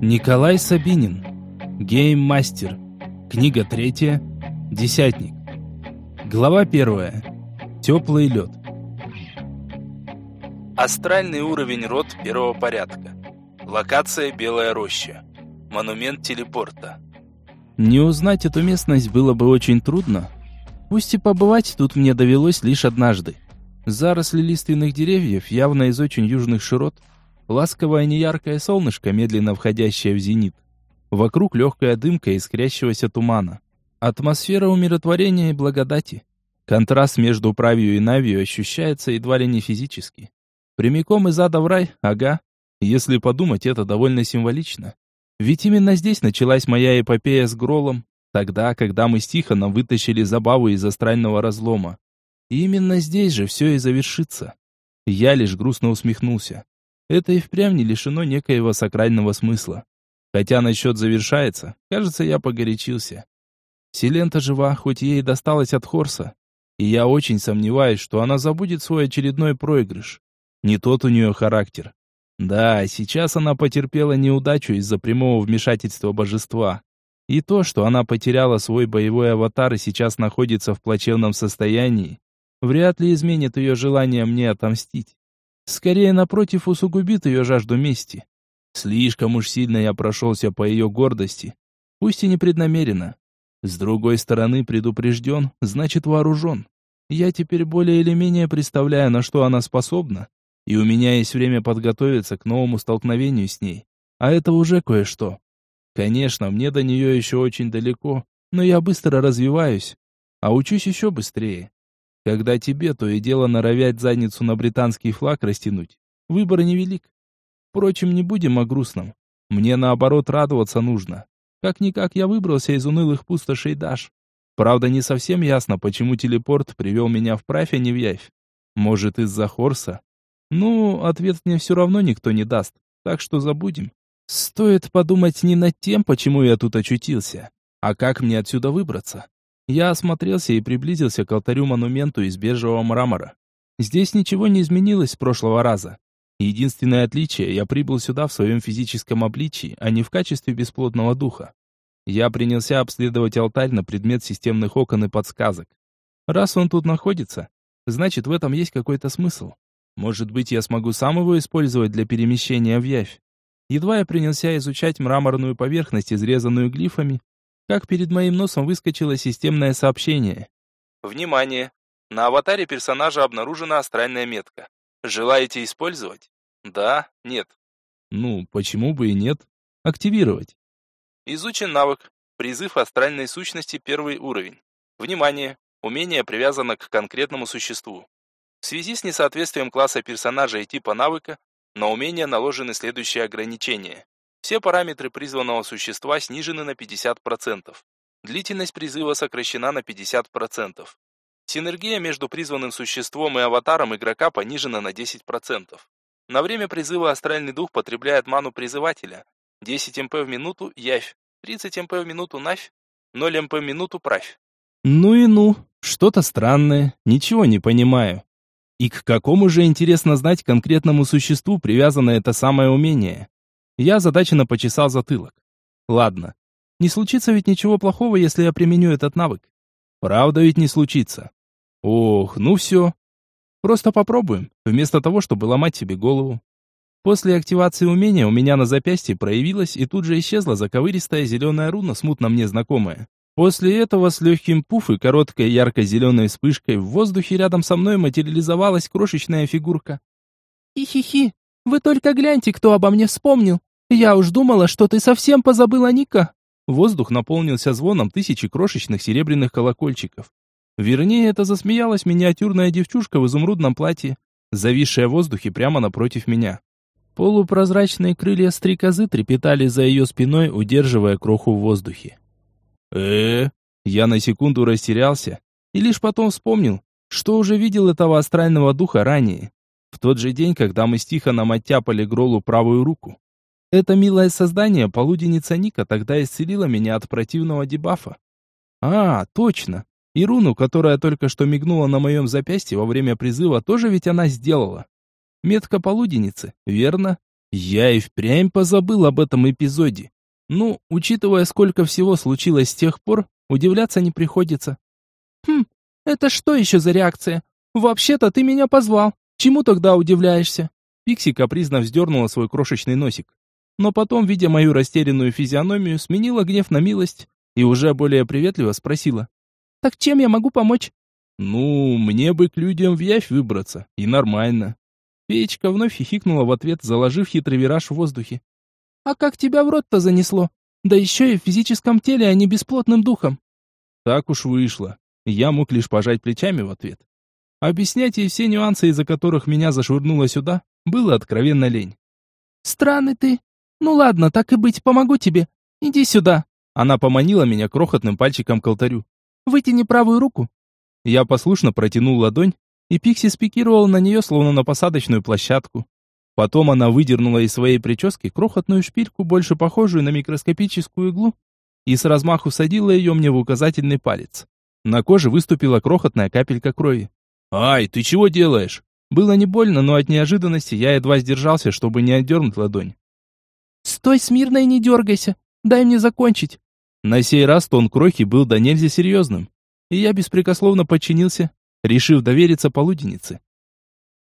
Николай Сабинин. Гейммастер. Книга третья. Десятник. Глава первая. Теплый лед. Астральный уровень род первого порядка. Локация Белая роща. Монумент телепорта. Не узнать эту местность было бы очень трудно. Пусть и побывать тут мне довелось лишь однажды. Заросли лиственных деревьев, явно из очень южных широт, ласковое неяркое солнышко, медленно входящее в зенит. Вокруг легкая дымка искрящегося тумана. Атмосфера умиротворения и благодати. Контраст между правью и навью ощущается едва ли не физически. Прямиком из ада в рай, ага. Если подумать, это довольно символично. Ведь именно здесь началась моя эпопея с Гролом, тогда, когда мы с Тихоном вытащили забаву из астрального разлома. И именно здесь же все и завершится. Я лишь грустно усмехнулся. Это и впрямь не лишено некоего сакрального смысла. Хотя насчет завершается, кажется, я погорячился. Селента жива, хоть ей досталось от Хорса. И я очень сомневаюсь, что она забудет свой очередной проигрыш. Не тот у нее характер. Да, сейчас она потерпела неудачу из-за прямого вмешательства божества. И то, что она потеряла свой боевой аватар и сейчас находится в плачевном состоянии, вряд ли изменит ее желание мне отомстить. Скорее, напротив, усугубит ее жажду мести. Слишком уж сильно я прошелся по ее гордости, пусть и непреднамеренно. С другой стороны, предупрежден, значит вооружен. Я теперь более или менее представляю, на что она способна, и у меня есть время подготовиться к новому столкновению с ней. А это уже кое-что. Конечно, мне до нее еще очень далеко, но я быстро развиваюсь, а учусь еще быстрее. Когда тебе то и дело норовять задницу на британский флаг растянуть, выбор невелик. Впрочем, не будем о грустном. Мне наоборот радоваться нужно. Как-никак я выбрался из унылых пустошей Даш. Правда, не совсем ясно, почему телепорт привел меня в правь, а не в явь. Может, из-за Хорса? Ну, ответ мне все равно никто не даст, так что забудем. Стоит подумать не над тем, почему я тут очутился, а как мне отсюда выбраться. Я осмотрелся и приблизился к алтарю-монументу из бежевого мрамора. Здесь ничего не изменилось с прошлого раза. Единственное отличие, я прибыл сюда в своем физическом обличии, а не в качестве бесплотного духа. Я принялся обследовать алтарь на предмет системных окон и подсказок. Раз он тут находится, значит в этом есть какой-то смысл. Может быть, я смогу сам его использовать для перемещения в явь. Едва я принялся изучать мраморную поверхность, изрезанную глифами, как перед моим носом выскочило системное сообщение. Внимание! На аватаре персонажа обнаружена астральная метка. Желаете использовать? Да, нет. Ну, почему бы и нет? Активировать. Изучен навык. Призыв астральной сущности первый уровень. Внимание! Умение привязано к конкретному существу. В связи с несоответствием класса персонажа и типа навыка, на умение наложены следующие ограничения. Все параметры призванного существа снижены на 50%. Длительность призыва сокращена на 50%. Синергия между призванным существом и аватаром игрока понижена на 10%. На время призыва астральный дух потребляет ману призывателя. 10 МП в минуту – явь, 30 МП в минуту – навь, 0 МП в минуту – правь. Ну и ну, что-то странное, ничего не понимаю. И к какому же интересно знать конкретному существу привязано это самое умение? Я задаченно почесал затылок. Ладно. Не случится ведь ничего плохого, если я применю этот навык. Правда ведь не случится. Ох, ну все. Просто попробуем, вместо того, чтобы ломать себе голову. После активации умения у меня на запястье проявилась и тут же исчезла заковыристая зеленая руна, смутно мне знакомая. После этого с легким пуф и короткой ярко-зеленой вспышкой в воздухе рядом со мной материализовалась крошечная фигурка. «Хи-хи-хи, вы только гляньте, кто обо мне вспомнил. «Я уж думала, что ты совсем позабыла Ника!» Воздух наполнился звоном тысячи крошечных серебряных колокольчиков. Вернее, это засмеялась миниатюрная девчушка в изумрудном платье, зависшая в воздухе прямо напротив меня. Полупрозрачные крылья стрекозы трепетали за ее спиной, удерживая кроху в воздухе. э Я на секунду растерялся и лишь потом вспомнил, что уже видел этого астрального духа ранее. В тот же день, когда мы с Тихоном оттяпали Гролу правую руку. Это милое создание, полуденница Ника, тогда исцелила меня от противного дебафа. А, точно. И руну, которая только что мигнула на моем запястье во время призыва, тоже ведь она сделала. Метка полуденницы, верно? Я и впрямь позабыл об этом эпизоде. Ну, учитывая, сколько всего случилось с тех пор, удивляться не приходится. Хм, это что еще за реакция? Вообще-то ты меня позвал. Чему тогда удивляешься? Пикси капризно вздернула свой крошечный носик. Но потом, видя мою растерянную физиономию, сменила гнев на милость и уже более приветливо спросила. «Так чем я могу помочь?» «Ну, мне бы к людям в явь выбраться, и нормально». Печка вновь хихикнула в ответ, заложив хитрый вираж в воздухе. «А как тебя в рот-то занесло? Да еще и в физическом теле, а не бесплотным духом». Так уж вышло. Я мог лишь пожать плечами в ответ. Объяснять ей все нюансы, из-за которых меня зашвырнуло сюда, было откровенно лень. «Странный ты. Ну ладно, так и быть, помогу тебе. Иди сюда». Она поманила меня крохотным пальчиком к алтарю. «Вытяни правую руку». Я послушно протянул ладонь, и Пикси спикировал на нее, словно на посадочную площадку. Потом она выдернула из своей прически крохотную шпильку, больше похожую на микроскопическую иглу, и с размаху садила ее мне в указательный палец. На коже выступила крохотная капелька крови. «Ай, ты чего делаешь?» Было не больно, но от неожиданности я едва сдержался, чтобы не отдернуть ладонь. «Стой смирно и не дергайся! Дай мне закончить!» На сей раз тон крохи был до нельзя серьезным, и я беспрекословно подчинился, решив довериться полуденнице.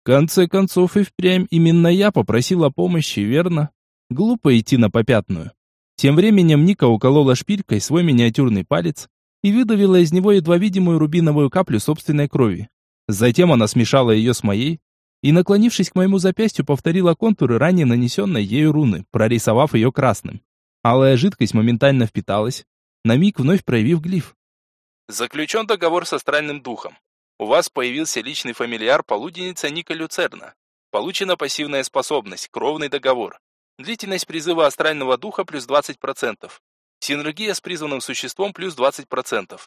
В конце концов и впрямь именно я попросил о помощи, верно? Глупо идти на попятную. Тем временем Ника уколола шпилькой свой миниатюрный палец и выдавила из него едва видимую рубиновую каплю собственной крови. Затем она смешала ее с моей и, наклонившись к моему запястью, повторила контуры ранее нанесенной ею руны, прорисовав ее красным. Алая жидкость моментально впиталась, на миг вновь проявив глиф. Заключен договор с астральным духом. У вас появился личный фамильяр полуденница Ника Люцерна. Получена пассивная способность, кровный договор. Длительность призыва астрального духа плюс 20%. Синергия с призванным существом плюс 20%.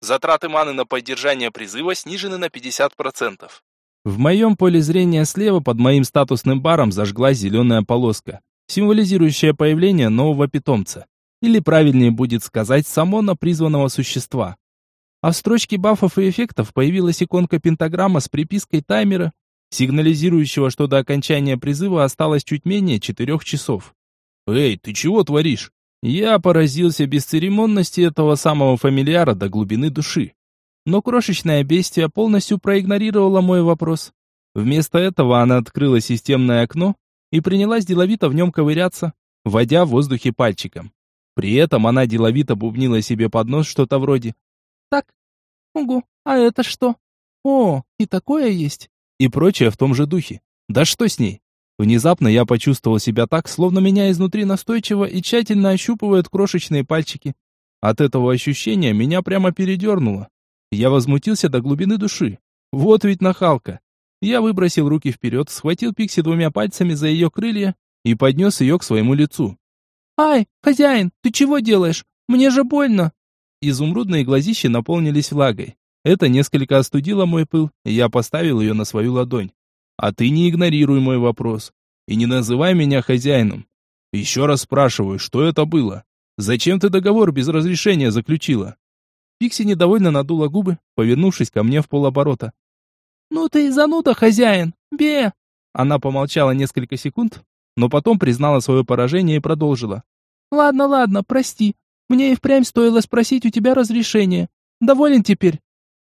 Затраты маны на поддержание призыва снижены на 50%. В моем поле зрения слева под моим статусным баром зажглась зеленая полоска символизирующая появление нового питомца. Или правильнее будет сказать, самона призванного существа. А в строчке бафов и эффектов появилась иконка пентаграмма с припиской таймера, сигнализирующего, что до окончания призыва осталось чуть менее четырех часов. «Эй, ты чего творишь?» Я поразился бесцеремонности этого самого фамильяра до глубины души. Но крошечное бестия полностью проигнорировала мой вопрос. Вместо этого она открыла системное окно и принялась деловито в нем ковыряться, водя в воздухе пальчиком. При этом она деловито бубнила себе под нос что-то вроде «Так, угу, а это что? О, и такое есть!» и прочее в том же духе. Да что с ней? Внезапно я почувствовал себя так, словно меня изнутри настойчиво и тщательно ощупывают крошечные пальчики. От этого ощущения меня прямо передернуло. Я возмутился до глубины души. Вот ведь нахалка. Я выбросил руки вперед, схватил Пикси двумя пальцами за ее крылья и поднес ее к своему лицу. «Ай, хозяин, ты чего делаешь? Мне же больно!» Изумрудные глазища наполнились влагой. Это несколько остудило мой пыл, и я поставил ее на свою ладонь. «А ты не игнорируй мой вопрос. И не называй меня хозяином. Еще раз спрашиваю, что это было? Зачем ты договор без разрешения заключила?» Пикси недовольно надула губы, повернувшись ко мне в полоборота. «Ну ты и зануда, хозяин! Бе!» Она помолчала несколько секунд, но потом признала свое поражение и продолжила. «Ладно, ладно, прости. Мне и впрямь стоило спросить у тебя разрешение. Доволен теперь?»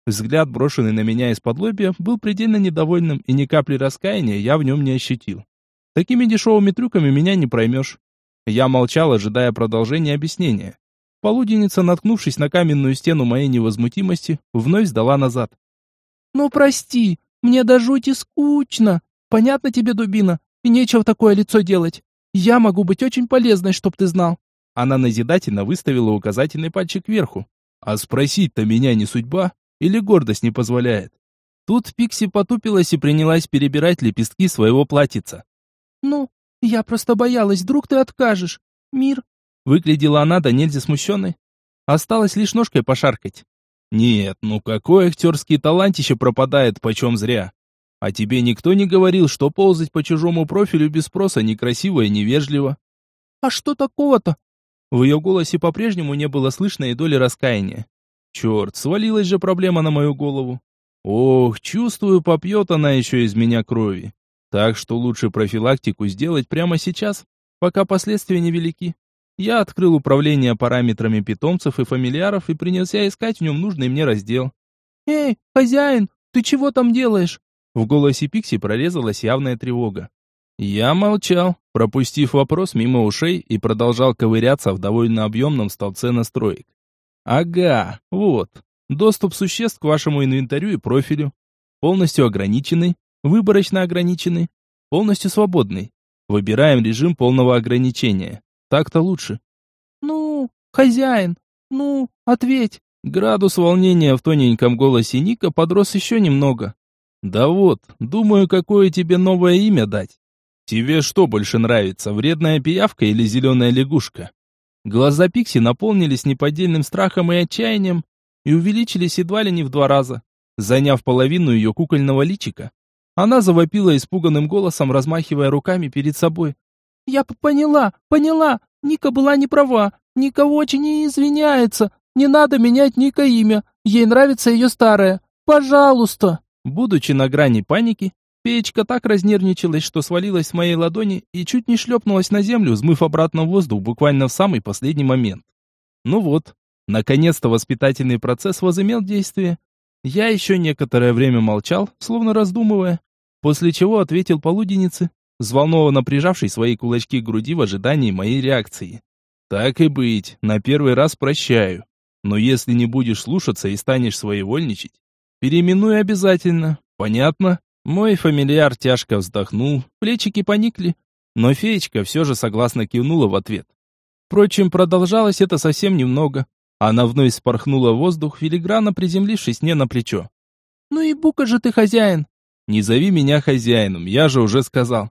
Взгляд, брошенный на меня из-под лобья, был предельно недовольным, и ни капли раскаяния я в нем не ощутил. Такими дешевыми трюками меня не проймешь. Я молчал, ожидая продолжения объяснения. Полуденница, наткнувшись на каменную стену моей невозмутимости, вновь сдала назад. «Ну, прости, мне до жути скучно. Понятно тебе, дубина? И нечего такое лицо делать. Я могу быть очень полезной, чтоб ты знал». Она назидательно выставила указательный пальчик кверху. «А спросить-то меня не судьба? Или гордость не позволяет?» Тут Пикси потупилась и принялась перебирать лепестки своего платьица. «Ну, я просто боялась, вдруг ты откажешь. Мир...» Выглядела она до нельзя смущенной. Осталось лишь ножкой пошаркать. Нет, ну какой актерский талантище пропадает почем зря. А тебе никто не говорил, что ползать по чужому профилю без спроса некрасиво и невежливо? А что такого-то? В ее голосе по-прежнему не было слышно и доли раскаяния. Черт, свалилась же проблема на мою голову. Ох, чувствую, попьет она еще из меня крови. Так что лучше профилактику сделать прямо сейчас, пока последствия невелики. Я открыл управление параметрами питомцев и фамильяров и принялся искать в нем нужный мне раздел. «Эй, хозяин, ты чего там делаешь?» В голосе Пикси прорезалась явная тревога. Я молчал, пропустив вопрос мимо ушей и продолжал ковыряться в довольно объемном столбце настроек. Ага, вот. Доступ существ к вашему инвентарю и профилю. Полностью ограниченный, выборочно ограниченный, полностью свободный. Выбираем режим полного ограничения. Так-то лучше. Ну, хозяин, ну, ответь. Градус волнения в тоненьком голосе Ника подрос еще немного. Да вот, думаю, какое тебе новое имя дать. Тебе что больше нравится, вредная пиявка или зеленая лягушка? Глаза Пикси наполнились неподдельным страхом и отчаянием и увеличились едва ли не в два раза. Заняв половину ее кукольного личика, она завопила испуганным голосом, размахивая руками перед собой. «Я поняла, поняла, Ника была не права, Ника очень не извиняется, не надо менять Ника имя, ей нравится ее старое, пожалуйста!» Будучи на грани паники, Печка так разнервничалась, что свалилась с моей ладони и чуть не шлепнулась на землю, взмыв обратно в воздух буквально в самый последний момент. Ну вот, наконец-то воспитательный процесс возымел действие. Я еще некоторое время молчал, словно раздумывая, после чего ответил полуденнице, взволнованно прижавший свои кулачки к груди в ожидании моей реакции. «Так и быть, на первый раз прощаю. Но если не будешь слушаться и станешь своевольничать, переименуй обязательно. Понятно?» Мой фамильяр тяжко вздохнул, плечики поникли, но феечка все же согласно кивнула в ответ. Впрочем, продолжалось это совсем немного. Она вновь спорхнула в воздух, филигранно приземлившись мне на плечо. «Ну и бука же ты хозяин!» «Не зови меня хозяином, я же уже сказал».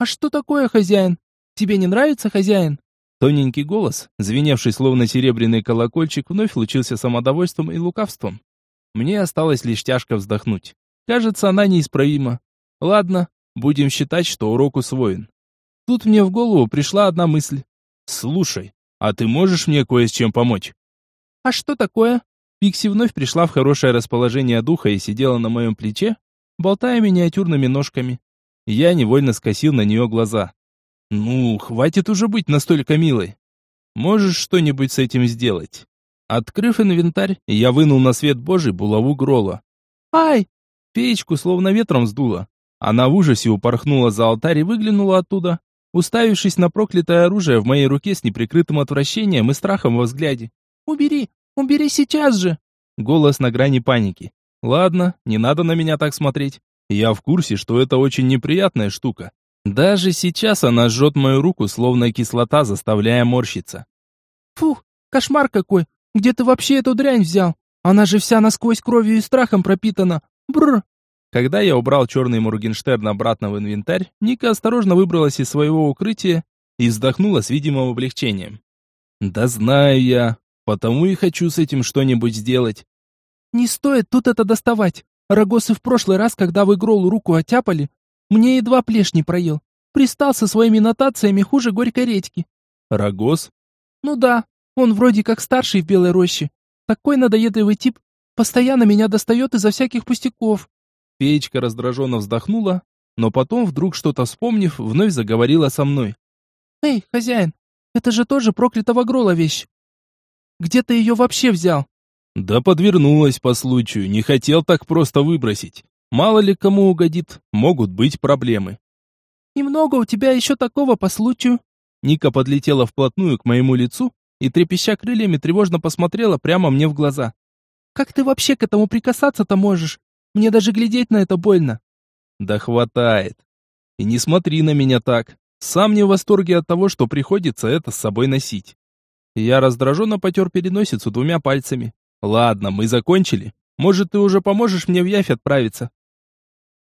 «А что такое хозяин? Тебе не нравится хозяин?» Тоненький голос, звеневший словно серебряный колокольчик, вновь лучился самодовольством и лукавством. Мне осталось лишь тяжко вздохнуть. Кажется, она неисправима. Ладно, будем считать, что урок усвоен. Тут мне в голову пришла одна мысль. Слушай, а ты можешь мне кое с чем помочь? А что такое? Пикси вновь пришла в хорошее расположение духа и сидела на моем плече, болтая миниатюрными ножками. Я невольно скосил на нее глаза. «Ну, хватит уже быть настолько милой. Можешь что-нибудь с этим сделать?» Открыв инвентарь, я вынул на свет божий булаву Грола. «Ай!» Феечку словно ветром сдуло. Она в ужасе упорхнула за алтарь и выглянула оттуда, уставившись на проклятое оружие в моей руке с неприкрытым отвращением и страхом во взгляде. «Убери! Убери сейчас же!» Голос на грани паники. «Ладно, не надо на меня так смотреть. Я в курсе, что это очень неприятная штука. Даже сейчас она жжет мою руку, словно кислота, заставляя морщиться. Фух, кошмар какой! Где ты вообще эту дрянь взял? Она же вся насквозь кровью и страхом пропитана. Бррр. Когда я убрал черный Моргенштерн обратно в инвентарь, Ника осторожно выбралась из своего укрытия и вздохнула с видимым облегчением. «Да знаю я, потому и хочу с этим что-нибудь сделать». «Не стоит тут это доставать. Рогосы в прошлый раз, когда вы Гролу руку оттяпали, мне едва плешь не проел. Пристал со своими нотациями хуже горькой редьки». «Рогос?» «Ну да, он вроде как старший в Белой роще. Такой надоедливый тип, Постоянно меня достает из-за всяких пустяков». Печка раздраженно вздохнула, но потом, вдруг что-то вспомнив, вновь заговорила со мной. «Эй, хозяин, это же тоже проклятого грола вещь. Где ты ее вообще взял?» «Да подвернулась по случаю, не хотел так просто выбросить. Мало ли кому угодит, могут быть проблемы». «И много у тебя еще такого по случаю?» Ника подлетела вплотную к моему лицу и, трепеща крыльями, тревожно посмотрела прямо мне в глаза. Как ты вообще к этому прикасаться-то можешь? Мне даже глядеть на это больно. Да хватает. И не смотри на меня так. Сам не в восторге от того, что приходится это с собой носить. Я раздраженно потер переносицу двумя пальцами. Ладно, мы закончили. Может, ты уже поможешь мне в Явь отправиться?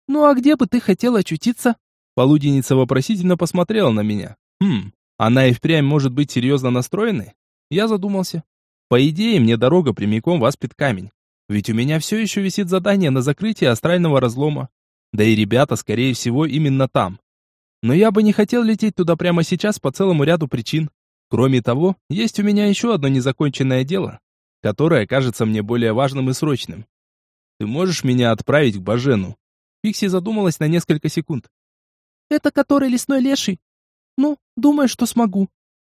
Ну а где бы ты хотел очутиться? Полуденница вопросительно посмотрела на меня. Хм, она и впрямь может быть серьезно настроенной? Я задумался. По идее, мне дорога прямиком в Аспид камень. Ведь у меня все еще висит задание на закрытие астрального разлома. Да и ребята, скорее всего, именно там. Но я бы не хотел лететь туда прямо сейчас по целому ряду причин. Кроме того, есть у меня еще одно незаконченное дело, которое кажется мне более важным и срочным. Ты можешь меня отправить к Бажену? Пикси задумалась на несколько секунд. Это который лесной леший? Ну, думаю, что смогу.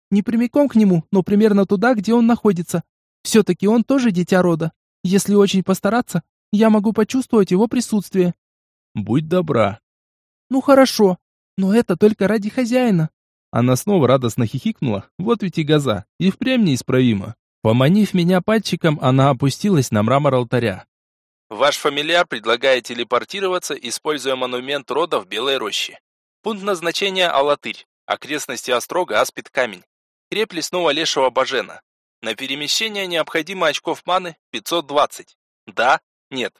Не прямиком к нему, но примерно туда, где он находится. Все-таки он тоже дитя рода. Если очень постараться, я могу почувствовать его присутствие. Будь добра. Ну хорошо, но это только ради хозяина. Она снова радостно хихикнула. Вот ведь и газа. И впрямь неисправимо. Поманив меня пальчиком, она опустилась на мрамор алтаря. Ваш фамильяр предлагает телепортироваться, используя монумент рода в Белой роще. Пункт назначения Алатырь. Окрестности Острога, Аспид Камень. Креп лесного лешего Бажена. На перемещение необходимо очков маны 520. Да? Нет?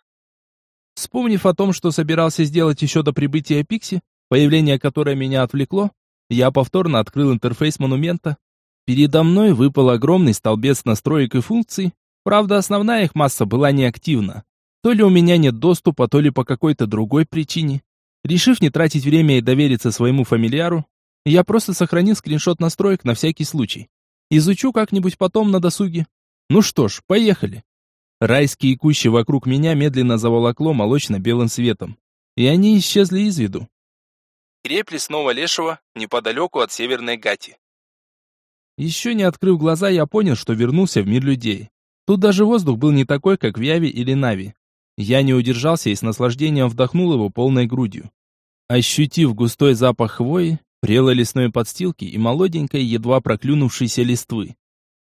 Вспомнив о том, что собирался сделать еще до прибытия Пикси, появление которой меня отвлекло, я повторно открыл интерфейс монумента. Передо мной выпал огромный столбец настроек и функций, правда основная их масса была неактивна. То ли у меня нет доступа, то ли по какой-то другой причине. Решив не тратить время и довериться своему фамильяру, я просто сохранил скриншот настроек на всякий случай. Изучу как-нибудь потом на досуге. Ну что ж, поехали. Райские кущи вокруг меня медленно заволокло молочно-белым светом. И они исчезли из виду. Крепь лесного лешего, неподалеку от Северной Гати. Еще не открыв глаза, я понял, что вернулся в мир людей. Тут даже воздух был не такой, как в Яве или Нави. Я не удержался и с наслаждением вдохнул его полной грудью. Ощутив густой запах хвои, прелой лесной подстилки и молоденькой, едва проклюнувшейся листвы.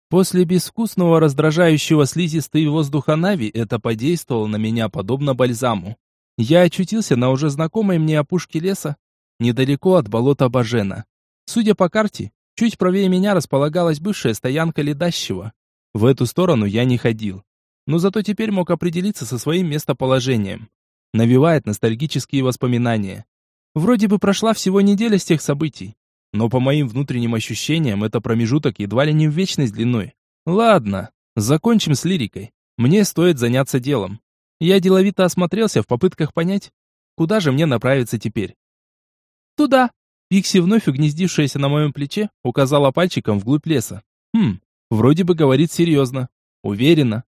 После безвкусного раздражающего слизистой воздуха Нави это подействовало на меня подобно бальзаму. Я очутился на уже знакомой мне опушке леса, недалеко от болота Бажена. Судя по карте, чуть правее меня располагалась бывшая стоянка ледащего. В эту сторону я не ходил, но зато теперь мог определиться со своим местоположением. Навевает ностальгические воспоминания. Вроде бы прошла всего неделя с тех событий, но по моим внутренним ощущениям это промежуток едва ли не в вечность длиной. Ладно, закончим с лирикой. Мне стоит заняться делом. Я деловито осмотрелся в попытках понять, куда же мне направиться теперь. «Туда!» Пикси, вновь угнездившаяся на моем плече, указала пальчиком вглубь леса. «Хм, вроде бы говорит серьезно. Уверена».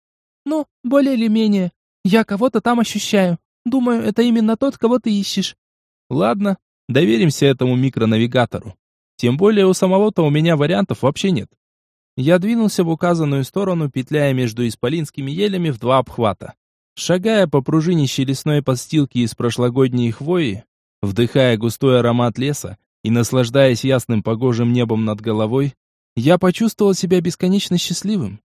«Ну, более или менее. Я кого-то там ощущаю. Думаю, это именно тот, кого ты ищешь». «Ладно, доверимся этому микронавигатору. Тем более у самого-то у меня вариантов вообще нет». Я двинулся в указанную сторону, петляя между исполинскими елями в два обхвата. Шагая по пружинищей лесной подстилке из прошлогодней хвои, Вдыхая густой аромат леса и наслаждаясь ясным погожим небом над головой, я почувствовал себя бесконечно счастливым.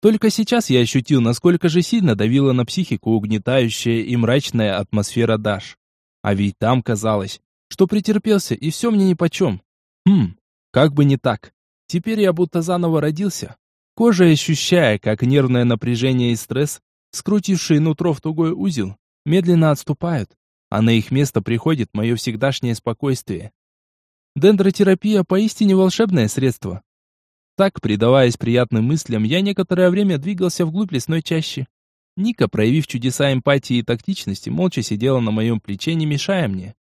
Только сейчас я ощутил, насколько же сильно давила на психику угнетающая и мрачная атмосфера Даш. А ведь там казалось, что претерпелся, и все мне нипочем. Хм, как бы не так. Теперь я будто заново родился, кожей ощущая, как нервное напряжение и стресс, скрутившие нутро в тугой узел, медленно отступают, а на их место приходит мое всегдашнее спокойствие. Дендротерапия поистине волшебное средство. Так, предаваясь приятным мыслям, я некоторое время двигался вглубь лесной чащи. Ника, проявив чудеса эмпатии и тактичности, молча сидела на моем плече, не мешая мне.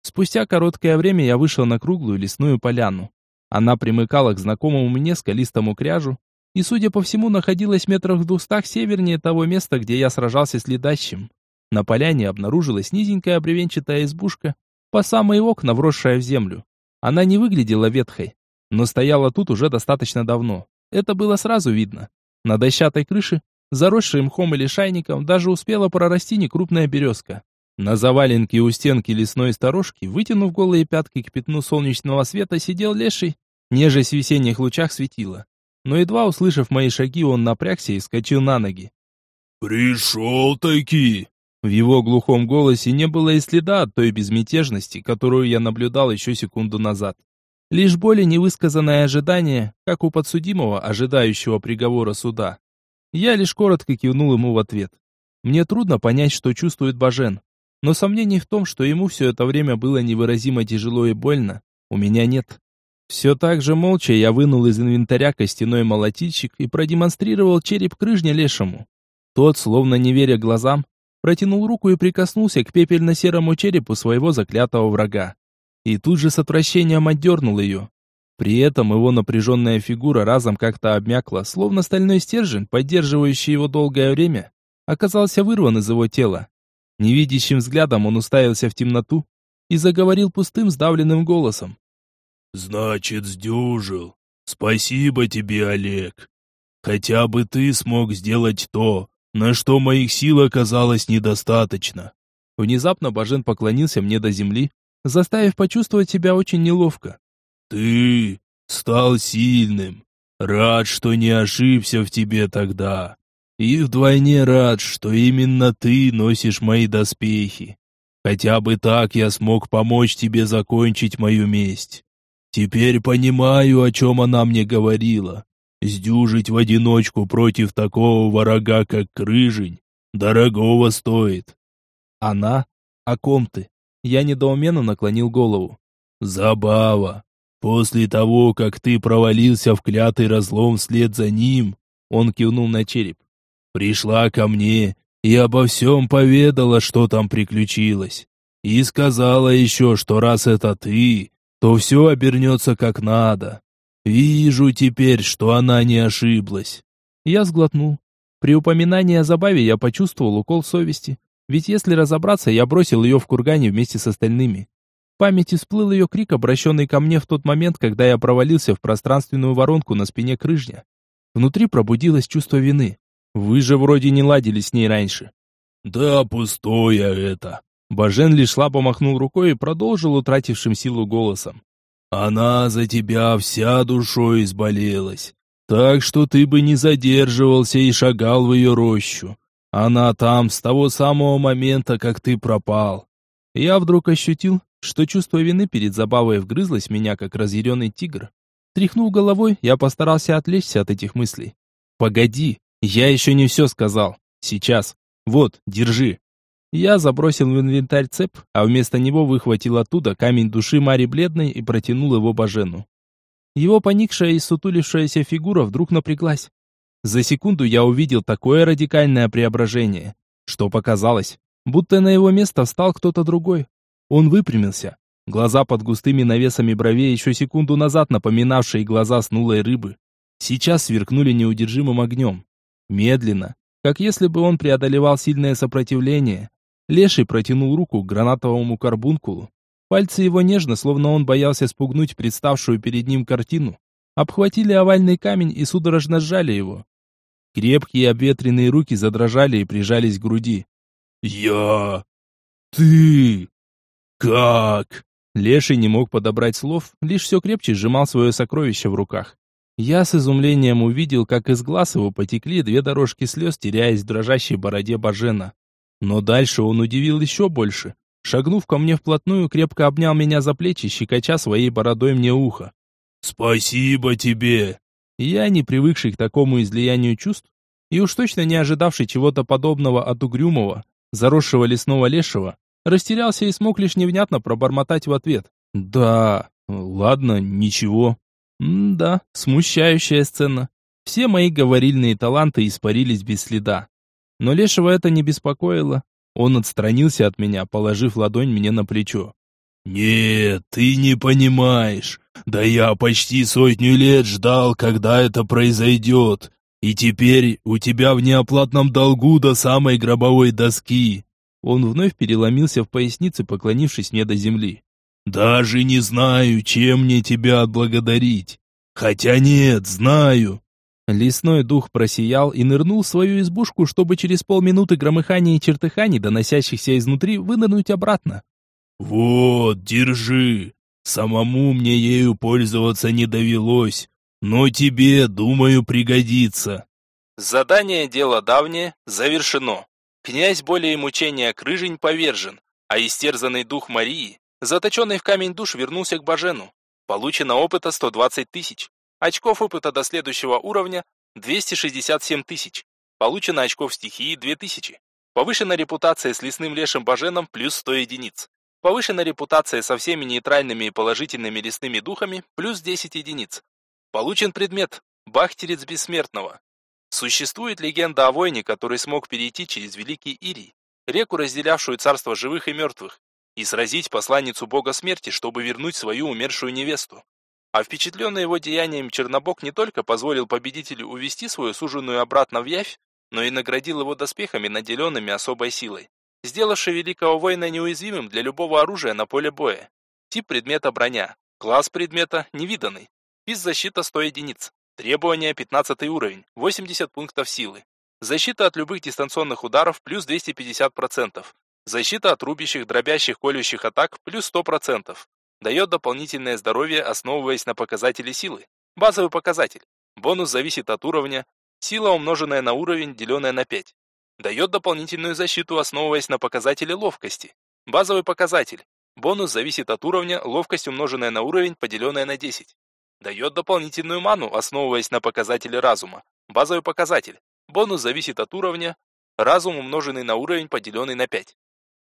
Спустя короткое время я вышел на круглую лесную поляну. Она примыкала к знакомому мне скалистому кряжу и, судя по всему, находилась метрах в двухстах севернее того места, где я сражался с ледащим. На поляне обнаружилась низенькая бревенчатая избушка, по самые окна вросшая в землю. Она не выглядела ветхой, но стояла тут уже достаточно давно. Это было сразу видно. На дощатой крыше, заросшей мхом или шайником, даже успела прорасти некрупная березка. На заваленке у стенки лесной сторожки, вытянув голые пятки к пятну солнечного света, сидел леший, нежесть в весенних лучах светила. Но едва услышав мои шаги, он напрягся и скочил на ноги. «Пришел-таки!» В его глухом голосе не было и следа от той безмятежности, которую я наблюдал еще секунду назад. Лишь более невысказанное ожидание, как у подсудимого, ожидающего приговора суда. Я лишь коротко кивнул ему в ответ. Мне трудно понять, что чувствует Бажен, но сомнений в том, что ему все это время было невыразимо тяжело и больно, у меня нет. Все так же молча я вынул из инвентаря костяной молотильщик и продемонстрировал череп крыжня лешему. Тот, словно не веря глазам, протянул руку и прикоснулся к пепельно-серому черепу своего заклятого врага. И тут же с отвращением отдернул ее. При этом его напряженная фигура разом как-то обмякла, словно стальной стержень, поддерживающий его долгое время, оказался вырван из его тела. Невидящим взглядом он уставился в темноту, и заговорил пустым, сдавленным голосом. «Значит, сдюжил. Спасибо тебе, Олег. Хотя бы ты смог сделать то, на что моих сил оказалось недостаточно». Внезапно Бажен поклонился мне до земли, заставив почувствовать себя очень неловко. «Ты стал сильным. Рад, что не ошибся в тебе тогда. И вдвойне рад, что именно ты носишь мои доспехи. Хотя бы так я смог помочь тебе закончить мою месть. Теперь понимаю, о чем она мне говорила. Сдюжить в одиночку против такого врага, как Крыжень, дорогого стоит. Она? О ком ты? Я недоуменно наклонил голову. Забава. После того, как ты провалился в клятый разлом вслед за ним, он кивнул на череп пришла ко мне и обо всем поведала, что там приключилось. И сказала еще, что раз это ты, то все обернется как надо. Вижу теперь, что она не ошиблась. Я сглотнул. При упоминании о забаве я почувствовал укол совести. Ведь если разобраться, я бросил ее в кургане вместе с остальными. В памяти всплыл ее крик, обращенный ко мне в тот момент, когда я провалился в пространственную воронку на спине крыжня. Внутри пробудилось чувство вины. Вы же вроде не ладили с ней раньше. Да пустое это. Бажен лишь слабо махнул рукой и продолжил утратившим силу голосом. Она за тебя вся душой изболелась. Так что ты бы не задерживался и шагал в ее рощу. Она там с того самого момента, как ты пропал. Я вдруг ощутил, что чувство вины перед забавой вгрызлось в меня, как разъяренный тигр. Тряхнув головой, я постарался отвлечься от этих мыслей. «Погоди, я еще не все сказал. Сейчас. Вот, держи. Я забросил в инвентарь цеп, а вместо него выхватил оттуда камень души Мари Бледной и протянул его Бажену. Его поникшая и сутулившаяся фигура вдруг напряглась. За секунду я увидел такое радикальное преображение, что показалось, будто на его место встал кто-то другой. Он выпрямился. Глаза под густыми навесами бровей, еще секунду назад напоминавшие глаза снулой рыбы, сейчас сверкнули неудержимым огнем. Медленно, как если бы он преодолевал сильное сопротивление, Леший протянул руку к гранатовому карбункулу. Пальцы его нежно, словно он боялся спугнуть представшую перед ним картину, обхватили овальный камень и судорожно сжали его. Крепкие обветренные руки задрожали и прижались к груди. «Я... ты... как...» Леший не мог подобрать слов, лишь все крепче сжимал свое сокровище в руках. Я с изумлением увидел, как из глаз его потекли две дорожки слез, теряясь в дрожащей бороде Бажена. Но дальше он удивил еще больше. Шагнув ко мне вплотную, крепко обнял меня за плечи, щекоча своей бородой мне ухо. «Спасибо тебе!» Я, не привыкший к такому излиянию чувств, и уж точно не ожидавший чего-то подобного от угрюмого, заросшего лесного лешего, растерялся и смог лишь невнятно пробормотать в ответ. «Да, ладно, ничего». М-да, смущающая сцена. Все мои говорильные таланты испарились без следа. Но Лешего это не беспокоило. Он отстранился от меня, положив ладонь мне на плечо. «Нет, ты не понимаешь. Да я почти сотню лет ждал, когда это произойдет. И теперь у тебя в неоплатном долгу до самой гробовой доски». Он вновь переломился в пояснице, поклонившись мне до земли. Даже не знаю, чем мне тебя отблагодарить. Хотя нет, знаю. Лесной дух просиял и нырнул в свою избушку, чтобы через полминуты громыхания и чертыханий, доносящихся изнутри, вынырнуть обратно. «Вот, держи. Самому мне ею пользоваться не довелось, но тебе, думаю, пригодится». Задание «Дело давнее» завершено. Князь более мучения Крыжень повержен, а истерзанный дух Марии Заточенный в камень душ вернулся к Бажену. Получено опыта 120 тысяч. Очков опыта до следующего уровня 267 тысяч. Получено очков стихии 2000. Повышена репутация с лесным лешим Баженом плюс 100 единиц. Повышена репутация со всеми нейтральными и положительными лесными духами плюс 10 единиц. Получен предмет Бахтерец Бессмертного. Существует легенда о воине, который смог перейти через Великий Ирий, реку, разделявшую царство живых и мертвых и сразить посланницу бога смерти, чтобы вернуть свою умершую невесту. А впечатленный его деянием Чернобог не только позволил победителю увести свою суженую обратно в явь, но и наградил его доспехами, наделенными особой силой. сделавший великого воина неуязвимым для любого оружия на поле боя. Тип предмета броня. Класс предмета невиданный. Физзащита 100 единиц. Требования 15 уровень, 80 пунктов силы. Защита от любых дистанционных ударов плюс 250%. Защита от рубящих, дробящих, колющих атак плюс 100%. Дает дополнительное здоровье, основываясь на показателе силы. Базовый показатель. Бонус зависит от уровня. Сила, умноженная на уровень, деленная на 5. Дает дополнительную защиту, основываясь на показателе ловкости. Базовый показатель. Бонус зависит от уровня, ловкость, умноженная на уровень, поделенная на 10. Дает дополнительную ману, основываясь на показателе разума. Базовый показатель. Бонус зависит от уровня, разум, умноженный на уровень, поделенный на 5.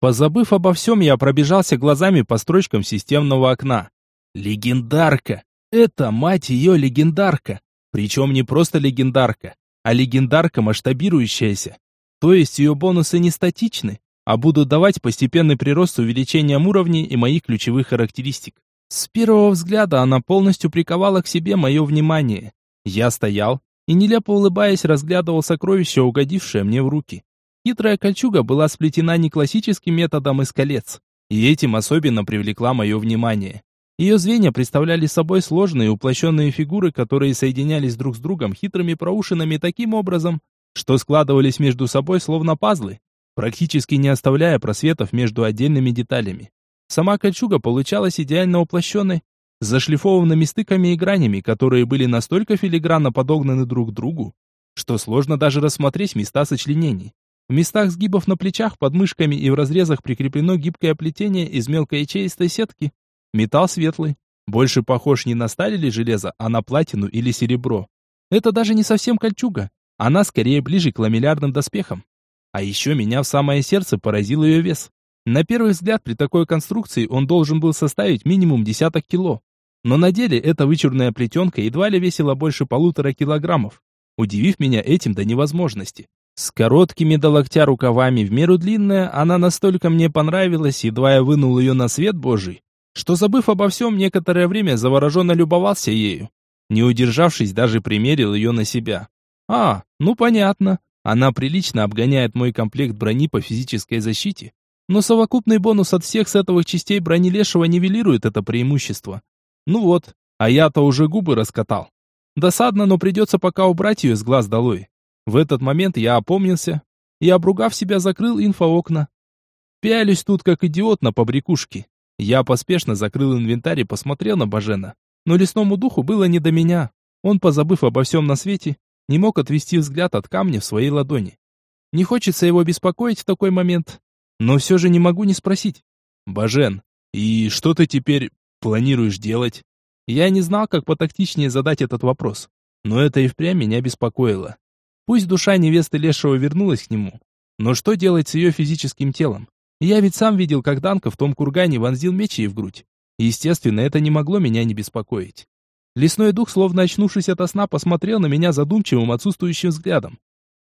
Позабыв обо всем, я пробежался глазами по строчкам системного окна. Легендарка! Это, мать ее, легендарка! Причем не просто легендарка, а легендарка масштабирующаяся. То есть ее бонусы не статичны, а будут давать постепенный прирост с увеличением уровней и моих ключевых характеристик. С первого взгляда она полностью приковала к себе мое внимание. Я стоял и, нелепо улыбаясь, разглядывал сокровище, угодившее мне в руки. Хитрая кольчуга была сплетена не классическим методом из колец, и этим особенно привлекла мое внимание. Ее звенья представляли собой сложные уплощенные фигуры, которые соединялись друг с другом хитрыми проушинами таким образом, что складывались между собой словно пазлы, практически не оставляя просветов между отдельными деталями. Сама кольчуга получалась идеально уплощенной, с зашлифованными стыками и гранями, которые были настолько филигранно подогнаны друг к другу, что сложно даже рассмотреть места сочленений. В местах сгибов на плечах, под мышками и в разрезах прикреплено гибкое плетение из мелкой ячеистой сетки. Металл светлый, больше похож не на сталь или железо, а на платину или серебро. Это даже не совсем кольчуга, она скорее ближе к ламеллярным доспехам. А еще меня в самое сердце поразил ее вес. На первый взгляд при такой конструкции он должен был составить минимум десяток кило. Но на деле эта вычурная плетенка едва ли весила больше полутора килограммов, удивив меня этим до невозможности. С короткими до локтя рукавами в меру длинная, она настолько мне понравилась, едва я вынул ее на свет божий, что, забыв обо всем, некоторое время завороженно любовался ею. Не удержавшись, даже примерил ее на себя. А, ну понятно, она прилично обгоняет мой комплект брони по физической защите, но совокупный бонус от всех сетовых частей брони Лешего нивелирует это преимущество. Ну вот, а я-то уже губы раскатал. Досадно, но придется пока убрать ее с глаз долой. В этот момент я опомнился и, обругав себя, закрыл инфоокна. Пялюсь тут как идиот на побрякушке. Я поспешно закрыл инвентарь и посмотрел на Бажена. Но лесному духу было не до меня. Он, позабыв обо всем на свете, не мог отвести взгляд от камня в своей ладони. Не хочется его беспокоить в такой момент, но все же не могу не спросить. «Бажен, и что ты теперь планируешь делать?» Я не знал, как потактичнее задать этот вопрос, но это и впрямь меня беспокоило. Пусть душа невесты Лешего вернулась к нему, но что делать с ее физическим телом? Я ведь сам видел, как Данка в том кургане вонзил меч ей в грудь. Естественно, это не могло меня не беспокоить. Лесной дух, словно очнувшись от сна, посмотрел на меня задумчивым отсутствующим взглядом.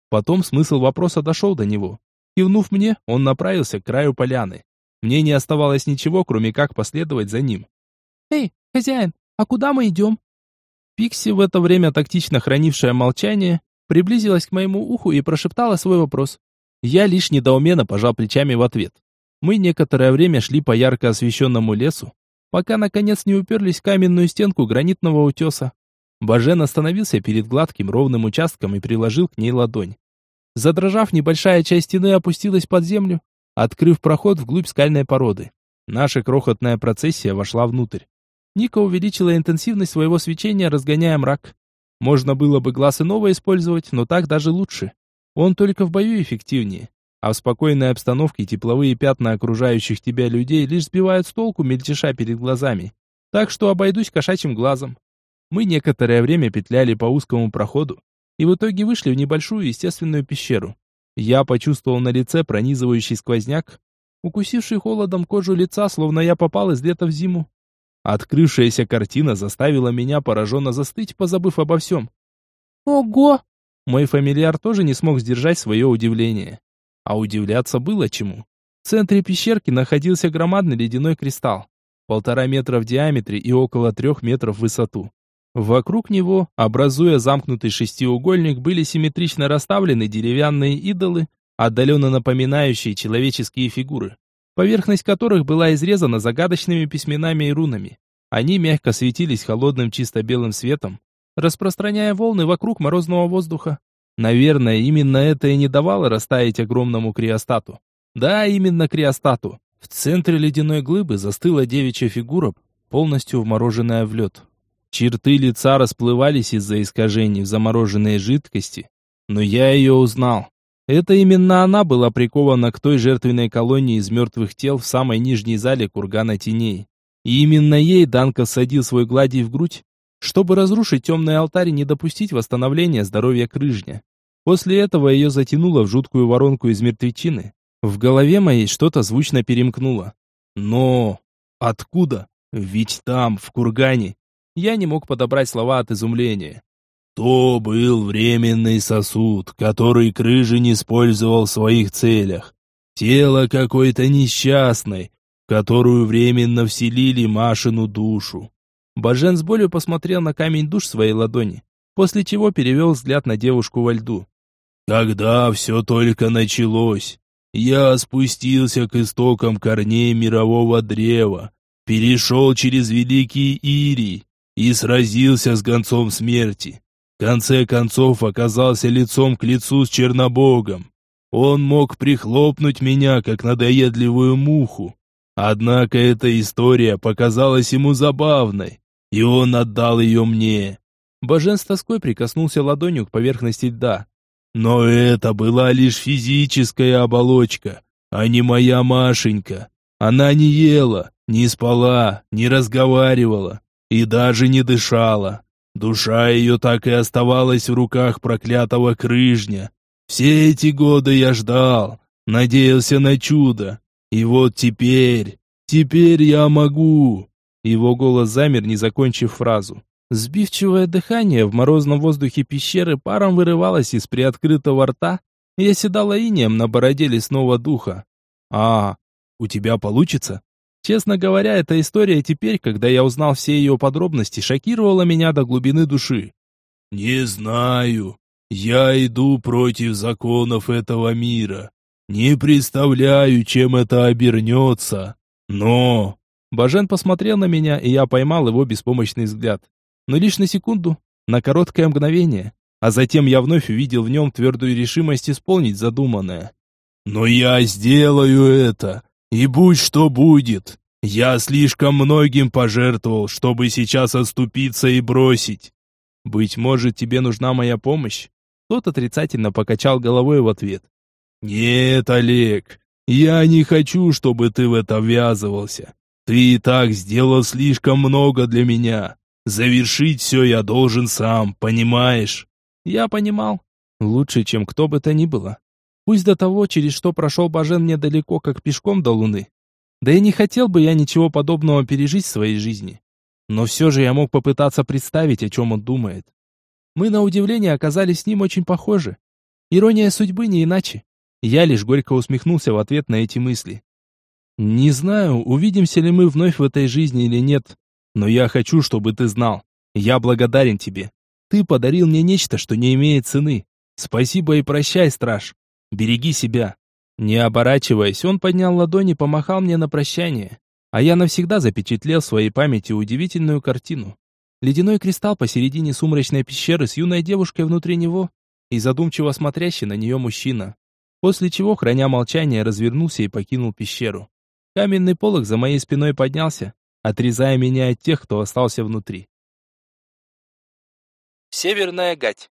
Потом смысл вопроса дошел до него. Кивнув мне, он направился к краю поляны. Мне не оставалось ничего, кроме как последовать за ним. «Эй, хозяин, а куда мы идем?» Пикси, в это время тактично хранившая молчание, приблизилась к моему уху и прошептала свой вопрос. Я лишь недоуменно пожал плечами в ответ. Мы некоторое время шли по ярко освещенному лесу, пока наконец не уперлись в каменную стенку гранитного утеса. Бажен остановился перед гладким ровным участком и приложил к ней ладонь. Задрожав, небольшая часть стены опустилась под землю, открыв проход вглубь скальной породы. Наша крохотная процессия вошла внутрь. Ника увеличила интенсивность своего свечения, разгоняя мрак. Можно было бы глаз иного использовать, но так даже лучше. Он только в бою эффективнее. А в спокойной обстановке тепловые пятна окружающих тебя людей лишь сбивают с толку мельтеша перед глазами. Так что обойдусь кошачьим глазом. Мы некоторое время петляли по узкому проходу и в итоге вышли в небольшую естественную пещеру. Я почувствовал на лице пронизывающий сквозняк, укусивший холодом кожу лица, словно я попал из лета в зиму. Открывшаяся картина заставила меня пораженно застыть, позабыв обо всем. «Ого!» Мой фамильяр тоже не смог сдержать свое удивление. А удивляться было чему. В центре пещерки находился громадный ледяной кристалл, полтора метра в диаметре и около трех метров в высоту. Вокруг него, образуя замкнутый шестиугольник, были симметрично расставлены деревянные идолы, отдаленно напоминающие человеческие фигуры, поверхность которых была изрезана загадочными письменами и рунами. Они мягко светились холодным чисто белым светом, распространяя волны вокруг морозного воздуха. Наверное, именно это и не давало растаять огромному криостату. Да, именно криостату. В центре ледяной глыбы застыла девичья фигура, полностью вмороженная в лед. Черты лица расплывались из-за искажений в замороженной жидкости, но я ее узнал. Это именно она была прикована к той жертвенной колонии из мертвых тел в самой нижней зале кургана теней. И именно ей Данка всадил свой гладий в грудь, чтобы разрушить темный алтарь и не допустить восстановления здоровья крыжня. После этого ее затянуло в жуткую воронку из мертвечины. В голове моей что-то звучно перемкнуло. Но откуда? Ведь там, в кургане, я не мог подобрать слова от изумления. То был временный сосуд, который Крыжин использовал в своих целях. Тело какой-то несчастной, в которую временно вселили Машину душу. Бажен с болью посмотрел на камень душ своей ладони, после чего перевел взгляд на девушку во льду. Когда все только началось, я спустился к истокам корней мирового древа, перешел через Великий Ирий, и сразился с гонцом смерти. Конце концов оказался лицом к лицу с Чернобогом. Он мог прихлопнуть меня, как надоедливую муху. Однако эта история показалась ему забавной, и он отдал ее мне. Божен с тоской прикоснулся ладонью к поверхности льда. Но это была лишь физическая оболочка, а не моя Машенька. Она не ела, не спала, не разговаривала и даже не дышала. Душа ее так и оставалась в руках проклятого крыжня. Все эти годы я ждал, надеялся на чудо. И вот теперь, теперь я могу. Его голос замер, не закончив фразу. Сбивчивое дыхание в морозном воздухе пещеры паром вырывалось из приоткрытого рта и оседало инеем на бороде лесного духа. «А, у тебя получится?» Честно говоря, эта история теперь, когда я узнал все ее подробности, шокировала меня до глубины души. «Не знаю. Я иду против законов этого мира. Не представляю, чем это обернется. Но...» Бажен посмотрел на меня, и я поймал его беспомощный взгляд. Но лишь на секунду, на короткое мгновение. А затем я вновь увидел в нем твердую решимость исполнить задуманное. «Но я сделаю это! И будь что будет, я слишком многим пожертвовал, чтобы сейчас отступиться и бросить. Быть может, тебе нужна моя помощь? Тот отрицательно покачал головой в ответ. Нет, Олег, я не хочу, чтобы ты в это ввязывался. Ты и так сделал слишком много для меня. Завершить все я должен сам, понимаешь? Я понимал. Лучше, чем кто бы то ни было. Пусть до того, через что прошел Бажен недалеко, как пешком до Луны. Да и не хотел бы я ничего подобного пережить в своей жизни. Но все же я мог попытаться представить, о чем он думает. Мы, на удивление, оказались с ним очень похожи. Ирония судьбы не иначе. Я лишь горько усмехнулся в ответ на эти мысли. Не знаю, увидимся ли мы вновь в этой жизни или нет, но я хочу, чтобы ты знал. Я благодарен тебе. Ты подарил мне нечто, что не имеет цены. Спасибо и прощай, страж. Береги себя. Не оборачиваясь, он поднял ладони и помахал мне на прощание. А я навсегда запечатлел в своей памяти удивительную картину. Ледяной кристалл посередине сумрачной пещеры с юной девушкой внутри него и задумчиво смотрящий на нее мужчина. После чего, храня молчание, развернулся и покинул пещеру. Каменный полог за моей спиной поднялся, отрезая меня от тех, кто остался внутри. Северная гать.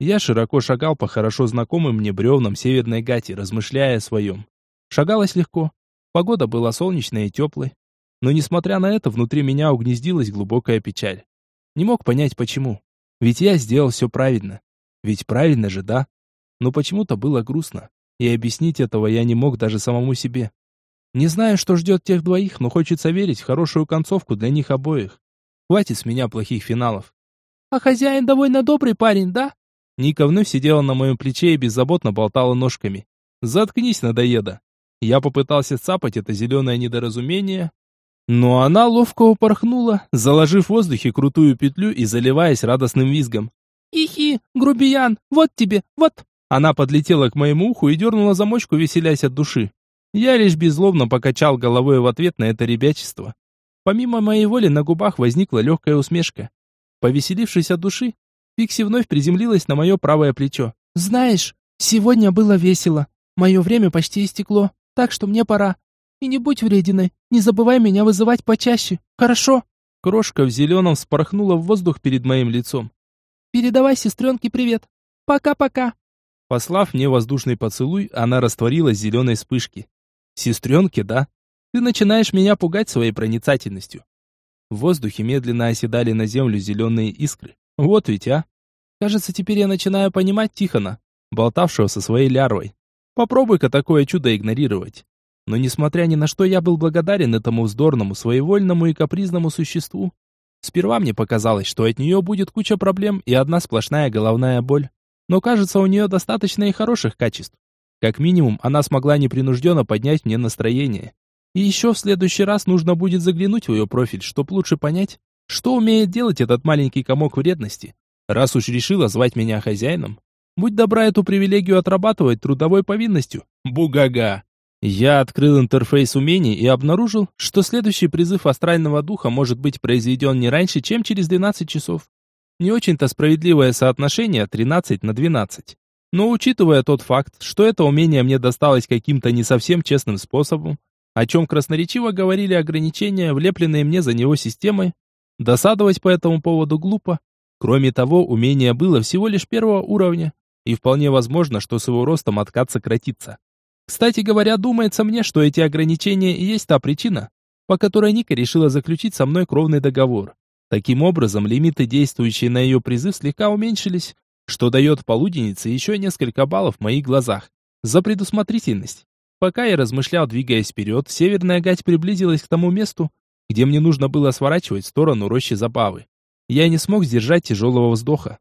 Я широко шагал по хорошо знакомым мне бревнам Северной Гати, размышляя о своем. Шагалось легко. Погода была солнечная и теплой. Но несмотря на это, внутри меня угнездилась глубокая печаль. Не мог понять, почему. Ведь я сделал все правильно. Ведь правильно же, да? Но почему-то было грустно. И объяснить этого я не мог даже самому себе. Не знаю, что ждет тех двоих, но хочется верить в хорошую концовку для них обоих. Хватит с меня плохих финалов. А хозяин довольно добрый парень, да? Ника вновь сидела на моем плече и беззаботно болтала ножками. «Заткнись, надоеда!» Я попытался цапать это зеленое недоразумение, но она ловко упорхнула, заложив в воздухе крутую петлю и заливаясь радостным визгом. «Ихи, грубиян, вот тебе, вот!» Она подлетела к моему уху и дернула замочку, веселясь от души. Я лишь беззлобно покачал головой в ответ на это ребячество. Помимо моей воли на губах возникла легкая усмешка. Повеселившись от души, Пикси вновь приземлилась на мое правое плечо. «Знаешь, сегодня было весело. Мое время почти истекло, так что мне пора. И не будь врединой, не забывай меня вызывать почаще, хорошо?» Крошка в зеленом спорхнула в воздух перед моим лицом. «Передавай сестренке привет. Пока-пока». Послав мне воздушный поцелуй, она растворилась зеленой вспышке. «Сестренке, да? Ты начинаешь меня пугать своей проницательностью». В воздухе медленно оседали на землю зеленые искры. Вот ведь, а. Кажется, теперь я начинаю понимать Тихона, болтавшего со своей лярвой. Попробуй-ка такое чудо игнорировать. Но несмотря ни на что, я был благодарен этому вздорному, своевольному и капризному существу. Сперва мне показалось, что от нее будет куча проблем и одна сплошная головная боль. Но кажется, у нее достаточно и хороших качеств. Как минимум, она смогла непринужденно поднять мне настроение. И еще в следующий раз нужно будет заглянуть в ее профиль, чтобы лучше понять, что умеет делать этот маленький комок вредности. Раз уж решила звать меня хозяином, будь добра эту привилегию отрабатывать трудовой повинностью. Бугага! Я открыл интерфейс умений и обнаружил, что следующий призыв астрального духа может быть произведен не раньше, чем через 12 часов. Не очень-то справедливое соотношение 13 на 12. Но учитывая тот факт, что это умение мне досталось каким-то не совсем честным способом, о чем красноречиво говорили ограничения, влепленные мне за него системой, досадовать по этому поводу глупо. Кроме того, умение было всего лишь первого уровня, и вполне возможно, что с его ростом откат сократится. Кстати говоря, думается мне, что эти ограничения и есть та причина, по которой Ника решила заключить со мной кровный договор. Таким образом, лимиты, действующие на ее призыв, слегка уменьшились, что дает полуденнице еще несколько баллов в моих глазах. За предусмотрительность. Пока я размышлял, двигаясь вперед, северная гать приблизилась к тому месту, где мне нужно было сворачивать в сторону рощи забавы. Я не смог сдержать тяжелого вздоха.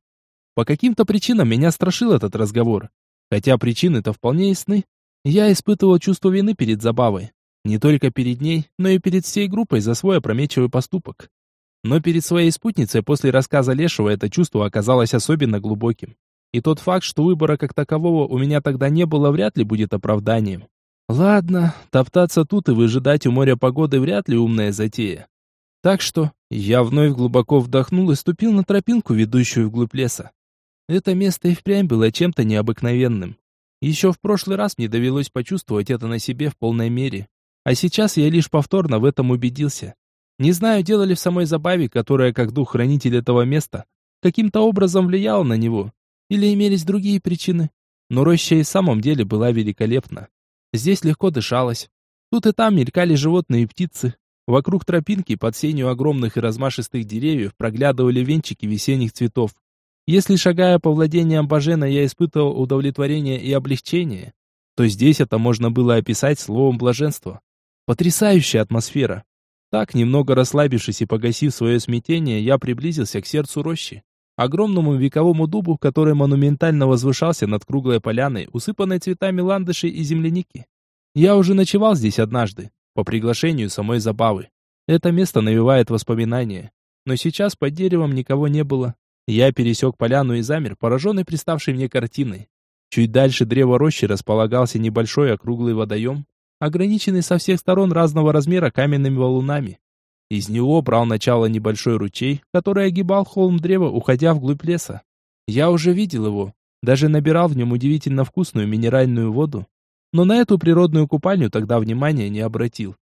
По каким-то причинам меня страшил этот разговор. Хотя причины-то вполне ясны. Я испытывал чувство вины перед Забавой. Не только перед ней, но и перед всей группой за свой опрометчивый поступок. Но перед своей спутницей после рассказа Лешего это чувство оказалось особенно глубоким. И тот факт, что выбора как такового у меня тогда не было, вряд ли будет оправданием. Ладно, топтаться тут и выжидать у моря погоды вряд ли умная затея. Так что я вновь глубоко вдохнул и ступил на тропинку, ведущую вглубь леса. Это место и впрямь было чем-то необыкновенным. Еще в прошлый раз мне довелось почувствовать это на себе в полной мере. А сейчас я лишь повторно в этом убедился. Не знаю, делали в самой забаве, которая как дух-хранитель этого места, каким-то образом влияла на него, или имелись другие причины. Но роща и в самом деле была великолепна. Здесь легко дышалось. Тут и там мелькали животные и птицы. Вокруг тропинки под сенью огромных и размашистых деревьев проглядывали венчики весенних цветов. Если, шагая по владениям Бажена, я испытывал удовлетворение и облегчение, то здесь это можно было описать словом блаженство. Потрясающая атмосфера. Так, немного расслабившись и погасив свое смятение, я приблизился к сердцу рощи, огромному вековому дубу, который монументально возвышался над круглой поляной, усыпанной цветами ландышей и земляники. Я уже ночевал здесь однажды, по приглашению самой забавы. Это место навевает воспоминания. Но сейчас под деревом никого не было, я пересек поляну и замер, пораженный представшей мне картиной. Чуть дальше древа рощи располагался небольшой округлый водоем, ограниченный со всех сторон разного размера каменными валунами. Из него брал начало небольшой ручей, который огибал холм древа, уходя вглубь леса. Я уже видел его, даже набирал в нем удивительно вкусную минеральную воду, но на эту природную купальню тогда внимания не обратил.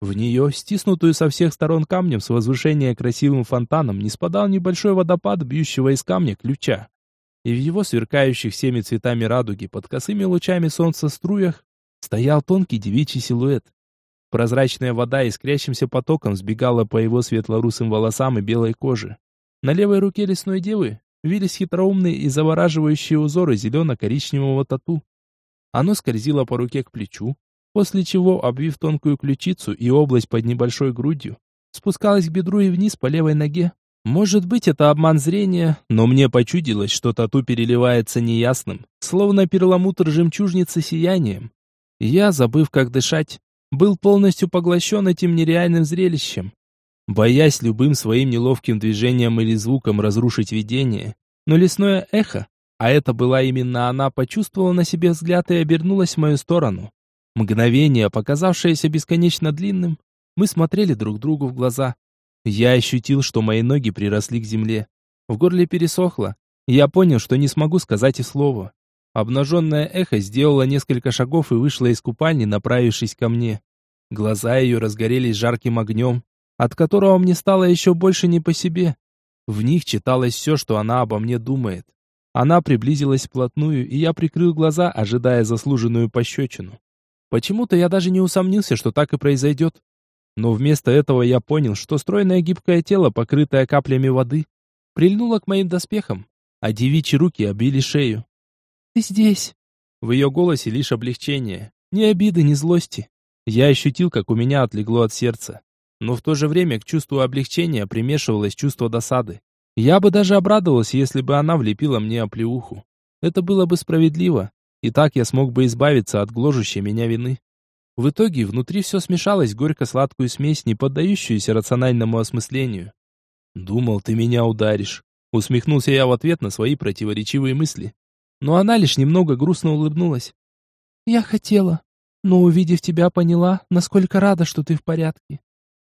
В нее, стиснутую со всех сторон камнем с возвышения красивым фонтаном, не спадал небольшой водопад, бьющего из камня ключа. И в его сверкающих всеми цветами радуги под косыми лучами солнца струях стоял тонкий девичий силуэт. Прозрачная вода искрящимся потоком сбегала по его светлорусым волосам и белой коже. На левой руке лесной девы вились хитроумные и завораживающие узоры зелено-коричневого тату. Оно скользило по руке к плечу, после чего, обвив тонкую ключицу и область под небольшой грудью, спускалась к бедру и вниз по левой ноге. Может быть, это обман зрения, но мне почудилось, что тату переливается неясным, словно перламутр жемчужницы сиянием. Я, забыв, как дышать, был полностью поглощен этим нереальным зрелищем. Боясь любым своим неловким движением или звуком разрушить видение, но лесное эхо, а это была именно она, почувствовала на себе взгляд и обернулась в мою сторону. Мгновение, показавшееся бесконечно длинным, мы смотрели друг другу в глаза. Я ощутил, что мои ноги приросли к земле. В горле пересохло. Я понял, что не смогу сказать и слова. Обнаженное эхо сделало несколько шагов и вышло из купальни, направившись ко мне. Глаза ее разгорелись жарким огнем, от которого мне стало еще больше не по себе. В них читалось все, что она обо мне думает. Она приблизилась вплотную, и я прикрыл глаза, ожидая заслуженную пощечину. Почему-то я даже не усомнился, что так и произойдет. Но вместо этого я понял, что стройное гибкое тело, покрытое каплями воды, прильнуло к моим доспехам, а девичьи руки обили шею. «Ты здесь!» В ее голосе лишь облегчение, ни обиды, ни злости. Я ощутил, как у меня отлегло от сердца. Но в то же время к чувству облегчения примешивалось чувство досады. Я бы даже обрадовался, если бы она влепила мне оплеуху. Это было бы справедливо, и так я смог бы избавиться от гложущей меня вины. В итоге внутри все смешалось горько-сладкую смесь, не поддающуюся рациональному осмыслению. «Думал, ты меня ударишь», — усмехнулся я в ответ на свои противоречивые мысли. Но она лишь немного грустно улыбнулась. «Я хотела, но, увидев тебя, поняла, насколько рада, что ты в порядке».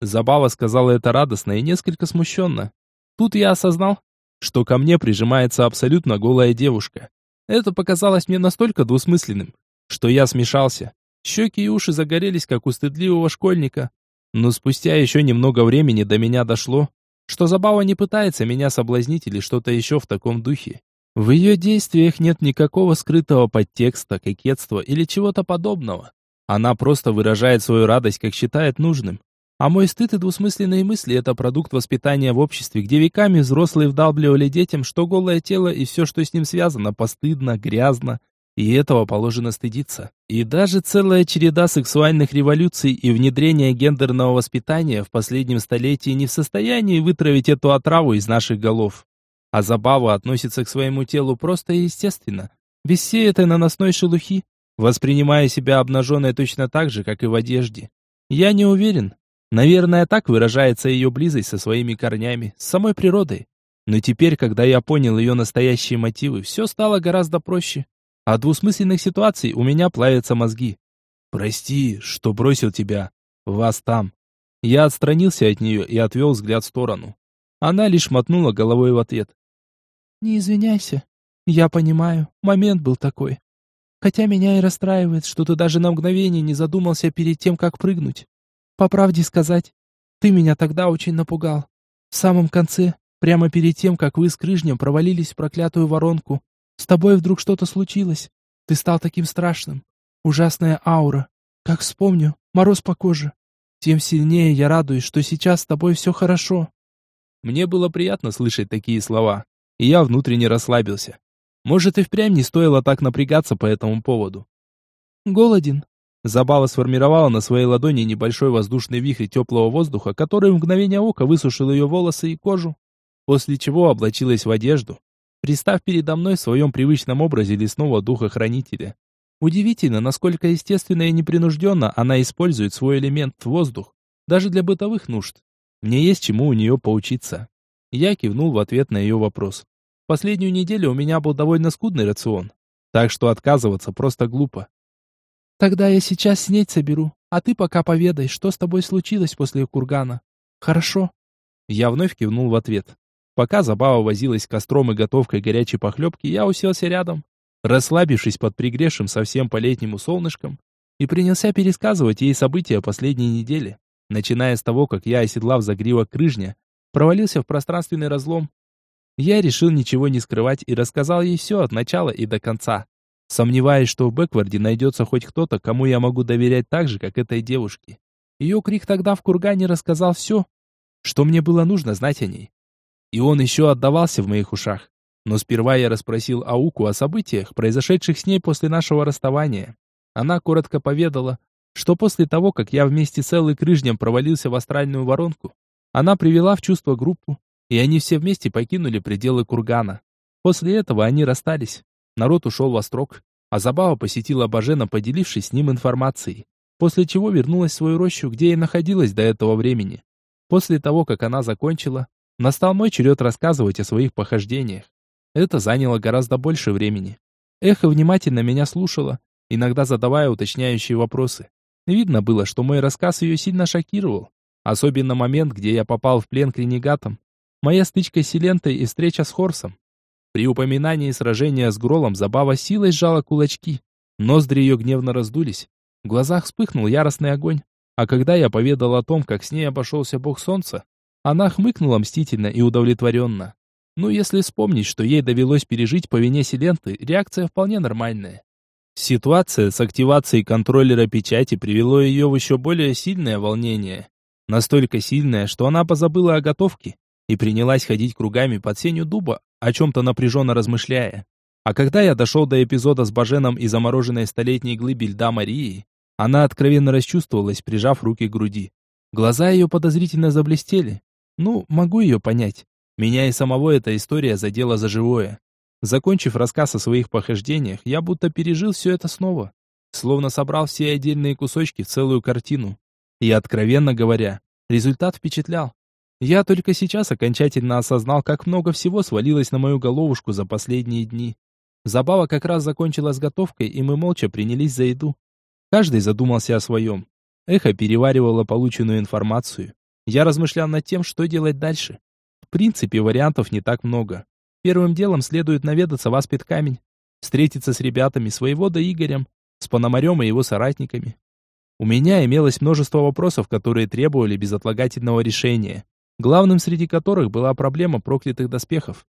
Забава сказала это радостно и несколько смущенно. Тут я осознал, что ко мне прижимается абсолютно голая девушка. Это показалось мне настолько двусмысленным, что я смешался. Щеки и уши загорелись, как у стыдливого школьника. Но спустя еще немного времени до меня дошло, что Забава не пытается меня соблазнить или что-то еще в таком духе. В ее действиях нет никакого скрытого подтекста, кокетства или чего-то подобного. Она просто выражает свою радость, как считает нужным. А мой стыд и двусмысленные мысли – это продукт воспитания в обществе, где веками взрослые вдалбливали детям, что голое тело и все, что с ним связано, постыдно, грязно, и этого положено стыдиться. И даже целая череда сексуальных революций и внедрения гендерного воспитания в последнем столетии не в состоянии вытравить эту отраву из наших голов. А забава относится к своему телу просто и естественно, без всей этой наносной шелухи, воспринимая себя обнаженной точно так же, как и в одежде. Я не уверен, Наверное, так выражается ее близость со своими корнями, с самой природой. Но теперь, когда я понял ее настоящие мотивы, все стало гораздо проще. От двусмысленных ситуаций у меня плавятся мозги. «Прости, что бросил тебя. Вас там». Я отстранился от нее и отвел взгляд в сторону. Она лишь мотнула головой в ответ. «Не извиняйся. Я понимаю, момент был такой. Хотя меня и расстраивает, что ты даже на мгновение не задумался перед тем, как прыгнуть. По правде сказать, ты меня тогда очень напугал. В самом конце, прямо перед тем, как вы с Крыжнем провалились в проклятую воронку, с тобой вдруг что-то случилось. Ты стал таким страшным. Ужасная аура. Как вспомню, мороз по коже. Тем сильнее я радуюсь, что сейчас с тобой все хорошо. Мне было приятно слышать такие слова, и я внутренне расслабился. Может, и впрямь не стоило так напрягаться по этому поводу. Голоден, Забава сформировала на своей ладони небольшой воздушный вихрь теплого воздуха, который в мгновение ока высушил ее волосы и кожу, после чего облачилась в одежду, пристав передо мной в своем привычном образе лесного духа-хранителя. Удивительно, насколько естественно и непринужденно она использует свой элемент воздух, даже для бытовых нужд. Мне есть чему у нее поучиться. Я кивнул в ответ на ее вопрос. Последнюю неделю у меня был довольно скудный рацион, так что отказываться просто глупо. Тогда я сейчас снеть соберу, а ты пока поведай, что с тобой случилось после кургана. Хорошо?» Я вновь кивнул в ответ. Пока Забава возилась с костром и готовкой горячей похлебки, я уселся рядом, расслабившись под пригревшим совсем по-летнему солнышком, и принялся пересказывать ей события последней недели, начиная с того, как я, оседлав загривок крыжня, провалился в пространственный разлом. Я решил ничего не скрывать и рассказал ей все от начала и до конца. Сомневаюсь, что в Бэкварде найдется хоть кто-то, кому я могу доверять так же, как этой девушке. Ее крик тогда в кургане рассказал все, что мне было нужно знать о ней. И он еще отдавался в моих ушах. Но сперва я расспросил Ауку о событиях, произошедших с ней после нашего расставания. Она коротко поведала, что после того, как я вместе с Эллой Крыжнем провалился в астральную воронку, она привела в чувство группу, и они все вместе покинули пределы кургана. После этого они расстались. Народ ушел во строк, а Забава посетила Бажена, поделившись с ним информацией, после чего вернулась в свою рощу, где и находилась до этого времени. После того, как она закончила, настал мой черед рассказывать о своих похождениях. Это заняло гораздо больше времени. Эхо внимательно меня слушало, иногда задавая уточняющие вопросы. Видно было, что мой рассказ ее сильно шокировал. Особенно момент, где я попал в плен к ренегатам. Моя стычка с Селентой и встреча с Хорсом. При упоминании сражения с Гролом Забава силой сжала кулачки. Ноздри ее гневно раздулись. В глазах вспыхнул яростный огонь. А когда я поведал о том, как с ней обошелся бог солнца, она хмыкнула мстительно и удовлетворенно. Ну, если вспомнить, что ей довелось пережить по вине Селенты, реакция вполне нормальная. Ситуация с активацией контроллера печати привело ее в еще более сильное волнение. Настолько сильное, что она позабыла о готовке и принялась ходить кругами под сенью дуба, о чем-то напряженно размышляя. А когда я дошел до эпизода с Баженом и замороженной столетней глыбе льда Марии, она откровенно расчувствовалась, прижав руки к груди. Глаза ее подозрительно заблестели. Ну, могу ее понять. Меня и самого эта история задела за живое. Закончив рассказ о своих похождениях, я будто пережил все это снова. Словно собрал все отдельные кусочки в целую картину. И, откровенно говоря, результат впечатлял. Я только сейчас окончательно осознал, как много всего свалилось на мою головушку за последние дни. Забава как раз закончилась с готовкой, и мы молча принялись за еду. Каждый задумался о своем. Эхо переваривало полученную информацию. Я размышлял над тем, что делать дальше. В принципе, вариантов не так много. Первым делом следует наведаться в Аспид Камень, встретиться с ребятами, своего да Игорем, с Пономарем и его соратниками. У меня имелось множество вопросов, которые требовали безотлагательного решения, главным среди которых была проблема проклятых доспехов.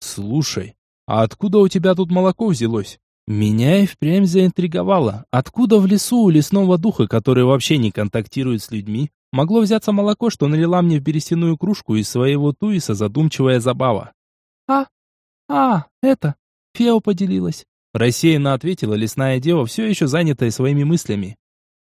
«Слушай, а откуда у тебя тут молоко взялось?» Меня и впрямь заинтриговало, откуда в лесу у лесного духа, который вообще не контактирует с людьми, Могло взяться молоко, что налила мне в берестяную кружку из своего туиса задумчивая забава. «А, а, это, Фео поделилась», — рассеянно ответила лесная дева, все еще занятая своими мыслями.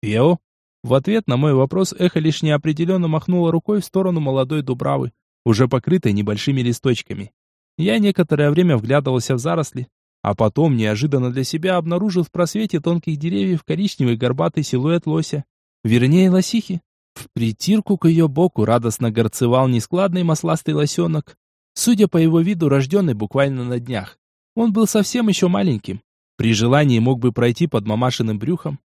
«Фео?» В ответ на мой вопрос эхо лишь неопределенно махнуло рукой в сторону молодой дубравы, уже покрытой небольшими листочками. Я некоторое время вглядывался в заросли, а потом неожиданно для себя обнаружил в просвете тонких деревьев коричневый горбатый силуэт лося. Вернее, лосихи. В притирку к ее боку радостно горцевал нескладный масластый лосенок, судя по его виду, рожденный буквально на днях. Он был совсем еще маленьким. При желании мог бы пройти под мамашиным брюхом.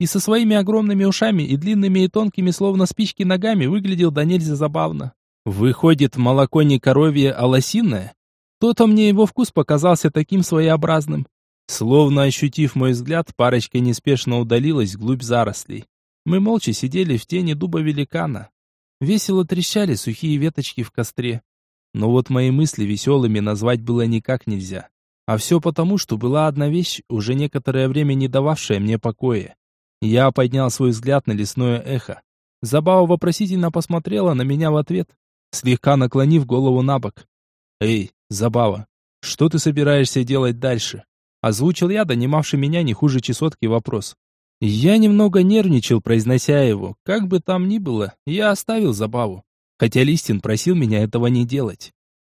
И со своими огромными ушами и длинными и тонкими, словно спички ногами, выглядел до нельзя забавно. Выходит, молоко не коровье, а лосиное? То-то мне его вкус показался таким своеобразным. Словно ощутив мой взгляд, парочка неспешно удалилась вглубь зарослей. Мы молча сидели в тени дуба великана. Весело трещали сухие веточки в костре. Но вот мои мысли веселыми назвать было никак нельзя. А все потому, что была одна вещь, уже некоторое время не дававшая мне покоя. Я поднял свой взгляд на лесное эхо. Забава вопросительно посмотрела на меня в ответ, слегка наклонив голову на бок. «Эй, Забава, что ты собираешься делать дальше?» Озвучил я, донимавший меня не хуже чесотки вопрос. Я немного нервничал, произнося его. Как бы там ни было, я оставил забаву. Хотя Листин просил меня этого не делать.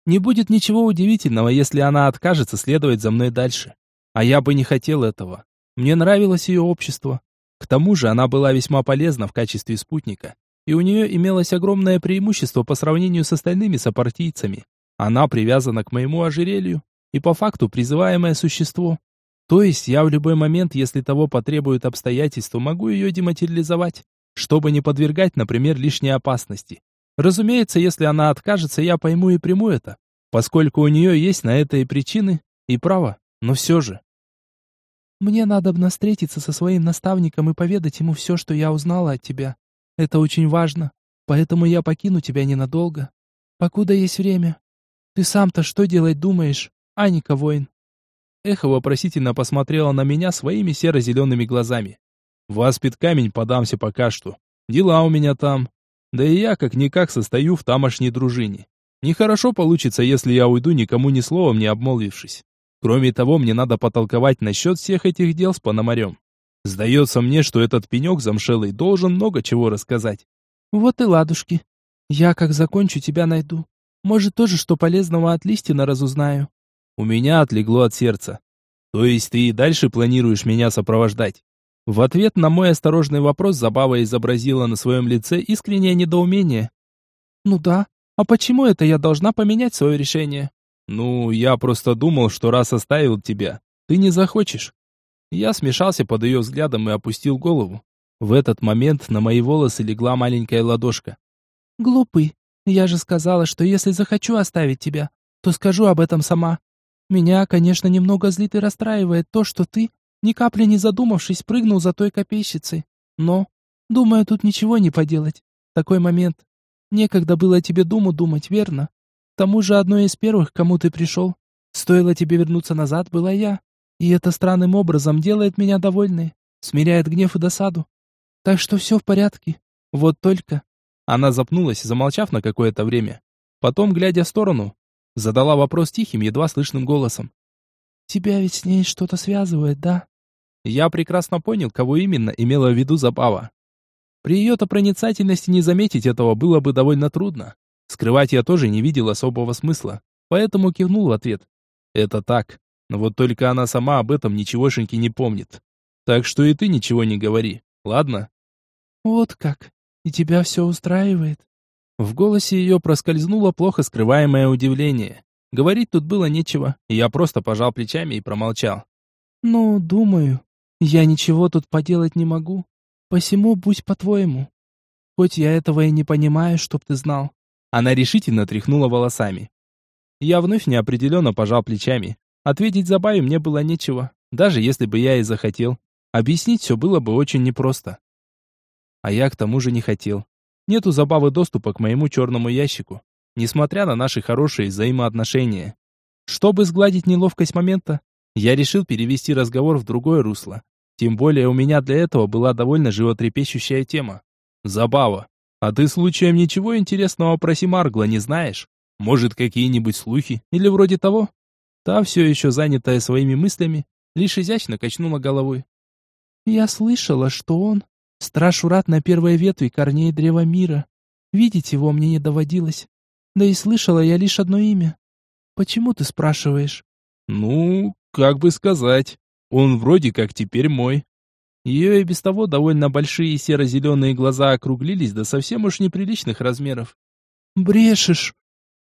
Не будет ничего удивительного, если она откажется следовать за мной дальше. А я бы не хотел этого. Мне нравилось ее общество. Тому же она была весьма полезна в качестве спутника. И у нее имелось огромное преимущество по сравнению с остальными сопартийцами. Она привязана к моему ожерелью и по факту призываемое существо. То есть я в любой момент, если того потребуют обстоятельства, могу ее дематериализовать, чтобы не подвергать, например, лишней опасности. Разумеется, если она откажется, я пойму и приму это, поскольку у нее есть на это и причины, и право, но все же. Мне надо бы встретиться со своим наставником и поведать ему все, что я узнала от тебя. Это очень важно, поэтому я покину тебя ненадолго, покуда есть время. Ты сам-то что делать думаешь, Аника воин? Эхо вопросительно посмотрела на меня своими серо-зелеными глазами. В Аспид камень подамся пока что. Дела у меня там. Да и я как-никак состою в тамошней дружине. Нехорошо получится, если я уйду, никому ни словом не обмолвившись. Кроме того, мне надо потолковать насчет всех этих дел с Пономарем. Сдается мне, что этот пенек замшелый должен много чего рассказать. Вот и ладушки. Я, как закончу, тебя найду. Может, тоже что полезного от Листина разузнаю. У меня отлегло от сердца. То есть ты и дальше планируешь меня сопровождать? В ответ на мой осторожный вопрос Забава изобразила на своем лице искреннее недоумение. «Ну да, а почему это я должна поменять свое решение? Ну, я просто думал, что раз оставил тебя, ты не захочешь. Я смешался под ее взглядом и опустил голову. В этот момент на мои волосы легла маленькая ладошка. «Глупый, я же сказала, что если захочу оставить тебя, то скажу об этом сама. Меня, конечно, немного злит и расстраивает то, что ты, ни капли не задумавшись, прыгнул за той копейщицей. Но, думаю, тут ничего не поделать. Такой момент. Некогда было тебе думу думать, верно? Тому же одной из первых, кому ты пришел. Стоило тебе вернуться назад, была я. И это странным образом делает меня довольной, смиряет гнев и досаду. Так что все в порядке. Вот только... Она запнулась, замолчав на какое-то время. Потом, глядя в сторону, задала вопрос тихим, едва слышным голосом. «Тебя ведь с ней что-то связывает, да?» Я прекрасно понял, кого именно имела в виду Забава. При ее-то проницательности не заметить этого было бы довольно трудно. Скрывать я тоже не видел особого смысла, поэтому кивнул в ответ. Это так, но вот только она сама об этом ничегошеньки не помнит. Так что и ты ничего не говори, ладно? Вот как. И тебя все устраивает? В голосе ее проскользнуло плохо скрываемое удивление. Говорить тут было нечего, я просто пожал плечами и промолчал. «Ну, думаю, я ничего тут поделать не могу. Посему будь по-твоему. Хоть я этого и не понимаю, чтоб ты знал». Она решительно тряхнула волосами. Я вновь неопределенно пожал плечами. Ответить Забаве мне было нечего, даже если бы я и захотел. Объяснить все было бы очень непросто. А я к тому же не хотел. Нету Забавы доступа к моему черному ящику, несмотря на наши хорошие взаимоотношения. Чтобы сгладить неловкость момента, я решил перевести разговор в другое русло. Тем более у меня для этого была довольно животрепещущая тема. Забава. А ты случаем ничего интересного про Симаргла не знаешь? Может, какие-нибудь слухи или вроде того? Та, все еще занятая своими мыслями, лишь изящно качнула головой. Я слышала, что он страж урат на первой ветви корней древа мира. Видеть его мне не доводилось. Да и слышала я лишь одно имя. Почему ты спрашиваешь? Ну, как бы сказать. Он вроде как теперь мой. Ее и без того довольно большие серо-зеленые глаза округлились до совсем уж неприличных размеров. «Брешешь!»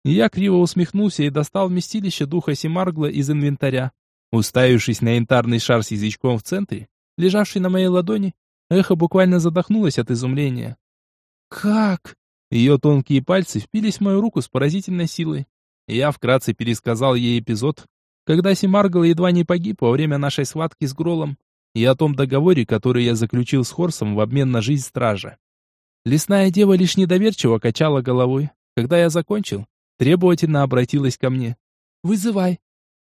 Я криво усмехнулся и достал вместилище духа Семаргла из инвентаря. Уставившись на янтарный шар с язычком в центре, лежавший на моей ладони, эхо буквально задохнулось от изумления. «Как?» Ее тонкие пальцы впились в мою руку с поразительной силой. Я вкратце пересказал ей эпизод, когда Симаргл едва не погиб во время нашей схватки с Гролом, и о том договоре, который я заключил с Хорсом в обмен на жизнь стража. Лесная дева лишь недоверчиво качала головой. Когда я закончил, требовательно обратилась ко мне. «Вызывай».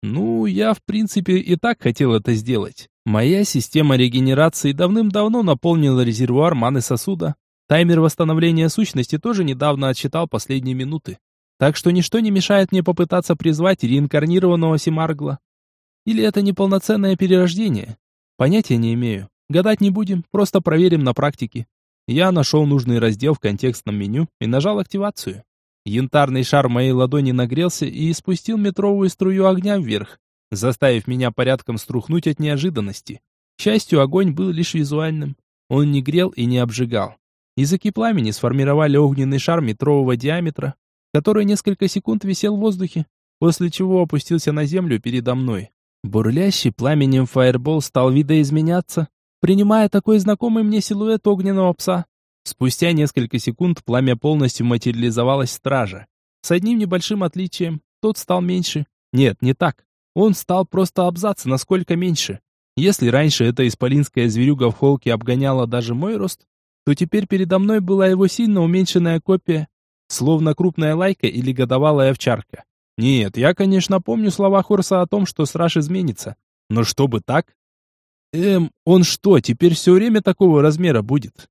Ну, я, в принципе, и так хотел это сделать. Моя система регенерации давным-давно наполнила резервуар маны сосуда. Таймер восстановления сущности тоже недавно отсчитал последние минуты. Так что ничто не мешает мне попытаться призвать реинкарнированного Симаргла. Или это неполноценное перерождение? Понятия не имею. Гадать не будем, просто проверим на практике. Я нашел нужный раздел в контекстном меню и нажал активацию. Янтарный шар моей ладони нагрелся и испустил метровую струю огня вверх, заставив меня порядком струхнуть от неожиданности. К счастью, огонь был лишь визуальным. Он не грел и не обжигал. Языки пламени сформировали огненный шар метрового диаметра, который несколько секунд висел в воздухе, после чего опустился на землю передо мной. Бурлящий пламенем фаербол стал видоизменяться, принимая такой знакомый мне силуэт огненного пса. Спустя несколько секунд пламя полностью материализовалось страже. С одним небольшим отличием. Тот стал меньше. Нет, не так. Он стал просто абзац, насколько меньше. Если раньше эта исполинская зверюга в холке обгоняла даже мой рост, то теперь передо мной была его сильно уменьшенная копия, словно крупная лайка или годовалая овчарка. Нет, я, конечно, помню слова Хорса о том, что страж изменится. Но чтобы так? Эм, он что, теперь все время такого размера будет?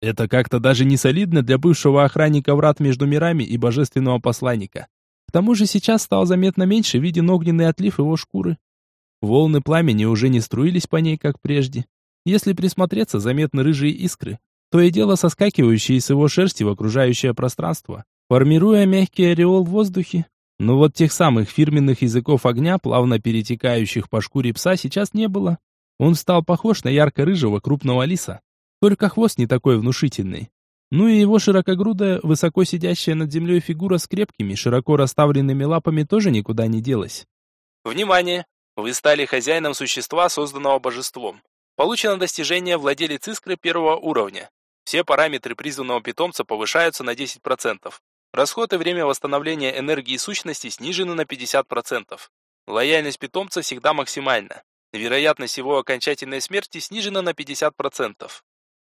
Это как-то даже не солидно для бывшего охранника врат между мирами и божественного посланника. К тому же сейчас стал заметно меньше виден огненный отлив его шкуры. Волны пламени уже не струились по ней, как прежде. Если присмотреться, заметны рыжие искры, то и дело соскакивающие с его шерсти в окружающее пространство, формируя мягкий ореол в воздухе. Но вот тех самых фирменных языков огня, плавно перетекающих по шкуре пса, сейчас не было. Он стал похож на ярко-рыжего крупного лиса, только хвост не такой внушительный. Ну и его широкогрудая, высоко сидящая над землей фигура с крепкими, широко расставленными лапами тоже никуда не делась. Внимание! Вы стали хозяином существа, созданного божеством. Получено достижение владелец искры первого уровня. Все параметры призванного питомца повышаются на 10%. Расход и время восстановления энергии сущности снижены на 50%. Лояльность питомца всегда максимальна. Вероятность его окончательной смерти снижена на 50%.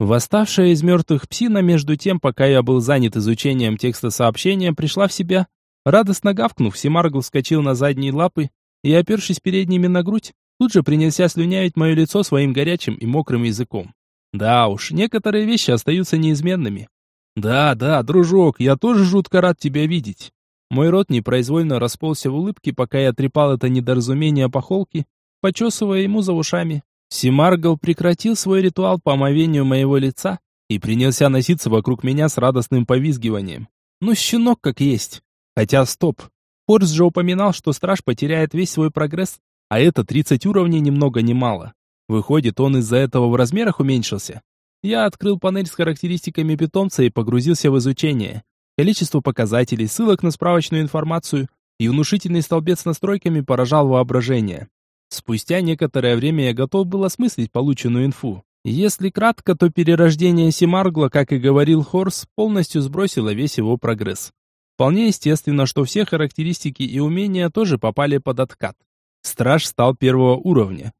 Восставшая из мертвых псина, между тем, пока я был занят изучением текста сообщения, пришла в себя. Радостно гавкнув, Семаргл вскочил на задние лапы и, опершись передними на грудь, тут же принялся слюнявить мое лицо своим горячим и мокрым языком. Да уж, некоторые вещи остаются неизменными. Да, да, дружок, я тоже жутко рад тебя видеть. Мой рот непроизвольно расползся в улыбке, пока я трепал это недоразумение по холке, почесывая ему за ушами. Симаргл прекратил свой ритуал по омовению моего лица и принялся носиться вокруг меня с радостным повизгиванием. Ну, щенок как есть. Хотя, стоп. Хорс же упоминал, что страж потеряет весь свой прогресс, а это 30 уровней ни много ни мало. Выходит, он из-за этого в размерах уменьшился. Я открыл панель с характеристиками питомца и погрузился в изучение. Количество показателей, ссылок на справочную информацию и внушительный столбец с настройками поражал воображение. Спустя некоторое время я готов был осмыслить полученную инфу. Если кратко, то перерождение Симаргла, как и говорил Хорс, полностью сбросило весь его прогресс. Вполне естественно, что все характеристики и умения тоже попали под откат. Страж стал первого уровня.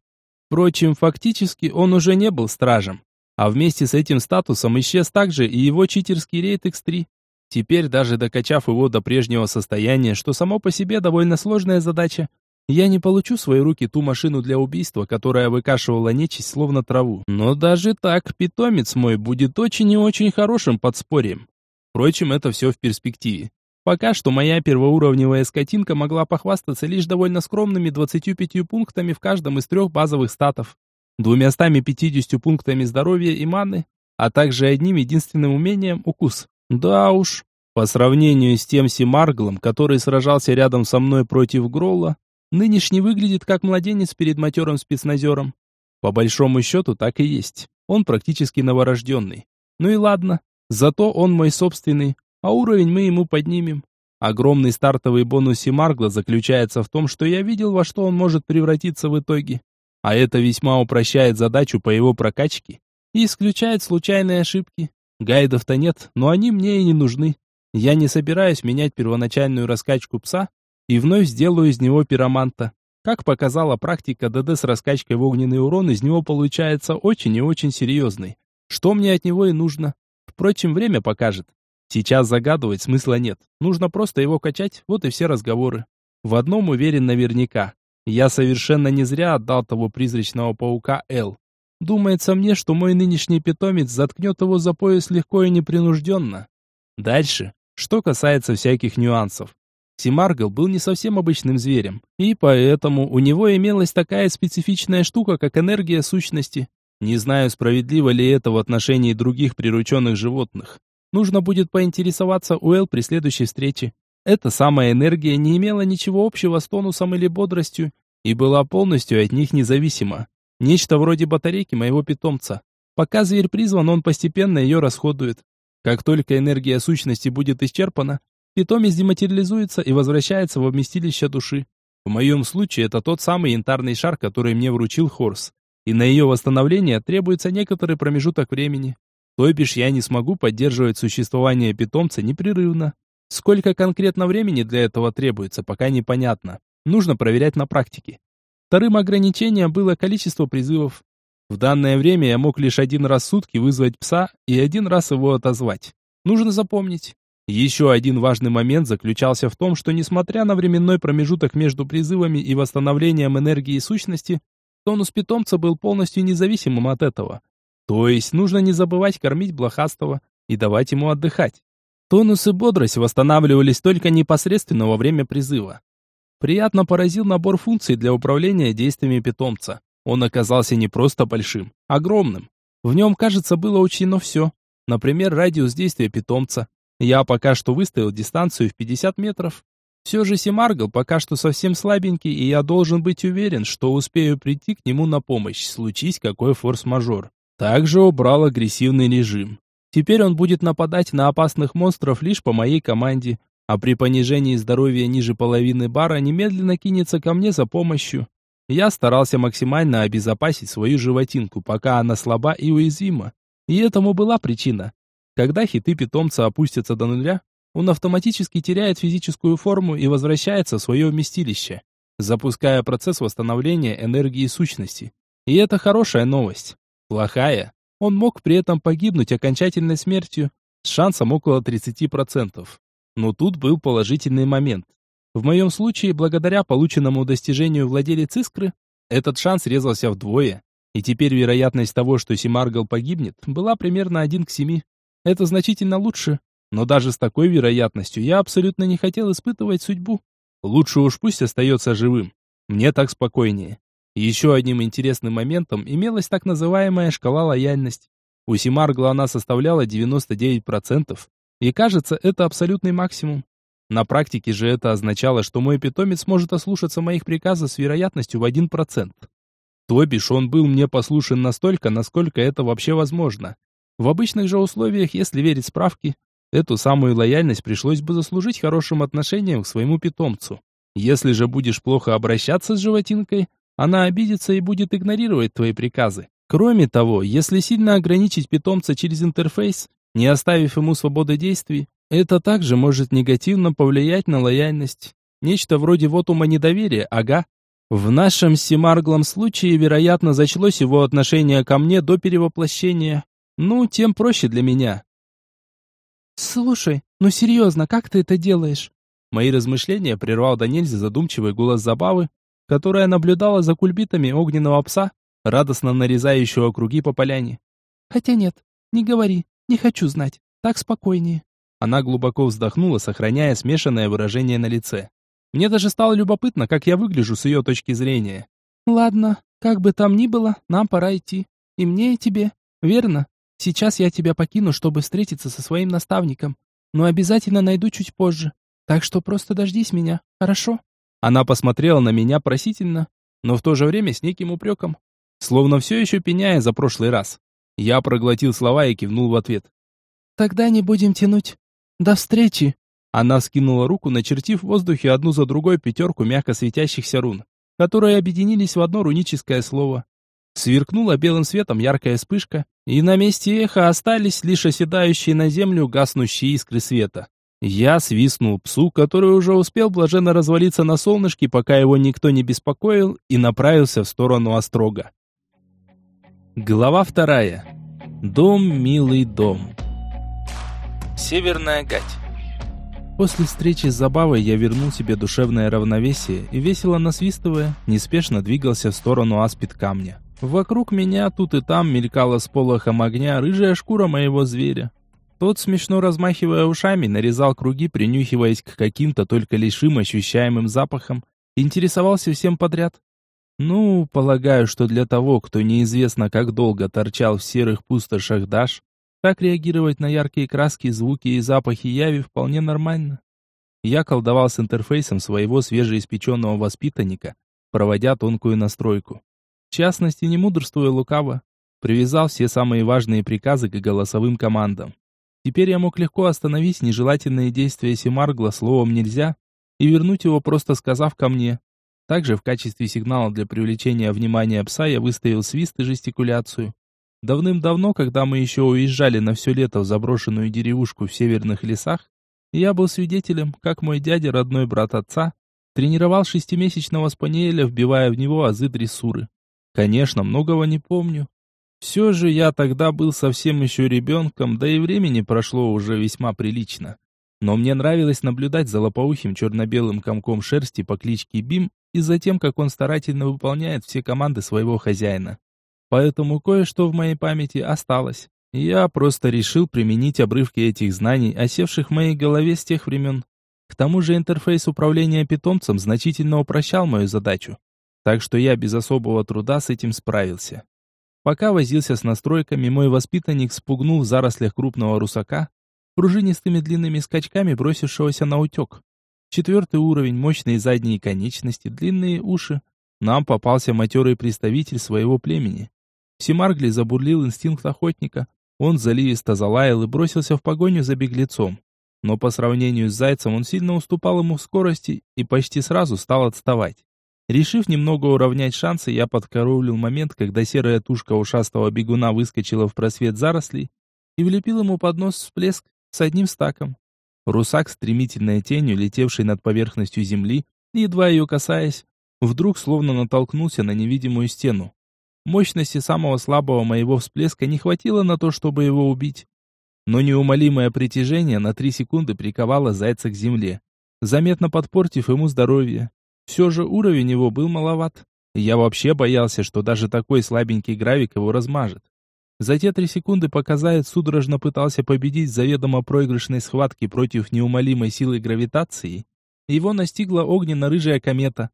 Впрочем, фактически он уже не был стражем. А вместе с этим статусом исчез также и его читерский рейд X3. Теперь, даже докачав его до прежнего состояния, что само по себе довольно сложная задача, я не получу в свои руки ту машину для убийства, которая выкашивала нечисть словно траву. Но даже так, питомец мой будет очень и очень хорошим подспорьем. Впрочем, это все в перспективе. Пока что моя первоуровневая скотинка могла похвастаться лишь довольно скромными 25 пунктами в каждом из трех базовых статов, 250 пунктами здоровья и маны, а также одним единственным умением – укус. Да уж, по сравнению с тем Симарглом, который сражался рядом со мной против Гролла, Нынешний выглядит как младенец перед матерым спецназером. По большому счету так и есть. Он практически новорожденный. Ну и ладно, зато он мой собственный, а уровень мы ему поднимем. Огромный стартовый бонус Симаргла заключается в том, что я видел, во что он может превратиться в итоге. А это весьма упрощает задачу по его прокачке и исключает случайные ошибки. Гайдов-то нет, но они мне и не нужны. Я не собираюсь менять первоначальную раскачку пса и вновь сделаю из него пироманта. Как показала практика, ДД с раскачкой в огненный урон из него получается очень и очень серьезный. Что мне от него и нужно. Впрочем, время покажет. Сейчас загадывать смысла нет. Нужно просто его качать, вот и все разговоры. В одном уверен наверняка. Я совершенно не зря отдал того призрачного паука Эл. Думается мне, что мой нынешний питомец заткнет его за пояс легко и непринужденно. Дальше, что касается всяких нюансов. Симаргл был не совсем обычным зверем, и поэтому у него имелась такая специфичная штука, как энергия сущности. Не знаю, справедливо ли это в отношении других прирученных животных. Нужно будет поинтересоваться у Эл при следующей встрече. Эта самая энергия не имела ничего общего с тонусом или бодростью и была полностью от них независима. Нечто вроде батарейки моего питомца. Пока зверь призван, он постепенно ее расходует. Как только энергия сущности будет исчерпана, питомец дематериализуется и возвращается во вместилище души. В моем случае это тот самый янтарный шар, который мне вручил Хорс. И на ее восстановление требуется некоторый промежуток времени. То бишь я не смогу поддерживать существование питомца непрерывно. Сколько конкретно времени для этого требуется, пока непонятно. Нужно проверять на практике. Вторым ограничением было количество призывов. В данное время я мог лишь один раз в сутки вызвать пса и один раз его отозвать. Нужно запомнить. Еще один важный момент заключался в том, что несмотря на временной промежуток между призывами и восстановлением энергии сущности, тонус питомца был полностью независимым от этого. То есть нужно не забывать кормить блохастого и давать ему отдыхать. Тонус и бодрость восстанавливались только непосредственно во время призыва. Приятно поразил набор функций для управления действиями питомца. Он оказался не просто большим, огромным. В нем, кажется, было учтено все. Например, радиус действия питомца, я пока что выставил дистанцию в 50 метров. Все же Семаргл пока что совсем слабенький, и я должен быть уверен, что успею прийти к нему на помощь, случись какой форс-мажор. Также убрал агрессивный режим. Теперь он будет нападать на опасных монстров лишь по моей команде, а при понижении здоровья ниже половины бара немедленно кинется ко мне за помощью. Я старался максимально обезопасить свою животинку, пока она слаба и уязвима. И этому была причина. Когда хиты питомца опустятся до нуля, он автоматически теряет физическую форму и возвращается в свое вместилище, запуская процесс восстановления энергии сущности. И это хорошая новость. Плохая. Он мог при этом погибнуть окончательной смертью с шансом около 30%. Но тут был положительный момент. В моем случае, благодаря полученному достижению владелец искры, этот шанс резался вдвое, и теперь вероятность того, что Симаргл погибнет, была примерно 1 к 7. Это значительно лучше, но даже с такой вероятностью я абсолютно не хотел испытывать судьбу. Лучше уж пусть остается живым. Мне так спокойнее. Еще одним интересным моментом имелась так называемая шкала лояльности. У Симаргла она составляла 99%, и кажется, это абсолютный максимум. На практике же это означало, что мой питомец может ослушаться моих приказов с вероятностью в 1%. То бишь он был мне послушен настолько, насколько это вообще возможно. В обычных же условиях, если верить справке, эту самую лояльность пришлось бы заслужить хорошим отношением к своему питомцу. Если же будешь плохо обращаться с животинкой, она обидится и будет игнорировать твои приказы. Кроме того, если сильно ограничить питомца через интерфейс, не оставив ему свободы действий, это также может негативно повлиять на лояльность. Нечто вроде вотума недоверия, ага. В нашем Симарглом случае, вероятно, зачлось его отношение ко мне до перевоплощения. Ну, тем проще для меня. «Слушай, ну серьезно, как ты это делаешь?» Мои размышления прервал до нельзя задумчивый голос Забавы, которая наблюдала за кульбитами огненного пса, радостно нарезающего круги по поляне. «Хотя нет, не говори, не хочу знать, так спокойнее». Она глубоко вздохнула, сохраняя смешанное выражение на лице. Мне даже стало любопытно, как я выгляжу с ее точки зрения. «Ладно, как бы там ни было, нам пора идти. И мне, и тебе. Верно? Сейчас я тебя покину, чтобы встретиться со своим наставником. Но обязательно найду чуть позже. Так что просто дождись меня, хорошо?» Она посмотрела на меня просительно, но в то же время с неким упреком. Словно все еще пеняя за прошлый раз. Я проглотил слова и кивнул в ответ. «Тогда не будем тянуть. До встречи!» Она скинула руку, начертив в воздухе одну за другой пятерку мягко светящихся рун, которые объединились в одно руническое слово. Сверкнула белым светом яркая вспышка, и на месте эха остались лишь оседающие на землю гаснущие искры света. Я свистнул псу, который уже успел блаженно развалиться на солнышке, пока его никто не беспокоил, и направился в сторону острога. Глава вторая. Дом, милый дом. Северная гать. После встречи с Забавой я вернул себе душевное равновесие и, весело насвистывая, неспешно двигался в сторону аспид камня. Вокруг меня тут и там мелькала с полохом огня рыжая шкура моего зверя. Тот, смешно размахивая ушами, нарезал круги, принюхиваясь к каким-то только лишим ощущаемым запахам, интересовался всем подряд. Ну, полагаю, что для того, кто неизвестно как долго торчал в серых пустошах Даш, так реагировать на яркие краски, звуки и запахи яви вполне нормально. Я колдовал с интерфейсом своего свежеиспеченного воспитанника, проводя тонкую настройку. В частности, не мудрствуя лукаво, привязал все самые важные приказы к голосовым командам. Теперь я мог легко остановить нежелательные действия Семаргла словом «нельзя» и вернуть его, просто сказав ко мне. Также в качестве сигнала для привлечения внимания пса я выставил свист и жестикуляцию. Давным-давно, когда мы еще уезжали на все лето в заброшенную деревушку в северных лесах, я был свидетелем, как мой дядя, родной брат отца, тренировал шестимесячного спаниеля, вбивая в него азы дрессуры. Конечно, многого не помню. Все же я тогда был совсем еще ребенком, да и времени прошло уже весьма прилично. Но мне нравилось наблюдать за лопоухим черно-белым комком шерсти по кличке Бим и за тем, как он старательно выполняет все команды своего хозяина. Поэтому кое-что в моей памяти осталось. Я просто решил применить обрывки этих знаний, осевших в моей голове с тех времен. К тому же интерфейс управления питомцем значительно упрощал мою задачу. Так что я без особого труда с этим справился. Пока возился с настройками, мой воспитанник спугнул в зарослях крупного русака, пружинистыми длинными скачками бросившегося на утек. Четвертый уровень, мощные задние конечности, длинные уши. Нам попался матерый представитель своего племени. В Семаргле забурлил инстинкт охотника, Он заливисто залаял и бросился в погоню за беглецом. Но по сравнению с зайцем он сильно уступал ему в скорости и почти сразу стал отставать. Решив немного уравнять шансы, я подкоровлил момент, когда серая тушка ушастого бегуна выскочила в просвет зарослей и влепил ему под нос всплеск с одним стаком. Русак, стремительной тенью, летевший над поверхностью земли, едва ее касаясь, вдруг словно натолкнулся на невидимую стену. Мощности самого слабого моего всплеска не хватило на то, чтобы его убить. Но неумолимое притяжение на три секунды приковало зайца к земле, заметно подпортив ему здоровье. Все же уровень его был маловат. Я вообще боялся, что даже такой слабенький гравик его размажет. За те три секунды, пока Заяц судорожно пытался победить заведомо проигрышной схватки против неумолимой силы гравитации, его настигла огненно-рыжая комета,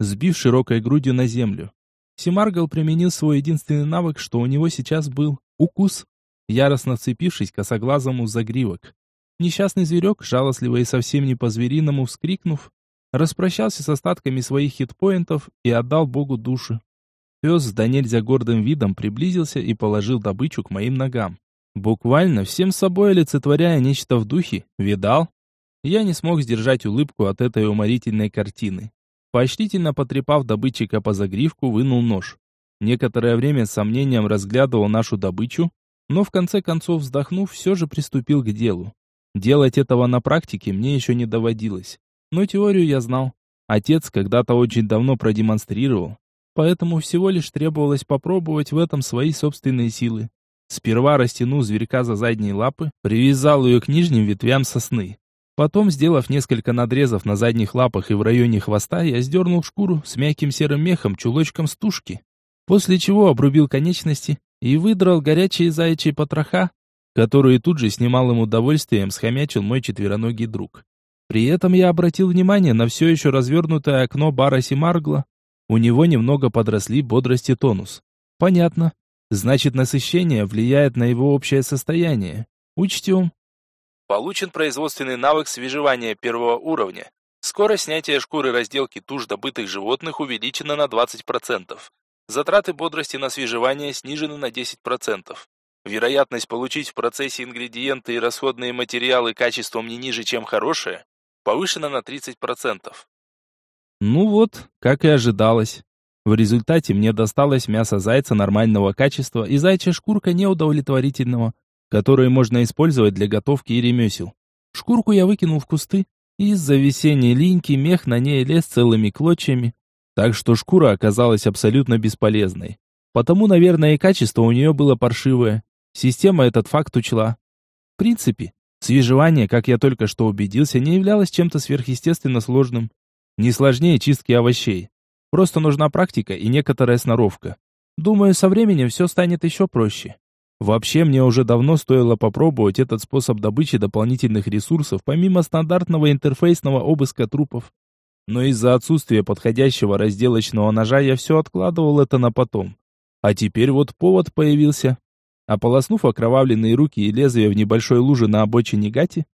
сбив широкой грудью на землю. Симаргал применил свой единственный навык, что у него сейчас был — укус, яростно вцепившись косоглазому загривок. Несчастный зверек, жалостливо и совсем не по-звериному вскрикнув, распрощался с остатками своих хитпоинтов и отдал Богу душу. Пес с до нельзя гордым видом приблизился и положил добычу к моим ногам. Буквально всем собой олицетворяя нечто в духе, видал? Я не смог сдержать улыбку от этой уморительной картины. Поощрительно потрепав добытчика по загривку, вынул нож. Некоторое время с сомнением разглядывал нашу добычу, но в конце концов, вздохнув, все же приступил к делу. Делать этого на практике мне еще не доводилось. Но теорию я знал. Отец когда-то очень давно продемонстрировал. Поэтому всего лишь требовалось попробовать в этом свои собственные силы. Сперва растянул зверька за задние лапы, привязал ее к нижним ветвям сосны. Потом, сделав несколько надрезов на задних лапах и в районе хвоста, я сдернул шкуру с мягким серым мехом чулочком с тушки. После чего обрубил конечности и выдрал горячие заячьи потроха, которые тут же с немалым удовольствием схомячил мой четвероногий друг. При этом я обратил внимание на все еще развернутое окно бара Симаргла. У него немного подросли бодрость и тонус. Понятно. Значит, насыщение влияет на его общее состояние. Учтем. Получен производственный навык свежевания первого уровня. Скорость снятия шкуры разделки туш добытых животных увеличена на 20%. Затраты бодрости на свежевание снижены на 10%. Вероятность получить в процессе ингредиенты и расходные материалы качеством не ниже, чем хорошее, повышена на 30%. Ну вот, как и ожидалось. В результате мне досталось мясо зайца нормального качества и зайчья шкурка неудовлетворительного, которые можно использовать для готовки и ремесел. Шкурку я выкинул в кусты, и из-за весенней линьки мех на ней лез целыми клочьями, так что шкура оказалась абсолютно бесполезной. Потому, наверное, и качество у нее было паршивое. Система этот факт учла. В принципе, Свежевание, как я только что убедился, не являлось чем-то сверхъестественно сложным. Не сложнее чистки овощей. Просто нужна практика и некоторая сноровка. Думаю, со временем все станет еще проще. Вообще, мне уже давно стоило попробовать этот способ добычи дополнительных ресурсов, помимо стандартного интерфейсного обыска трупов. Но из-за отсутствия подходящего разделочного ножа я все откладывал это на потом. А теперь вот повод появился. Ополоснув окровавленные руки и лезвие в небольшой луже на обочине гати,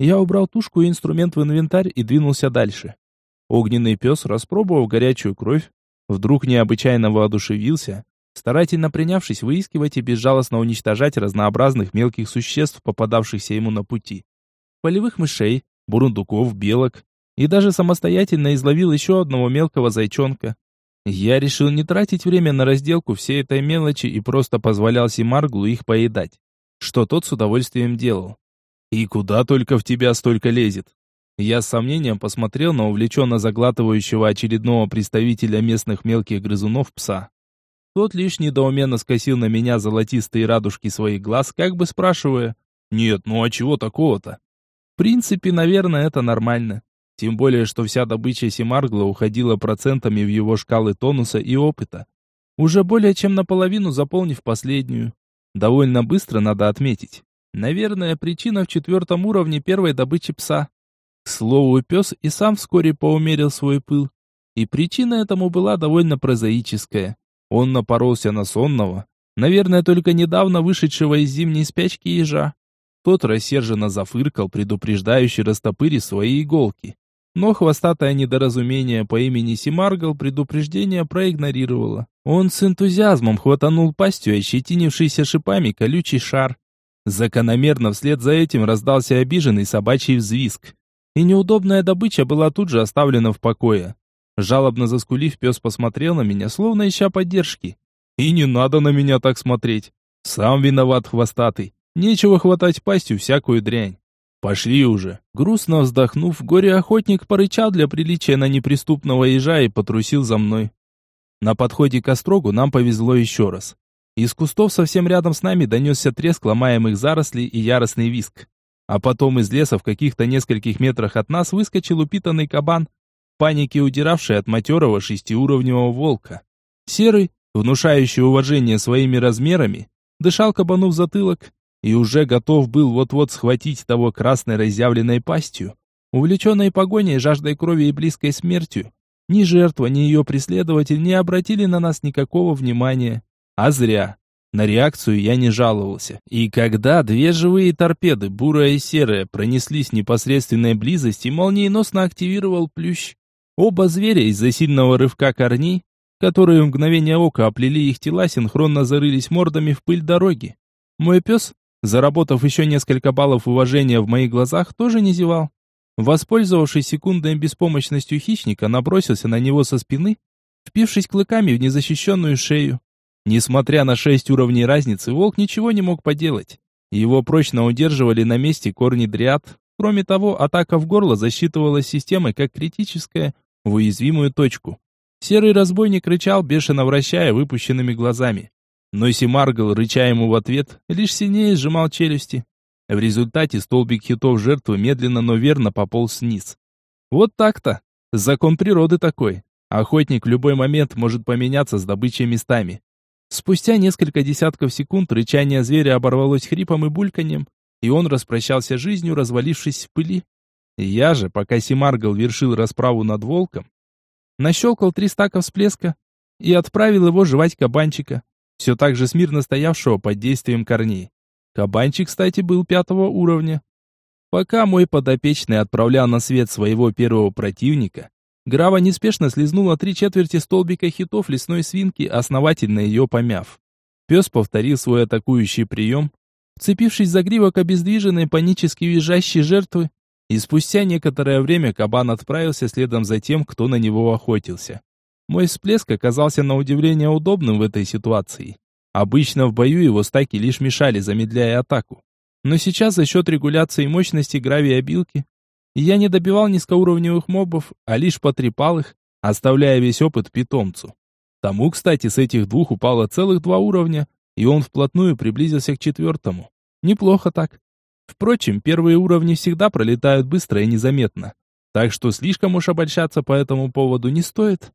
я убрал тушку и инструмент в инвентарь и двинулся дальше. Огненный пес, распробовав горячую кровь, вдруг необычайно воодушевился, старательно принявшись выискивать и безжалостно уничтожать разнообразных мелких существ, попадавшихся ему на пути. Полевых мышей, бурундуков, белок, и даже самостоятельно изловил еще одного мелкого зайчонка. Я решил не тратить время на разделку всей этой мелочи и просто позволял Симарглу их поедать, что тот с удовольствием делал. «И куда только в тебя столько лезет?» Я с сомнением посмотрел на увлеченно заглатывающего очередного представителя местных мелких грызунов пса. Тот лишь недоуменно скосил на меня золотистые радужки своих глаз, как бы спрашивая, «Нет, ну а чего такого-то?» В принципе, наверное, это нормально. Тем более, что вся добыча Симаргла уходила процентами в его шкалы тонуса и опыта. Уже более чем наполовину заполнив последнюю. Довольно быстро надо отметить. Наверное, причина в четвертом уровне первой добычи пса. К слову, пес и сам вскоре поумерил свой пыл. И причина этому была довольно прозаическая. Он напоролся на сонного, наверное, только недавно вышедшего из зимней спячки ежа. Тот рассерженно зафыркал, предупреждающий растопыри свои иголки. Но хвостатое недоразумение по имени Симаргл предупреждение проигнорировало. Он с энтузиазмом хватанул пастью ощетинившийся шипами колючий шар Закономерно вслед за этим раздался обиженный собачий взвизг. И неудобная добыча была тут же оставлена в покое. Жалобно заскулив, пес посмотрел на меня, словно ища поддержки. И не надо на меня так смотреть. Сам виноват хвостатый. Нечего хватать пастью всякую дрянь. Пошли уже. Грустно вздохнув, горе-охотник порычал для приличия на неприступного ежа и потрусил за мной. На подходе к острогу нам повезло еще раз. Из кустов совсем рядом с нами донесся треск ломаемых зарослей и яростный виск. А потом из леса в каких-то нескольких метрах от нас выскочил упитанный кабан, в панике удиравший от матерого шестиуровневого волка. Серый, внушающий уважение своими размерами, дышал кабану в затылок и уже готов был вот-вот схватить того красной разъявленной пастью. Увлеченной погоней, жаждой крови и близкой смертью, ни жертва, ни ее преследователь не обратили на нас никакого внимания. А зря. На реакцию я не жаловался. И когда две живые торпеды, бурая и серая, пронеслись в непосредственной близости, молниеносно активировал плющ. Оба зверя из-за сильного рывка корней, которые в мгновение ока оплели их тела, синхронно зарылись мордами в пыль дороги. Мой пес, заработав еще несколько баллов уважения в моих глазах, тоже не зевал. Воспользовавшись секундной беспомощностью хищника, набросился на него со спины, впившись клыками в незащищенную шею. Несмотря на шесть уровней разницы, волк ничего не мог поделать. Его прочно удерживали на месте корни дриад. Кроме того, атака в горло засчитывалась системой как критическая, в уязвимую точку. Серый разбойник рычал, бешено вращая выпущенными глазами. Но Симаргл, рыча ему в ответ, лишь сильнее сжимал челюсти. В результате столбик хитов жертвы медленно, но верно пополз вниз. Вот так-то. Закон природы такой. Охотник в любой момент может поменяться с добычей местами. Спустя несколько десятков секунд рычание зверя оборвалось хрипом и бульканьем, и он распрощался жизнью, развалившись в пыли. Я же, пока Симаргл вершил расправу над волком, нащелкал три стака всплеска и отправил его жевать кабанчика, все так же смирно стоявшего под действием корней. Кабанчик, кстати, был пятого уровня. Пока мой подопечный отправлял на свет своего первого противника, Грава неспешно слезнула три четверти столбика хитов лесной свинки, основательно ее помяв. Пес повторил свой атакующий прием, вцепившись за гривок обездвиженной панически визжащей жертвы, и спустя некоторое время кабан отправился следом за тем, кто на него охотился. Мой всплеск оказался на удивление удобным в этой ситуации. Обычно в бою его стаки лишь мешали, замедляя атаку. Но сейчас за счет регуляции мощности гравиобилки я не добивал низкоуровневых мобов, а лишь потрепал их, оставляя весь опыт питомцу. Тому, кстати, с этих двух упало целых два уровня, и он вплотную приблизился к четвертому. Неплохо так. Впрочем, первые уровни всегда пролетают быстро и незаметно, так что слишком уж обольщаться по этому поводу не стоит.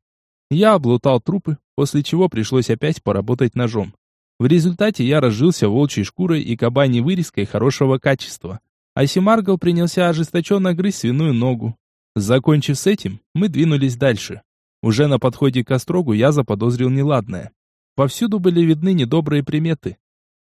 Я облутал трупы, после чего пришлось опять поработать ножом. В результате я разжился волчьей шкурой и кабаней вырезкой хорошего качества. А Симаргл принялся ожесточенно грызть свиную ногу. Закончив с этим, мы двинулись дальше. Уже на подходе к острогу я заподозрил неладное. Повсюду были видны недобрые приметы.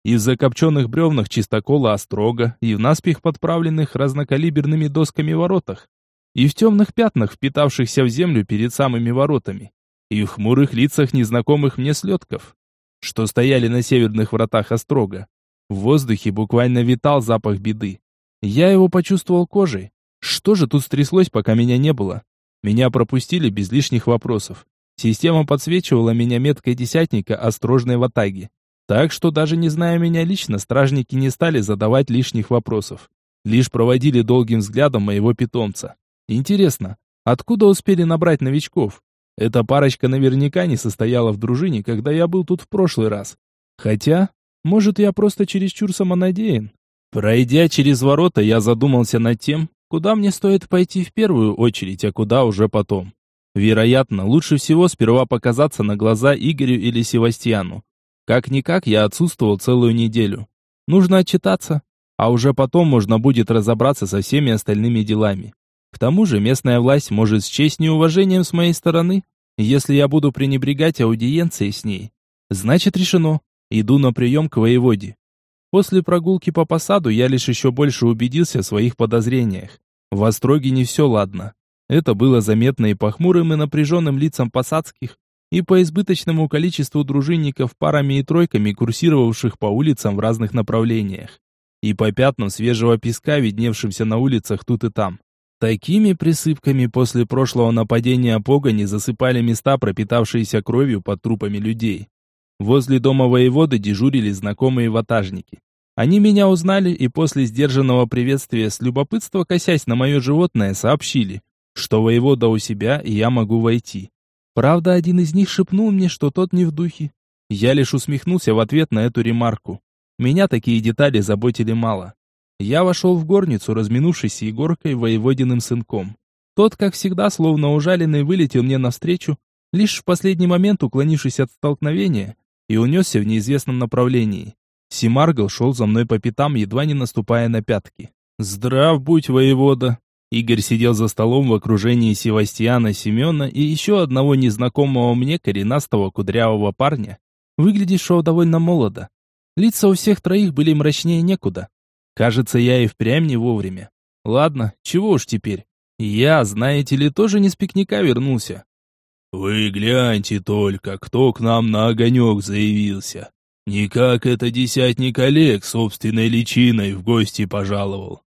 И в закопченных бревнах чистокола острога, и в наспех подправленных разнокалиберными досками воротах, и в темных пятнах, впитавшихся в землю перед самыми воротами, и в хмурых лицах незнакомых мне слетков что стояли на северных вратах Острога. В воздухе буквально витал запах беды. Я его почувствовал кожей. Что же тут стряслось, пока меня не было? Меня пропустили без лишних вопросов. Система подсвечивала меня меткой десятника острожной ватаги. Так что даже не зная меня лично, стражники не стали задавать лишних вопросов. Лишь проводили долгим взглядом моего питомца. Интересно, откуда успели набрать новичков? Эта парочка наверняка не состояла в дружине, когда я был тут в прошлый раз. Хотя, может, я просто чересчур самонадеян. Пройдя через ворота, я задумался над тем, куда мне стоит пойти в первую очередь, а куда уже потом. Вероятно, лучше всего сперва показаться на глаза Игорю или Севастьяну. Как-никак я отсутствовал целую неделю. Нужно отчитаться, а уже потом можно будет разобраться со всеми остальными делами. К тому же местная власть может счесть неуважением с моей стороны, если я буду пренебрегать аудиенцией с ней. Значит, решено. Иду на прием к воеводе. После прогулки по посаду я лишь еще больше убедился в своих подозрениях. В Остроге не все ладно. Это было заметно и по хмурым и напряженным лицам посадских, и по избыточному количеству дружинников парами и тройками, курсировавших по улицам в разных направлениях. и по пятнам свежего песка, видневшимся на улицах тут и там. Такими присыпками после прошлого нападения погони засыпали места, пропитавшиеся кровью под трупами людей. Возле дома воеводы дежурили знакомые ватажники. Они меня узнали и после сдержанного приветствия с любопытства, косясь на мое животное, сообщили, что воевода у себя и я могу войти. Правда, один из них шепнул мне, что тот не в духе. Я лишь усмехнулся в ответ на эту ремарку. Меня такие детали заботили мало. Я вошел в горницу, разминувшись с Егоркой, воеводиным сынком. Тот, как всегда, словно ужаленный, вылетел мне навстречу, лишь в последний момент уклонившись от столкновения, и унесся в неизвестном направлении. Симаргл шел за мной по пятам, едва не наступая на пятки. «Здрав будь, воевода!» Игорь сидел за столом в окружении Севастьяна Семена и еще одного незнакомого мне коренастого кудрявого парня, выглядевшего довольно молодо. Лица у всех троих были мрачнее некуда. Кажется, я и впрямь не вовремя. Ладно, чего уж теперь. Я, знаете ли, тоже не с пикника вернулся. «Вы гляньте только, кто к нам на огонек заявился. Никак это десятник Олег собственной личиной в гости пожаловал.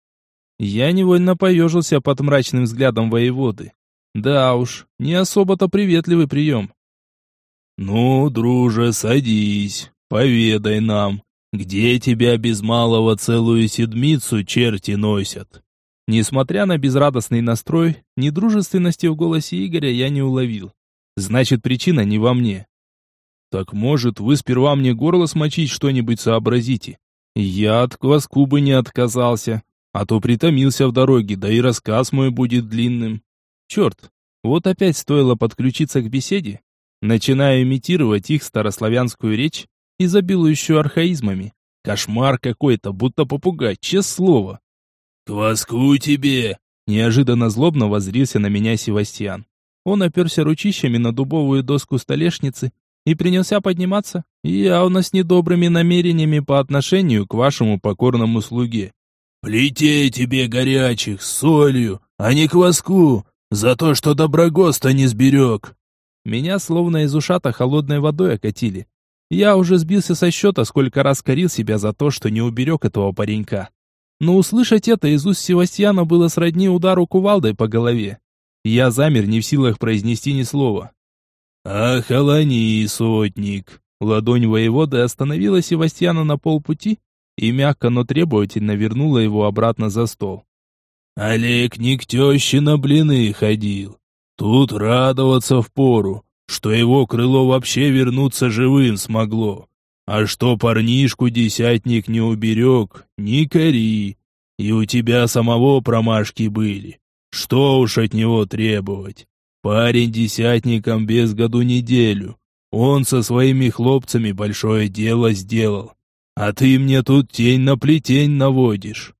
Я невольно поежился под мрачным взглядом воеводы. Да уж, не особо-то приветливый прием. «Ну, друже, садись, поведай нам, где тебя без малого целую седмицу черти носят?» Несмотря на безрадостный настрой, недружественности в голосе Игоря я не уловил. Значит, причина не во мне. «Так, может, вы сперва мне горло смочить что-нибудь сообразите?» Я от кваску бы не отказался. А то притомился в дороге, да и рассказ мой будет длинным. Черт, вот опять стоило подключиться к беседе. Начинаю имитировать их старославянскую речь, изобилующую архаизмами. Кошмар какой-то, будто попугай, честное слово. «Кваску тебе!» Неожиданно злобно воззрился на меня Севастьян. Он оперся ручищами на дубовую доску столешницы и принялся подниматься, явно с недобрыми намерениями по отношению к вашему покорному слуге. Плетей тебе горячих с солью, а не кваску, за то, что доброгоста не сберег. Меня словно из ушата холодной водой окатили. Я уже сбился со счета, сколько раз корил себя за то, что не уберег этого паренька. Но услышать это из уст Севастьяна было сродни удару кувалдой по голове. Я замер, не в силах произнести ни слова. «Охолони, сотник!» Ладонь воеводы остановила Севастьяна на полпути, и мягко, но требовательно вернула его обратно за стол. «Олег не к теще на блины ходил. Тут радоваться впору, что его крыло вообще вернуться живым смогло. А что парнишку десятник не уберег, не кори. И у тебя самого промашки были. Что уж от него требовать? Парень десятником без году неделю. Он со своими хлопцами большое дело сделал. А ты мне тут тень на плетень наводишь.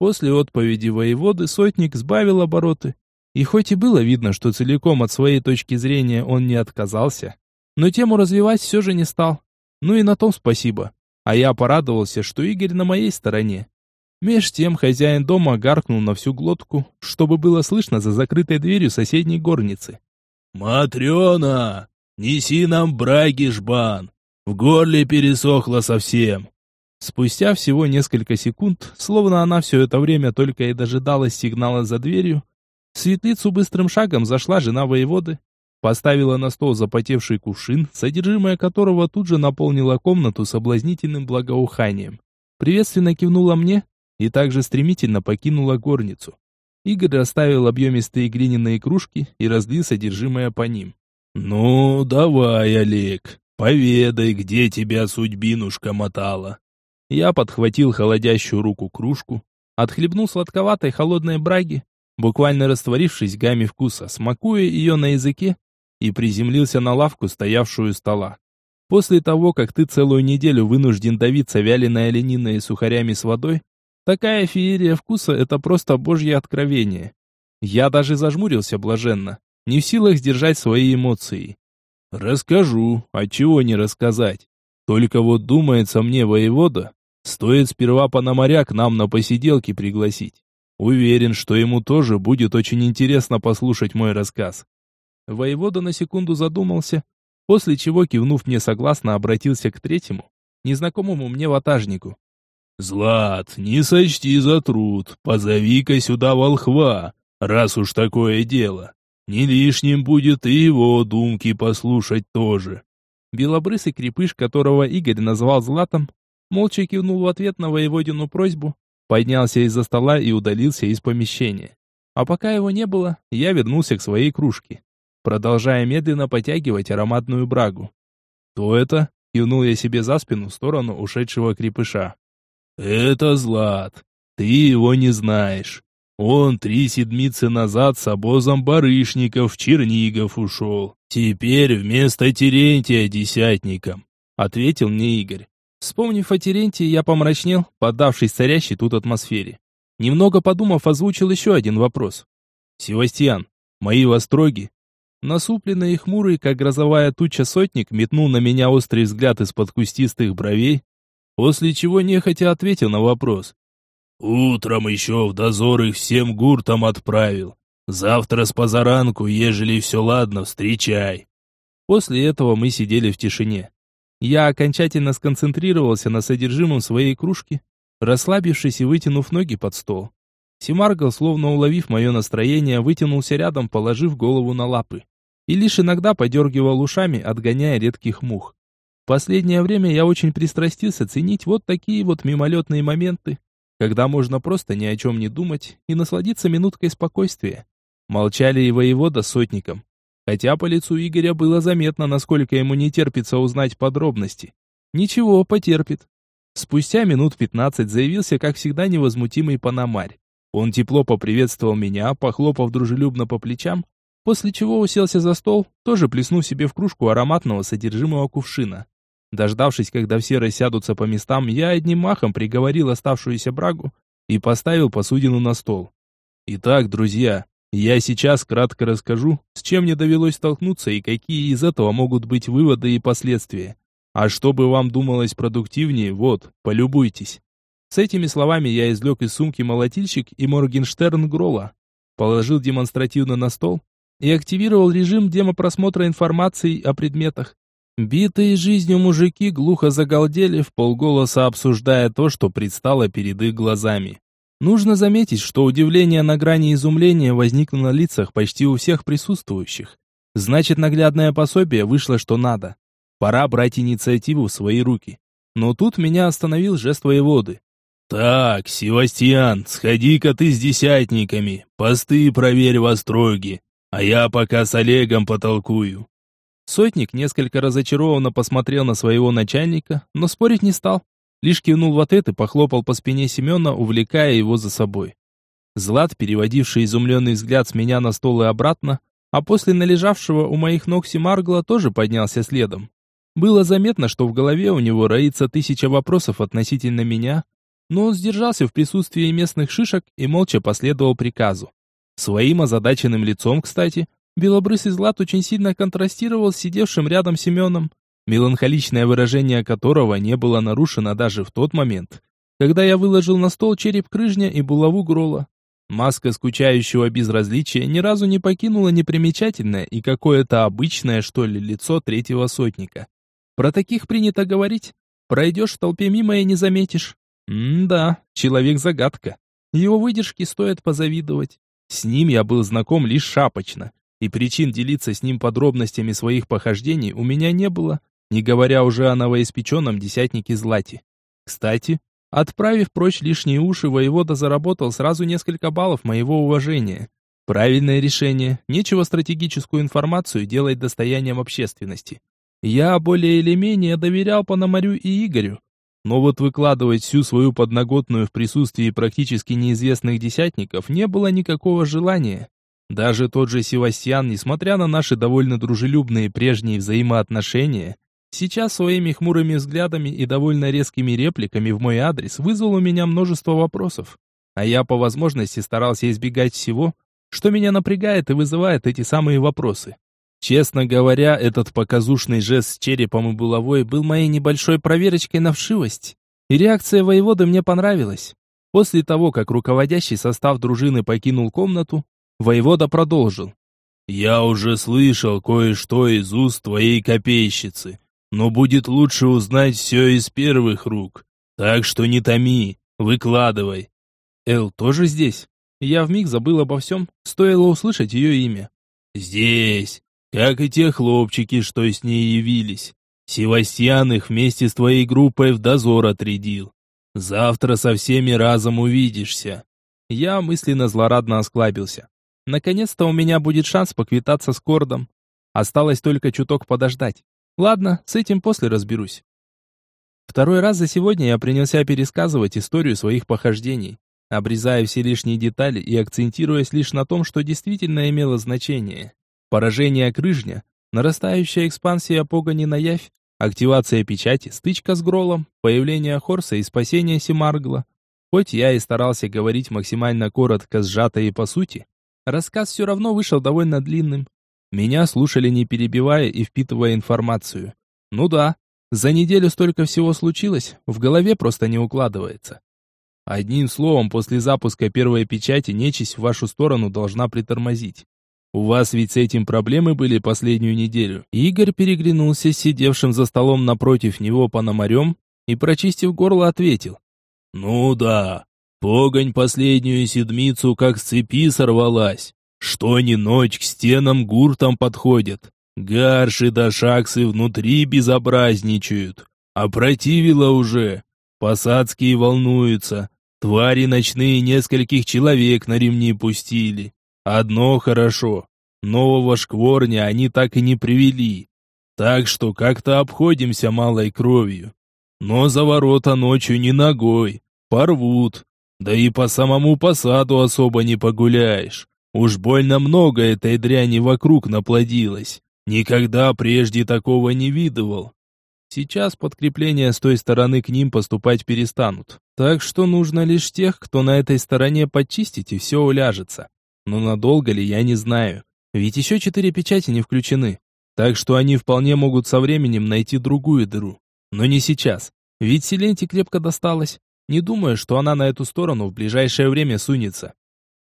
После отповеди воеводы сотник сбавил обороты. И хоть и было видно, что целиком от своей точки зрения он не отказался, но тему развивать все же не стал. Ну и на том спасибо. А я порадовался, что Игорь на моей стороне. Меж тем хозяин дома гаркнул на всю глотку, чтобы было слышно за закрытой дверью соседней горницы. «Матрена, неси нам браги, жбан! В горле пересохло совсем!» Спустя всего несколько секунд, словно она все это время только и дожидалась сигнала за дверью, в светлицу быстрым шагом зашла жена воеводы, поставила на стол запотевший кувшин, содержимое которого тут же наполнило комнату соблазнительным благоуханием. Приветственно кивнула мне и также стремительно покинула горницу. Игорь расставил объемистые глиняные кружки и разлил содержимое по ним. «Ну, давай, Олег, поведай, где тебя судьбинушка мотала». Я подхватил холодящую руку кружку, отхлебнул сладковатой холодной браги, буквально растворившись в гамме вкуса, смакуя ее на языке, и приземлился на лавку, стоявшую у стола. После того, как ты целую неделю вынужден давиться вяленой олениной и сухарями с водой, такая феерия вкуса – это просто божье откровение. Я даже зажмурился блаженно, не в силах сдержать свои эмоции. Расскажу, а чего не рассказать. Только вот думается мне, воевода, Стоит сперва Пономаря к нам на посиделки пригласить. Уверен, что ему тоже будет очень интересно послушать мой рассказ. Воевода на секунду задумался, после чего, кивнув мне согласно, обратился к третьему, незнакомому мне ватажнику. «Злат, не сочти за труд, позови-ка сюда волхва, раз уж такое дело. Не лишним будет и его думки послушать тоже». Белобрысый крепыш, которого Игорь назвал Златом, молча кивнул в ответ на воеводину просьбу, поднялся из-за стола и удалился из помещения. А пока его не было, я вернулся к своей кружке, продолжая медленно потягивать ароматную брагу. «Кто это?» — кивнул я себе за спину в сторону ушедшего крепыша. «Это Злат. Ты его не знаешь. Он три седмицы назад с обозом барышников в Чернигов ушел. Теперь вместо Терентия десятником», — ответил мне Игорь. Вспомнив о Терентии, я помрачнел, поддавшись царящей тут атмосфере. Немного подумав, озвучил еще один вопрос. «Севастьян, мои востроги?» Насупленный и хмурый, как грозовая туча сотник, метнул на меня острый взгляд из-под кустистых бровей, после чего нехотя ответил на вопрос. «Утром еще в дозор их всем гуртом отправил. Завтра с позаранку, ежели все ладно, встречай». После этого мы сидели в тишине. Я окончательно сконцентрировался на содержимом своей кружки, расслабившись и вытянув ноги под стол. Симаргл, словно уловив мое настроение, вытянулся рядом, положив голову на лапы. И лишь иногда подергивал ушами, отгоняя редких мух. В последнее время я очень пристрастился ценить вот такие вот мимолетные моменты, когда можно просто ни о чем не думать и насладиться минуткой спокойствия. Молчали и воевода с сотником. Хотя по лицу Игоря было заметно, насколько ему не терпится узнать подробности. Ничего, потерпит. Спустя минут пятнадцать заявился, как всегда, невозмутимый Панамарь. Он тепло поприветствовал меня, похлопав дружелюбно по плечам, после чего уселся за стол, тоже плеснув себе в кружку ароматного содержимого кувшина. Дождавшись, когда все рассядутся по местам, я одним махом приговорил оставшуюся брагу и поставил посудину на стол. Итак, друзья, я сейчас кратко расскажу, с чем мне довелось столкнуться и какие из этого могут быть выводы и последствия. А чтобы вам думалось продуктивнее, вот, полюбуйтесь. С этими словами я извлек из сумки молотильщик и Моргенштерн Грола, положил демонстративно на стол и активировал режим демопросмотра информации о предметах. Битые жизнью мужики глухо загалдели, в полголоса обсуждая то, что предстало перед их глазами. Нужно заметить, что удивление на грани изумления возникло на лицах почти у всех присутствующих. Значит, наглядное пособие вышло что надо. Пора брать инициативу в свои руки. Но тут меня остановил жест воеводы. «Так, Севастьян, сходи-ка ты с десятниками, посты проверь в остроге, а я пока с Олегом потолкую». Сотник несколько разочарованно посмотрел на своего начальника, но спорить не стал. Лишь кивнул в ответ и похлопал по спине Семена, увлекая его за собой. Злат, переводивший изумленный взгляд с меня на стол и обратно, а после належавшего у моих ног Семаргла тоже поднялся следом. Было заметно, что в голове у него роится тысяча вопросов относительно меня, но он сдержался в присутствии местных шишек и молча последовал приказу. Своим озадаченным лицом, кстати, белобрысый Злат очень сильно контрастировал с сидевшим рядом Семеном, меланхоличное выражение которого не было нарушено даже в тот момент, когда я выложил на стол череп крыжня и булаву грола. Маска скучающего безразличия ни разу не покинула непримечательное и какое-то обычное, что ли, лицо третьего сотника. Про таких принято говорить. Пройдешь в толпе мимо и не заметишь. М-да, человек-загадка. Его выдержке стоит позавидовать. С ним я был знаком лишь шапочно, и причин делиться с ним подробностями своих похождений у меня не было не говоря уже о новоиспеченном десятнике Злати. Кстати, отправив прочь лишние уши, воевода заработал сразу несколько баллов моего уважения. Правильное решение, нечего стратегическую информацию делать достоянием общественности. Я более или менее доверял Пономарю и Игорю, но вот выкладывать всю свою подноготную в присутствии практически неизвестных десятников не было никакого желания. Даже тот же Севастьян, несмотря на наши довольно дружелюбные прежние взаимоотношения, Сейчас своими хмурыми взглядами и довольно резкими репликами в мой адрес вызвал у меня множество вопросов. А я по возможности старался избегать всего, что меня напрягает и вызывает эти самые вопросы. Честно говоря, этот показушный жест с черепом и булавой был моей небольшой проверочкой на вшивость. И реакция воевода мне понравилась. После того, как руководящий состав дружины покинул комнату, воевода продолжил. «Я уже слышал кое-что из уст твоей копейщицы но будет лучше узнать все из первых рук. Так что не томи, выкладывай. Эл тоже здесь? Я вмиг забыл обо всем, стоило услышать ее имя. Здесь, как и те хлопчики, что с ней явились. Севастьян их вместе с твоей группой в дозор отрядил. Завтра со всеми разом увидишься. Я мысленно злорадно осклабился. Наконец-то у меня будет шанс поквитаться с Кордом. Осталось только чуток подождать. Ладно, с этим после разберусь. Второй раз за сегодня я принялся пересказывать историю своих похождений, обрезая все лишние детали и акцентируясь лишь на том, что действительно имело значение. Поражение крыжня, нарастающая экспансия погони на явь, активация печати, стычка с Гролом, появление Хорса и спасение Семаргла. Хоть я и старался говорить максимально коротко, сжато и по сути, рассказ все равно вышел довольно длинным. Меня слушали не перебивая и впитывая информацию. Ну да, за неделю столько всего случилось, в голове просто не укладывается. Одним словом, после запуска первой печати нечисть в вашу сторону должна притормозить. У вас ведь с этим проблемы были последнюю неделю. Игорь переглянулся с сидевшим за столом напротив него пономарем и, прочистив горло, ответил. Ну да, погонь последнюю седмицу как с цепи сорвалась. Что ни ночь к стенам гуртом подходят. Гарши да шаксы внутри безобразничают. Опротивило уже. Посадские волнуются. Твари ночные нескольких человек на ремни пустили. Одно хорошо. Нового шкворня они так и не привели. Так что как-то обходимся малой кровью. Но за ворота ночью не ногой. Порвут. Да и по самому посаду особо не погуляешь. Уж больно много этой дряни вокруг наплодилось. Никогда прежде такого не видывал. Сейчас подкрепления с той стороны к ним поступать перестанут. Так что нужно лишь тех, кто на этой стороне почистить, и все уляжется. Но надолго ли, я не знаю. Ведь еще четыре печати не включены. Так что они вполне могут со временем найти другую дыру. Но не сейчас. Ведь Селенте крепко досталось. Не думаю, что она на эту сторону в ближайшее время сунется.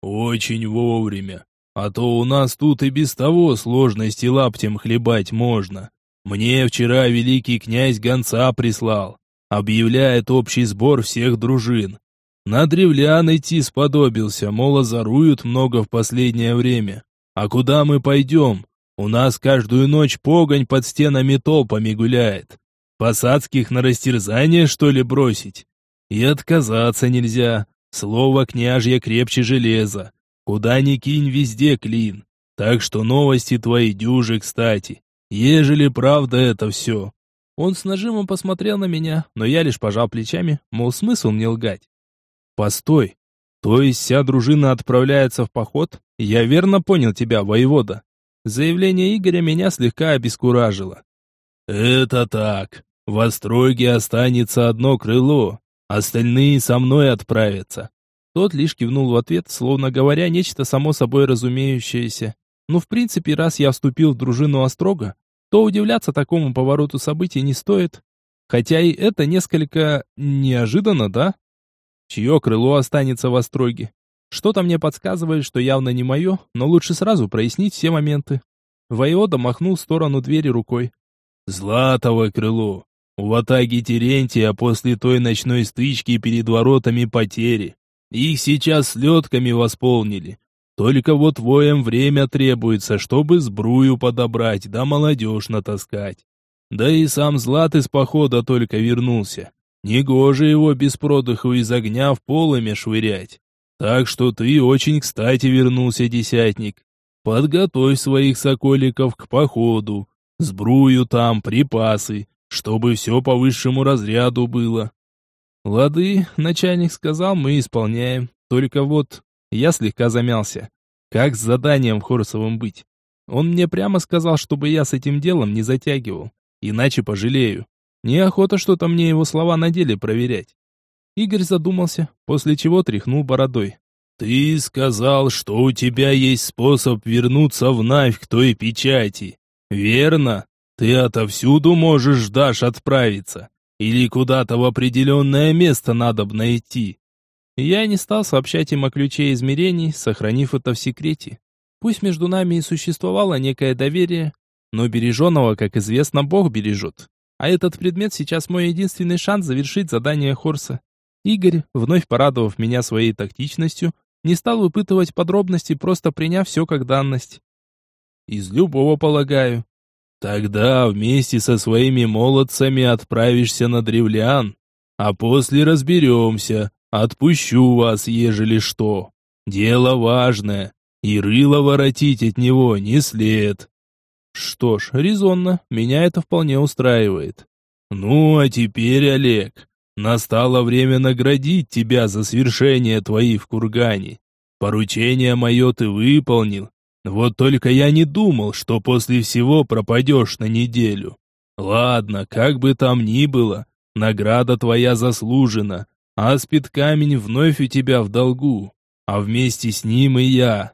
«Очень вовремя. А то у нас тут и без того сложности лаптем хлебать можно. Мне вчера великий князь гонца прислал. Объявляет общий сбор всех дружин. На древлян идти сподобился, мол, озоруют много в последнее время. А куда мы пойдем? У нас каждую ночь погонь под стенами толпами гуляет. Посадских на растерзание, что ли, бросить? И отказаться нельзя. Слово княжье крепче железа. Куда ни кинь, везде клин. Так что новости твои дюжи, кстати. Ежели правда это все. Он с нажимом посмотрел на меня, но я лишь пожал плечами, мол, смысл мне лгать. Постой. То есть вся дружина отправляется в поход? Я верно понял тебя, воевода. Заявление Игоря меня слегка обескуражило. Это так. В Остроге останется одно крыло, Остальные со мной отправятся. Тот лишь кивнул в ответ, словно говоря нечто само собой разумеющееся. Ну, в принципе, раз я вступил в дружину Острога, то удивляться такому повороту событий не стоит. Хотя и это несколько неожиданно, да? Чье крыло останется в Остроге? Что-то мне подсказывает, что явно не мое, но лучше сразу прояснить все моменты. Воевода махнул в сторону двери рукой. «Златово крыло. В атаге Терентия после той ночной стычки перед воротами потери. Их сейчас слетками восполнили. Только вот воем время требуется, чтобы сбрую подобрать, да молодежь натаскать. Да и сам Злат из похода только вернулся. Негоже его без продыху из огня в полыми швырять. Так что ты очень кстати вернулся, десятник. Подготовь своих соколиков к походу. Сбрую там, припасы, чтобы все по высшему разряду было. Лады, начальник сказал, мы исполняем. Только вот я слегка замялся. Как с заданием Хорсовым быть? Он мне прямо сказал, чтобы я с этим делом не затягивал, иначе пожалею. Неохота что-то мне его слова на деле проверять. Игорь задумался, после чего тряхнул бородой. «Ты сказал, что у тебя есть способ вернуться в Навь к той печати, верно?» Ты отовсюду можешь, Даш, отправиться. Или куда-то в определенное место надо бы найти. Я не стал сообщать им о ключе измерений, сохранив это в секрете. Пусть между нами и существовало некое доверие, но береженного, как известно, Бог бережет. А этот предмет сейчас мой единственный шанс завершить задание Хорса. Игорь, вновь порадовав меня своей тактичностью, не стал выпытывать подробности, просто приняв все как данность. Из любого, полагаю. Тогда вместе со своими молодцами отправишься на древлян, а после разберемся, отпущу вас, ежели что. Дело важное, и рыло воротить от него не след. Что ж, резонно, меня это вполне устраивает. Ну, а теперь, Олег, настало время наградить тебя за свершение твои в кургане. Поручение мое ты выполнил, вот только я не думал, что после всего пропадешь на неделю. Ладно, как бы там ни было, награда твоя заслужена, а спидкамень вновь у тебя в долгу, а вместе с ним и я.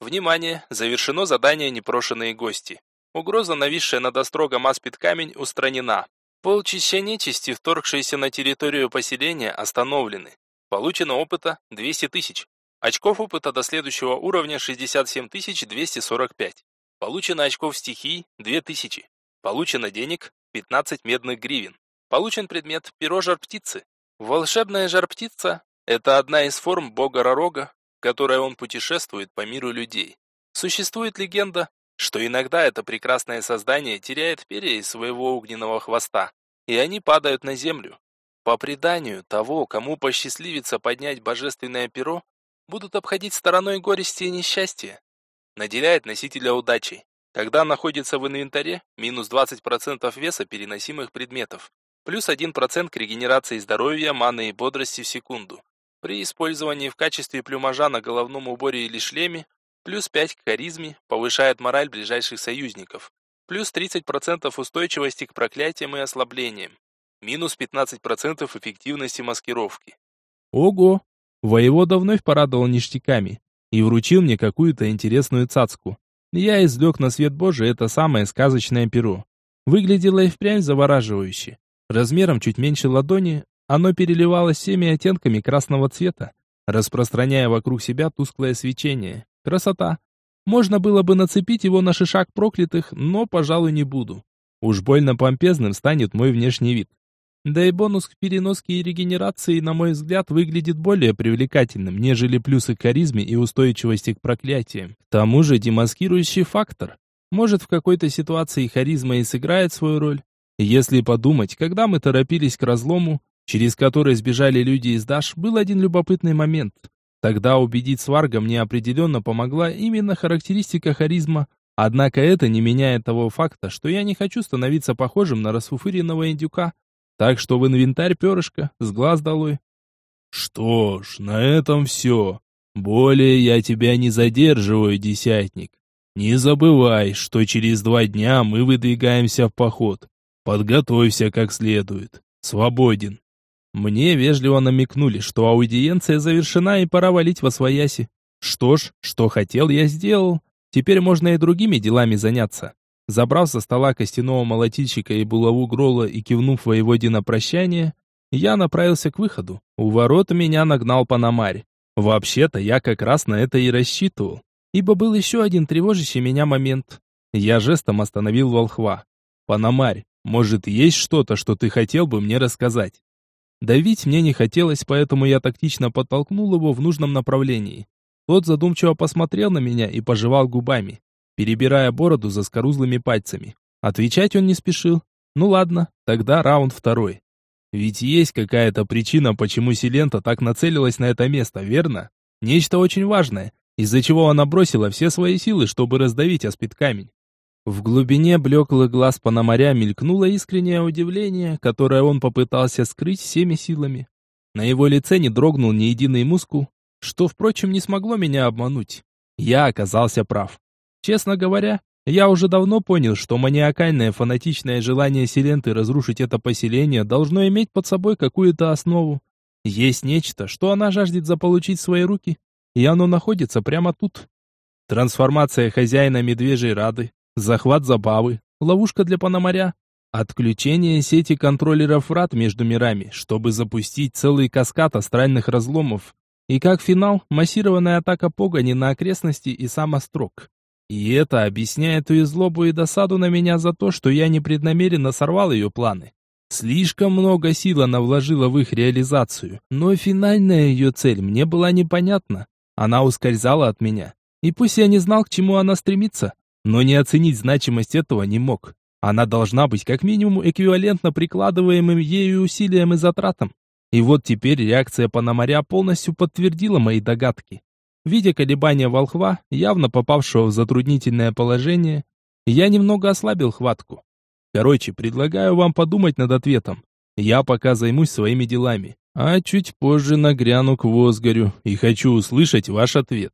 Внимание! Завершено задание «Непрошенные гости». Угроза, нависшая над острогом Аспид камень, устранена. Полчища нечисти, вторгшиеся на территорию поселения, остановлены. Получено опыта 200 тысяч. Очков опыта до следующего уровня 67 245. Получено очков стихий 2000. Получено денег 15 медных гривен. Получен предмет перо жар-птицы. Волшебная жар-птица – это одна из форм бога Ророга, которой он путешествует по миру людей. Существует легенда, что иногда это прекрасное создание теряет перья из своего огненного хвоста, и они падают на землю. По преданию, того, кому посчастливится поднять божественное перо, будут обходить стороной горести и несчастья. Наделяет носителя удачей. Когда находится в инвентаре, минус 20% веса переносимых предметов, плюс 1% к регенерации здоровья, маны и бодрости в секунду. При использовании в качестве плюмажа на головном уборе или шлеме, плюс 5 к харизме, повышает мораль ближайших союзников, плюс 30% устойчивости к проклятиям и ослаблениям, минус 15% эффективности маскировки. Ого, Воевода вновь порадовал ништяками и вручил мне какую-то интересную цацку. Я извлек на свет Божий это самое сказочное перо. Выглядело и впрямь завораживающе. Размером чуть меньше ладони, оно переливалось всеми оттенками красного цвета, распространяя вокруг себя тусклое свечение. Красота! Можно было бы нацепить его на шишак проклятых, но, пожалуй, не буду. Уж больно помпезным станет мой внешний вид. Да и бонус к переноске и регенерации, на мой взгляд, выглядит более привлекательным, нежели плюсы к харизме и устойчивости к проклятиям. К тому же демаскирующий фактор. Может, в какой-то ситуации харизма и сыграет свою роль. Если подумать, когда мы торопились к разлому, через который сбежали люди из Даш, был один любопытный момент. Тогда убедить Сварга мне определенно помогла именно характеристика харизма, однако это не меняет того факта, что я не хочу становиться похожим на расфуфыренного индюка, так что в инвентарь перышко, с глаз долой. Что ж, на этом все. Более я тебя не задерживаю, десятник. Не забывай, что через два дня мы выдвигаемся в поход. Подготовься как следует. Свободен. Мне вежливо намекнули, что аудиенция завершена и пора валить во свояси. Что ж, что хотел, я сделал. Теперь можно и другими делами заняться. Забрав со стола костяного молотильщика и булаву Грола и кивнув воеводе на прощание, я направился к выходу. У ворот меня нагнал Панамарь. Вообще-то я как раз на это и рассчитывал, ибо был еще один тревожащий меня момент. Я жестом остановил волхва. «Панамарь, может, есть что-то, что ты хотел бы мне рассказать?» Давить мне не хотелось, поэтому я тактично подтолкнул его в нужном направлении. Тот задумчиво посмотрел на меня и пожевал губами перебирая бороду за скорузлыми пальцами. Отвечать он не спешил. Ну ладно, тогда раунд второй. Ведь есть какая-то причина, почему Силента так нацелилась на это место, верно? Нечто очень важное, из-за чего она бросила все свои силы, чтобы раздавить аспид камень. В глубине блеклых глаз Пономаря мелькнуло искреннее удивление, которое он попытался скрыть всеми силами. На его лице не дрогнул ни единый мускул, что, впрочем, не смогло меня обмануть. Я оказался прав. Честно говоря, я уже давно понял, что маниакальное фанатичное желание Силенты разрушить это поселение должно иметь под собой какую-то основу. Есть нечто, что она жаждет заполучить в свои руки, и оно находится прямо тут. Трансформация хозяина медвежьей рады, захват забавы, ловушка для пономаря, отключение сети контроллеров врат между мирами, чтобы запустить целый каскад астральных разломов, и как финал, массированная атака погони на окрестности и сам острог. И это объясняет и злобу и досаду на меня за то, что я непреднамеренно сорвал ее планы. Слишком много сил она вложила в их реализацию, но финальная ее цель мне была непонятна. Она ускользала от меня. И пусть я не знал, к чему она стремится, но не оценить значимость этого не мог. Она должна быть как минимум эквивалентна прикладываемым ею усилиям и затратам. И вот теперь реакция Пономаря полностью подтвердила мои догадки. Видя колебания волхва, явно попавшего в затруднительное положение, я немного ослабил хватку. Короче, предлагаю вам подумать над ответом. Я пока займусь своими делами, а чуть позже нагряну к Возгорю и хочу услышать ваш ответ.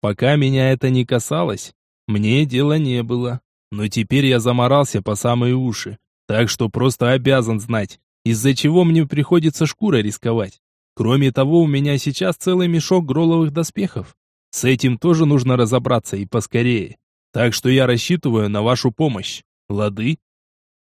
Пока меня это не касалось, мне дела не было. Но теперь я заморался по самые уши, так что просто обязан знать, из-за чего мне приходится шкурой рисковать. Кроме того, у меня сейчас целый мешок гроловых доспехов. С этим тоже нужно разобраться и поскорее. Так что я рассчитываю на вашу помощь. Лады?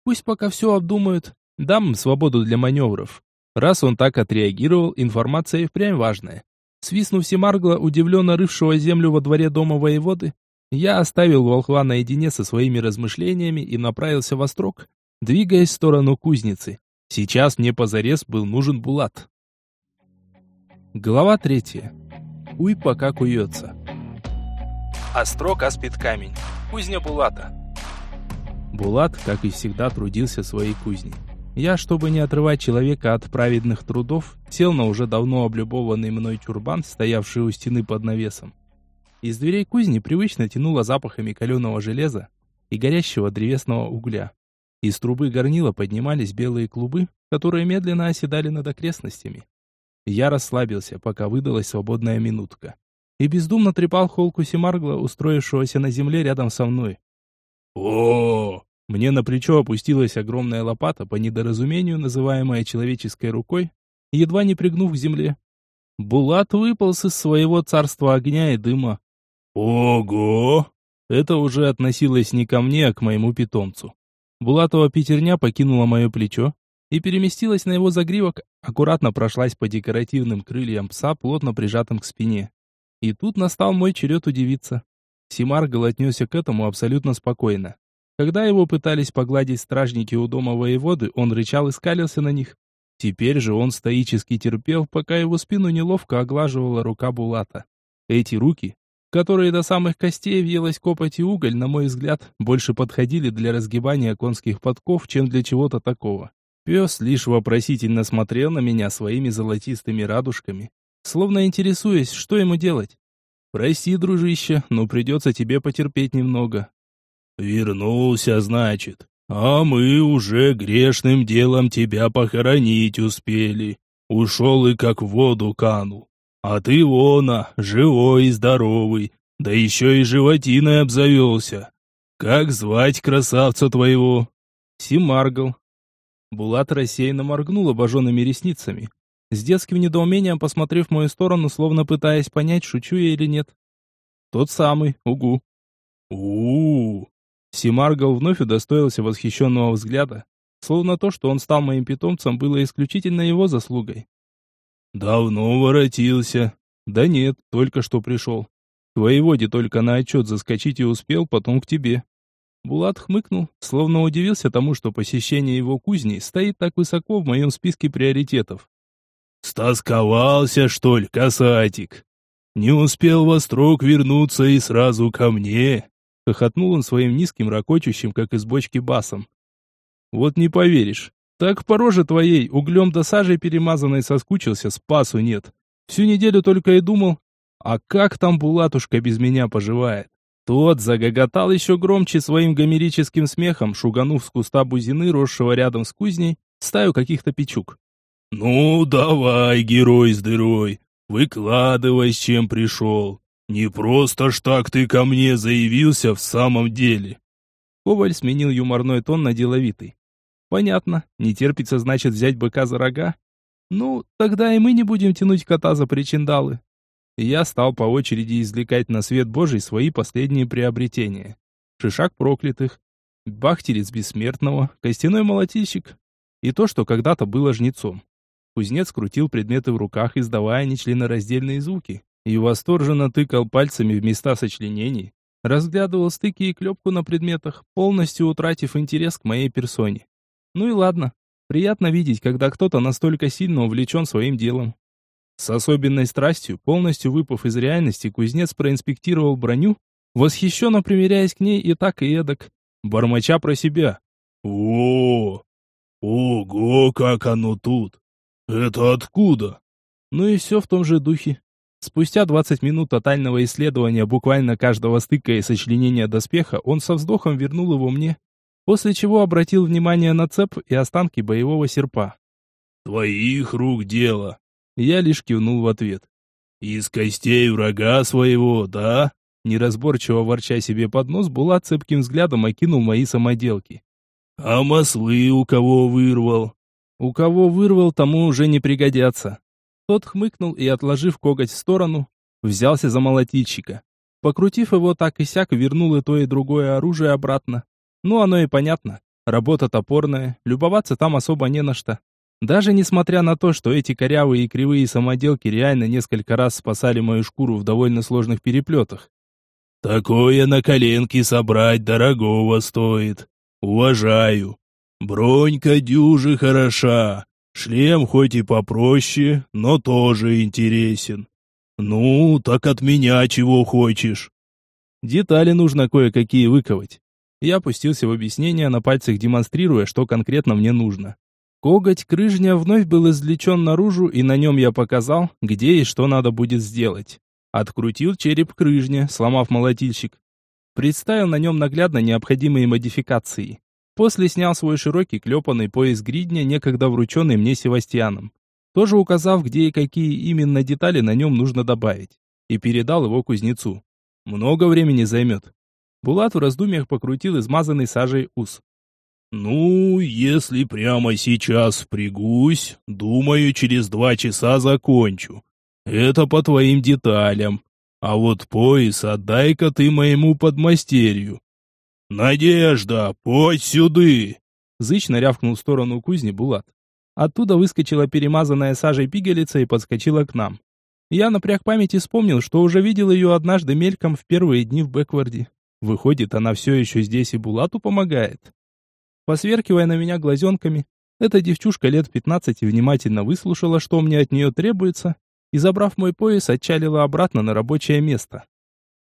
Пусть пока все обдумают. Дам им свободу для маневров. Раз он так отреагировал, информация и впрямь важная. Свистнув Семаргла, удивленно рывшего землю во дворе дома воеводы, я оставил волхва наедине со своими размышлениями и направился в острог, двигаясь в сторону кузницы. Сейчас мне позарез был нужен Булат. Глава третья. Уй пока куется. Острог аспид камень. Кузня Булата. Булат, как и всегда, трудился своей кузне. Я, чтобы не отрывать человека от праведных трудов, сел на уже давно облюбованный мной тюрбан, стоявший у стены под навесом. Из дверей кузни привычно тянуло запахами каленого железа и горящего древесного угля. Из трубы горнила поднимались белые клубы, которые медленно оседали над окрестностями. Я расслабился, пока выдалась свободная минутка. И бездумно трепал холку Семаргла, устроившегося на земле рядом со мной. о Мне на плечо опустилась огромная лопата, по недоразумению называемая человеческой рукой, едва не пригнув к земле. Булат выполз из своего царства огня и дыма. «Ого!» Это уже относилось не ко мне, а к моему питомцу. Булатова пятерня покинула мое плечо, и переместилась на его загривок, аккуратно прошлась по декоративным крыльям пса, плотно прижатым к спине. И тут настал мой черед удивиться. Симаргл отнесся к этому абсолютно спокойно. Когда его пытались погладить стражники у дома воеводы, он рычал и скалился на них. Теперь же он стоически терпел, пока его спину неловко оглаживала рука Булата. Эти руки, которые до самых костей въелась копоть и уголь, на мой взгляд, больше подходили для разгибания конских подков, чем для чего-то такого. Пес лишь вопросительно смотрел на меня своими золотистыми радужками, словно интересуясь, что ему делать. «Прости, дружище, но придется тебе потерпеть немного». «Вернулся, значит, а мы уже грешным делом тебя похоронить успели. Ушел и как в воду канул. А ты, вона, живой и здоровый, да еще и животиной обзавелся. Как звать красавца твоего?» «Симаргл», Булат рассеянно моргнул обожженными ресницами, с детским недоумением посмотрев в мою сторону, словно пытаясь понять, шучу я или нет. Тот самый, угу. у, -у, Симаргал вновь удостоился восхищенного взгляда, словно то, что он стал моим питомцем, было исключительно его заслугой. «Давно воротился?» «Да нет, только что пришел. К воеводе только на отчет заскочить и успел, потом к тебе». Булат хмыкнул, словно удивился тому, что посещение его кузни стоит так высоко в моем списке приоритетов. «Стасковался, что ли, касатик? Не успел во строк вернуться и сразу ко мне?» Хохотнул он своим низким, ракочущим, как из бочки, басом. «Вот не поверишь. Так по роже твоей, углем да сажей перемазанной соскучился, спасу нет. Всю неделю только и думал, а как там Булатушка без меня поживает? Тот загоготал еще громче своим гомерическим смехом, шуганув с куста бузины, росшего рядом с кузней, стаю каких-то печук. «Ну, давай, герой с дырой, выкладывай, с чем пришел. Не просто ж так ты ко мне заявился в самом деле». Коваль сменил юморной тон на деловитый. «Понятно, не терпится, значит, взять быка за рога? Ну, тогда и мы не будем тянуть кота за причиндалы я стал по очереди извлекать на свет Божий свои последние приобретения. Шишак проклятых, бахтерец бессмертного, костяной молотильщик и то, что когда-то было жнецом. Кузнец крутил предметы в руках, издавая нечленораздельные звуки, и восторженно тыкал пальцами в места сочленений, разглядывал стыки и клепку на предметах, полностью утратив интерес к моей персоне. Ну и ладно, приятно видеть, когда кто-то настолько сильно увлечен своим делом. С особенной страстью, полностью выпав из реальности, кузнец проинспектировал броню, восхищенно примеряясь к ней и так и эдак, бормоча про себя. «О, ого, как оно тут! Это откуда?» Ну и все в том же духе. Спустя 20 минут тотального исследования буквально каждого стыка и сочленения доспеха, он со вздохом вернул его мне, после чего обратил внимание на цеп и останки боевого серпа. «Твоих рук дело!» Я лишь кивнул в ответ. «Из костей врага своего, да?» Неразборчиво ворча себе под нос, Булат цепким взглядом окинул мои самоделки. «А маслы у кого вырвал?» «У кого вырвал, тому уже не пригодятся. Тот хмыкнул и, отложив коготь в сторону, взялся за молотильщика. Покрутив его так и сяк, вернул и то, и другое оружие обратно. Ну, оно и понятно. Работа топорная, любоваться там особо не на что. Даже несмотря на то, что эти корявые и кривые самоделки реально несколько раз спасали мою шкуру в довольно сложных переплетах. «Такое на коленке собрать дорогого стоит. Уважаю. Бронька дюжи хороша, Шлем хоть и попроще, но тоже интересен. Ну, так от меня чего хочешь? Детали нужно кое-какие выковать. Я опустился в объяснение, на пальцах демонстрируя, что конкретно мне нужно. Коготь крыжня вновь был извлечен наружу, и на нем я показал, где и что надо будет сделать. Открутил череп крыжня, сломав молотильщик. Представил на нем наглядно необходимые модификации. После снял свой широкий клепанный пояс гридня, некогда врученный мне Севастьяном, тоже указав, где и какие именно детали на нем нужно добавить, и передал его кузнецу. Много времени займет. Булат в раздумьях покрутил измазанный сажей ус. «Ну, если прямо сейчас впрягусь, думаю, через два часа закончу. Это по твоим деталям. А вот пояс отдай-ка ты моему подмастерью. «Надежда, подь сюды!» Зычно рявкнул в сторону кузни Булат. Оттуда выскочила перемазанная сажей пигалица и подскочила к нам. Я напряг память и вспомнил, что уже видел ее однажды мельком в первые дни в Бэкварде. Выходит, она все еще здесь и Булату помогает. Посверкивая на меня глазенками, эта девчушка лет пятнадцати внимательно выслушала, что мне от нее требуется, и, забрав мой пояс, отчалила обратно на рабочее место.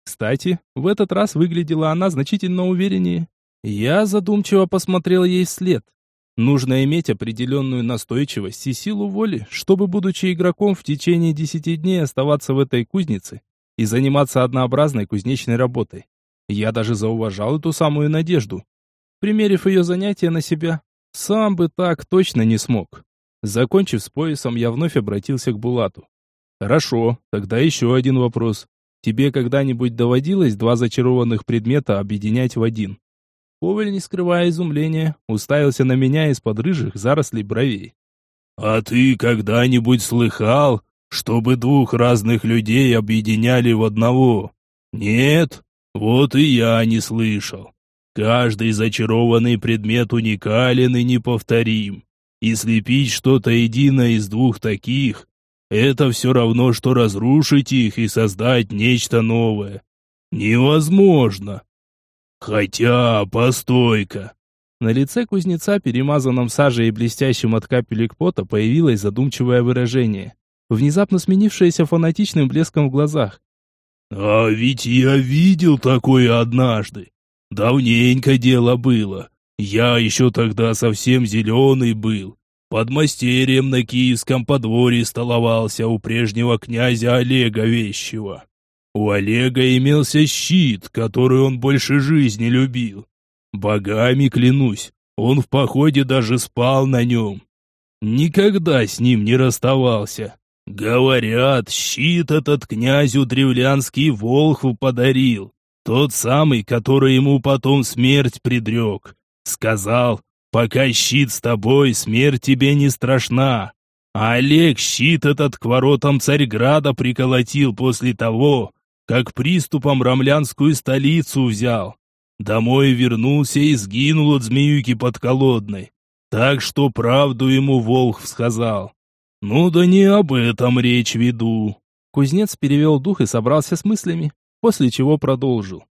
Кстати, в этот раз выглядела она значительно увереннее. Я задумчиво посмотрел ей вслед. Нужно иметь определенную настойчивость и силу воли, чтобы, будучи игроком, в течение десяти дней оставаться в этой кузнице и заниматься однообразной кузнечной работой. Я даже зауважал эту самую надежду. Примерив ее занятия на себя, сам бы так точно не смог. Закончив с поясом, я вновь обратился к Булату. Хорошо, тогда еще один вопрос. Тебе когда-нибудь доводилось два зачарованных предмета объединять в один? Коваль, не скрывая изумления, уставился на меня из-под рыжих зарослей бровей. «А ты когда-нибудь слыхал, чтобы двух разных людей объединяли в одного? Нет? Вот и я не слышал. Каждый зачарованный предмет уникален и неповторим. И слепить что-то единое из двух таких это все равно, что разрушить их и создать нечто новое. Невозможно. Хотя, постой-ка. На лице кузнеца, перемазанном сажей и блестящим от капелек пота, появилось задумчивое выражение, внезапно сменившееся фанатичным блеском в глазах. «А ведь я видел такое однажды. Давненько дело было. Я еще тогда совсем зеленый был. Под мастерием на киевском подворье столовался у прежнего князя Олега Вещего. У Олега имелся щит, который он больше жизни любил. Богами клянусь, он в походе даже спал на нем. Никогда с ним не расставался. Говорят, щит этот князю древлянский Волхв подарил. Тот самый, который ему потом смерть предрек. Сказал, Пока щит с тобой, смерть тебе не страшна. А Олег щит этот к воротам Царьграда приколотил после того, как приступом рамлянскую столицу взял. Домой вернулся и сгинул от змеюки подколодной. Так что правду ему Волх сказал. Ну да не об этом речь веду. Кузнец перевел дух и собрался с мыслями, после чего продолжил.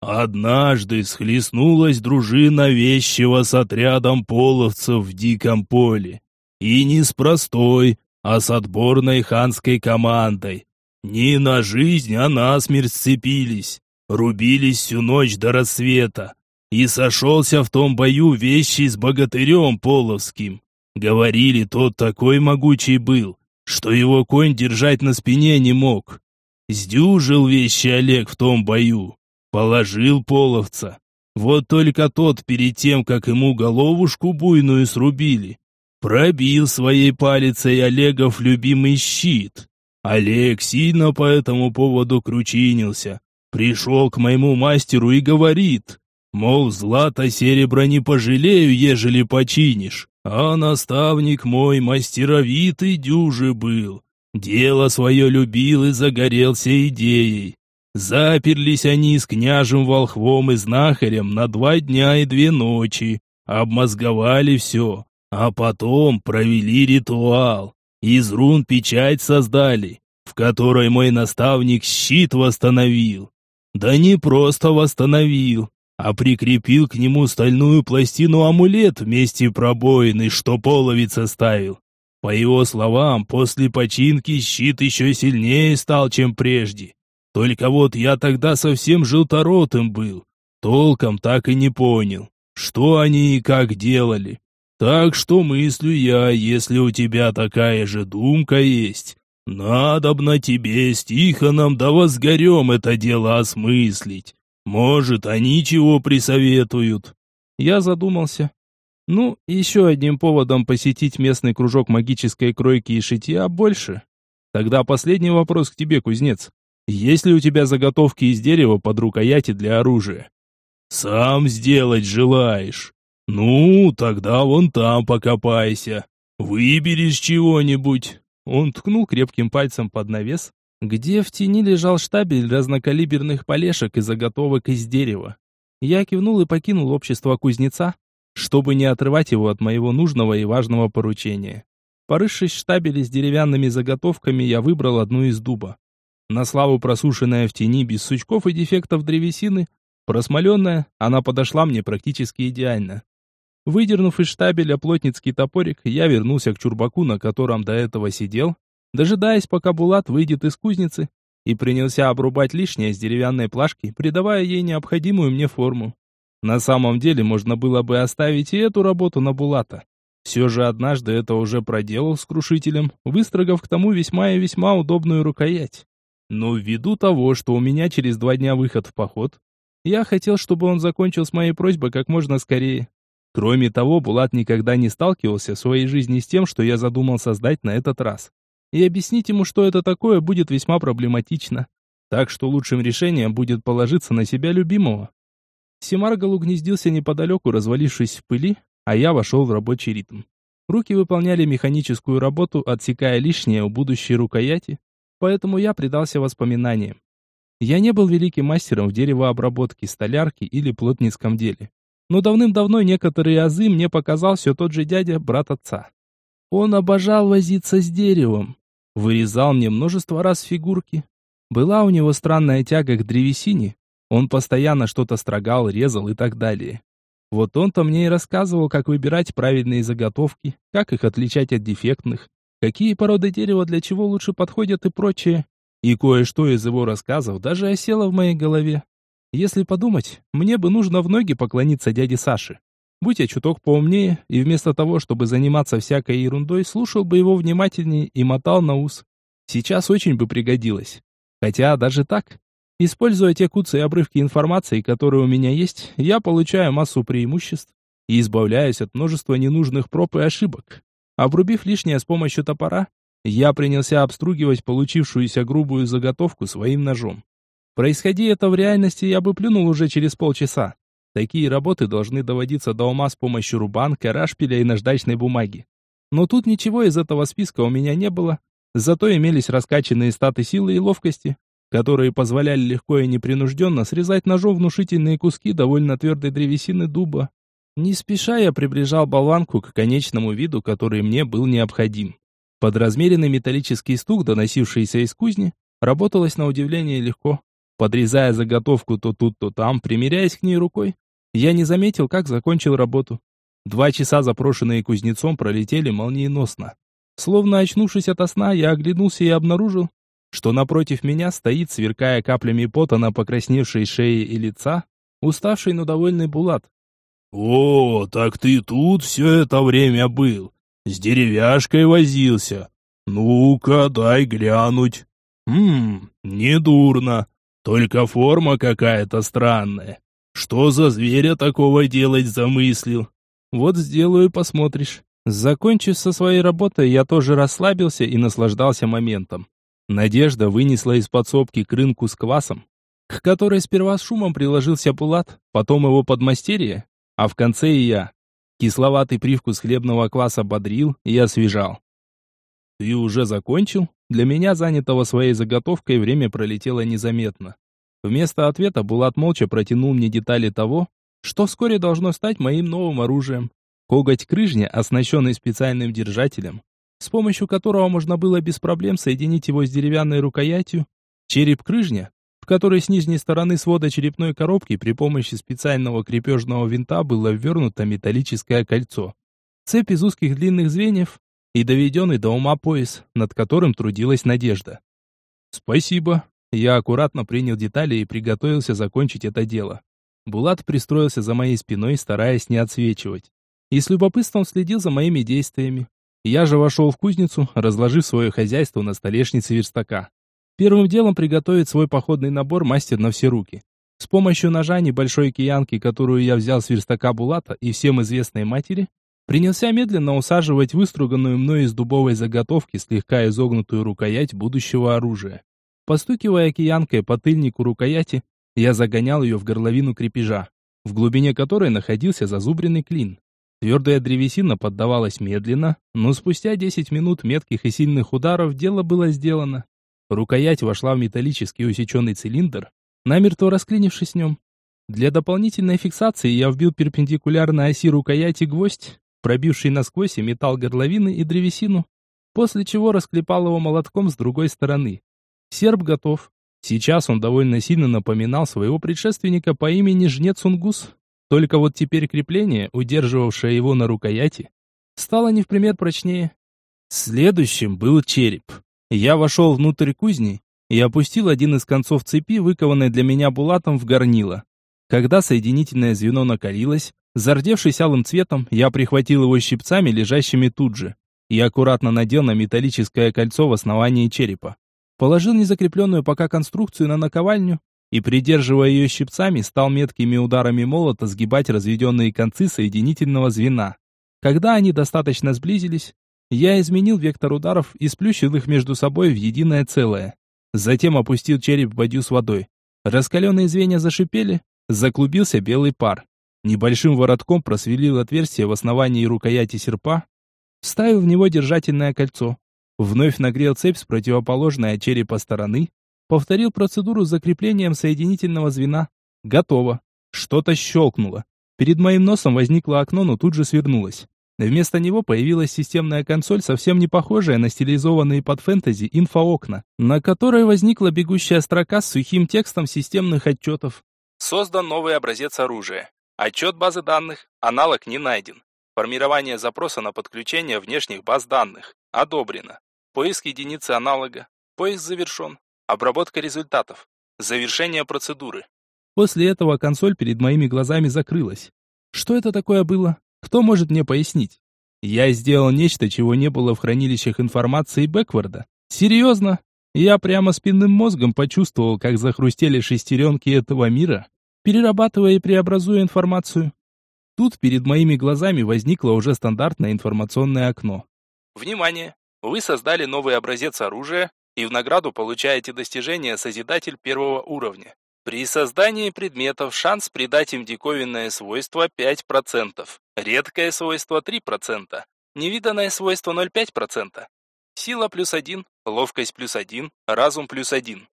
Однажды схлестнулась дружина вещего с отрядом половцев в диком поле. И не с простой, а с отборной ханской командой. Не на жизнь, а на смерть сцепились. Рубились всю ночь до рассвета. И сошелся в том бою вещи с богатырем половским. Говорили, тот такой могучий был, что его конь держать на спине не мог. Сдюжил вещи Олег в том бою. Положил половца. Вот только тот перед тем, как ему головушку буйную срубили, пробил своей палицей Олегов любимый щит. Олег сильно по этому поводу кручинился. Пришел к моему мастеру и говорит, мол, злато-серебро не пожалею, ежели починишь. А наставник мой мастеровитый дюже был. Дело свое любил и загорелся идеей. Заперлись они с княжем Волхвом и знахарем на два дня и две ночи, обмозговали все, а потом провели ритуал. Из рун печать создали, в которой мой наставник щит восстановил. Да не просто восстановил, а прикрепил к нему стальную пластину-амулет вместе пробоины, что половица ставил. По его словам, после починки щит еще сильнее стал, чем прежде. Только вот я тогда совсем желторотым был. Толком так и не понял, что они и как делали. Так что мыслю я, если у тебя такая же думка есть, надо б на тебе с Тихоном да возгорем это дело осмыслить. Может, они чего присоветуют. Я задумался. Ну, еще одним поводом посетить местный кружок магической кройки и шитья больше. Тогда последний вопрос к тебе, кузнец. Есть ли у тебя заготовки из дерева под рукояти для оружия? Сам сделать желаешь? Ну, тогда вон там покопайся. Выберешь чего-нибудь. Он ткнул крепким пальцем под навес, где в тени лежал штабель разнокалиберных полешек и заготовок из дерева. Я кивнул и покинул общество кузнеца, чтобы не отрывать его от моего нужного и важного поручения. Порывшись в штабеле с деревянными заготовками, я выбрал одну из дуба. На славу просушенная в тени без сучков и дефектов древесины, просмоленная, она подошла мне практически идеально. Выдернув из штабеля плотницкий топорик, я вернулся к чурбаку, на котором до этого сидел, дожидаясь, пока Булат выйдет из кузницы, и принялся обрубать лишнее с деревянной плашки, придавая ей необходимую мне форму. На самом деле можно было бы оставить и эту работу на Булата. Все же однажды это уже проделал с крушителем, выстрогав к тому весьма и весьма удобную рукоять. Но ввиду того, что у меня через два дня выход в поход, я хотел, чтобы он закончил с моей просьбой как можно скорее. Кроме того, Булат никогда не сталкивался в своей жизни с тем, что я задумал создать на этот раз. И объяснить ему, что это такое, будет весьма проблематично. Так что лучшим решением будет положиться на себя любимого. Семаргал угнездился неподалеку, развалившись в пыли, а я вошел в рабочий ритм. Руки выполняли механическую работу, отсекая лишнее у будущей рукояти, поэтому я предался воспоминаниям. Я не был великим мастером в деревообработке, столярке или плотницком деле. Но давным-давно некоторые азы мне показал все тот же дядя, брат отца. Он обожал возиться с деревом. Вырезал мне множество раз фигурки. Была у него странная тяга к древесине. Он постоянно что-то строгал, резал и так далее. Вот он-то мне и рассказывал, как выбирать правильные заготовки, как их отличать от дефектных, какие породы дерева для чего лучше подходят и прочее. И кое-что из его рассказов даже осело в моей голове. Если подумать, мне бы нужно в ноги поклониться дяде Саше. Будь я чуток поумнее, и вместо того, чтобы заниматься всякой ерундой, слушал бы его внимательнее и мотал на ус. Сейчас очень бы пригодилось. Хотя даже так, используя те куцы и обрывки информации, которые у меня есть, я получаю массу преимуществ и избавляюсь от множества ненужных проб и ошибок. Обрубив лишнее с помощью топора, я принялся обстругивать получившуюся грубую заготовку своим ножом. Происходи это в реальности, я бы плюнул уже через полчаса. Такие работы должны доводиться до ума с помощью рубанка, рашпиля и наждачной бумаги. Но тут ничего из этого списка у меня не было, зато имелись раскачанные статы силы и ловкости, которые позволяли легко и непринужденно срезать ножом внушительные куски довольно твердой древесины дуба. Не спеша я приближал болванку к конечному виду, который мне был необходим. Под размеренный металлический стук, доносившийся из кузни, работалось на удивление легко. Подрезая заготовку то тут, то там, примеряясь к ней рукой, я не заметил, как закончил работу. Два часа, запрошенные кузнецом, пролетели молниеносно. Словно очнувшись ото сна, я оглянулся и обнаружил, что напротив меня стоит, сверкая каплями пота на покрасневшей шее и лица, уставший, но довольный Булат. «О, так ты тут все это время был, с деревяшкой возился. Ну-ка, дай глянуть. Хм, недурно, только форма какая-то странная. Что за зверя такого делать замыслил?» «Вот сделаю, посмотришь». Закончив со своей работой, я тоже расслабился и наслаждался моментом. Надежда вынесла из подсобки крынку с квасом, к которой сперва с шумом приложился Пулат, потом его подмастерье, а в конце и я. Кисловатый привкус хлебного кваса бодрил и освежал. «Ты уже закончил?» Для меня, занятого своей заготовкой, время пролетело незаметно. Вместо ответа Булат молча протянул мне детали того, что вскоре должно стать моим новым оружием. Коготь крыжня, оснащенный специальным держателем, с помощью которого можно было без проблем соединить его с деревянной рукоятью, череп крыжня, в который с нижней стороны свода черепной коробки при помощи специального крепежного винта было ввернуто металлическое кольцо, цепь из узких длинных звеньев и доведенный до ума пояс, над которым трудилась Надежда. «Спасибо». Я аккуратно принял детали и приготовился закончить это дело. Булат пристроился за моей спиной, стараясь не отсвечивать и с любопытством следил за моими действиями. Я же вошел в кузницу, разложив свое хозяйство на столешнице верстака. Первым делом приготовить свой походный набор мастер на все руки. С помощью ножа небольшой киянки, которую я взял с верстака Булата и всем известной матери, принялся медленно усаживать выструганную мной из дубовой заготовки слегка изогнутую рукоять будущего оружия. Постукивая киянкой по тыльнику рукояти, я загонял ее в горловину крепежа, в глубине которой находился зазубренный клин. Твердая древесина поддавалась медленно, но спустя 10 минут метких и сильных ударов дело было сделано. Рукоять вошла в металлический усеченный цилиндр, намертво расклинившись в нем. Для дополнительной фиксации я вбил перпендикулярно оси рукояти гвоздь, пробивший насквозь и металл горловины и древесину, после чего расклепал его молотком с другой стороны. Серб готов. Сейчас он довольно сильно напоминал своего предшественника по имени Жнец Унгус, только вот теперь крепление, удерживавшее его на рукояти, стало не в пример прочнее. Следующим был череп. Я вошел внутрь кузни и опустил один из концов цепи, выкованной для меня булатом, в горнило. Когда соединительное звено накалилось, зардевшись алым цветом, я прихватил его щипцами, лежащими тут же, и аккуратно надел на металлическое кольцо в основании черепа. Положил незакрепленную пока конструкцию на наковальню и, придерживая ее щипцами, стал меткими ударами молота сгибать разведенные концы соединительного звена. Когда они достаточно сблизились, я изменил вектор ударов и сплющил их между собой в единое целое. Затем опустил череп в бадью с водой. Раскаленные звенья зашипели, заклубился белый пар. Небольшим воротком просверлил отверстие в основании рукояти серпа, вставил в него держательное кольцо. Вновь нагрел цепь с противоположной от черепа стороны, Повторил процедуру с закреплением соединительного звена. Готово. Что-то щелкнуло. Перед моим носом возникло окно, но тут же свернулось. Вместо него появилась системная консоль, совсем не похожая на стилизованные под фэнтези инфоокна, на которой возникла бегущая строка с сухим текстом системных отчетов. Создан новый образец оружия. Отчет базы данных. Аналог не найден. Формирование запроса на подключение внешних баз данных. Одобрено. Поиск единицы аналога. Поиск завершен. Обработка результатов. Завершение процедуры. После этого консоль перед моими глазами закрылась. Что это такое было? Кто может мне пояснить? Я сделал нечто, чего не было в хранилищах информации Бэкварда. Серьезно? Я прямо спинным мозгом почувствовал, как захрустели шестеренки этого мира, перерабатывая и преобразуя информацию. Тут перед моими глазами возникло уже стандартное информационное окно. Внимание! Вы создали новый образец оружия, и в награду получаете достижение Созидатель первого уровня. При создании предметов шанс придать им диковинное свойство 5%, редкое свойство 3%, невиданное свойство 0,5%. Сила плюс 1, ловкость плюс 1, разум плюс 1.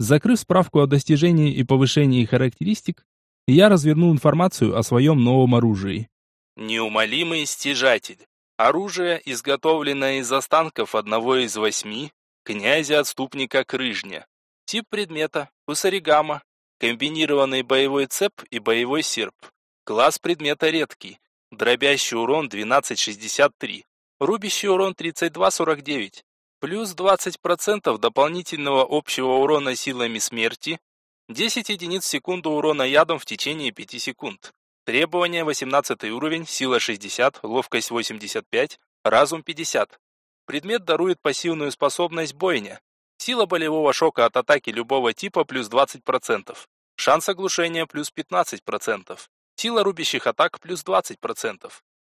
Закрыв справку о достижении и повышении характеристик, я развернул информацию о своем новом оружии. Неумолимый стяжатель. Оружие, изготовленное из останков одного из восьми, князя-отступника Крыжня. Тип предмета – Усаригама. Комбинированный боевой цеп и боевой серп. Класс предмета редкий. Дробящий урон 1263. Рубящий урон 3249. Плюс 20% дополнительного общего урона силами смерти. 10 единиц в секунду урона ядом в течение 5 секунд. Требования 18 уровень, сила 60, ловкость 85, разум 50. Предмет дарует пассивную способность бойня. Сила болевого шока от атаки любого типа плюс 20%. Шанс оглушения плюс 15%. Сила рубящих атак плюс 20%.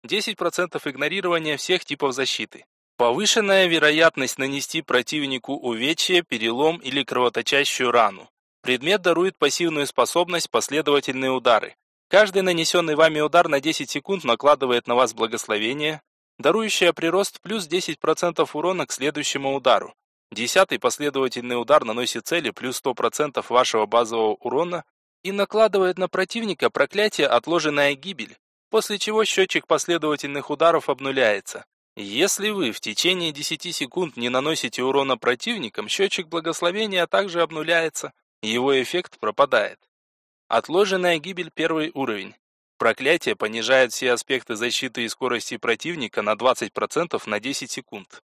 10% игнорирования всех типов защиты. Повышенная вероятность нанести противнику увечье, перелом или кровоточащую рану. Предмет дарует пассивную способность последовательные удары. Каждый нанесенный вами удар на 10 секунд накладывает на вас благословение, дарующее прирост плюс 10% урона к следующему удару. Десятый последовательный удар наносит цели плюс 100% вашего базового урона и накладывает на противника проклятие «Отложенная гибель», после чего счетчик последовательных ударов обнуляется. Если вы в течение 10 секунд не наносите урона противникам, счетчик благословения также обнуляется, его эффект пропадает. Отложенная гибель первый уровень. Проклятие понижает все аспекты защиты и скорости противника на 20% на 10 секунд.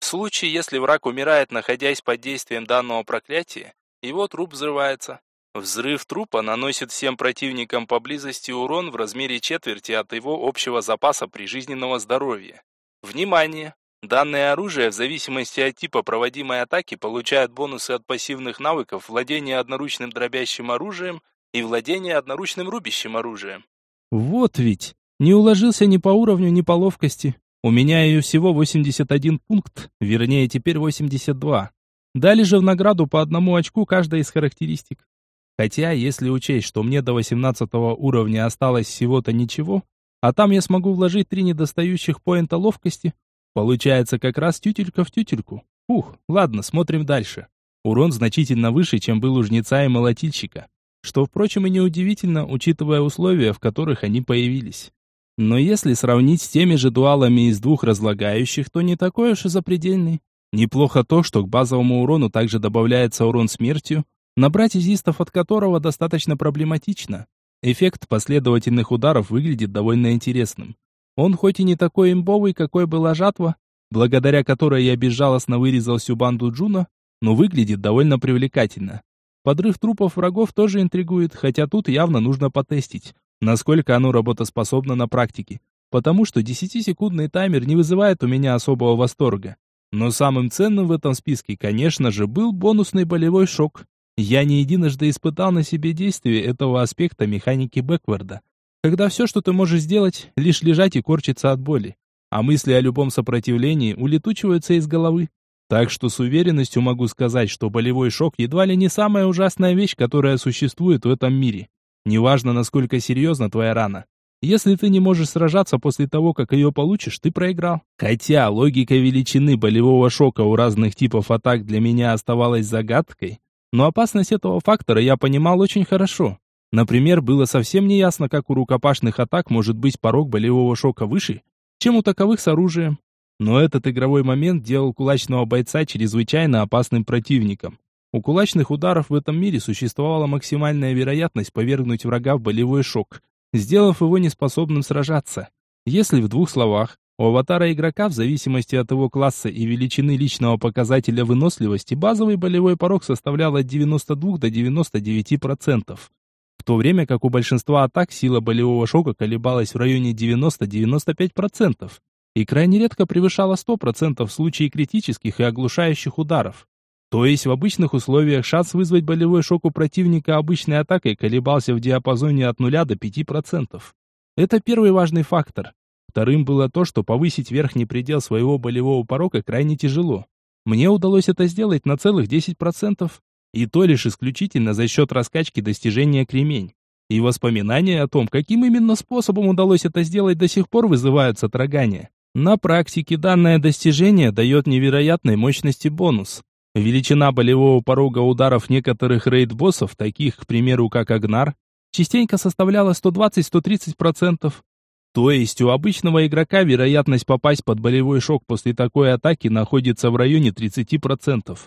В случае, если враг умирает, находясь под действием данного проклятия, его труп взрывается. Взрыв трупа наносит всем противникам поблизости урон в размере четверти от его общего запаса прижизненного здоровья. Внимание! Данное оружие в зависимости от типа проводимой атаки получает бонусы от пассивных навыков владения одноручным дробящим оружием и владение одноручным рубящим оружием. Вот ведь. Не уложился ни по уровню, ни по ловкости. У меня ее всего 81 пункт, вернее теперь 82. Дали же в награду по одному очку каждая из характеристик. Хотя, если учесть, что мне до 18 уровня осталось всего-то ничего, а там я смогу вложить три недостающих поинта ловкости, получается как раз тютелька в тютельку. Ух, ладно, смотрим дальше. Урон значительно выше, чем был у жнеца и молотильщика. Что, впрочем, и неудивительно, учитывая условия, в которых они появились. Но если сравнить с теми же дуалами из двух разлагающих, то не такой уж и запредельный. Неплохо то, что к базовому урону также добавляется урон смертью, набрать изистов от которого достаточно проблематично. Эффект последовательных ударов выглядит довольно интересным. Он хоть и не такой имбовый, какой была жатва, благодаря которой я безжалостно вырезал всю банду Джуна, но выглядит довольно привлекательно. Подрыв трупов врагов тоже интригует, хотя тут явно нужно потестить, насколько оно работоспособно на практике, потому что 10-секундный таймер не вызывает у меня особого восторга. Но самым ценным в этом списке, конечно же, был бонусный болевой шок. Я не единожды испытал на себе действие этого аспекта механики бэкварда, когда все, что ты можешь сделать, лишь лежать и корчиться от боли, а мысли о любом сопротивлении улетучиваются из головы. Так что с уверенностью могу сказать, что болевой шок едва ли не самая ужасная вещь, которая существует в этом мире. Неважно, насколько серьезна твоя рана. Если ты не можешь сражаться после того, как ее получишь, ты проиграл. Хотя логика величины болевого шока у разных типов атак для меня оставалась загадкой, но опасность этого фактора я понимал очень хорошо. Например, было совсем неясно, как у рукопашных атак может быть порог болевого шока выше, чем у таковых с оружием. Но этот игровой момент делал кулачного бойца чрезвычайно опасным противником. У кулачных ударов в этом мире существовала максимальная вероятность повергнуть врага в болевой шок, сделав его неспособным сражаться. Если в двух словах, у аватара игрока в зависимости от его класса и величины личного показателя выносливости базовый болевой порог составлял от 92 до 99%, в то время как у большинства атак сила болевого шока колебалась в районе 90-95% и крайне редко превышала 100% в случае критических и оглушающих ударов. То есть в обычных условиях шанс вызвать болевой шок у противника обычной атакой колебался в диапазоне от 0 до 5%. Это первый важный фактор. Вторым было то, что повысить верхний предел своего болевого порога крайне тяжело. Мне удалось это сделать на целых 10%, и то лишь исключительно за счет раскачки достижения кремень. И воспоминания о том, каким именно способом удалось это сделать, до сих пор вызывают сотрагание. На практике данное достижение дает невероятной мощности бонус. Величина болевого порога ударов некоторых рейд-боссов, таких, к примеру, как Агнар, частенько составляла 120-130%. То есть у обычного игрока вероятность попасть под болевой шок после такой атаки находится в районе 30%.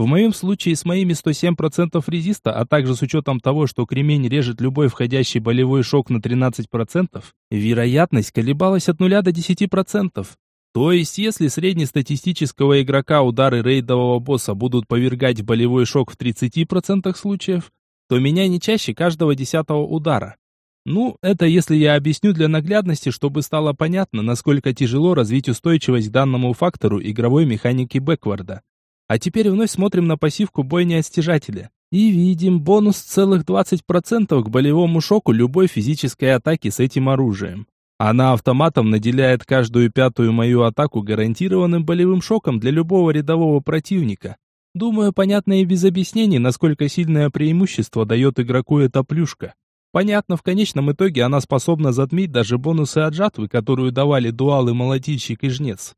В моем случае с моими 107% резиста, а также с учетом того, что кремень режет любой входящий болевой шок на 13%, вероятность колебалась от 0 до 10%. То есть, если среднестатистического игрока удары рейдового босса будут повергать болевой шок в 30% случаев, то меня не чаще каждого десятого удара. Ну, это если я объясню для наглядности, чтобы стало понятно, насколько тяжело развить устойчивость к данному фактору игровой механики бэкварда. А теперь вновь смотрим на пассивку бойни от. И видим бонус целых 20% к болевому шоку любой физической атаки с этим оружием. Она автоматом наделяет каждую пятую мою атаку гарантированным болевым шоком для любого рядового противника. Думаю, понятно и без объяснений, насколько сильное преимущество дает игроку эта плюшка. Понятно, в конечном итоге она способна затмить даже бонусы от жатвы, которую давали дуалы молотильщик и жнец.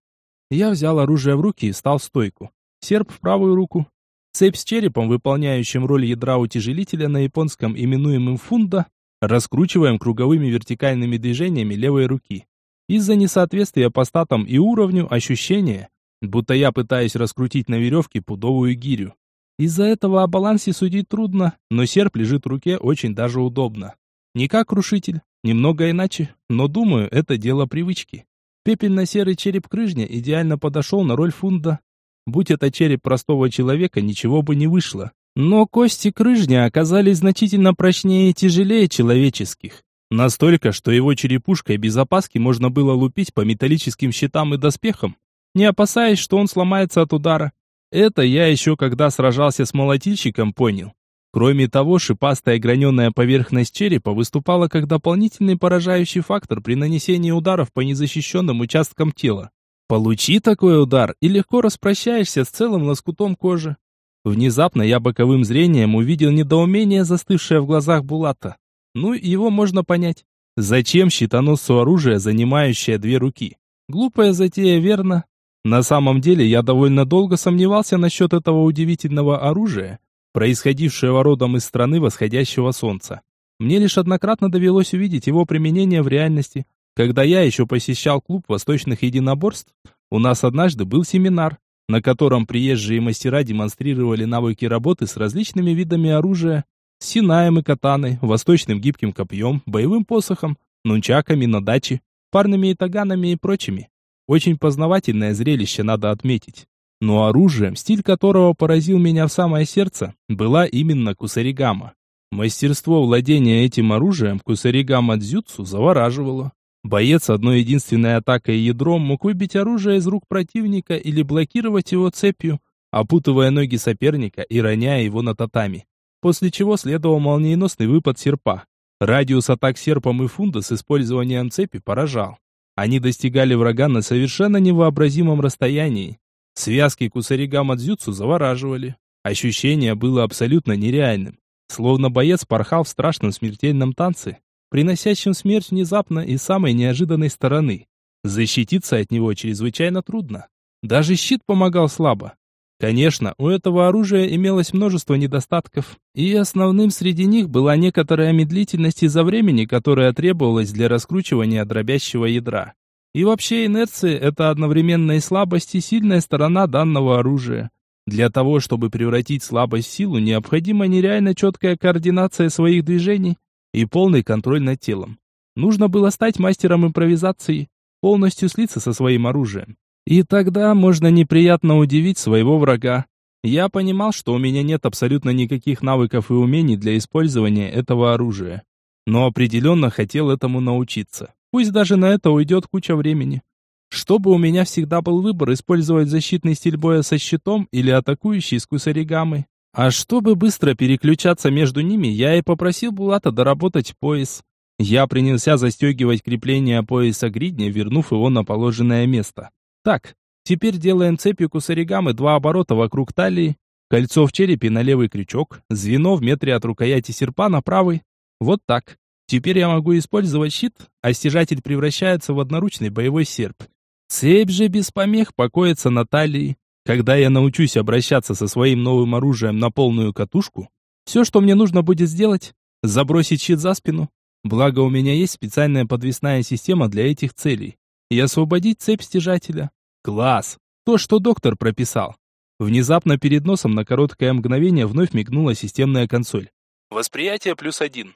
Я взял оружие в руки и стал в стойку. Серп в правую руку. Цепь с черепом, выполняющим роль ядра утяжелителя на японском именуемым фунда, Раскручиваем круговыми вертикальными движениями левой руки. Из-за несоответствия по статам и уровню ощущение, будто я пытаюсь раскрутить на веревке пудовую гирю. Из-за этого о балансе судить трудно, но серп лежит в руке очень даже удобно. Не как крушитель, немного иначе, но думаю, это дело привычки. Пепельно-серый череп крыжня идеально подошел на роль фунда. Будь это череп простого человека, ничего бы не вышло. Но кости крыжня оказались значительно прочнее и тяжелее человеческих. Настолько, что его черепушкой без опаски можно было лупить по металлическим щитам и доспехам, не опасаясь, что он сломается от удара. Это я еще когда сражался с молотильщиком понял. Кроме того, шипастая граненая поверхность черепа выступала как дополнительный поражающий фактор при нанесении ударов по незащищенным участкам тела. Получи такой удар и легко распрощаешься с целым лоскутом кожи. Внезапно я боковым зрением увидел недоумение, застывшее в глазах Булата. Ну, его можно понять. Зачем щитоносцу оружие, занимающее две руки? Глупая затея, верно? На самом деле, я довольно долго сомневался насчет этого удивительного оружия, происходившего родом из страны восходящего солнца. Мне лишь однократно довелось увидеть его применение в реальности. Когда я еще посещал клуб восточных единоборств, у нас однажды был семинар, на котором приезжие мастера демонстрировали навыки работы с различными видами оружия, с синаем и катаной, восточным гибким копьем, боевым посохом, нунчаками на даче, парными итаганами и прочими. Очень познавательное зрелище, надо отметить. Но оружием, стиль которого поразил меня в самое сердце, была именно кусаригама. Мастерство владения этим оружием кусаригама дзюцу завораживало. Боец одной единственной атакой ядром мог выбить оружие из рук противника или блокировать его цепью, опутывая ноги соперника и роняя его на татами. После чего следовал молниеносный выпад серпа. Радиус атак серпом и фунда с использованием цепи поражал. Они достигали врага на совершенно невообразимом расстоянии. Связки кусаригама дзюцу завораживали. Ощущение было абсолютно нереальным. Словно боец порхал в страшном смертельном танце, приносящим смерть внезапно и самой неожиданной стороны. Защититься от него чрезвычайно трудно. Даже щит помогал слабо. Конечно, у этого оружия имелось множество недостатков, и основным среди них была некоторая медлительность из-за времени, которая требовалась для раскручивания дробящего ядра. И вообще инерция – это одновременно и слабость, и сильная сторона данного оружия. Для того, чтобы превратить слабость в силу, необходима нереально четкая координация своих движений, и полный контроль над телом. Нужно было стать мастером импровизации, полностью слиться со своим оружием. И тогда можно неприятно удивить своего врага. Я понимал, что у меня нет абсолютно никаких навыков и умений для использования этого оружия. Но определенно хотел этому научиться. Пусть даже на это уйдет куча времени. Чтобы у меня всегда был выбор использовать защитный стиль боя со щитом или атакующий с кусаригамой. А чтобы быстро переключаться между ними, я и попросил Булата доработать пояс. Я принялся застегивать крепление пояса гридня, вернув его на положенное место. Так, теперь делаем цепью кусаригамы два оборота вокруг талии, кольцо в черепе на левый крючок, звено в метре от рукояти серпа на правый. Вот так. Теперь я могу использовать щит, а стяжатель превращается в одноручный боевой серп. Цепь же без помех покоится на талии. Когда я научусь обращаться со своим новым оружием на полную катушку, все, что мне нужно будет сделать, забросить щит за спину. Благо у меня есть специальная подвесная система для этих целей. И освободить цепь стяжателя. Класс! То, что доктор прописал. Внезапно перед носом на короткое мгновение вновь мигнула системная консоль. Восприятие плюс один.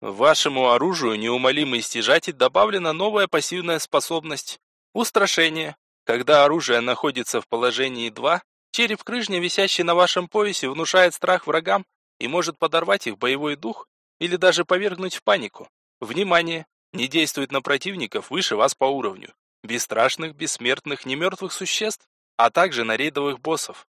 Вашему оружию неумолимый стяжатель добавлена новая пассивная способность – устрашение. Когда оружие находится в положении 2, череп крыжня, висящий на вашем поясе, внушает страх врагам и может подорвать их боевой дух или даже повергнуть в панику. Внимание! Не действует на противников выше вас по уровню. Бесстрашных, бессмертных, немертвых существ, а также на рейдовых боссов.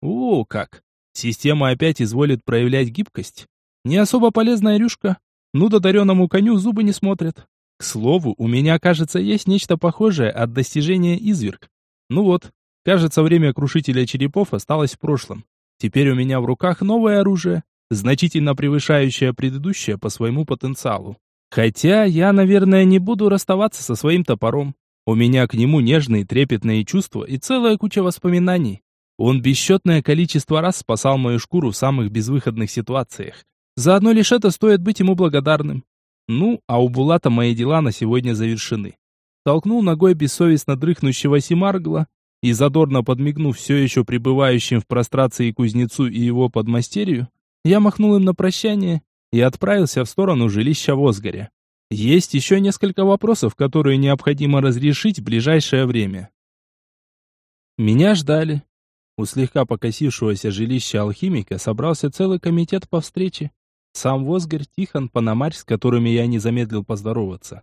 О, как! Система опять изволит проявлять гибкость. Не особо полезная рюшка, ну, додаренному коню зубы не смотрят. К слову, у меня, кажется, есть нечто похожее от достижения изверг. Ну вот, кажется, время крушителя черепов осталось в прошлом. Теперь у меня в руках новое оружие, значительно превышающее предыдущее по своему потенциалу. Хотя я, наверное, не буду расставаться со своим топором. У меня к нему нежные трепетные чувства и целая куча воспоминаний. Он бесчетное количество раз спасал мою шкуру в самых безвыходных ситуациях. Заодно лишь это стоит быть ему благодарным. Ну, а у Булата мои дела на сегодня завершены. Толкнул ногой бессовестно дрыхнущего Симаргла и, задорно подмигнув все еще пребывающим в прострации кузнецу и его подмастерью, я махнул им на прощание и отправился в сторону жилища Возгоря. Есть еще несколько вопросов, которые необходимо разрешить в ближайшее время. Меня ждали. У слегка покосившегося жилища алхимика собрался целый комитет по встрече. Сам Возгорь, Тихон, Панамарь, с которыми я не замедлил поздороваться.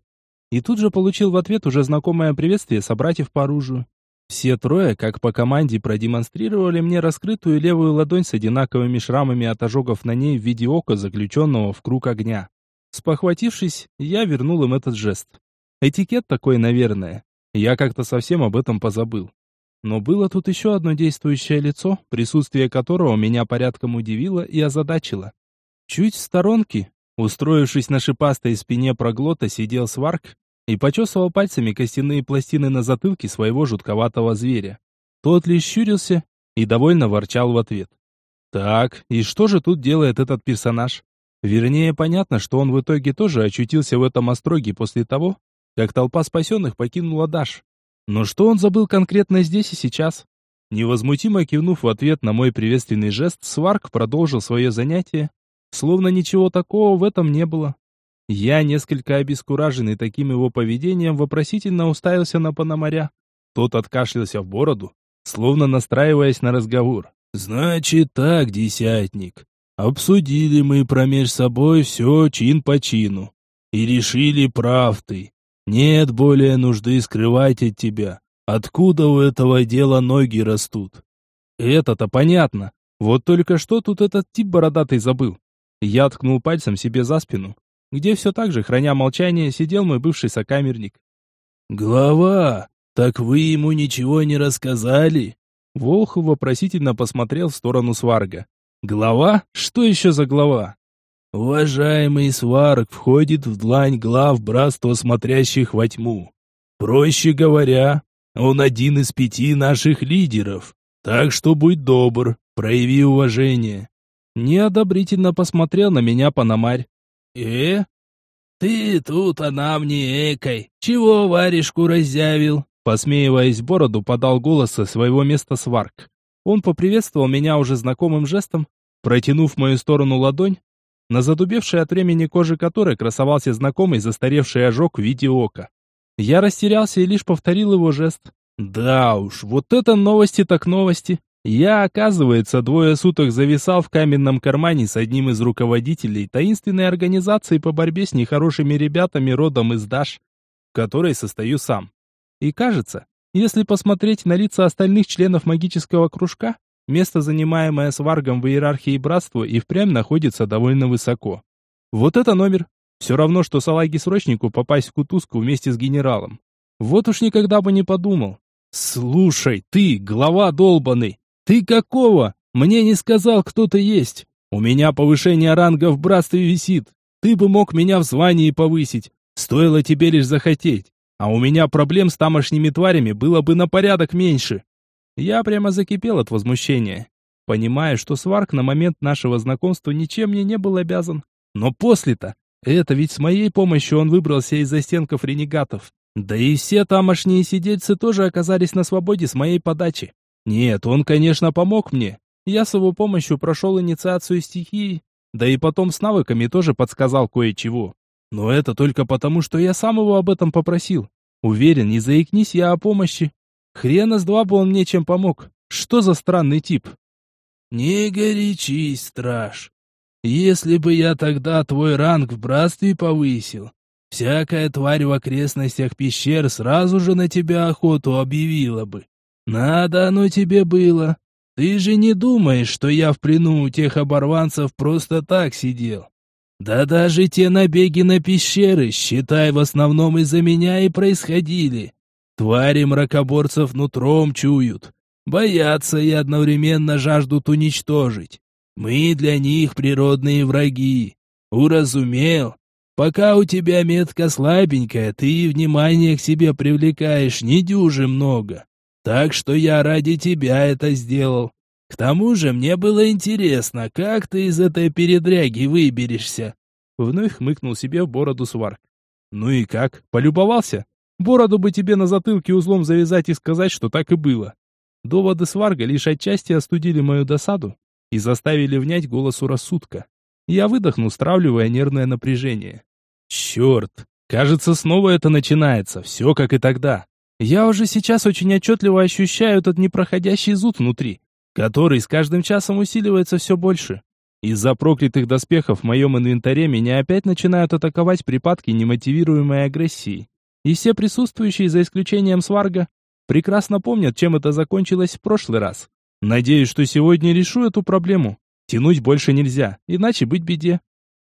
И тут же получил в ответ уже знакомое приветствие собратьев по оружию. Все трое, как по команде, продемонстрировали мне раскрытую левую ладонь с одинаковыми шрамами от ожогов на ней в виде ока, заключенного в круг огня. Спохватившись, я вернул им этот жест. Этикет такой, наверное. Я как-то совсем об этом позабыл. Но было тут еще одно действующее лицо, присутствие которого меня порядком удивило и озадачило. Чуть в сторонке, устроившись на шипастой спине проглота, сидел сварк и почесывал пальцами костяные пластины на затылке своего жутковатого зверя. Тот лишь щурился и довольно ворчал в ответ. Так, и что же тут делает этот персонаж? Вернее, понятно, что он в итоге тоже очутился в этом остроге после того, как толпа спасенных покинула Даш. Но что он забыл конкретно здесь и сейчас? Невозмутимо кивнув в ответ на мой приветственный жест, Сварк продолжил свое занятие, Словно ничего такого в этом не было. Я, несколько обескураженный таким его поведением, вопросительно уставился на Пономаря. Тот откашлялся в бороду, словно настраиваясь на разговор. «Значит так, десятник, обсудили мы промеж собой все чин по чину. И решили прав ты. Нет более нужды скрывать от тебя, откуда у этого дела ноги растут. Это-то понятно. Вот только что тут этот тип бородатый забыл. Я ткнул пальцем себе за спину, где все так же, храня молчание, сидел мой бывший сокамерник. «Глава, так вы ему ничего не рассказали?» Волхов вопросительно посмотрел в сторону Сварга. «Глава? Что еще за глава?» «Уважаемый Сварг входит в длань глав братства смотрящих во тьму. Проще говоря, он один из пяти наших лидеров. Так что будь добр, прояви уважение. Неодобрительно посмотрел на меня Панамарь. «Э? Ты тут, а нам не экой. Чего варежку разъявил?» Посмеиваясь бороду, подал голос со своего места сварк. Он поприветствовал меня уже знакомым жестом, протянув в мою сторону ладонь, на задубевшей от времени кожи которой красовался знакомый застаревший ожог в виде ока. Я растерялся и лишь повторил его жест. Да уж, вот это новости так новости. Я, оказывается, двое суток зависал в каменном кармане с одним из руководителей таинственной организации по борьбе с нехорошими ребятами родом из Даш, в которой состою сам. И кажется, если посмотреть на лица остальных членов магического кружка, место, занимаемое сваргом в иерархии братства, и впрямь находится довольно высоко. Вот это номер. Все равно, что салаги-срочнику попасть в кутузку вместе с генералом. Вот уж никогда бы не подумал. «Слушай, ты, глава долбанный, «Ты какого? Мне не сказал, кто ты есть. У меня повышение ранга в братстве висит. Ты бы мог меня в звании повысить. Стоило тебе лишь захотеть. А у меня проблем с тамошними тварями было бы на порядок меньше». Я прямо закипел от возмущения, понимая, что Сварк на момент нашего знакомства ничем мне не был обязан. Но после-то, это ведь с моей помощью он выбрался из застенков ренегатов. Да и все тамошние сидельцы тоже оказались на свободе с моей подачи. Нет, он, конечно, помог мне. Я с его помощью прошел инициацию стихии, да и потом с навыками тоже подсказал кое-чего. Но это только потому, что я сам его об этом попросил. Уверен, не заикнись я о помощи. Хрена с два бы он мне чем помог. Что за странный тип? Не горячись, страж. Если бы я тогда твой ранг в братстве повысил, всякая тварь в окрестностях пещер сразу же на тебя охоту объявила бы. Надо оно тебе было. Ты же не думаешь, что я в плену у тех оборванцев просто так сидел? Да даже те набеги на пещеры, считай, в основном из-за меня и происходили. Твари мракоборцев нутром чуют, боятся и одновременно жаждут уничтожить. Мы для них природные враги. Уразумел? Пока у тебя метка слабенькая, ты внимание к себе привлекаешь не дюже много. Так что я ради тебя это сделал. К тому же мне было интересно, как ты из этой передряги выберешься. Вновь хмыкнул себе в бороду сварк. Ну и как? Полюбовался? Бороду бы тебе на затылке узлом завязать и сказать, что так и было. Доводы сварга лишь отчасти остудили мою досаду и заставили внять голосу рассудка. Я выдохнул, стравливая нервное напряжение. Черт, кажется, снова это начинается, все как и тогда. Я уже сейчас очень отчетливо ощущаю этот непроходящий зуд внутри, который с каждым часом усиливается все больше. Из-за проклятых доспехов в моем инвентаре меня опять начинают атаковать припадки немотивируемой агрессии. И все присутствующие, за исключением сварга, прекрасно помнят, чем это закончилось в прошлый раз. Надеюсь, что сегодня решу эту проблему. Тянуть больше нельзя, иначе быть беде.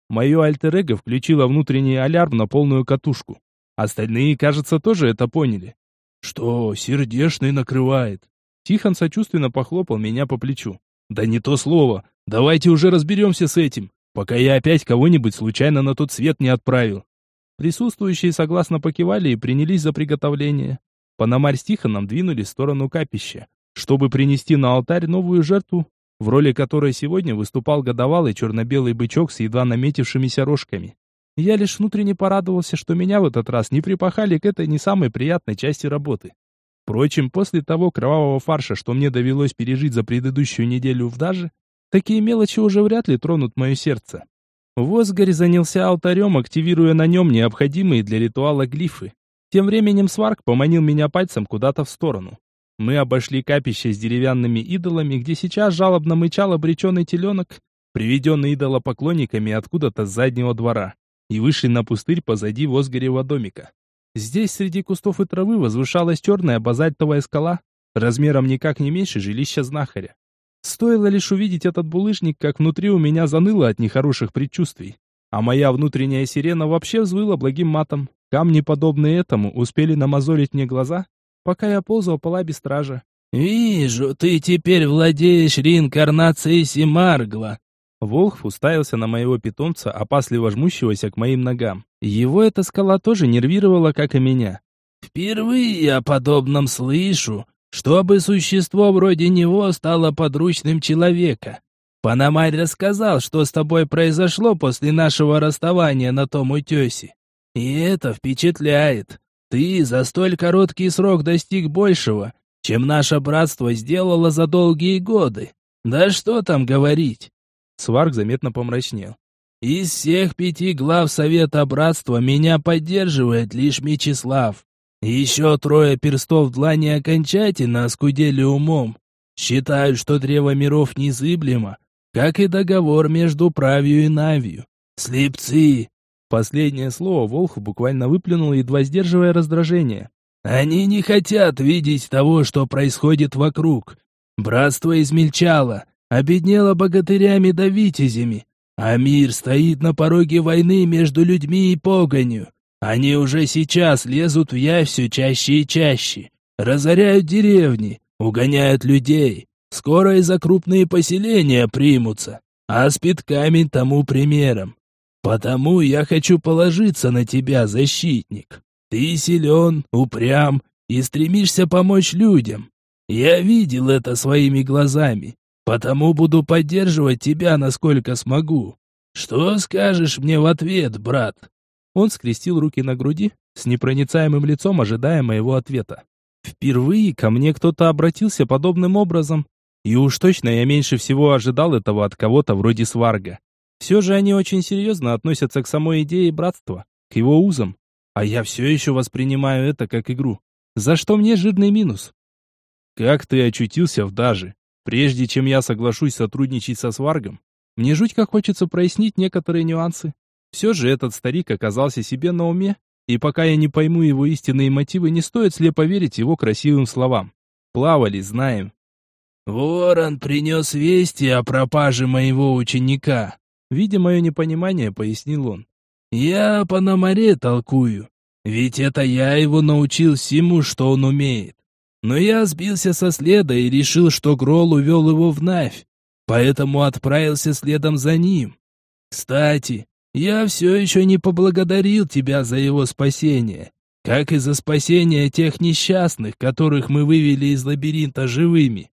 Мое альтер-эго включило внутренний алярм на полную катушку. Остальные, кажется, тоже это поняли. «Что, сердешный накрывает?» Тихон сочувственно похлопал меня по плечу. «Да не то слово. Давайте уже разберемся с этим, пока я опять кого-нибудь случайно на тот свет не отправил». Присутствующие согласно покивали и принялись за приготовление. Пономарь с Тихоном двинулись в сторону капища, чтобы принести на алтарь новую жертву, в роли которой сегодня выступал годовалый черно-белый бычок с едва наметившимися рожками. Я лишь внутренне порадовался, что меня в этот раз не припахали к этой не самой приятной части работы. Впрочем, после того кровавого фарша, что мне довелось пережить за предыдущую неделю в Даже, такие мелочи уже вряд ли тронут мое сердце. Возгорь занялся алтарем, активируя на нем необходимые для ритуала глифы. Тем временем Сварк поманил меня пальцем куда-то в сторону. Мы обошли капище с деревянными идолами, где сейчас жалобно мычал обреченный теленок, приведенный идолопоклонниками откуда-то с заднего двора и вышли на пустырь позади Возгорева домика. Здесь среди кустов и травы возвышалась черная базальтовая скала, размером никак не меньше жилища знахаря. Стоило лишь увидеть этот булыжник, как внутри у меня заныло от нехороших предчувствий. А моя внутренняя сирена вообще взвыла благим матом. Камни, подобные этому, успели намазолить мне глаза, пока я ползал по лабе стража. «Вижу, ты теперь владеешь реинкарнацией Симаргла», Волхв уставился на моего питомца, опасливо жмущегося к моим ногам. Его эта скала тоже нервировала, как и меня. «Впервые о подобном слышу, чтобы существо вроде него стало подручным человека. Панамарь рассказал, что с тобой произошло после нашего расставания на том утесе. И это впечатляет. Ты за столь короткий срок достиг большего, чем наше братство сделало за долгие годы. Да что там говорить, Сварк заметно помрачнел. «Из всех пяти глав Совета Братства меня поддерживает лишь Мечислав. Еще трое перстов длани окончательно оскудели умом. Считают, что Древо Миров незыблемо, как и договор между Правью и Навью. Слепцы!» Последнее слово Волх буквально выплюнул, едва сдерживая раздражение. «Они не хотят видеть того, что происходит вокруг. Братство измельчало, обеднела богатырями да витязями, а мир стоит на пороге войны между людьми и погонью. Они уже сейчас лезут в явь все чаще и чаще, разоряют деревни, угоняют людей. Скоро и за крупные поселения примутся, а спитками тому примером. Потому я хочу положиться на тебя, защитник. Ты силен, упрям и стремишься помочь людям. Я видел это своими глазами. Потому буду поддерживать тебя, насколько смогу. Что скажешь мне в ответ, брат?» Он скрестил руки на груди, с непроницаемым лицом ожидая моего ответа. Впервые ко мне кто-то обратился подобным образом. И уж точно я меньше всего ожидал этого от кого-то вроде Сварга. Все же они очень серьезно относятся к самой идее братства, к его узам. А я все еще воспринимаю это как игру. За что мне жирный минус? Как ты очутился в Даже? Прежде чем я соглашусь сотрудничать со Сваргом, мне жуть как хочется прояснить некоторые нюансы. Все же этот старик оказался себе на уме, и пока я не пойму его истинные мотивы, не стоит слепо верить его красивым словам. Плавали, знаем. «Ворон принес вести о пропаже моего ученика», Видя мое непонимание, пояснил он. «Я по наморе толкую, ведь это я его научил всему, что он умеет. Но я сбился со следа и решил, что Грол увел его в Навь, поэтому отправился следом за ним. Кстати, я все еще не поблагодарил тебя за его спасение, как и за спасение тех несчастных, которых мы вывели из лабиринта живыми.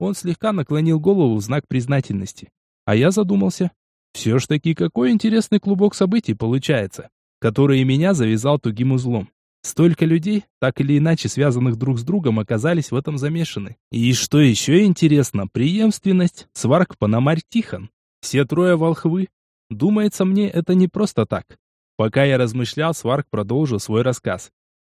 Он слегка наклонил голову в знак признательности. А я задумался. Все ж таки, какой интересный клубок событий получается, который меня завязал тугим узлом. Столько людей, так или иначе связанных друг с другом, оказались в этом замешаны. И что еще интересно, преемственность, сварк Пономарь Тихон. Все трое волхвы, Думается мне, это не просто так. Пока я размышлял, Сварк продолжил свой рассказ.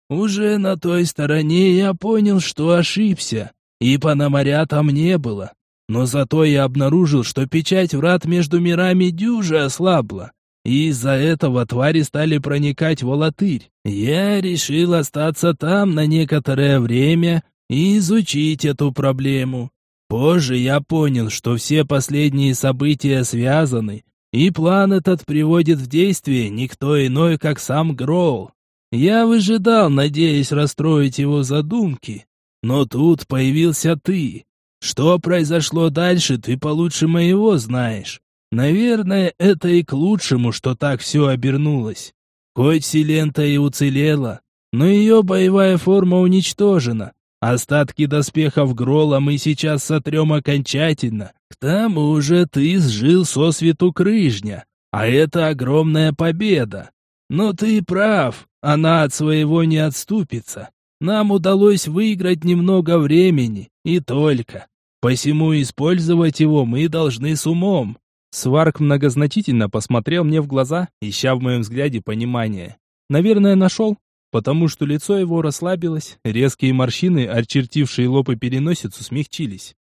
«Уже на той стороне я понял, что ошибся, и Пономаря там не было. Но зато я обнаружил, что печать врат между мирами дюже ослабла, и из-за этого твари стали проникать в Алатырь. Я решил остаться там на некоторое время и изучить эту проблему. Позже я понял, что все последние события связаны, и план этот приводит в действие никто иной, как сам Гроул. Я выжидал, надеясь расстроить его задумки, но тут появился ты. Что произошло дальше, ты получше моего знаешь. Наверное, это и к лучшему, что так все обернулось. Хоть Силента и уцелела, но ее боевая форма уничтожена, Остатки доспехов Грола мы сейчас сотрем окончательно. К тому же ты сжил со свету крыжня, а это огромная победа. Но ты прав, она от своего не отступится. Нам удалось выиграть немного времени, и только. Посему использовать его мы должны с умом. Сварк многозначительно посмотрел мне в глаза, ища в моем взгляде понимания. Наверное, нашел, потому что лицо его расслабилось, резкие морщины, очертившие лоб и переносицу, смягчились.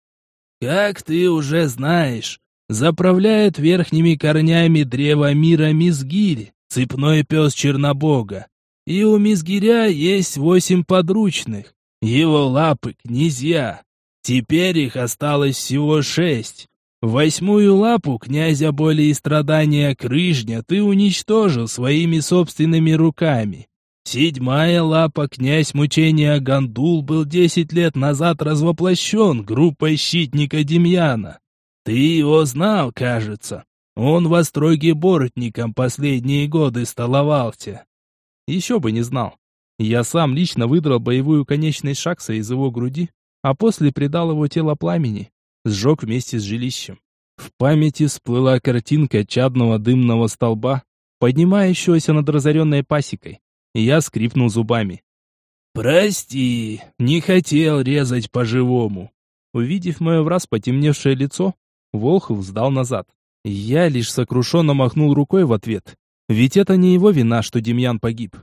«Как ты уже знаешь, заправляет верхними корнями древа мира Мизгирь, цепной пес Чернобога. И у Мизгиря есть восемь подручных, его лапы князья. Теперь их осталось всего шесть. Восьмую лапу князя боли и страдания Крыжня ты уничтожил своими собственными руками. Седьмая лапа князь мучения Гандул был десять лет назад развоплощен группой щитника Демьяна. Ты его знал, кажется. Он в остроге бортником последние годы столовался. Еще бы не знал. Я сам лично выдрал боевую конечность Шакса из его груди, а после придал его тело пламени, сжег вместе с жилищем. В памяти всплыла картинка чадного дымного столба, поднимающегося над разоренной пасекой. Я скрипнул зубами. «Прости, не хотел резать по-живому». Увидев мое враз потемневшее лицо, Волхов сдал назад. Я лишь сокрушенно махнул рукой в ответ. Ведь это не его вина, что Демьян погиб.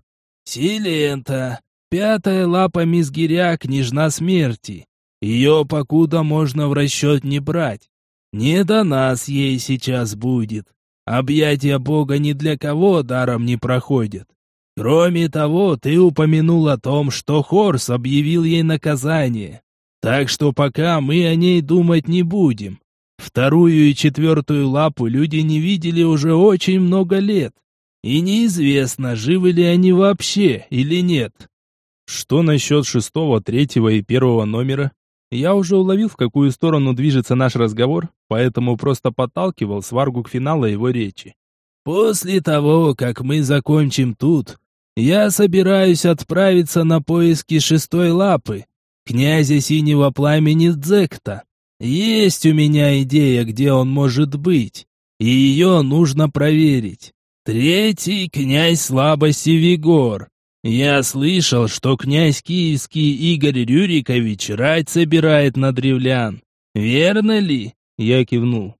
«Силента, пятая лапа Мизгиря, княжна смерти. Ее покуда можно в расчет не брать. Не до нас ей сейчас будет. Объятия Бога ни для кого даром не проходят. Кроме того, ты упомянул о том, что Хорс объявил ей наказание. Так что пока мы о ней думать не будем. Вторую и четвертую лапу люди не видели уже очень много лет. И неизвестно, живы ли они вообще или нет. Что насчет шестого, третьего и первого номера? Я уже уловил, в какую сторону движется наш разговор, поэтому просто подталкивал сваргу к финалу его речи. После того, как мы закончим тут, я собираюсь отправиться на поиски шестой лапы, князя синего пламени Дзекта. Есть у меня идея, где он может быть, и ее нужно проверить. Третий — князь слабости Вигор. Я слышал, что князь Киевский Игорь Рюрикович рать собирает на древлян. Верно ли? Я кивнул.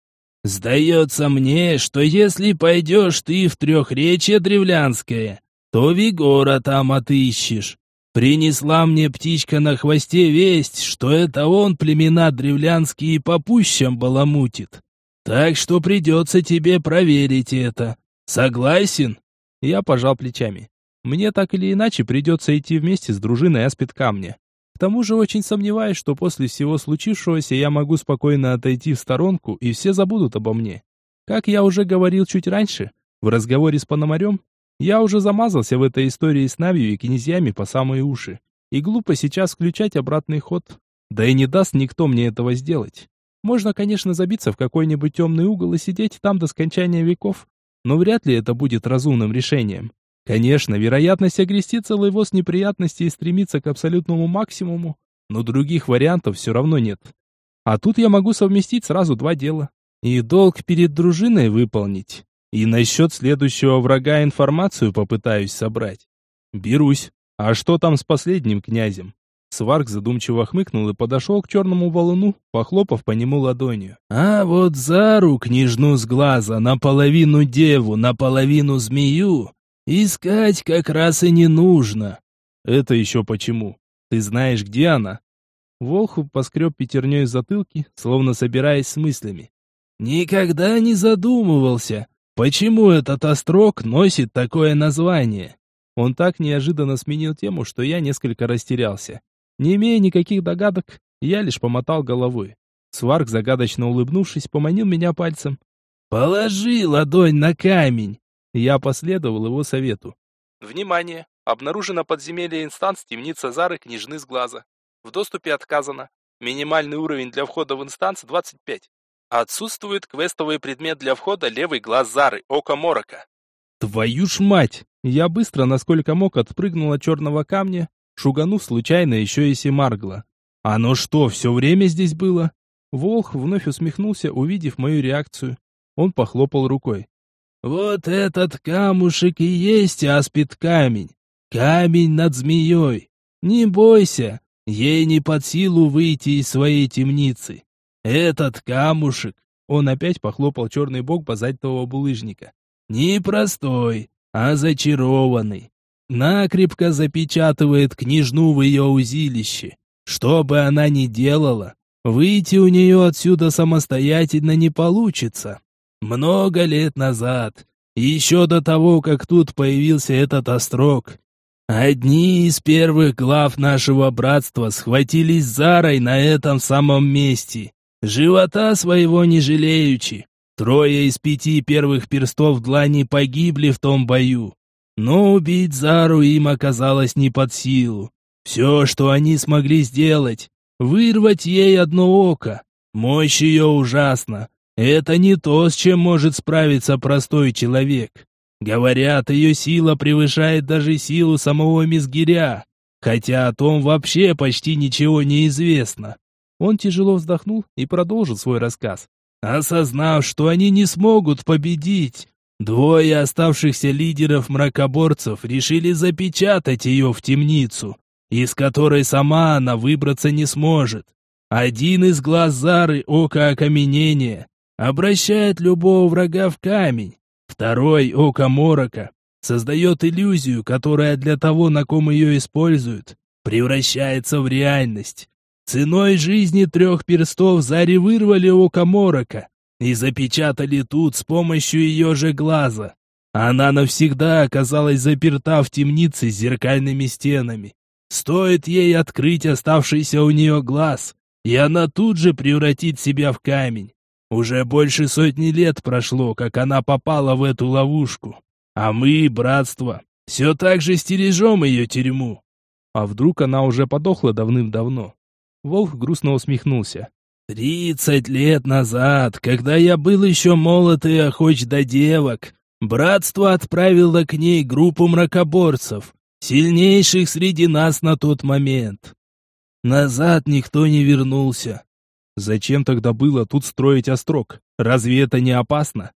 Сдается мне, что если пойдешь ты в трехречье древлянское, то Вигора там отыщешь. Принесла мне птичка на хвосте весть, что это он племена древлянские по пущам баламутит. Так что придется тебе проверить это. Согласен?» Я пожал плечами. Мне так или иначе придется идти вместе с дружиной Аспид Камня. К тому же очень сомневаюсь, что после всего случившегося я могу спокойно отойти в сторонку, и все забудут обо мне. Как я уже говорил чуть раньше, в разговоре с Пономарем, я уже замазался в этой истории с Навью и князьями по самые уши. И глупо сейчас включать обратный ход. Да и не даст никто мне этого сделать. Можно, конечно, забиться в какой-нибудь темный угол и сидеть там до скончания веков, но вряд ли это будет разумным решением. Конечно, вероятность огрести целый воз неприятностей и стремиться к абсолютному максимуму, но других вариантов все равно нет. А тут я могу совместить сразу два дела. И долг перед дружиной выполнить, и насчет следующего врага информацию попытаюсь собрать. Берусь. А что там с последним князем? Сварк задумчиво хмыкнул и подошел к черному валуну, похлопав по нему ладонью. «А вот Зару, княжну с глаза, наполовину деву, наполовину змею, искать как раз и не нужно». «Это еще почему? Ты знаешь, где она?» Волху поскреб пятерней затылки, словно собираясь с мыслями. «Никогда не задумывался, Почему этот острог носит такое название? Он так неожиданно сменил тему, что я несколько растерялся. Не имея никаких догадок, я лишь помотал головой. Сварк, загадочно улыбнувшись, поманил меня пальцем. «Положи ладонь на камень!» Я последовал его совету. «Внимание! Обнаружено подземелье инстанс темница Зары княжны Сглаза. В доступе отказано. Минимальный уровень для входа в инстанс 25. Отсутствует квестовый предмет для входа левый глаз Зары, око Морока. Твою ж мать! Я быстро, насколько мог, отпрыгнул от черного камня, шуганув случайно еще и Семаргла. Оно что, все время здесь было? Волх вновь усмехнулся, увидев мою реакцию. Он похлопал рукой. «Вот этот камушек и есть аспид камень. Камень над змеей. Не бойся, ей не под силу выйти из своей темницы. Этот камушек, он опять похлопал черный бок базальтового булыжника, не простой, а зачарованный. Накрепко запечатывает княжну в ее узилище. Что бы она ни делала, выйти у нее отсюда самостоятельно не получится. Много лет назад, еще до того, как тут появился этот острог, одни из первых глав нашего братства схватились Зарой на этом самом месте живота своего не жалеючи. Трое из пяти первых перстов длани погибли в том бою. Но убить Зару им оказалось не под силу. Все, что они смогли сделать, вырвать ей одно око. Мощь ее ужасна. Это не то, с чем может справиться простой человек. Говорят, ее сила превышает даже силу самого Мизгиря, хотя о том вообще почти ничего не известно. Он тяжело вздохнул и продолжил свой рассказ. Осознав, что они не смогут победить, двое оставшихся лидеров мракоборцев решили запечатать ее в темницу, из которой сама она выбраться не сможет. Один из глаз Зары, око окаменения, обращает любого врага в камень. Второй, око Морока, создает иллюзию, которая для того, на ком ее используют, превращается в реальность. Ценой жизни трех перстов Зари вырвали око Морока и запечатали тут с помощью ее же глаза. Она навсегда оказалась заперта в темнице с зеркальными стенами. Стоит ей открыть оставшийся у нее глаз, и она тут же превратит себя в камень. Уже больше сотни лет прошло, как она попала в эту ловушку. А мы, братство, все так же стережем ее тюрьму. А вдруг она уже подохла давным-давно? Волк грустно усмехнулся. «Тридцать лет назад, когда я был еще молод и охоч до девок, братство отправило к ней группу мракоборцев, сильнейших среди нас на тот момент. Назад никто не вернулся. Зачем тогда было тут строить острог? Разве это не опасно?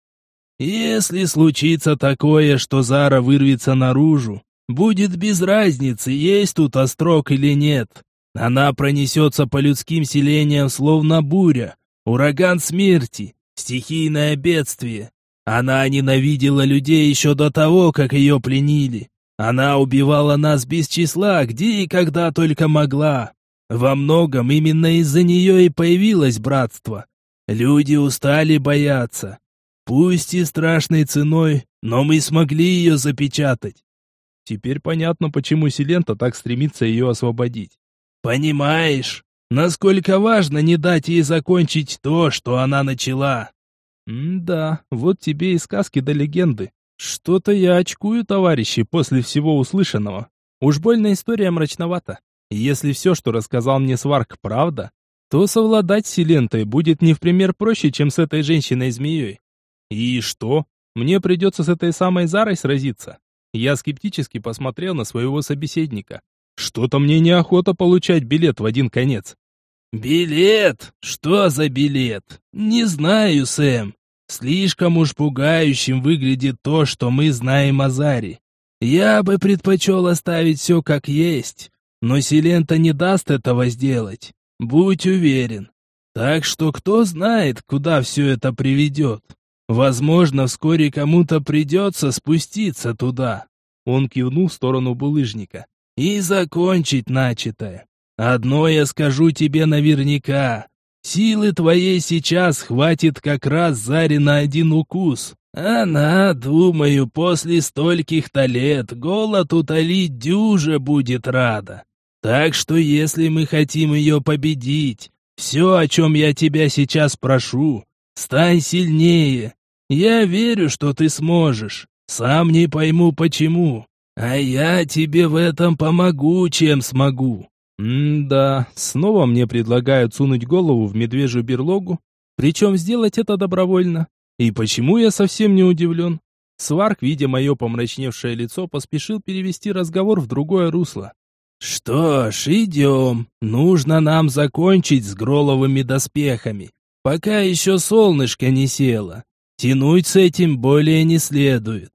Если случится такое, что Зара вырвется наружу, Будет без разницы, есть тут острог или нет. Она пронесется по людским селениям, словно буря, ураган смерти, стихийное бедствие. Она ненавидела людей еще до того, как ее пленили. Она убивала нас без числа, где и когда только могла. Во многом именно из-за нее и появилось братство. Люди устали бояться. Пусть и страшной ценой, но мы смогли ее запечатать. Теперь понятно, почему Силента так стремится ее освободить. Понимаешь, насколько важно не дать ей закончить то, что она начала. М-да, вот тебе и сказки да легенды. Что-то я очкую, товарищи, после всего услышанного. Уж больно история мрачновата. Если все, что рассказал мне Сварк, правда, то совладать с Силентой будет не в пример проще, чем с этой женщиной-змеей. И что? Мне придется с этой самой Зарой сразиться? Я скептически посмотрел на своего собеседника. Что-то мне неохота получать билет в один конец. «Билет? Что за билет? Не знаю, Сэм. Слишком уж пугающим выглядит то, что мы знаем о Заре. Я бы предпочел оставить все как есть, но Силента не даст этого сделать. Будь уверен. Так что кто знает, куда все это приведет. Возможно, вскоре кому-то придется спуститься туда. Он кивнул в сторону булыжника. И закончить начатое. Одно я скажу тебе наверняка. Силы твоей сейчас хватит как раз Заре на один укус. Она, думаю, после стольких-то лет голод утолить дюже будет рада. Так что если мы хотим ее победить, все, о чем я тебя сейчас прошу, стань сильнее. Я верю, что ты сможешь. Сам не пойму почему. А я тебе в этом помогу, чем смогу. М-да, снова мне предлагают сунуть голову в медвежью берлогу, причем сделать это добровольно. И почему я совсем не удивлен? Сварк, видя мое помрачневшее лицо, поспешил перевести разговор в другое русло. «Что ж, идем. Нужно нам закончить с гроловыми доспехами, пока еще солнышко не село. Тянуть с этим более не следует».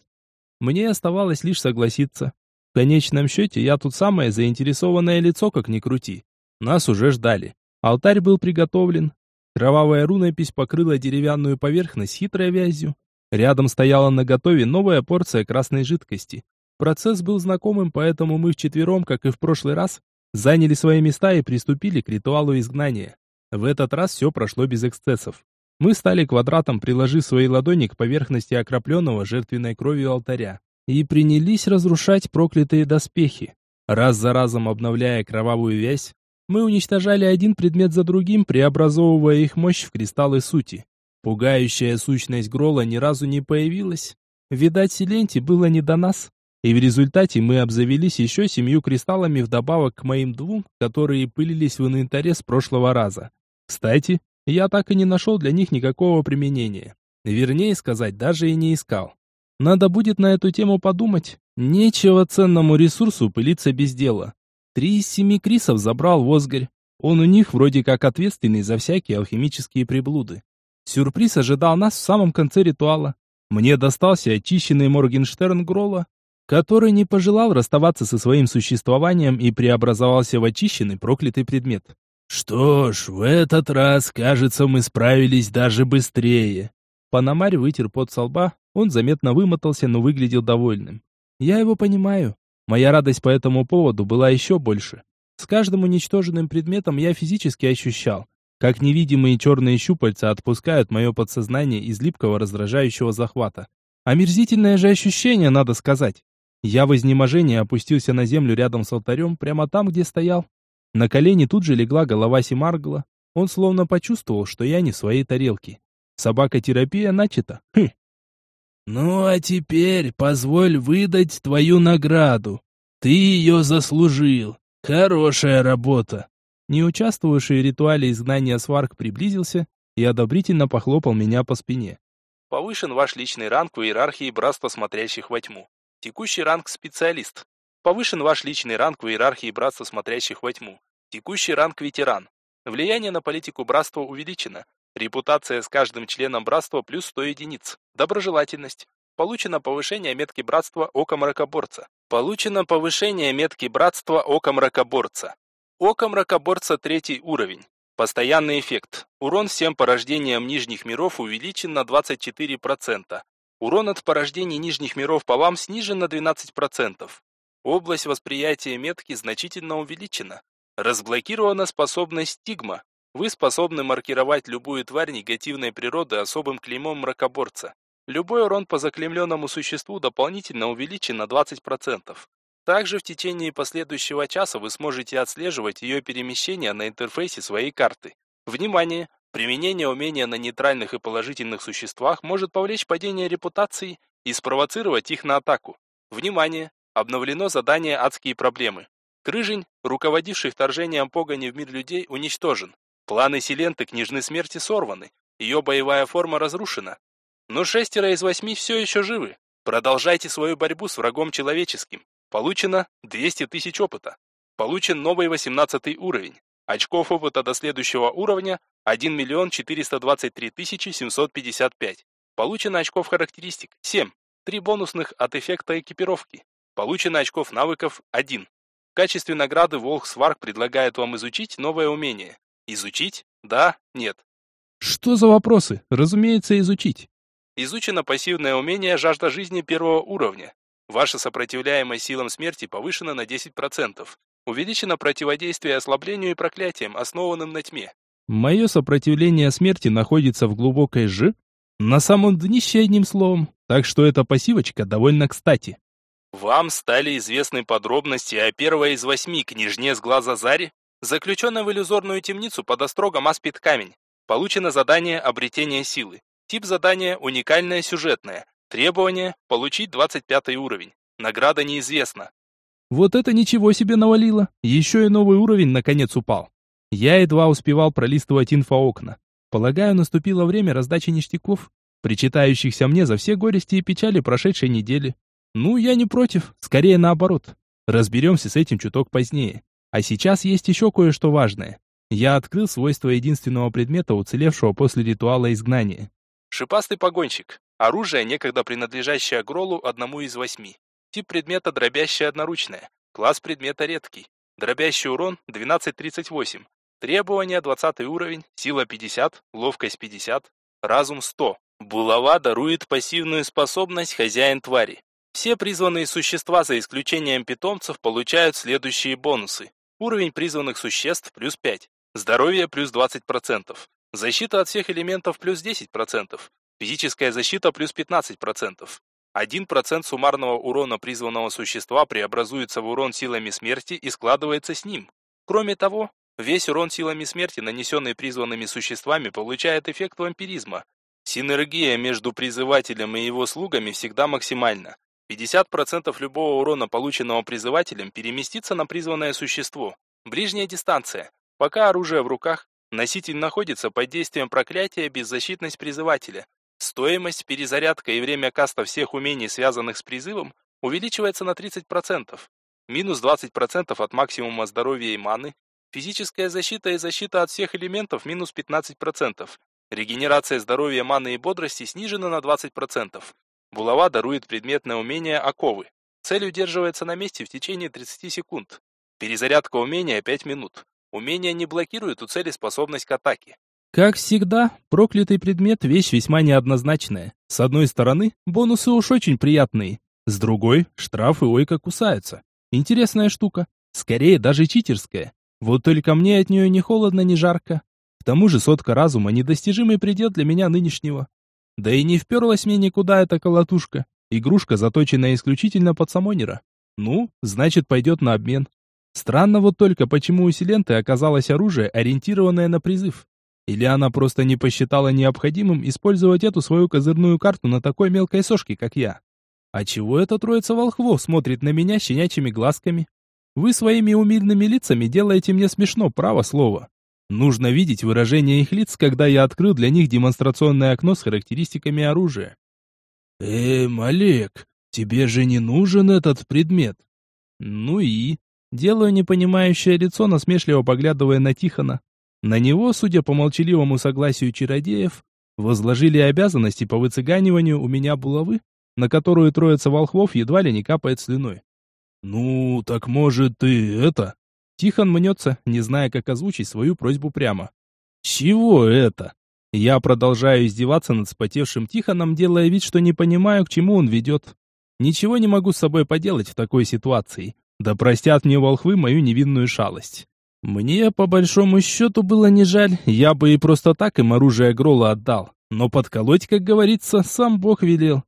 Мне оставалось лишь согласиться. В конечном счете, я тут самое заинтересованное лицо, как ни крути. Нас уже ждали. Алтарь был приготовлен. Кровавая рунопись покрыла деревянную поверхность хитрой вязью. Рядом стояла наготове новая порция красной жидкости. Процесс был знакомым, поэтому мы вчетвером, как и в прошлый раз, заняли свои места и приступили к ритуалу изгнания. В этот раз все прошло без эксцессов. Мы стали квадратом, приложив свои ладони к поверхности окропленного жертвенной кровью алтаря и принялись разрушать проклятые доспехи. Раз за разом обновляя кровавую вязь, мы уничтожали один предмет за другим, преобразовывая их мощь в кристаллы сути. Пугающая сущность Грола ни разу не появилась. Видать, Силенте было не до нас. И в результате мы обзавелись еще семью кристаллами вдобавок к моим двум, которые пылились в инвентаре с прошлого раза. Кстати, я так и не нашел для них никакого применения. Вернее сказать, даже и не искал. Надо будет на эту тему подумать. Нечего ценному ресурсу пылиться без дела. Три из семи крисов забрал Возгорь. Он у них вроде как ответственный за всякие алхимические приблуды. Сюрприз ожидал нас в самом конце ритуала. Мне достался очищенный Моргенштерн Грола, который не пожелал расставаться со своим существованием и преобразовался в очищенный проклятый предмет. «Что ж, в этот раз, кажется, мы справились даже быстрее». Панамарь вытер пот со лба, он заметно вымотался, но выглядел довольным. Я его понимаю. Моя радость по этому поводу была еще больше. С каждым уничтоженным предметом я физически ощущал, как невидимые черные щупальца отпускают мое подсознание из липкого раздражающего захвата. Омерзительное же ощущение, надо сказать. Я в изнеможении опустился на землю рядом с алтарем, прямо там, где стоял. На колени тут же легла голова Симаргла. Он словно почувствовал, что я не в своей тарелке. Собака-терапия начата. Хм, «Ну а теперь позволь выдать твою награду. Ты ее заслужил. Хорошая работа». Не участвовавший в ритуале изгнания сварк приблизился и одобрительно похлопал меня по спине. Повышен ваш личный ранг в иерархии Братства Смотрящих во Тьму. Текущий ранг специалист. Повышен ваш личный ранг в иерархии Братства Смотрящих во Тьму. Текущий ранг ветеран. Влияние на политику Братства увеличено. Репутация с каждым членом братства плюс 100 единиц. Доброжелательность. Получено повышение метки братства Ока Мракоборца. Получено повышение метки братства Ока Мракоборца. Око Мракоборца третий уровень. Постоянный эффект. Урон всем порождениям нижних миров увеличен на 24%. Урон от порождений нижних миров по вам снижен на 12%. Область восприятия метки значительно увеличена. Разблокирована способность стигма. Вы способны маркировать любую тварь негативной природы особым клеймом мракоборца. Любой урон по заклемленному существу дополнительно увеличен на 20%. Также в течение последующего часа вы сможете отслеживать ее перемещение на интерфейсе своей карты. Внимание! Применение умения на нейтральных и положительных существах может повлечь падение репутации и спровоцировать их на атаку. Внимание! Обновлено задание «Адские проблемы». Крыжень, руководивший вторжением погони в мир людей, уничтожен. Планы Силенты Княжны Смерти сорваны. Ее боевая форма разрушена. Но шестеро из восьми все еще живы. Продолжайте свою борьбу с врагом человеческим. Получено 200 тысяч опыта. Получен новый 18 уровень. Очков опыта до следующего уровня 1 миллион 423 тысячи 755. Получено очков характеристик 7. 3 бонусных от эффекта экипировки. Получено очков навыков 1. В качестве награды Волк Сварк предлагает вам изучить новое умение. Изучить? Да? Нет? Что за вопросы? Разумеется, изучить. Изучено пассивное умение «Жажда жизни» первого уровня. Ваша сопротивляемость силам смерти повышена на 10%. Увеличено противодействие ослаблению и проклятиям, основанным на тьме. Мое сопротивление смерти находится в глубокой «Ж», на самом днище одним словом, так что эта пассивочка довольно кстати. Вам стали известны подробности о первой из восьми княжне с глаза Зари, заключенной в иллюзорную темницу под острогом Аспид Камень. Получено задание обретения силы. Тип задания уникальное сюжетное. Требование – получить 25 уровень. Награда неизвестна. Вот это ничего себе навалило. Еще и новый уровень наконец упал. Я едва успевал пролистывать инфоокна. Полагаю, наступило время раздачи ништяков, причитающихся мне за все горести и печали прошедшей недели. Ну, я не против, скорее наоборот. Разберемся с этим чуток позднее. А сейчас есть еще кое-что важное. Я открыл свойства единственного предмета, уцелевшего после ритуала изгнания. Шипастый погонщик. Оружие, некогда принадлежащее Гролу одному из восьми. Тип предмета дробящее одноручное. Класс предмета редкий. Дробящий урон 12.38. Требования 20 уровень, сила 50, ловкость 50, разум 100. Булава дарует пассивную способность хозяин твари. Все призванные существа, за исключением питомцев, получают следующие бонусы. Уровень призванных существ плюс 5. Здоровье плюс 20%. Защита от всех элементов плюс 10%. Физическая защита плюс 15%. 1% суммарного урона призванного существа преобразуется в урон силами смерти и складывается с ним. Кроме того, весь урон силами смерти, нанесенный призванными существами, получает эффект вампиризма. Синергия между призывателем и его слугами всегда максимальна. 50% любого урона, полученного призывателем, переместится на призванное существо. Ближняя дистанция. Пока оружие в руках, Носитель находится под действием проклятия беззащитность призывателя. Стоимость, перезарядка и время каста всех умений, связанных с призывом, увеличивается на 30%. Минус 20% от максимума здоровья и маны. Физическая защита и защита от всех элементов минус 15%. Регенерация здоровья, маны и бодрости снижена на 20%. Булава дарует предметное умение оковы. Цель удерживается на месте в течение 30 секунд. Перезарядка умения 5 минут. Умение не блокирует у цели способность к атаке. Как всегда, проклятый предмет – вещь весьма неоднозначная. С одной стороны, бонусы уж очень приятные. С другой, штрафы ой как кусаются. Интересная штука. Скорее, даже читерская. Вот только мне от нее ни холодно, ни жарко. К тому же сотка разума – недостижимый предел для меня нынешнего. Да и не вперлась мне никуда эта колотушка. Игрушка, заточенная исключительно под самонера. Ну, значит, пойдет на обмен. Странно вот только, почему у Селенты оказалось оружие, ориентированное на призыв. Или она просто не посчитала необходимым использовать эту свою козырную карту на такой мелкой сошке, как я. А чего эта троица волхвов смотрит на меня щенячьими глазками? Вы своими умильными лицами делаете мне смешно, право слово. Нужно видеть выражение их лиц, когда я открыл для них демонстрационное окно с характеристиками оружия. «Эм, Олег, тебе же не нужен этот предмет?» «Ну и?» Делаю непонимающее лицо, насмешливо поглядывая на Тихона. На него, судя по молчаливому согласию чародеев, возложили обязанности по выцыганиванию у меня булавы, на которую троица волхвов едва ли не капает слюной. «Ну, так может ты это...» Тихон мнется, не зная, как озвучить свою просьбу прямо. «Чего это?» Я продолжаю издеваться над спотевшим Тихоном, делая вид, что не понимаю, к чему он ведет. Ничего не могу с собой поделать в такой ситуации. Да простят мне волхвы мою невинную шалость. Мне, по большому счету, было не жаль, я бы и просто так им оружие Грола отдал. Но подколоть, как говорится, сам Бог велел.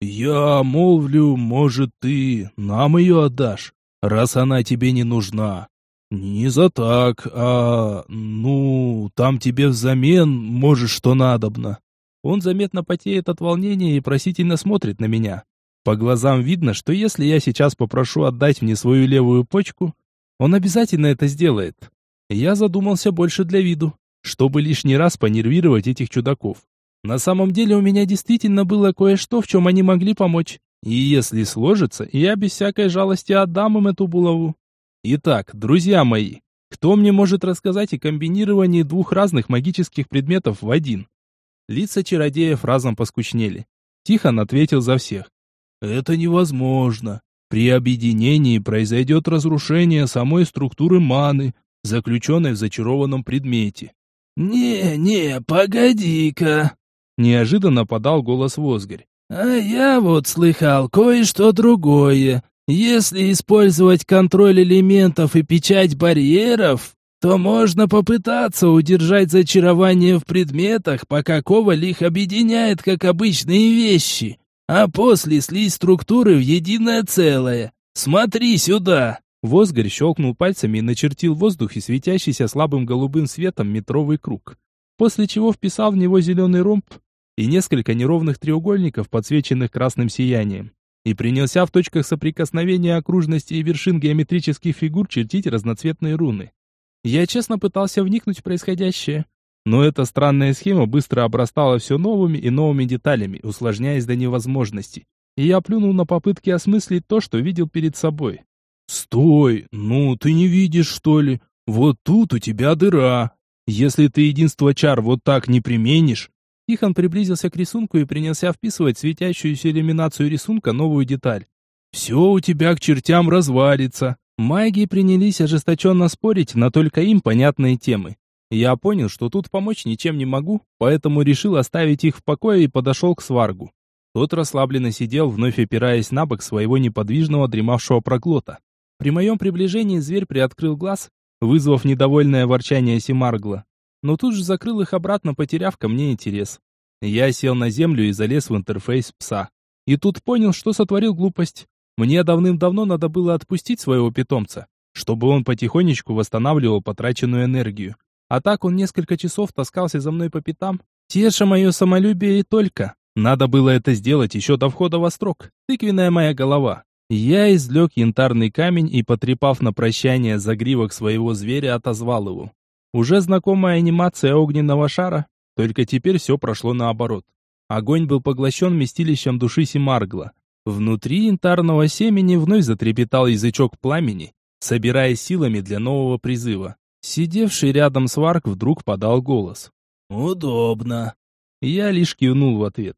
«Я молвлю, может, ты нам ее отдашь, раз она тебе не нужна. Не за так, а, ну, там тебе взамен, может, что надобно». Он заметно потеет от волнения и просительно смотрит на меня. По глазам видно, что если я сейчас попрошу отдать мне свою левую почку, он обязательно это сделает. Я задумался больше для виду, чтобы лишний раз понервировать этих чудаков. На самом деле у меня действительно было кое-что, в чем они могли помочь. И если сложится, я без всякой жалости отдам им эту булаву. Итак, друзья мои, кто мне может рассказать о комбинировании двух разных магических предметов в один? Лица чародеев разом поскучнели. Тихон ответил за всех. Это невозможно. При объединении произойдет разрушение самой структуры маны, заключенной в зачарованном предмете. «Не, не, погоди-ка!» Неожиданно подал голос Возгорь. «А я вот слыхал кое-что другое. Если использовать контроль элементов и печать барьеров, то можно попытаться удержать зачарование в предметах, пока Коваль их объединяет как обычные вещи а после слить структуры в единое целое. Смотри сюда!» Возгорь щелкнул пальцами и начертил в воздухе светящийся слабым голубым светом метровый круг, после чего вписал в него зеленый ромб и несколько неровных треугольников, подсвеченных красным сиянием, и принялся в точках соприкосновения окружности и вершин геометрических фигур чертить разноцветные руны. Я честно пытался вникнуть в происходящее, но эта странная схема быстро обрастала все новыми и новыми деталями, усложняясь до невозможности. И я плюнул на попытки осмыслить то, что видел перед собой. «Стой! Ну, ты не видишь, что ли? Вот тут у тебя дыра. Если ты единство чар вот так не применишь...» Тихон приблизился к рисунку и принялся вписывать в светящуюся иллюминацию рисунка новую деталь. «Все у тебя к чертям развалится». Маги принялись ожесточенно спорить на только им понятные темы. Я понял, что тут помочь ничем не могу, поэтому решил оставить их в покое и подошел к сваргу. Тот расслабленно сидел, вновь опираясь на бок своего неподвижного дремавшего проглота. При моем приближении зверь приоткрыл глаз, вызвав недовольное ворчание Симаргла, но тут же закрыл их обратно, потеряв ко мне интерес. Я сел на землю и залез в интерфейс пса. И тут понял, что сотворил глупость. Мне давным-давно надо было отпустить своего питомца, чтобы он потихонечку восстанавливал потраченную энергию. А так он несколько часов таскался за мной по пятам, теша мое самолюбие и только. Надо было это сделать еще до входа во строк. Тыквенная моя голова. Я извлек янтарный камень и, потрепав на прощание загривок своего зверя, отозвал его. Уже знакомая анимация огненного шара, только теперь все прошло наоборот. Огонь был поглощен местилищем души Симаргла. Внутри янтарного семени вновь затрепетал язычок пламени, собираясь силами для нового призыва. Сидевший рядом сварк вдруг подал голос. «Удобно». Я лишь кивнул в ответ.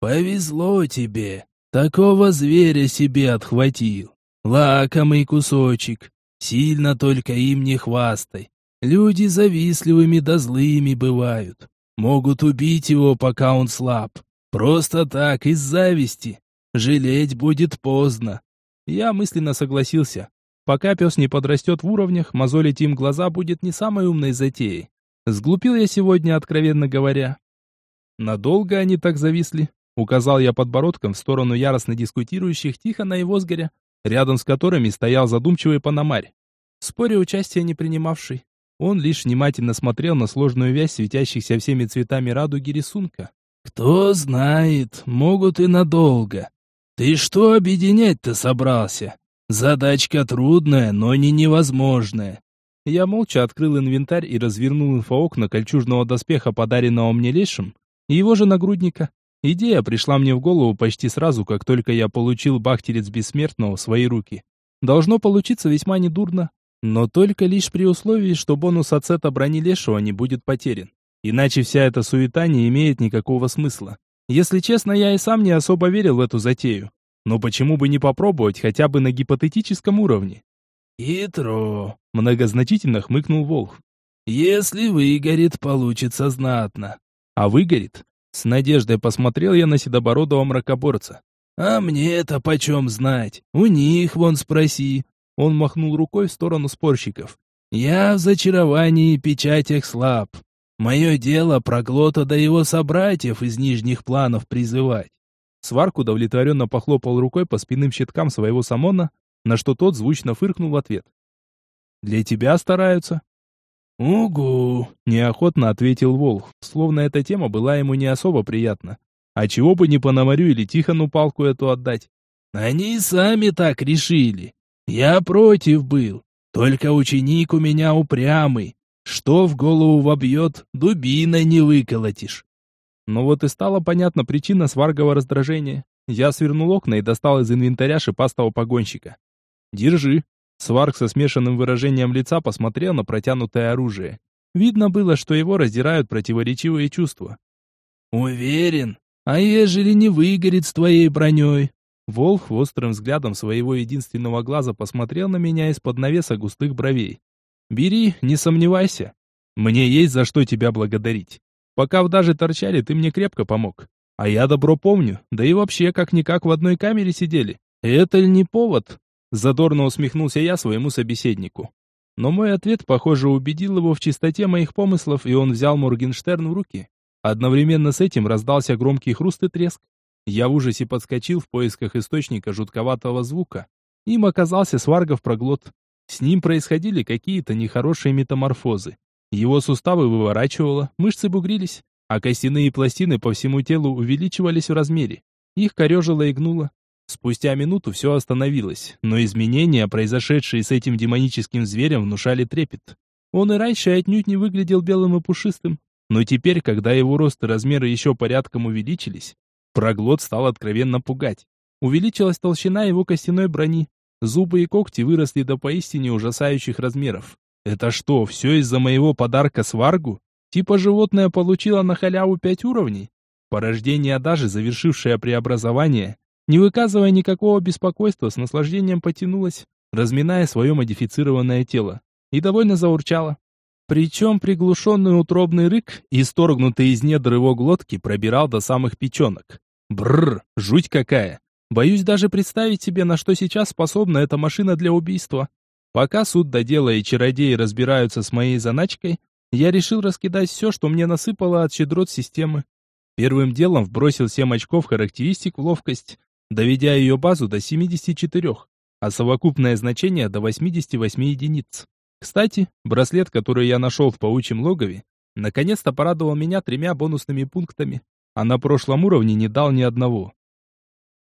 «Повезло тебе. Такого зверя себе отхватил. Лакомый кусочек. Сильно только им не хвастай. Люди завистливыми да злыми бывают. Могут убить его, пока он слаб. Просто так, из зависти. Жалеть будет поздно». Я мысленно согласился. Пока пес не подрастет в уровнях, мозолить им глаза будет не самой умной затеей. Сглупил я сегодня, откровенно говоря. Надолго они так зависли. Указал я подбородком в сторону яростно дискутирующих Тихона и Возгоря, рядом с которыми стоял задумчивый Панамарь. В споре участия не принимавший. Он лишь внимательно смотрел на сложную вязь светящихся всеми цветами радуги рисунка. «Кто знает, могут и надолго. Ты что объединять-то собрался? Задачка трудная, но не невозможная. Я молча открыл инвентарь и развернул инфоокна кольчужного доспеха, подаренного мне лешим, и его же нагрудника. Идея пришла мне в голову почти сразу, как только я получил бахтерец бессмертного в свои руки. Должно получиться весьма недурно, но только лишь при условии, что бонус от сета брони лешего не будет потерян. Иначе вся эта суета не имеет никакого смысла. Если честно, я и сам не особо верил в эту затею. Но почему бы не попробовать хотя бы на гипотетическом уровне? «Хитро», — многозначительно хмыкнул Волх. «Если выгорит, получится знатно». «А выгорит?» С надеждой посмотрел я на седобородого мракоборца. «А мне это почем знать? У них вон спроси». Он махнул рукой в сторону спорщиков. «Я в зачаровании печатях слаб. Мое дело проглота до его собратьев из нижних планов призывать». Сварк удовлетворенно похлопал рукой по спинным щиткам своего самона, на что тот звучно фыркнул в ответ. «Для тебя стараются». «Угу», — неохотно ответил Волх, словно эта тема была ему не особо приятна. А чего бы не Пономарю или Тихону палку эту отдать? Они сами так решили. Я против был. Только ученик у меня упрямый. Что в голову вобьет, дубиной не выколотишь. Ну вот и стала понятна причина сваргого раздражения. Я свернул окна и достал из инвентаря шипастого погонщика. «Держи». Сварг со смешанным выражением лица посмотрел на протянутое оружие. Видно было, что его раздирают противоречивые чувства. «Уверен? А ежели не выгорит с твоей броней?» Волк острым взглядом своего единственного глаза посмотрел на меня из-под навеса густых бровей. «Бери, не сомневайся. Мне есть за что тебя благодарить. Пока в даже торчали, ты мне крепко помог. А я добро помню, да и вообще как-никак в одной камере сидели. Это ли не повод?» Задорно усмехнулся я своему собеседнику. Но мой ответ, похоже, убедил его в чистоте моих помыслов, и он взял Моргенштерн в руки. Одновременно с этим раздался громкий хруст и треск. Я в ужасе подскочил в поисках источника жутковатого звука. Им оказался сваргов проглот. С ним происходили какие-то нехорошие метаморфозы. Его суставы выворачивало, мышцы бугрились, а костяные пластины по всему телу увеличивались в размере. Их корежило и гнуло. Спустя минуту все остановилось, но изменения, произошедшие с этим демоническим зверем, внушали трепет. Он и раньше отнюдь не выглядел белым и пушистым, но теперь, когда его рост и размеры еще порядком увеличились, проглот стал откровенно пугать. Увеличилась толщина его костяной брони, зубы и когти выросли до поистине ужасающих размеров. Это что, все из-за моего подарка сваргу? Типа животное получило на халяву пять уровней? Порождение даже, завершившее преобразование, не выказывая никакого беспокойства, с наслаждением потянулась, разминая свое модифицированное тело, и довольно заурчала. Причем приглушенный утробный рык, исторгнутый из недр его глотки, пробирал до самых печенок. Бррр, жуть какая! Боюсь даже представить себе, на что сейчас способна эта машина для убийства. Пока суд до дела и чародеи разбираются с моей заначкой, я решил раскидать все, что мне насыпало от щедрот системы. Первым делом вбросил 7 очков характеристик в ловкость, доведя ее базу до 74, а совокупное значение до 88 единиц. Кстати, браслет, который я нашел в паучьем логове, наконец-то порадовал меня тремя бонусными пунктами, а на прошлом уровне не дал ни одного.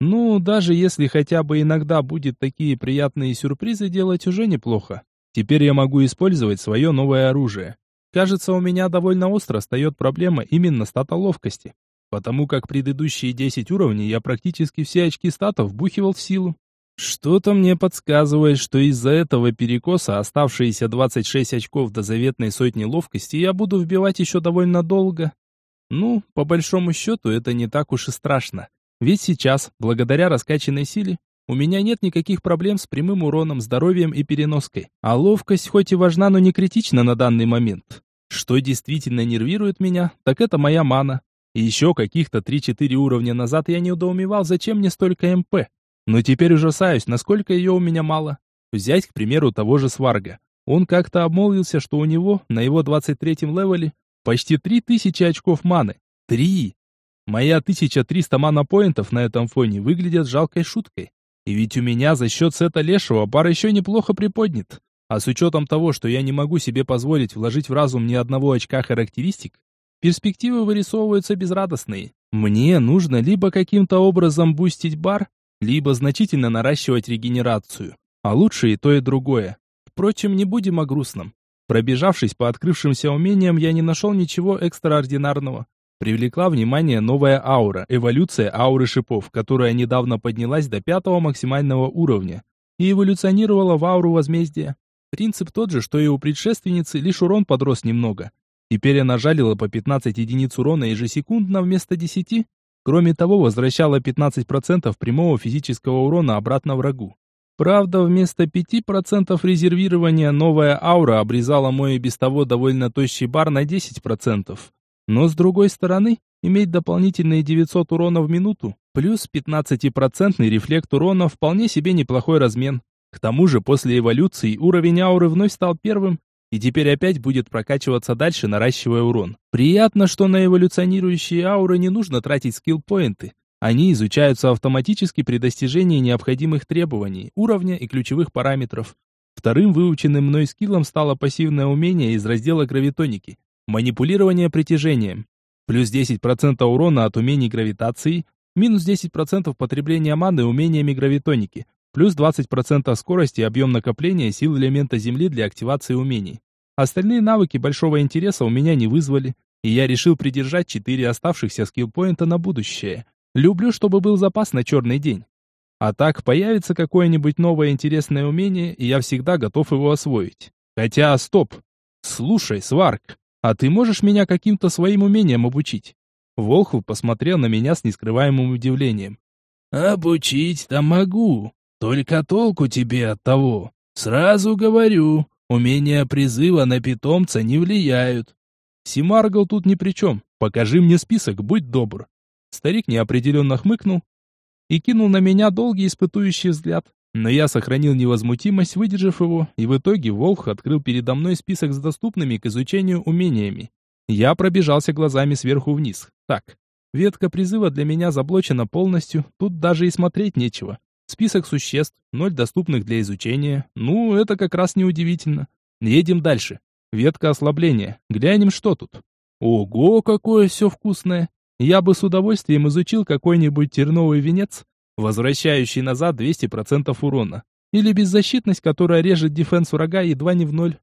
Ну, даже если хотя бы иногда будет такие приятные сюрпризы делать уже неплохо. Теперь я могу использовать свое новое оружие. Кажется, у меня довольно остро встает проблема именно стата ловкости потому как предыдущие 10 уровней я практически все очки статов вбухивал в силу. Что-то мне подсказывает, что из-за этого перекоса оставшиеся 26 очков до заветной сотни ловкости я буду вбивать еще довольно долго. Ну, по большому счету, это не так уж и страшно. Ведь сейчас, благодаря раскачанной силе, у меня нет никаких проблем с прямым уроном, здоровьем и переноской. А ловкость хоть и важна, но не критична на данный момент. Что действительно нервирует меня, так это моя мана. И еще каких-то 3-4 уровня назад я не удоумевал, зачем мне столько МП. Но теперь ужасаюсь, насколько ее у меня мало. Взять, к примеру, того же Сварга. Он как-то обмолвился, что у него, на его 23-м левеле, почти 3000 очков маны. Три! Моя 1300 мана-поинтов на этом фоне выглядят жалкой шуткой. И ведь у меня за счет сета лешего пара еще неплохо приподнят. А с учетом того, что я не могу себе позволить вложить в разум ни одного очка характеристик, Перспективы вырисовываются безрадостные. Мне нужно либо каким-то образом бустить бар, либо значительно наращивать регенерацию. А лучше и то, и другое. Впрочем, не будем о грустном. Пробежавшись по открывшимся умениям, я не нашел ничего экстраординарного. Привлекла внимание новая аура, эволюция ауры шипов, которая недавно поднялась до пятого максимального уровня и эволюционировала в ауру возмездия. Принцип тот же, что и у предшественницы, лишь урон подрос немного. Теперь она жалила по 15 единиц урона ежесекундно вместо 10, Кроме того, возвращала 15% прямого физического урона обратно врагу. Правда, вместо 5% резервирования новая аура обрезала мой без того довольно тощий бар на 10%. Но с другой стороны, иметь дополнительные 900 урона в минуту, плюс 15% рефлект урона вполне себе неплохой размен. К тому же после эволюции уровень ауры вновь стал первым, и теперь опять будет прокачиваться дальше, наращивая урон. Приятно, что на эволюционирующие ауры не нужно тратить скилл-поинты. Они изучаются автоматически при достижении необходимых требований, уровня и ключевых параметров. Вторым выученным мной скиллом стало пассивное умение из раздела гравитоники – манипулирование притяжением. Плюс 10% урона от умений гравитации, минус 10% потребления маны умениями гравитоники, плюс 20% скорости и объем накопления сил элемента Земли для активации умений. Остальные навыки большого интереса у меня не вызвали, и я решил придержать 4 оставшихся скиллпоинта на будущее. Люблю, чтобы был запас на черный день. А так появится какое-нибудь новое интересное умение, и я всегда готов его освоить. Хотя, стоп. Слушай, Сварк, а ты можешь меня каким-то своим умением обучить? Волхв посмотрел на меня с нескрываемым удивлением. «Обучить-то могу, только толку тебе от того. Сразу говорю, умения призыва на питомца не влияют. Симаргл тут ни при чем. Покажи мне список, будь добр. Старик неопределенно хмыкнул и кинул на меня долгий испытующий взгляд. Но я сохранил невозмутимость, выдержав его, и в итоге Волх открыл передо мной список с доступными к изучению умениями. Я пробежался глазами сверху вниз. Так, ветка призыва для меня заблочена полностью, тут даже и смотреть нечего. Список существ, ноль доступных для изучения. Ну, это как раз неудивительно. Едем дальше. Ветка ослабления. Глянем, что тут. Ого, какое все вкусное. Я бы с удовольствием изучил какой-нибудь терновый венец, возвращающий назад 200% урона. Или беззащитность, которая режет дефенс врага едва не в ноль.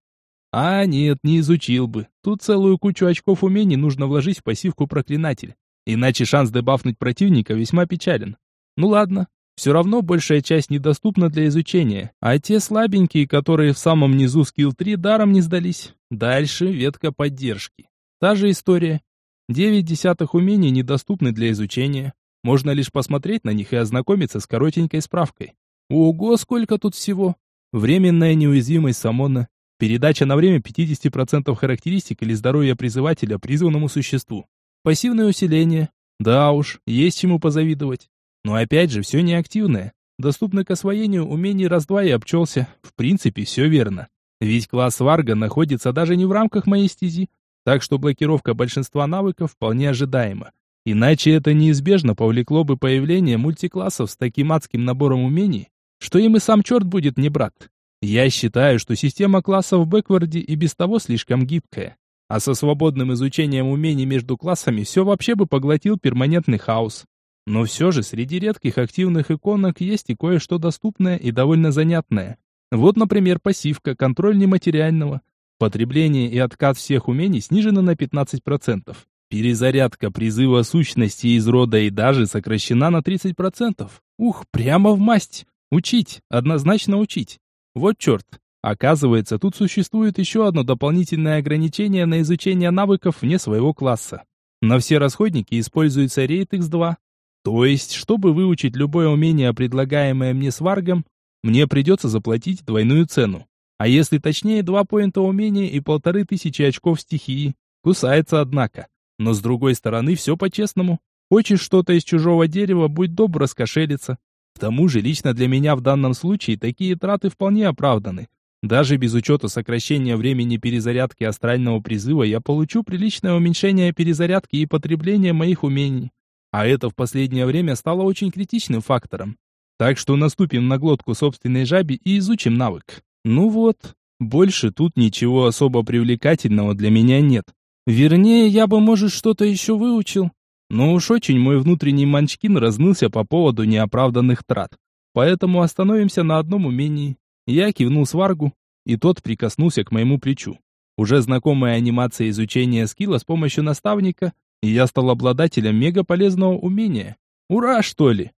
А нет, не изучил бы. Тут целую кучу очков умений нужно вложить в пассивку проклинатель. Иначе шанс дебафнуть противника весьма печален. Ну ладно, все равно большая часть недоступна для изучения, а те слабенькие, которые в самом низу скилл 3, даром не сдались. Дальше ветка поддержки. Та же история. Девять десятых умений недоступны для изучения. Можно лишь посмотреть на них и ознакомиться с коротенькой справкой. Ого, сколько тут всего! Временная неуязвимость Самона, передача на время 50% характеристик или здоровья призывателя призванному существу. Пассивное усиление. Да уж, есть чему позавидовать. Но опять же, все неактивное. Доступно к освоению умений раз-два и обчелся. В принципе, все верно. Ведь класс Варга находится даже не в рамках моей стези, так что блокировка большинства навыков вполне ожидаема. Иначе это неизбежно повлекло бы появление мультиклассов с таким адским набором умений, что им и сам черт будет не брат. Я считаю, что система классов в бэкварде и без того слишком гибкая. А со свободным изучением умений между классами все вообще бы поглотил перманентный хаос. Но все же среди редких активных иконок есть и кое-что доступное и довольно занятное. Вот, например, пассивка «Контроль нематериального». Потребление и откат всех умений снижено на 15%. Перезарядка призыва сущности из рода и даже сокращена на 30%. Ух, прямо в масть. Учить, однозначно учить. Вот черт. Оказывается, тут существует еще одно дополнительное ограничение на изучение навыков вне своего класса. На все расходники используется рейд X2, то есть, чтобы выучить любое умение, предлагаемое мне сваргом, мне придется заплатить двойную цену. А если точнее, два поинта умения и полторы тысячи очков стихии. Кусается, однако. Но с другой стороны, все по-честному. Хочешь что-то из чужого дерева, будь добр раскошелиться. К тому же, лично для меня в данном случае такие траты вполне оправданы. Даже без учета сокращения времени перезарядки астрального призыва я получу приличное уменьшение перезарядки и потребления моих умений. А это в последнее время стало очень критичным фактором. Так что наступим на глотку собственной жабе и изучим навык. Ну вот, больше тут ничего особо привлекательного для меня нет. Вернее, я бы, может, что-то еще выучил. Но уж очень мой внутренний манчкин разнылся по поводу неоправданных трат. Поэтому остановимся на одном умении. Я кивнул сваргу, и тот прикоснулся к моему плечу. Уже знакомая анимация изучения скилла с помощью наставника и я стал обладателем мега полезного умения. Ура, что ли?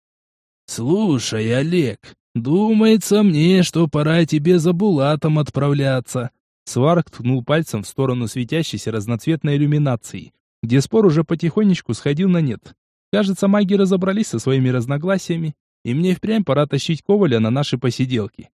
Слушай, Олег, думается мне, что пора тебе за Булатом отправляться. Сварк ткнул пальцем в сторону светящейся разноцветной иллюминации, где спор уже потихонечку сходил на нет. Кажется, маги разобрались со своими разногласиями, и мне впрямь пора тащить Коваля на наши посиделки.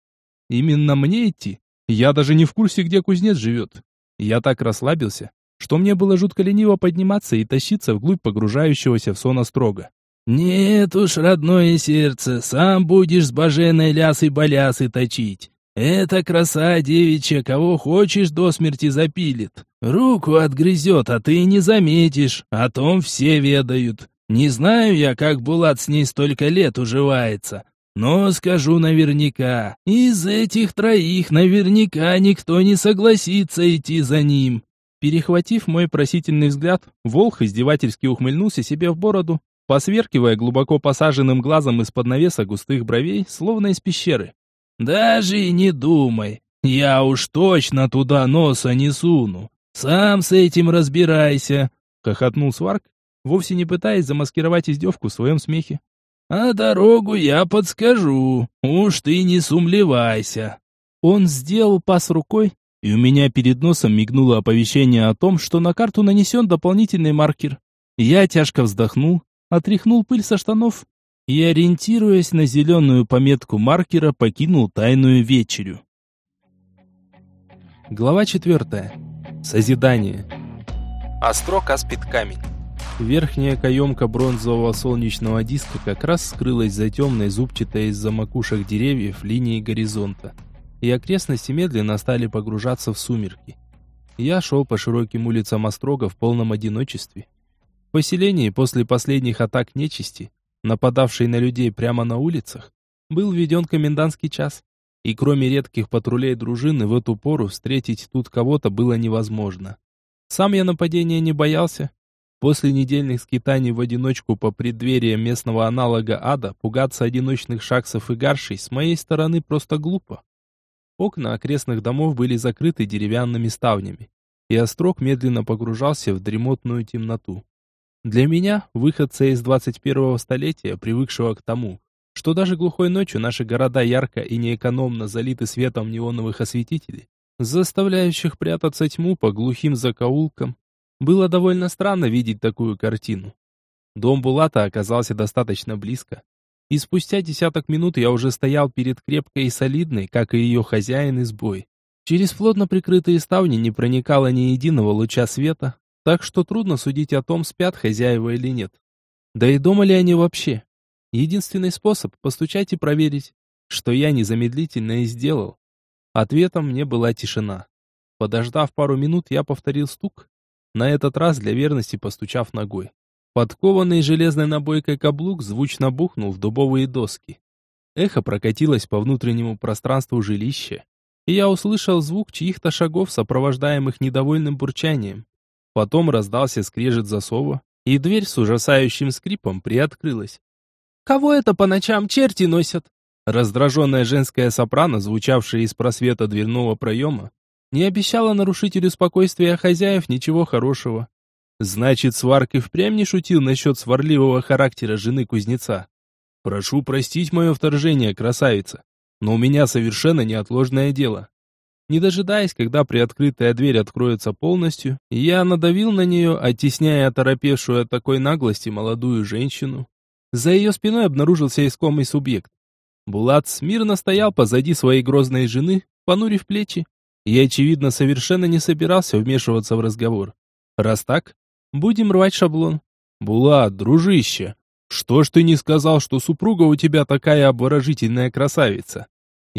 Именно мне идти? Я даже не в курсе, где кузнец живет. Я так расслабился, что мне было жутко лениво подниматься и тащиться вглубь погружающегося в сон острога. «Нет уж, родное сердце, сам будешь с боженой лясы-балясы точить. Эта краса девичья, кого хочешь, до смерти запилит. Руку отгрызет, а ты не заметишь, о том все ведают. Не знаю я, как Булат с ней столько лет уживается, но скажу наверняка, из этих троих наверняка никто не согласится идти за ним». Перехватив мой просительный взгляд, Волх издевательски ухмыльнулся себе в бороду, посверкивая глубоко посаженным глазом из-под навеса густых бровей, словно из пещеры. «Даже и не думай, я уж точно туда носа не суну. Сам с этим разбирайся», — хохотнул Сварк, вовсе не пытаясь замаскировать издевку в своем смехе. «А дорогу я подскажу, уж ты не сумлевайся». Он сделал пас рукой, и у меня перед носом мигнуло оповещение о том, что на карту нанесен дополнительный маркер. Я тяжко вздохнул, отряхнул пыль со штанов и, ориентируясь на зеленую пометку маркера, покинул тайную вечерю. Глава четвертая. Созидание. Острог аспид камень. Верхняя каемка бронзового солнечного диска как раз скрылась за темной зубчатой из-за макушек деревьев линией горизонта и окрестности медленно стали погружаться в сумерки. Я шел по широким улицам Острога в полном одиночестве. В поселении после последних атак нечисти, нападавшей на людей прямо на улицах, был введен комендантский час, и кроме редких патрулей дружины в эту пору встретить тут кого-то было невозможно. Сам я нападения не боялся. После недельных скитаний в одиночку по преддвериям местного аналога ада пугаться одиночных шаксов и гаршей с моей стороны просто глупо. Окна окрестных домов были закрыты деревянными ставнями, и острог медленно погружался в дремотную темноту. Для меня, выходца из 21-го столетия, привыкшего к тому, что даже глухой ночью наши города ярко и неэкономно залиты светом неоновых осветителей, заставляющих прятаться тьму по глухим закоулкам, было довольно странно видеть такую картину. Дом Булата оказался достаточно близко, и спустя десяток минут я уже стоял перед крепкой и солидной, как и ее хозяин, избой. Через плотно прикрытые ставни не проникало ни единого луча света, так что трудно судить о том, спят хозяева или нет. Да и дома ли они вообще? Единственный способ — постучать и проверить, что я незамедлительно и сделал. Ответом мне была тишина. Подождав пару минут, я повторил стук, на этот раз для верности постучав ногой. Подкованный железной набойкой каблук звучно бухнул в дубовые доски. Эхо прокатилось по внутреннему пространству жилища, и я услышал звук чьих-то шагов, сопровождаемых недовольным бурчанием. Потом раздался скрежет засова, и дверь с ужасающим скрипом приоткрылась. «Кого это по ночам черти носят?» Раздраженная женская сопрано, звучавшая из просвета дверного проема, не обещала нарушителю спокойствия хозяев ничего хорошего. Значит, Сварк и впрямь не шутил насчет сварливого характера жены кузнеца. Прошу простить мое вторжение, красавица, но у меня совершенно неотложное дело. Не дожидаясь, когда приоткрытая дверь откроется полностью, я надавил на нее, оттесняя оторопевшую от такой наглости молодую женщину. За ее спиной обнаружился искомый субъект. Булат смирно стоял позади своей грозной жены, понурив плечи, и, очевидно, совершенно не собирался вмешиваться в разговор. Раз так, Будем рвать шаблон. Булат, дружище, что ж ты не сказал, что супруга у тебя такая обворожительная красавица?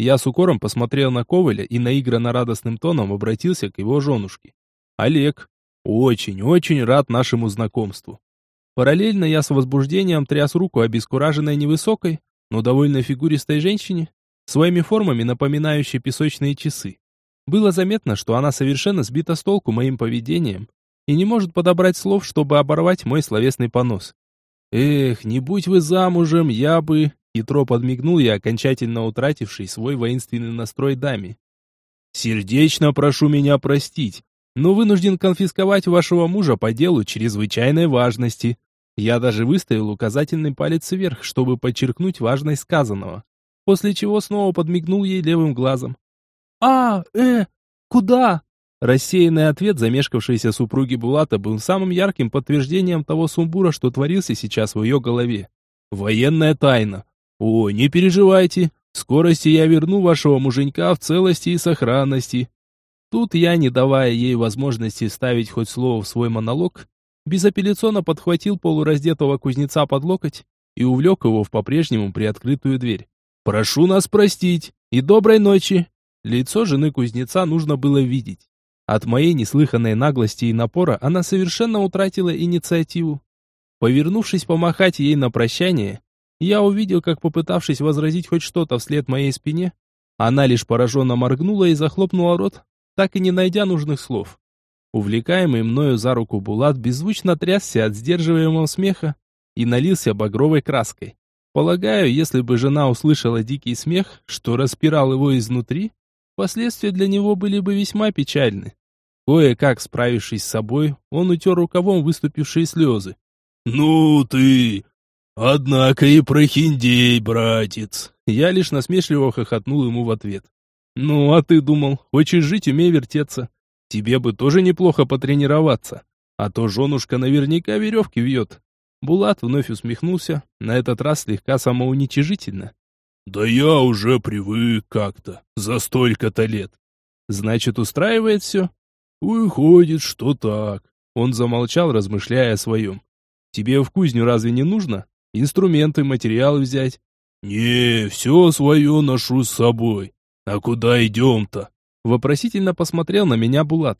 Я с укором посмотрел на Коваля и наигранно радостным тоном обратился к его женушке. Олег, очень-очень рад нашему знакомству. Параллельно я с возбуждением тряс руку обескураженной невысокой, но довольно фигуристой женщине, своими формами напоминающей песочные часы. Было заметно, что она совершенно сбита с толку моим поведением и не может подобрать слов, чтобы оборвать мой словесный понос. «Эх, не будь вы замужем, я бы...» Хитро подмигнул я, окончательно утративший свой воинственный настрой даме. «Сердечно прошу меня простить, но вынужден конфисковать вашего мужа по делу чрезвычайной важности. Я даже выставил указательный палец вверх, чтобы подчеркнуть важность сказанного, после чего снова подмигнул ей левым глазом. «А, э, куда?» Рассеянный ответ замешкавшейся супруги Булата был самым ярким подтверждением того сумбура, что творился сейчас в ее голове. Военная тайна. О, не переживайте, в скорости я верну вашего муженька в целости и сохранности. Тут я, не давая ей возможности ставить хоть слово в свой монолог, безапелляционно подхватил полураздетого кузнеца под локоть и увлек его в по-прежнему приоткрытую дверь. «Прошу нас простить и доброй ночи!» Лицо жены кузнеца нужно было видеть. От моей неслыханной наглости и напора она совершенно утратила инициативу. Повернувшись помахать ей на прощание, я увидел, как попытавшись возразить хоть что-то вслед моей спине, она лишь пораженно моргнула и захлопнула рот, так и не найдя нужных слов. Увлекаемый мною за руку Булат беззвучно трясся от сдерживаемого смеха и налился багровой краской. Полагаю, если бы жена услышала дикий смех, что распирал его изнутри, последствия для него были бы весьма печальны. Кое-как справившись с собой, он утер рукавом выступившие слезы. «Ну ты! Однако и прохиндей, братец!» Я лишь насмешливо хохотнул ему в ответ. «Ну, а ты думал, хочешь жить, умей вертеться. Тебе бы тоже неплохо потренироваться, а то женушка наверняка веревки вьет». Булат вновь усмехнулся, на этот раз слегка самоуничижительно. «Да я уже привык как-то, за столько-то лет». «Значит, устраивает все?» «Выходит, что так». Он замолчал, размышляя о своем. «Тебе в кузню разве не нужно? Инструменты, материалы взять?» «Не, все свое ношу с собой. А куда идем-то?» Вопросительно посмотрел на меня Булат.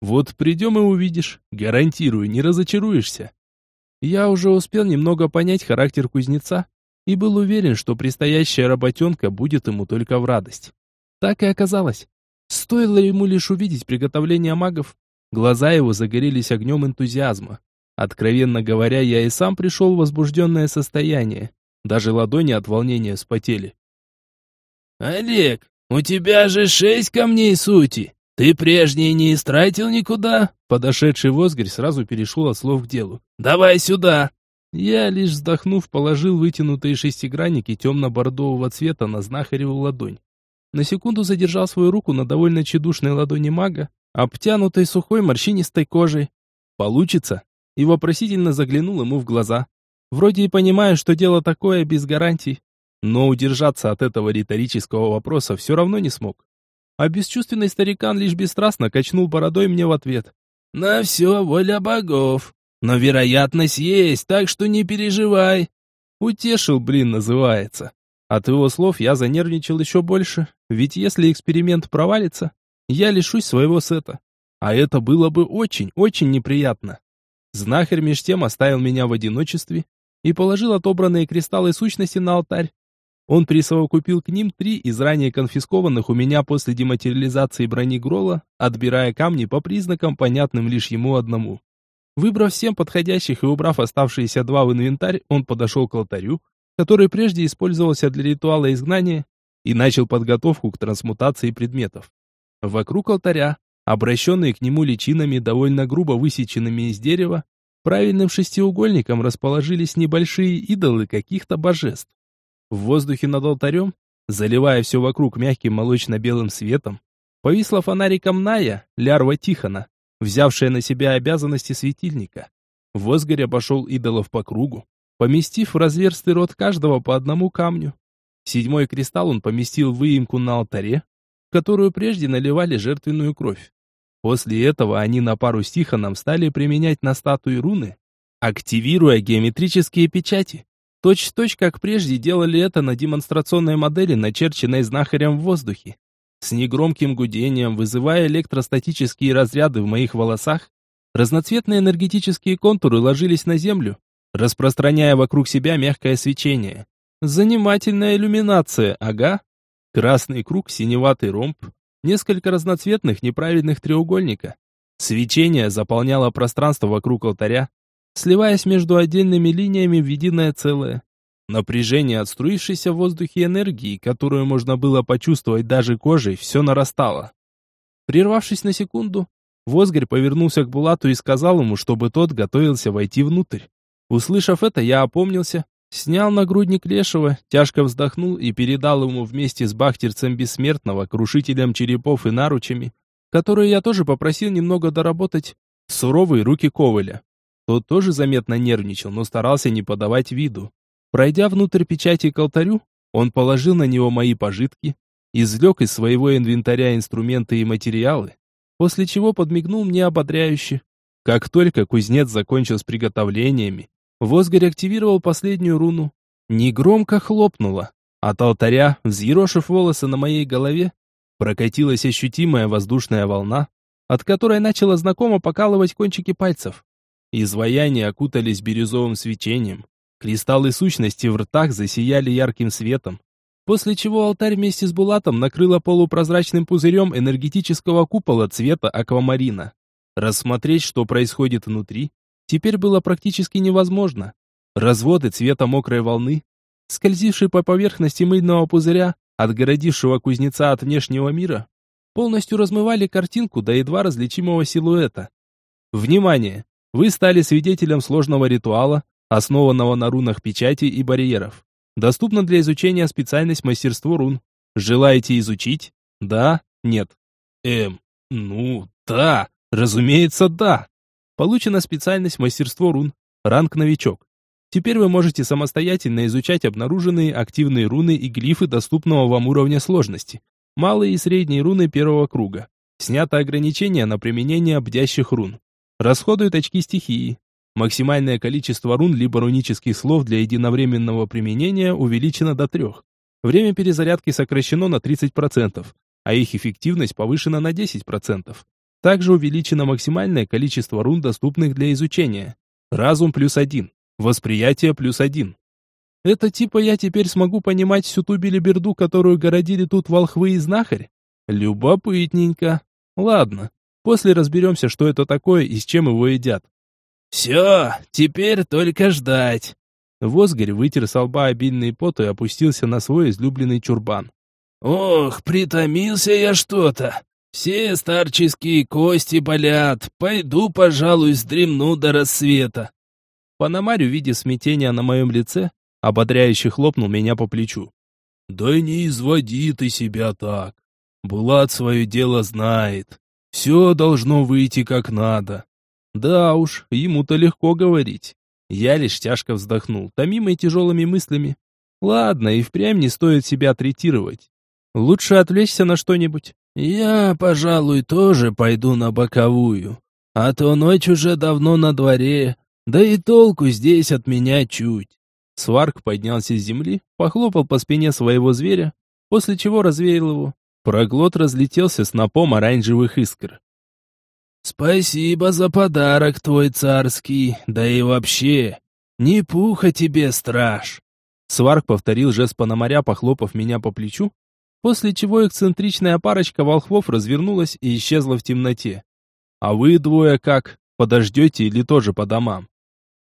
«Вот придем и увидишь. Гарантирую, не разочаруешься». Я уже успел немного понять характер кузнеца и был уверен, что предстоящая работенка будет ему только в радость. Так и оказалось. Стоило ему лишь увидеть приготовление магов, глаза его загорелись огнем энтузиазма. Откровенно говоря, я и сам пришел в возбужденное состояние. Даже ладони от волнения вспотели. «Олег, у тебя же шесть камней сути. Ты прежние не истратил никуда?» Подошедший возгорь сразу перешел от слов к делу. «Давай сюда!» Я, лишь вздохнув, положил вытянутые шестигранники темно-бордового цвета на знахареву ладонь. На секунду задержал свою руку на довольно тщедушной ладони мага, обтянутой сухой морщинистой кожей. «Получится?» И вопросительно заглянул ему в глаза. Вроде и понимаю, что дело такое без гарантий, но удержаться от этого риторического вопроса все равно не смог. А бесчувственный старикан лишь бесстрастно качнул бородой мне в ответ. «На все воля богов, но вероятность есть, так что не переживай». «Утешил, блин, называется». От его слов я занервничал еще больше, ведь если эксперимент провалится, я лишусь своего сета. А это было бы очень, очень неприятно. Знахарь меж тем оставил меня в одиночестве и положил отобранные кристаллы сущности на алтарь. Он присовокупил к ним три из ранее конфискованных у меня после дематериализации брони Грола, отбирая камни по признакам, понятным лишь ему одному. Выбрав всем подходящих и убрав оставшиеся два в инвентарь, он подошел к алтарю, который прежде использовался для ритуала изгнания, и начал подготовку к трансмутации предметов. Вокруг алтаря, обращенные к нему личинами, довольно грубо высеченными из дерева, правильным шестиугольником расположились небольшие идолы каких-то божеств. В воздухе над алтарем, заливая все вокруг мягким молочно-белым светом, повисла фонариком Ная, лярва Тихона, взявшая на себя обязанности светильника. Возгорь обошел идолов по кругу, поместив в разверстый рот каждого по одному камню. Седьмой кристалл он поместил в выемку на алтаре, в которую прежде наливали жертвенную кровь. После этого они на пару с Тихоном стали применять на статуи руны, активируя геометрические печати. Точь-в-точь, -точь, как прежде делали это на демонстрационной модели, начерченной знахарем в воздухе. С негромким гудением, вызывая электростатические разряды в моих волосах, разноцветные энергетические контуры ложились на землю, распространяя вокруг себя мягкое свечение. Занимательная иллюминация, ага. Красный круг, синеватый ромб, несколько разноцветных неправильных треугольника. Свечение заполняло пространство вокруг алтаря, сливаясь между отдельными линиями в единое целое. Напряжение от струившейся в воздухе энергии, которую можно было почувствовать даже кожей, все нарастало. Прервавшись на секунду, Возгорь повернулся к Булату и сказал ему, чтобы тот готовился войти внутрь. Услышав это, я опомнился, снял нагрудник Лешего, тяжко вздохнул и передал ему вместе с бахтерцем бессмертного, крушителем черепов и наручами, которую я тоже попросил немного доработать, суровые руки Коваля. Тот тоже заметно нервничал, но старался не подавать виду. Пройдя внутрь печати к алтарю, он положил на него мои пожитки, извлек из своего инвентаря инструменты и материалы, после чего подмигнул мне ободряюще. Как только кузнец закончил с приготовлениями, Возгорь активировал последнюю руну. Негромко хлопнуло. От алтаря, взъерошив волосы на моей голове, прокатилась ощутимая воздушная волна, от которой начала знакомо покалывать кончики пальцев. Изваяния окутались бирюзовым свечением, кристаллы сущности в ртах засияли ярким светом, после чего алтарь вместе с Булатом накрыло полупрозрачным пузырем энергетического купола цвета аквамарина. Рассмотреть, что происходит внутри, теперь было практически невозможно. Разводы цвета мокрой волны, скользившие по поверхности мыльного пузыря, отгородившего кузнеца от внешнего мира, полностью размывали картинку до едва различимого силуэта. Внимание! Вы стали свидетелем сложного ритуала, основанного на рунах печати и барьеров. Доступна для изучения специальность мастерство рун. Желаете изучить? Да? Нет? Эм, ну, да, разумеется, да. Получена специальность мастерство рун, ранг новичок. Теперь вы можете самостоятельно изучать обнаруженные активные руны и глифы доступного вам уровня сложности. Малые и средние руны первого круга. Снято ограничение на применение бдящих рун. Расходуют очки стихии. Максимальное количество рун либо рунических слов для единовременного применения увеличено до трех. Время перезарядки сокращено на 30%, а их эффективность повышена на 10%. Также увеличено максимальное количество рун, доступных для изучения. Разум плюс один. Восприятие плюс один. Это типа я теперь смогу понимать всю ту белиберду, которую городили тут волхвы и знахарь? Любопытненько. Ладно, после разберемся, что это такое и с чем его едят. Все, теперь только ждать. Возгорь вытер с лба обильный пот и опустился на свой излюбленный чурбан. Ох, притомился я что-то. Все старческие кости болят. Пойду, пожалуй, сдремну до рассвета. Панамарь, увидев смятение на моем лице, ободряюще хлопнул меня по плечу. «Да не изводи ты себя так. Булат свое дело знает. Все должно выйти как надо». Да уж, ему-то легко говорить. Я лишь тяжко вздохнул, томимый тяжелыми мыслями. Ладно, и впрямь не стоит себя третировать. Лучше отвлечься на что-нибудь. Я, пожалуй, тоже пойду на боковую. А то ночь уже давно на дворе, да и толку здесь от меня чуть. Сварк поднялся с земли, похлопал по спине своего зверя, после чего развеял его. Проглот разлетелся снопом оранжевых искр. «Спасибо за подарок твой царский, да и вообще, не пуха тебе, страж!» Сварк повторил жест Пономаря, похлопав меня по плечу, после чего эксцентричная парочка волхвов развернулась и исчезла в темноте. «А вы двое как? Подождете или тоже по домам?»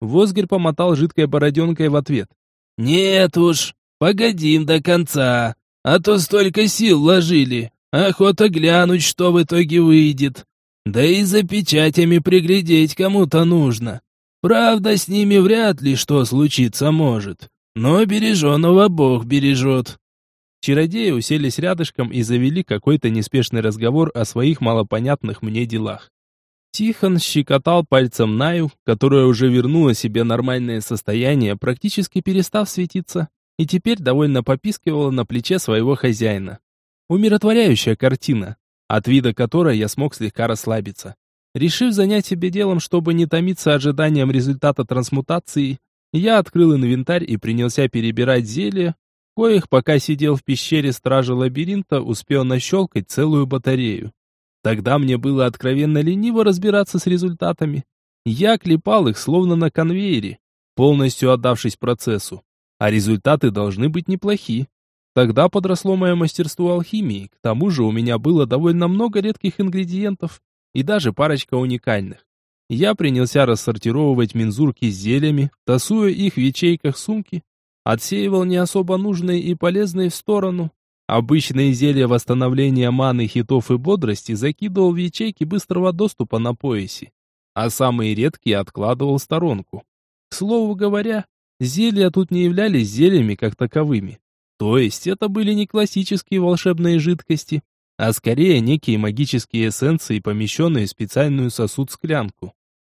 Возгорь помотал жидкой бороденкой в ответ. «Нет уж, погодим до конца, а то столько сил вложили. Охота глянуть, что в итоге выйдет. Да и за печатями приглядеть кому-то нужно. Правда, с ними вряд ли что случиться может, но береженого Бог бережет». Чародеи уселись рядышком и завели какой-то неспешный разговор о своих малопонятных мне делах. Тихон щекотал пальцем Наю, которая уже вернула себе нормальное состояние, практически перестав светиться, и теперь довольно попискивала на плече своего хозяина. Умиротворяющая картина, от вида которой я смог слегка расслабиться. Решив занять себе делом, чтобы не томиться ожиданием результата трансмутации, я открыл инвентарь и принялся перебирать зелья, коих, пока сидел в пещере стража лабиринта, успел нащелкать целую батарею. Тогда мне было откровенно лениво разбираться с результатами. Я клепал их словно на конвейере, полностью отдавшись процессу. А результаты должны быть неплохи. Тогда подросло мое мастерство алхимии, к тому же у меня было довольно много редких ингредиентов и даже парочка уникальных. Я принялся рассортировывать мензурки с зельями, тасуя их в ячейках сумки, отсеивал не особо нужные и полезные в сторону, Обычные зелья восстановления маны, хитов и бодрости закидывал в ячейки быстрого доступа на поясе, а самые редкие откладывал в сторонку. К слову говоря, зелья тут не являлись зельями как таковыми. То есть это были не классические волшебные жидкости, а скорее некие магические эссенции, помещенные в специальную сосуд-склянку.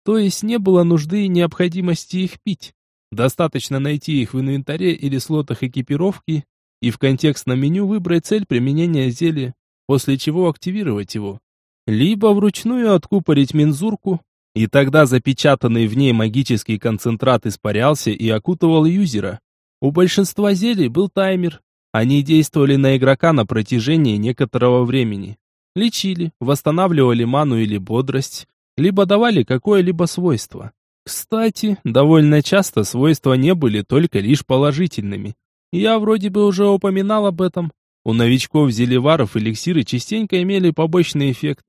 То есть не было нужды и необходимости их пить. Достаточно найти их в инвентаре или слотах экипировки и в контекстном меню выбрать цель применения зелья, после чего активировать его. Либо вручную откупорить мензурку, и тогда запечатанный в ней магический концентрат испарялся и окутывал юзера. У большинства зелий был таймер. Они действовали на игрока на протяжении некоторого времени. Лечили, восстанавливали ману или бодрость, либо давали какое-либо свойство. Кстати, довольно часто свойства не были только лишь положительными. Я вроде бы уже упоминал об этом. У новичков-зелеваров эликсиры частенько имели побочный эффект.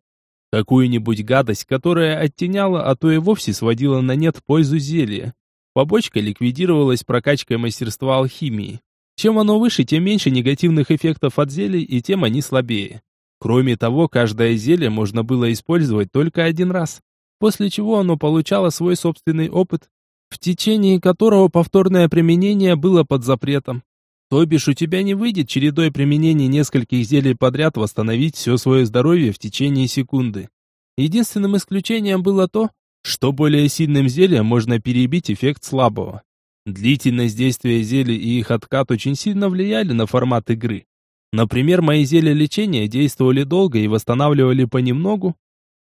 Какую-нибудь гадость, которая оттеняла, а то и вовсе сводила на нет пользу зелья. Побочка ликвидировалась прокачкой мастерства алхимии. Чем оно выше, тем меньше негативных эффектов от зелий, и тем они слабее. Кроме того, каждое зелье можно было использовать только один раз, после чего оно получало свой собственный опыт, в течение которого повторное применение было под запретом. То бишь у тебя не выйдет чередой применений нескольких зелий подряд восстановить все свое здоровье в течение секунды. Единственным исключением было то, что более сильным зельем можно перебить эффект слабого. Длительность действия зелий и их откат очень сильно влияли на формат игры. Например, мои зелья лечения действовали долго и восстанавливали понемногу,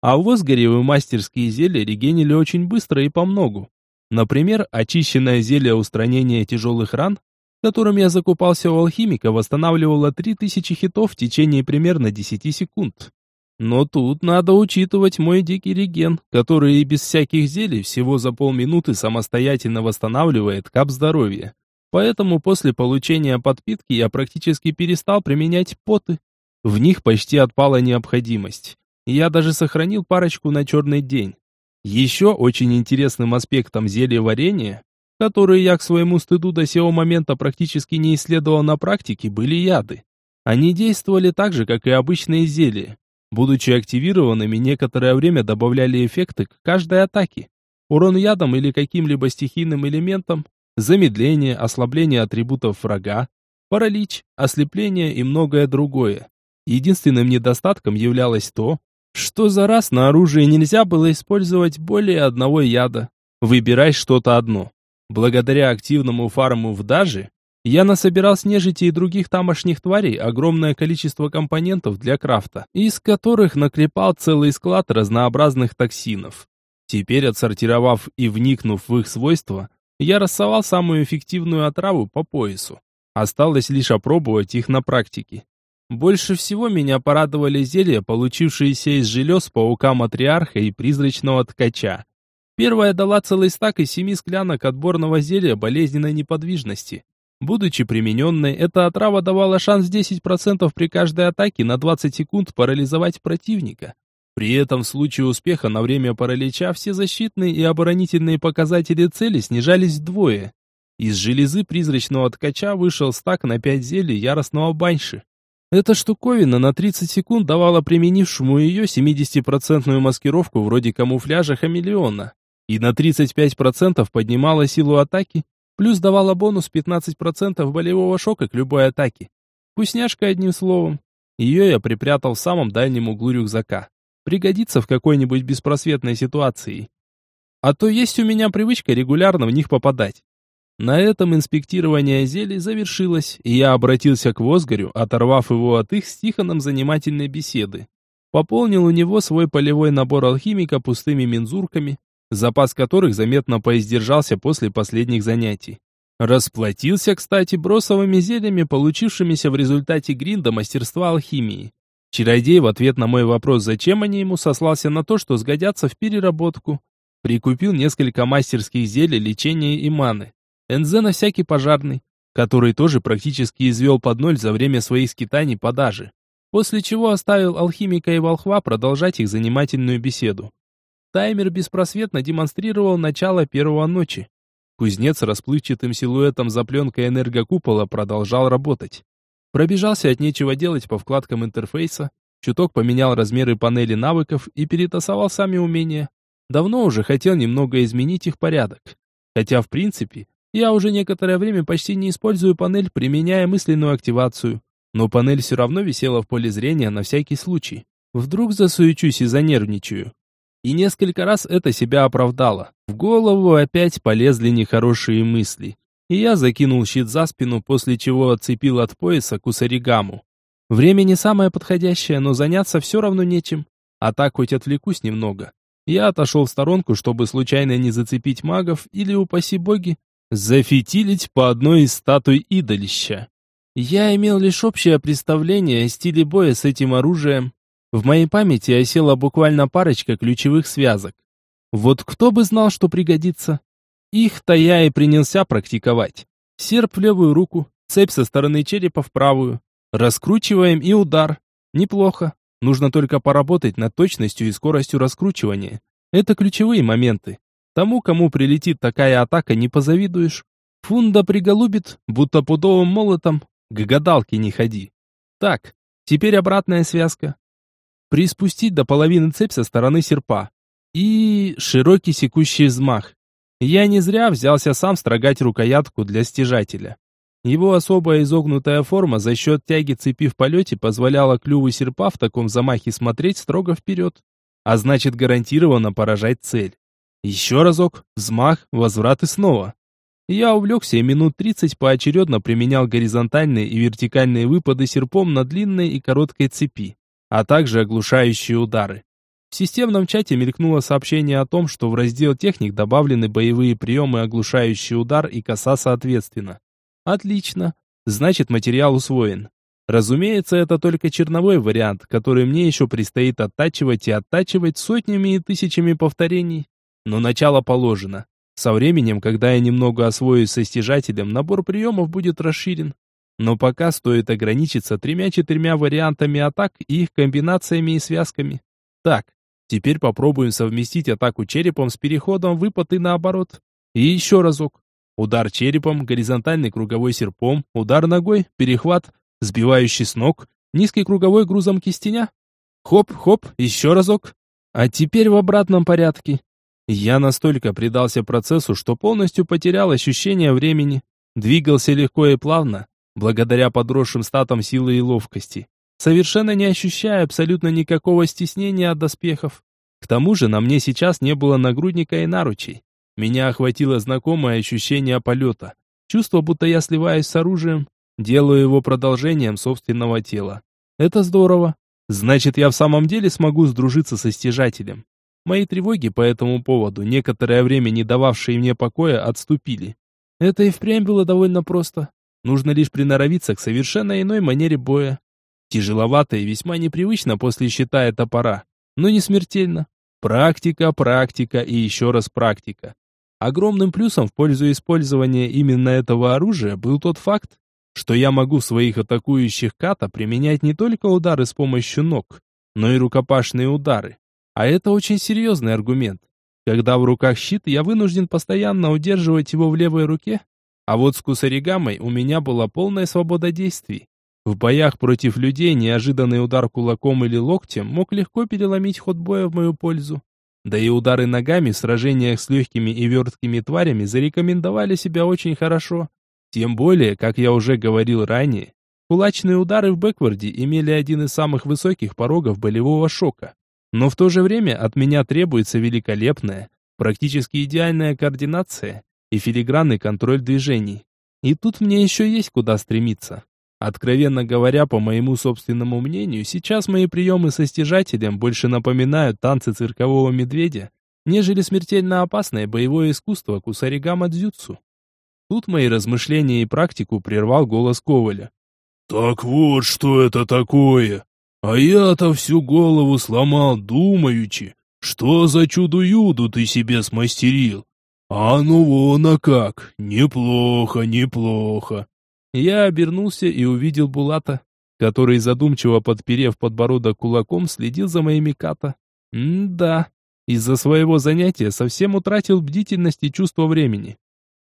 а восгоревые мастерские зелья регенили очень быстро и помногу. Например, очищенное зелье устранения тяжелых ран которым я закупался у алхимика, восстанавливала 3000 хитов в течение примерно 10 секунд. Но тут надо учитывать мой дикий реген, который и без всяких зелий всего за полминуты самостоятельно восстанавливает кап здоровья. Поэтому после получения подпитки я практически перестал применять поты. В них почти отпала необходимость. Я даже сохранил парочку на черный день. Еще очень интересным аспектом зелья варенья которые я к своему стыду до сего момента практически не исследовал на практике, были яды. Они действовали так же, как и обычные зелья. Будучи активированными, некоторое время добавляли эффекты к каждой атаке. Урон ядом или каким-либо стихийным элементом, замедление, ослабление атрибутов врага, паралич, ослепление и многое другое. Единственным недостатком являлось то, что за раз на оружие нельзя было использовать более одного яда. Выбирай что-то одно. Благодаря активному фарму в Даже, я насобирал с нежити и других тамошних тварей огромное количество компонентов для крафта, из которых наклепал целый склад разнообразных токсинов. Теперь, отсортировав и вникнув в их свойства, я рассовал самую эффективную отраву по поясу. Осталось лишь опробовать их на практике. Больше всего меня порадовали зелья, получившиеся из желез паука-матриарха и призрачного ткача. Первая дала целый стак из семи склянок отборного зелья болезненной неподвижности. Будучи примененной, эта отрава давала шанс 10% при каждой атаке на 20 секунд парализовать противника. При этом в случае успеха на время паралича все защитные и оборонительные показатели цели снижались вдвое. Из железы призрачного ткача вышел стак на 5 зелий яростного баньши. Эта штуковина на 30 секунд давала применившему ее 70% маскировку вроде камуфляжа хамелеона и на 35% поднимала силу атаки, плюс давала бонус 15% болевого шока к любой атаке. Вкусняшка одним словом. Ее я припрятал в самом дальнем углу рюкзака. Пригодится в какой-нибудь беспросветной ситуации. А то есть у меня привычка регулярно в них попадать. На этом инспектирование зелий завершилось, и я обратился к Возгорю, оторвав его от их с Тихоном занимательной беседы. Пополнил у него свой полевой набор алхимика пустыми мензурками, запас которых заметно поиздержался после последних занятий. Расплатился, кстати, бросовыми зельями, получившимися в результате гринда мастерства алхимии. Чародей в ответ на мой вопрос, зачем они ему, сослался на то, что сгодятся в переработку. Прикупил несколько мастерских зелий лечения и маны. НЗ на всякий пожарный, который тоже практически извел под ноль за время своих скитаний по даже. После чего оставил алхимика и волхва продолжать их занимательную беседу. Таймер беспросветно демонстрировал начало первого ночи. Кузнец расплывчатым силуэтом за пленкой энергокупола продолжал работать. Пробежался от нечего делать по вкладкам интерфейса, чуток поменял размеры панели навыков и перетасовал сами умения. Давно уже хотел немного изменить их порядок. Хотя, в принципе, я уже некоторое время почти не использую панель, применяя мысленную активацию. но панель все равно висела в поле зрения на всякий случай. Вдруг засуечусь и занервничаю. И несколько раз это себя оправдало. В голову опять полезли нехорошие мысли. И я закинул щит за спину, после чего отцепил от пояса кусаригаму. Время не самое подходящее, но заняться все равно нечем. А так хоть отвлекусь немного. Я отошел в сторонку, чтобы случайно не зацепить магов или, упаси боги, зафитилить по одной из статуй идолища. Я имел лишь общее представление о стиле боя с этим оружием. В моей памяти осела буквально парочка ключевых связок. Вот кто бы знал, что пригодится. Их-то я и принялся практиковать. Серп в левую руку, цепь со стороны черепа в правую. Раскручиваем и удар. Неплохо. Нужно только поработать над точностью и скоростью раскручивания. Это ключевые моменты. Тому, кому прилетит такая атака, не позавидуешь. Фунда приголубит, будто пудовым молотом. К гадалке не ходи. Так, теперь обратная связка. Приспустить до половины цепь со стороны серпа. И широкий секущий взмах. Я не зря взялся сам строгать рукоятку для стяжателя. Его особая изогнутая форма за счет тяги цепи в полете позволяла клюву серпа в таком замахе смотреть строго вперед, а значит гарантированно поражать цель. Еще разок, взмах, возврат и снова. Я увлекся и минут тридцать поочередно применял горизонтальные и вертикальные выпады серпом на длинной и короткой цепи, а также оглушающие удары. В системном чате мелькнуло сообщение о том, что в раздел техник добавлены боевые приемы оглушающий удар и коса соответственно. Отлично. Значит, материал усвоен. Разумеется, это только черновой вариант, который мне еще предстоит оттачивать и оттачивать сотнями и тысячами повторений. Но начало положено. Со временем, когда я немного освоюсь со стяжателем, набор приемов будет расширен. Но пока стоит ограничиться тремя-четырьмя вариантами атак и их комбинациями и связками. Так, теперь попробуем совместить атаку черепом с переходом выпад и наоборот. И еще разок. Удар черепом, горизонтальный круговой серпом, удар ногой, перехват, сбивающий с ног, низкий круговой грузом кистеня. Хоп-хоп, еще разок. А теперь в обратном порядке. Я настолько предался процессу, что полностью потерял ощущение времени. Двигался легко и плавно, благодаря подросшим статам силы и ловкости, совершенно не ощущая абсолютно никакого стеснения от доспехов. К тому же на мне сейчас не было нагрудника и наручей. Меня охватило знакомое ощущение полета. Чувство, будто я сливаюсь с оружием, делаю его продолжением собственного тела. Это здорово. Значит, я в самом деле смогу сдружиться со стяжателем. Мои тревоги по этому поводу, некоторое время не дававшие мне покоя, отступили. Это и впрямь было довольно просто. Нужно лишь приноровиться к совершенно иной манере боя. Тяжеловато и весьма непривычно после щита и топора, но не смертельно. Практика, практика и еще раз практика. Огромным плюсом в пользу использования именно этого оружия был тот факт, что я могу своих атакующих ката применять не только удары с помощью ног, но и рукопашные удары. А это очень серьезный аргумент. Когда в руках щит, я вынужден постоянно удерживать его в левой руке, а вот с кусаригамой у меня была полная свобода действий. В боях против людей неожиданный удар кулаком или локтем мог легко переломить ход боя в мою пользу. Да и удары ногами в сражениях с легкими и верткими тварями зарекомендовали себя очень хорошо. Тем более, как я уже говорил ранее, кулачные удары в бэкварде имели один из самых высоких порогов болевого шока. Но в то же время от меня требуется великолепная, практически идеальная координация и филигранный контроль движений. И тут мне еще есть куда стремиться. Откровенно говоря, по моему собственному мнению, сейчас мои приемы со стяжателем больше напоминают танцы циркового медведя, нежели смертельно опасное боевое искусство кусаригама дзюцу. Тут мои размышления и практику прервал голос Коваля. «Так вот, что это такое! А я-то всю голову сломал, думаючи, что за чудо-юду ты себе смастерил? А ну вон а как, неплохо, неплохо!» Я обернулся и увидел Булата, который, задумчиво подперев подбородок кулаком, следил за моими ката. М-да, из-за своего занятия совсем утратил бдительность и чувство времени.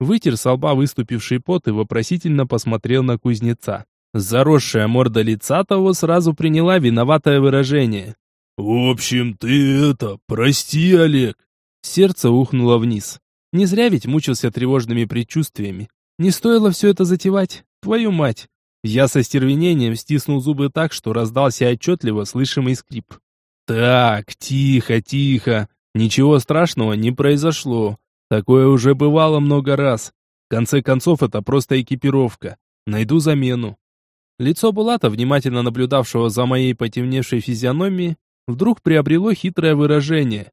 Вытер с лба выступивший пот и вопросительно посмотрел на кузнеца. Заросшая морда лица того сразу приняла виноватое выражение. «В общем, ты это, прости, Олег!» Сердце ухнуло вниз. Не зря ведь мучился тревожными предчувствиями. Не стоило все это затевать. Твою мать! Я со стервенением стиснул зубы так, что раздался отчетливо слышимый скрип. Так, тихо, тихо. Ничего страшного не произошло. Такое уже бывало много раз. В конце концов, это просто экипировка. Найду замену. Лицо Булата, внимательно наблюдавшего за моей потемневшей физиономией, вдруг приобрело хитрое выражение.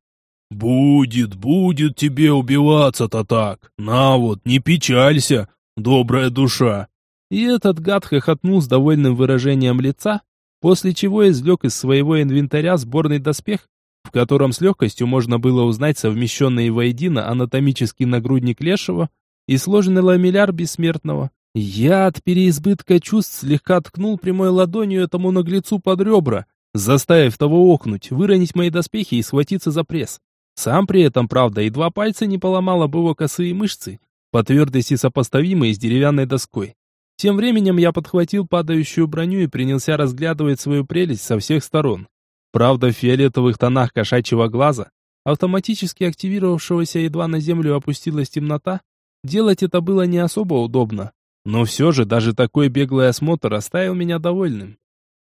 «Будет, будет тебе убиваться-то так. На вот, не печалься, добрая душа». И этот гад хохотнул с довольным выражением лица, после чего извлек из своего инвентаря сборный доспех, в котором с легкостью можно было узнать совмещенный воедино анатомический нагрудник лешего и сложенный ламелляр бессмертного. Я от переизбытка чувств слегка ткнул прямой ладонью этому наглецу под ребра, заставив того окнуть, выронить мои доспехи и схватиться за пресс. Сам при этом, правда, и два пальца не поломал об его косые мышцы, по твердости сопоставимые с деревянной доской. Тем временем я подхватил падающую броню и принялся разглядывать свою прелесть со всех сторон. Правда, в фиолетовых тонах кошачьего глаза, автоматически активировавшегося едва на землю опустилась темнота, делать это было не особо удобно. Но все же даже такой беглый осмотр оставил меня довольным.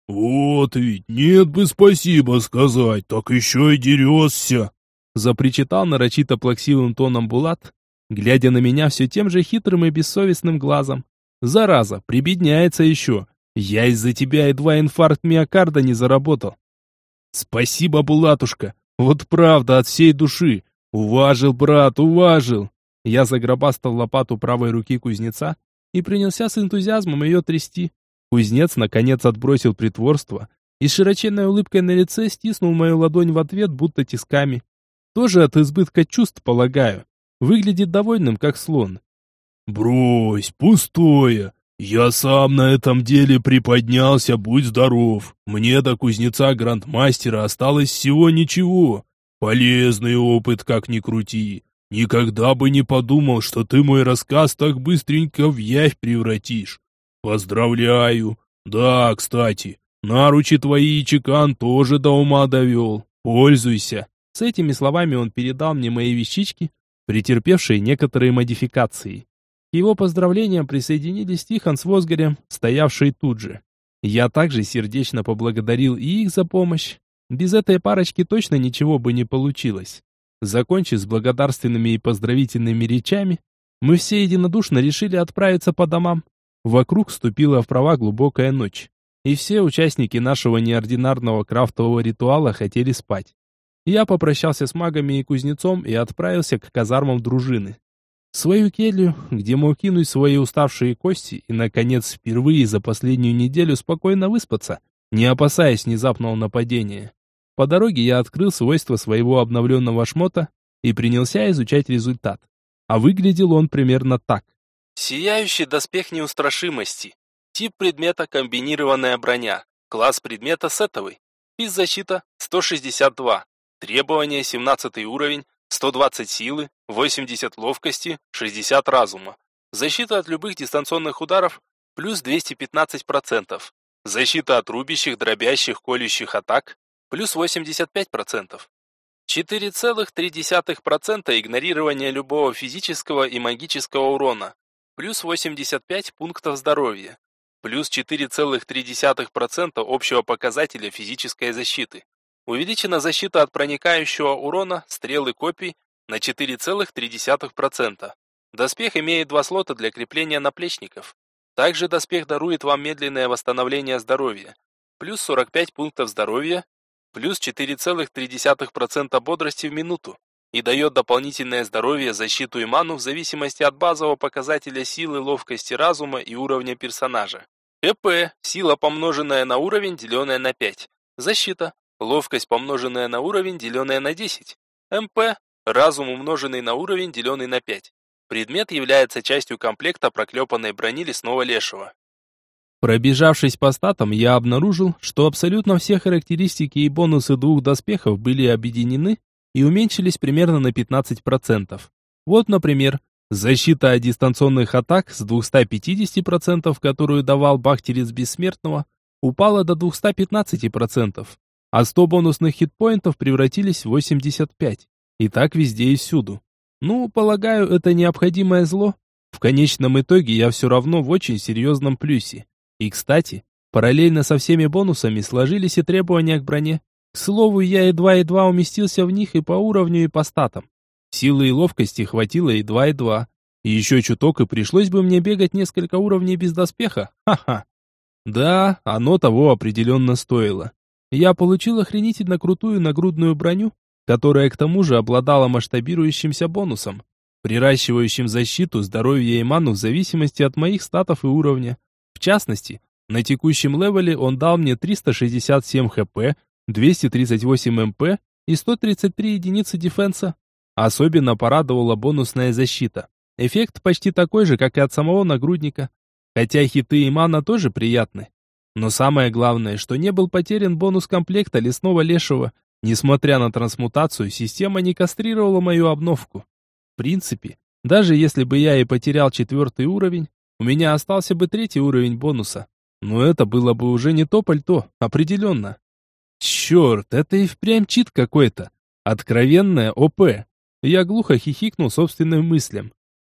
«Вот ведь, нет бы спасибо сказать, так еще и дерешься!» Запричитал нарочито плаксивым тоном Булат, глядя на меня все тем же хитрым и бессовестным глазом. «Зараза, прибедняется еще! Я из-за тебя едва инфаркт миокарда не заработал!» «Спасибо, Булатушка! Вот правда, от всей души! Уважил, брат, уважил!» Я загробастал лопату правой руки кузнеца и принялся с энтузиазмом ее трясти. Кузнец, наконец, отбросил притворство и с широченной улыбкой на лице стиснул мою ладонь в ответ, будто тисками. Тоже от избытка чувств, полагаю. Выглядит довольным, как слон. «Брось, пустое. Я сам на этом деле приподнялся, будь здоров. Мне до кузнеца-грандмастера осталось всего ничего. Полезный опыт, как ни крути. Никогда бы не подумал, что ты мой рассказ так быстренько в явь превратишь. Поздравляю. Да, кстати, наручи твои и чекан тоже до ума довел. Пользуйся. С этими словами он передал мне мои вещички, претерпевшие некоторые модификации. К его поздравлениям присоединились Тихон с Возгорем, стоявшие тут же. Я также сердечно поблагодарил и их за помощь. Без этой парочки точно ничего бы не получилось. Закончив с благодарственными и поздравительными речами, мы все единодушно решили отправиться по домам. Вокруг вступила в права глубокая ночь, и все участники нашего неординарного крафтового ритуала хотели спать. Я попрощался с магами и кузнецом и отправился к казармам дружины. свою келью, где мог кинуть свои уставшие кости и, наконец, впервые за последнюю неделю спокойно выспаться, не опасаясь внезапного нападения. По дороге я открыл свойства своего обновленного шмота и принялся изучать результат. А выглядел он примерно так. Сияющий доспех неустрашимости. Тип предмета комбинированная броня. Класс предмета сетовый. Физзащита 162. Требования 17 уровень, 120 силы, 80 ловкости, 60 разума. Защита от любых дистанционных ударов плюс 215%. Защита от рубящих, дробящих, колющих атак плюс 85%. 4,3% игнорирования любого физического и магического урона, плюс 85 пунктов здоровья, плюс 4,3% общего показателя физической защиты. Увеличена защита от проникающего урона, стрелы копий на 4,3%. Доспех имеет два слота для крепления наплечников. Также доспех дарует вам медленное восстановление здоровья, плюс 45 пунктов здоровья, плюс 4,3% бодрости в минуту и дает дополнительное здоровье, защиту и ману в зависимости от базового показателя силы, ловкости, разума и уровня персонажа. ЭП – сила, помноженная на уровень, деленная на 5. Защита Ловкость, помноженная на уровень, деленная на 10. МП – разум, умноженный на уровень, деленный на 5. Предмет является частью комплекта проклепанной брони лесного лешего. Пробежавшись по статам, я обнаружил, что абсолютно все характеристики и бонусы двух доспехов были объединены и уменьшились примерно на 15%. Вот, например, защита от дистанционных атак с 250%, которую давал Бахтерец Бессмертного, упала до 215% а 100 бонусных хитпоинтов превратились в 85. И так везде и всюду. Ну, полагаю, это необходимое зло. В конечном итоге я все равно в очень серьезном плюсе. И, кстати, параллельно со всеми бонусами сложились и требования к броне. К слову, я едва-едва уместился в них и по уровню, и по статам. Силы и ловкости хватило едва-едва. Еще чуток, и пришлось бы мне бегать несколько уровней без доспеха. Ха-ха. Да, оно того определенно стоило. Я получил охренительно крутую нагрудную броню, которая к тому же обладала масштабирующимся бонусом, приращивающим защиту, здоровье и ману в зависимости от моих статов и уровня. Частности, на текущем левеле он дал мне 367 хп, 238 МП и 133 единицы дефенса. Особенно порадовала бонусная защита. Эффект почти такой же, как и от самого нагрудника. Хотя хиты и мана тоже приятны. Но самое главное, что не был потерян бонус комплекта лесного лешего. Несмотря на трансмутацию, система не кастрировала мою обновку. В принципе, даже если бы я и потерял четвертый уровень, у меня остался бы третий уровень бонуса. Но это было бы уже не то пальто, определенно. Черт, это и впрямь чит какой-то. Откровенная ОП. Я глухо хихикнул собственным мыслям.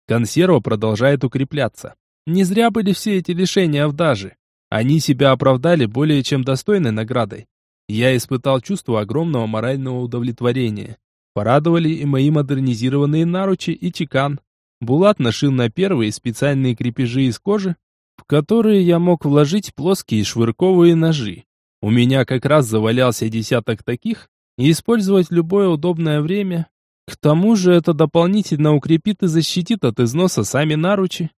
Консерва продолжает укрепляться. Не зря были все эти лишения в даже. Они себя оправдали более чем достойной наградой. Я испытал чувство огромного морального удовлетворения. Порадовали и мои модернизированные наручи и чекан. Булат нашил на первые специальные крепежи из кожи, в которые я мог вложить плоские швырковые ножи. У меня как раз завалялся десяток таких, и использовать любое удобное время. К тому же это дополнительно укрепит и защитит от износа сами наручи.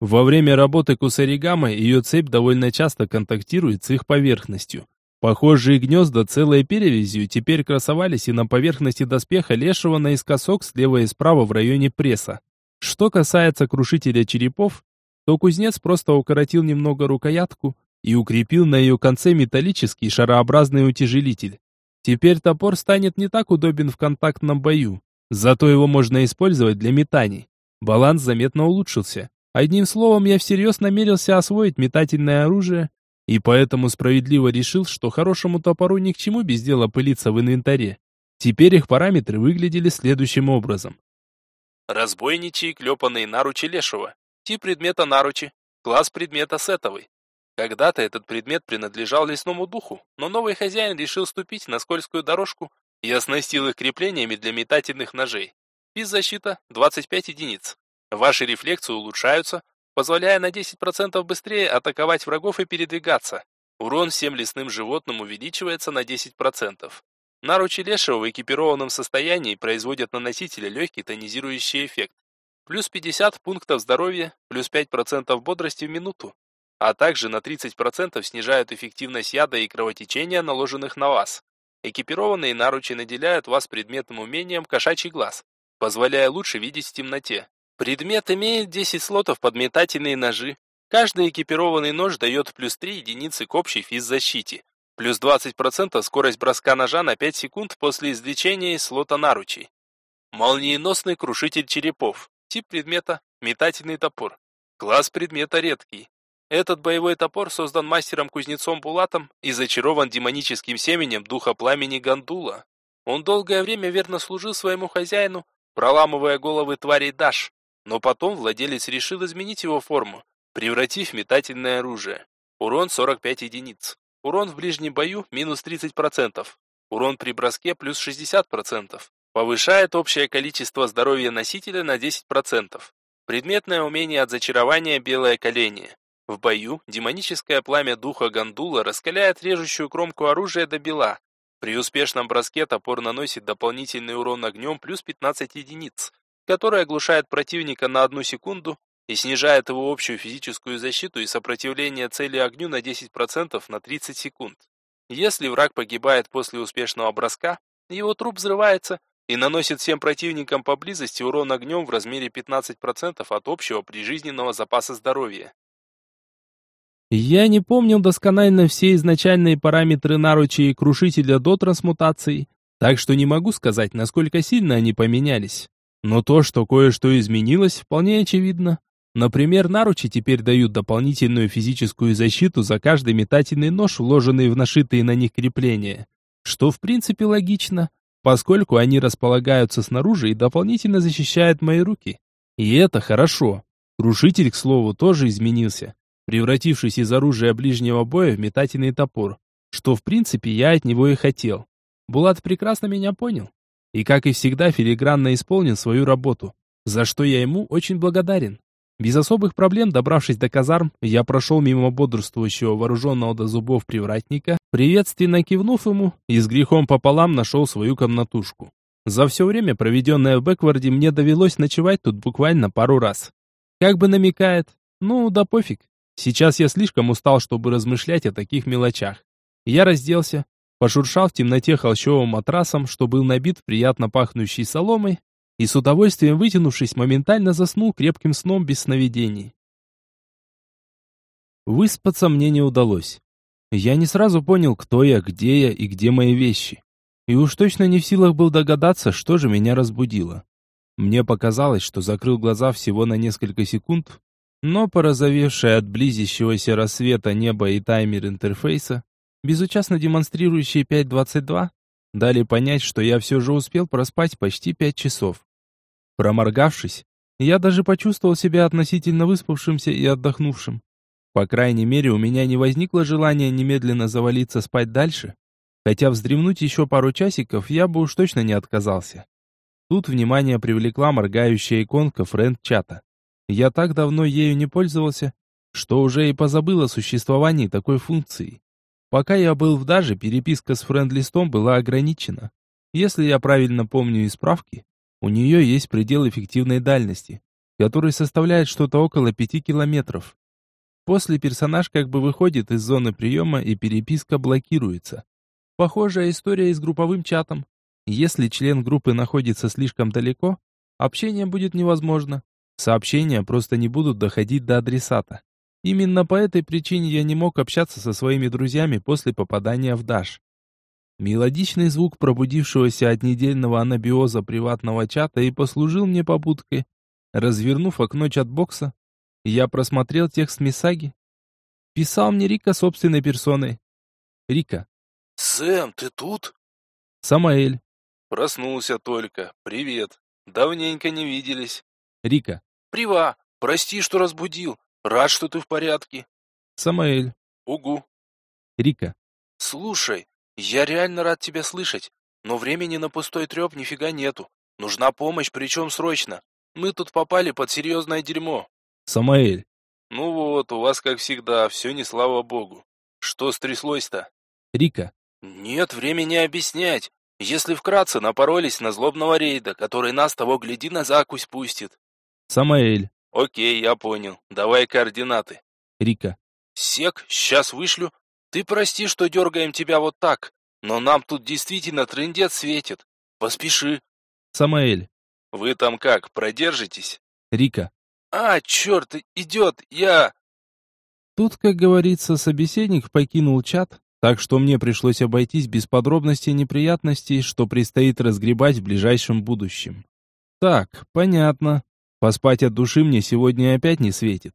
Во время работы кусаригамы ее цепь довольно часто контактирует с их поверхностью. Похожие гнезда целой перевязью теперь красовались и на поверхности доспеха лешего наискосок слева и справа в районе пресса. Что касается крушителя черепов, то кузнец просто укоротил немного рукоятку и укрепил на ее конце металлический шарообразный утяжелитель. Теперь топор станет не так удобен в контактном бою, зато его можно использовать для метаний. Баланс заметно улучшился. Одним словом, я всерьез намерился освоить метательное оружие, и поэтому справедливо решил, что хорошему топору ни к чему без дела пылиться в инвентаре. Теперь их параметры выглядели следующим образом. Разбойничий клепанные наручи лешего. Тип предмета наручи. Класс предмета сетовый. Когда-то этот предмет принадлежал лесному духу, но новый хозяин решил ступить на скользкую дорожку и оснастил их креплениями для метательных ножей. Физзащита 25 единиц. Ваши рефлексы улучшаются, позволяя на 10% быстрее атаковать врагов и передвигаться. Урон всем лесным животным увеличивается на 10%. Наручи лешего в экипированном состоянии производят на носителя легкий тонизирующий эффект. Плюс 50 пунктов здоровья, плюс 5% бодрости в минуту. А также на 30% снижают эффективность яда и кровотечения, наложенных на вас. Экипированные наручи наделяют вас предметным умением кошачий глаз, позволяя лучше видеть в темноте. Предмет имеет 10 слотов под метательные ножи. Каждый экипированный нож дает плюс 3 единицы к общей физзащите, плюс 20% скорость броска ножа на 5 секунд после извлечения из слота наручей. Молниеносный крушитель черепов. Тип предмета – метательный топор. Класс предмета редкий. Этот боевой топор создан мастером-кузнецом Булатом и зачарован демоническим семенем духа пламени Гандула. Он долгое время верно служил своему хозяину, проламывая головы тварей Даш, но потом владелец решил изменить его форму, превратив метательное оружие. Урон 45 единиц. Урон в ближнем бою минус 30%. Урон при броске плюс 60%. Повышает общее количество здоровья носителя на 10%. Предметное умение от зачарования белое коление. В бою демоническое пламя духа Гандула раскаляет режущую кромку оружия до бела. При успешном броске топор наносит дополнительный урон огнем плюс 15 единиц, который оглушает противника на одну секунду и снижает его общую физическую защиту и сопротивление цели огню на 10% на 30 секунд. Если враг погибает после успешного броска, его труп взрывается и наносит всем противникам поблизости урон огнем в размере 15% от общего прижизненного запаса здоровья. Я не помнил досконально все изначальные параметры наручи и крушителя до трансмутации, так что не могу сказать, насколько сильно они поменялись. Но то, что кое-что изменилось, вполне очевидно. Например, наручи теперь дают дополнительную физическую защиту за каждый метательный нож, вложенный в нашитые на них крепления. Что в принципе логично, поскольку они располагаются снаружи и дополнительно защищают мои руки. И это хорошо. Крушитель, к слову, тоже изменился. превратившись из оружия ближнего боя в метательный топор, что в принципе я от него и хотел. Булат прекрасно меня понял. И как и всегда филигранно исполнил свою работу, за что я ему очень благодарен. Без особых проблем, добравшись до казарм, я прошел мимо бодрствующего вооруженного до зубов привратника, приветственно кивнув ему и с грехом пополам нашел свою комнатушку. За все время, проведенное в Бэкварде, мне довелось ночевать тут буквально пару раз. Как бы намекает, ну да пофиг. Сейчас я слишком устал, чтобы размышлять о таких мелочах. Я разделся, пошуршал в темноте холщовым матрасом, что был набит приятно пахнущей соломой, и с удовольствием вытянувшись, моментально заснул крепким сном без сновидений. Выспаться мне не удалось. Я не сразу понял, кто я, где я и где мои вещи. И уж точно не в силах был догадаться, что же меня разбудило. Мне показалось, что закрыл глаза всего на несколько секунд, но порозовевшее от близящегося рассвета небо и таймер интерфейса, безучастно демонстрирующие 5.22, дали понять, что я все же успел проспать почти 5 часов. Проморгавшись, я даже почувствовал себя относительно выспавшимся и отдохнувшим. По крайней мере, у меня не возникло желания немедленно завалиться спать дальше, хотя вздремнуть еще пару часиков я бы уж точно не отказался. Тут внимание привлекла моргающая иконка френд-чата. Я так давно ею не пользовался, что уже и позабыл о существовании такой функции. Пока я был в Даже, переписка с френд-листом была ограничена. Если я правильно помню из справки, у нее есть предел эффективной дальности, который составляет что-то около 5 километров. После персонаж как бы выходит из зоны приема и переписка блокируется. Похожая история и с групповым чатом. Если член группы находится слишком далеко, общение будет невозможно. Сообщения просто не будут доходить до адресата. Именно по этой причине я не мог общаться со своими друзьями после попадания в Даш. Мелодичный звук пробудившегося от недельного анабиоза приватного чата и послужил мне побудкой. Развернув окно чат-бокса, я просмотрел текст Мисаги. Писал мне Рика собственной персоной. Рика. «Сэм, ты тут?» Самаэль. «Проснулся только. Привет. Давненько не виделись». Рика. «Прива. Прости, что разбудил. Рад, что ты в порядке». Самаэль. «Угу». Рика. «Слушай, «Я реально рад тебя слышать, но времени на пустой треп нифига нету. Нужна помощь, причем срочно. Мы тут попали под серьезное дерьмо». «Самаэль». «Ну вот, у вас, как всегда, все не слава богу. Что стряслось-то?» «Рика». «Нет времени объяснять. Если вкратце напоролись на злобного рейда, который нас того гляди на закусь пустит». «Самаэль». «Окей, я понял. Давай координаты». «Рика». «Сек, сейчас вышлю. Ты прости, что дергаем тебя вот так, но нам тут действительно трындец светит. Поспеши. Самаэль. Вы там как, продержитесь? Рика. А, черт, идет, я... Тут, как говорится, собеседник покинул чат, так что мне пришлось обойтись без подробностей и неприятностей, что предстоит разгребать в ближайшем будущем. Так, понятно. Поспать от души мне сегодня опять не светит.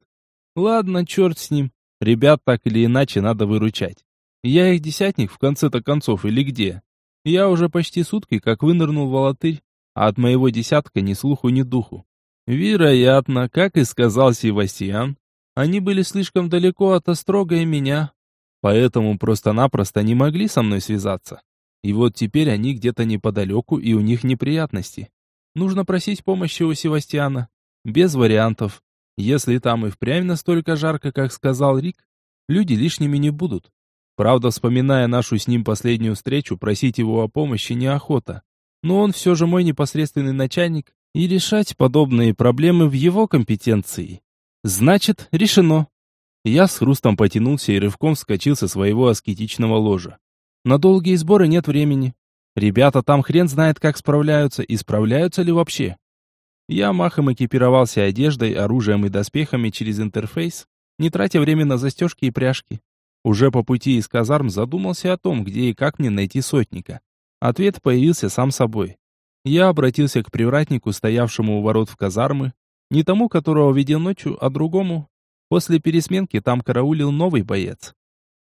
Ладно, черт с ним. Ребят так или иначе надо выручать. Я их десятник в конце-то концов или где? Я уже почти сутки как вынырнул в Алатырь, а от моего десятка ни слуху, ни духу. Вероятно, как и сказал Севастьян, они были слишком далеко от Острога и меня, поэтому просто-напросто не могли со мной связаться. И вот теперь они где-то неподалеку, и у них неприятности. Нужно просить помощи у Севастьяна. Без вариантов. Если там и впрямь настолько жарко, как сказал Рик, люди лишними не будут. Правда, вспоминая нашу с ним последнюю встречу, просить его о помощи неохота. Но он все же мой непосредственный начальник, и решать подобные проблемы в его компетенции. Значит, решено. Я с хрустом потянулся и рывком вскочил со своего аскетичного ложа. На долгие сборы нет времени. Ребята там хрен знает, как справляются, и справляются ли вообще. Я махом экипировался одеждой, оружием и доспехами через интерфейс, не тратя время на застежки и пряжки. Уже по пути из казарм задумался о том, где и как мне найти сотника. Ответ появился сам собой. Я обратился к привратнику, стоявшему у ворот в казармы, не тому, которого видел ночью, а другому. После пересменки там караулил новый боец.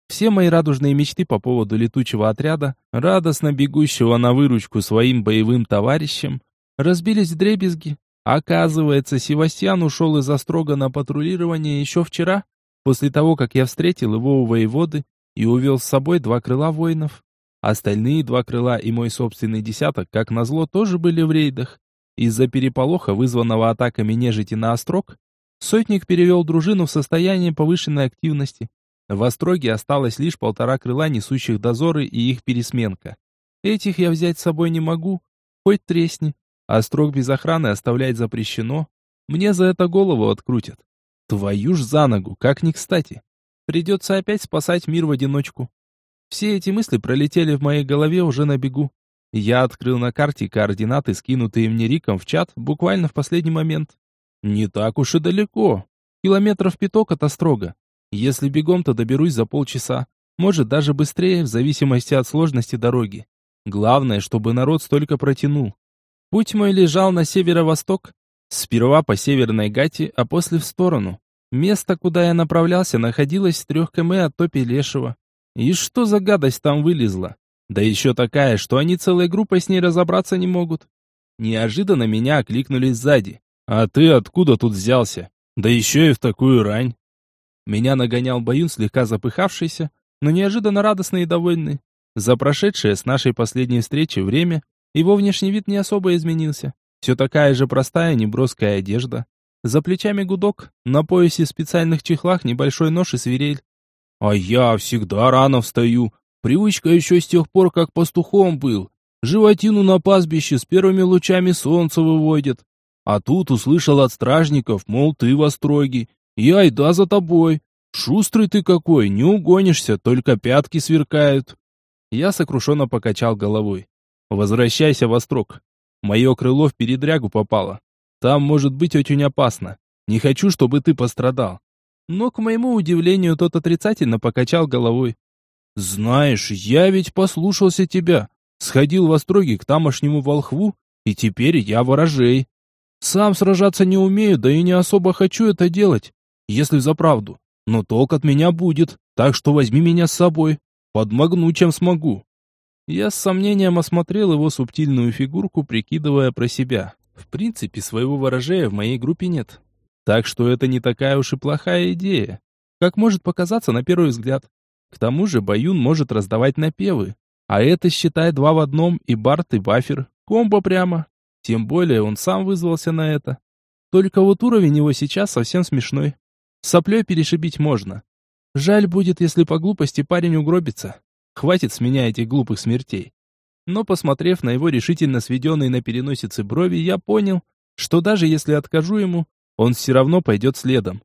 Все мои радужные мечты по поводу летучего отряда, радостно бегущего на выручку своим боевым товарищам, разбились в дребезги, Оказывается, Севастьян ушел из Острога на патрулирование еще вчера, После того, как я встретил его у воеводы и увел с собой два крыла воинов. Остальные два крыла и мой собственный десяток, как назло, тоже были в рейдах. Из-за переполоха, вызванного атаками нежити на острог, сотник перевел дружину в состояние повышенной активности. В остроге осталось лишь полтора крыла, несущих дозоры и их пересменка. Этих я взять с собой не могу, хоть тресни. Острог без охраны оставлять запрещено. Мне за это голову открутят. Твою ж за ногу, как ни кстати. Придется опять спасать мир в одиночку. Все эти мысли пролетели в моей голове уже на бегу. Я открыл на карте координаты, скинутые мне Риком в чат, буквально в последний момент. Не так уж и далеко. Километров пяток это строго. Если бегом, то доберусь за полчаса. Может, даже быстрее, в зависимости от сложности дороги. Главное, чтобы народ столько протянул. Путь мой лежал на северо-восток, Сперва по северной гате, а после в сторону. Место, куда я направлялся, находилось в трех км от топи Лешего. И что за гадость там вылезла? Да еще такая, что они целой группой с ней разобраться не могут. Неожиданно меня окликнули сзади. «А ты откуда тут взялся? Да еще и в такую рань!» Меня нагонял Баюн, слегка запыхавшийся, но неожиданно радостный и довольный. За прошедшее с нашей последней встречи время его внешний вид не особо изменился. Все такая же простая неброская одежда. За плечами гудок, на поясе в специальных чехлах небольшой нож и свирель. А я всегда рано встаю. Привычка еще с тех пор, как пастухом был. Животину на пастбище с первыми лучами солнца выводят. А тут услышал от стражников, мол, ты в остроге. Я ида за тобой. Шустрый ты какой, не угонишься, только пятки сверкают. Я сокрушенно покачал головой. Возвращайся в острог. Мое крыло в передрягу попало. Там может быть очень опасно. Не хочу, чтобы ты пострадал. Но, к моему удивлению, тот отрицательно покачал головой. Знаешь, я ведь послушался тебя. Сходил в остроги к тамошнему волхву, и теперь я ворожей. Сам сражаться не умею, да и не особо хочу это делать, если за правду. Но толк от меня будет, так что возьми меня с собой. Подмогну, чем смогу. Я с сомнением осмотрел его субтильную фигурку, прикидывая про себя. В принципе, своего ворожея в моей группе нет. Так что это не такая уж и плохая идея, как может показаться на первый взгляд. К тому же Баюн может раздавать напевы. А это, считай, два в одном, и Барт, и Бафер. Комбо прямо. Тем более он сам вызвался на это. Только вот уровень его сейчас совсем смешной. Соплей перешибить можно. Жаль будет, если по глупости парень угробится. Хватит с меня этих глупых смертей. Но посмотрев на его решительно сведенные на переносице брови, я понял, что даже если откажу ему, он все равно пойдет следом.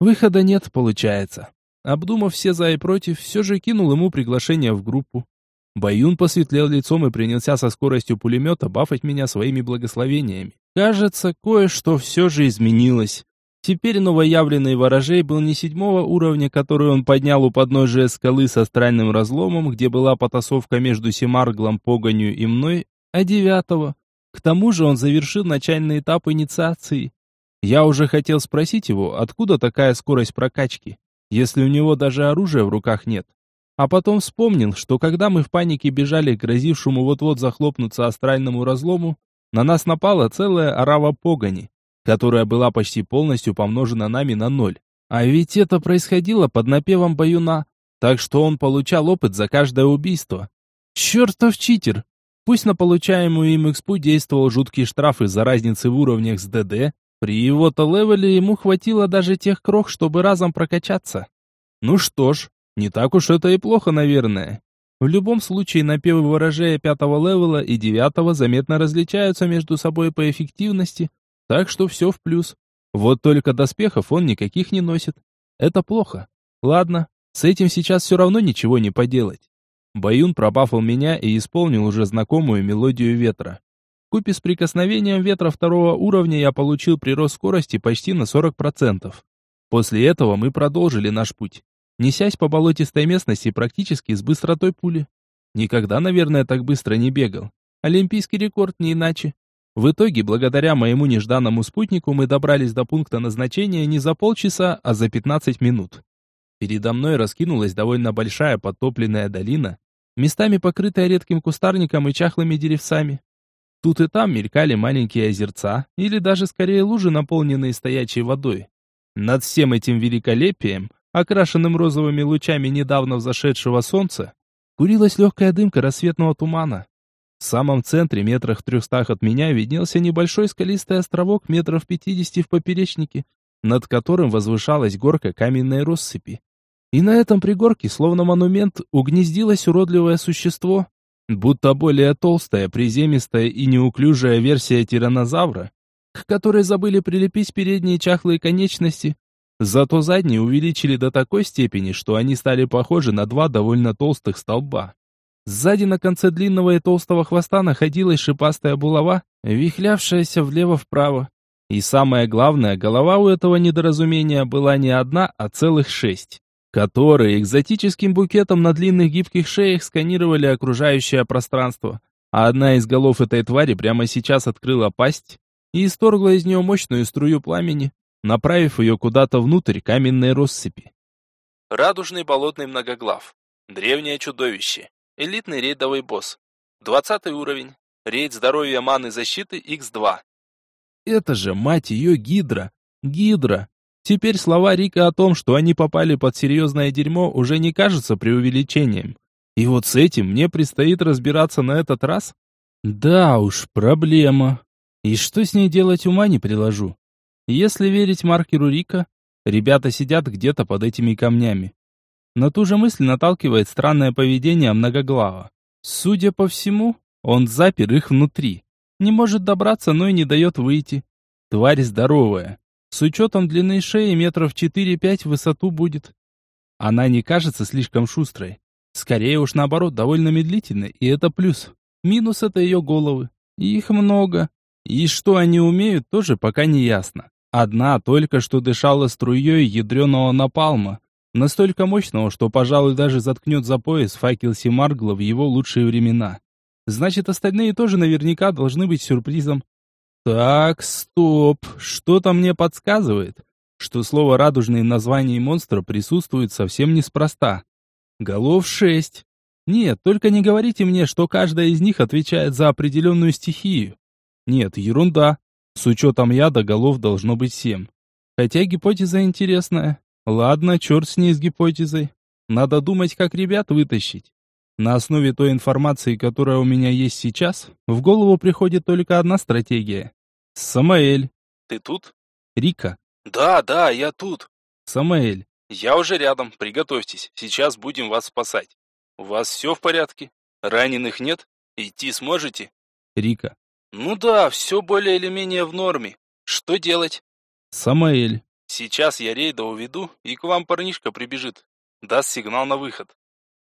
Выхода нет, получается. Обдумав все за и против, все же кинул ему приглашение в группу. Баюн посветлел лицом и принялся со скоростью пулемета бафать меня своими благословениями. Кажется, кое-что все же изменилось. Теперь новоявленный ворожей был не седьмого уровня, который он поднял у подножия скалы с астральным разломом, где была потасовка между Семарглом, Погонью и мной, а девятого. К тому же он завершил начальный этап инициации. Я уже хотел спросить его, откуда такая скорость прокачки, если у него даже оружия в руках нет. А потом вспомнил, что когда мы в панике бежали к грозившему вот-вот захлопнуться астральному разлому, на нас напала целая орава погони которая была почти полностью помножена нами на ноль. А ведь это происходило под напевом баюна, так что он получал опыт за каждое убийство. Чертов читер! Пусть на получаемую им экспу действовал жуткий штраф из-за разницы в уровнях с ДД, при его-то левеле ему хватило даже тех крох, чтобы разом прокачаться. Ну что ж, не так уж это и плохо, наверное. В любом случае, напевы ворожея пятого левела и девятого заметно различаются между собой по эффективности, так что все в плюс. Вот только доспехов он никаких не носит. Это плохо. Ладно, с этим сейчас все равно ничего не поделать. Баюн пробафал меня и исполнил уже знакомую мелодию ветра. Купе с прикосновением ветра второго уровня я получил прирост скорости почти на 40%. После этого мы продолжили наш путь, несясь по болотистой местности практически с быстротой пули. Никогда, наверное, так быстро не бегал. Олимпийский рекорд не иначе. В итоге, благодаря моему нежданному спутнику, мы добрались до пункта назначения не за полчаса, а за 15 минут. Передо мной раскинулась довольно большая подтопленная долина, местами покрытая редким кустарником и чахлыми деревцами. Тут и там мелькали маленькие озерца, или даже скорее лужи, наполненные стоячей водой. Над всем этим великолепием окрашенным розовыми лучами недавно взошедшего солнца, курилась легкая дымка рассветного тумана. В самом центре, метрах трехстах от меня, виднелся небольшой скалистый островок метров пятидесяти в поперечнике, над которым возвышалась горка каменной россыпи. И на этом пригорке, словно монумент, угнездилось уродливое существо, будто более толстая, приземистая и неуклюжая версия тираннозавра, к которой забыли прилепить передние чахлые конечности, зато задние увеличили до такой степени, что они стали похожи на два довольно толстых столба. Сзади на конце длинного и толстого хвоста находилась шипастая булава, вихлявшаяся влево-вправо. И самое главное, голова у этого недоразумения была не одна, а целых шесть, которые экзотическим букетом на длинных гибких шеях сканировали окружающее пространство. А одна из голов этой твари прямо сейчас открыла пасть и исторгла из нее мощную струю пламени, направив ее куда-то внутрь каменной россыпи. Радужный болотный многоглав. Древнее чудовище. Элитный рейдовый босс. 20 уровень. Рейд здоровья маны защиты X2. Это же, мать ее, Гидра. Гидра. Теперь слова Рика о том, что они попали под серьезное дерьмо, уже не кажутся преувеличением. И вот с этим мне предстоит разбираться на этот раз? Да уж, проблема. И что с ней делать ума не приложу. Если верить маркеру Рика, ребята сидят где-то под этими камнями. На ту же мысль наталкивает странное поведение многоглава. Судя по всему, он запер их внутри. Не может добраться, но и не дает выйти. Тварь здоровая. С учетом длины шеи метров 4-5 в высоту будет. Она не кажется слишком шустрой. Скорее уж наоборот, довольно медлительной, и это плюс. Минус это ее головы. Их много. И что они умеют, тоже пока не ясно. Одна только что дышала струей ядреного напалма, настолько мощного, что, пожалуй, даже заткнет за пояс факел Симаргла в его лучшие времена. Значит, остальные тоже наверняка должны быть сюрпризом. Так, стоп, что-то мне подсказывает, что слово «радужный» в названии монстра присутствует совсем неспроста. Голов шесть. Нет, только не говорите мне, что каждая из них отвечает за определенную стихию. Нет, ерунда. С учетом яда голов должно быть семь. Хотя гипотеза интересная. Ладно, черт с ней с гипотезой. Надо думать, как ребят вытащить. На основе той информации, которая у меня есть сейчас, в голову приходит только одна стратегия. Самаэль. Ты тут? Рика. Да, да, я тут. Самаэль. Я уже рядом, приготовьтесь, сейчас будем вас спасать. У вас все в порядке? Раненых нет? Идти сможете? Рика. Ну да, все более или менее в норме. Что делать? Самаэль. Сейчас я рейда уведу, и к вам парнишка прибежит. Даст сигнал на выход.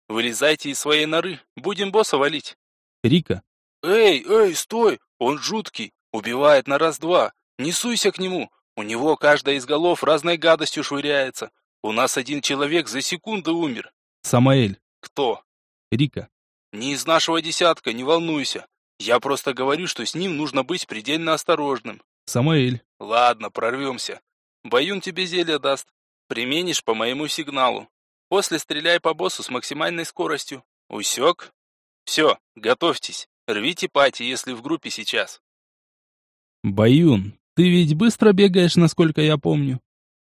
Вылезайте из своей норы, будем босса валить. Рика. Эй, эй, стой, он жуткий, убивает на раз-два. Не суйся к нему, у него каждая из голов разной гадостью швыряется. У нас один человек за секунду умер. Самаэль. Кто? Рика. Не из нашего десятка, не волнуйся. Я просто говорю, что с ним нужно быть предельно осторожным. Самаэль. Ладно, прорвемся. Баюн тебе зелье даст. Применишь по моему сигналу. После стреляй по боссу с максимальной скоростью. Усек? Все, готовьтесь. Рвите пати, если в группе сейчас. Баюн, ты ведь быстро бегаешь, насколько я помню.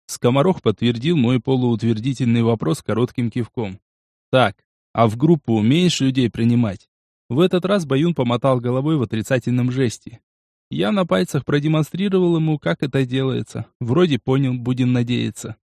Скоморох подтвердил мой полуутвердительный вопрос коротким кивком. Так, а в группу умеешь людей принимать? В этот раз Баюн помотал головой в отрицательном жесте. Я на пальцах продемонстрировал ему, как это делается. Вроде понял, будем надеяться.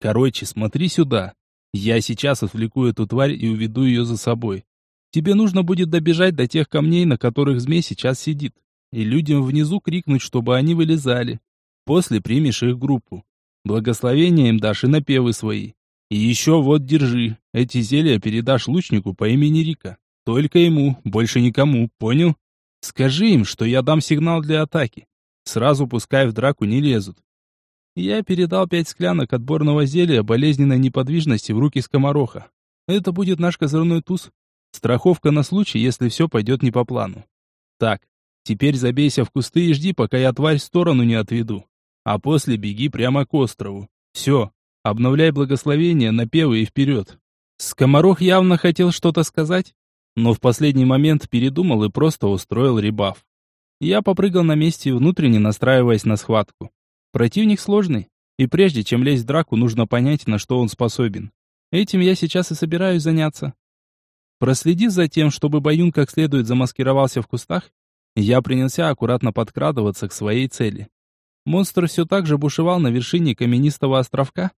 Короче, смотри сюда. Я сейчас отвлеку эту тварь и уведу ее за собой. Тебе нужно будет добежать до тех камней, на которых змей сейчас сидит, и людям внизу крикнуть, чтобы они вылезали. После примешь их группу. Благословение им дашь и напевы свои. И еще вот держи, эти зелья передашь лучнику по имени Рика. Только ему, больше никому, понял? Скажи им, что я дам сигнал для атаки. Сразу пускай в драку не лезут. Я передал пять склянок отборного зелья болезненной неподвижности в руки скомороха. Это будет наш козырной туз. Страховка на случай, если все пойдет не по плану. Так, теперь забейся в кусты и жди, пока я тварь в сторону не отведу. А после беги прямо к острову. Все, обновляй благословение, напевы и вперед. Скоморох явно хотел что-то сказать, но в последний момент передумал и просто устроил ребаф. Я попрыгал на месте, внутренне настраиваясь на схватку. Противник сложный, И прежде чем лезть в драку, нужно понять, на что он способен. Этим я сейчас и собираюсь заняться. Проследив за тем, чтобы Баюн как следует замаскировался в кустах, я принялся аккуратно подкрадываться к своей цели. Монстр все так же бушевал на вершине каменистого островка,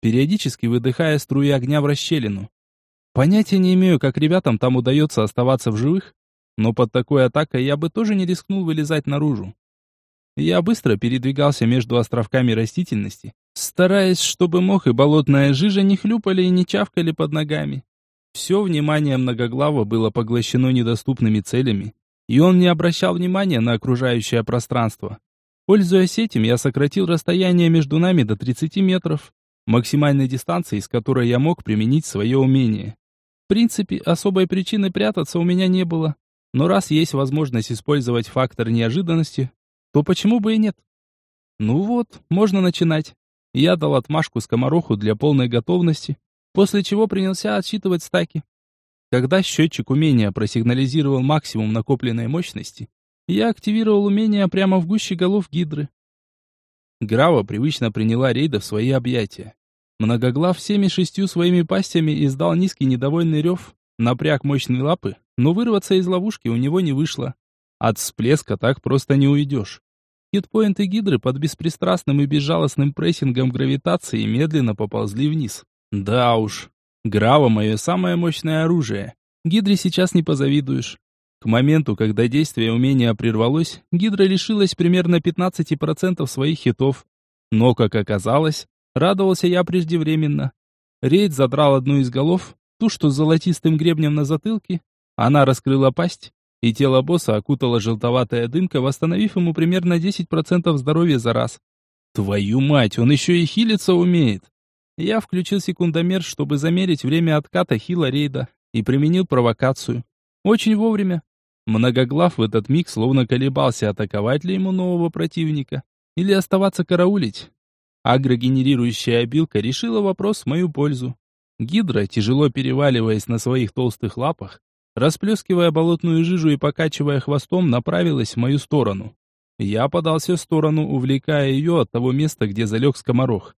периодически выдыхая струи огня в расщелину. Понятия не имею, как ребятам там удается оставаться в живых, но под такой атакой я бы тоже не рискнул вылезать наружу. Я быстро передвигался между островками растительности, стараясь, чтобы мох и болотная жижа не хлюпали и не чавкали под ногами. Все внимание многоглава было поглощено недоступными целями, и он не обращал внимания на окружающее пространство. Пользуясь этим, я сократил расстояние между нами до 30 метров, максимальной дистанции, с которой я мог применить свое умение. Принципе, особой причины прятаться у меня не было, но раз есть возможность использовать фактор неожиданности, то почему бы и нет? Ну вот, можно начинать. Я дал отмашку скомороху для полной готовности, после чего принялся отсчитывать стаки. Когда счетчик умения просигнализировал максимум накопленной мощности, я активировал умение прямо в гуще голов гидры. Грава привычно приняла рейда в свои объятия. Многоглав всеми шестью своими пастями издал низкий недовольный рев, напряг мощные лапы, но вырваться из ловушки у него не вышло. От всплеска так просто не уйдешь. Хитпоинты гидры под беспристрастным и безжалостным прессингом гравитации медленно поползли вниз. Да уж, Грава мое самое мощное оружие. Гидре сейчас не позавидуешь. К моменту, когда действие умения прервалось, Гидра лишилась примерно 15% своих хитов. Но, как оказалось, радовался я преждевременно. Рейд задрал одну из голов, ту, что с золотистым гребнем на затылке. Она раскрыла пасть, и тело босса окутала желтоватая дымка, восстановив ему примерно 10% здоровья за раз. Твою мать, он еще и хилиться умеет. Я включил секундомер, чтобы замерить время отката хила рейда, и применил провокацию. Очень вовремя. Многоглав в этот миг словно колебался, атаковать ли ему нового противника или оставаться караулить. Агрогенерирующая обилка решила вопрос в мою пользу. Гидра, тяжело переваливаясь на своих толстых лапах, расплескивая болотную жижу и покачивая хвостом, направилась в мою сторону. Я подался в сторону, увлекая ее от того места, где залег скоморох.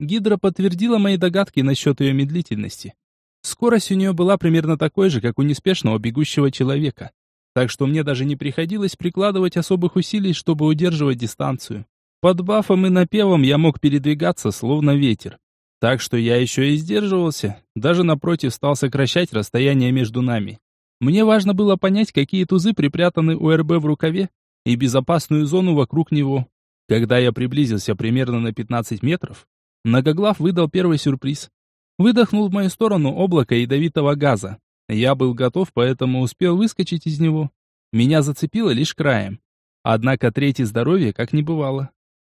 Гидра подтвердила мои догадки насчет ее медлительности. Скорость у нее была примерно такой же, как у неспешного бегущего человека. Так что мне даже не приходилось прикладывать особых усилий, чтобы удерживать дистанцию. Под бафом и напевом я мог передвигаться, словно ветер. Так что я еще и сдерживался, даже напротив стал сокращать расстояние между нами. Мне важно было понять, какие тузы припрятаны у РБ в рукаве и безопасную зону вокруг него. Когда я приблизился примерно на 15 метров, Многоглав выдал первый сюрприз. Выдохнул в мою сторону облако ядовитого газа. Я был готов, поэтому успел выскочить из него. Меня зацепило лишь краем. Однако третье здоровье как не бывало.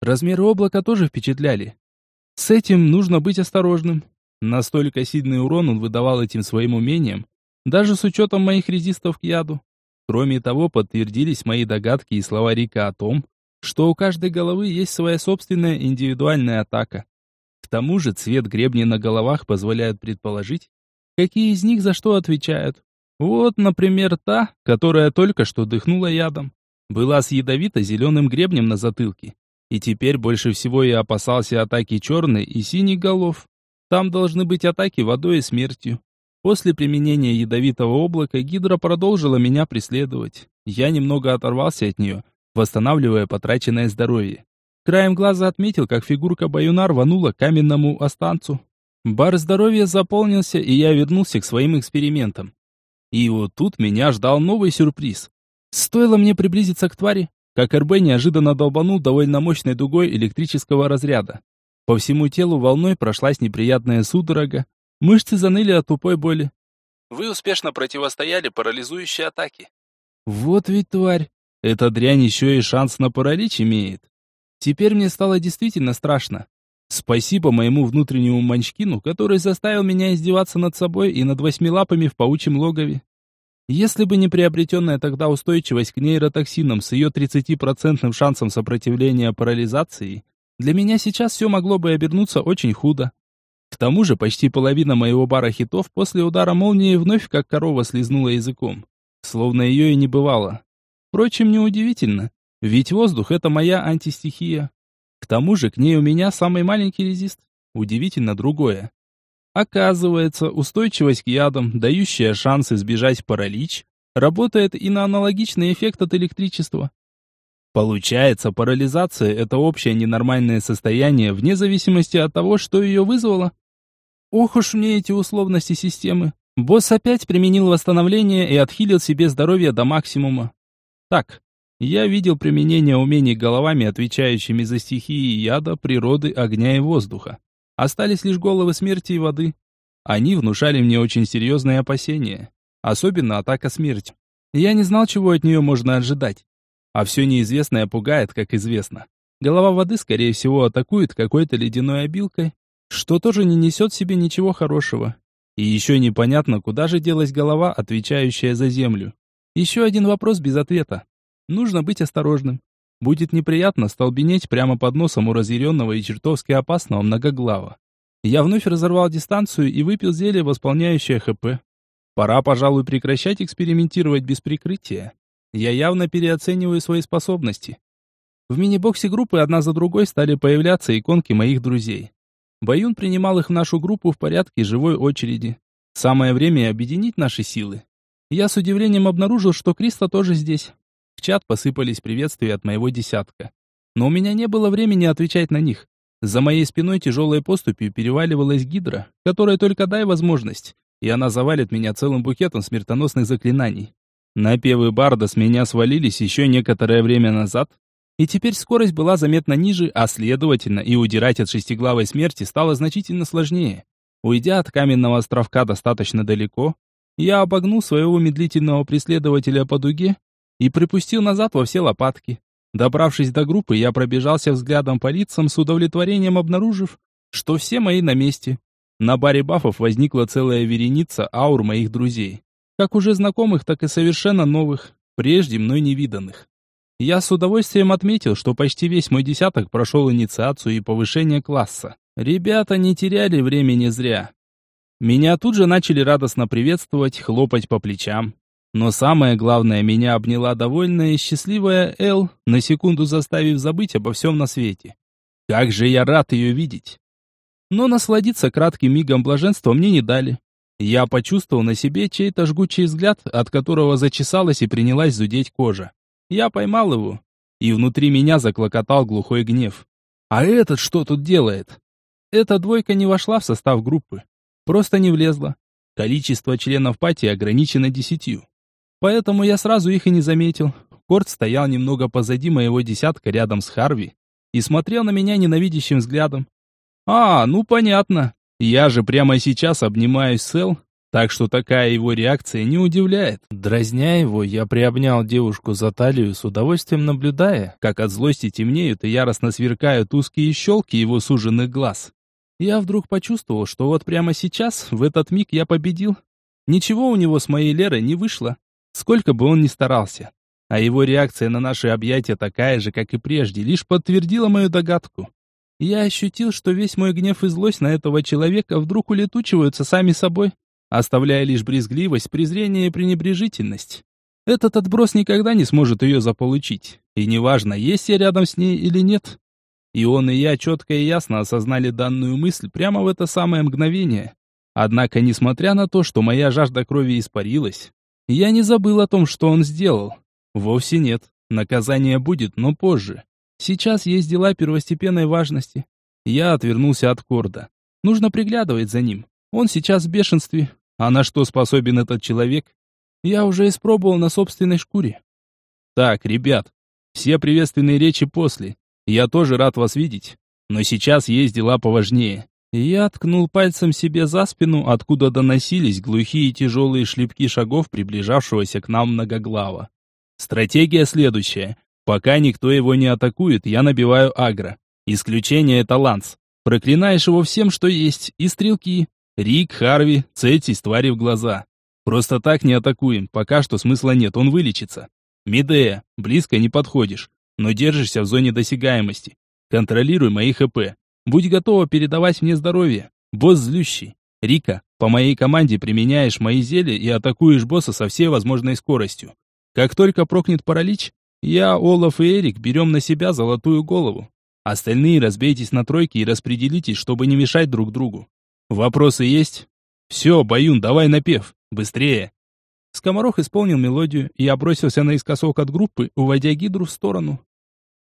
Размеры облака тоже впечатляли. С этим нужно быть осторожным. Настолько сильный урон он выдавал этим своим умением, даже с учетом моих резистов к яду. Кроме того, подтвердились мои догадки и слова Рика о том, что у каждой головы есть своя собственная индивидуальная атака. К тому же цвет гребней на головах позволяет предположить, какие из них за что отвечают. Вот, например, та, которая только что дыхнула ядом, была с ядовито-зеленым гребнем на затылке. И теперь больше всего я опасался атаки черной и синих голов. Там должны быть атаки водой и смертью. После применения ядовитого облака Гидра продолжила меня преследовать. Я немного оторвался от нее, восстанавливая потраченное здоровье. Краем глаза отметил, как фигурка баюна рванула к каменному останцу. Бар здоровья заполнился, и я вернулся к своим экспериментам. И вот тут меня ждал новый сюрприз. Стоило мне приблизиться к твари, как РБ неожиданно долбанул довольно мощной дугой электрического разряда. По всему телу волной прошлась неприятная судорога, мышцы заныли от тупой боли. Вы успешно противостояли парализующей атаке. Вот ведь тварь, эта дрянь еще и шанс на паралич имеет. Теперь мне стало действительно страшно. Спасибо моему внутреннему манчкину, который заставил меня издеваться над собой и над восьмилапами в паучьем логове. Если бы не приобретенная тогда устойчивость к нейротоксинам с ее 30% шансом сопротивления парализации, для меня сейчас все могло бы обернуться очень худо. К тому же почти половина моего бара хитов после удара молнии вновь как корова слезнула языком. Словно ее и не бывало. Впрочем, неудивительно. Ведь воздух — это моя антистихия. К тому же к ней у меня самый маленький резист. Удивительно другое. Оказывается, устойчивость к ядам, дающая шанс избежать паралич, работает и на аналогичный эффект от электричества. Получается, парализация – это общее ненормальное состояние вне зависимости от того, что ее вызвало. Ох уж мне эти условности системы. Босс опять применил восстановление и отхилил себе здоровье до максимума. Так, я видел применение умений головами, отвечающими за стихии яда, природы, огня и воздуха. Остались лишь головы смерти и воды. Они внушали мне очень серьезные опасения. Особенно атака смерть. Я не знал, чего от нее можно ожидать. А все неизвестное пугает, как известно. Голова воды, скорее всего, атакует какой-то ледяной обилкой, что тоже не несет в себе ничего хорошего. И еще непонятно, куда же делась голова, отвечающая за землю. Еще один вопрос без ответа. Нужно быть осторожным. Будет неприятно столбенеть прямо под носом у разъяренного и чертовски опасного многоглава. Я вновь разорвал дистанцию и выпил зелье, восполняющее ХП. Пора, пожалуй, прекращать экспериментировать без прикрытия. Я явно переоцениваю свои способности. В мини-боксе группы одна за другой стали появляться иконки моих друзей. Баюн принимал их в нашу группу в порядке живой очереди. Самое время объединить наши силы. Я с удивлением обнаружил, что Криста тоже здесь. В чат посыпались приветствия от моего десятка. Но у меня не было времени отвечать на них. За моей спиной тяжелой поступью переваливалась гидра, которая только дай возможность, и она завалит меня целым букетом смертоносных заклинаний. Напевы Барда с меня свалились еще некоторое время назад, и теперь скорость была заметно ниже, а следовательно и удирать от шестиглавой смерти стало значительно сложнее. Уйдя от каменного островка достаточно далеко, я обогнул своего медлительного преследователя по дуге и припустил назад во все лопатки. Добравшись до группы, я пробежался взглядом по лицам с удовлетворением обнаружив, что все мои на месте. На баре бафов возникла целая вереница аур моих друзей как уже знакомых, так и совершенно новых, прежде мной невиданных. Я с удовольствием отметил, что почти весь мой десяток прошел инициацию и повышение класса. Ребята не теряли времени зря. Меня тут же начали радостно приветствовать, хлопать по плечам. Но самое главное, меня обняла довольная и счастливая Эл, на секунду заставив забыть обо всем на свете. Как же я рад ее видеть! Но насладиться кратким мигом блаженства мне не дали. Я почувствовал на себе чей-то жгучий взгляд, от которого зачесалась и принялась зудеть кожа. Я поймал его, и внутри меня заклокотал глухой гнев. А этот что тут делает? Эта двойка не вошла в состав группы. Просто не влезла. Количество членов пати ограничено десятью. Поэтому я сразу их и не заметил. Корт стоял немного позади моего десятка рядом с Харви и смотрел на меня ненавидящим взглядом. «А, ну понятно. Я же прямо сейчас обнимаюсь с Эл, так что такая его реакция не удивляет. Дразня его, я приобнял девушку за талию с удовольствием наблюдая, как от злости темнеют и яростно сверкают узкие щелки его суженных глаз. Я вдруг почувствовал, что вот прямо сейчас, в этот миг я победил. Ничего у него с моей Лерой не вышло, сколько бы он ни старался. А его реакция на наши объятия такая же, как и прежде, лишь подтвердила мою догадку. Я ощутил, что весь мой гнев и злость на этого человека вдруг улетучиваются сами собой, оставляя лишь брезгливость, презрение и пренебрежительность. Этот отброс никогда не сможет ее заполучить, и неважно, есть я рядом с ней или нет. И он и я четко и ясно осознали данную мысль прямо в это самое мгновение. Однако, несмотря на то, что моя жажда крови испарилась, я не забыл о том, что он сделал. Вовсе нет, наказание будет, но позже. Сейчас есть дела первостепенной важности. Я отвернулся от Корда. Нужно приглядывать за ним. Он сейчас в бешенстве. А на что способен этот человек? Я уже испробовал на собственной шкуре. Так, ребят, все приветственные речи после. Я тоже рад вас видеть. Но сейчас есть дела поважнее. Я ткнул пальцем себе за спину, откуда доносились глухие тяжелые шлепки шагов приближавшегося к нам многоглава. Стратегия следующая. Пока никто его не атакует, я набиваю агро. Исключение это Ланс. Проклинаешь его всем, что есть, и стрелки. Рик, Харви, цельтесь твари в глаза. Просто так не атакуем, пока что смысла нет, он вылечится. Медея, близко не подходишь, но держишься в зоне досягаемости. Контролируй мои ХП. Будь готова передавать мне здоровье. Босс злющий. Рика, по моей команде применяешь мои зелья и атакуешь босса со всей возможной скоростью. Как только прокнет паралич, я, Олаф и Эрик берем на себя золотую голову. Остальные разбейтесь на тройки и распределитесь, чтобы не мешать друг другу. Вопросы есть? Все, Баюн, давай напев. Быстрее. Скоморох исполнил мелодию, и я бросился наискосок от группы, уводя гидру в сторону.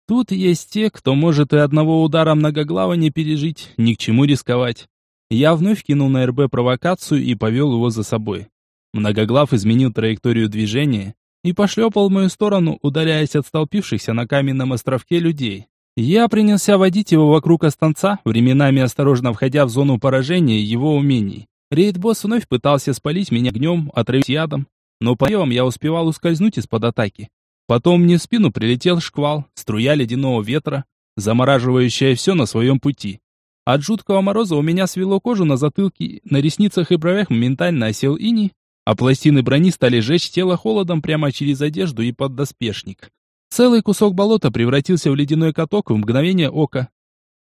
Тут есть те, кто может и одного удара многоглава не пережить, ни к чему рисковать. Я вновь кинул на РБ провокацию и повел его за собой. Многоглав изменил траекторию движения и пошлепал в мою сторону, удаляясь от столпившихся на каменном островке людей. Я принялся водить его вокруг останца, временами осторожно входя в зону поражения его умений. Рейд-босс вновь пытался спалить меня огнем, отравить ядом, но поем я успевал ускользнуть из-под атаки. Потом мне в спину прилетел шквал, струя ледяного ветра, замораживающая все на своем пути. От жуткого мороза у меня свело кожу на затылке, на ресницах и бровях моментально осел иней, а пластины брони стали жечь тело холодом прямо через одежду и поддоспешник. Целый кусок болота превратился в ледяной каток в мгновение ока.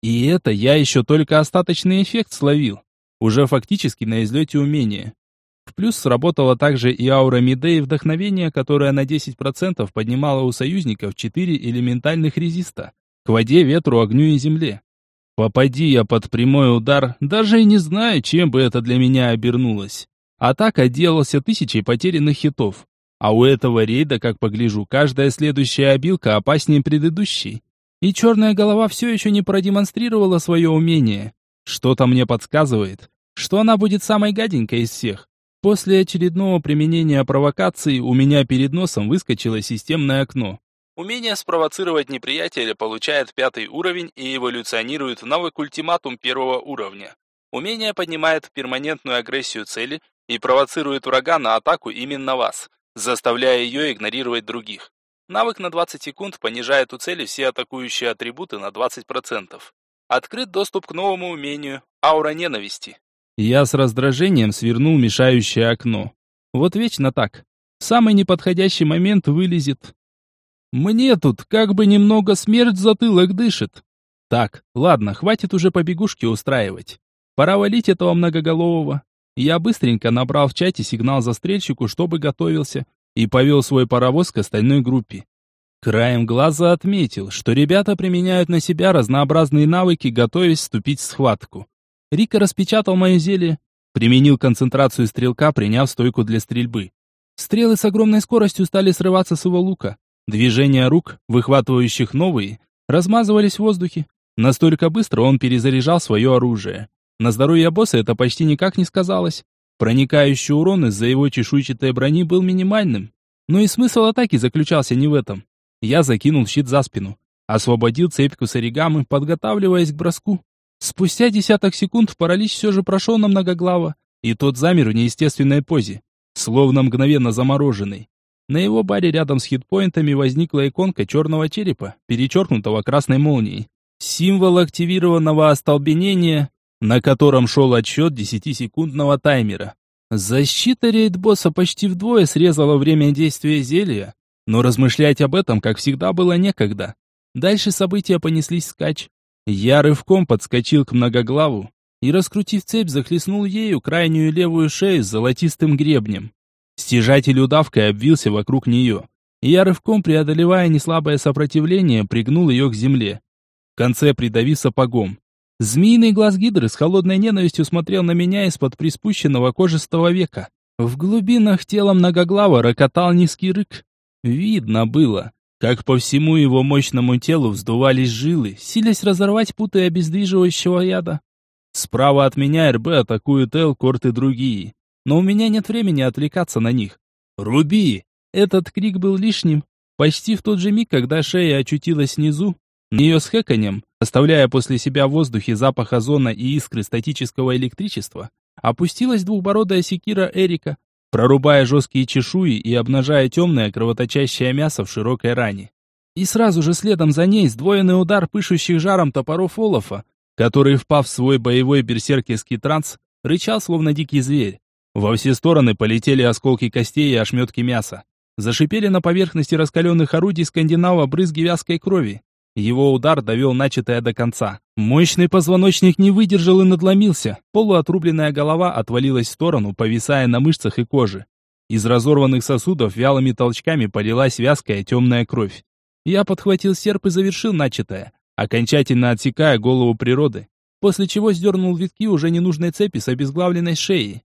И это я еще только остаточный эффект словил, уже фактически на излете умения. Плюс сработала также и аура Мидеи вдохновения, которая на 10% поднимала у союзников 4 элементальных резиста к воде, ветру, огню и земле. Попади я под прямой удар, даже и не знаю, чем бы это для меня обернулось. А так отделался тысячей потерянных хитов. А у этого рейда, как погляжу, каждая следующая обилка опаснее предыдущей. И черная голова все еще не продемонстрировала свое умение. Что-то мне подсказывает, что она будет самой гаденькой из всех. После очередного применения провокации у меня перед носом выскочило системное окно. Умение спровоцировать неприятеля получает пятый уровень и эволюционирует в навык ультиматум первого уровня. Умение поднимает перманентную агрессию цели и провоцирует врага на атаку именно вас, заставляя ее игнорировать других. Навык на 20 секунд понижает у цели все атакующие атрибуты на 20%. Открыт доступ к новому умению «Аура ненависти». Я с раздражением свернул мешающее окно. Вот вечно так. Самый неподходящий момент вылезет. Мне тут как бы немного смерть затылок дышит. Так, ладно, хватит уже побегушки устраивать. Пора валить этого многоголового. Я быстренько набрал в чате сигнал застрельщику, чтобы готовился, и повел свой паровоз к остальной группе. Краем глаза отметил, что ребята применяют на себя разнообразные навыки, готовясь вступить в схватку. Рика распечатал мое зелье, применил концентрацию стрелка, приняв стойку для стрельбы. Стрелы с огромной скоростью стали срываться с его лука. Движения рук, выхватывающих новые, размазывались в воздухе. Настолько быстро он перезаряжал свое оружие. На здоровье босса это почти никак не сказалось. Проникающий урон из-за его чешуйчатой брони был минимальным. Но и смысл атаки заключался не в этом. Я закинул щит за спину, освободил цепь с оригамы, подготавливаясь к броску. Спустя десяток секунд паралич все же прошел на многоглава, и тот замер в неестественной позе, словно мгновенно замороженный. На его баре рядом с хитпоинтами возникла иконка черного черепа, перечеркнутого красной молнией. Символ активированного остолбенения, на котором шел отсчет десятисекундного таймера. Защита рейд-босса почти вдвое срезала время действия зелья, но размышлять об этом, как всегда, было некогда. Дальше события понеслись скач. Я рывком подскочил к многоглаву и, раскрутив цепь, захлестнул ею крайнюю левую шею с золотистым гребнем. Стяжатель удавкой обвился вокруг нее. И я рывком, преодолевая неслабое сопротивление, пригнул ее к земле. В конце придавив сапогом. Змеиный глаз гидры с холодной ненавистью смотрел на меня из-под приспущенного кожистого века. В глубинах тела многоглава рокотал низкий рык. Видно было, как по всему его мощному телу вздувались жилы, силясь разорвать путы обездвиживающего яда. Справа от меня РБ атакуют Элкорт и другие, но у меня нет времени отвлекаться на них. «Руби!» Этот крик был лишним. Почти в тот же миг, когда шея очутилась внизу, нее с хэканьем, оставляя после себя в воздухе запах озона и искры статического электричества, опустилась двухбородая секира Эрика, прорубая жесткие чешуи и обнажая темное кровоточащее мясо в широкой ране. И сразу же следом за ней сдвоенный удар пышущих жаром топоров Олафа, который, впав в свой боевой берсеркерский транс, рычал словно дикий зверь. Во все стороны полетели осколки костей и ошметки мяса. Зашипели на поверхности раскаленных орудий скандинава брызги вязкой крови. Его удар довел начатое до конца. Мощный позвоночник не выдержал и надломился. Полуотрубленная голова отвалилась в сторону, повисая на мышцах и коже. Из разорванных сосудов вялыми толчками полилась вязкая темная кровь. Я подхватил серп и завершил начатое. окончательно отсекая голову природы, после чего сдернул витки уже ненужной цепи с обезглавленной шеей.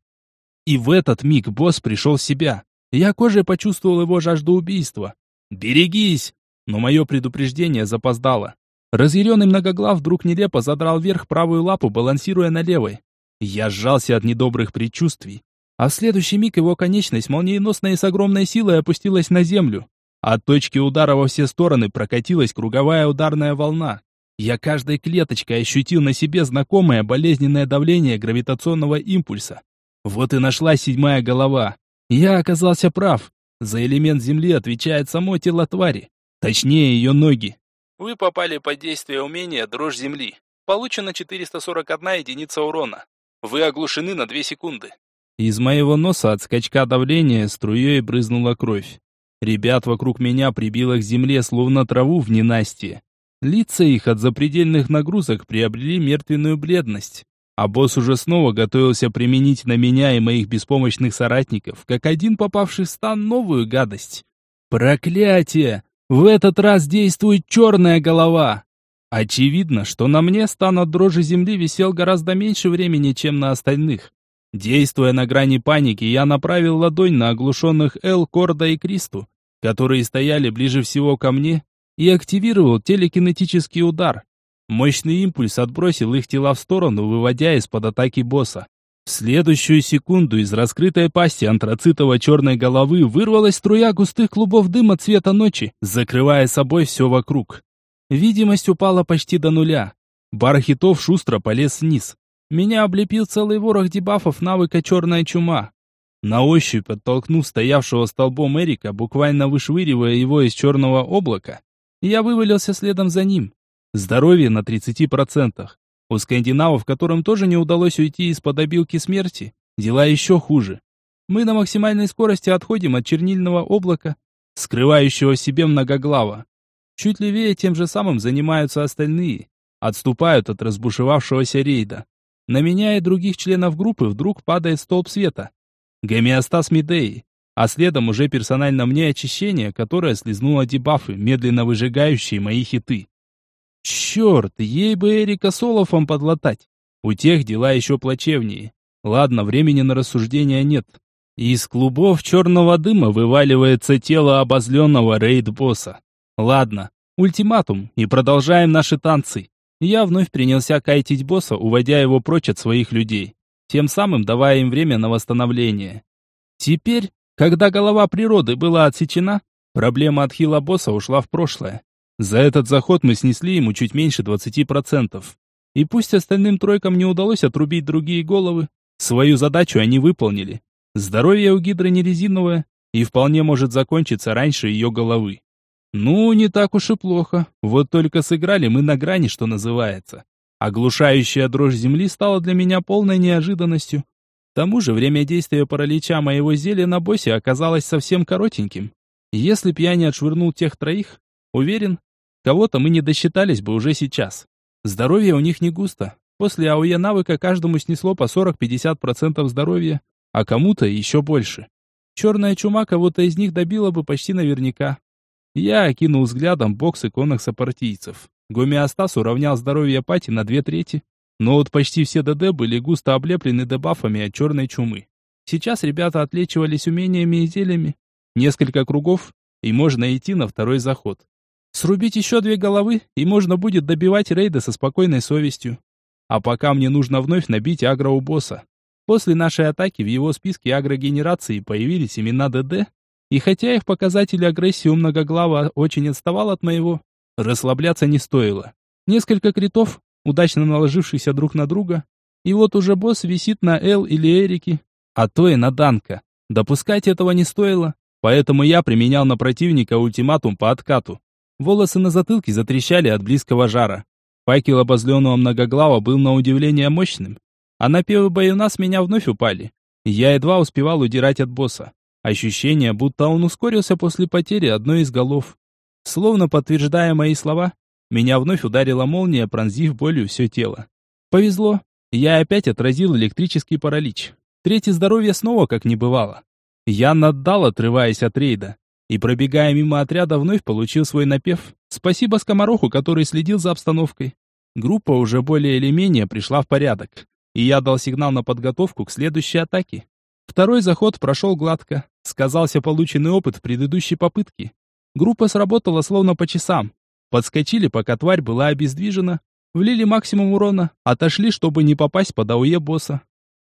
И в этот миг босс пришел в себя. Я кожей почувствовал его жажду убийства. «Берегись!» Но мое предупреждение запоздало. Разъяренный многоглав вдруг нелепо задрал вверх правую лапу, балансируя на левой. Я сжался от недобрых предчувствий. А в следующий миг его конечность молниеносно и с огромной силой опустилась на землю. От точки удара во все стороны прокатилась круговая ударная волна. Я каждой клеточкой ощутил на себе знакомое болезненное давление гравитационного импульса. Вот и нашлась седьмая голова. Я оказался прав. За элемент Земли отвечает само тело твари. Точнее, ее ноги. Вы попали под действие умения «Дрожь Земли». Получено 441 единица урона. Вы оглушены на 2 секунды. Из моего носа от скачка давления струей брызнула кровь. Ребят вокруг меня прибило к земле, словно траву в ненастье. Лица их от запредельных нагрузок приобрели мертвенную бледность. А босс уже снова готовился применить на меня и моих беспомощных соратников, как один попавший в стан, новую гадость. Проклятие! В этот раз действует черная голова! Очевидно, что на мне стан от дрожи земли висел гораздо меньше времени, чем на остальных. Действуя на грани паники, я направил ладонь на оглушенных Эл, Корда и Кристу, которые стояли ближе всего ко мне, и активировал телекинетический удар. Мощный импульс отбросил их тела в сторону, выводя из-под атаки босса. В следующую секунду из раскрытой пасти антрацитово-черной головы вырвалась струя густых клубов дыма цвета ночи, закрывая собой все вокруг. Видимость упала почти до нуля. Бар хитов шустро полез вниз. Меня облепил целый ворох дебафов навыка «Черная чума». На ощупь, оттолкнув стоявшего столбом Эрика, буквально вышвыривая его из черного облака, я вывалился следом за ним. Здоровье на 30%. У скандинавов, которым тоже не удалось уйти из-под обилки смерти, дела еще хуже. Мы на максимальной скорости отходим от чернильного облака, скрывающего в себе многоглава. Чуть левее тем же самым занимаются остальные. Отступают от разбушевавшегося рейда. На меня и других членов группы вдруг падает столб света. Гомеостаз Медеи. А следом уже персонально мне очищение, которое слезнуло дебафы, медленно выжигающие мои хиты. Черт, ей бы Эрика Солофом подлатать. У тех дела еще плачевнее. Ладно, времени на рассуждения нет. Из клубов черного дыма вываливается тело обозленного рейд-босса. Ладно, ультиматум, и продолжаем наши танцы. Я вновь принялся кайтить босса, уводя его прочь от своих людей, тем самым давая им время на восстановление. Теперь, когда голова природы была отсечена, проблема отхила босса ушла в прошлое. За этот заход мы снесли ему чуть меньше 20%. И пусть остальным тройкам не удалось отрубить другие головы, свою задачу они выполнили. Здоровье у гидры не резиновое и вполне может закончиться раньше ее головы. Ну, не так уж и плохо. Вот только сыграли мы на грани, что называется. Оглушающая дрожь земли стала для меня полной неожиданностью. К тому же время действия паралича моего зелья на боссе оказалось совсем коротеньким. Если б я не отшвырнул тех троих, уверен, Кого-то мы не досчитались бы уже сейчас. Здоровье у них не густо. После АОЕ навыка каждому снесло по 40-50% здоровья, а кому-то еще больше. Черная чума кого-то из них добила бы почти наверняка. Я окинул взглядом бокс иконных сопартийцев. Гомеостаз уравнял здоровье пати на две трети, но вот почти все ДД были густо облеплены дебафами от черной чумы. Сейчас ребята отлечивались умениями и зельями. Несколько кругов, и можно идти на второй заход. Срубить еще две головы, и можно будет добивать рейды со спокойной совестью. А пока мне нужно вновь набить агро у босса. После нашей атаки в его списке агрогенерации появились имена ДД, и хотя их показатели агрессии у многоглава очень отставал от моего, расслабляться не стоило. Несколько критов, удачно наложившихся друг на друга, и вот уже босс висит на Эл или Эрике, а то и на Данка. Допускать этого не стоило, поэтому я применял на противника ультиматум по откату. Волосы на затылке затрещали от близкого жара. Факел обозленного многоглава был на удивление мощным. А напевы баюна с меня вновь упали. Я едва успевал удирать от босса. Ощущение, будто он ускорился после потери одной из голов. Словно подтверждая мои слова, меня вновь ударила молния, пронзив болью все тело. Повезло. Я опять отразил электрический паралич. Третье здоровье снова как не бывало. Я наддал, отрываясь от рейда. И пробегая мимо отряда, вновь получил свой напев. Спасибо скомороху, который следил за обстановкой. Группа уже более или менее пришла в порядок. И я дал сигнал на подготовку к следующей атаке. Второй заход прошел гладко. Сказался полученный опыт в предыдущей попытке. Группа сработала словно по часам. Подскочили, пока тварь была обездвижена. Влили максимум урона, отошли, чтобы не попасть под АУЕ босса.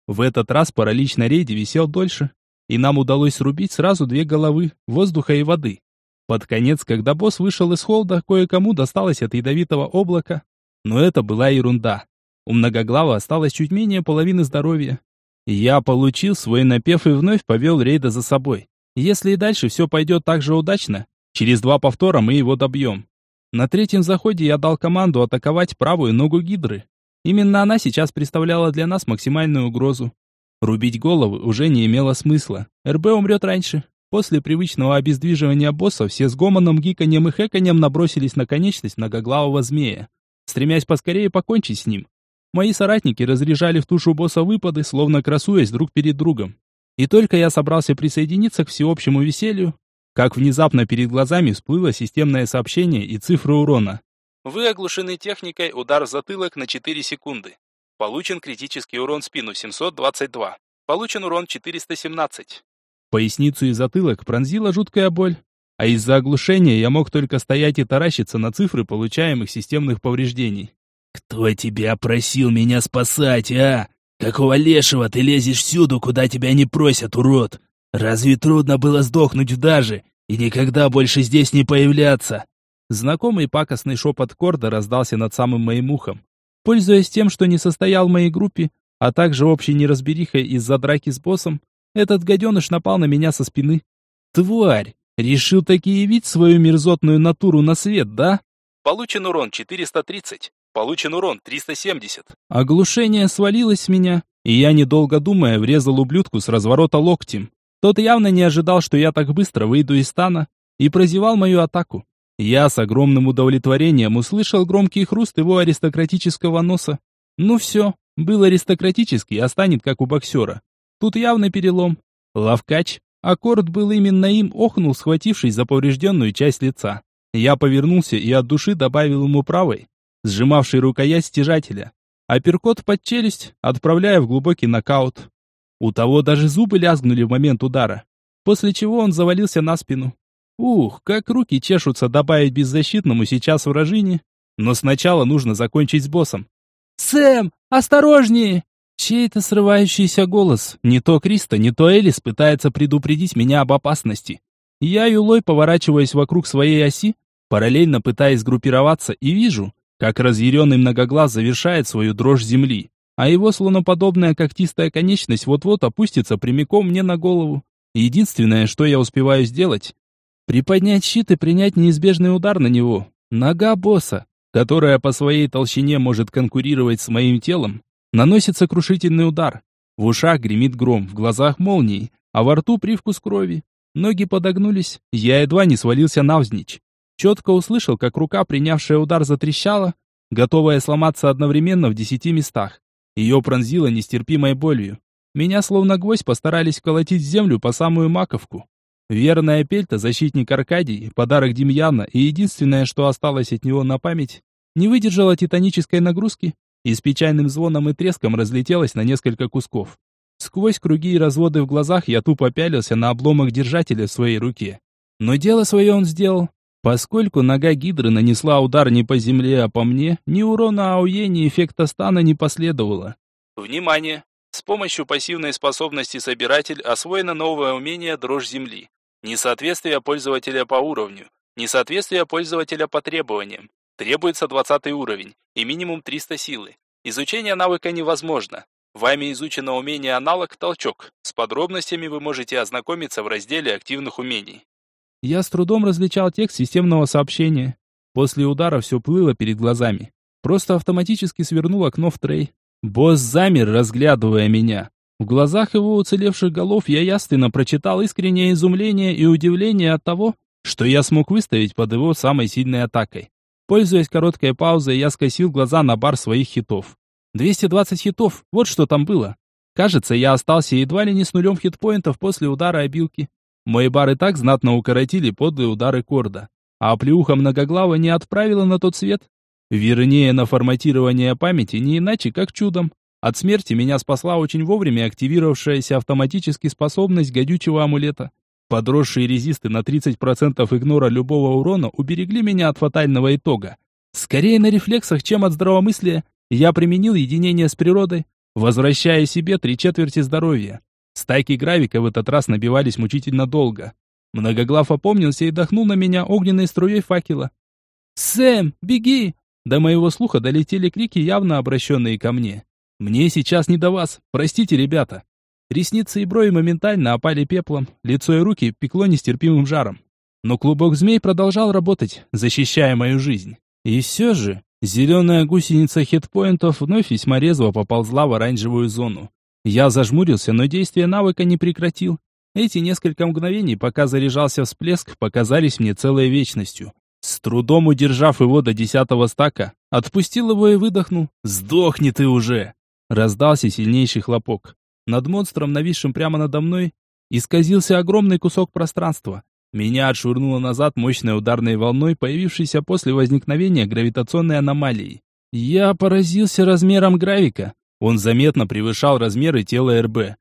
В этот раз паралич на рейде висел дольше, и нам удалось срубить сразу две головы, воздуха и воды. Под конец, когда босс вышел из холда, кое-кому досталось от ядовитого облака. Но это была ерунда. У многоглава осталось чуть менее половины здоровья. Я получил свой напев и вновь повел рейда за собой. Если и дальше все пойдет так же удачно, через два повтора мы его добьем. На третьем заходе я дал команду атаковать правую ногу гидры. Именно она сейчас представляла для нас максимальную угрозу. Рубить головы уже не имело смысла. РБ умрет раньше. После привычного обездвиживания босса все с гомоном, гиканьем и хэканьем набросились на конечность многоглавого змея, стремясь поскорее покончить с ним. Мои соратники разряжали в тушу босса выпады, словно красуясь друг перед другом. И только я собрался присоединиться к всеобщему веселью, как внезапно перед глазами всплыло системное сообщение и цифры урона. Вы оглушены техникой удар в затылок на 4 секунды. Получен критический урон в спину 722. Получен урон 417. Поясницу и затылок пронзила жуткая боль, а из-за оглушения я мог только стоять и таращиться на цифры получаемых системных повреждений. «Кто тебя просил меня спасать, а? Какого лешего ты лезешь всюду, куда тебя не просят, урод? Разве трудно было сдохнуть в даже и никогда больше здесь не появляться?» Знакомый пакостный шепот Корда раздался над самым моим ухом. Пользуясь тем, что не состоял в моей группе, а также общей неразберихой из-за драки с боссом, этот гаденыш напал на меня со спины. Тварь! Решил таки явить свою мерзотную натуру на свет, да? Получен урон 430. Получен урон 370. Оглушение свалилось с меня, и я, недолго думая, врезал ублюдку с разворота локтем. Тот явно не ожидал, что я так быстро выйду из стана, и прозевал мою атаку. Я с огромным удовлетворением услышал громкий хруст его аристократического носа. Ну все, был аристократический, а станет как у боксера. Тут явный перелом. Лавкач, аккорд был именно им, охнул, схватившись за поврежденную часть лица. Я повернулся и от души добавил ему правой, сжимавший рукоять стяжателя. Апперкот под челюсть, отправляя в глубокий нокаут. У того даже зубы лязгнули в момент удара, после чего он завалился на спину. Ух, как руки чешутся добавить беззащитному сейчас вражине. Но сначала нужно закончить с боссом. «Сэм, осторожнее!» Чей-то срывающийся голос, не то Криста, не то Элис пытается предупредить меня об опасности. Я юлой поворачиваясь вокруг своей оси, параллельно пытаясь группироваться, и вижу, как разъяренный многоглаз завершает свою дрожь земли, а его слоноподобная когтистая конечность вот-вот опустится прямиком мне на голову. Единственное, что я успеваю сделать, Приподнять щит и принять неизбежный удар на него. Нога босса, которая по своей толщине может конкурировать с моим телом, наносит сокрушительный удар. В ушах гремит гром, в глазах молнии, а во рту привкус крови. Ноги подогнулись, я едва не свалился навзничь. Четко услышал, как рука, принявшая удар, затрещала, готовая сломаться одновременно в десяти местах. Ее пронзило нестерпимой болью. Меня словно гвоздь постарались колотить землю по самую маковку. Верная пельта, защитник Аркадий, подарок Демьяна и единственное, что осталось от него на память, не выдержала титанической нагрузки и с печальным звоном и треском разлетелась на несколько кусков. Сквозь круги и разводы в глазах я тупо пялился на обломок держателя в своей руке. Но дело свое он сделал. Поскольку нога гидры нанесла удар не по земле, а по мне, ни урона АОЕ, ни эффекта стана не последовало. Внимание! С помощью пассивной способности собиратель освоено новое умение «Дрожь земли». Несоответствие пользователя по уровню. Несоответствие пользователя по требованиям. Требуется 20 уровень и минимум 300 силы. Изучение навыка невозможно. Вами изучено умение аналог «Толчок». С подробностями вы можете ознакомиться в разделе активных умений. Я с трудом различал текст системного сообщения. После удара все плыло перед глазами. Просто автоматически свернул окно в трей. Босс замер, разглядывая меня. В глазах его уцелевших голов я ясно прочитал искреннее изумление и удивление от того, что я смог выставить под его самой сильной атакой. Пользуясь короткой паузой, я скосил глаза на бар своих хитов. 220 хитов, вот что там было. Кажется, я остался едва ли не с нулем хитпоинтов после удара обилки. Мой бар и так знатно укоротили подлые удары корда. А плюха многоглава не отправила на тот свет. Вернее, на форматирование памяти не иначе, как чудом. От смерти меня спасла очень вовремя активировавшаяся автоматически способность гадючего амулета. Подросшие резисты на 30% игнора любого урона уберегли меня от фатального итога. Скорее на рефлексах, чем от здравомыслия, я применил единение с природой, возвращая себе три четверти здоровья. Стайки гравика в этот раз набивались мучительно долго. Многоглав опомнился и дохнул на меня огненной струей факела. «Сэм, беги!» До моего слуха долетели крики, явно обращенные ко мне. «Мне сейчас не до вас. Простите, ребята». Ресницы и брови моментально опали пеплом, лицо и руки пекло нестерпимым жаром. Но клубок змей продолжал работать, защищая мою жизнь. И все же, зеленая гусеница хитпоинтов вновь весьма резво поползла в оранжевую зону. Я зажмурился, но действие навыка не прекратил. Эти несколько мгновений, пока заряжался всплеск, показались мне целой вечностью. С трудом удержав его до десятого стака, отпустил его и выдохнул. «Сдохни ты уже!» Раздался сильнейший хлопок. Над монстром, нависшим прямо надо мной, исказился огромный кусок пространства. Меня отшвырнуло назад мощной ударной волной, появившейся после возникновения гравитационной аномалии. Я поразился размером гравика. Он заметно превышал размеры тела РБ.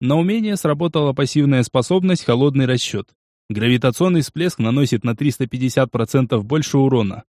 На умение сработала пассивная способность «Холодный расчет». Гравитационный всплеск наносит на 350% больше урона.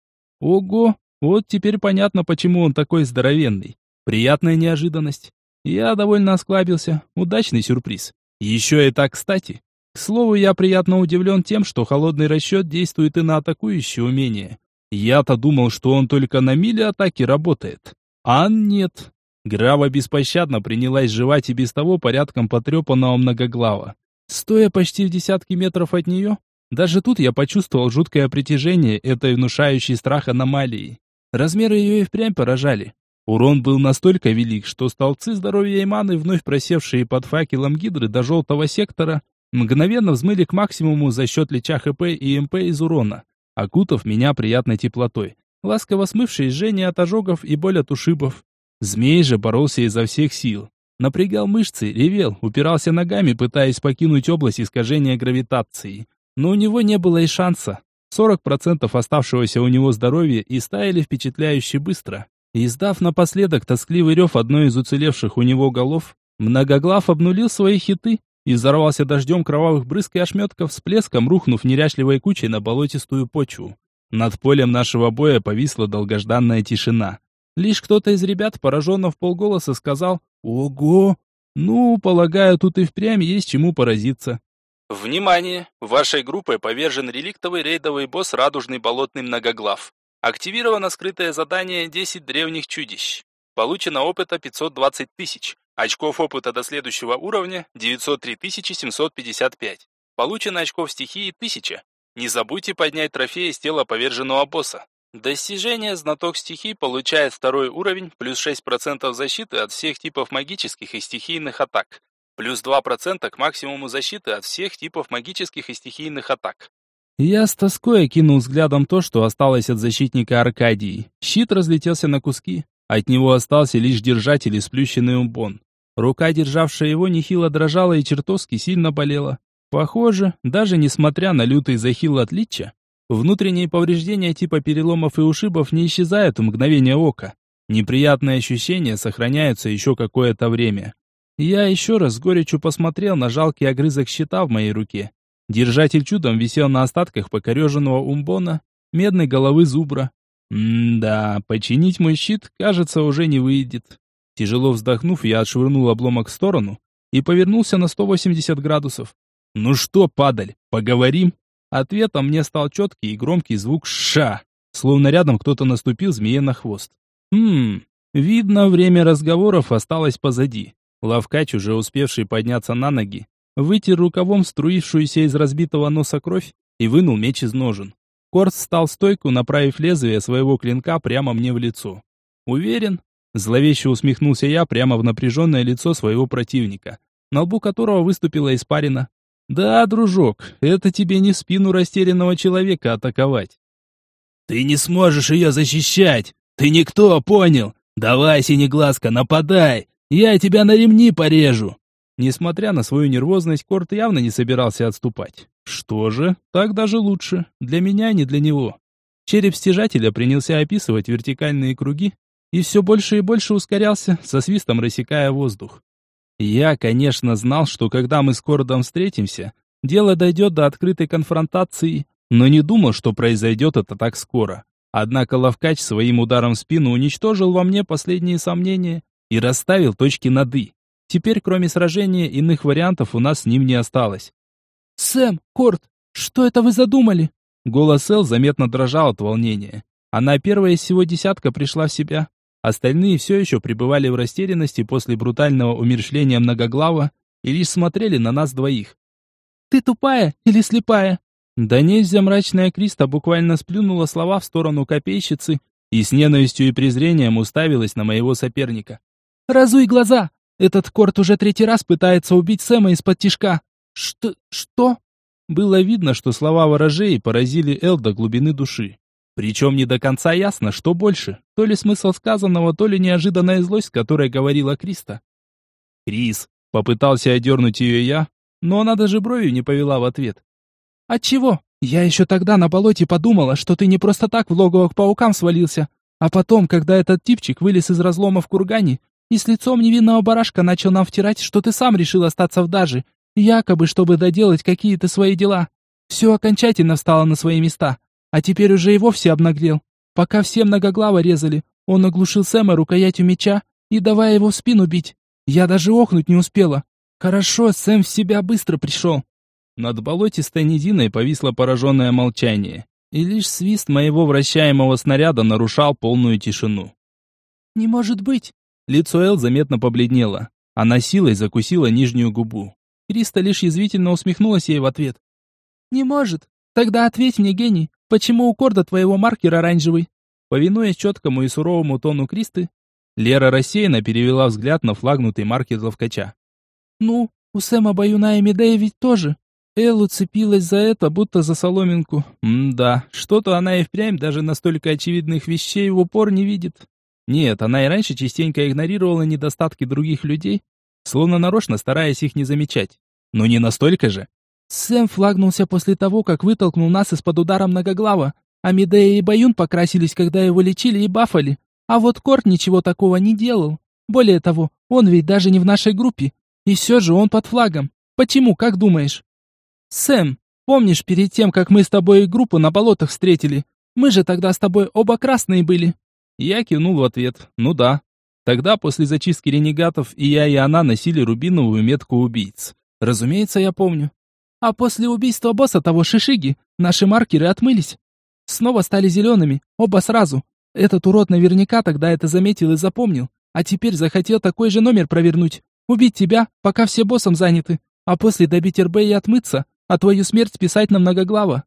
Ого, вот теперь понятно, почему он такой здоровенный. Приятная неожиданность. Я довольно осклабился. Удачный сюрприз. Еще и так кстати. К слову, я приятно удивлен тем, что холодный расчет действует и на атакующие умения. Я-то думал, что он только на миле атаки работает. А нет. Грава беспощадно принялась жевать и без того порядком потрепанного многоглава. Стоя почти в десятке метров от нее, даже тут я почувствовал жуткое притяжение этой внушающей страх аномалии. Размеры ее и впрямь поражали. Урон был настолько велик, что столбцы здоровья и маны, вновь просевшие под факелом гидры до желтого сектора, мгновенно взмыли к максимуму за счет леча ХП и МП из урона, окутав меня приятной теплотой, ласково смывшей жжение от ожогов и боль от ушибов. Змей же боролся изо всех сил. Напрягал мышцы, ревел, упирался ногами, пытаясь покинуть область искажения гравитации. Но у него не было и шанса. 40% оставшегося у него здоровья и стаяли впечатляюще быстро. Издав напоследок тоскливый рев одной из уцелевших у него голов, Многоглав обнулил свои хиты и взорвался дождем кровавых брызг и ошметков, с плеском рухнув неряшливой кучей на болотистую почву. Над полем нашего боя повисла долгожданная тишина. Лишь кто-то из ребят, пораженно в полголоса, сказал «Ого!» Ну, полагаю, тут и впрямь есть чему поразиться. Внимание! Вашей группой повержен реликтовый рейдовый босс Радужный Болотный Многоглав. Активировано скрытое задание 10 древних чудищ. Получено опыта 520 тысяч. Очков опыта до следующего уровня 903 755. Получено очков стихии 1000. Не забудьте поднять трофей из тела поверженного босса. Достижение знаток стихий получает второй уровень, плюс 6% защиты от всех типов магических и стихийных атак. Плюс 2% к максимуму защиты от всех типов магических и стихийных атак. Я с тоской окинул взглядом то, что осталось от защитника Аркадии. Щит разлетелся на куски. От него остался лишь держатель и сплющенный умбон. Рука, державшая его, нехило дрожала и чертовски сильно болела. Похоже, даже несмотря на лютый захил отличия, внутренние повреждения типа переломов и ушибов не исчезают в мгновение ока. Неприятные ощущения сохраняются еще какое-то время. Я еще раз с горечью посмотрел на жалкий огрызок щита в моей руке. Держатель чудом висел на остатках покореженного умбона, медной головы зубра. М-да, починить мой щит, кажется, уже не выйдет. Тяжело вздохнув, я отшвырнул обломок в сторону и повернулся на 180 градусов. «Ну что, падаль, поговорим?» Ответом мне стал четкий и громкий звук «ша», словно рядом кто-то наступил змее на хвост. «Хм, видно, время разговоров осталось позади». Лавкач, уже успевший подняться на ноги, вытер рукавом струившуюся из разбитого носа кровь и вынул меч из ножен. Корт встал в стойку, направив лезвие своего клинка прямо мне в лицо. «Уверен?» Зловеще усмехнулся я прямо в напряженное лицо своего противника, на лбу которого выступила испарина. «Да, дружок, это тебе не спину растерянного человека атаковать». «Ты не сможешь ее защищать! Ты никто, понял? Давай, синеглазка, нападай! Я тебя на ремни порежу!» Несмотря на свою нервозность, Корт явно не собирался отступать. Что же, так даже лучше. Для меня, не для него. Череп стяжателя принялся описывать вертикальные круги и все больше и больше ускорялся, со свистом рассекая воздух. Я, конечно, знал, что когда мы с Кордом встретимся, дело дойдет до открытой конфронтации, но не думал, что произойдет это так скоро. Однако Лавкач своим ударом в спину уничтожил во мне последние сомнения и расставил точки над «и». Теперь, кроме сражения, иных вариантов у нас с ним не осталось. «Сэм, Корт, что это вы задумали?» Голос Эл заметно дрожал от волнения. Она первая из всего десятка пришла в себя. Остальные все еще пребывали в растерянности после брутального умершления многоглава и лишь смотрели на нас двоих. «Ты тупая или слепая?» Да нельзя мрачная Криста буквально сплюнула слова в сторону копейщицы и с ненавистью и презрением уставилась на моего соперника. «Разуй глаза! Этот Корт уже третий раз пытается убить Сэма из-под тишка. Что? Что? Было видно, что слова ворожей поразили Эл до глубины души. Причем не до конца ясно, что больше, то ли смысл сказанного, то ли неожиданная злость, которой говорила Криста. «Крис!» — попытался одернуть ее я, но она даже бровью не повела в ответ. «Отчего? Я еще тогда на болоте подумала, что ты не просто так в логово к паукам свалился, а потом, когда этот типчик вылез из разлома в кургане, и с лицом невинного барашка начал нам втирать, что ты сам решил остаться в даже, якобы, чтобы доделать какие-то свои дела. Все окончательно встало на свои места, а теперь уже и вовсе обнаглел. Пока все многоглаво резали, он оглушил Сэма рукоятью меча и давая его в спину бить. Я даже охнуть не успела. Хорошо, Сэм в себя быстро пришел. Над болотистой низиной повисло пораженное молчание, и лишь свист моего вращаемого снаряда нарушал полную тишину. «Не может быть!» Лицо Эл заметно побледнело. Она силой закусила нижнюю губу. Криста лишь язвительно усмехнулась ей в ответ. «Не может. Тогда ответь мне, гений, почему у корда твоего маркер оранжевый?» Повинуясь четкому и суровому тону Кристы, Лера рассеянно перевела взгляд на флагнутый маркер ловкача. «Ну, у Сэма Баюна и Медея ведь тоже». Эл уцепилась за это, будто за соломинку. М-да, что-то она и впрямь даже настолько очевидных вещей в упор не видит. Нет, она и раньше частенько игнорировала недостатки других людей, словно нарочно стараясь их не замечать. Но не настолько же. Сэм флагнулся после того, как вытолкнул нас из-под удара многоглава, а Медея и Баюн покрасились, когда его лечили и бафали. А вот Корт ничего такого не делал. Более того, он ведь даже не в нашей группе. И все же он под флагом. Почему, как думаешь? Сэм, помнишь перед тем, как мы с тобой группу на болотах встретили? Мы же тогда с тобой оба красные были. Я кивнул в ответ. Ну да. Тогда, после зачистки ренегатов, и я, и она носили рубиновую метку убийц. Разумеется, я помню. А после убийства босса того Шишиги, наши маркеры отмылись. Снова стали зелеными, оба сразу. Этот урод наверняка тогда это заметил и запомнил, а теперь захотел такой же номер провернуть. Убить тебя, пока все боссом заняты, а после добить РБ и отмыться, а твою смерть списать на многоглава.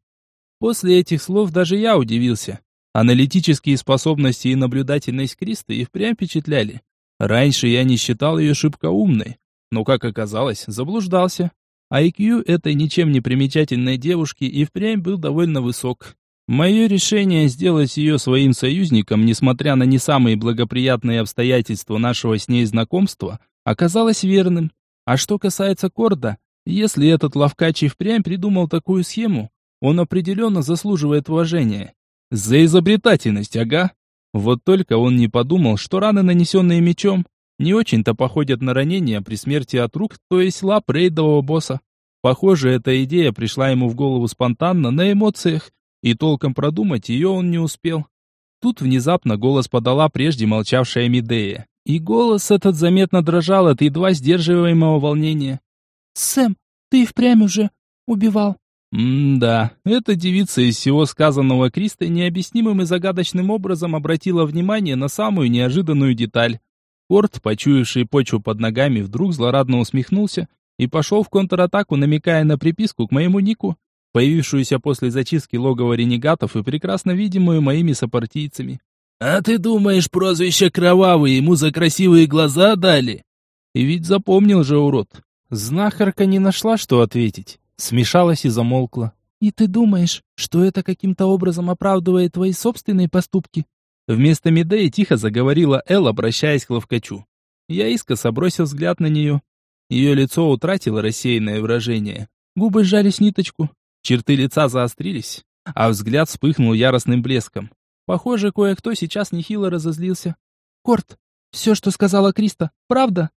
После этих слов даже я удивился. Аналитические способности и наблюдательность Кристы и впрямь впечатляли. Раньше я не считал ее шибко умной, но, как оказалось, заблуждался. IQ этой ничем не примечательной девушки и впрямь был довольно высок. Мое решение сделать ее своим союзником, несмотря на не самые благоприятные обстоятельства нашего с ней знакомства, оказалось верным. А что касается Корда, если этот ловкач и впрямь придумал такую схему, он определенно заслуживает уважения. За изобретательность, ага. Вот только он не подумал, что раны, нанесенные мечом, не очень-то походят на ранения при смерти от рук, то есть лап рейдового босса. Похоже, эта идея пришла ему в голову спонтанно, на эмоциях, и толком продумать ее он не успел. Тут внезапно голос подала прежде молчавшая Медея. И голос этот заметно дрожал от едва сдерживаемого волнения. «Сэм, ты и впрямь уже убивал?» М-да, эта девица из всего сказанного Криста необъяснимым и загадочным образом обратила внимание на самую неожиданную деталь. Корт, почуявший почву под ногами, вдруг злорадно усмехнулся и пошел в контратаку, намекая на приписку к моему нику, появившуюся после зачистки логова ренегатов и прекрасно видимую моими сопартийцами. «А ты думаешь, прозвище Кровавый ему за красивые глаза дали?» И ведь запомнил же урод. Знахарка не нашла, что ответить смешалась и замолкла. «И ты думаешь, что это каким-то образом оправдывает твои собственные поступки?» Вместо Медеи тихо заговорила Эл, обращаясь к Ловкачу. Я искоса бросил взгляд на нее. Ее лицо утратило рассеянное выражение. Губы сжались ниточку, черты лица заострились, а взгляд вспыхнул яростным блеском. Похоже, кое-кто сейчас нехило разозлился. «Корт, все, что сказала Криста, правда?»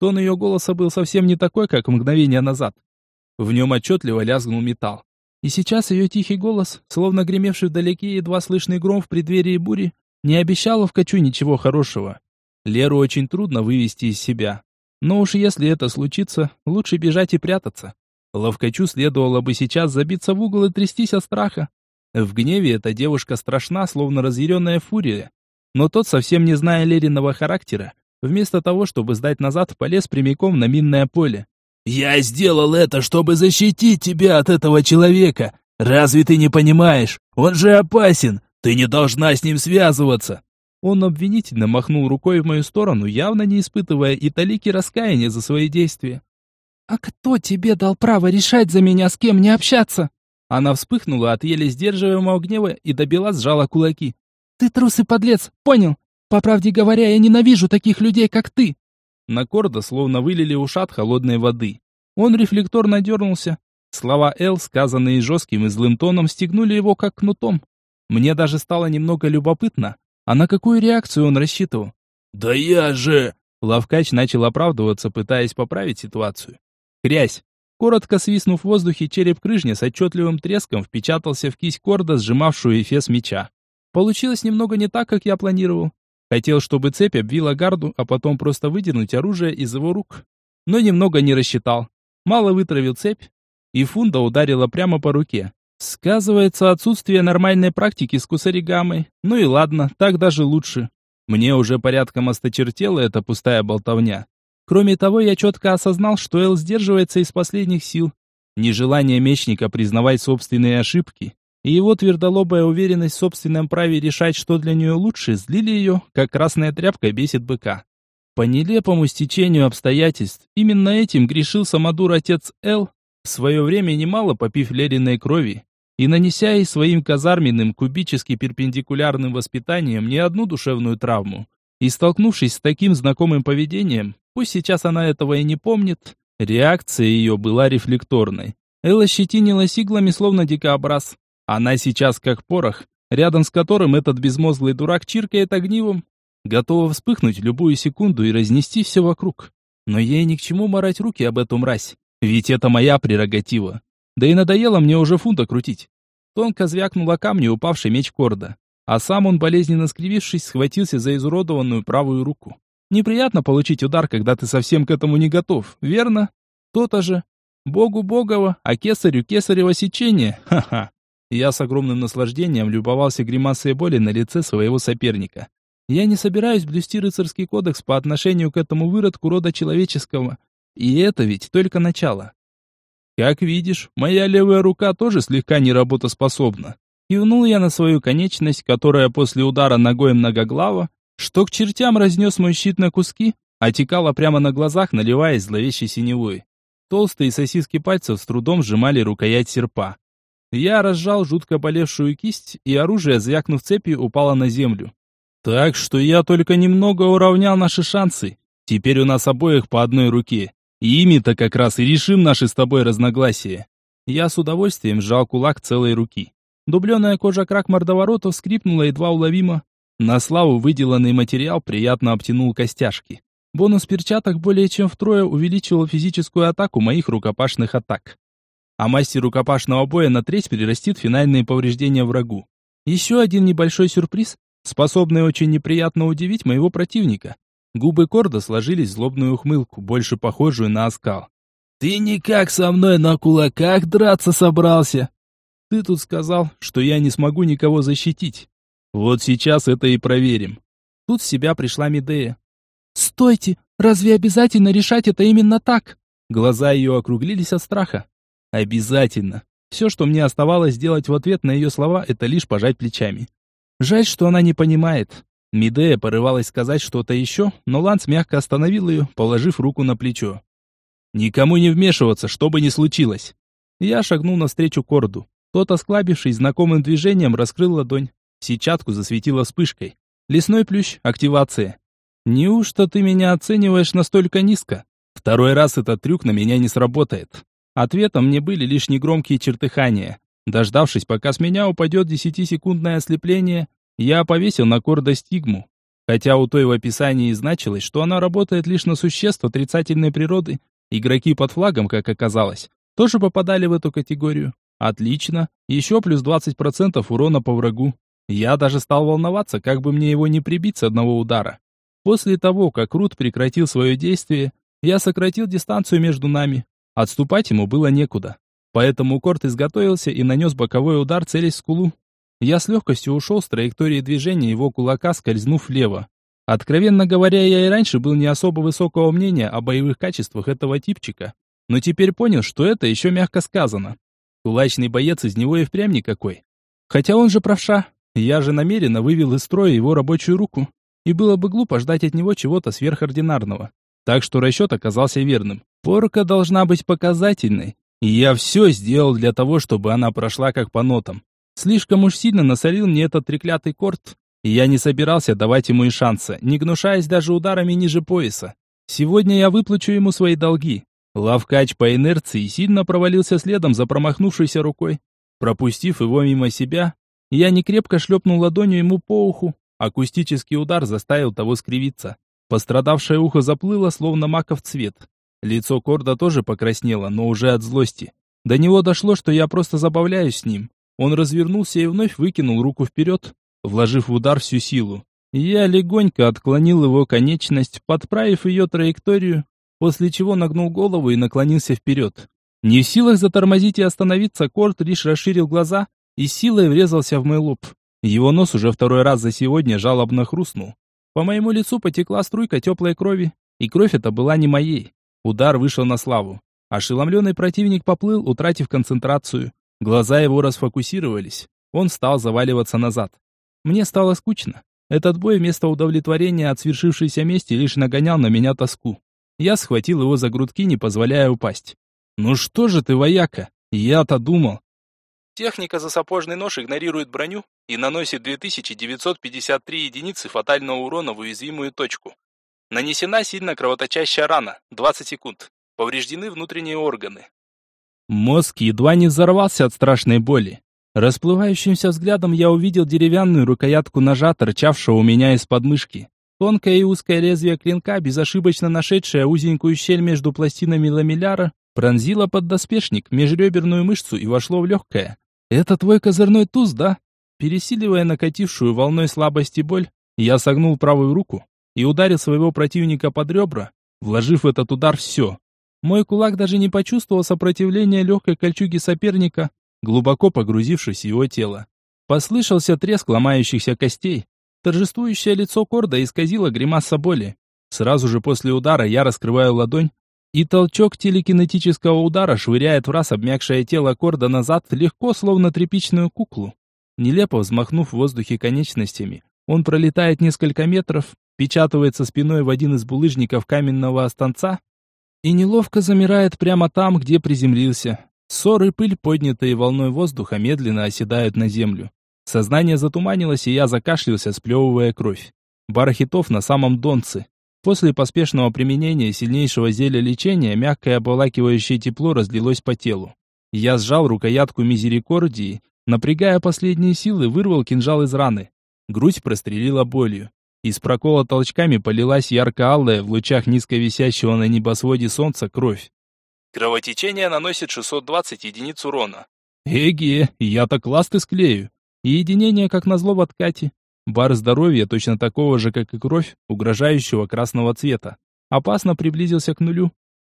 Тон ее голоса был совсем не такой, как мгновение назад. В нем отчетливо лязгнул металл. И сейчас ее тихий голос, словно гремевший вдалеке едва слышный гром в преддверии бури, не обещал Ловкачу ничего хорошего. Леру очень трудно вывести из себя. Но уж если это случится, лучше бежать и прятаться. Ловкачу следовало бы сейчас забиться в угол и трястись от страха. В гневе эта девушка страшна, словно разъяренная фурия. Но тот, совсем не зная Лериного характера, вместо того, чтобы сдать назад, полез прямиком на минное поле. «Я сделал это, чтобы защитить тебя от этого человека. Разве ты не понимаешь? Он же опасен. Ты не должна с ним связываться!» Он обвинительно махнул рукой в мою сторону, явно не испытывая и талики раскаяния за свои действия. «А кто тебе дал право решать за меня, с кем не общаться?» Она вспыхнула от еле сдерживаемого гнева и добила сжала кулаки. «Ты трус и подлец, понял? По правде говоря, я ненавижу таких людей, как ты!» На Корда словно вылили ушат холодной воды. Он рефлекторно дернулся. Слова Эл, сказанные жестким и злым тоном, стегнули его как кнутом. Мне даже стало немного любопытно, а на какую реакцию он рассчитывал. «Да я же...» Лавкач начал оправдываться, пытаясь поправить ситуацию. Хрясь! Коротко свистнув в воздухе, череп крыжня с отчетливым треском впечатался в кисть корда, сжимавшую эфес меча. Получилось немного не так, как я планировал. Хотел, чтобы цепь обвила гарду, а потом просто выдернуть оружие из его рук. Но немного не рассчитал. Мало вытравил цепь, и фунда ударила прямо по руке. Сказывается отсутствие нормальной практики с кусаригамой. Ну и ладно, так даже лучше. Мне уже порядком осточертела эта пустая болтовня. Кроме того, я четко осознал, что Эл сдерживается из последних сил. Нежелание мечника признавать собственные ошибки и его твердолобая уверенность в собственном праве решать, что для нее лучше, злили ее, как красная тряпка бесит быка. По нелепому стечению обстоятельств, именно этим грешил самодур отец Эл, в свое время немало попив Лериной крови и нанеся ей своим казарменным кубически перпендикулярным воспитанием не одну душевную травму. И столкнувшись с таким знакомым поведением, пусть сейчас она этого и не помнит, реакция ее была рефлекторной. Элла щетинилась иглами, словно дикобраз. Она сейчас как порох, рядом с которым этот безмозглый дурак чиркает огнивом, готова вспыхнуть любую секунду и разнести все вокруг. Но ей ни к чему морать руки об эту мразь. Ведь это моя прерогатива. Да и надоело мне уже фунта крутить. Тонко звякнула камни упавший меч Корда. А сам он, болезненно скривившись, схватился за изуродованную правую руку. Неприятно получить удар, когда ты совсем к этому не готов, верно? То-то же. Богу богово, а кесарю кесарево сечение. Ха-ха. Я с огромным наслаждением любовался гримасой боли на лице своего соперника. Я не собираюсь блюсти рыцарский кодекс по отношению к этому выродку рода человеческого. И это ведь только начало. Как видишь, моя левая рука тоже слегка неработоспособна. Кивнул я на свою конечность, которая после удара ногой многоглава, что к чертям разнес мой щит на куски, отекала прямо на глазах, наливаясь зловещей синевой. Толстые сосиски пальцев с трудом сжимали рукоять серпа. Я разжал жутко болевшую кисть, и оружие, звякнув цепью, упало на землю. Так что я только немного уравнял наши шансы. Теперь у нас обоих по одной руке. И ими-то как раз и решим наши с тобой разногласия. Я с удовольствием сжал кулак целой руки. Дубленая кожа крак мордоворотов скрипнула едва уловимо. На славу выделанный материал приятно обтянул костяшки. Бонус перчаток более чем втрое увеличивал физическую атаку моих рукопашных атак. А мастер рукопашного боя на треть перерастит финальные повреждения врагу. Еще один небольшой сюрприз, способный очень неприятно удивить моего противника. Губы Корда сложились в злобную ухмылку, больше похожую на оскал. «Ты никак со мной на кулаках драться собрался?» «Ты тут сказал, что я не смогу никого защитить. Вот сейчас это и проверим». Тут в себя пришла Медея. «Стойте! Разве обязательно решать это именно так?» Глаза ее округлились от страха. «Обязательно!» Все, что мне оставалось сделать в ответ на ее слова, это лишь пожать плечами. Жаль, что она не понимает. Медея порывалась сказать что-то еще, но Ланс мягко остановил ее, положив руку на плечо. «Никому не вмешиваться, что бы ни случилось!» Я шагнул навстречу Корду. Тот, осклабившись знакомым движением, раскрыл ладонь. Сетчатку засветила вспышкой. Лесной плющ, активация. «Неужто ты меня оцениваешь настолько низко?» Второй раз этот трюк на меня не сработает. Ответом мне были лишь негромкие чертыхания. Дождавшись, пока с меня упадет десятисекундное ослепление, я повесил на корда стигму. Хотя у той в описании значилось, что она работает лишь на существ отрицательной природы, игроки под флагом, как оказалось, тоже попадали в эту категорию. Отлично, еще плюс 20% урона по врагу. Я даже стал волноваться, как бы мне его не прибить с одного удара. После того, как Рут прекратил свое действие, я сократил дистанцию между нами. Отступать ему было некуда. Поэтому Корт изготовился и нанес боковой удар, целясь в скулу. Я с легкостью ушел с траектории движения его кулака, скользнув влево. Откровенно говоря, я и раньше был не особо высокого мнения о боевых качествах этого типчика. Но теперь понял, что это еще мягко сказано. Кулачный боец из него и впрямь никакой. Хотя он же правша. Я же намеренно вывел из строя его рабочую руку. И было бы глупо ждать от него чего-то сверхординарного. Так что расчет оказался верным. Порка должна быть показательной. И я все сделал для того, чтобы она прошла как по нотам. Слишком уж сильно насолил мне этот треклятый корт, и я не собирался давать ему и шанса, не гнушаясь даже ударами ниже пояса. Сегодня я выплачу ему свои долги. Лавкач по инерции сильно провалился следом за промахнувшейся рукой. Пропустив его мимо себя, я не крепко шлепнул ладонью ему по уху. Акустический удар заставил того скривиться. Пострадавшее ухо заплыло, словно маков цвет. Лицо Корда тоже покраснело, но уже от злости. До него дошло, что я просто забавляюсь с ним. Он развернулся и вновь выкинул руку вперед, вложив в удар всю силу. Я легонько отклонил его конечность, подправив ее траекторию, после чего нагнул голову и наклонился вперед. Не в силах затормозить и остановиться, Корт лишь расширил глаза и силой врезался в мой лоб. Его нос уже второй раз за сегодня жалобно хрустнул. По моему лицу потекла струйка теплой крови, и кровь эта была не моей. Удар вышел на славу. Ошеломленный противник поплыл, утратив концентрацию. Глаза его расфокусировались. Он стал заваливаться назад. Мне стало скучно. Этот бой вместо удовлетворения от свершившейся мести лишь нагонял на меня тоску. Я схватил его за грудки, не позволяя упасть. «Ну что же ты, вояка? Я-то думал». Техника за сапожный нож игнорирует броню и наносит 2953 единицы фатального урона в уязвимую точку. Нанесена сильно кровоточащая рана, 20 секунд. Повреждены внутренние органы. Мозг едва не взорвался от страшной боли. Расплывающимся взглядом я увидел деревянную рукоятку ножа, торчавшего у меня из подмышки. Тонкое и узкое лезвие клинка, безошибочно нашедшее узенькую щель между пластинами ламелляра, пронзило поддоспешник, межреберную мышцу и вошло в легкое. «Это твой козырной туз, да?» Пересиливая накатившую волной слабости боль, я согнул правую руку и ударил своего противника под ребра, вложив в этот удар все, мой кулак даже не почувствовал сопротивления легкой кольчуги соперника, глубоко погрузившись в его тело. Послышался треск ломающихся костей. Торжествующее лицо Корда исказило гримаса боли. Сразу же после удара я раскрываю ладонь, и толчок телекинетического удара швыряет в раз обмякшее тело Корда назад легко, словно тряпичную куклу. Нелепо взмахнув в воздухе конечностями, он пролетает несколько метров, печатывается спиной в один из булыжников каменного останца и неловко замирает прямо там, где приземлился. Ссор и пыль, поднятые волной воздуха, медленно оседают на землю. Сознание затуманилось, и я закашлялся, сплевывая кровь. Барахитов на самом донце. После поспешного применения сильнейшего зелья лечения мягкое обволакивающее тепло разлилось по телу. Я сжал рукоятку мизерикордии, напрягая последние силы, вырвал кинжал из раны. Грудь прострелила болью. Из прокола толчками полилась ярко-алая в лучах низко висящего на небосводе солнца кровь. Кровотечение наносит 620 единиц урона. Эге, я-то класты склею. И единение, как назло, в откате. Бар здоровья, точно такого же, как и кровь, угрожающего красного цвета. Опасно приблизился к нулю.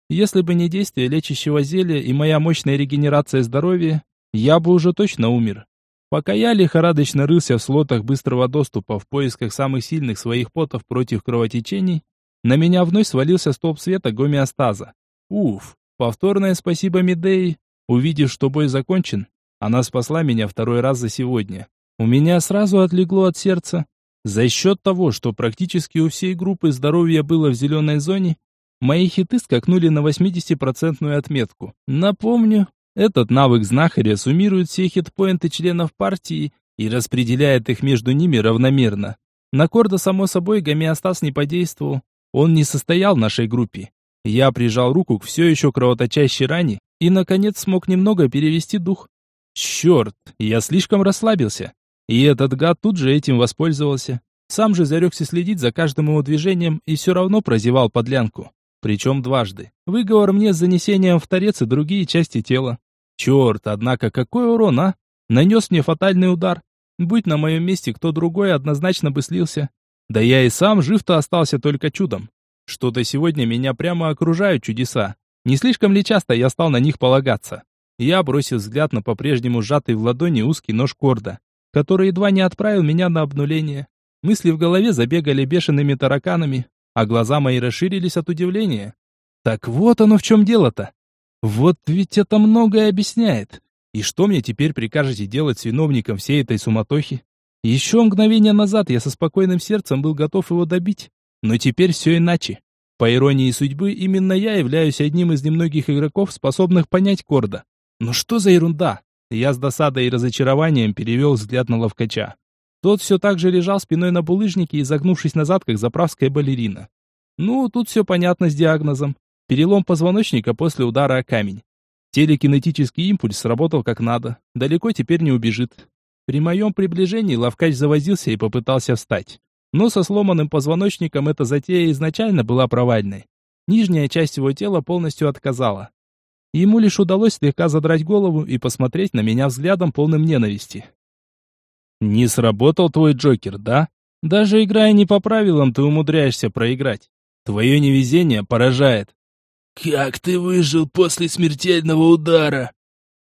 Если бы не действие лечащего зелья и моя мощная регенерация здоровья, я бы уже точно умер. Пока я лихорадочно рылся в слотах быстрого доступа в поисках самых сильных своих потов против кровотечений, на меня вновь свалился столб света гомеостаза. Уф, повторное спасибо Медеи. Увидев, что бой закончен, она спасла меня второй раз за сегодня. У меня сразу отлегло от сердца. За счет того, что практически у всей группы здоровья было в зеленой зоне, мои хиты скакнули на 80% отметку. Напомню, этот навык знахаря суммирует все хитпоинты членов партии и распределяет их между ними равномерно. На Корда, само собой, гомеостаз не подействовал. Он не состоял в нашей группе. Я прижал руку к все еще кровоточащей ране и, наконец, смог немного перевести дух. Черт, я слишком расслабился. И этот гад тут же этим воспользовался. Сам же зарекся следить за каждым его движением и все равно прозевал подлянку. Причем дважды. Выговор мне с занесением в торец и другие части тела. Черт, однако какой урон, а? Нанес мне фатальный удар. Будь на моем месте кто другой, однозначно бы слился. Да я и сам жив-то остался только чудом. Что-то сегодня меня прямо окружают чудеса. Не слишком ли часто я стал на них полагаться? Я бросил взгляд на по-прежнему сжатый в ладони узкий нож корда, который едва не отправил меня на обнуление. Мысли в голове забегали бешеными тараканами, а глаза мои расширились от удивления. Так вот оно в чем дело-то. Вот ведь это многое объясняет. И что мне теперь прикажете делать с виновником всей этой суматохи? Еще мгновение назад я со спокойным сердцем был готов его добить, но теперь все иначе. По иронии судьбы, именно я являюсь одним из немногих игроков, способных понять Корда. Но что за ерунда? Я с досадой и разочарованием перевел взгляд на ловкача. Тот все так же лежал спиной на булыжнике, изогнувшись назад, как заправская балерина. Ну, тут все понятно с диагнозом. Перелом позвоночника после удара о камень. Телекинетический импульс сработал как надо. Далеко теперь не убежит. При моем приближении ловкач завозился и попытался встать. Но со сломанным позвоночником эта затея изначально была провальной. Нижняя часть его тела полностью отказала. Ему лишь удалось слегка задрать голову и посмотреть на меня взглядом полным ненависти. Не сработал твой Джокер, да? Даже играя не по правилам, ты умудряешься проиграть. Твое невезение поражает. Как ты выжил после смертельного удара?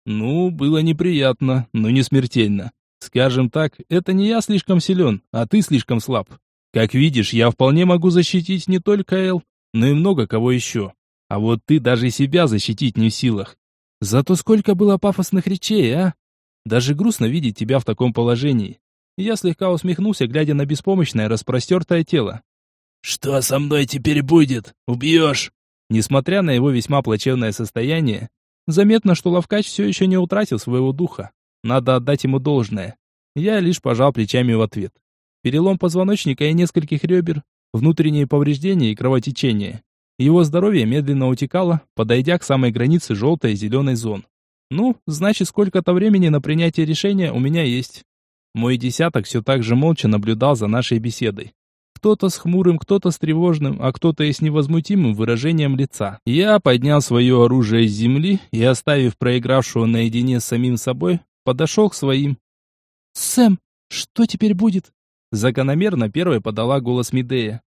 Ну, было неприятно, но не смертельно. Скажем так, это не я слишком силен, а ты слишком слаб. Как видишь, я вполне могу защитить не только Эл, но и много кого еще. А вот ты даже себя защитить не в силах. Зато сколько было пафосных речей, а? Даже грустно видеть тебя в таком положении. Я слегка усмехнулся, глядя на беспомощное, распростертое тело. «Что со мной теперь будет? Убьешь?» Несмотря на его весьма плачевное состояние, заметно, что Лавкач все еще не утратил своего духа. Надо отдать ему должное. Я лишь пожал плечами в ответ. Перелом позвоночника и нескольких ребер, внутренние повреждения и кровотечение. Его здоровье медленно утекало, подойдя к самой границе желтой и зеленой зон. Ну, значит, сколько-то времени на принятие решения у меня есть. Мой десяток все так же молча наблюдал за нашей беседой. Кто-то с хмурым, кто-то с тревожным, а кто-то и с невозмутимым выражением лица. Я поднял свое оружие с земли и, оставив проигравшего наедине с самим собой, подошел к своим. «Сэм, что теперь будет?» Закономерно первой подала голос Медея.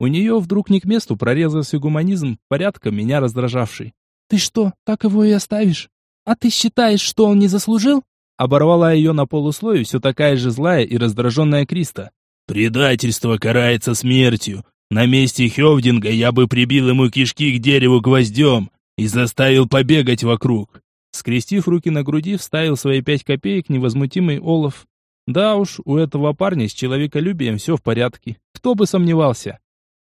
У нее вдруг не к месту прорезался гуманизм, порядка меня раздражавший. «Ты что, так его и оставишь?» «А ты считаешь, что он не заслужил?» Оборвала ее на полусловие все такая же злая и раздраженная Криста. «Предательство карается смертью. На месте Хевдинга я бы прибил ему кишки к дереву гвоздем и заставил побегать вокруг». Скрестив руки на груди, вставил свои пять копеек невозмутимый Олаф. Да уж, у этого парня с человеколюбием все в порядке. Кто бы сомневался.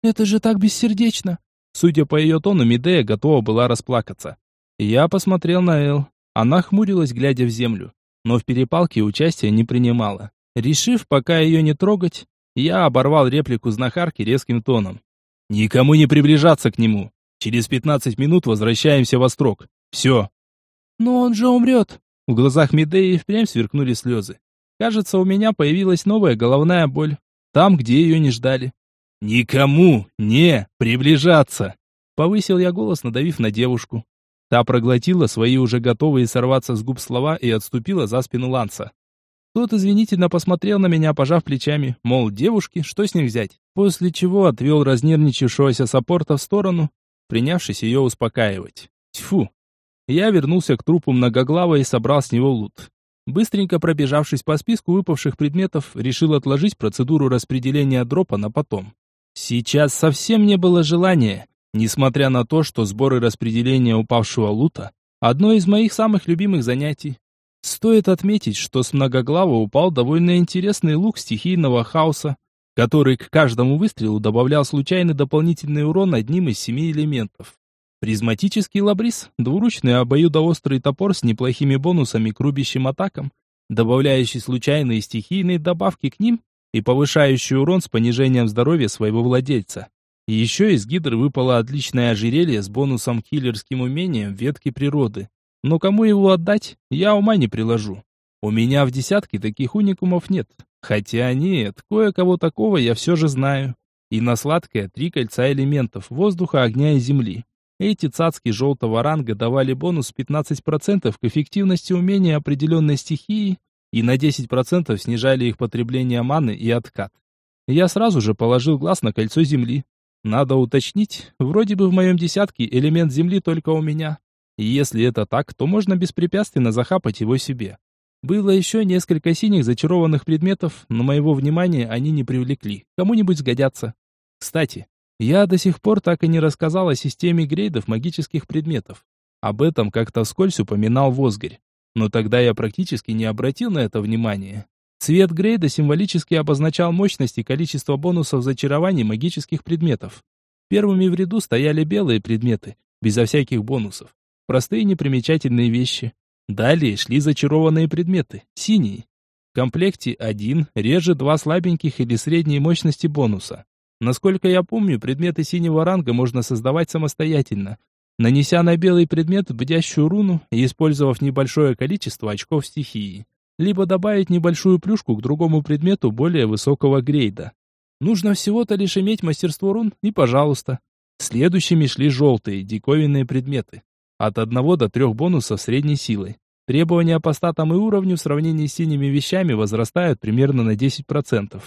«Это же так бессердечно!» Судя по ее тону, Медея готова была расплакаться. Я посмотрел на Эл. Она хмурилась, глядя в землю, но в перепалке участия не принимала. Решив пока ее не трогать, я оборвал реплику знахарки резким тоном. «Никому не приближаться к нему. Через пятнадцать минут возвращаемся в Острог. Все». «Но он же умрет». В глазах Медеи впрямь сверкнули слезы. Кажется, у меня появилась новая головная боль. Там, где ее не ждали. «Никому не приближаться!» Повысил я голос, надавив на девушку. Та проглотила свои уже готовые сорваться с губ слова и отступила за спину Ланса. Тот извинительно посмотрел на меня, пожав плечами, мол, девушки, что с них взять? После чего отвел разнервничавшегося саппорта в сторону, принявшись ее успокаивать. Тьфу. Я вернулся к трупу многоглава и собрал с него лут. Быстренько пробежавшись по списку выпавших предметов, решил отложить процедуру распределения дропа на потом. Сейчас совсем не было желания, Несмотря на то, что сборы распределения упавшего лута – одно из моих самых любимых занятий. Стоит отметить, что с многоглава упал довольно интересный лук стихийного хаоса, который к каждому выстрелу добавлял случайный дополнительный урон одним из семи элементов. Призматический лабрис – двуручный обоюдоострый топор с неплохими бонусами к рубящим атакам, добавляющий случайные стихийные добавки к ним и повышающий урон с понижением здоровья своего владельца. Еще из гидры выпало отличное ожерелье с бонусом киллерским умением ветки природы. Но кому его отдать, я ума не приложу. У меня в десятке таких уникумов нет. Хотя нет, кое-кого такого я все же знаю. И на сладкое три кольца элементов воздуха, огня и земли. Эти цацки желтого ранга давали бонус 15% к эффективности умения определенной стихии и на 10% снижали их потребление маны и откат. Я сразу же положил глаз на кольцо земли. Надо уточнить, вроде бы в моем десятке элемент земли только у меня. И если это так, то можно беспрепятственно захапать его себе. Было еще несколько синих зачарованных предметов, но моего внимания они не привлекли. Кому-нибудь сгодятся. Кстати, я до сих пор так и не рассказал о системе грейдов магических предметов. Об этом как-то вскользь упоминал Возгорь. Но тогда я практически не обратил на это внимания. Цвет грейда символически обозначал мощность и количество бонусов зачарований магических предметов. Первыми в ряду стояли белые предметы, безо всяких бонусов. Простые непримечательные вещи. Далее шли зачарованные предметы, синие. В комплекте один, реже два слабеньких или средней мощности бонуса. Насколько я помню, предметы синего ранга можно создавать самостоятельно, нанеся на белый предмет бдящую руну и использовав небольшое количество очков стихии. Либо добавить небольшую плюшку к другому предмету более высокого грейда. Нужно всего-то лишь иметь мастерство рун, и пожалуйста. Следующими шли желтые, диковинные предметы от 1 до 3 бонусов средней силой. Требования по статам и уровню в сравнении с синими вещами возрастают примерно на 10%.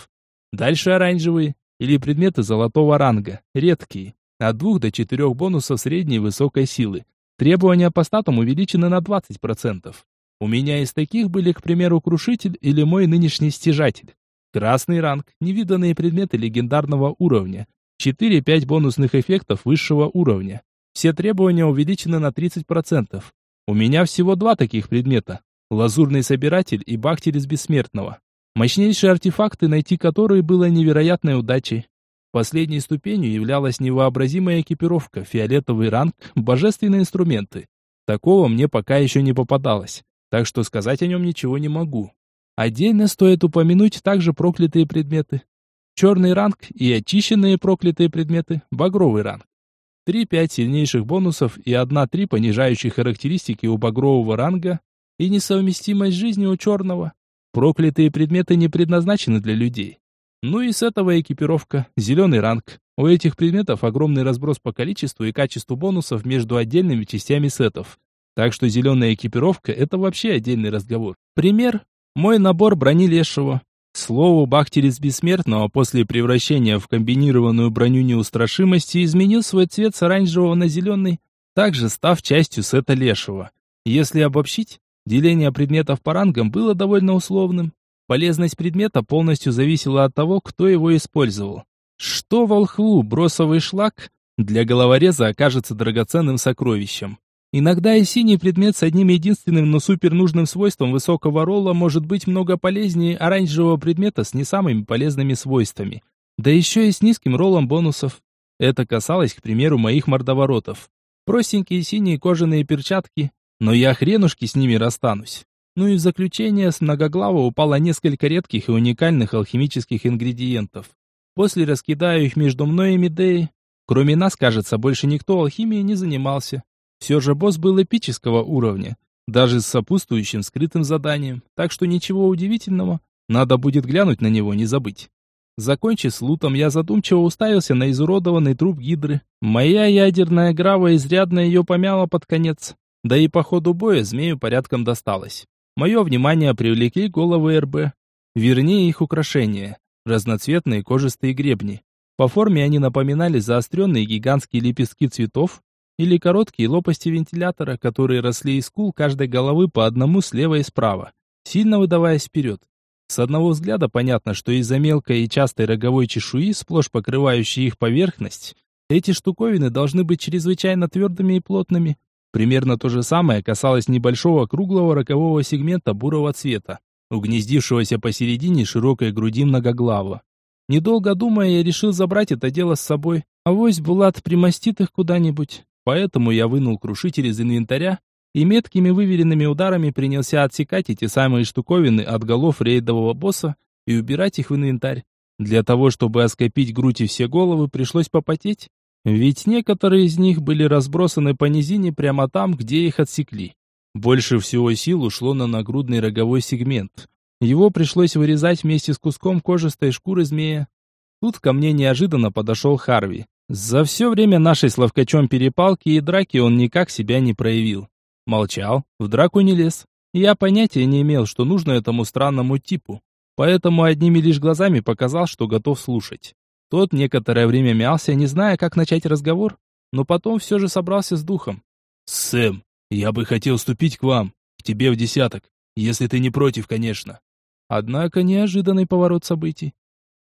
Дальше оранжевые, или предметы золотого ранга, редкие, от 2 до 4 бонусов средней высокой силы. Требования по статам увеличены на 20%. У меня из таких были, к примеру, Крушитель или мой нынешний Стяжатель. Красный ранг, невиданные предметы легендарного уровня. 4-5 бонусных эффектов высшего уровня. Все требования увеличены на 30%. У меня всего два таких предмета. Лазурный собиратель и бахтер из бессмертного. Мощнейшие артефакты, найти которые было невероятной удачей. Последней ступенью являлась невообразимая экипировка, фиолетовый ранг, божественные инструменты. Такого мне пока еще не попадалось, так что сказать о нем ничего не могу. Отдельно стоит упомянуть также проклятые предметы. Черный ранг и очищенные проклятые предметы, багровый ранг. 3-5 сильнейших бонусов и 1-3 понижающих характеристики у багрового ранга и несовместимость жизни у черного. Проклятые предметы не предназначены для людей. Ну и с этого экипировка, зеленый ранг. У этих предметов огромный разброс по количеству и качеству бонусов между отдельными частями сетов. Так что зеленая экипировка – это вообще отдельный разговор. Пример – мой набор брони лешего. Слову, Бахтерец Бессмертного после превращения в комбинированную броню неустрашимости изменил свой цвет с оранжевого на зеленый, также став частью сета Лешего. Если обобщить, деление предметов по рангам было довольно условным. Полезность предмета полностью зависела от того, кто его использовал. Что волхву бросовый шлак для головореза окажется драгоценным сокровищем. Иногда и синий предмет с одним единственным, но супер нужным свойством высокого ролла может быть много полезнее оранжевого предмета с не самыми полезными свойствами. Да еще и с низким роллом бонусов. Это касалось, к примеру, моих мордоворотов. Простенькие синие кожаные перчатки, но я хренушки с ними расстанусь. Ну и в заключение с многоглава упало несколько редких и уникальных алхимических ингредиентов. После раскидаю их между мной и Медеей. Кроме нас, кажется, больше никто алхимией не занимался. Все же босс был эпического уровня, даже с сопутствующим скрытым заданием, так что ничего удивительного, надо будет глянуть на него, не забыть. Закончив с лутом, я задумчиво уставился на изуродованный труп гидры. Моя ядерная грава изрядно ее помяла под конец. Да и по ходу боя змею порядком досталось. Мое внимание привлекли головы РБ. Вернее, их украшения. Разноцветные кожистые гребни. По форме они напоминали заостренные гигантские лепестки цветов, или короткие лопасти вентилятора, которые росли из кул каждой головы по одному слева и справа, сильно выдаваясь вперед. С одного взгляда понятно, что из-за мелкой и частой роговой чешуи, сплошь покрывающей их поверхность, эти штуковины должны быть чрезвычайно твердыми и плотными. Примерно то же самое касалось небольшого круглого рокового сегмента бурого цвета, угнездившегося посередине широкой груди многоглава. Недолго думая, я решил забрать это дело с собой. а Авось Булат примостит их куда-нибудь. Поэтому я вынул крушитель из инвентаря и меткими выверенными ударами принялся отсекать эти самые штуковины от голов рейдового босса и убирать их в инвентарь. Для того, чтобы оскопить грудь и все головы, пришлось попотеть. Ведь некоторые из них были разбросаны по низине прямо там, где их отсекли. Больше всего сил ушло на нагрудный роговой сегмент. Его пришлось вырезать вместе с куском кожистой шкуры змея. Тут ко мне неожиданно подошел Харви. За все время нашей с Ловкачом перепалки и драки он никак себя не проявил. Молчал, в драку не лез. Я понятия не имел, что нужно этому странному типу, поэтому одними лишь глазами показал, что готов слушать. Тот некоторое время мялся, не зная, как начать разговор, но потом все же собрался с духом. «Сэм, я бы хотел вступить к вам, к тебе в десяток, если ты не против, конечно». Однако неожиданный поворот событий.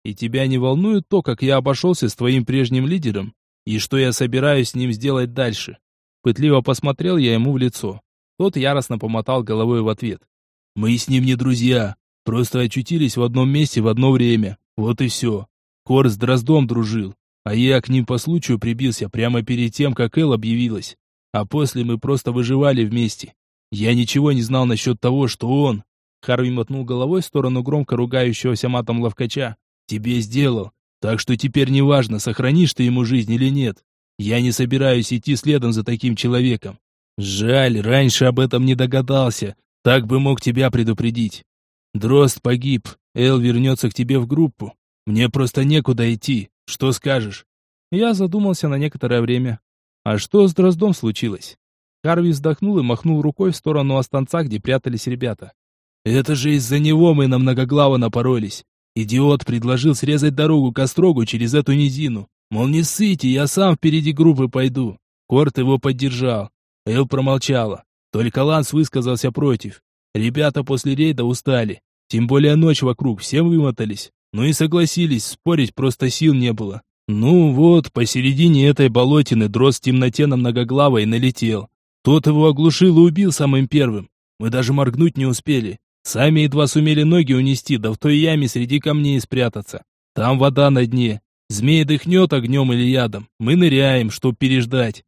«И тебя не волнует то, как я обошелся с твоим прежним лидером, и что я собираюсь с ним сделать дальше?» Пытливо посмотрел я ему в лицо. Тот яростно помотал головой в ответ. «Мы с ним не друзья, просто очутились в одном месте в одно время, вот и все. Кор с Дроздом дружил, а я к ним по случаю прибился прямо перед тем, как Эл объявилась. А после мы просто выживали вместе. Я ничего не знал насчет того, что он...» Харви мотнул головой в сторону громко ругающегося матом ловкача. «Тебе сделал. Так что теперь неважно, сохранишь ты ему жизнь или нет. Я не собираюсь идти следом за таким человеком. Жаль, раньше об этом не догадался. Так бы мог тебя предупредить. Дрозд погиб. Эл вернется к тебе в группу. Мне просто некуда идти. Что скажешь?» Я задумался на некоторое время. А что с Дроздом случилось? Харви вздохнул и махнул рукой в сторону останца, где прятались ребята. «Это же из-за него мы на многоглаво напоролись. Идиот предложил срезать дорогу к Острогу через эту низину. Мол, не ссыте, я сам впереди группы пойду. Корт его поддержал. Эл промолчала. Только Ланс высказался против. Ребята после рейда устали. Тем более ночь вокруг, всем вымотались. Ну и согласились, спорить просто сил не было. Ну вот, посередине этой болотины дрозд в темноте на многоглавой налетел. Тот его оглушил и убил самым первым. Мы даже моргнуть не успели. Сами едва сумели ноги унести, да в той яме среди камней спрятаться. Там вода на дне. Змей дыхнет огнем или ядом. Мы ныряем, чтоб переждать.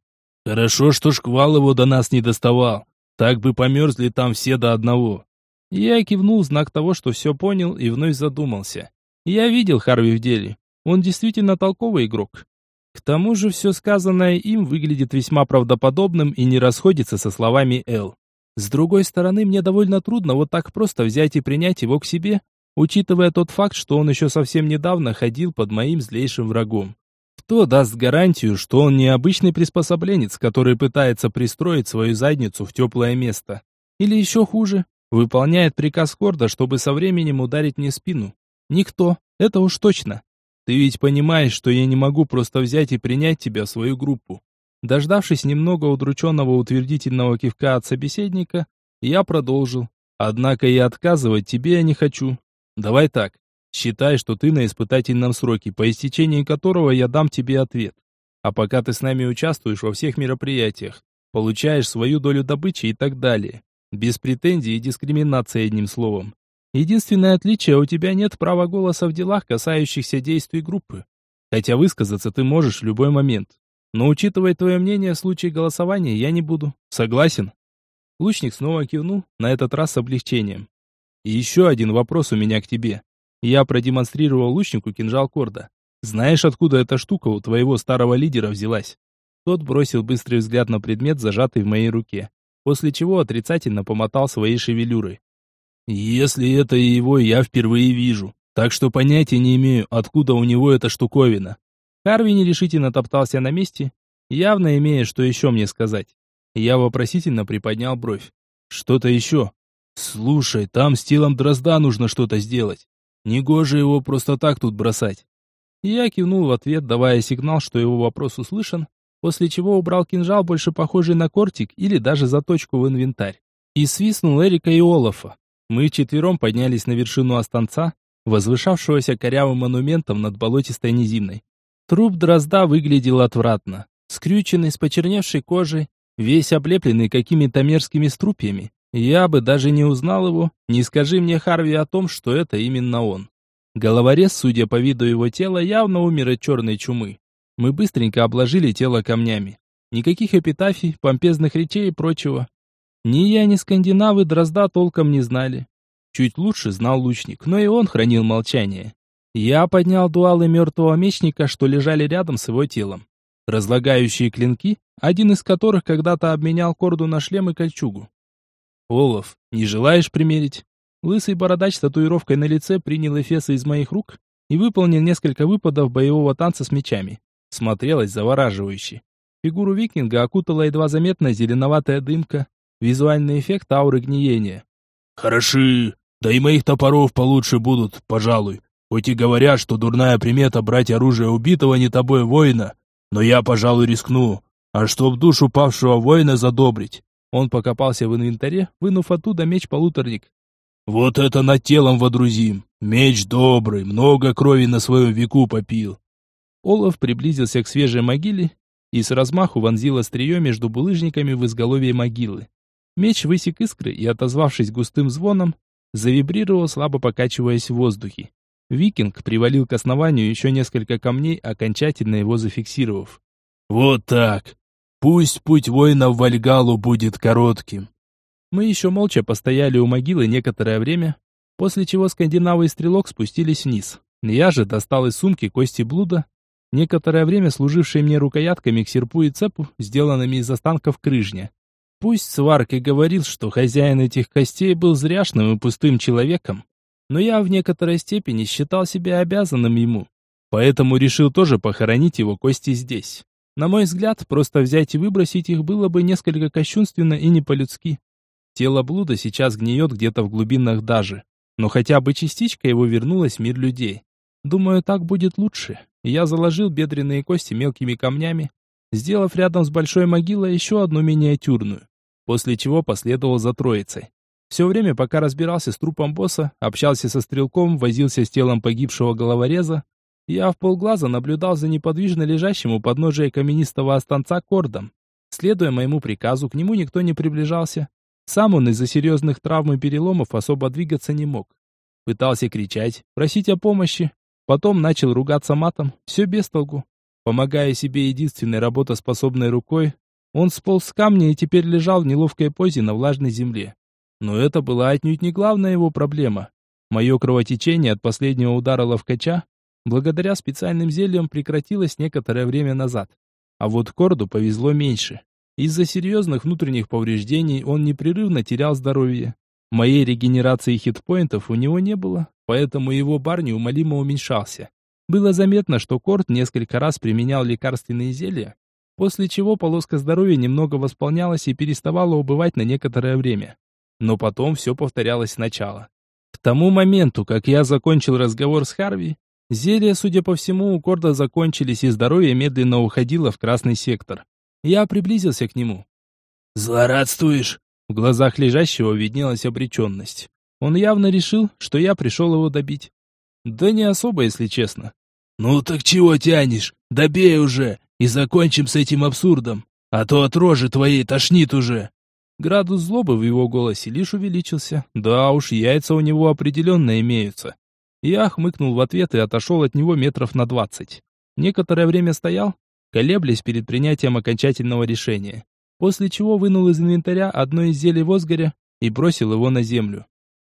Хорошо, что шквал его до нас не доставал. Так бы померзли там все до одного. Я кивнул знак того, что все понял, и вновь задумался. Я видел Харви в деле. Он действительно толковый игрок. К тому же все сказанное им выглядит весьма правдоподобным и не расходится со словами Эл. С другой стороны, мне довольно трудно вот так просто взять и принять его к себе, учитывая тот факт, что он еще совсем недавно ходил под моим злейшим врагом. Кто даст гарантию, что он не обычный приспособленец, который пытается пристроить свою задницу в теплое место? Или еще хуже, выполняет приказ Корда, чтобы со временем ударить мне спину? Никто, это уж точно. Ты ведь понимаешь, что я не могу просто взять и принять тебя в свою группу. Дождавшись немного удрученного утвердительного кивка от собеседника, я продолжил. Однако и отказывать тебе я не хочу. Давай так. Считай, что ты на испытательном сроке, по истечении которого я дам тебе ответ. А пока ты с нами участвуешь во всех мероприятиях, получаешь свою долю добычи и так далее. Без претензий и дискриминации одним словом. Единственное отличие, у тебя нет права голоса в делах, касающихся действий группы. Хотя высказаться ты можешь в любой момент. Но учитывая твое мнение в случае голосования, я не буду. Согласен?» Лучник снова кивнул, на этот раз с облегчением. И еще один вопрос у меня к тебе. Я продемонстрировал лучнику кинжал Корда. Знаешь, откуда эта штука у твоего старого лидера взялась? Тот бросил быстрый взгляд на предмет, зажатый в моей руке, после чего отрицательно помотал своей шевелюрой. Если это и его, я впервые вижу, так что понятия не имею, откуда у него эта штуковина. Харви нерешительно топтался на месте, явно имея, что еще мне сказать. Я вопросительно приподнял бровь. Что-то еще? «Слушай, там с телом дрозда нужно что-то сделать. Негоже его просто так тут бросать». Я кивнул в ответ, давая сигнал, что его вопрос услышан, после чего убрал кинжал, больше похожий на кортик или даже заточку в инвентарь. И свистнул Эрика и Олафа. Мы четвером поднялись на вершину останца, возвышавшегося корявым монументом над болотистой низиной. Труп дрозда выглядел отвратно, скрюченный с почерневшей кожей, весь облепленный какими-то мерзкими струпьями. Я бы даже не узнал его, не скажи мне, Харви, о том, что это именно он. Головорез, судя по виду его тела, явно умер от черной чумы. Мы быстренько обложили тело камнями. Никаких эпитафий, помпезных речей и прочего. Ни я, ни скандинавы Дрозда толком не знали. Чуть лучше знал лучник, но и он хранил молчание. Я поднял дуалы мертвого мечника, что лежали рядом с его телом. Разлагающие клинки, один из которых когда-то обменял корду на шлем и кольчугу. «Олаф, не желаешь примерить?» Лысый бородач с татуировкой на лице принял эфесы из моих рук и выполнил несколько выпадов боевого танца с мечами. Смотрелось завораживающе. Фигуру викинга окутала едва заметная зеленоватая дымка, визуальный эффект ауры гниения. «Хороши, да и моих топоров получше будут, пожалуй. Хоть и говорят, что дурная примета брать оружие убитого не тобой воина, но я, пожалуй, рискну. А чтоб душу павшего воина задобрить?» Он покопался в инвентаре, вынув оттуда меч-полуторник. «Вот это над телом водрузим. Меч добрый, много крови на своем веку попил». Олаф приблизился к свежей могиле и с размаху вонзил острие между булыжниками в изголовье могилы. Меч высек искры и, отозвавшись густым звоном, завибрировал, слабо покачиваясь в воздухе. Викинг привалил к основанию еще несколько камней, окончательно его зафиксировав. «Вот так! Пусть путь воина в Вальгалу будет коротким!» Мы еще молча постояли у могилы некоторое время, после чего скандинавы и стрелок спустились вниз. Я же достал из сумки кости блуда, некоторое время служившие мне рукоятками к серпу и цепу, сделанными из останков крыжня. Пусть Сварк и говорил, что хозяин этих костей был зряшным и пустым человеком, но я в некоторой степени считал себя обязанным ему. Поэтому решил тоже похоронить его кости здесь. На мой взгляд, просто взять и выбросить их было бы несколько кощунственно и не по-людски. Тело блуда сейчас гниет где-то в глубинах даже, но хотя бы частичка его вернулась в мир людей. Думаю, так будет лучше. Я заложил бедренные кости мелкими камнями, сделав рядом с большой могилой еще одну миниатюрную, после чего последовал за троицей. Все время, пока разбирался с трупом босса, общался со стрелком, возился с телом погибшего головореза, я в полглаза наблюдал за неподвижно лежащим у подножия каменистого останца кордом. Следуя моему приказу, к нему никто не приближался. Сам он из-за серьезных травм и переломов особо двигаться не мог. Пытался кричать, просить о помощи, потом начал ругаться матом, все без толку. Помогая себе единственной работоспособной рукой, он сполз с камня и теперь лежал в неловкой позе на влажной земле. Но это была отнюдь не главная его проблема. Мое кровотечение от последнего удара ловкача, благодаря специальным зельям, прекратилось некоторое время назад. А вот Корду повезло меньше. Из-за серьезных внутренних повреждений он непрерывно терял здоровье. Моей регенерации хитпоинтов у него не было, поэтому его бар неумолимо уменьшался. Было заметно, что Корд несколько раз применял лекарственные зелья, после чего полоска здоровья немного восполнялась и переставала убывать на некоторое время но потом все повторялось сначала. К тому моменту, как я закончил разговор с Харви, зелья, судя по всему, у Корда закончились, и здоровье медленно уходило в красный сектор. Я приблизился к нему. «Злорадствуешь?» В глазах лежащего виднелась обреченность. Он явно решил, что я пришел его добить. Да не особо, если честно. «Ну так чего тянешь? Добей уже, и закончим с этим абсурдом. А то от рожи твоей тошнит уже». Градус злобы в его голосе лишь увеличился. Да уж, яйца у него определенно имеются. Я хмыкнул в ответ и отошел от него метров на двадцать. Некоторое время стоял, колеблясь перед принятием окончательного решения. После чего вынул из инвентаря одно из зелий возгоря и бросил его на землю.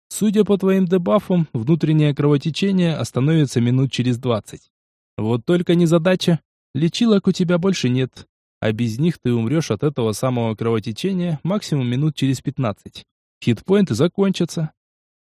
Судя по твоим дебафам, внутреннее кровотечение остановится минут через двадцать. Вот только незадача. Лечилок у тебя больше нет а без них ты умрешь от этого самого кровотечения максимум минут через 15. Хитпоинты закончатся.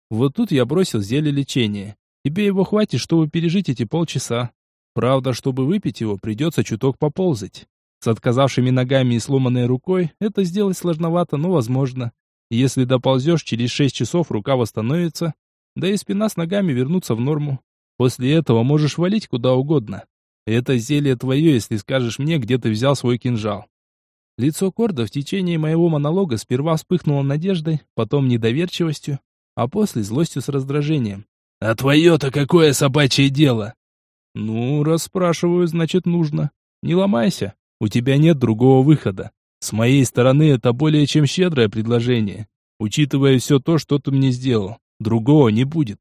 Вот тут я бросил зелье лечения. Тебе его хватит, чтобы пережить эти полчаса. Правда, чтобы выпить его, придется чуток поползать. С отказавшими ногами и сломанной рукой это сделать сложновато, но возможно. Если доползешь, через 6 часов рука восстановится, да и спина с ногами вернутся в норму. После этого можешь валить куда угодно. Это зелье твое, если скажешь мне, где ты взял свой кинжал. Лицо Корда в течение моего монолога сперва вспыхнуло надеждой, потом недоверчивостью, а после злостью с раздражением. «А твое-то какое собачье дело?» «Ну, раз спрашиваю, значит нужно. Не ломайся, у тебя нет другого выхода. С моей стороны это более чем щедрое предложение, учитывая все то, что ты мне сделал. Другого не будет».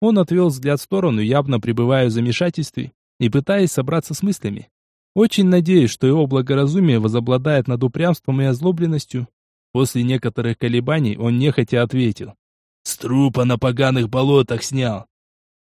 Он отвел взгляд в сторону, явно пребывая в замешательстве, и пытаясь собраться с мыслями. Очень надеюсь, что его благоразумие возобладает над упрямством и озлобленностью. После некоторых колебаний он нехотя ответил. «С трупа на поганых болотах снял».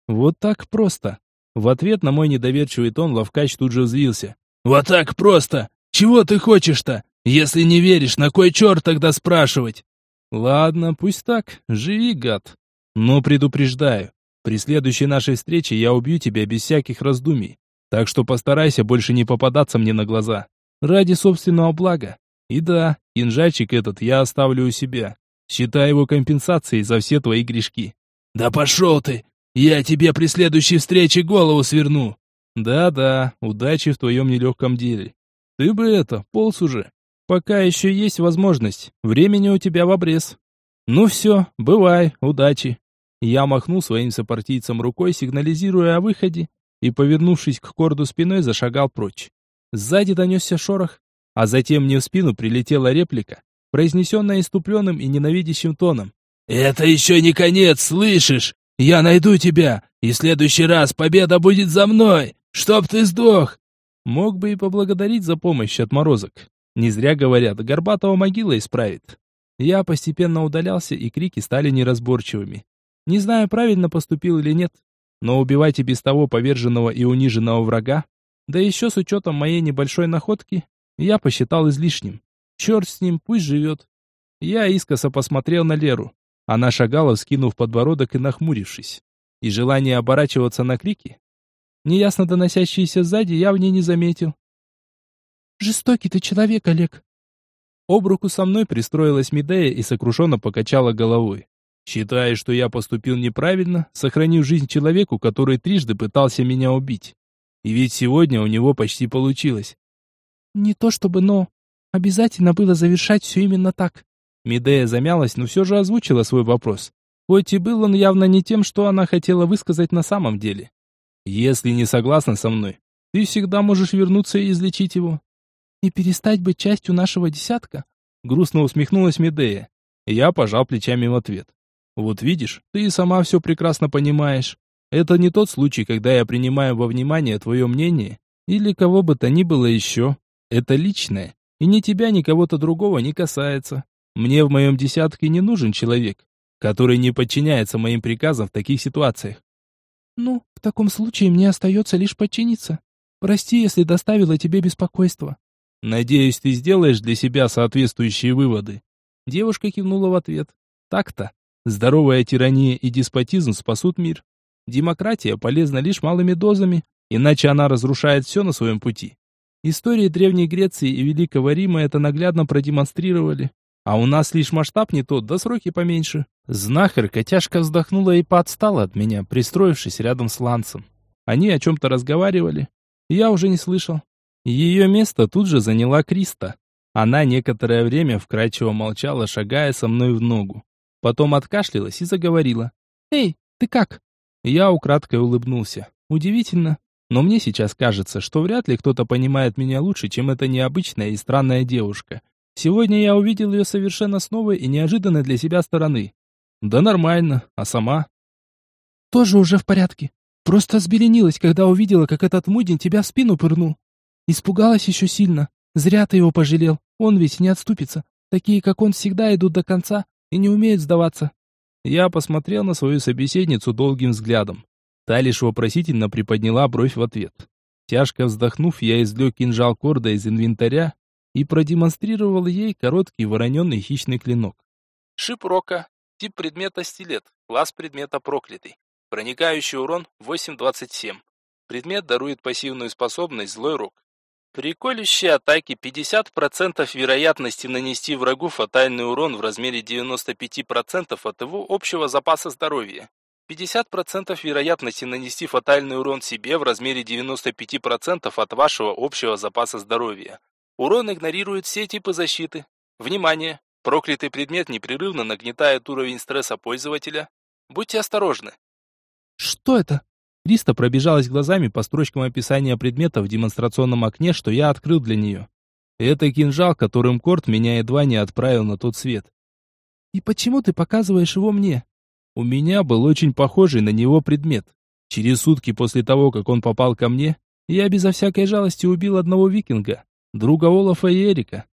Вот так просто. В ответ на мой недоверчивый тон Лавкач тут же взвился. «Вот так просто! Чего ты хочешь-то? Если не веришь, на кой черт тогда спрашивать?» «Ладно, пусть так. Живи, гад. Но предупреждаю, при следующей нашей встрече я убью тебя без всяких раздумий. Так что постарайся больше не попадаться мне на глаза. Ради собственного блага. И да, кинжальчик этот я оставлю у себя. Считай его компенсацией за все твои грешки». «Да пошел ты! Я тебе при следующей встрече голову сверну!» «Да-да, удачи в твоем нелегком деле. Ты бы это, полз уже. Пока еще есть возможность. Времени у тебя в обрез. Ну все, бывай, удачи». Я махнул своим сопартийцам рукой, сигнализируя о выходе, и, повернувшись к корду спиной, зашагал прочь. Сзади донесся шорох, а затем мне в спину прилетела реплика, произнесенная иступленным и ненавидящим тоном. «Это еще не конец, слышишь? Я найду тебя, и в следующий раз победа будет за мной, чтоб ты сдох!» Мог бы и поблагодарить за помощь отморозок. Не зря говорят, горбатого могила исправит. Я постепенно удалялся, и крики стали неразборчивыми. Не знаю, правильно поступил или нет, но убивать и без того поверженного и униженного врага, да еще с учетом моей небольшой находки, я посчитал излишним. Черт с ним, пусть живет. Я искоса посмотрел на Леру. Она шагала, вскинув подбородок и нахмурившись. И желание оборачиваться на крики, неясно доносящиеся сзади, я в ней не заметил. «Жестокий ты человек, Олег!» Об руку со мной пристроилась Медея и сокрушенно покачала головой. Считая, что я поступил неправильно, сохранив жизнь человеку, который трижды пытался меня убить. И ведь сегодня у него почти получилось. Не то чтобы, но... Обязательно было завершать все именно так. Медея замялась, но все же озвучила свой вопрос. Хоть и был он явно не тем, что она хотела высказать на самом деле. Если не согласна со мной, ты всегда можешь вернуться и излечить его. И перестать быть частью нашего десятка? Грустно усмехнулась Медея. Я пожал плечами в ответ. Вот видишь, ты и сама все прекрасно понимаешь. Это не тот случай, когда я принимаю во внимание твое мнение или кого бы то ни было еще. Это личное, и ни тебя, ни кого-то другого не касается. Мне в моем десятке не нужен человек, который не подчиняется моим приказам в таких ситуациях. Ну, в таком случае мне остается лишь подчиниться. Прости, если доставила тебе беспокойство. Надеюсь, ты сделаешь для себя соответствующие выводы. Девушка кивнула в ответ. Так-то. Здоровая тирания и деспотизм спасут мир. Демократия полезна лишь малыми дозами, иначе она разрушает все на своем пути. Истории Древней Греции и Великого Рима это наглядно продемонстрировали. А у нас лишь масштаб не тот, да сроки поменьше. Знахарка тяжко вздохнула и подстала от меня, пристроившись рядом с Лансом. Они о чем-то разговаривали. Я уже не слышал. Ее место тут же заняла Криста. Она некоторое время вкрадчиво молчала, шагая со мной в ногу. Потом откашлялась и заговорила. «Эй, ты как?» Я украдкой улыбнулся. Удивительно, но мне сейчас кажется, что вряд ли кто-то понимает меня лучше, чем эта необычная и странная девушка. Сегодня я увидел ее совершенно с новой и неожиданной для себя стороны. Да нормально, а сама? Тоже уже в порядке. Просто взбеленилась, когда увидела, как этот мудень тебя в спину пырнул. Испугалась еще сильно. Зря ты его пожалел. Он ведь не отступится. Такие, как он, всегда идут до конца, и не умеет сдаваться. Я посмотрел на свою собеседницу долгим взглядом. Та лишь вопросительно приподняла бровь в ответ. Тяжко вздохнув, я извлек кинжал корда из инвентаря и продемонстрировал ей короткий вороненный хищный клинок. Шип рока. Тип предмета стилет. Класс предмета проклятый. Проникающий урон 8.27. Предмет дарует пассивную способность злой рок. При колющей атаке 50% вероятности нанести врагу фатальный урон в размере 95% от его общего запаса здоровья. 50% вероятности нанести фатальный урон себе в размере 95% от вашего общего запаса здоровья. Урон игнорирует все типы защиты. Внимание! Проклятый предмет непрерывно нагнетает уровень стресса пользователя. Будьте осторожны. Что это? Криста пробежалась глазами по строчкам описания предмета в демонстрационном окне, что я открыл для нее. Это кинжал, которым Корт меня едва не отправил на тот свет. «И почему ты показываешь его мне?» У меня был очень похожий на него предмет. Через сутки после того, как он попал ко мне, я безо всякой жалости убил одного викинга, друга Олафа и Эрика.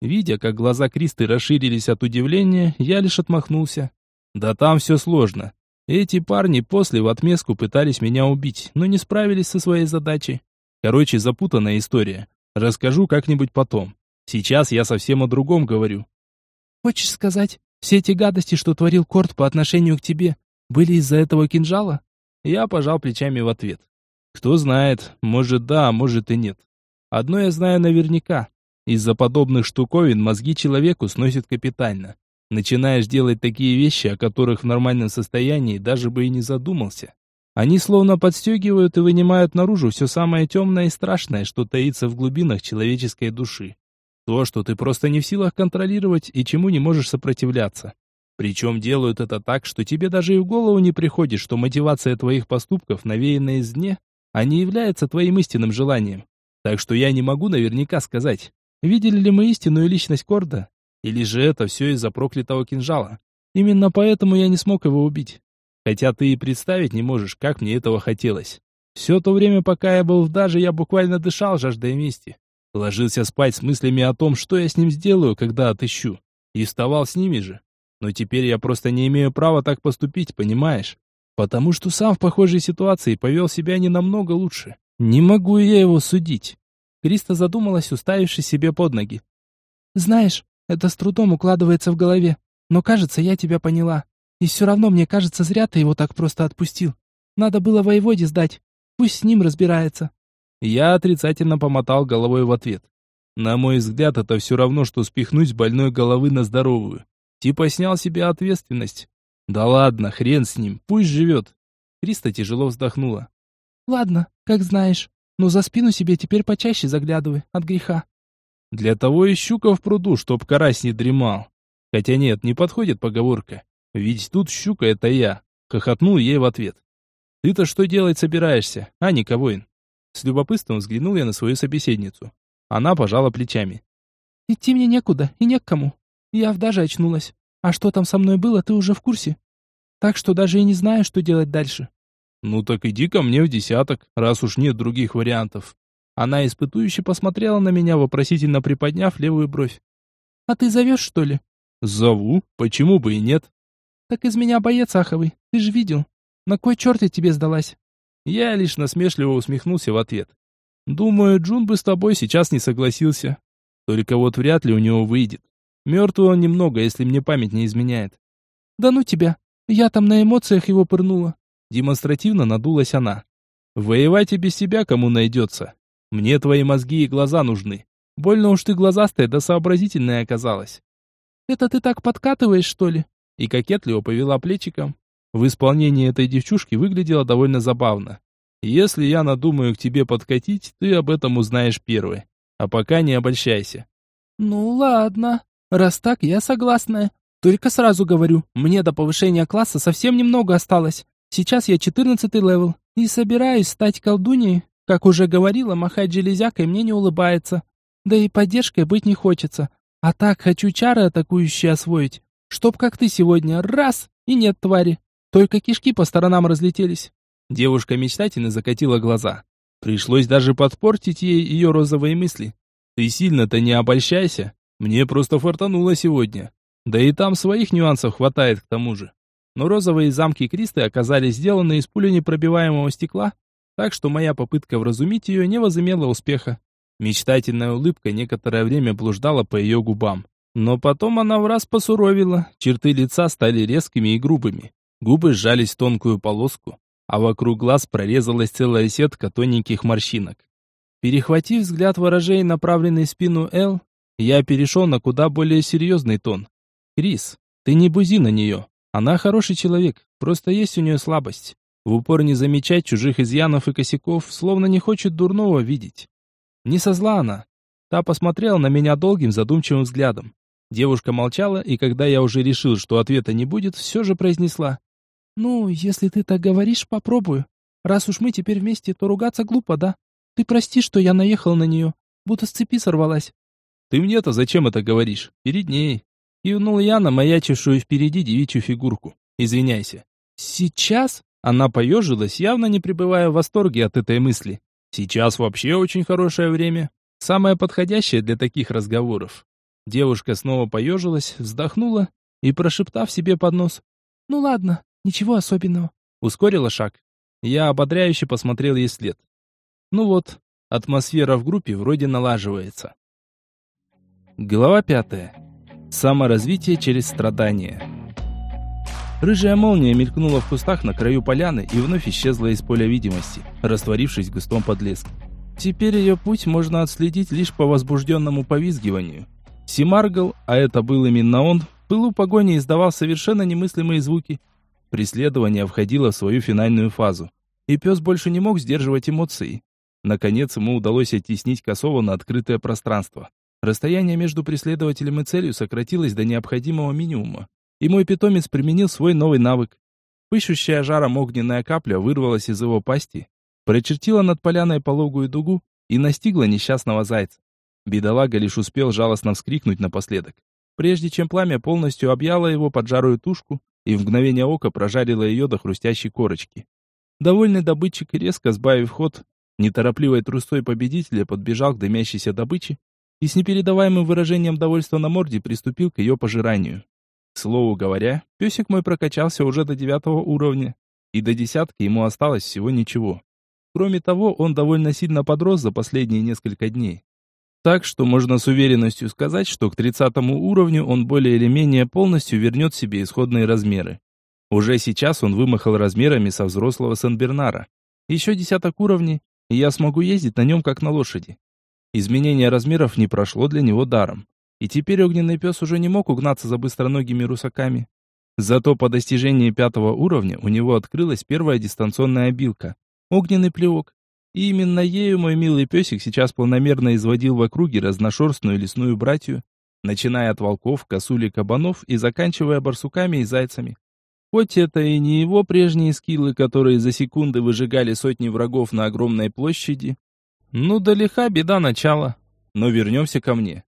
Видя, как глаза Кристы расширились от удивления, я лишь отмахнулся. Да там все сложно. Эти парни после в отместку пытались меня убить, но не справились со своей задачей. Короче, запутанная история. Расскажу как-нибудь потом. Сейчас я совсем о другом говорю. Хочешь сказать, все эти гадости, что творил Корт по отношению к тебе, были из-за этого кинжала? Я пожал плечами в ответ. Кто знает, может да, может и нет. Одно я знаю наверняка. Из-за подобных штуковин мозги человеку сносит капитально. Начинаешь делать такие вещи, о которых в нормальном состоянии даже бы и не задумался. Они словно подстегивают и вынимают наружу все самое темное и страшное, что таится в глубинах человеческой души. То, что ты просто не в силах контролировать и чему не можешь сопротивляться. Причем делают это так, что тебе даже и в голову не приходит, что мотивация твоих поступков, навеянная извне, а не является твоим истинным желанием. Так что я не могу наверняка сказать, видели ли мы истинную личность Корда, или же это все из-за проклятого кинжала. Именно поэтому я не смог его убить. Хотя ты и представить не можешь, как мне этого хотелось. Все то время, пока я был в Даже, я буквально дышал жаждой мести. Ложился спать с мыслями о том, что я с ним сделаю, когда отыщу. И вставал с ними же. Но теперь я просто не имею права так поступить, понимаешь? Потому что сам в похожей ситуации повел себя не намного лучше. Не могу я его судить. Криста задумалась, уставившись себе под ноги. «Знаешь, это с трудом укладывается в голове, но кажется, я тебя поняла. И все равно, мне кажется, зря ты его так просто отпустил. Надо было воеводе сдать. Пусть с ним разбирается». Я отрицательно помотал головой в ответ. На мой взгляд, это все равно, что спихнуть больной головы на здоровую. Типа снял себе ответственность. Да ладно, хрен с ним, пусть живет. Криста тяжело вздохнула. Ладно, как знаешь, но за спину себе теперь почаще заглядывай, от греха. Для того и щука в пруду, чтоб карась не дремал. Хотя нет, не подходит поговорка. Ведь тут щука это я. Хохотнул ей в ответ. Ты-то что делать собираешься, а, Никовоин? С любопытством взглянул я на свою собеседницу. Она пожала плечами. Идти мне некуда и не к кому. Я в даже очнулась. А что там со мной было, ты уже в курсе. Так что даже и не знаю, что делать дальше. Ну так иди ко мне в десяток, раз уж нет других вариантов. Она испытующе посмотрела на меня, вопросительно приподняв левую бровь. А ты зовешь, что ли? Зову. Почему бы и нет? Так из меня боец аховый, ты же видел. На кой черт я тебе сдалась? Я лишь насмешливо усмехнулся в ответ. Думаю, Джун бы с тобой сейчас не согласился. Только вот вряд ли у него выйдет. Мертвый он немного, если мне память не изменяет. Да ну тебя. Я там на эмоциях его пырнула. Демонстративно надулась она. Воевать и без себя кому найдется. Мне твои мозги и глаза нужны. Больно уж ты глазастая да сообразительная оказалась. Это ты так подкатываешь, что ли? и кокетливо повела плечиком. В исполнении этой девчушки выглядело довольно забавно. Если я надумаю к тебе подкатить, ты об этом узнаешь первой. А пока не обольщайся. Ну ладно, раз так, я согласна. Только сразу говорю, мне до повышения класса совсем немного осталось. Сейчас я четырнадцатый левел и собираюсь стать колдуньей. Как уже говорила, махать железякой мне не улыбается. Да и поддержкой быть не хочется. А так хочу чары атакующие освоить. Чтоб как ты сегодня, раз, и нет твари. Только кишки по сторонам разлетелись. Девушка мечтательно закатила глаза. Пришлось даже подпортить ей ее розовые мысли. Ты сильно-то не обольщайся. Мне просто фартануло сегодня. Да и там своих нюансов хватает к тому же. Но розовые замки Кристы оказались сделаны из пуленепробиваемого стекла, так что моя попытка вразумить ее не возымела успеха. Мечтательная улыбка некоторое время блуждала по ее губам. Но потом она в раз посуровила, черты лица стали резкими и грубыми. Губы сжались в тонкую полоску, а вокруг глаз прорезалась целая сетка тоненьких морщинок. Перехватив взгляд ворожей, направленный в спину Эл, я перешел на куда более серьезный тон. «Крис, ты не бузи на нее. Она хороший человек, просто есть у нее слабость. В упор не замечать чужих изъянов и косяков, словно не хочет дурного видеть. Не со зла она. Та посмотрела на меня долгим задумчивым взглядом. Девушка молчала, и когда я уже решил, что ответа не будет, все же произнесла. «Ну, если ты так говоришь, попробую. Раз уж мы теперь вместе, то ругаться глупо, да? Ты прости, что я наехал на нее, будто с цепи сорвалась». «Ты мне-то зачем это говоришь? Перед ней». Кивнул я на маячившую впереди девичью фигурку. «Извиняйся». «Сейчас?» Она поежилась, явно не пребывая в восторге от этой мысли. «Сейчас вообще очень хорошее время. Самое подходящее для таких разговоров. Девушка снова поежилась, вздохнула и, прошептав себе под нос, «Ну ладно, Ничего особенного. Ускорила шаг. Я ободряюще посмотрел ей след. Ну вот, атмосфера в группе вроде налаживается. Глава пятая. Саморазвитие через страдания. Рыжая молния мелькнула в кустах на краю поляны и вновь исчезла из поля видимости, растворившись в густом подлеске. Теперь ее путь можно отследить лишь по возбужденному повизгиванию. Симаргл, а это был именно он, в пылу погони издавал совершенно немыслимые звуки. Преследование входило в свою финальную фазу, и пес больше не мог сдерживать эмоции. Наконец ему удалось оттеснить косого на открытое пространство. Расстояние между преследователем и целью сократилось до необходимого минимума, и мой питомец применил свой новый навык. Пышущая жаром огненная капля вырвалась из его пасти, прочертила над поляной пологую дугу и настигла несчастного зайца. Бедолага лишь успел жалостно вскрикнуть напоследок, прежде чем пламя полностью объяло его поджарую тушку и в мгновение ока прожарило ее до хрустящей корочки. Довольный добытчик, резко сбавив ход, неторопливой трустой победителя подбежал к дымящейся добыче и с непередаваемым выражением довольства на морде приступил к ее пожиранию. К слову говоря, песик мой прокачался уже до девятого уровня, и до десятки ему осталось всего ничего. Кроме того, он довольно сильно подрос за последние несколько дней. Так что можно с уверенностью сказать, что к тридцатому уровню он более или менее полностью вернет себе исходные размеры. Уже сейчас он вымахал размерами со взрослого Сен-Бернара. Еще десяток уровней, и я смогу ездить на нем как на лошади. Изменение размеров не прошло для него даром. И теперь огненный пес уже не мог угнаться за быстроногими русаками. Зато по достижении пятого уровня у него открылась первая дистанционная обилка — огненный плевок. И именно ею мой милый песик сейчас полномерно изводил в округе разношерстную лесную братью, начиная от волков, косули, кабанов и заканчивая барсуками и зайцами. Хоть это и не его прежние скиллы, которые за секунды выжигали сотни врагов на огромной площади, ну далека беда начала. Но вернемся ко мне.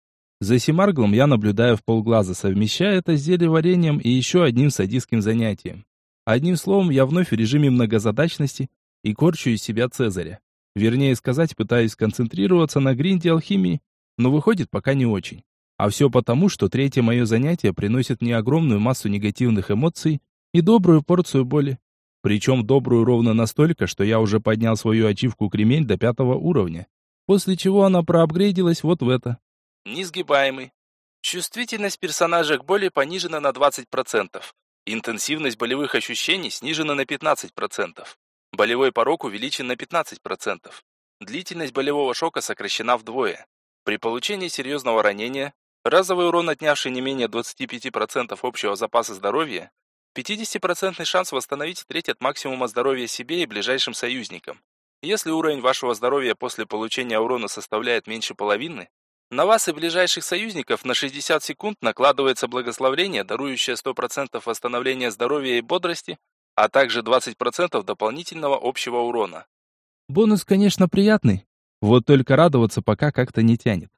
За Симарглом я наблюдаю в полглаза, совмещая это с зелеварением и еще одним садистским занятием. Одним словом, я вновь в режиме многозадачности и корчу из себя Цезаря. Вернее сказать, пытаюсь концентрироваться на гринде алхимии, но выходит пока не очень. А все потому, что третье мое занятие приносит мне огромную массу негативных эмоций и добрую порцию боли. Причем добрую ровно настолько, что я уже поднял свою ачивку кремень до пятого уровня. После чего она проапгрейдилась вот в это. Несгибаемый. Чувствительность персонажа к боли понижена на 20%. Интенсивность болевых ощущений снижена на 15%. Болевой порог увеличен на 15%. Длительность болевого шока сокращена вдвое. При получении серьезного ранения, разовый урон, отнявший не менее 25% общего запаса здоровья, 50% шанс восстановить треть от максимума здоровья себе и ближайшим союзникам. Если уровень вашего здоровья после получения урона составляет меньше половины, на вас и ближайших союзников на 60 секунд накладывается благословление, дарующее 100% восстановления здоровья и бодрости, а также 20% дополнительного общего урона. Бонус, конечно, приятный, вот только радоваться пока как-то не тянет.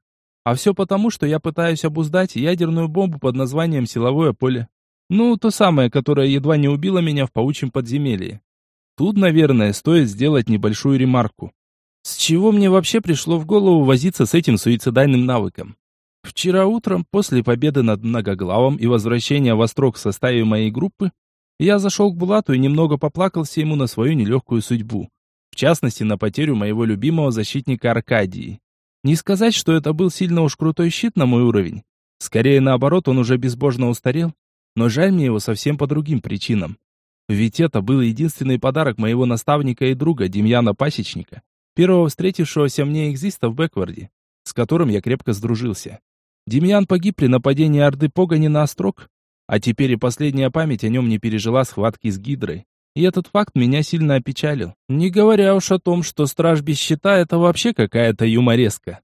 А все потому, что я пытаюсь обуздать ядерную бомбу под названием «Силовое поле». Ну, то самое, которое едва не убило меня в паучьем подземелье. Тут, наверное, стоит сделать небольшую ремарку. С чего мне вообще пришло в голову возиться с этим суицидальным навыком? Вчера утром, после победы над Многоглавом и возвращения в Острог в составе моей группы, я зашел к Булату и немного поплакался ему на свою нелегкую судьбу. В частности, на потерю моего любимого защитника Аркадии. Не сказать, что это был сильно уж крутой щит на мой уровень. Скорее наоборот, он уже безбожно устарел. Но жаль мне его совсем по другим причинам. Ведь это был единственный подарок моего наставника и друга Демьяна Пасечника, первого встретившегося мне экзиста в Бэкварде, с которым я крепко сдружился. Демьян погиб при нападении Орды Погани на Острог, а теперь и последняя память о нем не пережила схватки с Гидрой. И этот факт меня сильно опечалил. Не говоря уж о том, что страж без щита — это вообще какая-то юмореска.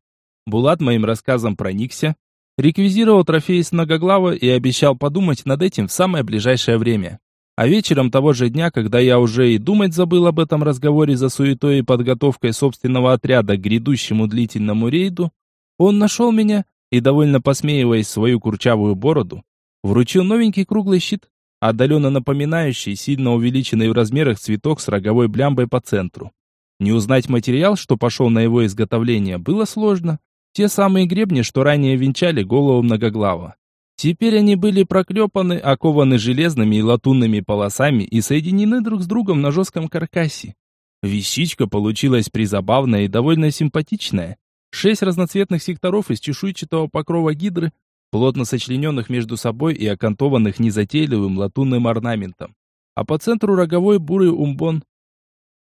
Булат моим рассказом проникся, реквизировал трофей с многоглава и обещал подумать над этим в самое ближайшее время. А вечером того же дня, когда я уже и думать забыл об этом разговоре за суетой и подготовкой собственного отряда к грядущему длительному рейду, он нашел меня и, довольно посмеиваясь свою курчавую бороду, вручил новенький круглый щит, отдаленно напоминающий сильно увеличенный в размерах цветок с роговой блямбой по центру. Не узнать материал, что пошел на его изготовление, было сложно. Те самые гребни, что ранее венчали голову многоглава. Теперь они были проклепаны, окованы железными и латунными полосами и соединены друг с другом на жестком каркасе. Вещичка получилась призабавная и довольно симпатичная. Шесть разноцветных секторов из чешуйчатого покрова гидры, плотно сочлененных между собой и окантованных незатейливым латунным орнаментом. А по центру роговой бурый умбон.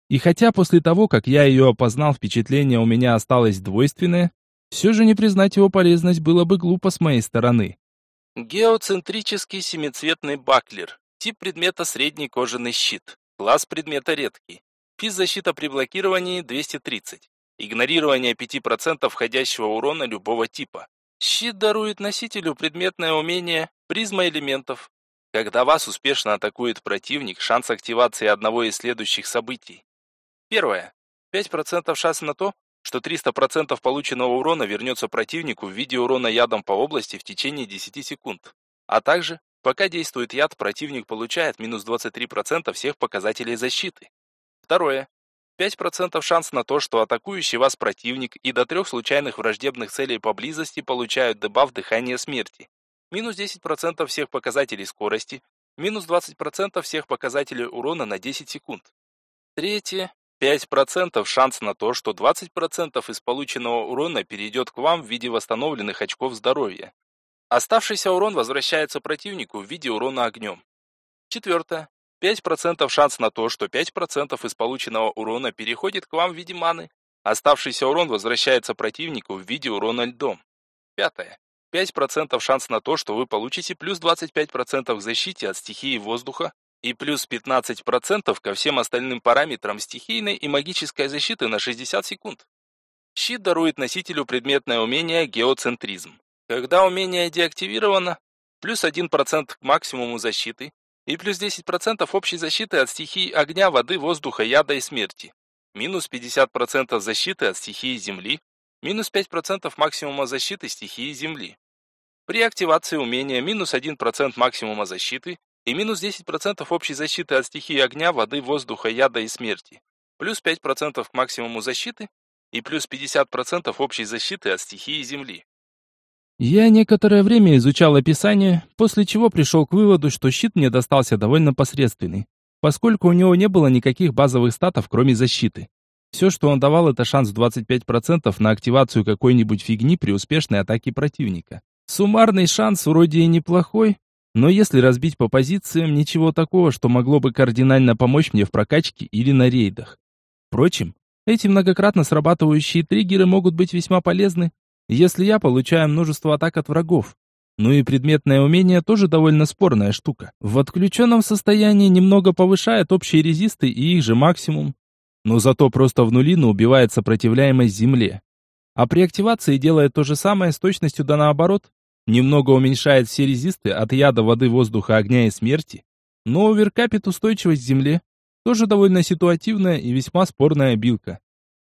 И хотя после того, как я ее опознал, впечатление у меня осталось двойственное, все же не признать его полезность было бы глупо с моей стороны. Геоцентрический семицветный баклер. Тип предмета средний кожаный щит. Класс предмета редкий. Физзащита при блокировании 230. Игнорирование 5% входящего урона любого типа. Щит дарует носителю предметное умение призма элементов. Когда вас успешно атакует противник, шанс активации одного из следующих событий. Первое. 5% шанс на то, что 300% полученного урона вернется противнику в виде урона ядом по области в течение 10 секунд. А также, пока действует яд, противник получает минус 23% всех показателей защиты. Второе. 5% шанс на то, что атакующий вас противник и до трех случайных враждебных целей поблизости получают дебаф дыхания смерти. Минус 10% всех показателей скорости, минус 20% всех показателей урона на 10 секунд. Третье. 5% шанс на то, что 20% из полученного урона перейдет к вам в виде восстановленных очков здоровья. Оставшийся урон возвращается противнику в виде урона огнем. Четвертое. 5% шанс на то, что 5% из полученного урона переходит к вам в виде маны. Оставшийся урон возвращается противнику в виде урона льдом. Пятое. 5% шанс на то, что вы получите плюс 25% к защите от стихии воздуха, и плюс 15% ко всем остальным параметрам стихийной и магической защиты на 60 секунд. Щит дарует носителю предметное умение геоцентризм. Когда умение деактивировано, плюс 1% к максимуму защиты и плюс 10% общей защиты от стихий огня, воды, воздуха, яда и смерти. Минус 50% защиты от стихии земли, минус 5% максимума защиты стихии земли. При активации умения минус 1% максимума защиты и минус 10% общей защиты от стихии огня, воды, воздуха, яда и смерти, плюс 5% к максимуму защиты и плюс 50% общей защиты от стихии земли. Я некоторое время изучал описание, после чего пришел к выводу, что щит мне достался довольно посредственный, поскольку у него не было никаких базовых статов, кроме защиты. Все, что он давал, это шанс в 25% на активацию какой-нибудь фигни при успешной атаке противника. Суммарный шанс вроде и неплохой, но если разбить по позициям, ничего такого, что могло бы кардинально помочь мне в прокачке или на рейдах. Впрочем, эти многократно срабатывающие триггеры могут быть весьма полезны, если я получаю множество атак от врагов. Ну и предметное умение тоже довольно спорная штука. В отключенном состоянии немного повышает общие резисты и их же максимум. Но зато просто в нулину убивает сопротивляемость земле. А при активации делает то же самое с точностью да наоборот. Немного уменьшает все резисты от яда, воды, воздуха, огня и смерти, но оверкапит устойчивость к земле. Тоже довольно ситуативная и весьма спорная билка.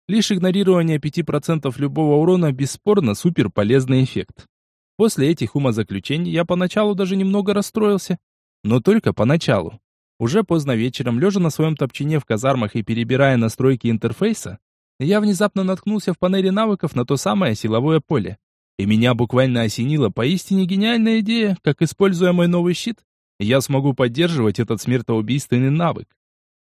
Лишь игнорирование 5% любого урона бесспорно супер полезный эффект. После этих умозаключений я поначалу даже немного расстроился. Но только поначалу. Уже поздно вечером, лежа на своем топчине в казармах и перебирая настройки интерфейса, я внезапно наткнулся в панели навыков на то самое силовое поле. И меня буквально осенила поистине гениальная идея, как, используя мой новый щит, я смогу поддерживать этот смертоубийственный навык.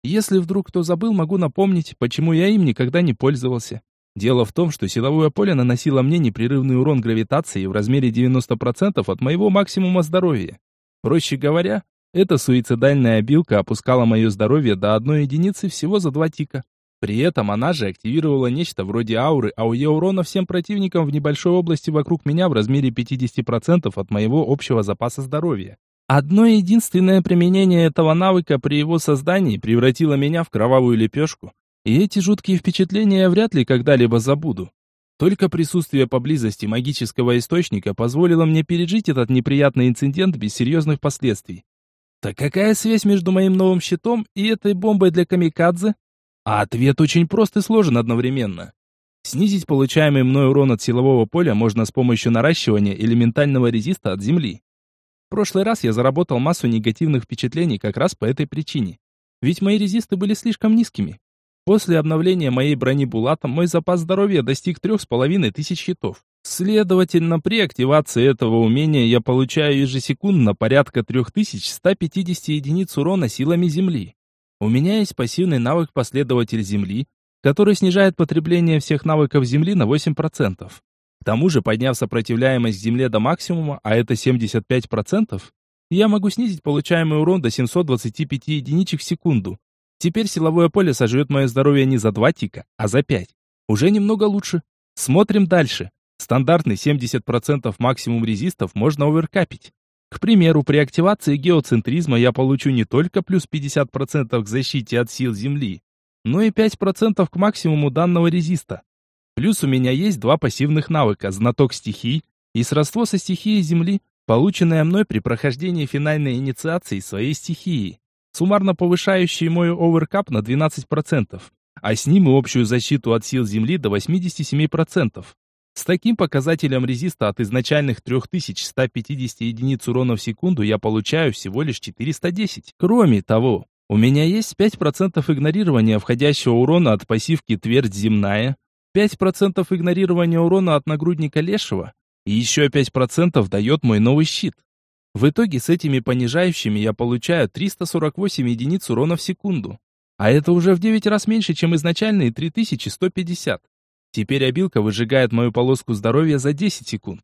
Если вдруг кто забыл, могу напомнить, почему я им никогда не пользовался. Дело в том, что силовое поле наносило мне непрерывный урон гравитации в размере 90% от моего максимума здоровья. Проще говоря, эта суицидальная обилка опускала мое здоровье до одной единицы всего за два тика. При этом она же активировала нечто вроде ауры АОЕ урона всем противникам в небольшой области вокруг меня в размере 50% от моего общего запаса здоровья. Одно единственное применение этого навыка при его создании превратило меня в кровавую лепешку, и эти жуткие впечатления я вряд ли когда-либо забуду. Только присутствие поблизости магического источника позволило мне пережить этот неприятный инцидент без серьезных последствий. Так какая связь между моим новым щитом и этой бомбой для камикадзе? А ответ очень прост и сложен одновременно. Снизить получаемый мной урон от силового поля можно с помощью наращивания элементального резиста от земли. В прошлый раз я заработал массу негативных впечатлений как раз по этой причине. Ведь мои резисты были слишком низкими. После обновления моей брони Булатом мой запас здоровья достиг трех с половиной тысяч хитов. Следовательно, при активации этого умения я получаю ежесекундно порядка 3150 единиц урона силами Земли. У меня есть пассивный навык «Последователь Земли», который снижает потребление всех навыков Земли на 8%. К тому же, подняв сопротивляемость Земле до максимума, а это 75%, я могу снизить получаемый урон до 725 единичек в секунду. Теперь силовое поле сожрет мое здоровье не за 2 тика, а за 5. Уже немного лучше. Смотрим дальше. Стандартный 70% максимум резистов можно оверкапить. К примеру, при активации геоцентризма я получу не только плюс 50% к защите от сил Земли, но и 5% к максимуму данного резиста. Плюс у меня есть два пассивных навыка «Знаток стихий» и «Сродство со стихией Земли», полученное мной при прохождении финальной инициации своей стихии, суммарно повышающие мой оверкап на 12%, а с ним и общую защиту от сил Земли до 87%. С таким показателем резиста от изначальных 3150 единиц урона в секунду я получаю всего лишь 410. Кроме того, у меня есть 5% игнорирования входящего урона от пассивки «Твердь земная», 5% игнорирования урона от нагрудника лешего и еще 5% дает мой новый щит. В итоге с этими понижающими я получаю 348 единиц урона в секунду. А это уже в 9 раз меньше, чем изначальные 3150. Теперь обилка выжигает мою полоску здоровья за 10 секунд.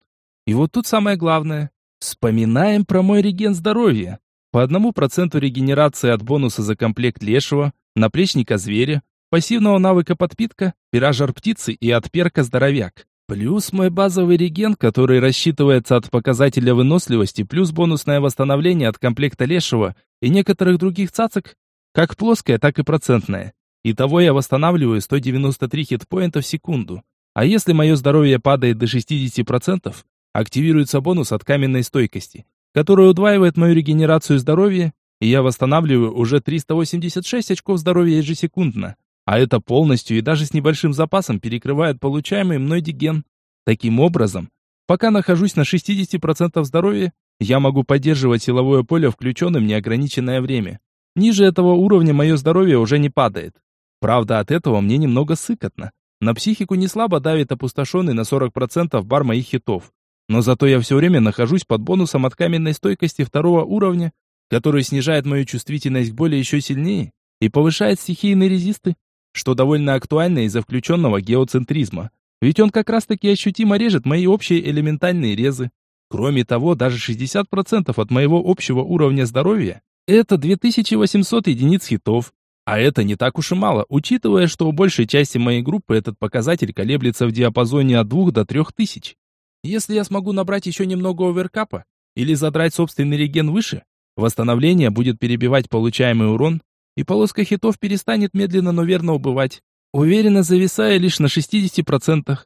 И вот тут самое главное. Вспоминаем про мой реген здоровья. По одному проценту регенерации от бонуса за комплект лешего, наплечника зверя, пассивного навыка подпитка, пиражар птицы и от перка здоровяк. Плюс мой базовый реген, который рассчитывается от показателя выносливости, плюс бонусное восстановление от комплекта лешего и некоторых других цацок, как плоское, так и процентное. Итого я восстанавливаю 193 хитпоинта в секунду. А если мое здоровье падает до 60%, активируется бонус от каменной стойкости, который удваивает мою регенерацию здоровья, и я восстанавливаю уже 386 очков здоровья ежесекундно. А это полностью и даже с небольшим запасом перекрывает получаемый мной диген. Таким образом, пока нахожусь на 60% здоровья, я могу поддерживать силовое поле включенным неограниченное время. Ниже этого уровня мое здоровье уже не падает. Правда, от этого мне немного сыкотно. На психику не слабо давит опустошенный на 40% бар моих хитов. Но зато я все время нахожусь под бонусом от каменной стойкости второго уровня, который снижает мою чувствительность к боли еще сильнее и повышает стихийные резисты, что довольно актуально из-за включенного геоцентризма. Ведь он как раз-таки ощутимо режет мои общие элементальные резы. Кроме того, даже 60% от моего общего уровня здоровья – это 2800 единиц хитов. А это не так уж и мало, учитывая, что у большей части моей группы этот показатель колеблется в диапазоне от 2 до 3000. Если я смогу набрать еще немного оверкапа или задрать собственный реген выше, восстановление будет перебивать получаемый урон, и полоска хитов перестанет медленно, но верно убывать, уверенно зависая лишь на 60%.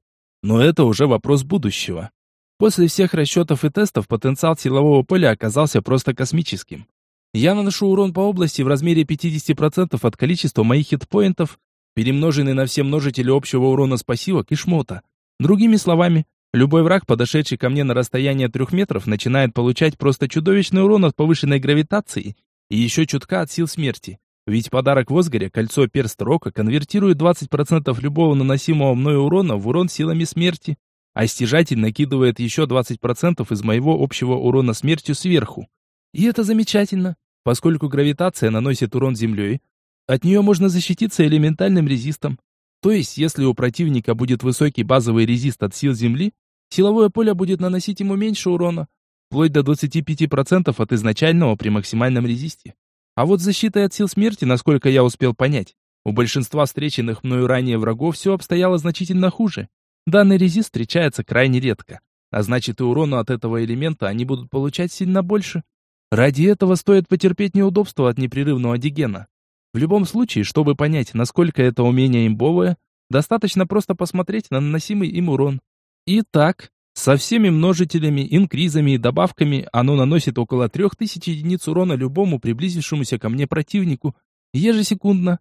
Но это уже вопрос будущего. После всех расчетов и тестов потенциал силового поля оказался просто космическим. Я наношу урон по области в размере 50% от количества моих хитпоинтов, перемноженный на все множители общего урона с пассивок и шмота. Другими словами, любой враг, подошедший ко мне на расстояние трех метров, начинает получать просто чудовищный урон от повышенной гравитации и еще чутка от сил смерти. Ведь подарок Возгоря, кольцо перст рока, конвертирует 20% любого наносимого мной урона в урон силами смерти, а стяжатель накидывает еще 20% из моего общего урона смертью сверху. И это замечательно, поскольку гравитация наносит урон землей, от нее можно защититься элементальным резистом. То есть, если у противника будет высокий базовый резист от сил Земли, силовое поле будет наносить ему меньше урона, вплоть до 25% от изначального при максимальном резисте. А вот защитой от сил смерти, насколько я успел понять, у большинства встреченных мною ранее врагов все обстояло значительно хуже. Данный резист встречается крайне редко, а значит и урону от этого элемента они будут получать сильно больше. Ради этого стоит потерпеть неудобства от непрерывного дигена. В любом случае, чтобы понять, насколько это умение имбовое, достаточно просто посмотреть на наносимый им урон. Итак, со всеми множителями, инкризами и добавками оно наносит около 3000 единиц урона любому приблизившемуся ко мне противнику ежесекундно.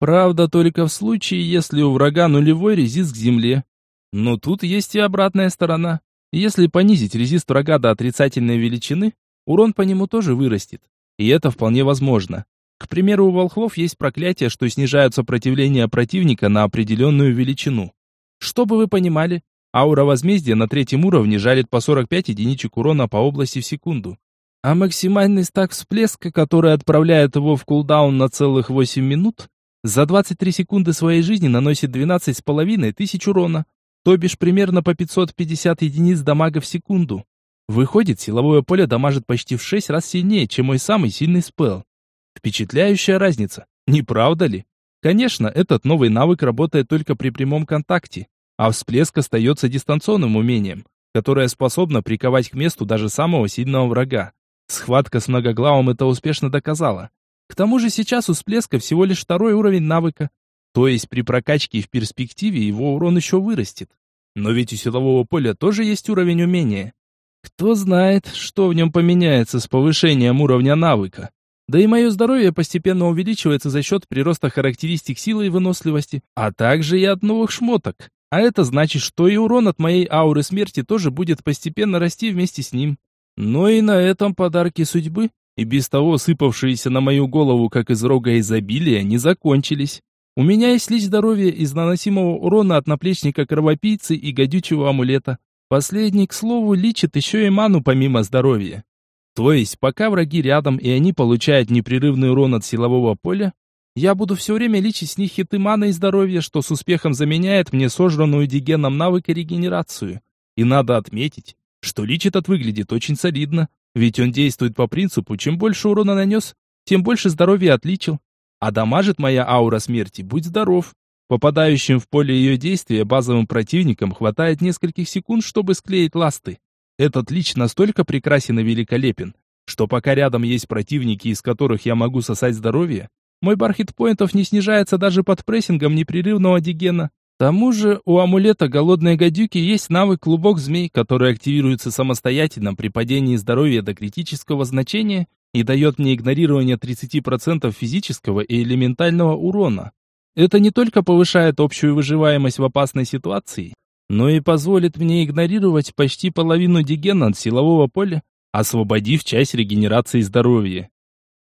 Правда, только в случае, если у врага нулевой резист к земле. Но тут есть и обратная сторона. Если понизить резист врага до отрицательной величины, урон по нему тоже вырастет. И это вполне возможно. К примеру, у волхвов есть проклятия, что снижают сопротивление противника на определенную величину. Чтобы вы понимали, Аура возмездия на третьем уровне жарит по 45 единичек урона по области в секунду. А максимальный стак всплеска, который отправляет его в кулдаун на целых 8 минут, за 23 секунды своей жизни наносит 12,5 тысяч урона, то бишь примерно по 550 единиц дамага в секунду. Выходит, силовое поле дамажит почти в 6 раз сильнее, чем мой самый сильный спел. Впечатляющая разница, не правда ли? Конечно, этот новый навык работает только при прямом контакте, а всплеск остается дистанционным умением, которое способно приковать к месту даже самого сильного врага. Схватка с многоглавом это успешно доказала. К тому же сейчас у всплеска всего лишь второй уровень навыка, то есть при прокачке в перспективе его урон еще вырастет. Но ведь у силового поля тоже есть уровень умения. Кто знает, что в нем поменяется с повышением уровня навыка. Да и мое здоровье постепенно увеличивается за счет прироста характеристик силы и выносливости, а также и от новых шмоток. А это значит, что и урон от моей ауры смерти тоже будет постепенно расти вместе с ним. Но и на этом подарки судьбы, и без того сыпавшиеся на мою голову, как из рога изобилия, не закончились. У меня есть лишь здоровье из наносимого урона от наплечника кровопийцы и гадючего амулета. Последний, к слову, лечит еще и ману помимо здоровья. То есть, пока враги рядом и они получают непрерывный урон от силового поля, я буду все время лечить с них хиты маны и здоровья, что с успехом заменяет мне сожранную дигеном навык регенерацию. И надо отметить, что лич этот выглядит очень солидно, ведь он действует по принципу, чем больше урона нанес, тем больше здоровья отличил. А дамажит моя аура смерти, будь здоров. Попадающим в поле ее действия базовым противникам хватает нескольких секунд, чтобы склеить ласты. Этот лич настолько прекрасен и великолепен, что пока рядом есть противники, из которых я могу сосать здоровье, мой бар хитпоинтов не снижается даже под прессингом непрерывного дигена. К тому же у амулета голодной гадюки есть навык клубок змей, который активируется самостоятельно при падении здоровья до критического значения и дает мне игнорирование 30% физического и элементального урона. Это не только повышает общую выживаемость в опасной ситуации, но и позволит мне игнорировать почти половину дигена от силового поля, освободив часть регенерации здоровья.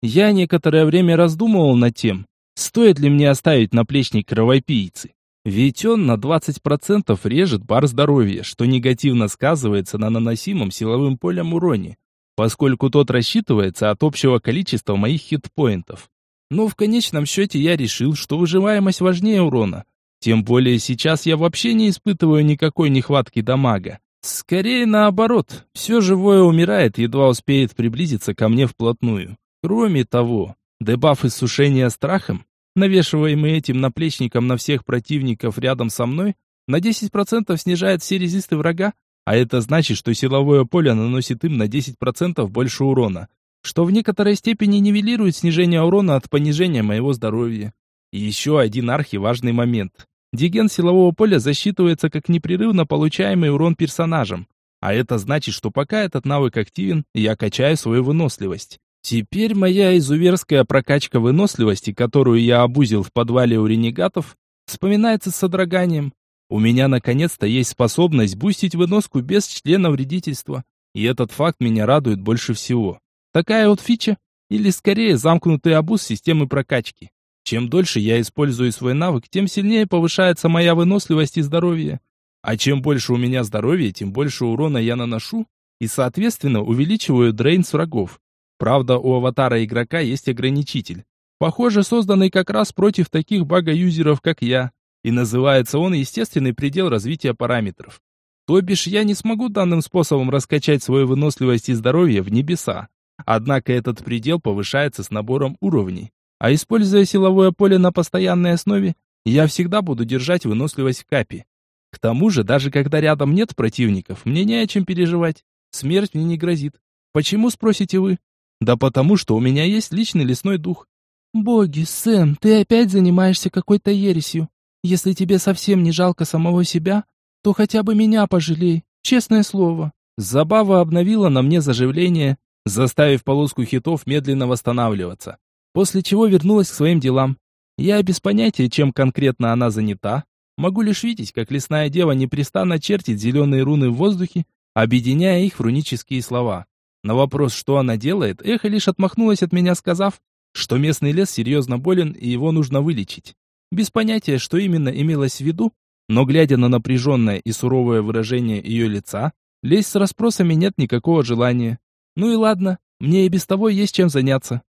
Я некоторое время раздумывал над тем, стоит ли мне оставить наплечник кровопийцы. Ведь он на 20% режет бар здоровья, что негативно сказывается на наносимом силовым полем уроне, поскольку тот рассчитывается от общего количества моих хитпоинтов. Но в конечном счете я решил, что выживаемость важнее урона. Тем более сейчас я вообще не испытываю никакой нехватки дамага. Скорее наоборот, все живое умирает, едва успеет приблизиться ко мне вплотную. Кроме того, дебаф иссушения страхом, навешиваемый этим наплечником на всех противников рядом со мной, на 10% снижает все резисты врага, а это значит, что силовое поле наносит им на 10% больше урона, что в некоторой степени нивелирует снижение урона от понижения моего здоровья. И еще один архиважный момент. Диген силового поля засчитывается как непрерывно получаемый урон персонажем. А это значит, что пока этот навык активен, я качаю свою выносливость. Теперь моя изуверская прокачка выносливости, которую я обузил в подвале у ренегатов, вспоминается с содроганием. У меня наконец-то есть способность бустить выноску без члена вредительства, и этот факт меня радует больше всего. Такая вот фича, или скорее замкнутый обуз системы прокачки. Чем дольше я использую свой навык, тем сильнее повышается моя выносливость и здоровье. А чем больше у меня здоровья, тем больше урона я наношу, и, соответственно, увеличиваю дрейн с врагов. Правда, у аватара игрока есть ограничитель. Похоже, созданный как раз против таких бага-юзеров, как я. И называется он естественный предел развития параметров. То бишь, я не смогу данным способом раскачать свою выносливость и здоровье в небеса. Однако этот предел повышается с набором уровней. А используя силовое поле на постоянной основе, я всегда буду держать выносливость в капе. К тому же, даже когда рядом нет противников, мне не о чем переживать. Смерть мне не грозит. Почему, спросите вы? Да потому что у меня есть личный лесной дух. Боги, Сэм, ты опять занимаешься какой-то ересью. Если тебе совсем не жалко самого себя, то хотя бы меня пожалей, честное слово. Забава обновила на мне заживление, заставив полоску хитов медленно восстанавливаться. После чего вернулась к своим делам. Я без понятия, чем конкретно она занята. Могу лишь видеть, как лесная дева непрестанно чертит зеленые руны в воздухе, объединяя их в рунические слова. На вопрос, что она делает, Эхо лишь отмахнулась от меня, сказав, что местный лес серьезно болен и его нужно вылечить. Без понятия, что именно имелось в виду, Но глядя на напряженное и суровое выражение ее лица, лезть с расспросами нет никакого желания. Ну и ладно, мне и без того есть чем заняться.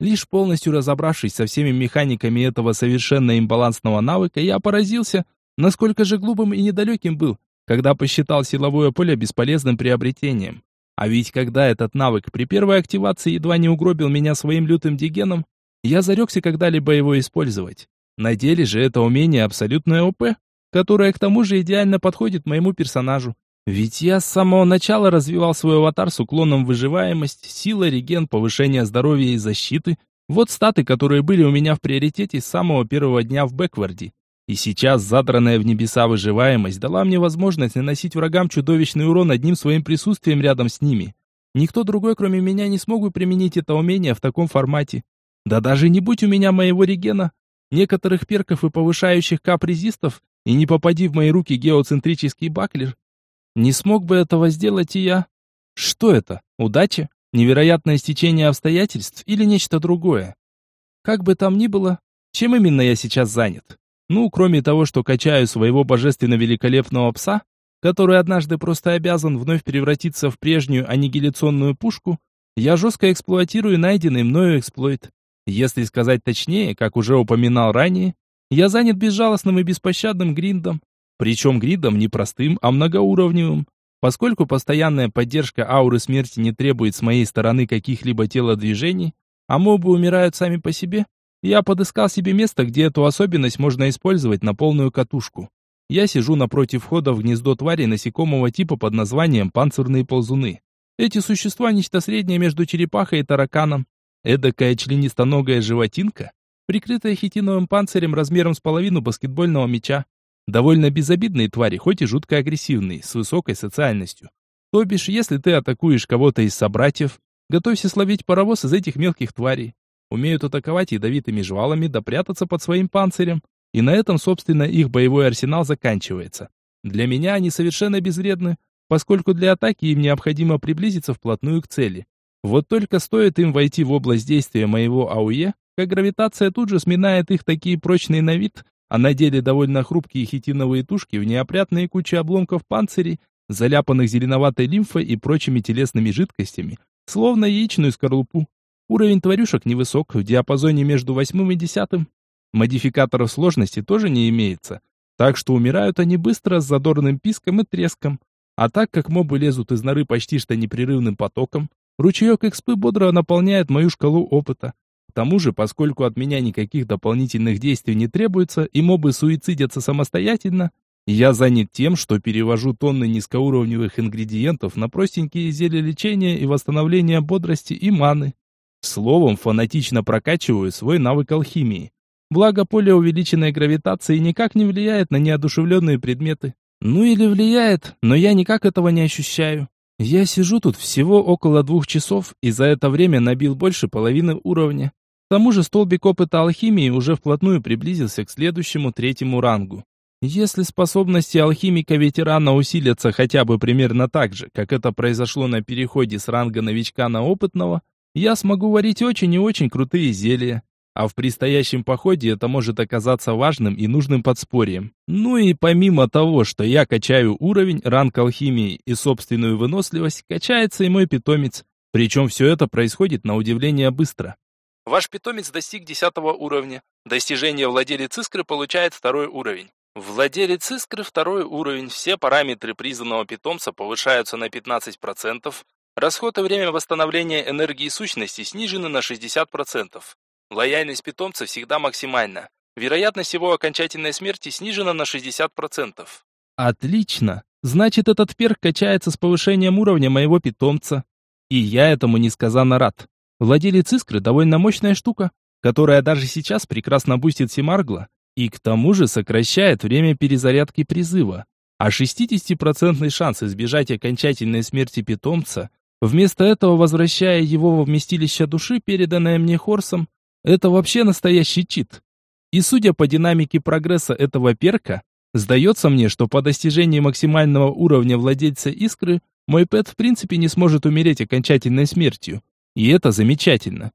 Лишь полностью разобравшись со всеми механиками этого совершенно имбалансного навыка, я поразился, насколько же глупым и недалеким был, когда посчитал силовое поле бесполезным приобретением. А ведь когда этот навык при первой активации едва не угробил меня своим лютым дигеном, я зарекся когда-либо его использовать. На деле же это умение абсолютное ОП, которое к тому же идеально подходит моему персонажу. Ведь я с самого начала развивал свой аватар с уклоном выживаемость, сила, реген, повышение здоровья и защиты. Вот статы, которые были у меня в приоритете с самого первого дня в Бэкварде. И сейчас задранная в небеса выживаемость дала мне возможность наносить врагам чудовищный урон одним своим присутствием рядом с ними. Никто другой, кроме меня, не смог бы применить это умение в таком формате. Да даже не будь у меня моего регена, некоторых перков и повышающих капрезистов, и не попади в мои руки геоцентрический баклер, не смог бы этого сделать и я. Что это? Удача? Невероятное стечение обстоятельств или нечто другое? Как бы там ни было, чем именно я сейчас занят? Ну, кроме того, что качаю своего божественно великолепного пса, который однажды просто обязан вновь превратиться в прежнюю аннигиляционную пушку, я жестко эксплуатирую найденный мною эксплойт. Если сказать точнее, как уже упоминал ранее, я занят безжалостным и беспощадным гриндом, причем гридом не простым, а многоуровневым. Поскольку постоянная поддержка ауры смерти не требует с моей стороны каких-либо телодвижений, а мобы умирают сами по себе, я подыскал себе место, где эту особенность можно использовать на полную катушку. Я сижу напротив входа в гнездо твари насекомого типа под названием панцирные ползуны. Эти существа нечто среднее между черепахой и тараканом. Эдакая членистоногая животинка, прикрытая хитиновым панцирем размером с половину баскетбольного мяча. Довольно безобидные твари, хоть и жутко агрессивные, с высокой социальностью. То бишь, если ты атакуешь кого-то из собратьев, готовься словить паровоз из этих мелких тварей. Умеют атаковать ядовитыми жвалами, да под своим панцирем. И на этом, собственно, их боевой арсенал заканчивается. Для меня они совершенно безвредны, поскольку для атаки им необходимо приблизиться вплотную к цели. Вот только стоит им войти в область действия моего АУЕ, как гравитация тут же сминает их такие прочные на вид, а на деле довольно хрупкие хитиновые тушки в неопрятные кучи обломков панцирей, заляпанных зеленоватой лимфой и прочими телесными жидкостями, словно яичную скорлупу. Уровень тварюшек невысок, в диапазоне между восьмым и десятым. Модификаторов сложности тоже не имеется, так что умирают они быстро с задорным писком и треском. А так как мобы лезут из норы почти что непрерывным потоком, ручеек экспы бодро наполняет мою шкалу опыта. К тому же, поскольку от меня никаких дополнительных действий не требуется, и мобы суицидятся самостоятельно, я занят тем, что перевожу тонны низкоуровневых ингредиентов на простенькие зелья лечения и восстановления бодрости и маны. Словом, фанатично прокачиваю свой навык алхимии. Благо, поле увеличенной гравитации никак не влияет на неодушевленные предметы. Ну или влияет, но я никак этого не ощущаю. Я сижу тут всего около двух часов и за это время набил больше половины уровня. К тому же столбик опыта алхимии уже вплотную приблизился к следующему третьему рангу. Если способности алхимика-ветерана усилятся хотя бы примерно так же, как это произошло на переходе с ранга новичка на опытного, я смогу варить очень и очень крутые зелья. А в предстоящем походе это может оказаться важным и нужным подспорьем. Ну и помимо того, что я качаю уровень, ранг алхимии и собственную выносливость, качается и мой питомец. Причем все это происходит на удивление быстро. Ваш питомец достиг 10 уровня. Достижение владелец искры получает второй уровень. Владелец искры второй уровень. Все параметры призванного питомца повышаются на 15%. Расход и время восстановления энергии сущности снижены на 60%. Лояльность питомца всегда максимальна. Вероятность его окончательной смерти снижена на 60%. Отлично. Значит, этот перк качается с повышением уровня моего питомца. И я этому несказанно рад. Владелец искры довольно мощная штука, которая даже сейчас прекрасно бустит Семаргла и к тому же сокращает время перезарядки призыва. А 60% шанс избежать окончательной смерти питомца, вместо этого возвращая его во вместилище души, переданное мне Хорсом, это вообще настоящий чит. И судя по динамике прогресса этого перка, сдается мне, что по достижении максимального уровня владельца искры, мой пэт в принципе не сможет умереть окончательной смертью. И это замечательно.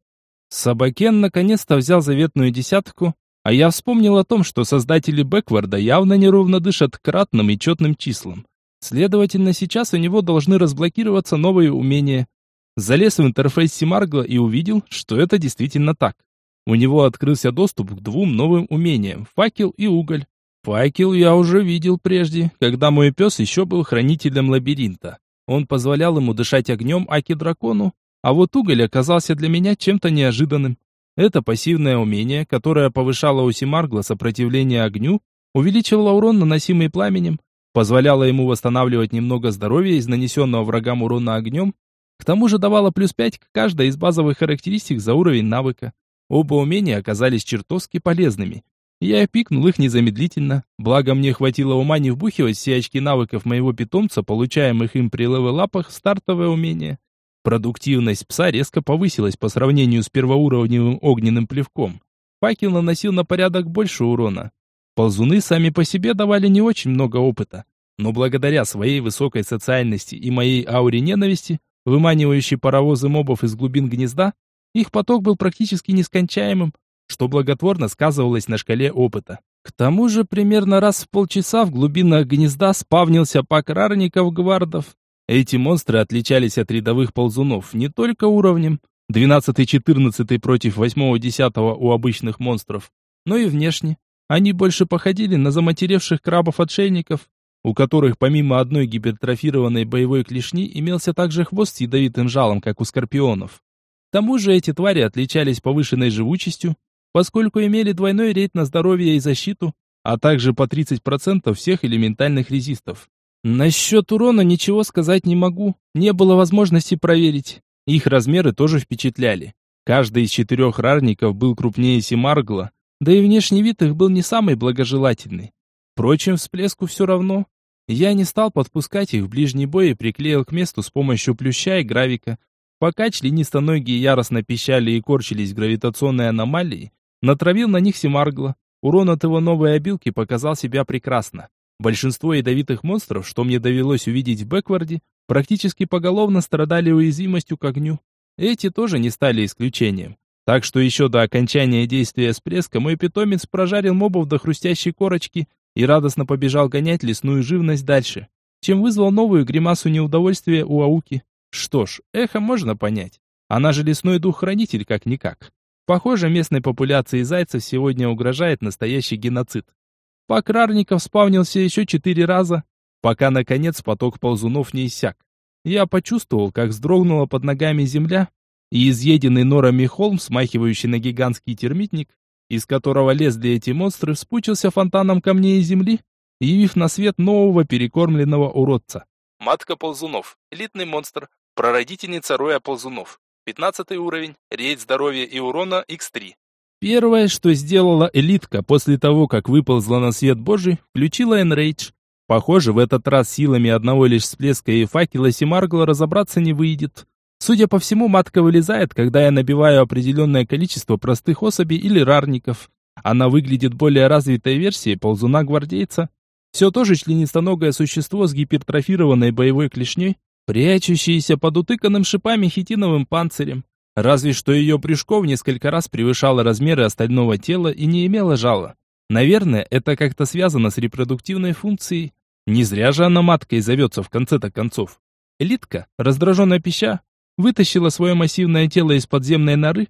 Собакен наконец-то взял заветную десятку, А я вспомнил о том, что создатели Бэкварда явно неровно дышат кратным и четным числам. Следовательно, сейчас у него должны разблокироваться новые умения. Залез в интерфейс Симаргла и увидел, что это действительно так. У него открылся доступ к двум новым умениям – факел и уголь. Факел я уже видел прежде, когда мой пес еще был хранителем лабиринта. Он позволял ему дышать огнем Аки-дракону, а вот уголь оказался для меня чем-то неожиданным. Это пассивное умение, которое повышало у Симаргла сопротивление огню, увеличивало урон, наносимый пламенем, позволяло ему восстанавливать немного здоровья из нанесенного врагам урона огнем, к тому же давало плюс 5 к каждой из базовых характеристик за уровень навыка. Оба умения оказались чертовски полезными. Я пикнул их незамедлительно, благо мне хватило ума не вбухивать все очки навыков моего питомца, получаемых им при левелапах, в стартовое умение. Продуктивность пса резко повысилась по сравнению с первоуровневым огненным плевком. Факел наносил на порядок больше урона. Ползуны сами по себе давали не очень много опыта, но благодаря своей высокой социальности и моей ауре ненависти, выманивающей паровозы мобов из глубин гнезда, их поток был практически нескончаемым, что благотворно сказывалось на шкале опыта. К тому же примерно раз в полчаса в глубинах гнезда спавнился пак рарников-гвардов. Эти монстры отличались от рядовых ползунов не только уровнем, 12-14 против 8-10 у обычных монстров, но и внешне. Они больше походили на заматеревших крабов-отшельников, у которых помимо одной гипертрофированной боевой клешни имелся также хвост с ядовитым жалом, как у скорпионов. К тому же эти твари отличались повышенной живучестью, поскольку имели двойной рейд на здоровье и защиту, а также по 30% всех элементальных резистов. Насчет урона ничего сказать не могу, не было возможности проверить. Их размеры тоже впечатляли. Каждый из четырех рарников был крупнее Симаргла, да и внешний вид их был не самый благожелательный. Впрочем, всплеску все равно. Я не стал подпускать их в ближний бой и приклеил к месту с помощью плюща и гравика. Пока членистоногие яростно пищали и корчились в гравитационной аномалии, натравил на них Симаргла. Урон от его новой обилки показал себя прекрасно. Большинство ядовитых монстров, что мне довелось увидеть в Бэкварде, практически поголовно страдали уязвимостью к огню. Эти тоже не стали исключением. Так что еще до окончания действия всплеска мой питомец прожарил мобов до хрустящей корочки и радостно побежал гонять лесную живность дальше, чем вызвал новую гримасу неудовольствия у Ауки. Что ж, эхо можно понять. Она же лесной дух-хранитель как-никак. Похоже, местной популяции зайцев сегодня угрожает настоящий геноцид. Пак рарников спавнился еще четыре раза, пока, наконец, поток ползунов не иссяк. Я почувствовал, как вздрогнула под ногами земля, и изъеденный норами холм, смахивающий на гигантский термитник, из которого лезли эти монстры, вспучился фонтаном камней и земли, явив на свет нового перекормленного уродца. Матка ползунов, элитный монстр, прародительница роя ползунов. 15 уровень, рейд здоровья и урона X3. Первое, что сделала элитка после того, как выползла на свет божий, включила Enrage. Похоже, в этот раз силами одного лишь всплеска и факела Симаргла разобраться не выйдет. Судя по всему, матка вылезает, когда я набиваю определенное количество простых особей или рарников. Она выглядит более развитой версией ползуна-гвардейца. Все то же членистоногое существо с гипертрофированной боевой клешней, прячущееся под утыканным шипами хитиновым панцирем. Разве что ее прыжков несколько раз превышало размеры остального тела и не имело жала. Наверное, это как-то связано с репродуктивной функцией. Не зря же она маткой зовется в конце-то концов. Элитка, раздраженная пища, вытащила свое массивное тело из подземной норы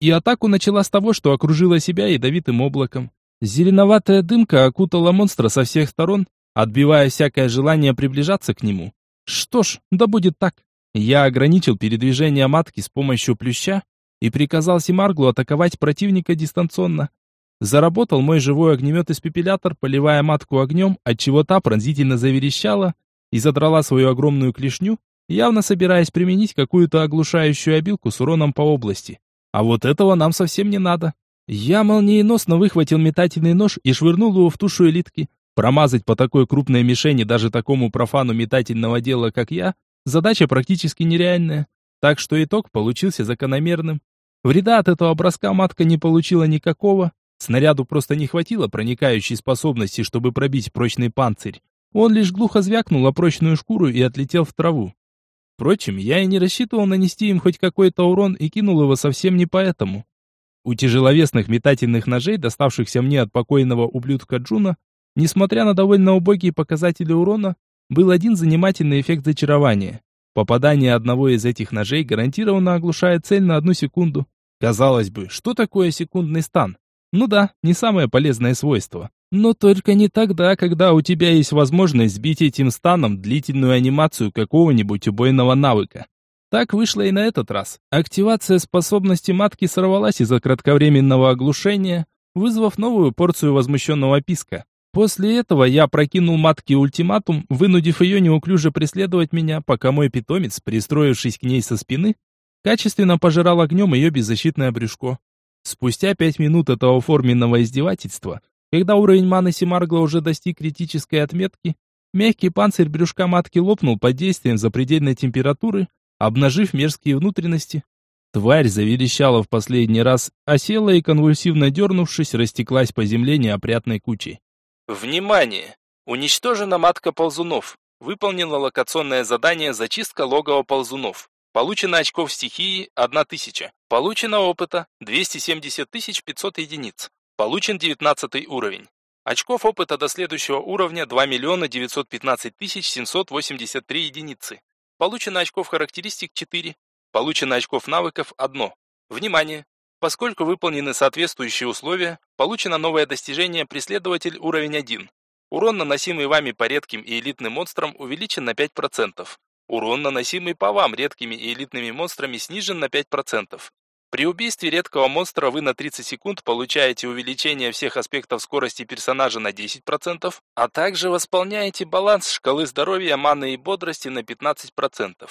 и атаку начала с того, что окружила себя ядовитым облаком. Зеленоватая дымка окутала монстра со всех сторон, отбивая всякое желание приближаться к нему. Что ж, да будет так. Я ограничил передвижение матки с помощью плюща и приказал Симарглу атаковать противника дистанционно. Заработал мой живой огнемет-испепелятор, поливая матку огнем, отчего та пронзительно заверещала и задрала свою огромную клешню, явно собираясь применить какую-то оглушающую обилку с уроном по области. А вот этого нам совсем не надо. Я молниеносно выхватил метательный нож и швырнул его в тушу элитки. Промазать по такой крупной мишени даже такому профану метательного дела, как я, задача практически нереальная. Так что итог получился закономерным. Вреда от этого броска матка не получила никакого. Снаряду просто не хватило проникающей способности, чтобы пробить прочный панцирь. Он лишь глухо звякнул о прочную шкуру и отлетел в траву. Впрочем, я и не рассчитывал нанести им хоть какой-то урон и кинул его совсем не поэтому. У тяжеловесных метательных ножей, доставшихся мне от покойного ублюдка Джуна, несмотря на довольно убогие показатели урона, был один занимательный эффект зачарования. Попадание одного из этих ножей гарантированно оглушает цель на одну секунду. Казалось бы, что такое секундный стан? Ну да, не самое полезное свойство. Но только не тогда, когда у тебя есть возможность сбить этим станом длительную анимацию какого-нибудь убойного навыка. Так вышло и на этот раз. Активация способности матки сорвалась из-за кратковременного оглушения, вызвав новую порцию возмущенного писка. После этого я прокинул матке ультиматум, вынудив ее неуклюже преследовать меня, пока мой питомец, пристроившись к ней со спины, качественно пожирал огнем ее беззащитное брюшко. Спустя пять минут этого форменного издевательства, когда уровень маны Симаргла уже достиг критической отметки, мягкий панцирь брюшка матки лопнул под действием запредельной температуры, обнажив мерзкие внутренности. Тварь заверещала в последний раз, осела и, конвульсивно дернувшись, растеклась по земле неопрятной кучей. Внимание! Уничтожена матка ползунов. Выполнено локационное задание «Зачистка логова ползунов». Получено очков стихии 1000. Получено опыта 270 500 единиц. Получен 19 уровень. Очков опыта до следующего уровня 2 миллиона 915 783 единицы. Получено очков характеристик 4. Получено очков навыков 1. Внимание! Поскольку выполнены соответствующие условия, получено новое достижение «Преследователь уровень 1». Урон, наносимый вами по редким и элитным монстрам, увеличен на 5%. Урон, наносимый по вам редкими и элитными монстрами, снижен на 5%. При убийстве редкого монстра вы на 30 секунд получаете увеличение всех аспектов скорости персонажа на 10%, а также восполняете баланс шкалы здоровья, маны и бодрости на 15%.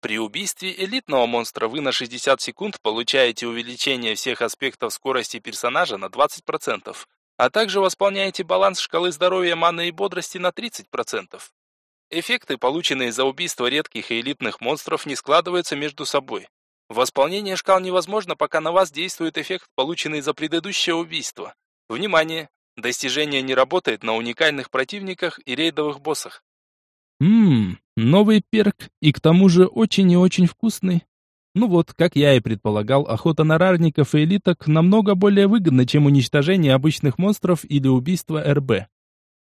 При убийстве элитного монстра вы на 60 секунд получаете увеличение всех аспектов скорости персонажа на 20%, а также восполняете баланс шкалы здоровья, маны и бодрости на 30%. Эффекты, полученные за убийство редких и элитных монстров, не складываются между собой. Восполнение шкал невозможно, пока на вас действует эффект, полученный за предыдущее убийство. Внимание! Достижение не работает на уникальных противниках и рейдовых боссах. Ммм, новый перк, и к тому же очень и очень вкусный. Ну вот, как я и предполагал, охота на рарников и элиток намного более выгодна, чем уничтожение обычных монстров или убийство РБ.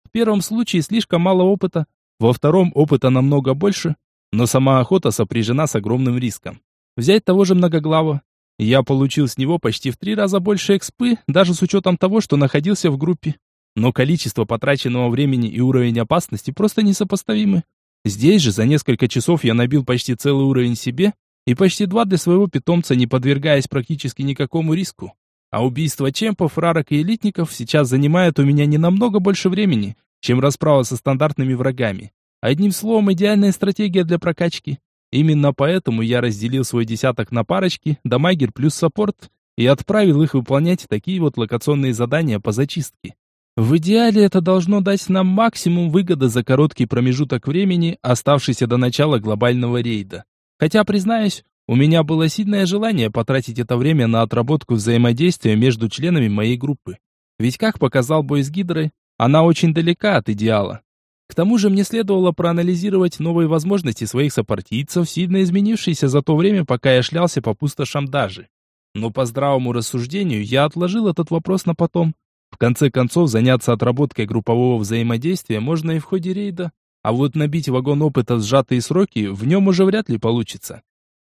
В первом случае слишком мало опыта, во втором опыта намного больше, но сама охота сопряжена с огромным риском. Взять того же многоглава. Я получил с него почти в три раза больше экспы, даже с учетом того, что находился в группе. Но количество потраченного времени и уровень опасности просто несопоставимы. Здесь же за несколько часов я набил почти целый уровень себе и почти два для своего питомца, не подвергаясь практически никакому риску. А убийство чемпов, рарок и элитников сейчас занимает у меня не намного больше времени, чем расправа со стандартными врагами. Одним словом, идеальная стратегия для прокачки. Именно поэтому я разделил свой десяток на парочки, дамагер плюс саппорт, и отправил их выполнять такие вот локационные задания по зачистке. В идеале это должно дать нам максимум выгоды за короткий промежуток времени, оставшийся до начала глобального рейда. Хотя, признаюсь, у меня было сильное желание потратить это время на отработку взаимодействия между членами моей группы. Ведь, как показал бой с Гидрой, она очень далека от идеала. К тому же мне следовало проанализировать новые возможности своих сопартийцев, сильно изменившиеся за то время, пока я шлялся по пустошам даже. Но по здравому рассуждению я отложил этот вопрос на потом. В конце концов, заняться отработкой группового взаимодействия можно и в ходе рейда, а вот набить вагон опыта в сжатые сроки в нем уже вряд ли получится.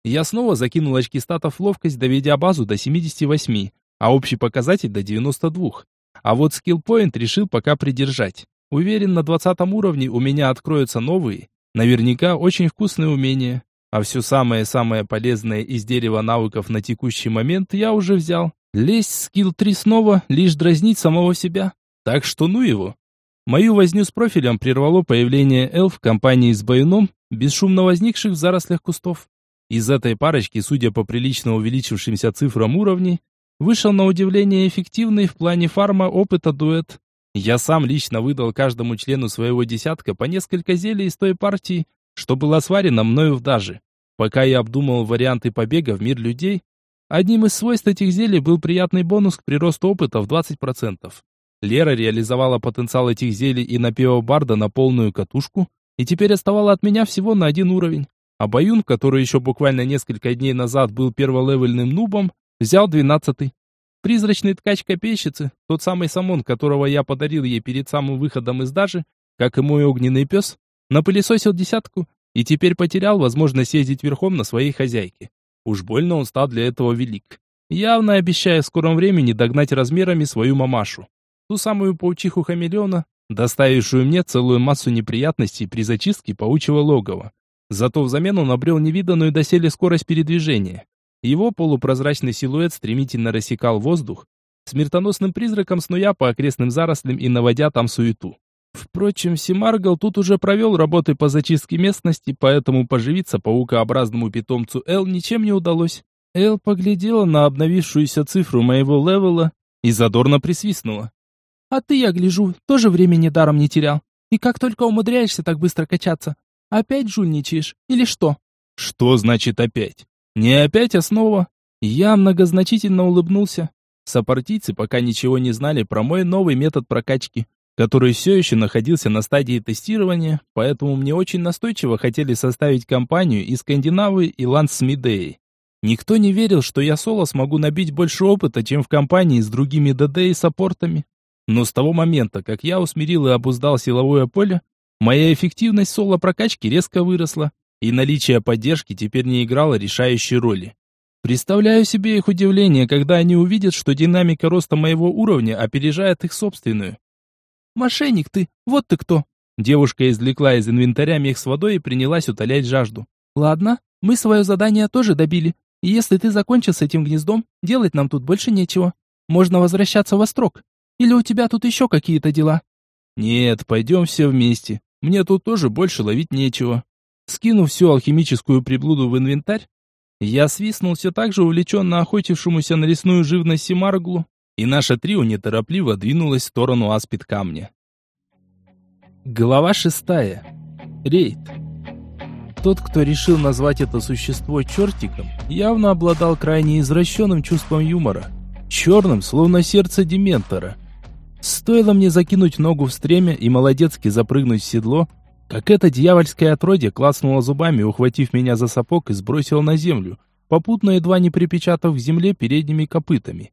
Я снова закинул очки статов ловкость, доведя базу до 78, а общий показатель до 92. А вот скиллпоинт решил пока придержать. Уверен, на 20 уровне у меня откроются новые, наверняка очень вкусные умения. А все самое-самое полезное из дерева навыков на текущий момент я уже взял. Лезть скилл 3 снова, лишь дразнить самого себя. Так что ну его. Мою возню с профилем прервало появление эльф компании с Баюном, бесшумно возникших в зарослях кустов. Из этой парочки, судя по прилично увеличившимся цифрам уровней, вышел на удивление эффективный в плане фарма опыта дуэт. Я сам лично выдал каждому члену своего десятка по несколько зелий из той партии, что была сварена мною в даже. Пока я обдумывал варианты побега в мир людей, одним из свойств этих зелий был приятный бонус к приросту опыта в 20%. Лера реализовала потенциал этих зелий и напева Барда на полную катушку, и теперь оставала от меня всего на один уровень. А Баюн, который еще буквально несколько дней назад был перволевельным нубом, взял двенадцатый. Призрачный ткач копейщицы, тот самый самон, которого я подарил ей перед самым выходом из дажи, как и мой огненный пес, напылесосил десятку и теперь потерял возможность ездить верхом на своей хозяйке. Уж больно он стал для этого велик. Явно обещая в скором времени догнать размерами свою мамашу. Ту самую паучиху-хамелеона, доставившую мне целую массу неприятностей при зачистке паучьего логова. Зато взамен он обрел невиданную доселе скорость передвижения. Его полупрозрачный силуэт стремительно рассекал воздух, смертоносным призраком снуя по окрестным зарослям и наводя там суету. Впрочем, Симаргал тут уже провел работы по зачистке местности, поэтому поживиться паукообразному питомцу Эл ничем не удалось. Эл поглядела на обновившуюся цифру моего левела и задорно присвистнула. «А ты, я гляжу, тоже времени даром не терял. И как только умудряешься так быстро качаться, опять жульничаешь, или что?» «Что значит опять?» «Не опять, а снова». Я многозначительно улыбнулся. Сопартийцы пока ничего не знали про мой новый метод прокачки который все еще находился на стадии тестирования, поэтому мне очень настойчиво хотели составить компанию из Скандинавы и Лансмидеи. Никто не верил, что я соло смогу набить больше опыта, чем в компании с другими ДД и саппортами. Но с того момента, как я усмирил и обуздал силовое поле, моя эффективность соло-прокачки резко выросла, и наличие поддержки теперь не играло решающей роли. Представляю себе их удивление, когда они увидят, что динамика роста моего уровня опережает их собственную. «Мошенник ты! Вот ты кто!» Девушка извлекла из инвентаря мех с водой и принялась утолять жажду. «Ладно, мы свое задание тоже добили. И если ты закончил с этим гнездом, делать нам тут больше нечего. Можно возвращаться в Острог. Или у тебя тут еще какие-то дела?» «Нет, пойдем все вместе. Мне тут тоже больше ловить нечего». Скинув всю алхимическую приблуду в инвентарь, я свистнул все так же увлеченно охотившемуся на лесную живность Симарглу, и наше трио неторопливо двинулось в сторону аспид камня. Глава шестая. Рейд. Тот, кто решил назвать это существо чертиком, явно обладал крайне извращенным чувством юмора. Черным, словно сердце Дементора. Стоило мне закинуть ногу в стремя и молодецки запрыгнуть в седло, как это дьявольское отродье клацнуло зубами, ухватив меня за сапог и сбросило на землю, попутно едва не припечатав к земле передними копытами.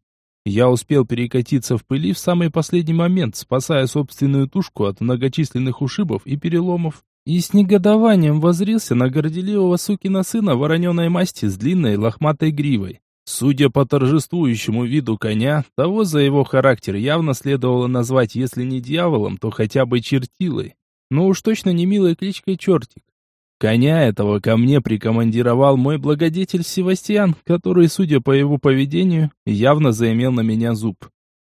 Я успел перекатиться в пыли в самый последний момент, спасая собственную тушку от многочисленных ушибов и переломов. И с негодованием возрился на горделивого сукина сына вороненой масти с длинной лохматой гривой. Судя по торжествующему виду коня, того за его характер явно следовало назвать, если не дьяволом, то хотя бы чертилой. Но уж точно не милой кличкой чертик. Коня этого ко мне прикомандировал мой благодетель Севастьян, который, судя по его поведению, явно заимел на меня зуб.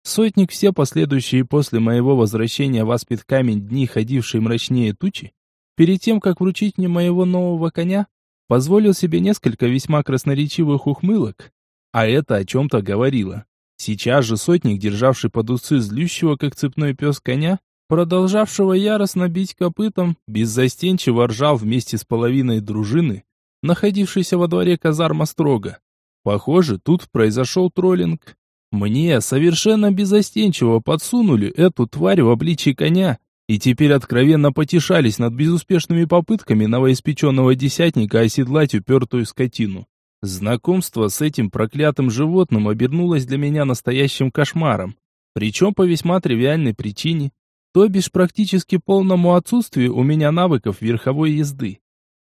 Сотник все последующие после моего возвращения в Аспид камень дни, ходивший мрачнее тучи, перед тем, как вручить мне моего нового коня, позволил себе несколько весьма красноречивых ухмылок, а это о чем-то говорило. Сейчас же сотник, державший под усы злющего, как цепной пес коня, продолжавшего яростно бить копытом, беззастенчиво ржал вместе с половиной дружины, находившейся во дворе казарма строго. Похоже, тут произошел троллинг. Мне совершенно беззастенчиво подсунули эту тварь в обличии коня, и теперь откровенно потешались над безуспешными попытками новоиспеченного десятника оседлать упертую скотину. Знакомство с этим проклятым животным обернулось для меня настоящим кошмаром. Причем по весьма тривиальной причине. То бишь практически полному отсутствию у меня навыков верховой езды.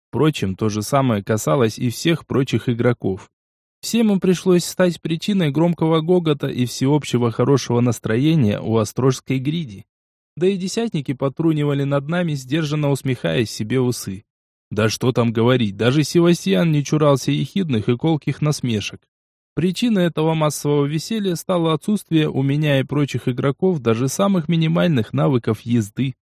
Впрочем, то же самое касалось и всех прочих игроков. Всем им пришлось стать причиной громкого гогота и всеобщего хорошего настроения у Острожской гриди. Да и десятники потрунивали над нами, сдержанно усмехаясь себе усы. Да что там говорить, даже Севастьян не чурался ехидных и колких насмешек. Причиной этого массового веселья стало отсутствие у меня и прочих игроков даже самых минимальных навыков езды.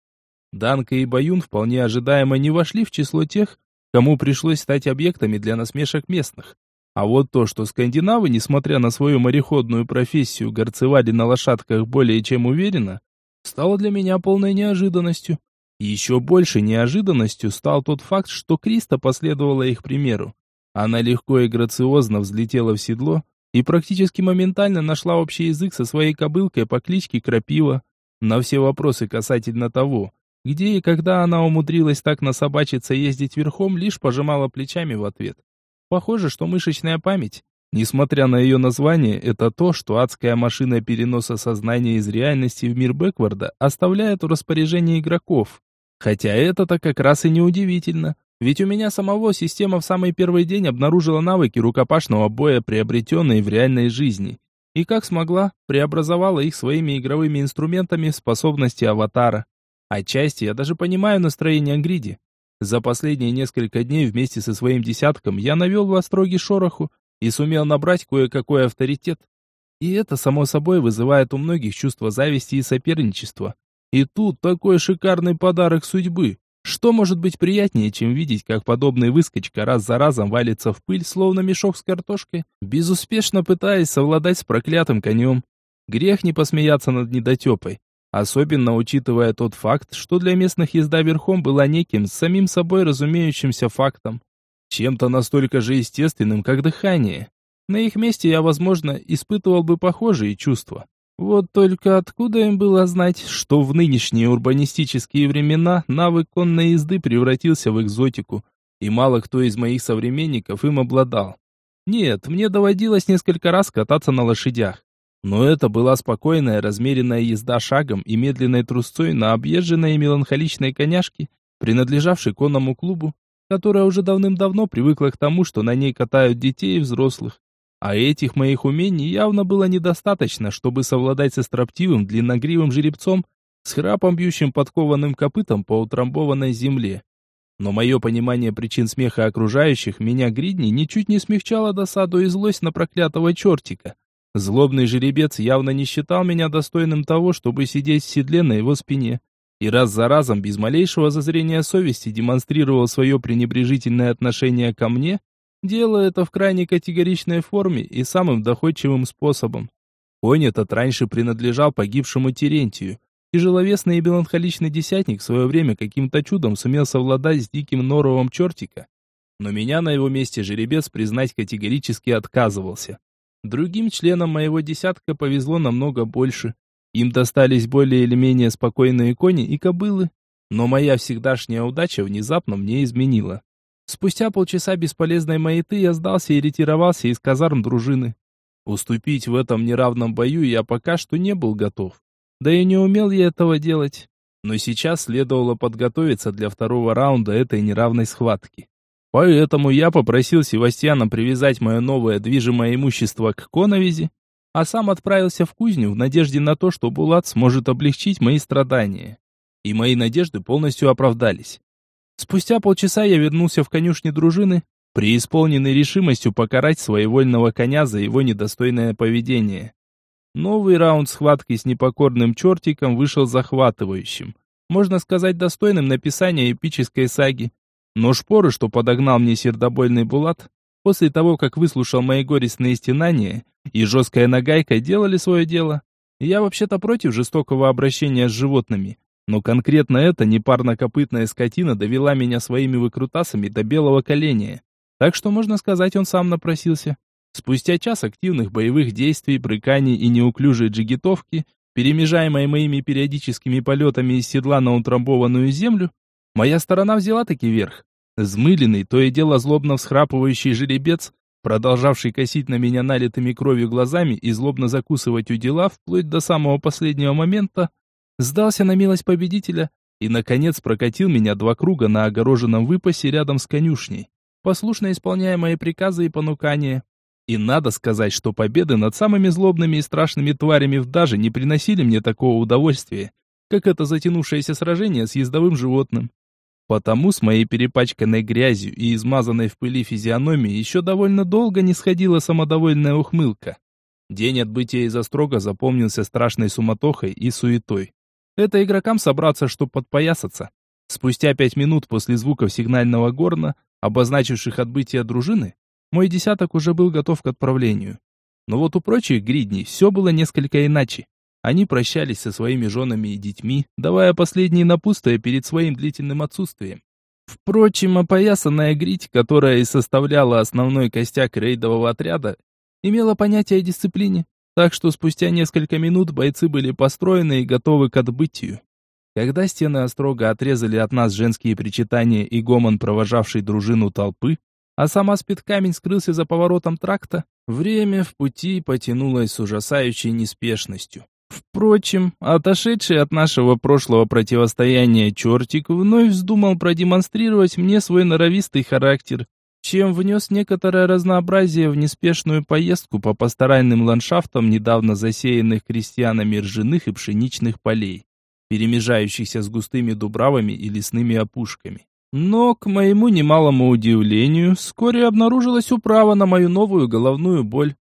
Данка и Баюн вполне ожидаемо не вошли в число тех, кому пришлось стать объектами для насмешек местных. А вот то, что скандинавы, несмотря на свою мореходную профессию, горцевали на лошадках более чем уверенно, стало для меня полной неожиданностью. Еще больше неожиданностью стал тот факт, что Криста последовала их примеру. Она легко и грациозно взлетела в седло и практически моментально нашла общий язык со своей кобылкой по кличке Крапива. На все вопросы касательно того, где и когда она умудрилась так насобачиться ездить верхом, лишь пожимала плечами в ответ. Похоже, что мышечная память, Несмотря на ее название, это то, что адская машина переноса сознания из реальности в мир Бэкварда оставляет в распоряжении игроков. Хотя это-то как раз и неудивительно, ведь у меня самого система в самый первый день обнаружила навыки рукопашного боя, приобретенные в реальной жизни, и как смогла, преобразовала их своими игровыми инструментами в способности аватара. Отчасти я даже понимаю настроение Гриди. За последние несколько дней вместе со своим десятком я навел в Остроге шороху, и сумел набрать кое-какой авторитет. И это, само собой, вызывает у многих чувство зависти и соперничества. И тут такой шикарный подарок судьбы. Что может быть приятнее, чем видеть, как подобный выскочка раз за разом валится в пыль, словно мешок с картошкой, безуспешно пытаясь совладать с проклятым конем? Грех не посмеяться над недотепой. Особенно учитывая тот факт, что для местных езда верхом была неким, самим собой разумеющимся фактом чем-то настолько же естественным, как дыхание. На их месте я, возможно, испытывал бы похожие чувства. Вот только откуда им было знать, что в нынешние урбанистические времена навык конной езды превратился в экзотику, и мало кто из моих современников им обладал. Нет, мне доводилось несколько раз кататься на лошадях. Но это была спокойная, размеренная езда шагом и медленной трусцой на объезженной меланхоличной коняшке, принадлежавшей конному клубу, которая уже давным-давно привыкла к тому, что на ней катают детей и взрослых. А этих моих умений явно было недостаточно, чтобы совладать со строптивым длинногривым жеребцом с храпом бьющим подкованным копытом по утрамбованной земле. Но мое понимание причин смеха окружающих меня гридни ничуть не смягчало досаду и злость на проклятого чертика. Злобный жеребец явно не считал меня достойным того, чтобы сидеть в седле на его спине и раз за разом без малейшего зазрения совести демонстрировал свое пренебрежительное отношение ко мне, делая это в крайне категоричной форме и самым доходчивым способом. Конь этот раньше принадлежал погибшему Терентию, тяжеловесный и меланхоличный десятник в свое время каким-то чудом сумел совладать с диким норовом чертика. Но меня на его месте жеребец признать категорически отказывался. Другим членам моего десятка повезло намного больше. Им достались более или менее спокойные кони и кобылы, но моя всегдашняя удача внезапно мне изменила. Спустя полчаса бесполезной маяты я сдался и ретировался из казарм дружины. Уступить в этом неравном бою я пока что не был готов. Да и не умел я этого делать. Но сейчас следовало подготовиться для второго раунда этой неравной схватки. Поэтому я попросил Севастьяна привязать мое новое движимое имущество к коновизи а сам отправился в кузню в надежде на то, что Булат сможет облегчить мои страдания. И мои надежды полностью оправдались. Спустя полчаса я вернулся в конюшни дружины, преисполненный решимостью покарать своевольного коня за его недостойное поведение. Новый раунд схватки с непокорным чертиком вышел захватывающим, можно сказать, достойным написания эпической саги. Но шпоры, что подогнал мне сердобольный Булат, после того, как выслушал мои горестные стенания, и жесткая нагайка делали свое дело. Я вообще-то против жестокого обращения с животными, но конкретно эта непарнокопытная скотина довела меня своими выкрутасами до белого коленя. Так что, можно сказать, он сам напросился. Спустя час активных боевых действий, брыканий и неуклюжей джигитовки, перемежаемой моими периодическими полетами из седла на утрамбованную землю, моя сторона взяла таки верх. Змыленный, то и дело злобно всхрапывающий жеребец продолжавший косить на меня налитыми кровью глазами и злобно закусывать у дела вплоть до самого последнего момента, сдался на милость победителя и, наконец, прокатил меня два круга на огороженном выпасе рядом с конюшней, послушно исполняя мои приказы и понукания. И надо сказать, что победы над самыми злобными и страшными тварями в даже не приносили мне такого удовольствия, как это затянувшееся сражение с ездовым животным. Потому с моей перепачканной грязью и измазанной в пыли физиономии еще довольно долго не сходила самодовольная ухмылка. День отбытия из Острога запомнился страшной суматохой и суетой. Это игрокам собраться, чтоб подпоясаться. Спустя пять минут после звуков сигнального горна, обозначивших отбытие дружины, мой десяток уже был готов к отправлению. Но вот у прочих гридней все было несколько иначе. Они прощались со своими женами и детьми, давая последние напутствия перед своим длительным отсутствием. Впрочем, опоясанная грить, которая и составляла основной костяк рейдового отряда, имела понятие о дисциплине, так что спустя несколько минут бойцы были построены и готовы к отбытию. Когда стены острога отрезали от нас женские причитания и гомон, провожавший дружину толпы, а сама спидкамень скрылся за поворотом тракта, Время в пути потянулось с ужасающей неспешностью. Впрочем, отошедший от нашего прошлого противостояния чертик вновь вздумал продемонстрировать мне свой норовистый характер, чем внес некоторое разнообразие в неспешную поездку по пасторальным ландшафтам недавно засеянных крестьянами ржаных и пшеничных полей, перемежающихся с густыми дубравами и лесными опушками. Но, к моему немалому удивлению, вскоре обнаружилась управа на мою новую головную боль.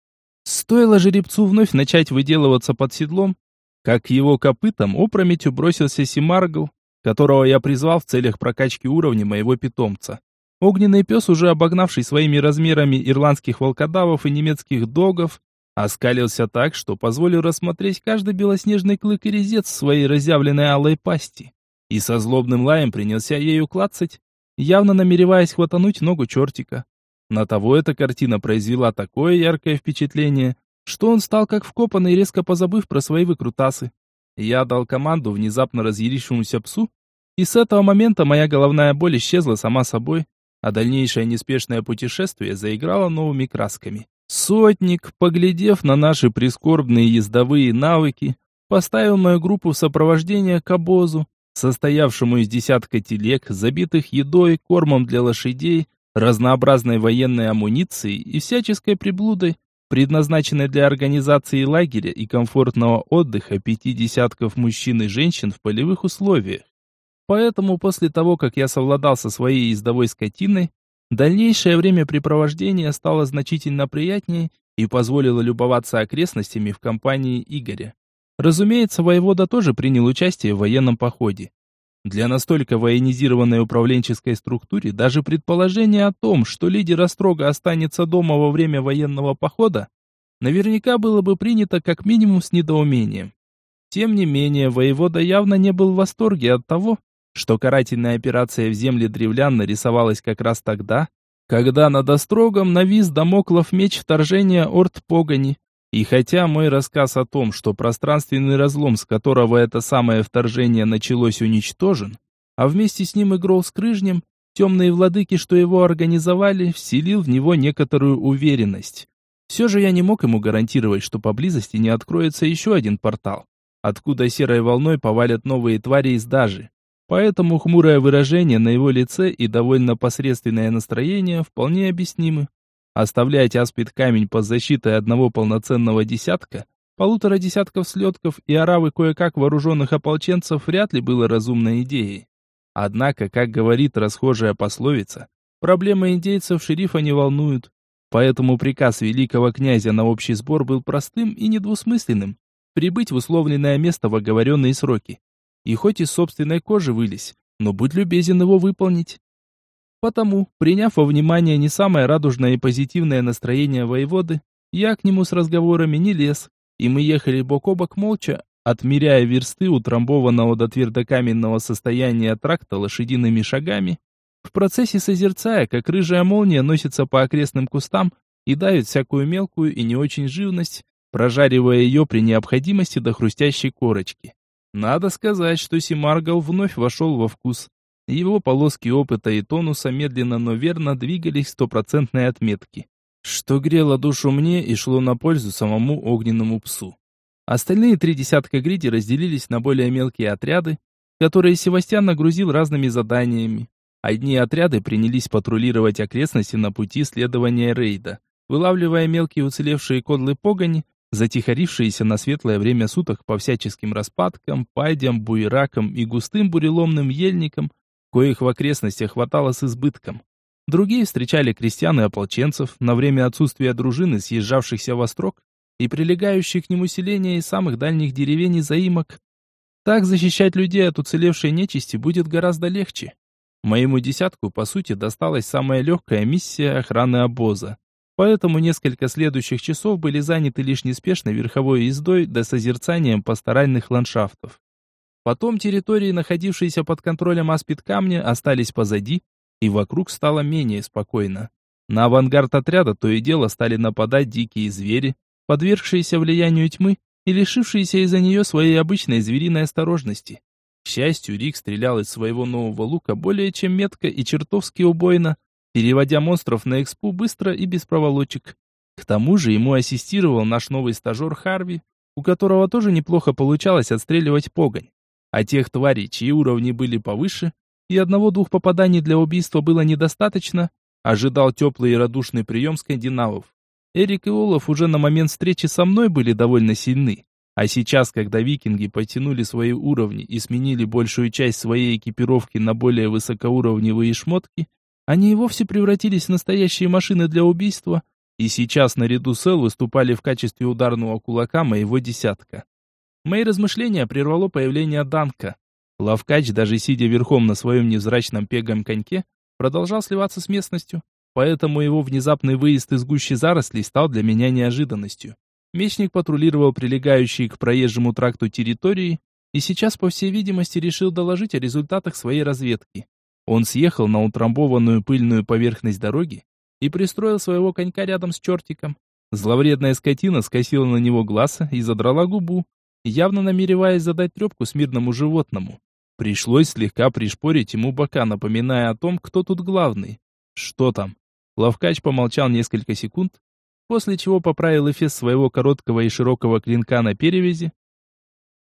Стоило жеребцу вновь начать выделываться под седлом, как его копытам опрометью бросился Симаргл, которого я призвал в целях прокачки уровня моего питомца. Огненный пес, уже обогнавший своими размерами ирландских волкодавов и немецких догов, оскалился так, что позволил рассмотреть каждый белоснежный клык и резец в своей разъявленной алой пасти. И со злобным лаем принялся ею клацать, явно намереваясь хватануть ногу чертика. На того эта картина произвела такое яркое впечатление, что он стал как вкопанный, резко позабыв про свои выкрутасы. Я дал команду внезапно разъярившемуся псу, и с этого момента моя головная боль исчезла сама собой, а дальнейшее неспешное путешествие заиграло новыми красками. Сотник, поглядев на наши прискорбные ездовые навыки, поставил мою группу в сопровождение к обозу, состоявшему из десятка телег, забитых едой, кормом для лошадей, разнообразной военной амуницией и всяческой приблудой, предназначенной для организации лагеря и комфортного отдыха пяти десятков мужчин и женщин в полевых условиях. Поэтому после того, как я совладал со своей ездовой скотиной, дальнейшее времяпрепровождение стало значительно приятнее и позволило любоваться окрестностями в компании Игоря. Разумеется, воевода тоже принял участие в военном походе. Для настолько военизированной управленческой структуре даже предположение о том, что лидер Острога останется дома во время военного похода, наверняка было бы принято как минимум с недоумением. Тем не менее, воевода явно не был в восторге от того, что карательная операция в земле древлян нарисовалась как раз тогда, когда над Острогом навис домоклов меч вторжения Орд Погони. И хотя мой рассказ о том, что пространственный разлом, с которого это самое вторжение началось, уничтожен, а вместе с ним и Грол с Крыжнем, темные владыки, что его организовали, вселил в него некоторую уверенность. Все же я не мог ему гарантировать, что поблизости не откроется еще один портал, откуда серой волной повалят новые твари из Дажи. Поэтому хмурое выражение на его лице и довольно посредственное настроение вполне объяснимы. Оставлять аспид камень под защитой одного полноценного десятка, полутора десятков слетков и оравы кое-как вооруженных ополченцев вряд ли было разумной идеей. Однако, как говорит расхожая пословица, проблемы индейцев шерифа не волнуют. Поэтому приказ великого князя на общий сбор был простым и недвусмысленным – прибыть в условленное место в оговоренные сроки. И хоть из собственной кожи вылезь, но будь любезен его выполнить. Потому, приняв во внимание не самое радужное и позитивное настроение воеводы, я к нему с разговорами не лез, и мы ехали бок о бок молча, отмеряя версты утрамбованного до твердокаменного состояния тракта лошадиными шагами, в процессе созерцая, как рыжая молния носится по окрестным кустам и давит всякую мелкую и не очень живность, прожаривая ее при необходимости до хрустящей корочки. Надо сказать, что Симаргал вновь вошел во вкус. Его полоски опыта и тонуса медленно, но верно двигались стопроцентной отметке, что грело душу мне и шло на пользу самому огненному псу. Остальные три десятка гриди разделились на более мелкие отряды, которые Севастьян нагрузил разными заданиями. Одни отряды принялись патрулировать окрестности на пути следования рейда, вылавливая мелкие уцелевшие кодлы погони, затихарившиеся на светлое время суток по всяческим распадкам, пайдям, буеракам и густым буреломным ельникам, коих в окрестностях хватало с избытком. Другие встречали крестьян и ополченцев на время отсутствия дружины, съезжавшихся в Острог, и прилегающие к нему селения из самых дальних деревень и заимок. Так защищать людей от уцелевшей нечисти будет гораздо легче. Моему десятку, по сути, досталась самая легкая миссия охраны обоза. Поэтому несколько следующих часов были заняты лишь неспешной верховой ездой да созерцанием пасторальных ландшафтов. Потом территории, находившиеся под контролем аспид камня, остались позади, и вокруг стало менее спокойно. На авангард отряда то и дело стали нападать дикие звери, подвергшиеся влиянию тьмы и лишившиеся из-за нее своей обычной звериной осторожности. К счастью, Рик стрелял из своего нового лука более чем метко и чертовски убойно, переводя монстров на экспу быстро и без проволочек. К тому же ему ассистировал наш новый стажер Харви, у которого тоже неплохо получалось отстреливать погонь. А тех тварей, чьи уровни были повыше, и одного-двух попаданий для убийства было недостаточно, ожидал теплый и радушный прием скандинавов. Эрик и Олаф уже на момент встречи со мной были довольно сильны. А сейчас, когда викинги потянули свои уровни и сменили большую часть своей экипировки на более высокоуровневые шмотки, они и вовсе превратились в настоящие машины для убийства, и сейчас наряду с Эл выступали в качестве ударного кулака моего десятка. Мои размышления прервало появление Данка. Лавкач, даже сидя верхом на своем невзрачном пегом коньке, продолжал сливаться с местностью, поэтому его внезапный выезд из гущи зарослей стал для меня неожиданностью. Мечник патрулировал прилегающие к проезжему тракту территории и сейчас, по всей видимости, решил доложить о результатах своей разведки. Он съехал на утрамбованную пыльную поверхность дороги и пристроил своего конька рядом с чертиком. Зловредная скотина скосила на него глаз и задрала губу, явно намереваясь задать трепку смирному животному. Пришлось слегка пришпорить ему бока, напоминая о том, кто тут главный. Что там? Лавкач помолчал несколько секунд, после чего поправил эфес своего короткого и широкого клинка на перевязи.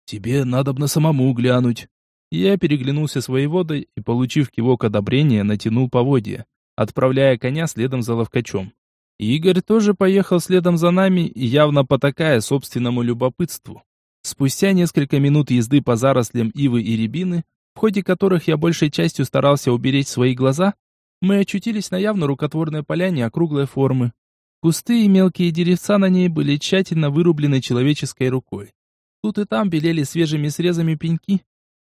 «Тебе надо бы на самому глянуть». Я переглянулся с воеводой и, получив кивок одобрения, натянул поводья, отправляя коня следом за ловкачом. Игорь тоже поехал следом за нами, явно потакая собственному любопытству. Спустя несколько минут езды по зарослям ивы и рябины, в ходе которых я большей частью старался уберечь свои глаза, мы очутились на явно рукотворной поляне округлой формы. Кусты и мелкие деревца на ней были тщательно вырублены человеческой рукой. Тут и там белели свежими срезами пеньки.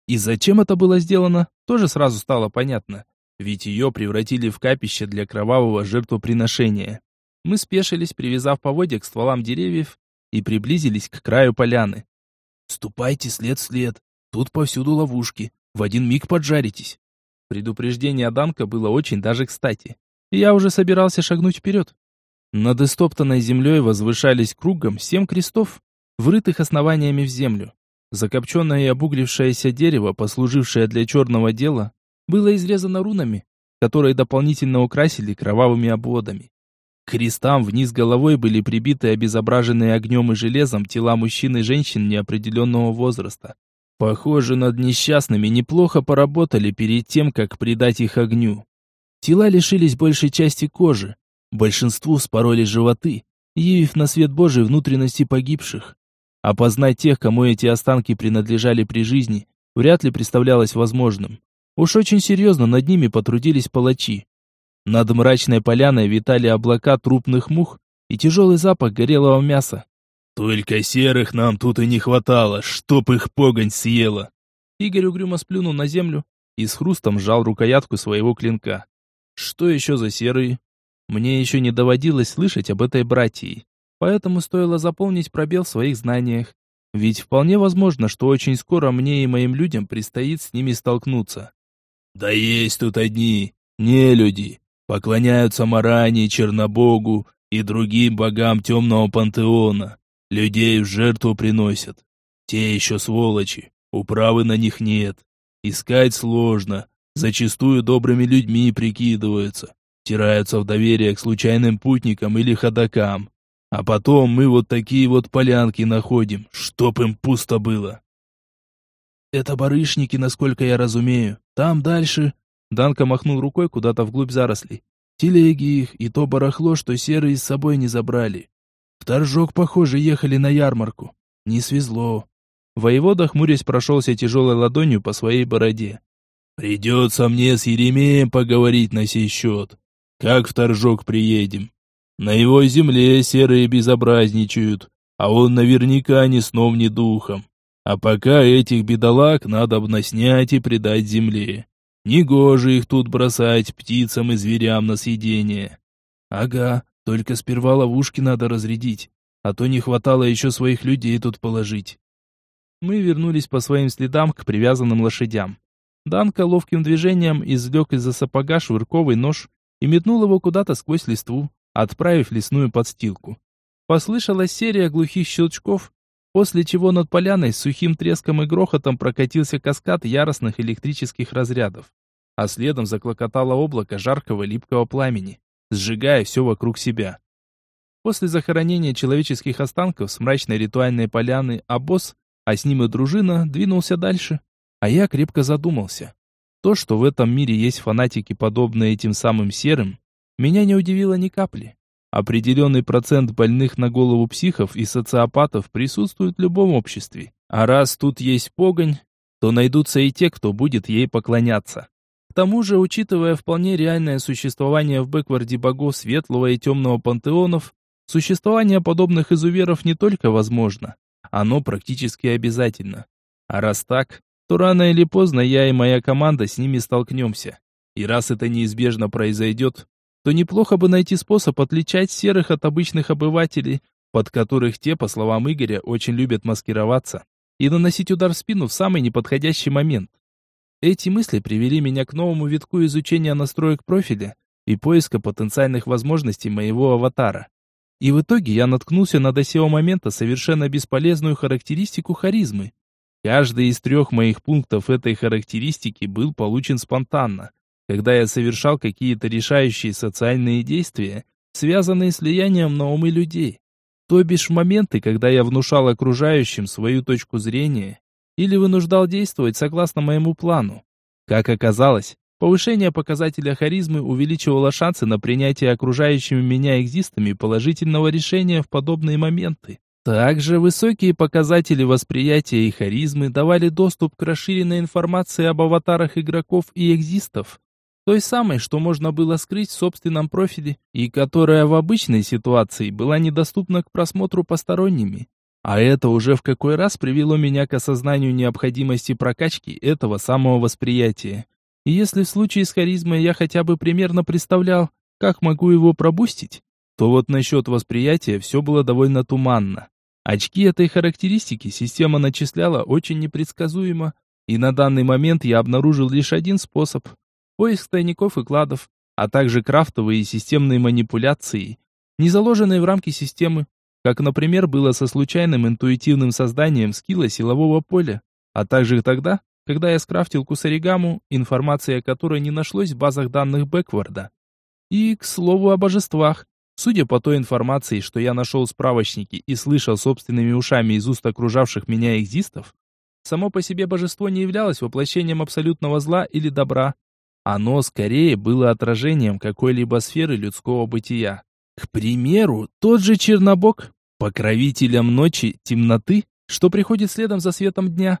И зачем это было сделано, тоже сразу стало понятно. Ведь ее превратили в капище для кровавого жертвоприношения. Мы спешились, привязав поводья к стволам деревьев, и приблизились к краю поляны. Ступайте след в след. Тут повсюду ловушки. В один миг поджаритесь. Предупреждение Данка было очень даже кстати. Я уже собирался шагнуть вперед. Над истоптанной землей возвышались кругом семь крестов, врытых основаниями в землю. Закопченное и обуглившееся дерево, послужившее для черного дела, было изрезано рунами, которые дополнительно украсили кровавыми обводами. К крестам вниз головой были прибиты обезображенные огнем и железом тела мужчин и женщин неопределенного возраста. Похоже, над несчастными неплохо поработали перед тем, как предать их огню. Тела лишились большей части кожи, большинству спороли животы, явив на свет Божий внутренности погибших. Опознать тех, кому эти останки принадлежали при жизни, вряд ли представлялось возможным. Уж очень серьезно над ними потрудились палачи. Над мрачной поляной витали облака трупных мух и тяжелый запах горелого мяса. «Только серых нам тут и не хватало, чтоб их погонь съела!» Игорь угрюмо сплюнул на землю и с хрустом сжал рукоятку своего клинка. «Что еще за серые?» Мне еще не доводилось слышать об этой братьи, поэтому стоило заполнить пробел в своих знаниях. Ведь вполне возможно, что очень скоро мне и моим людям предстоит с ними столкнуться. «Да есть тут одни, не люди, Поклоняются Маране, Чернобогу и другим богам темного пантеона. Людей в жертву приносят. Те еще сволочи, управы на них нет. Искать сложно, зачастую добрыми людьми прикидываются. Тираются в доверие к случайным путникам или ходокам. А потом мы вот такие вот полянки находим, чтоб им пусто было. Это барышники, насколько я разумею. Там дальше Данка махнул рукой куда-то вглубь зарослей. Телеги их и то барахло, что серые с собой не забрали. В Торжок, похоже, ехали на ярмарку. Не свезло. Воевода, хмурясь, прошелся тяжелой ладонью по своей бороде. «Придется мне с Еремеем поговорить на сей счет. Как в Торжок приедем? На его земле серые безобразничают, а он наверняка ни сном, ни духом. А пока этих бедолаг надо снять и предать земле. Негоже их тут бросать птицам и зверям на съедение. Ага, только сперва ловушки надо разрядить, а то не хватало еще своих людей тут положить. Мы вернулись по своим следам к привязанным лошадям. Данка ловким движением извлек из-за сапога швырковый нож и метнул его куда-то сквозь листву, отправив лесную подстилку. Послышалась серия глухих щелчков, после чего над поляной с сухим треском и грохотом прокатился каскад яростных электрических разрядов а следом заклокотало облако жаркого липкого пламени, сжигая все вокруг себя. После захоронения человеческих останков с мрачной ритуальной поляны, босс, а с ним и дружина, двинулся дальше. А я крепко задумался. То, что в этом мире есть фанатики, подобные этим самым серым, меня не удивило ни капли. Определенный процент больных на голову психов и социопатов присутствует в любом обществе. А раз тут есть погонь, то найдутся и те, кто будет ей поклоняться. К тому же, учитывая вполне реальное существование в Бэкварде богов светлого и темного пантеонов, существование подобных изуверов не только возможно, оно практически обязательно. А раз так, то рано или поздно я и моя команда с ними столкнемся. И раз это неизбежно произойдет, то неплохо бы найти способ отличать серых от обычных обывателей, под которых те, по словам Игоря, очень любят маскироваться и наносить удар в спину в самый неподходящий момент. Эти мысли привели меня к новому витку изучения настроек профиля и поиска потенциальных возможностей моего аватара. И в итоге я наткнулся на до сего момента совершенно бесполезную характеристику харизмы. Каждый из трех моих пунктов этой характеристики был получен спонтанно, когда я совершал какие-то решающие социальные действия, связанные с влиянием на умы людей. То бишь моменты, когда я внушал окружающим свою точку зрения или вынуждал действовать согласно моему плану. Как оказалось, повышение показателя харизмы увеличивало шансы на принятие окружающими меня экзистами положительного решения в подобные моменты. Также высокие показатели восприятия и харизмы давали доступ к расширенной информации об аватарах игроков и экзистов, той самой, что можно было скрыть в собственном профиле, и которая в обычной ситуации была недоступна к просмотру посторонними. А это уже в какой раз привело меня к осознанию необходимости прокачки этого самого восприятия. И если в случае с харизмой я хотя бы примерно представлял, как могу его пробустить, то вот насчет восприятия все было довольно туманно. Очки этой характеристики система начисляла очень непредсказуемо, и на данный момент я обнаружил лишь один способ поиск тайников и кладов, а также крафтовые и системные манипуляции, не заложенные в рамки системы, как, например, было со случайным интуитивным созданием скилла силового поля, а также тогда, когда я скрафтил кусаригаму, информация о которой не нашлось в базах данных Бэкварда. И, к слову о божествах, судя по той информации, что я нашел в справочнике и слышал собственными ушами из уст окружавших меня экзистов, само по себе божество не являлось воплощением абсолютного зла или добра, оно скорее было отражением какой-либо сферы людского бытия. К примеру, тот же Чернобог, покровителем ночи, темноты, что приходит следом за светом дня.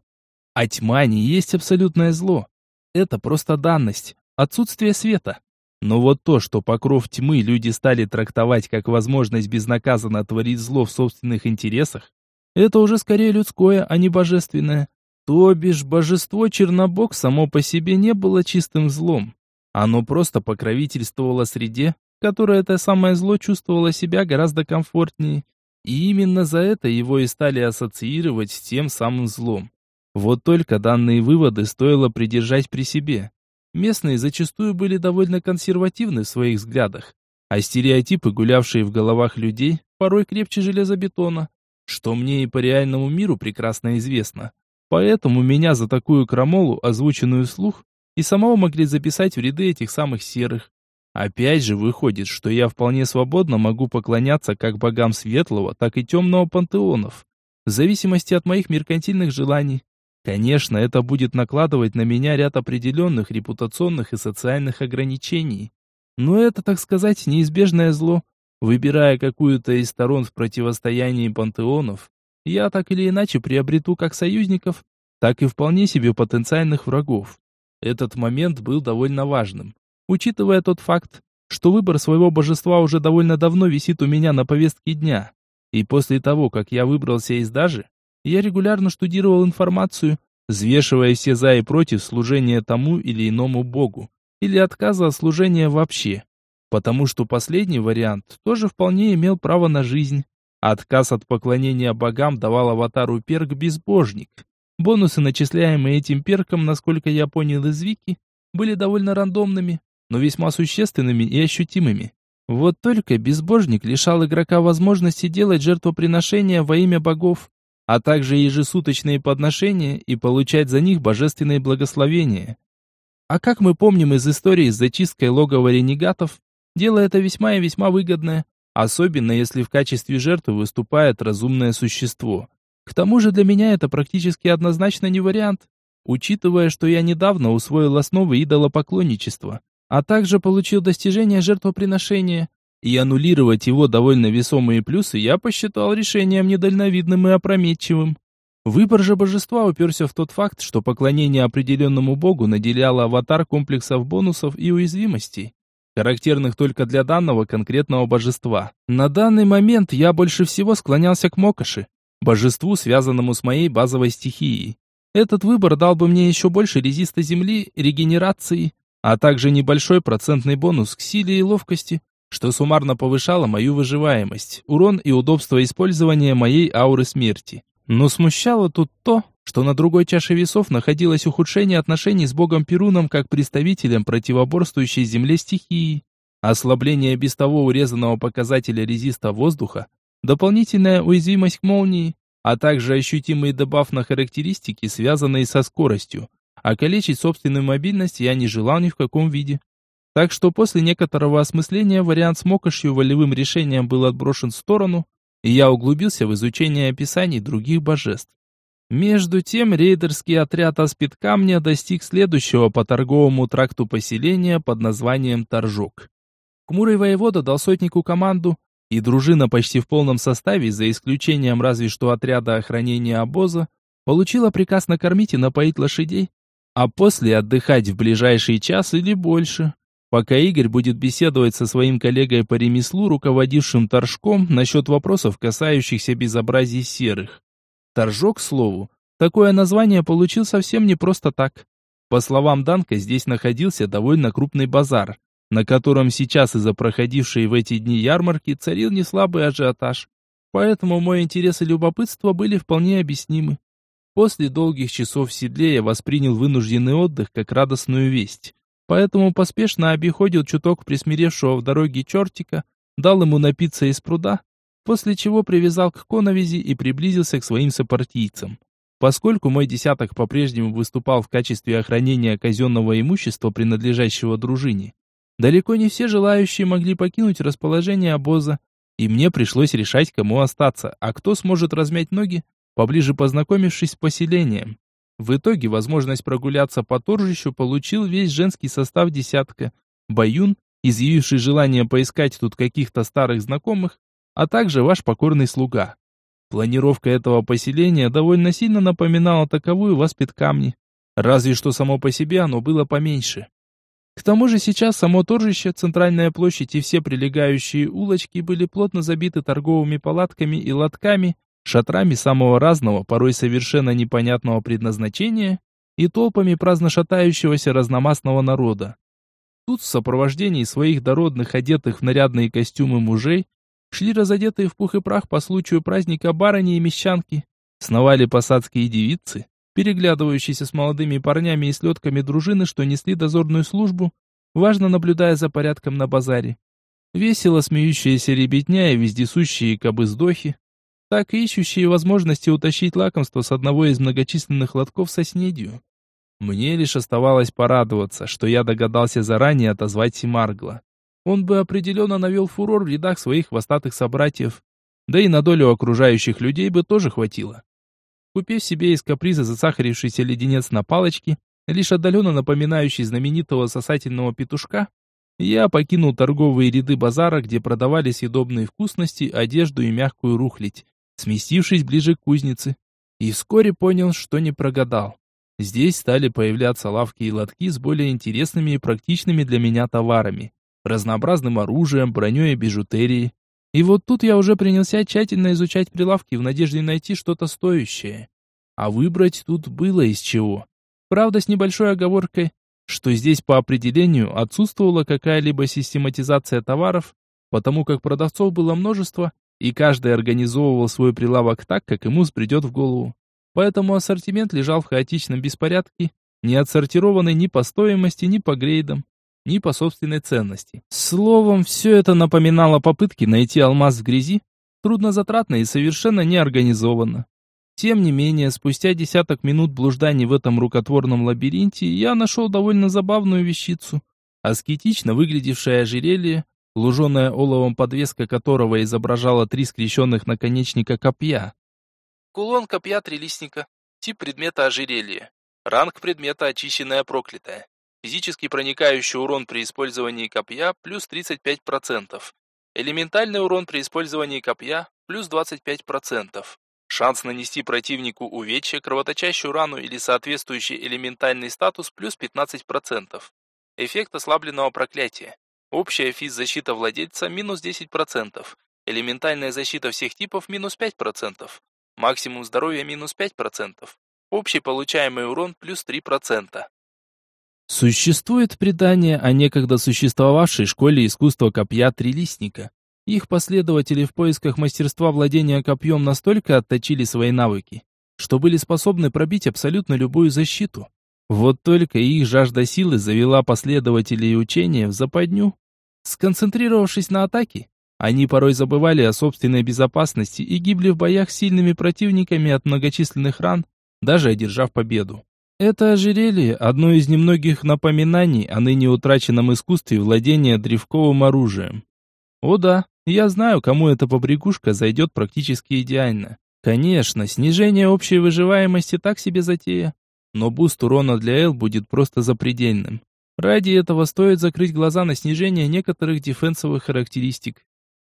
А тьма не есть абсолютное зло. Это просто данность, отсутствие света. Но вот то, что покров тьмы люди стали трактовать как возможность безнаказанно творить зло в собственных интересах, это уже скорее людское, а не божественное. То бишь, божество Чернобог само по себе не было чистым злом. Оно просто покровительствовало среде, которая это самое зло чувствовало себя гораздо комфортнее. И именно за это его и стали ассоциировать с тем самым злом. Вот только данные выводы стоило придержать при себе. Местные зачастую были довольно консервативны в своих взглядах, а стереотипы, гулявшие в головах людей, порой крепче железобетона, что мне и по реальному миру прекрасно известно. Поэтому меня за такую крамолу, озвученную вслух, и самого могли записать в ряды этих самых серых. Опять же выходит, что я вполне свободно могу поклоняться как богам светлого, так и темного пантеонов, в зависимости от моих меркантильных желаний. Конечно, это будет накладывать на меня ряд определенных репутационных и социальных ограничений. Но это, так сказать, неизбежное зло. Выбирая какую-то из сторон в противостоянии пантеонов, я так или иначе приобрету как союзников, так и вполне себе потенциальных врагов. Этот момент был довольно важным, учитывая тот факт, что выбор своего божества уже довольно давно висит у меня на повестке дня. И после того, как я выбрался из Дажи, я регулярно штудировал информацию, взвешивая все за и против служения тому или иному богу, или отказа от служения вообще. Потому что последний вариант тоже вполне имел право на жизнь. Отказ от поклонения богам давал аватару перк «Безбожник». Бонусы, начисляемые этим перком, насколько я понял из Вики, были довольно рандомными, но весьма существенными и ощутимыми. Вот только безбожник лишал игрока возможности делать жертвоприношения во имя богов, а также ежесуточные подношения и получать за них божественные благословения. А как мы помним из истории с зачисткой логова ренегатов, дело это весьма и весьма выгодное, особенно если в качестве жертвы выступает разумное существо. К тому же для меня это практически однозначно не вариант, учитывая, что я недавно усвоил основы идолопоклонничества, а также получил достижение жертвоприношения, и аннулировать его довольно весомые плюсы я посчитал решением недальновидным и опрометчивым. Выбор же божества уперся в тот факт, что поклонение определенному богу наделяло аватар комплексов бонусов и уязвимостей характерных только для данного конкретного божества. На данный момент я больше всего склонялся к Мокоши, божеству, связанному с моей базовой стихией. Этот выбор дал бы мне еще больше резиста земли, регенерации, а также небольшой процентный бонус к силе и ловкости, что суммарно повышало мою выживаемость, урон и удобство использования моей ауры смерти. Но смущало тут то, что на другой чаше весов находилось ухудшение отношений с богом Перуном как представителем противоборствующей земле стихии, ослабление без того урезанного показателя резиста воздуха, дополнительная уязвимость к молнии, а также ощутимый дебаф на характеристики, связанные со скоростью. А калечить собственную мобильность я не желал ни в каком виде. Так что после некоторого осмысления вариант с мокошью волевым решением был отброшен в сторону, и я углубился в изучение описаний других божеств. Между тем рейдерский отряд Аспид Камня достиг следующего по торговому тракту поселения под названием Торжок. Кмурый воевода дал сотнику команду, и дружина почти в полном составе, за исключением разве что отряда охранения обоза, получила приказ накормить и напоить лошадей, а после отдыхать в ближайший час или больше, пока Игорь будет беседовать со своим коллегой по ремеслу, руководившим торжком, насчет вопросов, касающихся безобразий серых. Торжок, к слову, такое название получил совсем не просто так. По словам Данка, здесь находился довольно крупный базар, на котором сейчас из-за проходившей в эти дни ярмарки царил неслабый ажиотаж. Поэтому мой интерес и любопытство были вполне объяснимы. После долгих часов в седле я воспринял вынужденный отдых как радостную весть. Поэтому поспешно обиходил чуток присмиревшего в дороге чертика, дал ему напиться из пруда, после чего привязал к коновизи и приблизился к своим сопартийцам. Поскольку мой десяток по-прежнему выступал в качестве охранения казенного имущества, принадлежащего дружине, далеко не все желающие могли покинуть расположение обоза, и мне пришлось решать, кому остаться, а кто сможет размять ноги, поближе познакомившись с поселением. В итоге возможность прогуляться по торжищу получил весь женский состав десятка. Баюн, изъявивший желание поискать тут каких-то старых знакомых, а также ваш покорный слуга. Планировка этого поселения довольно сильно напоминала таковую в камни, разве что само по себе оно было поменьше. К тому же сейчас само торжище, центральная площадь и все прилегающие улочки были плотно забиты торговыми палатками и лотками, шатрами самого разного, порой совершенно непонятного предназначения и толпами праздно шатающегося разномастного народа. Тут в сопровождении своих дородных, одетых в нарядные костюмы мужей, Шли разодетые в пух и прах по случаю праздника барыни и мещанки. Сновали посадские девицы, переглядывающиеся с молодыми парнями и слетками дружины, что несли дозорную службу, важно наблюдая за порядком на базаре. Весело смеющиеся ребятня и вездесущие кобыздохи, так и ищущие возможности утащить лакомство с одного из многочисленных лотков со снедью. Мне лишь оставалось порадоваться, что я догадался заранее отозвать Симаргла он бы определенно навел фурор в рядах своих хвостатых собратьев. Да и на долю окружающих людей бы тоже хватило. Купив себе из каприза засахарившийся леденец на палочке, лишь отдаленно напоминающий знаменитого сосательного петушка, я покинул торговые ряды базара, где продавали съедобные вкусности, одежду и мягкую рухлядь, сместившись ближе к кузнице. И вскоре понял, что не прогадал. Здесь стали появляться лавки и лотки с более интересными и практичными для меня товарами разнообразным оружием, броней и бижутерией. И вот тут я уже принялся тщательно изучать прилавки в надежде найти что-то стоящее. А выбрать тут было из чего. Правда, с небольшой оговоркой, что здесь по определению отсутствовала какая-либо систематизация товаров, потому как продавцов было множество, и каждый организовывал свой прилавок так, как ему взбредет в голову. Поэтому ассортимент лежал в хаотичном беспорядке, не отсортированный ни по стоимости, ни по грейдам ни по собственной ценности. Словом, все это напоминало попытки найти алмаз в грязи, труднозатратно и совершенно неорганизованно. Тем не менее, спустя десяток минут блужданий в этом рукотворном лабиринте, я нашел довольно забавную вещицу. Аскетично выглядевшее ожерелье, луженая оловом подвеска которого изображала три скрещенных наконечника копья. Кулон копья трилистника. Тип предмета ожерелье. Ранг предмета очищенная проклятая. Физически проникающий урон при использовании копья плюс 35%. Элементальный урон при использовании копья плюс 25%. Шанс нанести противнику увечья, кровоточащую рану или соответствующий элементальный статус плюс 15%. Эффект ослабленного проклятия. Общая физзащита владельца минус 10%. Элементальная защита всех типов минус 5%. Максимум здоровья минус 5%. Общий получаемый урон плюс 3%. Существует предание о некогда существовавшей школе искусства копья Трилистника. Их последователи в поисках мастерства владения копьем настолько отточили свои навыки, что были способны пробить абсолютно любую защиту. Вот только их жажда силы завела последователей учения в западню. Сконцентрировавшись на атаке, они порой забывали о собственной безопасности и гибли в боях с сильными противниками от многочисленных ран, даже одержав победу. Это ожерелье – одно из немногих напоминаний о ныне утраченном искусстве владения древковым оружием. О да, я знаю, кому эта побрякушка зайдет практически идеально. Конечно, снижение общей выживаемости так себе затея, но буст урона для Эл будет просто запредельным. Ради этого стоит закрыть глаза на снижение некоторых дефенсовых характеристик.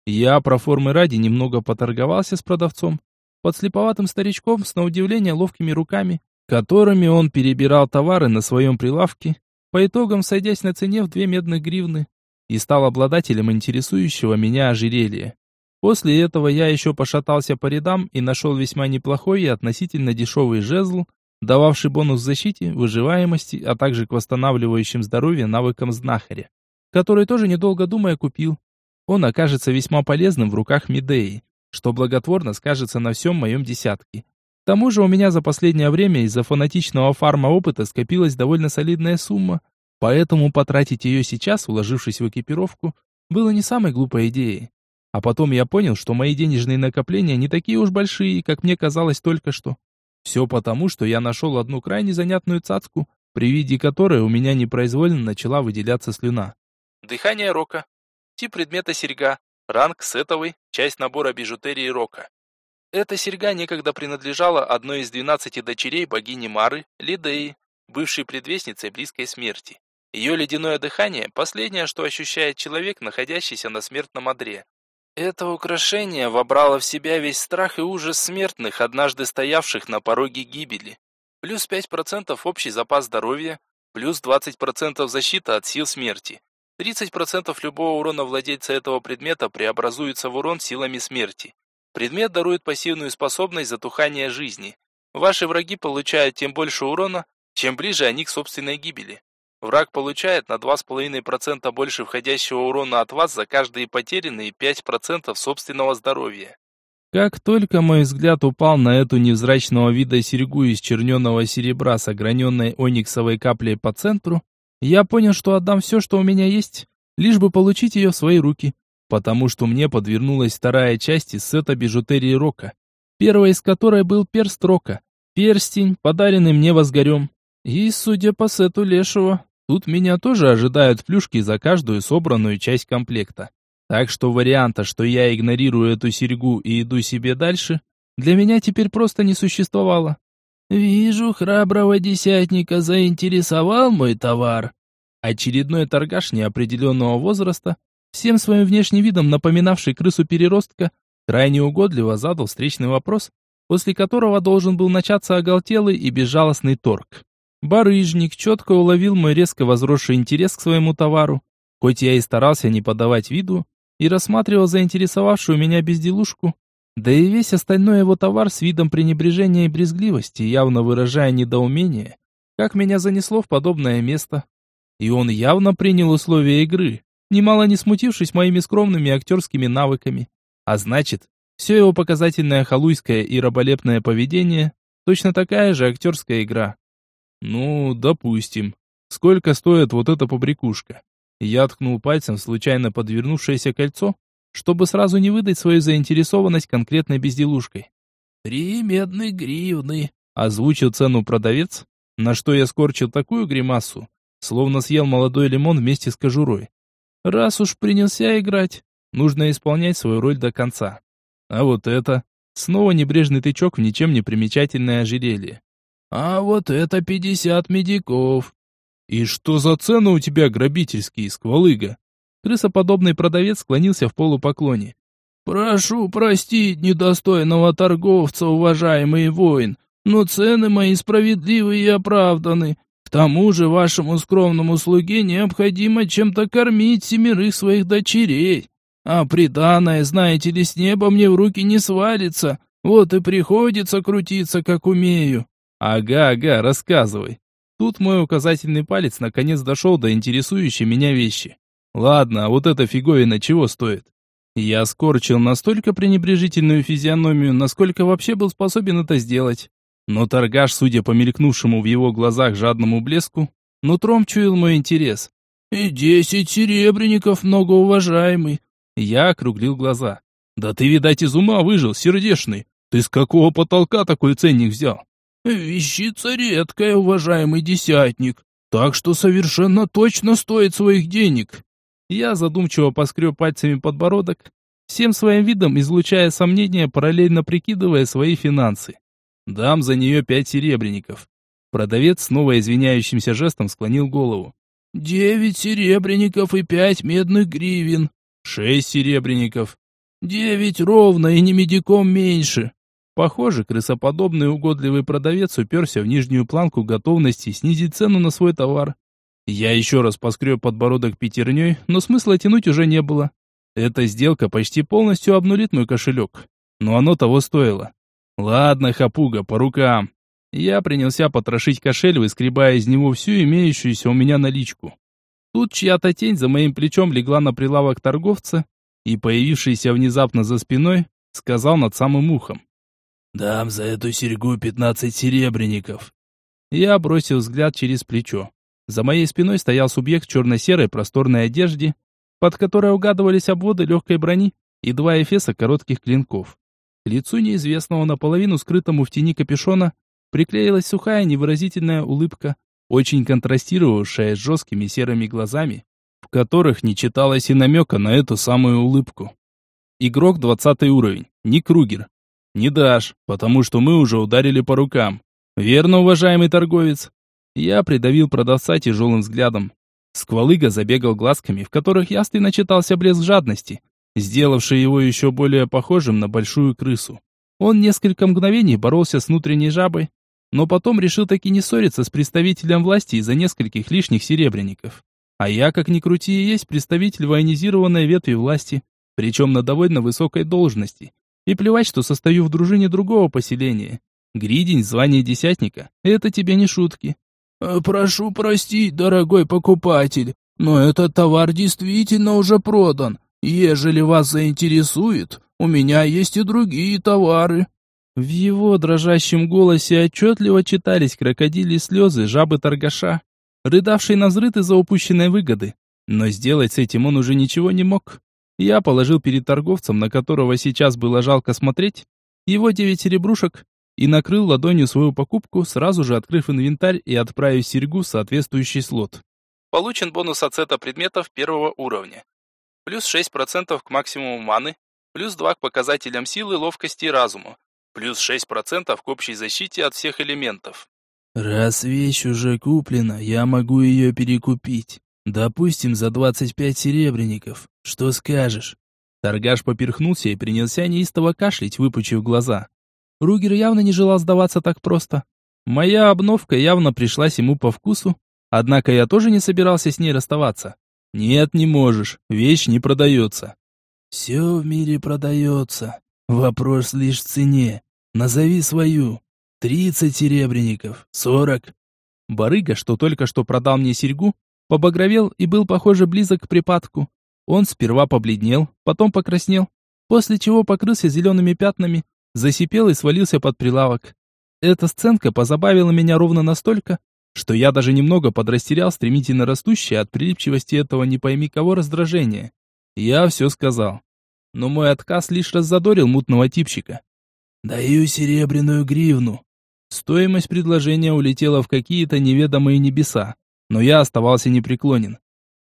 Я про формы ради немного поторговался с продавцом, подслеповатым старичком с на удивление ловкими руками, которыми он перебирал товары на своем прилавке, по итогам сойдясь на цене в две медных гривны, и стал обладателем интересующего меня ожерелья. После этого я еще пошатался по рядам и нашел весьма неплохой и относительно дешевый жезл, дававший бонус защите, выживаемости, а также к восстанавливающим здоровье навыкам знахаря, который тоже недолго думая купил. Он окажется весьма полезным в руках Медеи, что благотворно скажется на всем моем десятке. К тому же у меня за последнее время из-за фанатичного фарма опыта скопилась довольно солидная сумма, поэтому потратить ее сейчас, уложившись в экипировку, было не самой глупой идеей. А потом я понял, что мои денежные накопления не такие уж большие, как мне казалось только что. Все потому, что я нашел одну крайне занятную цацку, при виде которой у меня непроизвольно начала выделяться слюна. Дыхание рока. Тип предмета серьга. Ранг сетовый, часть набора бижутерии рока. Эта серьга некогда принадлежала одной из двенадцати дочерей богини Мары, Лидеи, бывшей предвестницей близкой смерти. Ее ледяное дыхание – последнее, что ощущает человек, находящийся на смертном одре. Это украшение вобрало в себя весь страх и ужас смертных, однажды стоявших на пороге гибели. Плюс 5% общий запас здоровья, плюс 20% защита от сил смерти. 30% любого урона владельца этого предмета преобразуется в урон силами смерти. Предмет дарует пассивную способность затухания жизни. Ваши враги получают тем больше урона, чем ближе они к собственной гибели. Враг получает на 2,5% больше входящего урона от вас за каждые потерянные 5% собственного здоровья. Как только мой взгляд упал на эту невзрачного вида серьгу из черненого серебра с ограненной ониксовой каплей по центру, я понял, что отдам все, что у меня есть, лишь бы получить ее в свои руки, потому что мне подвернулась вторая часть из сета бижутерии Рока, первая из которой был перст Рока, перстень, подаренный мне возгорем. И, судя по сету Лешего, тут меня тоже ожидают плюшки за каждую собранную часть комплекта. Так что варианта, что я игнорирую эту серьгу и иду себе дальше, для меня теперь просто не существовало. «Вижу, храброго десятника заинтересовал мой товар». Очередной торгаш неопределенного возраста, всем своим внешним видом напоминавший крысу-переростка, крайне угодливо задал встречный вопрос, после которого должен был начаться оголтелый и безжалостный торг. Барыжник четко уловил мой резко возросший интерес к своему товару, хоть я и старался не подавать виду, и рассматривал заинтересовавшую меня безделушку, да и весь остальной его товар с видом пренебрежения и брезгливости, явно выражая недоумение, как меня занесло в подобное место. И он явно принял условия игры, немало не смутившись моими скромными актерскими навыками. А значит, все его показательное халуйское и раболепное поведение точно такая же актерская игра. Ну, допустим. Сколько стоит вот эта побрякушка? Я ткнул пальцем случайно подвернувшееся кольцо, чтобы сразу не выдать свою заинтересованность конкретной безделушкой. «Три медных гривны», — озвучил цену продавец, на что я скорчил такую гримасу, словно съел молодой лимон вместе с кожурой. Раз уж принялся играть, нужно исполнять свою роль до конца. А вот это... Снова небрежный тычок в ничем не примечательное ожерелье. А вот это пятьдесят медиков. И что за цены у тебя грабительские, сквалыга? Крысоподобный продавец склонился в полупоклоне. «Прошу простить недостойного торговца, уважаемый воин, но цены мои справедливы и оправданы. К тому же вашему скромному слуге необходимо чем-то кормить семерых своих дочерей. А приданное, знаете ли, с неба мне в руки не свалится, вот и приходится крутиться, как умею». «Ага, ага, рассказывай». Тут мой указательный палец наконец дошел до интересующей меня вещи. Ладно, а вот эта фиговина чего стоит? Я скорчил настолько пренебрежительную физиономию, насколько вообще был способен это сделать. Но торгаш, судя по мелькнувшему в его глазах жадному блеску, нутром чуял мой интерес. «И десять серебряников, многоуважаемый!» Я округлил глаза. «Да ты, видать, из ума выжил, сердешный! Ты с какого потолка такой ценник взял?» «Вещица редкая, уважаемый десятник, так что совершенно точно стоит своих денег!» Я задумчиво поскреб пальцами подбородок, всем своим видом излучая сомнения, параллельно прикидывая свои финансы. Дам за нее пять серебряников. Продавец снова извиняющимся жестом склонил голову. «Девять серебряников и пять медных гривен». «Шесть серебряников». «Девять ровно и не медиком меньше». Похоже, крысоподобный угодливый продавец уперся в нижнюю планку готовности снизить цену на свой товар. Я еще раз поскреб подбородок пятерней, но смысла тянуть уже не было. Эта сделка почти полностью обнулит мой кошелек. Но оно того стоило. Ладно, хапуга, по рукам. Я принялся потрошить кошель, выскребая из него всю имеющуюся у меня наличку. Тут чья-то тень за моим плечом легла на прилавок торговца, и, появившийся внезапно за спиной, сказал над самым ухом. «Дам за эту серьгу пятнадцать серебряников». Я бросил взгляд через плечо. За моей спиной стоял субъект в черно-серой просторной одежде, под которой угадывались обводы легкой брони и два эфеса коротких клинков. К лицу неизвестного, наполовину скрытому в тени капюшона, приклеилась сухая невыразительная улыбка, очень контрастировавшая с жесткими серыми глазами, в которых не читалось и намека на эту самую улыбку. Игрок 20 уровень, не Кругер. Не дашь, потому что мы уже ударили по рукам. Верно, уважаемый торговец? Я придавил продавца тяжелым взглядом. Сквалыга забегал глазками, в которых ясно читался блеск жадности, сделавший его еще более похожим на большую крысу. Он несколько мгновений боролся с внутренней жабой, но потом решил таки не ссориться с представителем власти из-за нескольких лишних серебряников. А я, как ни крути, есть представитель военизированной ветви власти, причем на довольно высокой должности. И плевать, что состою в дружине другого поселения. Гридень, звание десятника — это тебе не шутки. Э, «Прошу простить, дорогой покупатель, но этот товар действительно уже продан. Ежели вас заинтересует, у меня есть и другие товары». В его дрожащем голосе отчетливо читались крокодили слезы жабы-торгаша, рыдавшей на взрыт из-за упущенной выгоды. Но сделать с этим он уже ничего не мог. Я положил перед торговцем, на которого сейчас было жалко смотреть, его девять серебрушек и накрыл ладонью свою покупку, сразу же открыв инвентарь и отправив серьгу в соответствующий слот. Получен бонус от сета предметов первого уровня. Плюс 6% к максимуму маны, плюс 2 к показателям силы, ловкости и разума, плюс 6% к общей защите от всех элементов. Раз вещь уже куплена, я могу ее перекупить. Допустим, за 25 серебряников. Что скажешь? Торгаш поперхнулся и принялся неистово кашлять, выпучив глаза. Ругер явно не желал сдаваться так просто. Моя обновка явно пришлась ему по вкусу, однако я тоже не собирался с ней расставаться. Нет, не можешь, вещь не продается. Все в мире продается. Вопрос лишь в цене. Назови свою. Тридцать серебряников, сорок. Барыга, что только что продал мне серьгу, побагровел и был, похоже, близок к припадку. Он сперва побледнел, потом покраснел, после чего покрылся зелеными пятнами, засипел и свалился под прилавок. Эта сценка позабавила меня ровно настолько, что я даже немного подрастерял стремительно растущее от прилипчивости этого не пойми кого раздражения. Я все сказал. Но мой отказ лишь раззадорил мутного типчика. «Даю серебряную гривну». Стоимость предложения улетела в какие-то неведомые небеса, но я оставался непреклонен.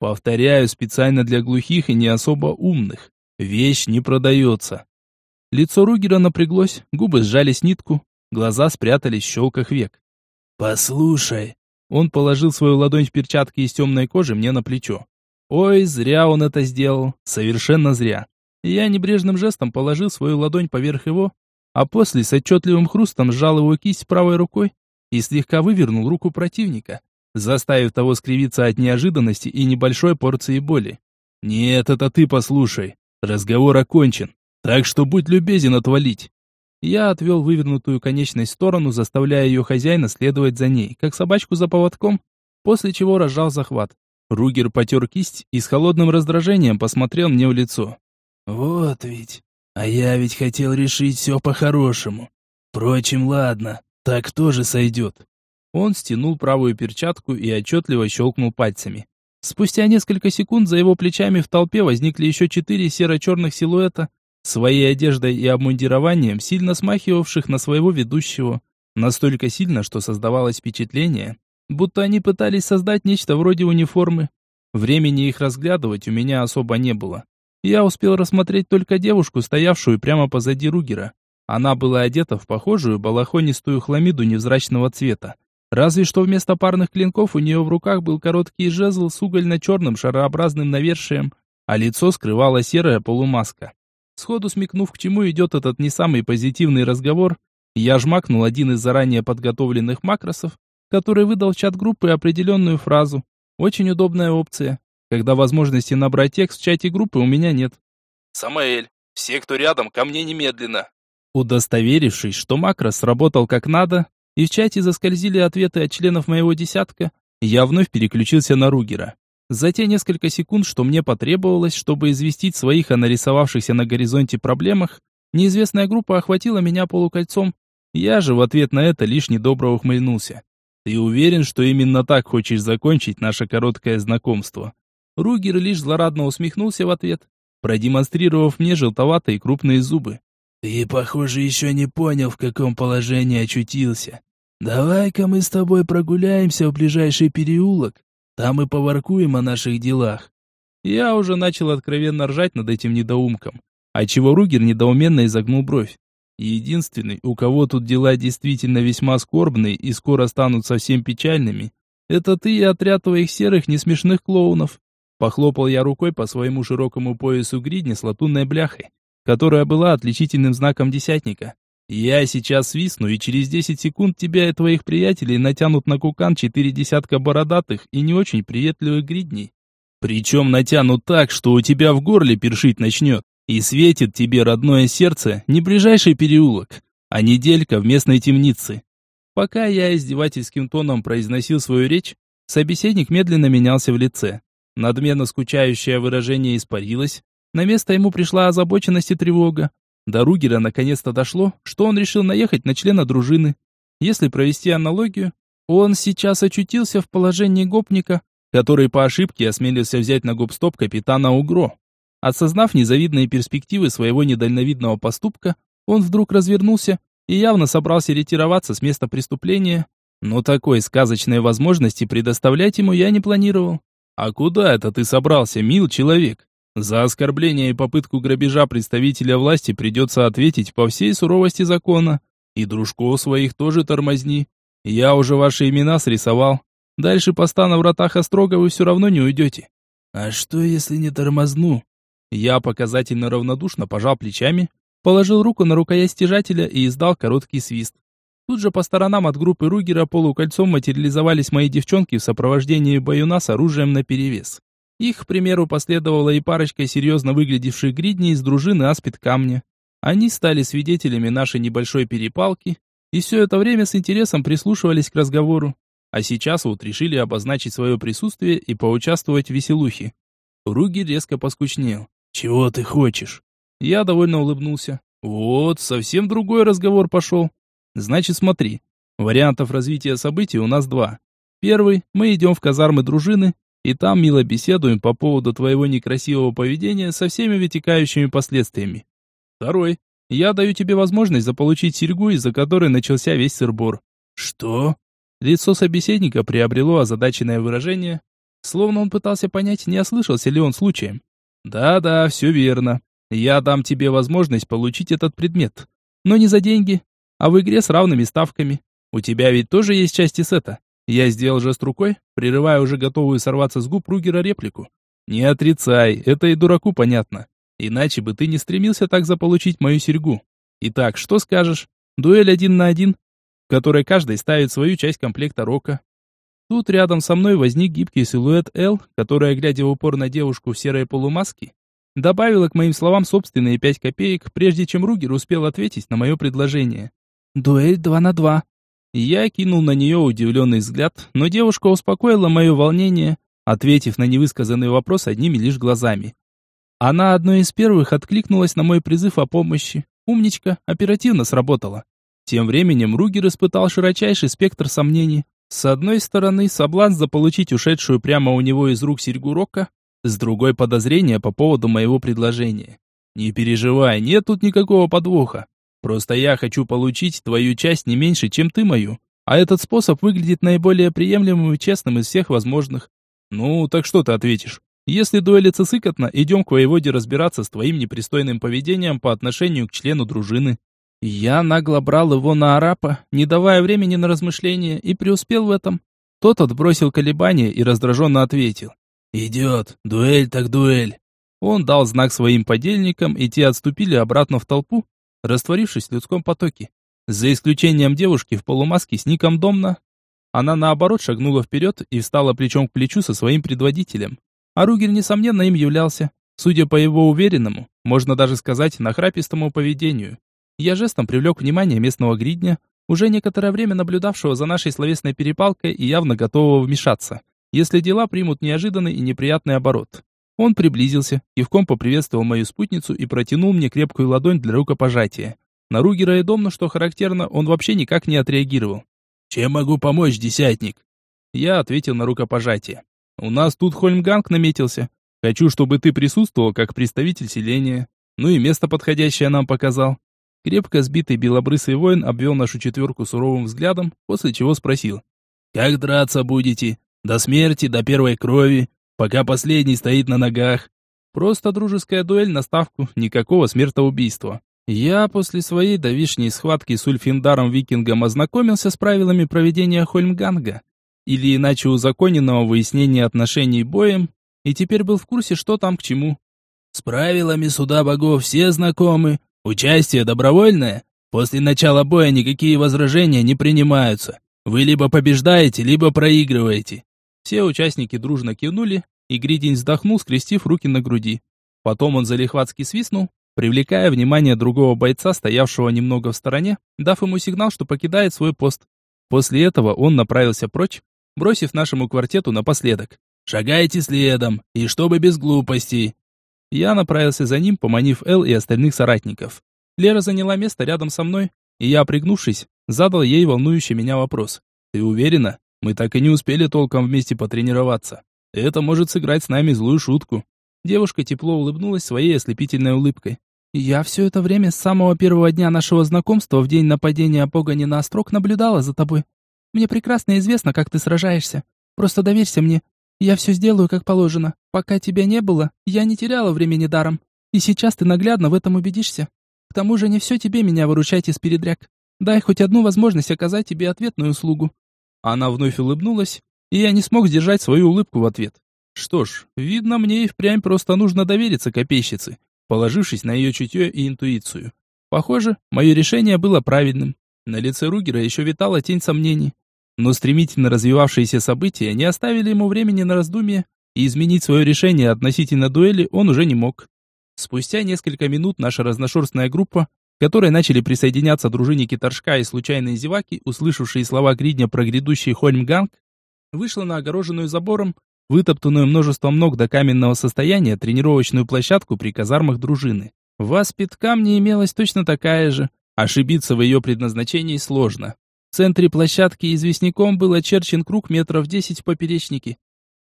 Повторяю, специально для глухих и не особо умных. Вещь не продается. Лицо Ругера напряглось, губы сжались нитку, глаза спрятались в щелках век. «Послушай». Он положил свою ладонь в перчатки из темной кожи мне на плечо. Ой, зря он это сделал. Совершенно зря. Я небрежным жестом положил свою ладонь поверх его, а после с отчетливым хрустом сжал его кисть правой рукой и слегка вывернул руку противника, заставив того скривиться от неожиданности и небольшой порции боли. «Нет, это ты послушай. Разговор окончен. Так что будь любезен отвалить. Я отвел вывернутую конечность в сторону, заставляя ее хозяина следовать за ней, как собачку за поводком, после чего разжал захват. Ругер потер кисть и с холодным раздражением посмотрел мне в лицо. «Вот ведь. А я ведь хотел решить все по-хорошему. Впрочем, ладно, так тоже сойдет». Он стянул правую перчатку и отчетливо щелкнул пальцами. Спустя несколько секунд за его плечами в толпе возникли еще четыре серо-черных силуэта, своей одеждой и обмундированием, сильно смахивавших на своего ведущего. Настолько сильно, что создавалось впечатление, будто они пытались создать нечто вроде униформы. Времени их разглядывать у меня особо не было. Я успел рассмотреть только девушку, стоявшую прямо позади Ругера. Она была одета в похожую балахонистую хламиду невзрачного цвета. Разве что вместо парных клинков у нее в руках был короткий жезл с угольно-черным шарообразным навершием, а лицо скрывала серая полумаска. Сходу смекнув, к чему идет этот не самый позитивный разговор, я жмакнул один из заранее подготовленных макросов, который выдал в чат группы определенную фразу. Очень удобная опция, когда возможности набрать текст в чате группы у меня нет. «Самаэль, все, кто рядом, ко мне немедленно!» Удостоверившись, что макрос сработал как надо, и в чате заскользили ответы от членов моего десятка, я вновь переключился на Ругера. За те несколько секунд, что мне потребовалось, чтобы известить своих о нарисовавшихся на горизонте проблемах, неизвестная группа охватила меня полукольцом. Я же в ответ на это лишь недобро ухмыльнулся. «Ты уверен, что именно так хочешь закончить наше короткое знакомство?» Ругер лишь злорадно усмехнулся в ответ, продемонстрировав мне желтоватые крупные зубы. «Ты, похоже, еще не понял, в каком положении очутился. Давай-ка мы с тобой прогуляемся в ближайший переулок, там и поворкуем о наших делах. Я уже начал откровенно ржать над этим недоумком, отчего Ругер недоуменно изогнул бровь. Единственный, у кого тут дела действительно весьма скорбные и скоро станут совсем печальными, это ты и отряд твоих серых несмешных клоунов. Похлопал я рукой по своему широкому поясу гридни с латунной бляхой, которая была отличительным знаком десятника. Я сейчас свистну, и через 10 секунд тебя и твоих приятелей натянут на кукан четыре десятка бородатых и не очень приветливых гридней. Причем натянут так, что у тебя в горле першить начнет, и светит тебе родное сердце не ближайший переулок, а неделька в местной темнице. Пока я издевательским тоном произносил свою речь, собеседник медленно менялся в лице. Надменно скучающее выражение испарилось, на место ему пришла озабоченность и тревога. До Ругера наконец-то дошло, что он решил наехать на члена дружины. Если провести аналогию, он сейчас очутился в положении гопника, который по ошибке осмелился взять на гоп-стоп капитана Угро. Осознав незавидные перспективы своего недальновидного поступка, он вдруг развернулся и явно собрался ретироваться с места преступления, но такой сказочной возможности предоставлять ему я не планировал. «А куда это ты собрался, мил человек?» За оскорбление и попытку грабежа представителя власти придется ответить по всей суровости закона. И дружков своих тоже тормозни. Я уже ваши имена срисовал. Дальше поста на вратах Острога вы все равно не уйдете. А что, если не тормозну? Я показательно равнодушно пожал плечами, положил руку на рукоять стяжателя и издал короткий свист. Тут же по сторонам от группы Ругера полукольцом материализовались мои девчонки в сопровождении баюна с оружием наперевес. Их, к примеру, последовала и парочка серьезно выглядевших гридней из дружины Аспид Камня. Они стали свидетелями нашей небольшой перепалки, и все это время с интересом прислушивались к разговору. А сейчас вот решили обозначить свое присутствие и поучаствовать в веселухе. Руги резко поскучнел. «Чего ты хочешь?» Я довольно улыбнулся. «Вот, совсем другой разговор пошел. Значит, смотри. Вариантов развития событий у нас два. Первый, мы идем в казармы дружины, и там мило беседуем по поводу твоего некрасивого поведения со всеми вытекающими последствиями. Второй. Я даю тебе возможность заполучить серьгу, из-за которой начался весь сырбор. Что? Лицо собеседника приобрело озадаченное выражение. Словно он пытался понять, не ослышался ли он случаем. Да-да, все верно. Я дам тебе возможность получить этот предмет. Но не за деньги, а в игре с равными ставками. У тебя ведь тоже есть части сета. Я сделал жест рукой, прерывая уже готовую сорваться с губ Ругера реплику. Не отрицай, это и дураку понятно. Иначе бы ты не стремился так заполучить мою серьгу. Итак, что скажешь? Дуэль один на один, в которой каждый ставит свою часть комплекта рока. Тут рядом со мной возник гибкий силуэт Эл, которая, глядя в упор на девушку в серой полумаске, добавила к моим словам собственные пять копеек, прежде чем Ругер успел ответить на мое предложение. «Дуэль два на два». Я кинул на нее удивленный взгляд, но девушка успокоила мое волнение, ответив на невысказанный вопрос одними лишь глазами. Она одной из первых откликнулась на мой призыв о помощи. Умничка, оперативно сработала. Тем временем Ругер испытал широчайший спектр сомнений. С одной стороны, соблазн заполучить ушедшую прямо у него из рук серьгу Рока, с другой подозрение по поводу моего предложения. Не переживай, нет тут никакого подвоха. Просто я хочу получить твою часть не меньше, чем ты мою. А этот способ выглядит наиболее приемлемым и честным из всех возможных. Ну, так что ты ответишь? Если дуэлиться сыкотно, идем к воеводе разбираться с твоим непристойным поведением по отношению к члену дружины». Я нагло брал его на арапа, не давая времени на размышления, и преуспел в этом. Тот отбросил колебания и раздраженно ответил. «Идет, дуэль так дуэль». Он дал знак своим подельникам, и те отступили обратно в толпу, растворившись в людском потоке. За исключением девушки в полумаске с ником Домна, она наоборот шагнула вперед и встала плечом к плечу со своим предводителем. А Ругер, несомненно, им являлся. Судя по его уверенному, можно даже сказать, нахрапистому поведению. Я жестом привлек внимание местного гридня, уже некоторое время наблюдавшего за нашей словесной перепалкой и явно готового вмешаться, если дела примут неожиданный и неприятный оборот. Он приблизился, кивком поприветствовал мою спутницу и протянул мне крепкую ладонь для рукопожатия. На Ругера и Домну, что характерно, он вообще никак не отреагировал. «Чем могу помочь, десятник?» Я ответил на рукопожатие. У нас тут Хольмганг наметился. Хочу, чтобы ты присутствовал как представитель селения. Ну и место подходящее нам показал. Крепко сбитый белобрысый воин обвел нашу четверку суровым взглядом, после чего спросил. «Как драться будете? До смерти, до первой крови, пока последний стоит на ногах?» Просто дружеская дуэль на ставку, никакого смертоубийства. Я после своей давишней схватки с Ульфиндаром-викингом ознакомился с правилами проведения Хольмганга или иначе узаконенного выяснения отношений боем, и теперь был в курсе, что там к чему. С правилами суда богов все знакомы, участие добровольное, после начала боя никакие возражения не принимаются. Вы либо побеждаете, либо проигрываете. Все участники дружно кивнули, и Гридень вздохнул, скрестив руки на груди. Потом он залихватски свистнул, привлекая внимание другого бойца, стоявшего немного в стороне, дав ему сигнал, что покидает свой пост. После этого он направился прочь, бросив нашему квартету напоследок. «Шагайте следом, и чтобы без глупостей!» Я направился за ним, поманив Эл и остальных соратников. Лера заняла место рядом со мной, и я, пригнувшись, задал ей волнующий меня вопрос. «Ты уверена? Мы так и не успели толком вместе потренироваться. Это может сыграть с нами злую шутку». Девушка тепло улыбнулась своей ослепительной улыбкой. «Я все это время с самого первого дня нашего знакомства в день нападения погони на острог наблюдала за тобой. Мне прекрасно известно, как ты сражаешься. Просто доверься мне. Я все сделаю, как положено. Пока тебя не было, я не теряла времени даром. И сейчас ты наглядно в этом убедишься. К тому же не все тебе меня выручать из передряг. Дай хоть одну возможность оказать тебе ответную услугу». Она вновь улыбнулась, и я не смог сдержать свою улыбку в ответ. Что ж, видно, мне и впрямь просто нужно довериться копейщице, положившись на ее чутье и интуицию. Похоже, мое решение было правильным. На лице Ругера еще витала тень сомнений. Но стремительно развивавшиеся события не оставили ему времени на раздумье, и изменить свое решение относительно дуэли он уже не мог. Спустя несколько минут наша разношерстная группа, к которой начали присоединяться дружинники Торжка и случайные зеваки, услышавшие слова Гридня про грядущий Хольмганг, вышла на огороженную забором, вытоптанную множеством ног до каменного состояния тренировочную площадку при казармах дружины. В Аспидкамне имелась точно такая же. Ошибиться в ее предназначении сложно. В центре площадки известняком был очерчен круг метров десять в поперечнике.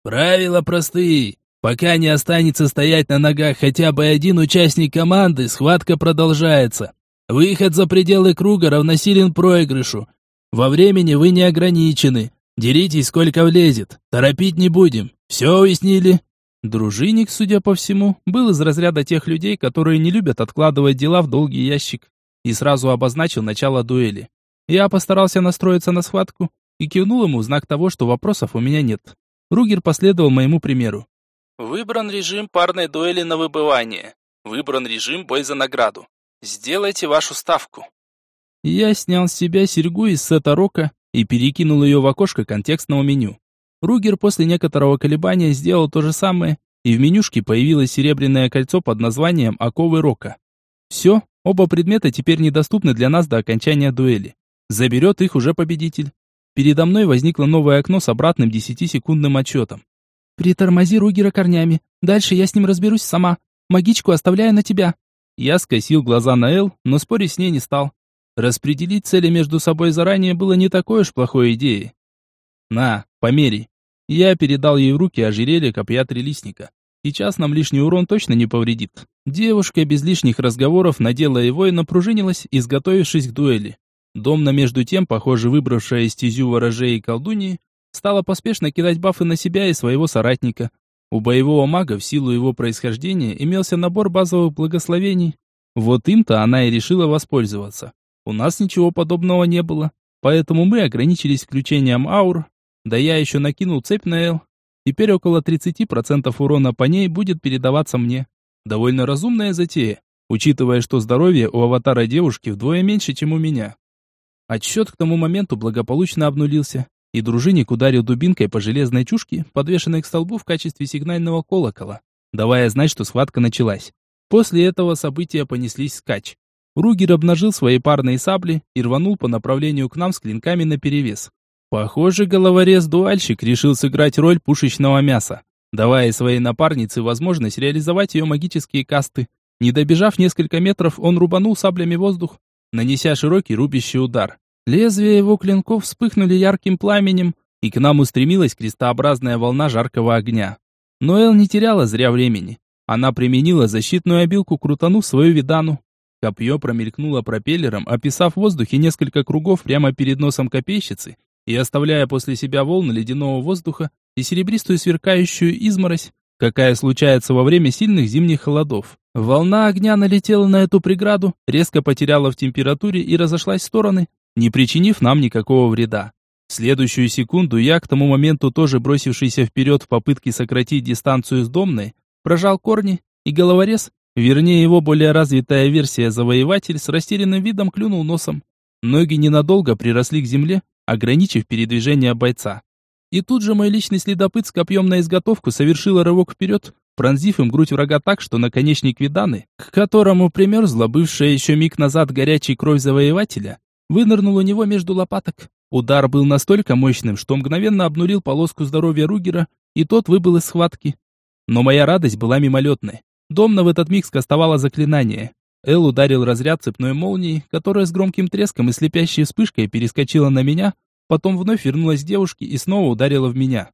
«Правила простые. Пока не останется стоять на ногах хотя бы один участник команды, схватка продолжается. Выход за пределы круга равносилен проигрышу. Во времени вы не ограничены. Деритесь, сколько влезет. Торопить не будем. Все уяснили?» Дружинник, судя по всему, был из разряда тех людей, которые не любят откладывать дела в долгий ящик, и сразу обозначил начало дуэли. Я постарался настроиться на схватку и кивнул ему в знак того, что вопросов у меня нет. Ругер последовал моему примеру. Выбран режим парной дуэли на выбывание. Выбран режим бой за награду. Сделайте вашу ставку. Я снял с себя серьгу из сета рока и перекинул ее в окошко контекстного меню. Ругер после некоторого колебания сделал то же самое, и в менюшке появилось серебряное кольцо под названием «Оковы Рока». Все, оба предмета теперь недоступны для нас до окончания дуэли. Заберет их уже победитель. Передо мной возникло новое окно с обратным 10-секундным отчетом. «Притормози Ругера корнями. Дальше я с ним разберусь сама. Магичку оставляю на тебя». Я скосил глаза на Эл, но спорить с ней не стал. Распределить цели между собой заранее было не такой уж плохой идеей. «На, померяй». Я передал ей в руки ожерелье копья трилистника. Сейчас нам лишний урон точно не повредит. Девушка без лишних разговоров надела его и напружинилась, изготовившись к дуэли. Домна, между тем, похоже, выбравшая стезю ворожей и колдуньи, стала поспешно кидать бафы на себя и своего соратника. У боевого мага в силу его происхождения имелся набор базовых благословений. Вот им-то она и решила воспользоваться. У нас ничего подобного не было, поэтому мы ограничились включением аур, да я еще накинул цепь на Эл. Теперь около 30% урона по ней будет передаваться мне. Довольно разумная затея, учитывая, что здоровье у аватара девушки вдвое меньше, чем у меня. Отсчет к тому моменту благополучно обнулился, и дружинник ударил дубинкой по железной чушке, подвешенной к столбу в качестве сигнального колокола, давая знать, что схватка началась. После этого события понеслись скач. Ругер обнажил свои парные сабли и рванул по направлению к нам с клинками наперевес. Похоже, головорез-дуальщик решил сыграть роль пушечного мяса, давая своей напарнице возможность реализовать ее магические касты. Не добежав несколько метров, он рубанул саблями воздух, нанеся широкий рубящий удар. Лезвия его клинков вспыхнули ярким пламенем, и к нам устремилась крестообразная волна жаркого огня. Но Эл не теряла зря времени. Она применила защитную обилку, крутанув свою видану. Копье промелькнуло пропеллером, описав в воздухе несколько кругов прямо перед носом копейщицы и оставляя после себя волны ледяного воздуха и серебристую сверкающую изморозь, какая случается во время сильных зимних холодов. Волна огня налетела на эту преграду, резко потеряла в температуре и разошлась в стороны, не причинив нам никакого вреда. В следующую секунду я, к тому моменту тоже бросившийся вперед в попытке сократить дистанцию с домной, прожал корни, и головорез, Вернее, его более развитая версия завоеватель с растерянным видом клюнул носом. Ноги ненадолго приросли к земле, ограничив передвижение бойца. И тут же мой личный следопыт с копьем на изготовку совершил рывок вперед, пронзив им грудь врага так, что наконечник виданы, к которому примерзла бывшая еще миг назад горячей кровь завоевателя, вынырнул у него между лопаток. Удар был настолько мощным, что мгновенно обнулил полоску здоровья Ругера, и тот выбыл из схватки. Но моя радость была мимолетной. Домна в этот миг скостовала заклинание. Эл ударил разряд цепной молнии, которая с громким треском и слепящей вспышкой перескочила на меня, потом вновь вернулась к девушке и снова ударила в меня.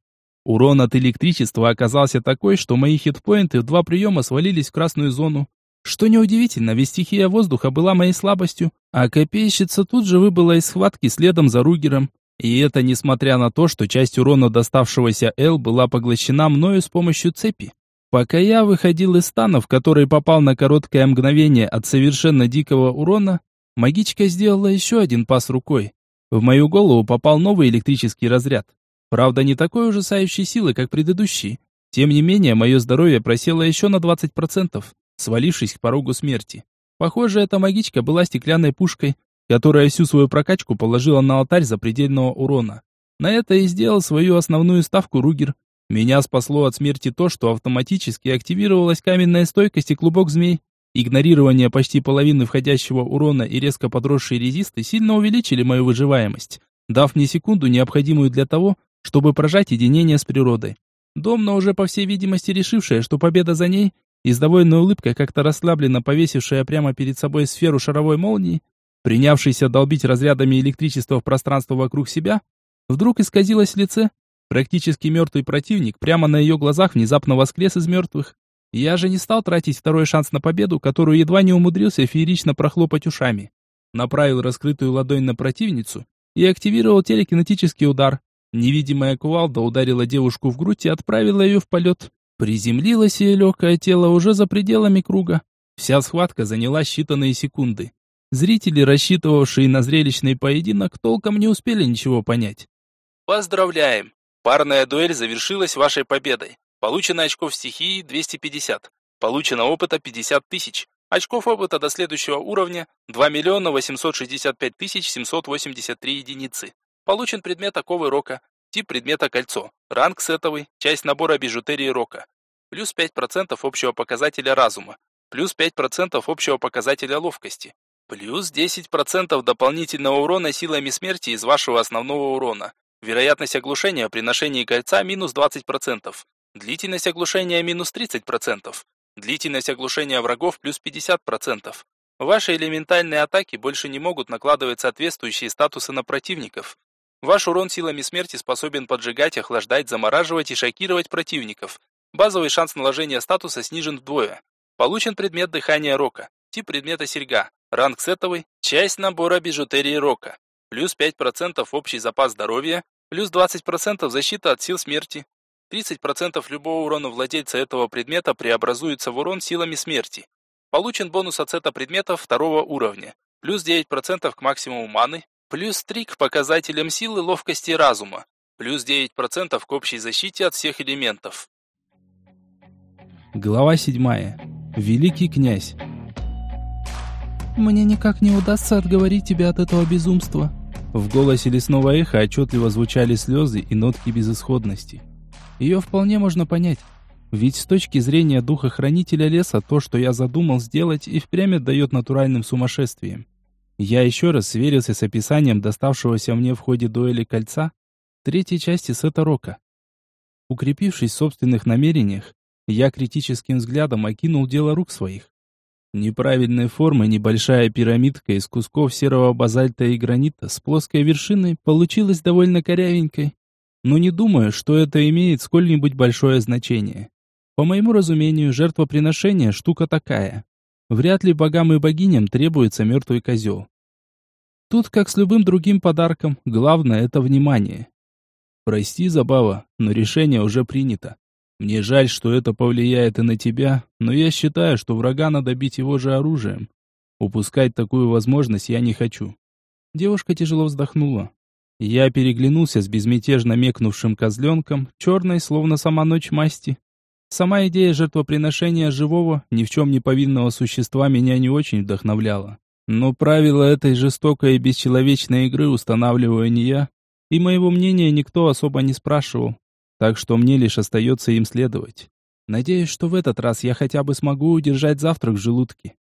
Урон от электричества оказался такой, что мои хитпоинты в два приема свалились в красную зону. Что неудивительно, ведь стихия воздуха была моей слабостью, а копейщица тут же выбыла из схватки следом за Ругером. И это несмотря на то, что часть урона доставшегося Эл была поглощена мною с помощью цепи. Пока я выходил из стана, в который попал на короткое мгновение от совершенно дикого урона, магичка сделала еще один пас рукой. В мою голову попал новый электрический разряд. Правда, не такой ужасающей силы, как предыдущий. Тем не менее, мое здоровье просело еще на 20%, свалившись к порогу смерти. Похоже, эта магичка была стеклянной пушкой, которая всю свою прокачку положила на алтарь запредельного урона. На это и сделал свою основную ставку Ругер, меня спасло от смерти то, что автоматически активировалась каменная стойкость и клубок змей. Игнорирование почти половины входящего урона и резко подросшие резисты сильно увеличили мою выживаемость, дав мне секунду, необходимую для того, чтобы прожать единение с природой. Домна, уже по всей видимости решившая, что победа за ней, и с довольной улыбкой как-то расслабленно повесившая прямо перед собой сферу шаровой молнии, принявшийся долбить разрядами электричества в пространство вокруг себя, вдруг исказилось в лице, Практически мертвый противник прямо на ее глазах внезапно воскрес из мертвых. Я же не стал тратить второй шанс на победу, которую едва не умудрился феерично прохлопать ушами. Направил раскрытую ладонь на противницу и активировал телекинетический удар. Невидимая кувалда ударила девушку в грудь и отправила ее в полет. Приземлилось ее легкое тело уже за пределами круга. Вся схватка заняла считанные секунды. Зрители, рассчитывавшие на зрелищный поединок, толком не успели ничего понять. Поздравляем! Парная дуэль завершилась вашей победой. Получено очков стихии 250. Получено опыта 50 тысяч. Очков опыта до следующего уровня 2 миллиона 865 тысяч 783 единицы. Получен предмет оковы рока. Тип предмета кольцо. Ранг сетовый. Часть набора бижутерии рока. Плюс 5% общего показателя разума. Плюс 5% общего показателя ловкости. Плюс 10% дополнительного урона силами смерти из вашего основного урона. Вероятность оглушения при ношении кольца минус 20%. Длительность оглушения минус 30%. Длительность оглушения врагов плюс 50%. Ваши элементальные атаки больше не могут накладывать соответствующие статусы на противников. Ваш урон силами смерти способен поджигать, охлаждать, замораживать и шокировать противников. Базовый шанс наложения статуса снижен вдвое. Получен предмет дыхания рока. Тип предмета серьга. Ранг сетовый. Часть набора бижутерии рока. Плюс 5% общий запас здоровья. Плюс 20% защита от сил смерти. 30% любого урона владельца этого предмета преобразуется в урон силами смерти. Получен бонус от сета предметов второго уровня. Плюс 9% к максимуму маны. Плюс 3 к показателям силы, ловкости и разума. Плюс 9% к общей защите от всех элементов. Глава 7. Великий князь. Мне никак не удастся отговорить тебя от этого безумства. В голосе лесного эха отчетливо звучали слезы и нотки безысходности. Ее вполне можно понять. Ведь с точки зрения духа хранителя леса, то, что я задумал сделать, и впрямь отдает натуральным сумасшествием. Я еще раз сверился с описанием доставшегося мне в ходе дуэли кольца, третьей части сета Рока. Укрепившись в собственных намерениях, я критическим взглядом окинул дело рук своих. Неправильной формы небольшая пирамидка из кусков серого базальта и гранита с плоской вершиной получилась довольно корявенькой, но не думаю, что это имеет сколь-нибудь большое значение. По моему разумению, жертвоприношение – штука такая. Вряд ли богам и богиням требуется мертвый козел. Тут, как с любым другим подарком, главное – это внимание. Прости, Забава, но решение уже принято. Мне жаль, что это повлияет и на тебя, но я считаю, что врага надо бить его же оружием. Упускать такую возможность я не хочу. Девушка тяжело вздохнула. Я переглянулся с безмятежно мекнувшим козленком, черной, словно сама ночь масти. Сама идея жертвоприношения живого, ни в чем не повинного существа меня не очень вдохновляла. Но правила этой жестокой и бесчеловечной игры устанавливаю не я, и моего мнения никто особо не спрашивал, так что мне лишь остается им следовать. Надеюсь, что в этот раз я хотя бы смогу удержать завтрак в желудке.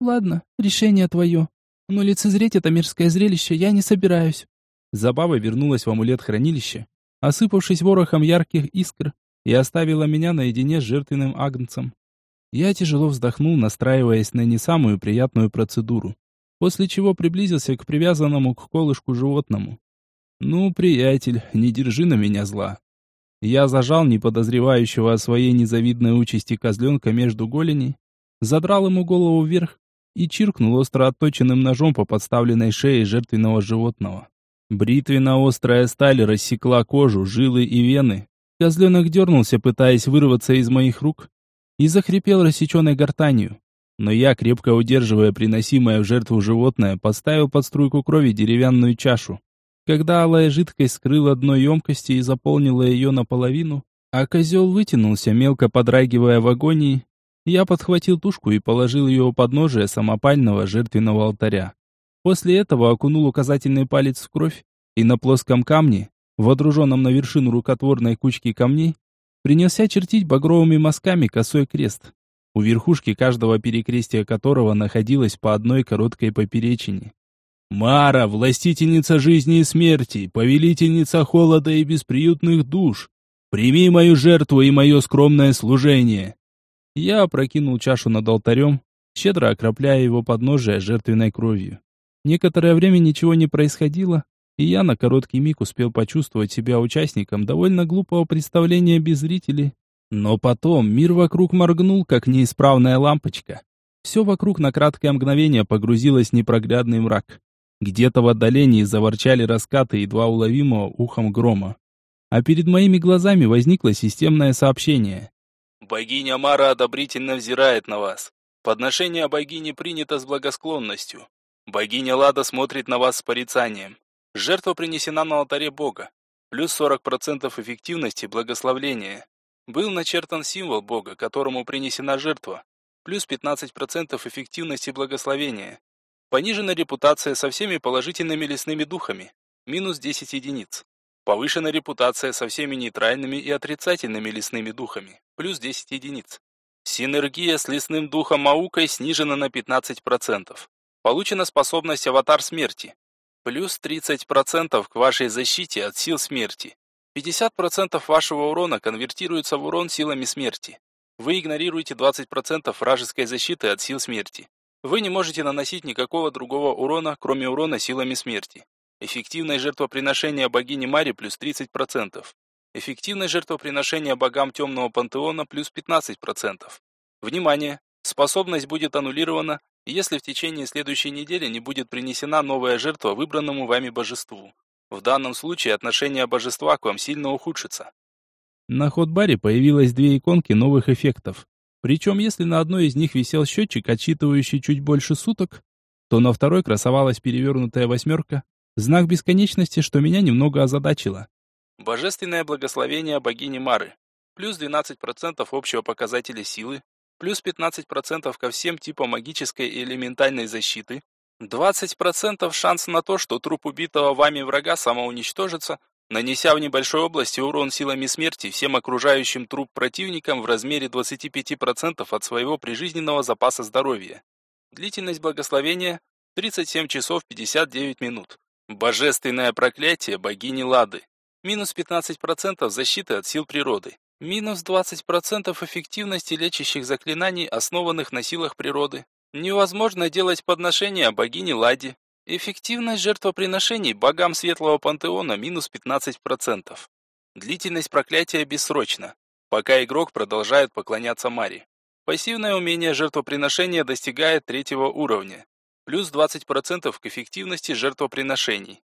Ладно, решение твое, но лицезреть это мерзкое зрелище я не собираюсь. Забава вернулась в амулет-хранилище, осыпавшись ворохом ярких искр, и оставила меня наедине с жертвенным агнцем. Я тяжело вздохнул, настраиваясь на не самую приятную процедуру, после чего приблизился к привязанному к колышку животному. «Ну, приятель, не держи на меня зла». Я зажал неподозревающего о своей незавидной участи козленка между голеней, задрал ему голову вверх и чиркнул остро отточенным ножом по подставленной шее жертвенного животного. Бритвенно-острая сталь рассекла кожу, жилы и вены. Козленок дернулся, пытаясь вырваться из моих рук, и захрипел рассеченной гортанью. Но я, крепко удерживая приносимое в жертву животное, подставил под струйку крови деревянную чашу. Когда алая жидкость скрыла дно емкости и заполнила ее наполовину, а козел вытянулся, мелко подрагивая в агонии, я подхватил тушку и положил ее у подножия самопального жертвенного алтаря. После этого окунул указательный палец в кровь и на плоском камне, водруженном на вершину рукотворной кучки камней, принялся чертить багровыми мазками косой крест, у верхушки каждого перекрестия которого находилось по одной короткой поперечине. «Мара, властительница жизни и смерти, повелительница холода и бесприютных душ, прими мою жертву и мое скромное служение!» Я опрокинул чашу над алтарем, щедро окропляя его подножие жертвенной кровью. Некоторое время ничего не происходило, и я на короткий миг успел почувствовать себя участником довольно глупого представления без зрителей. Но потом мир вокруг моргнул, как неисправная лампочка. Все вокруг на краткое мгновение погрузилось в непроглядный мрак. Где-то в отдалении заворчали раскаты едва уловимого ухом грома. а перед моими глазами возникло системное сообщение. Богиня Мара одобрительно взирает на вас. Подношение богини принято с благосклонностью. Богиня Лада смотрит на вас с порицанием. Жертва принесена на алтаре Бога. Плюс 40% эффективности благословления. Был начертан символ Бога, которому принесена жертва. Плюс 15% эффективности благословения. Понижена репутация со всеми положительными лесными духами. Минус 10 единиц. Повышена репутация со всеми нейтральными и отрицательными лесными духами. Плюс 10 единиц. Синергия с лесным духом Маукой снижена на 15%. Получена способность Аватар Смерти. Плюс 30% к вашей защите от сил смерти. 50% вашего урона конвертируется в урон силами смерти. Вы игнорируете 20% вражеской защиты от сил смерти. Вы не можете наносить никакого другого урона, кроме урона силами смерти. Эффективное жертвоприношение богини Мари плюс 30%. Эффективное жертвоприношение богам темного пантеона плюс 15%. Внимание! Способность будет аннулирована, если в течение следующей недели не будет принесена новая жертва выбранному вами божеству. В данном случае отношение божества к вам сильно ухудшится. На ходбаре появилось две иконки новых эффектов. Причем, если на одной из них висел счетчик, отсчитывающий чуть больше суток, то на второй красовалась перевернутая восьмерка, знак бесконечности, что меня немного озадачило. Божественное благословение богини Мары. Плюс 12% общего показателя силы, плюс 15% ко всем типам магической и элементальной защиты, 20% шанс на то, что труп убитого вами врага самоуничтожится, нанеся в небольшой области урон силами смерти всем окружающим труп противникам в размере 25% от своего прижизненного запаса здоровья. Длительность благословения 37 часов 59 минут. Божественное проклятие богини Лады. Минус 15% защиты от сил природы. Минус 20% эффективности лечащих заклинаний, основанных на силах природы. Невозможно делать подношения богине Ладе. Эффективность жертвоприношений богам Светлого Пантеона минус 15%. Длительность проклятия бессрочна, пока игрок продолжает поклоняться Маре. Пассивное умение жертвоприношения достигает третьего уровня. Плюс 20% к эффективности жертвоприношений.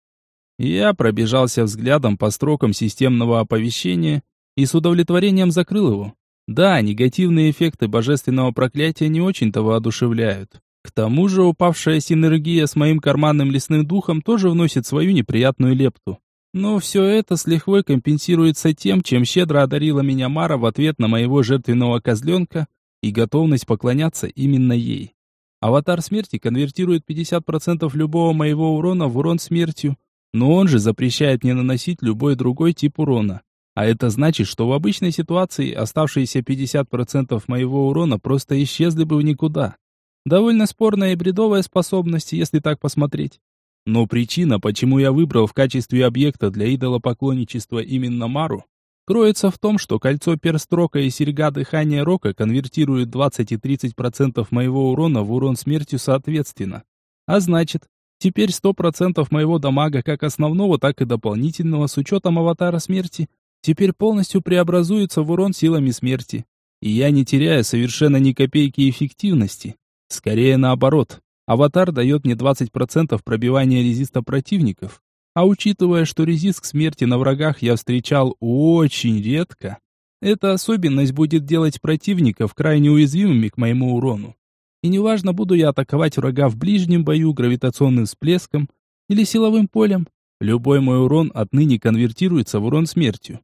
Я пробежался взглядом по строкам системного оповещения и с удовлетворением закрыл его. Да, негативные эффекты божественного проклятия не очень-то воодушевляют. К тому же упавшая синергия с моим карманным лесным духом тоже вносит свою неприятную лепту. Но все это с лихвой компенсируется тем, чем щедро одарила меня Мара в ответ на моего жертвенного козленка и готовность поклоняться именно ей. Аватар смерти конвертирует 50% любого моего урона в урон смертью, но он же запрещает мне наносить любой другой тип урона. А это значит, что в обычной ситуации оставшиеся 50% моего урона просто исчезли бы в никуда. Довольно спорная и бредовая способность, если так посмотреть. Но причина, почему я выбрал в качестве объекта для идолопоклонничества именно Мару, кроется в том, что кольцо перстрока и серьга дыхания рока конвертируют 20 и 30% моего урона в урон смертью соответственно. А значит, теперь 100% моего дамага как основного, так и дополнительного с учетом аватара смерти теперь полностью преобразуется в урон силами смерти. И я не теряю совершенно ни копейки эффективности. Скорее наоборот. Аватар дает мне 20% пробивания резиста противников. А учитывая, что резист к смерти на врагах я встречал очень редко, эта особенность будет делать противников крайне уязвимыми к моему урону. И неважно, буду я атаковать врага в ближнем бою гравитационным всплеском или силовым полем, любой мой урон отныне конвертируется в урон смертью.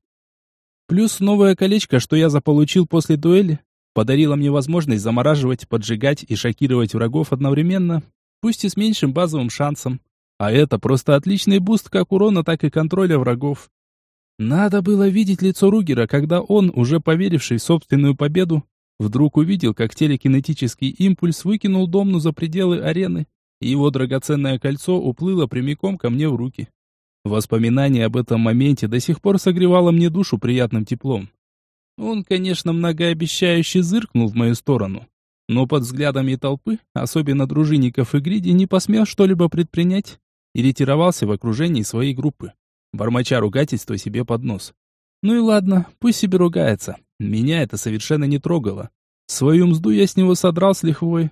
Плюс новое колечко, что я заполучил после дуэли, подарило мне возможность замораживать, поджигать и шокировать врагов одновременно, пусть и с меньшим базовым шансом. А это просто отличный буст как урона, так и контроля врагов. Надо было видеть лицо Ругера, когда он, уже поверивший в собственную победу, вдруг увидел, как телекинетический импульс выкинул Домну за пределы арены, и его драгоценное кольцо уплыло прямиком ко мне в руки. Воспоминание об этом моменте до сих пор согревало мне душу приятным теплом. Он, конечно, многообещающе зыркнул в мою сторону, но под взглядами толпы, особенно дружинников и гриди, не посмел что-либо предпринять и ретировался в окружении своей группы, бормоча ругательство себе под нос. Ну и ладно, пусть себе ругается. Меня это совершенно не трогало. Свою мзду я с него содрал с лихвой,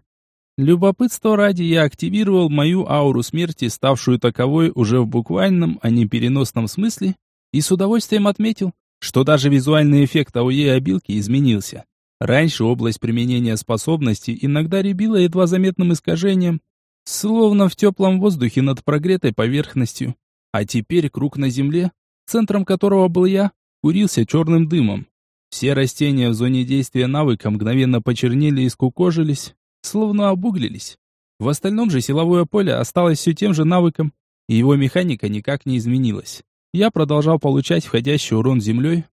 Любопытство ради я активировал мою ауру смерти, ставшую таковой уже в буквальном, а не переносном смысле, И с удовольствием отметил, что даже визуальный эффект АОЕ обилки изменился. Раньше область применения способности иногда рябила едва заметным искажением, словно в теплом воздухе над прогретой поверхностью. А теперь круг на земле, центром которого был я, курился черным дымом. Все растения в зоне действия навыка мгновенно почернели и скукожились, словно обуглились. В остальном же силовое поле осталось все тем же навыком, и его механика никак не изменилась. Я продолжал получать входящий урон землей.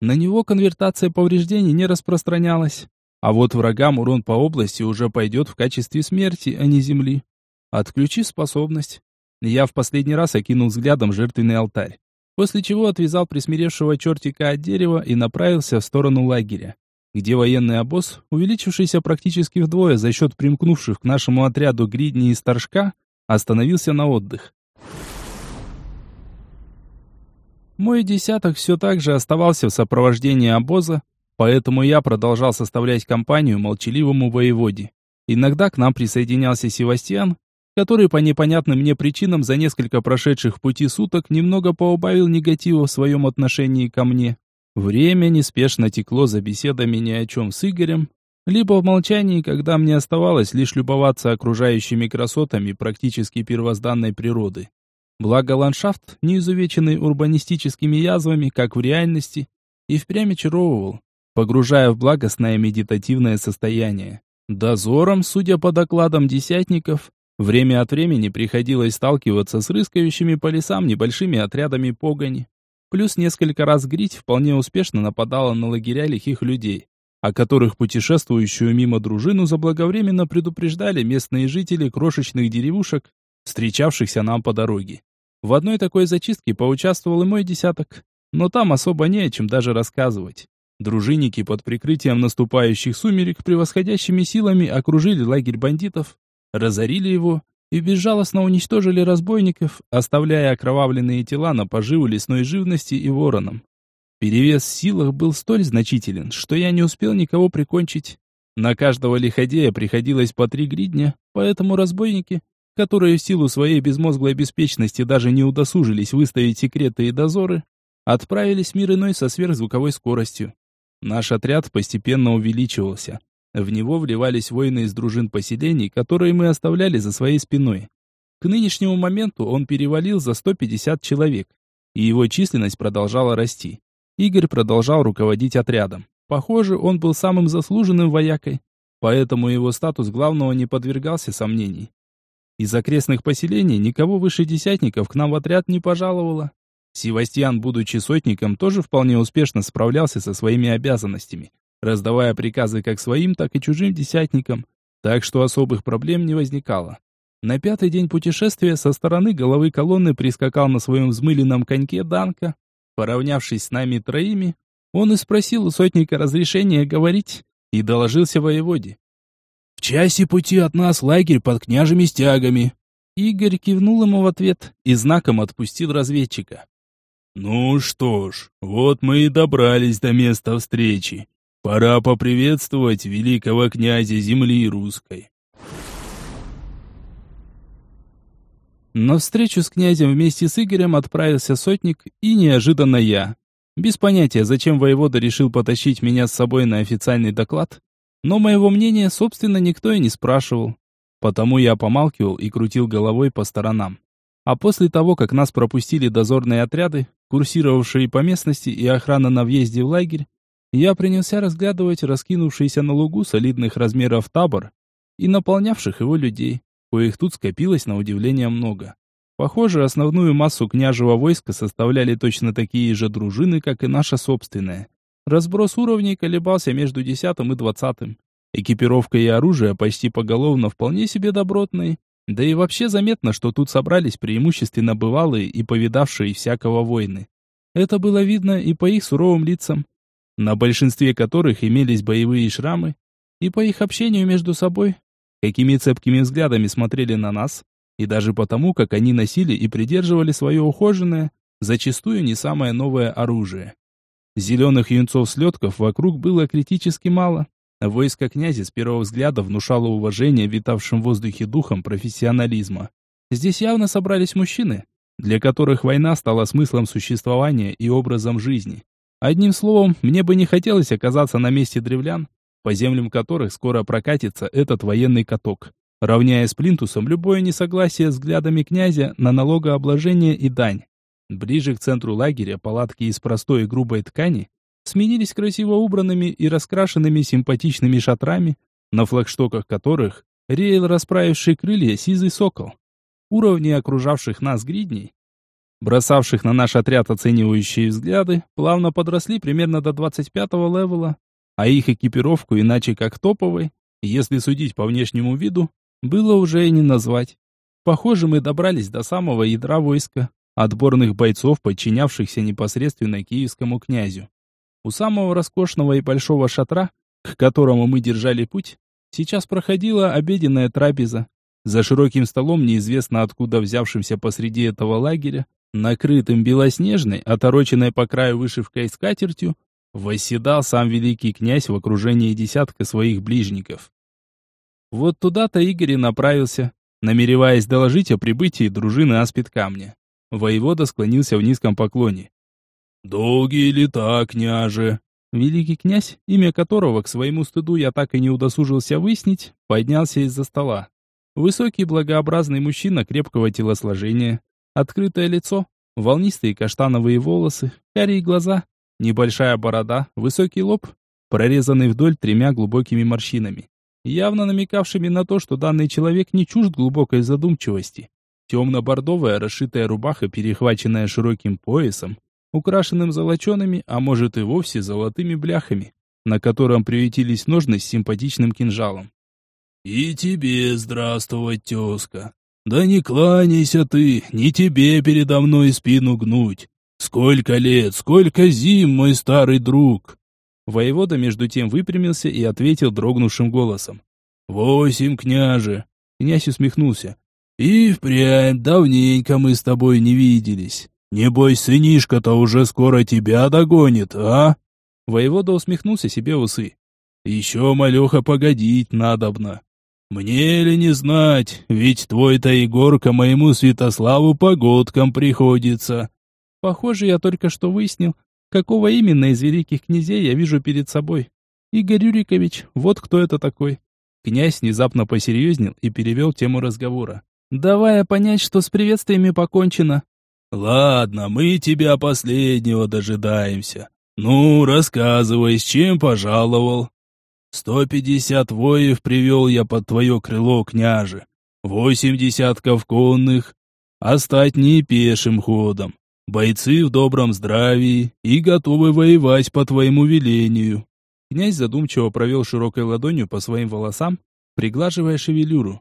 На него конвертация повреждений не распространялась. А вот врагам урон по области уже пойдет в качестве смерти, а не земли. Отключив способность, я в последний раз окинул взглядом жертвенный алтарь, после чего отвязал присмиревшего чертика от дерева и направился в сторону лагеря, где военный обоз, увеличившийся практически вдвое за счет примкнувших к нашему отряду гридни и старшка, остановился на отдых. Мой десяток все так же оставался в сопровождении обоза, поэтому я продолжал составлять компанию молчаливому воеводе. Иногда к нам присоединялся Севастьян, который по непонятным мне причинам за несколько прошедших пути суток немного поубавил негатива в своем отношении ко мне. Время неспешно текло за беседами ни о чем с Игорем, либо в молчании, когда мне оставалось лишь любоваться окружающими красотами практически первозданной природы. Благо ландшафт, не изувеченный урбанистическими язвами, как в реальности, и впрямь очаровывал, погружая в благостное медитативное состояние. Дозором, судя по докладам десятников, время от времени приходилось сталкиваться с рыскающими по лесам небольшими отрядами погони. Плюс несколько раз грить вполне успешно нападала на лагеря лихих людей, о которых путешествующую мимо дружину заблаговременно предупреждали местные жители крошечных деревушек, встречавшихся нам по дороге. В одной такой зачистке поучаствовал и мой десяток, но там особо не о чем даже рассказывать. Дружинники под прикрытием наступающих сумерек превосходящими силами окружили лагерь бандитов, разорили его и безжалостно уничтожили разбойников, оставляя окровавленные тела на поживу лесной живности и воронам. Перевес в силах был столь значителен, что я не успел никого прикончить. На каждого лиходея приходилось по три гридня, поэтому разбойники, которые в силу своей безмозглой беспечности даже не удосужились выставить секреты и дозоры, отправились в мир иной со сверхзвуковой скоростью. Наш отряд постепенно увеличивался. В него вливались воины из дружин поселений, которые мы оставляли за своей спиной. К нынешнему моменту он перевалил за 150 человек, и его численность продолжала расти. Игорь продолжал руководить отрядом. Похоже, он был самым заслуженным воякой, поэтому его статус главного не подвергался сомнений. Из окрестных поселений никого выше десятников к нам в отряд не пожаловало. Севастьян, будучи сотником, тоже вполне успешно справлялся со своими обязанностями, раздавая приказы как своим, так и чужим десятникам, так что особых проблем не возникало. На пятый день путешествия со стороны головы колонны прискакал на своем взмыленном коньке Данка. Поравнявшись с нами троими, он и спросил у сотника разрешения говорить и доложился воеводе. В часе пути от нас лагерь под княжими стягами. Игорь кивнул ему в ответ и знаком отпустил разведчика. Ну что ж, вот мы и добрались до места встречи. Пора поприветствовать великого князя земли русской. На встречу с князем вместе с Игорем отправился сотник и неожиданно я. Без понятия, зачем воевода решил потащить меня с собой на официальный доклад, но моего мнения, собственно, никто и не спрашивал. Потому я помалкивал и крутил головой по сторонам. А после того, как нас пропустили дозорные отряды, курсировавшие по местности и охрана на въезде в лагерь, я принялся разглядывать раскинувшийся на лугу солидных размеров табор и наполнявших его людей, коих тут скопилось на удивление много. Похоже, основную массу княжего войска составляли точно такие же дружины, как и наша собственная. Разброс уровней колебался между десятым и двадцатым. Экипировка и оружие почти поголовно вполне себе добротные. Да и вообще заметно, что тут собрались преимущественно бывалые и повидавшие всякого войны. Это было видно и по их суровым лицам, на большинстве которых имелись боевые шрамы, и по их общению между собой, какими цепкими взглядами смотрели на нас, и даже потому, как они носили и придерживали свое ухоженное, зачастую не самое новое оружие. Зеленых юнцов-слетков вокруг было критически мало. Войско князя с первого взгляда внушало уважение витавшим в воздухе духом профессионализма. Здесь явно собрались мужчины, для которых война стала смыслом существования и образом жизни. Одним словом, мне бы не хотелось оказаться на месте древлян, по землям которых скоро прокатится этот военный каток, равняя с плинтусом любое несогласие с взглядами князя на налогообложение и дань. Ближе к центру лагеря палатки из простой и грубой ткани сменились красиво убранными и раскрашенными симпатичными шатрами, на флагштоках которых реял расправивший крылья сизый сокол. Уровни окружавших нас гридней, бросавших на наш отряд оценивающие взгляды, плавно подросли примерно до 25-го левела, а их экипировку иначе как топовой, если судить по внешнему виду, было уже и не назвать. Похоже, мы добрались до самого ядра войска, отборных бойцов, подчинявшихся непосредственно киевскому князю. У самого роскошного и большого шатра, к которому мы держали путь, сейчас проходила обеденная трапеза. За широким столом, неизвестно откуда взявшимся посреди этого лагеря, накрытым белоснежной, отороченной по краю вышивкой скатертью, восседал сам великий князь в окружении десятка своих ближников. Вот туда-то Игорь и направился, намереваясь доложить о прибытии дружины Аспид Камня. Воевода склонился в низком поклоне. «Долгие лета, княже!» Великий князь, имя которого к своему стыду я так и не удосужился выяснить, поднялся из-за стола. Высокий благообразный мужчина крепкого телосложения, открытое лицо, волнистые каштановые волосы, карие глаза, небольшая борода, высокий лоб, прорезанный вдоль тремя глубокими морщинами, явно намекавшими на то, что данный человек не чужд глубокой задумчивости. Темно-бордовая расшитая рубаха, перехваченная широким поясом, украшенным золочеными, а может и вовсе золотыми бляхами, на котором приютились ножны с симпатичным кинжалом. «И тебе здравствовать, тезка! Да не кланяйся ты, не тебе передо мной спину гнуть! Сколько лет, сколько зим, мой старый друг!» Воевода между тем выпрямился и ответил дрогнувшим голосом. «Восемь, княже!» Князь усмехнулся. «И впрямь давненько мы с тобой не виделись. Небось, сынишка-то уже скоро тебя догонит, а?» Воевода усмехнулся себе в усы. «Еще, малеха, погодить надобно. Мне ли не знать, ведь твой-то Егорка моему Святославу погодкам приходится». Похоже, я только что выяснил, какого именно из великих князей я вижу перед собой. Игорь Юрикович, вот кто это такой. Князь внезапно посерьезнел и перевел тему разговора. Давая понять, что с приветствиями покончено. «Ладно, мы тебя последнего дожидаемся. Ну, рассказывай, с чем пожаловал?» «Сто пятьдесят воев привел я под твое крыло, княже. Восемь десятков конных, остатние пешим ходом. Бойцы в добром здравии и готовы воевать по твоему велению». Князь задумчиво провел широкой ладонью по своим волосам, приглаживая шевелюру.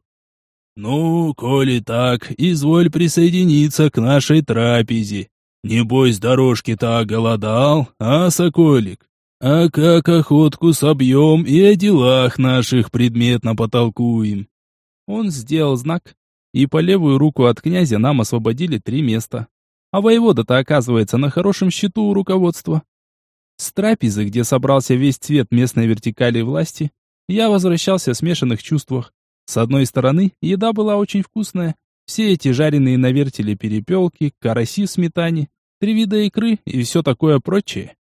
«Ну, коли так, изволь присоединиться к нашей трапезе. Небось, дорожки-то оголодал, а, соколик? А как охотку собьем и о делах наших предметно потолкуем?» Он сделал знак, и по левую руку от князя нам освободили три места. А воевода-то оказывается на хорошем счету у руководства. С трапезы, где собрался весь цвет местной вертикали власти, я возвращался в смешанных чувствах. С одной стороны, еда была очень вкусная. Все эти жареные на вертеле перепелки, караси в сметане, три вида икры и все такое прочее.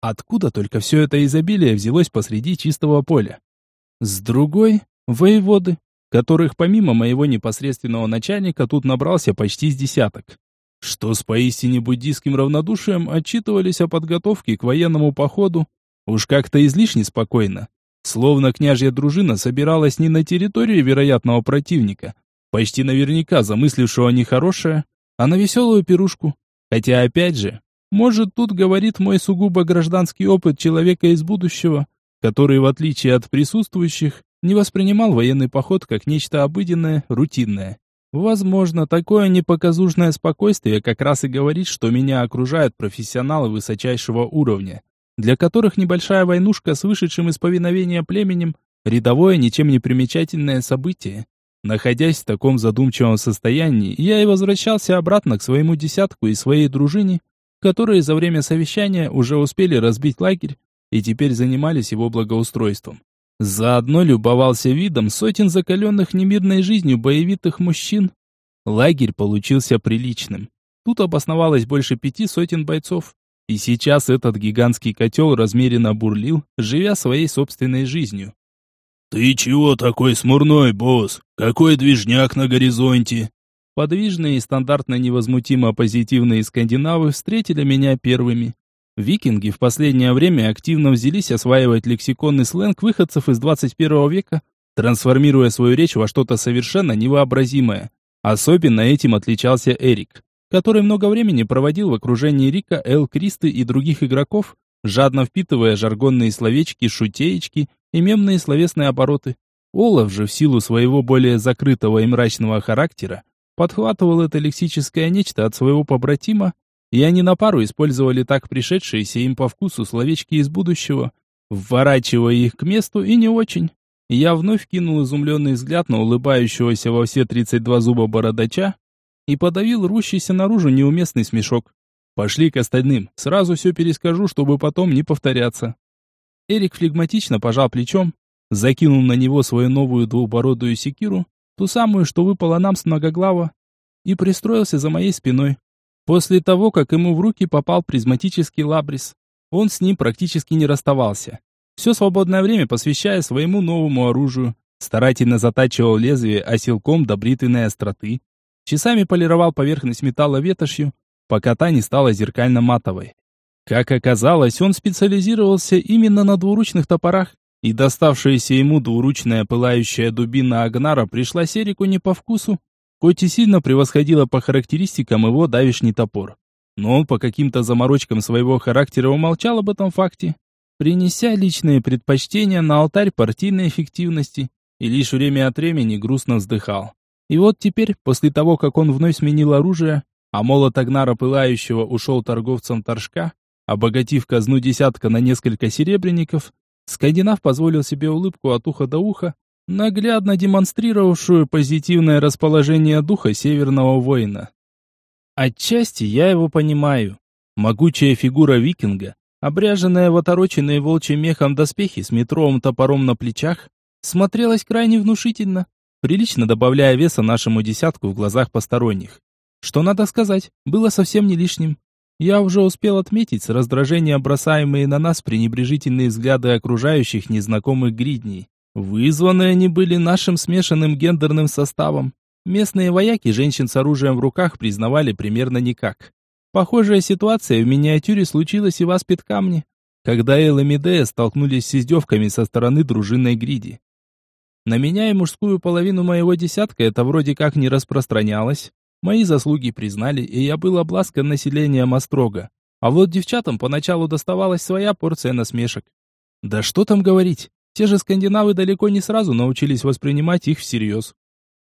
Откуда только все это изобилие взялось посреди чистого поля? С другой, воеводы, которых помимо моего непосредственного начальника тут набрался почти с десяток. Что с поистине буддийским равнодушием отчитывались о подготовке к военному походу, уж как-то излишне спокойно. Словно княжья дружина собиралась не на территории вероятного противника, почти наверняка замыслившего нехорошее, а на веселую пирушку. Хотя опять же, может тут говорит мой сугубо гражданский опыт человека из будущего, который, в отличие от присутствующих, не воспринимал военный поход как нечто обыденное, рутинное. Возможно, такое непоказушное спокойствие как раз и говорит, что меня окружают профессионалы высочайшего уровня, для которых небольшая войнушка с вышедшим из повиновения племенем – рядовое, ничем не примечательное событие. Находясь в таком задумчивом состоянии, я и возвращался обратно к своему десятку и своей дружине, которые за время совещания уже успели разбить лагерь и теперь занимались его благоустройством. Заодно любовался видом сотен закаленных немирной жизнью боевитых мужчин. Лагерь получился приличным. Тут обосновалось больше пяти сотен бойцов. И сейчас этот гигантский котел размеренно бурлил, живя своей собственной жизнью. «Ты чего такой смурной, босс? Какой движняк на горизонте?» Подвижные и стандартно невозмутимо позитивные скандинавы встретили меня первыми. Викинги в последнее время активно взялись осваивать лексиконный сленг выходцев из 21 века, трансформируя свою речь во что-то совершенно невообразимое. Особенно этим отличался Эрик, который много времени проводил в окружении Рика, Эл, Кристы и других игроков, жадно впитывая жаргонные словечки, шутеечки и мемные словесные обороты. Олаф же в силу своего более закрытого и мрачного характера подхватывал это лексическое нечто от своего побратима, и они на пару использовали так пришедшиеся им по вкусу словечки из будущего, вворачивая их к месту и не очень. Я вновь кинул изумленный взгляд на улыбающегося во все 32 зуба бородача и подавил рущийся наружу неуместный смешок. Пошли к остальным, сразу все перескажу, чтобы потом не повторяться. Эрик флегматично пожал плечом, закинул на него свою новую двухбородую секиру, ту самую, что выпала нам с многоглава, и пристроился за моей спиной. После того, как ему в руки попал призматический лабрис, он с ним практически не расставался. Все свободное время посвящая своему новому оружию, старательно затачивал лезвие осилком до бритвенной остроты, часами полировал поверхность металла ветошью, пока та не стала зеркально-матовой. Как оказалось, он специализировался именно на двуручных топорах, и доставшаяся ему двуручная пылающая дубина Агнара пришла Серику не по вкусу, хоть и сильно превосходила по характеристикам его давишний топор. Но он по каким-то заморочкам своего характера умолчал об этом факте, принеся личные предпочтения на алтарь партийной эффективности, и лишь время от времени грустно вздыхал. И вот теперь, после того, как он вновь сменил оружие, а молот Агнара Пылающего ушел торговцам торжка, Обогатив казну десятка на несколько серебряников, скандинав позволил себе улыбку от уха до уха, наглядно демонстрировавшую позитивное расположение духа северного воина. Отчасти я его понимаю. Могучая фигура викинга, обряженная в отороченные волчьим мехом доспехи с метровым топором на плечах, смотрелась крайне внушительно, прилично добавляя веса нашему десятку в глазах посторонних. Что надо сказать, было совсем не лишним. Я уже успел отметить с раздражением бросаемые на нас пренебрежительные взгляды окружающих незнакомых гридней. Вызваны они были нашим смешанным гендерным составом. Местные вояки женщин с оружием в руках признавали примерно никак. Похожая ситуация в миниатюре случилась и в Аспидкамне, когда Эл и Медея столкнулись с издевками со стороны дружинной гриди. На меня и мужскую половину моего десятка это вроде как не распространялось, Мои заслуги признали, и я был обласкан населением Острога. А вот девчатам поначалу доставалась своя порция насмешек. Да что там говорить, те же скандинавы далеко не сразу научились воспринимать их всерьез.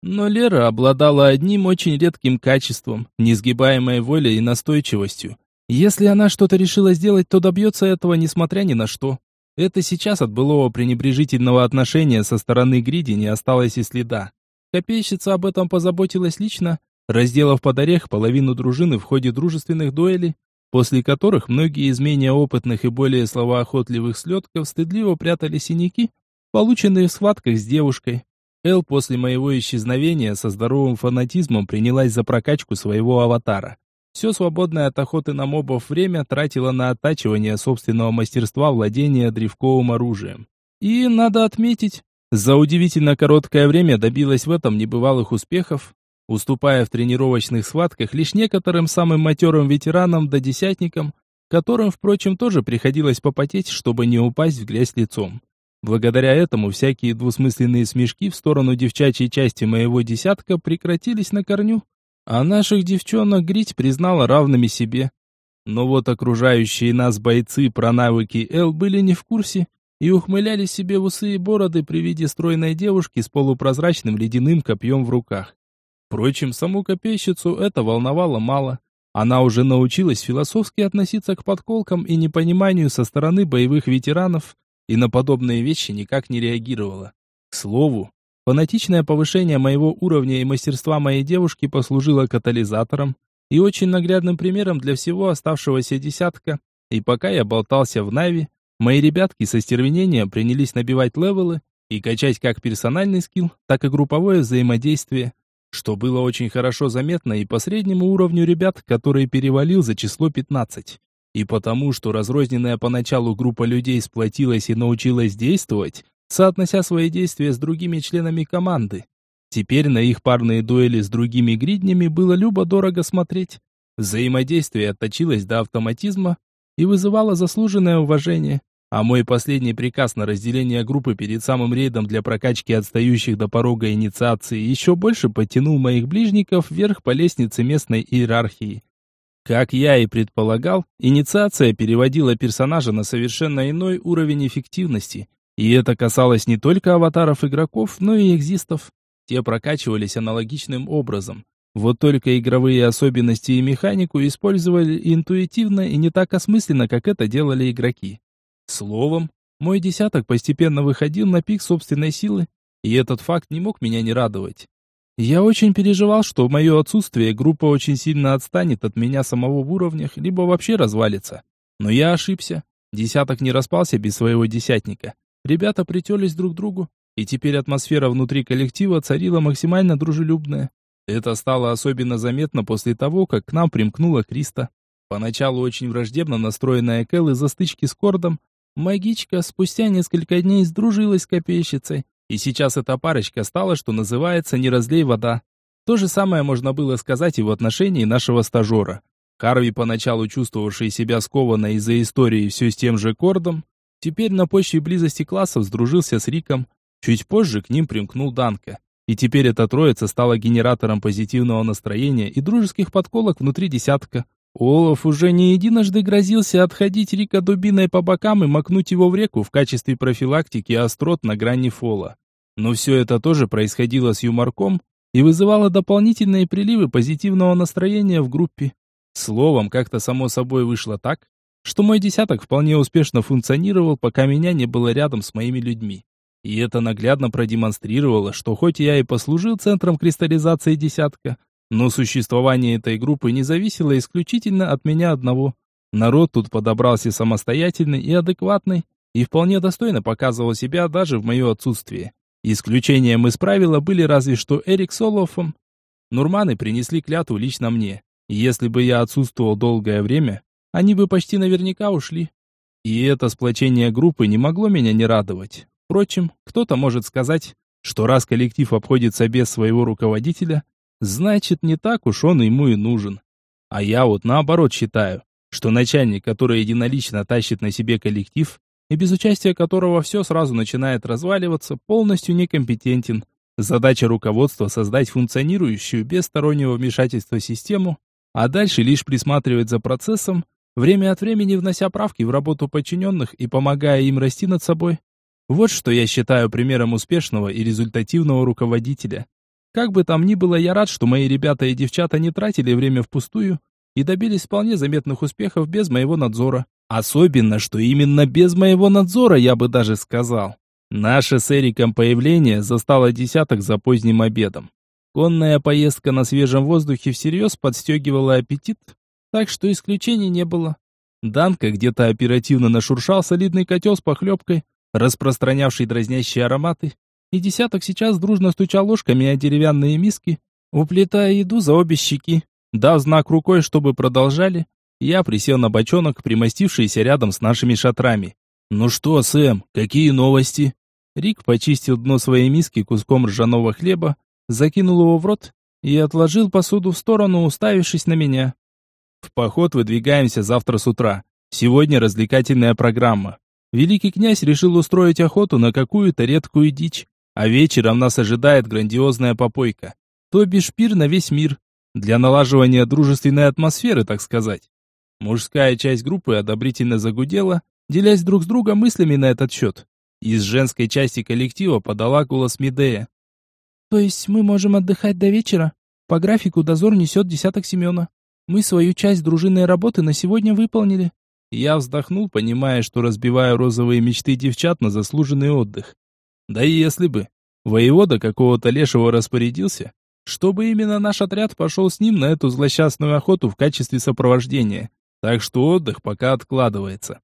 Но Лера обладала одним очень редким качеством, несгибаемой волей и настойчивостью. Если она что-то решила сделать, то добьется этого несмотря ни на что. Это сейчас от былого пренебрежительного отношения со стороны Гриди не осталось и следа. Копейщица об этом позаботилась лично, разделав под орех половину дружины в ходе дружественных дуэлей, после которых многие из менее опытных и более словоохотливых слетков стыдливо прятали синяки, полученные в схватках с девушкой. Эл после моего исчезновения со здоровым фанатизмом принялась за прокачку своего аватара. Все свободное от охоты на мобов время тратила на оттачивание собственного мастерства владения древковым оружием. И, надо отметить, за удивительно короткое время добилась в этом небывалых успехов, уступая в тренировочных схватках лишь некоторым самым матерым ветеранам да десятникам, которым, впрочем, тоже приходилось попотеть, чтобы не упасть в грязь лицом. Благодаря этому всякие двусмысленные смешки в сторону девчачьей части моего десятка прекратились на корню, а наших девчонок Грить признала равными себе. Но вот окружающие нас бойцы про навыки Эл были не в курсе и ухмылялись себе в усы и бороды при виде стройной девушки с полупрозрачным ледяным копьем в руках. Впрочем, саму копейщицу это волновало мало. Она уже научилась философски относиться к подколкам и непониманию со стороны боевых ветеранов, и на подобные вещи никак не реагировала. К слову, фанатичное повышение моего уровня и мастерства моей девушки послужило катализатором и очень наглядным примером для всего оставшегося десятка, и пока я болтался в Нави, мои ребятки со стервенением принялись набивать левелы и качать как персональный скилл, так и групповое взаимодействие, что было очень хорошо заметно и по среднему уровню ребят, который перевалил за число 15. И потому, что разрозненная поначалу группа людей сплотилась и научилась действовать, соотнося свои действия с другими членами команды. Теперь на их парные дуэли с другими гриднями было любо-дорого смотреть. Взаимодействие отточилось до автоматизма и вызывало заслуженное уважение. А мой последний приказ на разделение группы перед самым рейдом для прокачки отстающих до порога инициации еще больше подтянул моих ближников вверх по лестнице местной иерархии. Как я и предполагал, инициация переводила персонажа на совершенно иной уровень эффективности, и это касалось не только аватаров игроков, но и экзистов. Те прокачивались аналогичным образом. Вот только игровые особенности и механику использовали интуитивно и не так осмысленно, как это делали игроки. Словом, мой десяток постепенно выходил на пик собственной силы, и этот факт не мог меня не радовать. Я очень переживал, что в мое отсутствие группа очень сильно отстанет от меня самого в уровнях, либо вообще развалится. Но я ошибся. Десяток не распался без своего десятника. Ребята притерлись друг к другу, и теперь атмосфера внутри коллектива царила максимально дружелюбная. Это стало особенно заметно после того, как к нам примкнула Криста. Поначалу очень враждебно настроенная Кэл из-за стычки с Кордом, Магичка спустя несколько дней сдружилась с копейщицей, и сейчас эта парочка стала, что называется, не разлей вода. То же самое можно было сказать и в отношении нашего стажера. Харви, поначалу чувствовавший себя скованно из-за истории все с тем же Кордом, теперь на почве близости классов сдружился с Риком. Чуть позже к ним примкнул Данка. И теперь эта троица стала генератором позитивного настроения и дружеских подколок внутри десятка. Олаф уже не единожды грозился отходить Рика дубиной по бокам и макнуть его в реку в качестве профилактики острот на грани фола. Но все это тоже происходило с юморком и вызывало дополнительные приливы позитивного настроения в группе. Словом, как-то само собой вышло так, что мой десяток вполне успешно функционировал, пока меня не было рядом с моими людьми. И это наглядно продемонстрировало, что хоть я и послужил центром кристаллизации десятка, но существование этой группы не зависело исключительно от меня одного. Народ тут подобрался самостоятельный и адекватный, и вполне достойно показывал себя даже в мое отсутствие. Исключением из правила были разве что Эрик с Олафом. Нурманы принесли клятву лично мне. Если бы я отсутствовал долгое время, они бы почти наверняка ушли. И это сплочение группы не могло меня не радовать. Впрочем, кто-то может сказать, что раз коллектив обходится без своего руководителя, значит не так уж он ему и нужен. А я вот наоборот считаю, что начальник, который единолично тащит на себе коллектив, и без участия которого все сразу начинает разваливаться, полностью некомпетентен. Задача руководства создать функционирующую без стороннего вмешательства систему, а дальше лишь присматривать за процессом, время от времени внося правки в работу подчиненных и помогая им расти над собой. Вот что я считаю примером успешного и результативного руководителя. Как бы там ни было, я рад, что мои ребята и девчата не тратили время впустую и добились вполне заметных успехов без моего надзора. Особенно, что именно без моего надзора, я бы даже сказал. Наше с Эриком появление застало десяток за поздним обедом. Конная поездка на свежем воздухе всерьез подстегивала аппетит, так что исключений не было. Данка где-то оперативно нашуршал солидный котел с похлебкой, распространявший дразнящие ароматы, и десяток сейчас дружно стучал ложками о деревянные миски, уплетая еду за обе щеки. Дав знак рукой, чтобы продолжали, я присел на бочонок, примостившийся рядом с нашими шатрами. «Ну что, Сэм, какие новости?» Рик почистил дно своей миски куском ржаного хлеба, закинул его в рот и отложил посуду в сторону, уставившись на меня. «В поход выдвигаемся завтра с утра. Сегодня развлекательная программа. Великий князь решил устроить охоту на какую-то редкую дичь. А вечером нас ожидает грандиозная попойка. То бишь пир на весь мир. Для налаживания дружественной атмосферы, так сказать. Мужская часть группы одобрительно загудела, делясь друг с другом мыслями на этот счет. Из женской части коллектива подала голос Медея. «То есть мы можем отдыхать до вечера? По графику дозор несет десяток Семена. Мы свою часть дружинной работы на сегодня выполнили». Я вздохнул, понимая, что разбиваю розовые мечты девчат на заслуженный отдых. Да и если бы воевода какого-то лешего распорядился, чтобы именно наш отряд пошел с ним на эту злосчастную охоту в качестве сопровождения. Так что отдых пока откладывается.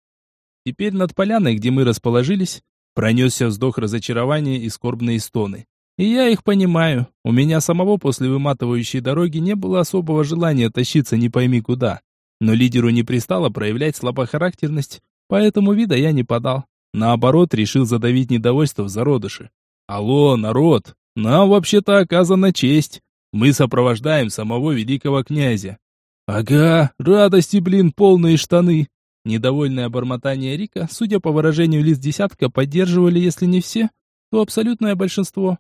Теперь над поляной, где мы расположились, пронесся вздох разочарования и скорбные стоны. И я их понимаю. У меня самого после выматывающей дороги не было особого желания тащиться не пойми куда. Но лидеру не пристало проявлять слабохарактерность, поэтому вида я не подал. Наоборот, решил задавить недовольство в зародыше. Алло, народ, нам вообще-то оказана честь. Мы сопровождаем самого великого князя. Ага, радости, блин, полные штаны. Недовольное бормотание Рика, судя по выражению лиц десятка, поддерживали, если не все, то абсолютное большинство.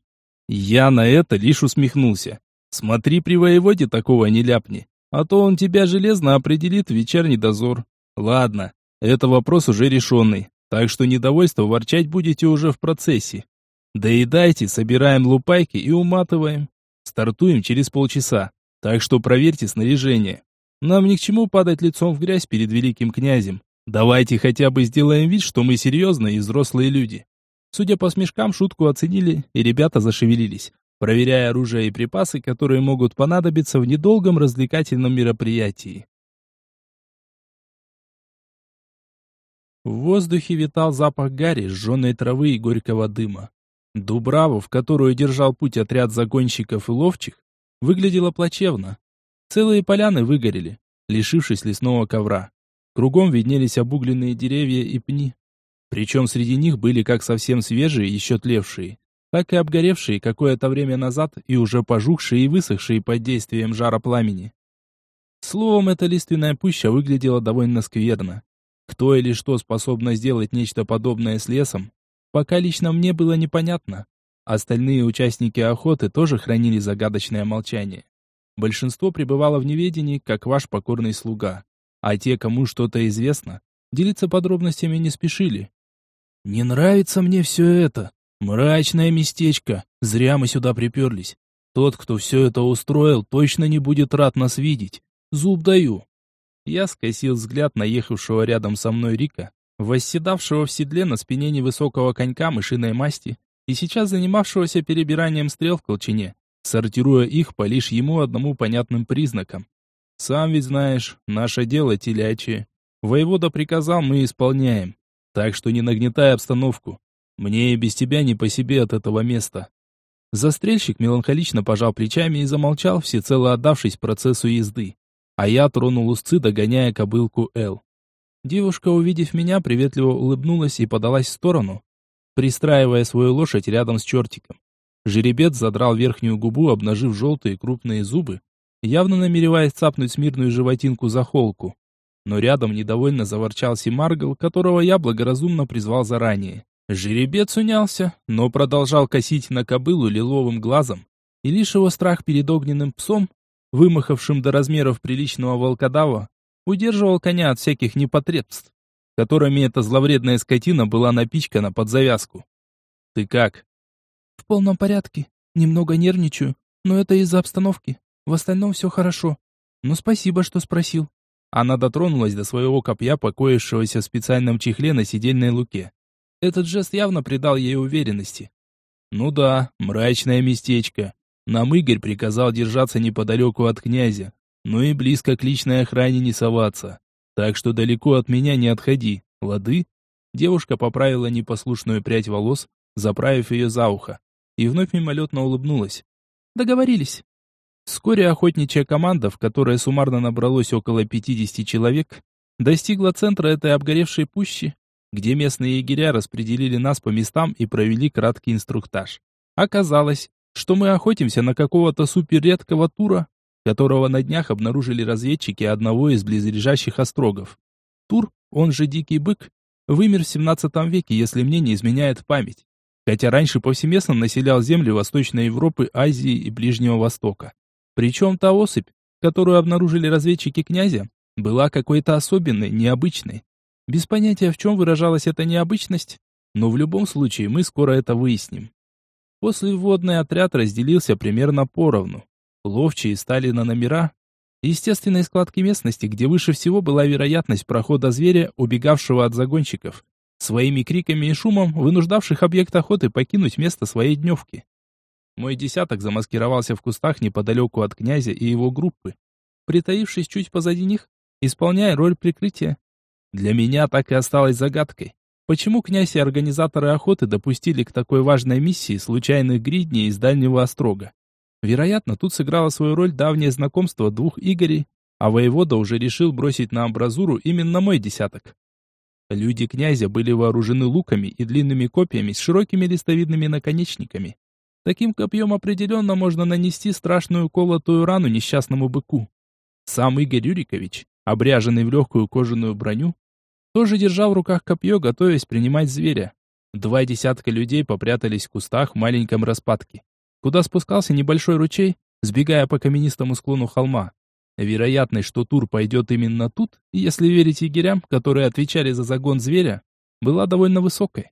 Я на это лишь усмехнулся. Смотри, при воеводе такого не ляпни, а то он тебя железно определит в вечерний дозор. Ладно, это вопрос уже решенный, так что недовольство ворчать будете уже в процессе. Доедайте, собираем лупайки и уматываем. Стартуем через полчаса, так что проверьте снаряжение. Нам ни к чему падать лицом в грязь перед великим князем. Давайте хотя бы сделаем вид, что мы серьезные и взрослые люди. Судя по смешкам, шутку оценили, и ребята зашевелились, проверяя оружие и припасы, которые могут понадобиться в недолгом развлекательном мероприятии. В воздухе витал запах гари, сжженной травы и горького дыма. Дубраву, в которую держал путь отряд загонщиков и ловчих, выглядела плачевно. Целые поляны выгорели, лишившись лесного ковра. Кругом виднелись обугленные деревья и пни. Причем среди них были как совсем свежие, еще тлевшие, так и обгоревшие какое-то время назад и уже пожухшие и высохшие под действием жара пламени. Словом, эта лиственная пуща выглядела довольно скверно. Кто или что способно сделать нечто подобное с лесом, пока лично мне было непонятно. Остальные участники охоты тоже хранили загадочное молчание. Большинство пребывало в неведении, как ваш покорный слуга. А те, кому что-то известно, делиться подробностями не спешили. «Не нравится мне все это. Мрачное местечко. Зря мы сюда приперлись. Тот, кто все это устроил, точно не будет рад нас видеть. Зуб даю». Я скосил взгляд на ехавшего рядом со мной Рика, восседавшего в седле на спине невысокого конька мышиной масти и сейчас занимавшегося перебиранием стрел в колчине, сортируя их по лишь ему одному понятным признакам. Сам ведь знаешь, наше дело телячье. Воевода приказал, мы исполняем. Так что не нагнетай обстановку. Мне и без тебя не по себе от этого места. Застрельщик меланхолично пожал плечами и замолчал, всецело отдавшись процессу езды. А я тронул узцы, догоняя кобылку Эл. Девушка, увидев меня, приветливо улыбнулась и подалась в сторону, пристраивая свою лошадь рядом с чертиком. Жеребец задрал верхнюю губу, обнажив желтые крупные зубы, явно намереваясь цапнуть смирную животинку за холку. Но рядом недовольно заворчал Симаргл, которого я благоразумно призвал заранее. Жеребец унялся, но продолжал косить на кобылу лиловым глазом, и лишь его страх перед огненным псом, вымахавшим до размеров приличного волкодава, удерживал коня от всяких непотребств, которыми эта зловредная скотина была напичкана под завязку. «Ты как?» «В полном порядке. Немного нервничаю, но это из-за обстановки. В остальном все хорошо. Ну, спасибо, что спросил». Она дотронулась до своего копья, покоившегося в специальном чехле на сидельной луке. Этот жест явно придал ей уверенности. «Ну да, мрачное местечко. Нам Игорь приказал держаться неподалеку от князя, но и близко к личной охране не соваться. Так что далеко от меня не отходи, лады?» Девушка поправила непослушную прядь волос, заправив ее за ухо, и вновь мимолетно улыбнулась. «Договорились». Вскоре охотничья команда, в которой суммарно набралось около 50 человек, достигла центра этой обгоревшей пущи, где местные егеря распределили нас по местам и провели краткий инструктаж. Оказалось, что мы охотимся на какого-то суперредкого тура, которого на днях обнаружили разведчики одного из близлежащих острогов. Тур, он же Дикий Бык, вымер в 17 веке, если мне не изменяет память, хотя раньше повсеместно населял земли Восточной Европы, Азии и Ближнего Востока. Причем та особь, которую обнаружили разведчики князя, была какой-то особенной, необычной. Без понятия, в чем выражалась эта необычность, но в любом случае мы скоро это выясним. После вводный отряд разделился примерно поровну. Ловчие стали на номера естественной складки местности, где выше всего была вероятность прохода зверя, убегавшего от загонщиков, своими криками и шумом, вынуждавших объект охоты покинуть место своей дневки. Мой десяток замаскировался в кустах неподалеку от князя и его группы, притаившись чуть позади них, исполняя роль прикрытия. Для меня так и осталось загадкой, почему князь и организаторы охоты допустили к такой важной миссии случайных гридней из Дальнего Острога. Вероятно, тут сыграло свою роль давнее знакомство двух Игорей, а воевода уже решил бросить на амбразуру именно мой десяток. Люди князя были вооружены луками и длинными копьями с широкими листовидными наконечниками. Таким копьем определенно можно нанести страшную колотую рану несчастному быку. Сам Игорь Юрикович, обряженный в легкую кожаную броню, тоже держал в руках копье, готовясь принимать зверя. Два десятка людей попрятались в кустах в маленьком распадке, куда спускался небольшой ручей, сбегая по каменистому склону холма. Вероятность, что тур пойдет именно тут, если верить егерям, которые отвечали за загон зверя, была довольно высокой.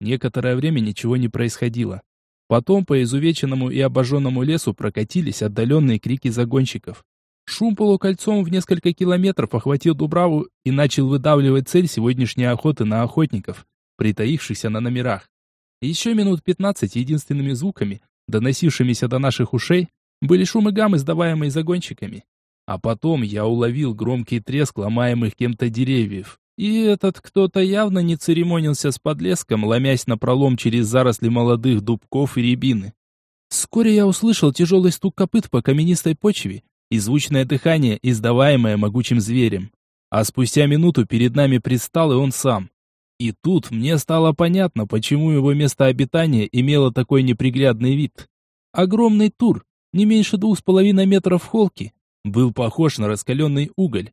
Некоторое время ничего не происходило. Потом по изувеченному и обожженному лесу прокатились отдаленные крики загонщиков. Шум полукольцом в несколько километров охватил Дубраву и начал выдавливать цель сегодняшней охоты на охотников, притаившихся на номерах. Еще минут пятнадцать единственными звуками, доносившимися до наших ушей, были шум и гам, издаваемые загонщиками. А потом я уловил громкий треск ломаемых кем-то деревьев. И этот кто-то явно не церемонился с подлеском, ломясь на пролом через заросли молодых дубков и рябины. Вскоре я услышал тяжелый стук копыт по каменистой почве и звучное дыхание, издаваемое могучим зверем. А спустя минуту перед нами предстал и он сам. И тут мне стало понятно, почему его место обитания имело такой неприглядный вид. Огромный тур, не меньше двух с половиной метров в холке, был похож на раскаленный уголь.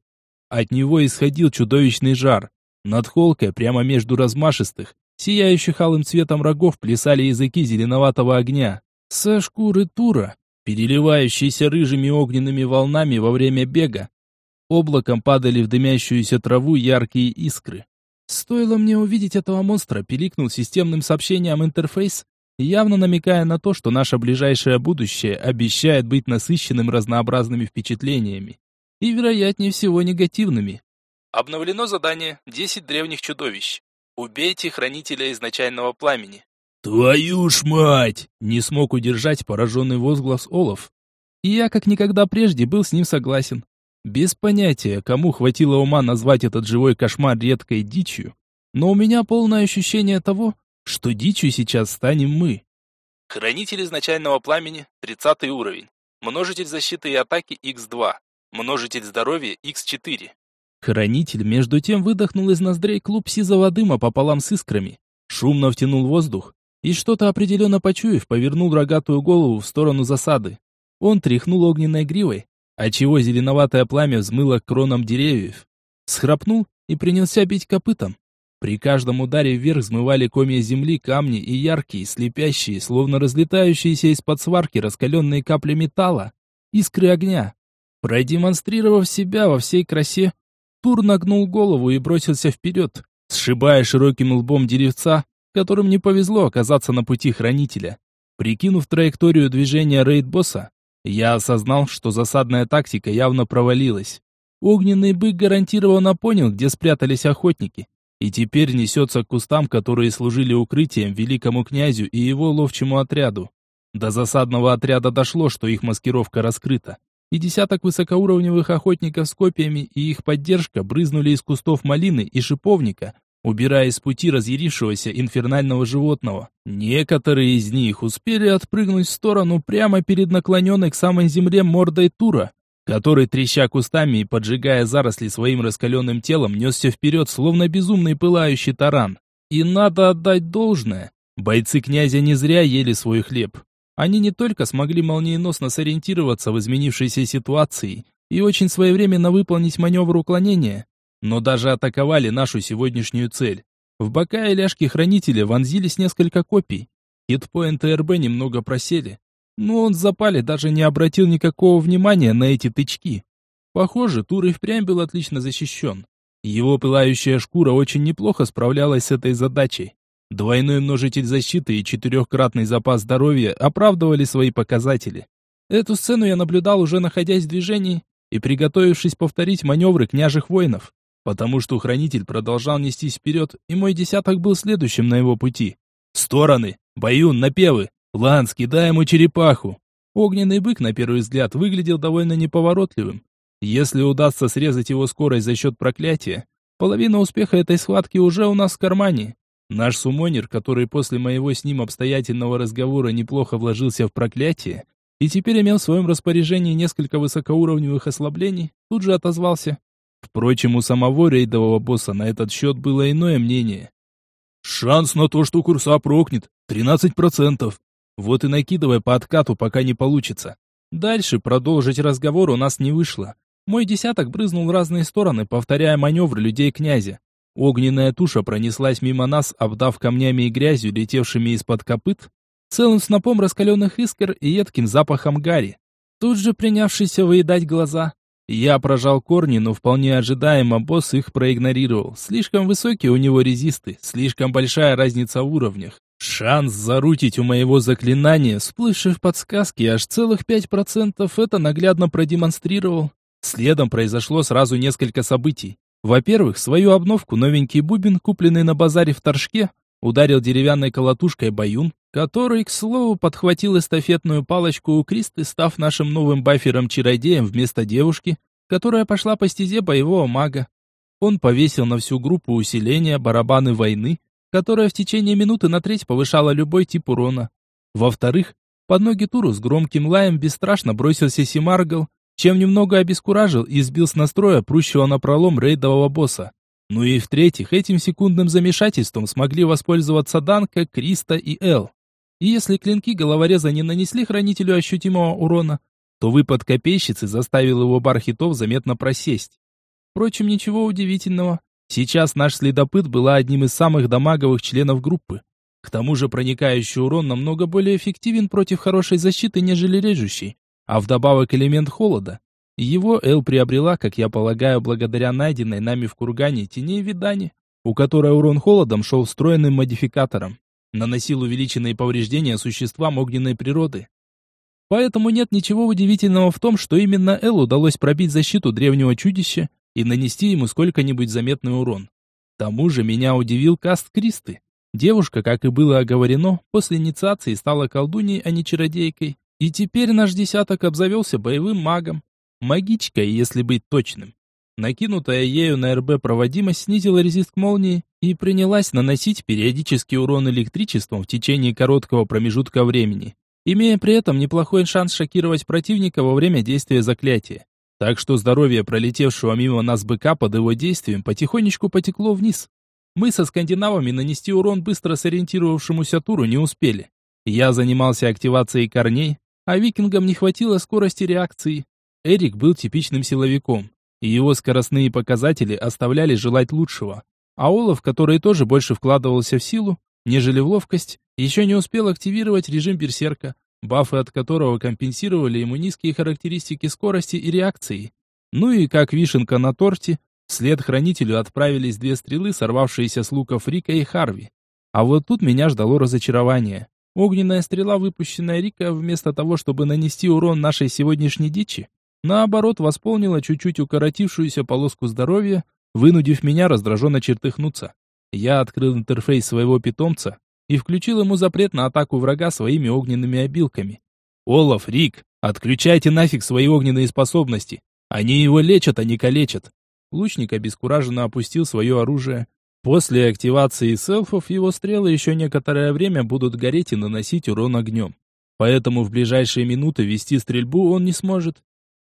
От него исходил чудовищный жар. Над холкой, прямо между размашистых, сияющих алым цветом рогов, плясали языки зеленоватого огня. Со шкуры тура, переливающиеся рыжими огненными волнами во время бега, облаком падали в дымящуюся траву яркие искры. Стоило мне увидеть этого монстра, пиликнул системным сообщением интерфейс, явно намекая на то, что наше ближайшее будущее обещает быть насыщенным разнообразными впечатлениями и, вероятнее всего, негативными. Обновлено задание «10 древних чудовищ». Убейте хранителя изначального пламени. «Твою ж мать!» — не смог удержать пораженный возглас Олаф. И я, как никогда прежде, был с ним согласен. Без понятия, кому хватило ума назвать этот живой кошмар редкой дичью, но у меня полное ощущение того, что дичью сейчас станем мы. Хранитель изначального пламени, 30 уровень. Множитель защиты и атаки X2. Множитель здоровья X4. Хранитель между тем выдохнул из ноздрей клуб сизого дыма пополам с искрами. Шумно втянул воздух и что-то определенно почуяв, повернул рогатую голову в сторону засады. Он тряхнул огненной гривой, отчего зеленоватое пламя взмыло к кронам деревьев. Схрапнул и принялся бить копытом. При каждом ударе вверх взмывали комья земли, камни и яркие, слепящие, словно разлетающиеся из-под сварки раскаленные капли металла, искры огня. Продемонстрировав себя во всей красе, Тур нагнул голову и бросился вперед, сшибая широким лбом деревца, которым не повезло оказаться на пути хранителя. Прикинув траекторию движения рейд-босса, я осознал, что засадная тактика явно провалилась. Огненный бык гарантированно понял, где спрятались охотники, и теперь несется к кустам, которые служили укрытием великому князю и его ловчему отряду. До засадного отряда дошло, что их маскировка раскрыта и десяток высокоуровневых охотников с копьями и их поддержка брызнули из кустов малины и шиповника, убирая с пути разъярившегося инфернального животного. Некоторые из них успели отпрыгнуть в сторону прямо перед наклоненной к самой земле мордой Тура, который, треща кустами и поджигая заросли своим раскаленным телом, несся вперед, словно безумный пылающий таран. И надо отдать должное. Бойцы князя не зря ели свой хлеб. Они не только смогли молниеносно сориентироваться в изменившейся ситуации и очень своевременно выполнить маневр уклонения, но даже атаковали нашу сегодняшнюю цель. В бока и ляжки хранителя вонзились несколько копий. Хитпоинты РБ немного просели, но он в запале даже не обратил никакого внимания на эти тычки. Похоже, Тур и впрямь был отлично защищен. Его пылающая шкура очень неплохо справлялась с этой задачей. Двойной множитель защиты и четырехкратный запас здоровья оправдывали свои показатели. Эту сцену я наблюдал уже находясь в движении и приготовившись повторить маневры княжих воинов, потому что хранитель продолжал нестись вперед, и мой десяток был следующим на его пути. «Стороны! Баюн, напевы! Ланс, кидай ему черепаху!» Огненный бык, на первый взгляд, выглядел довольно неповоротливым. Если удастся срезать его скорость за счет проклятия, Половина успеха этой схватки уже у нас в кармане. Наш сумонер, который после моего с ним обстоятельного разговора неплохо вложился в проклятие и теперь имел в своем распоряжении несколько высокоуровневых ослаблений, тут же отозвался. Впрочем, у самого рейдового босса на этот счет было иное мнение. «Шанс на то, что курса прокнет, 13%. Вот и накидывай по откату, пока не получится». Дальше продолжить разговор у нас не вышло. Мой десяток брызнул в разные стороны, повторяя маневр людей князя. Огненная туша пронеслась мимо нас, обдав камнями и грязью, летевшими из-под копыт, целым снопом раскаленных искр и едким запахом гари, тут же принявшийся выедать глаза. Я прожал корни, но вполне ожидаемо босс их проигнорировал. Слишком высокие у него резисты, слишком большая разница в уровнях. Шанс зарутить у моего заклинания, всплывший в подсказке аж целых 5%, это наглядно продемонстрировал. Следом произошло сразу несколько событий. Во-первых, свою обновку новенький бубен, купленный на базаре в Торжке, ударил деревянной колотушкой Баюн, который, к слову, подхватил эстафетную палочку у Кристы, став нашим новым бафером-чародеем вместо девушки, которая пошла по стезе боевого мага. Он повесил на всю группу усиления барабаны войны, которая в течение минуты на треть повышала любой тип урона. Во-вторых, под ноги Туру с громким лаем бесстрашно бросился Симаргл, чем немного обескуражил и сбил с настроя прущего на пролом рейдового босса. Ну и в-третьих, этим секундным замешательством смогли воспользоваться Данка, Криста и Эл. И если клинки головореза не нанесли хранителю ощутимого урона, то выпад копейщицы заставил его бар хитов заметно просесть. Впрочем, ничего удивительного. Сейчас наш следопыт была одним из самых дамаговых членов группы. К тому же проникающий урон намного более эффективен против хорошей защиты, нежели режущий а вдобавок элемент холода. Его Эл приобрела, как я полагаю, благодаря найденной нами в кургане теней видани, у которой урон холодом шел встроенным модификатором, наносил увеличенные повреждения существам огненной природы. Поэтому нет ничего удивительного в том, что именно Эл удалось пробить защиту древнего чудища и нанести ему сколько-нибудь заметный урон. К тому же меня удивил каст Кристы. Девушка, как и было оговорено, после инициации стала колдуней, а не чародейкой, и теперь наш десяток обзавелся боевым магом. Магичкой, если быть точным. Накинутая ею на РБ проводимость снизила резист к молнии и принялась наносить периодический урон электричеством в течение короткого промежутка времени, имея при этом неплохой шанс шокировать противника во время действия заклятия. Так что здоровье пролетевшего мимо нас быка под его действием потихонечку потекло вниз. Мы со скандинавами нанести урон быстро сориентировавшемуся туру не успели. Я занимался активацией корней, а викингам не хватило скорости реакции. Эрик был типичным силовиком, и его скоростные показатели оставляли желать лучшего. А Олаф, который тоже больше вкладывался в силу, нежели в ловкость, еще не успел активировать режим берсерка, бафы от которого компенсировали ему низкие характеристики скорости и реакции. Ну и как вишенка на торте, вслед хранителю отправились две стрелы, сорвавшиеся с луков Рика и Харви. А вот тут меня ждало разочарование. Огненная стрела, выпущенная Рика, вместо того, чтобы нанести урон нашей сегодняшней дичи, наоборот, восполнила чуть-чуть укоротившуюся полоску здоровья, вынудив меня раздраженно чертыхнуться. Я открыл интерфейс своего питомца и включил ему запрет на атаку врага своими огненными обилками. «Олаф, Рик, отключайте нафиг свои огненные способности. Они его лечат, а не калечат». Лучник обескураженно опустил свое оружие, После активации селфов его стрелы еще некоторое время будут гореть и наносить урон огнем. Поэтому в ближайшие минуты вести стрельбу он не сможет.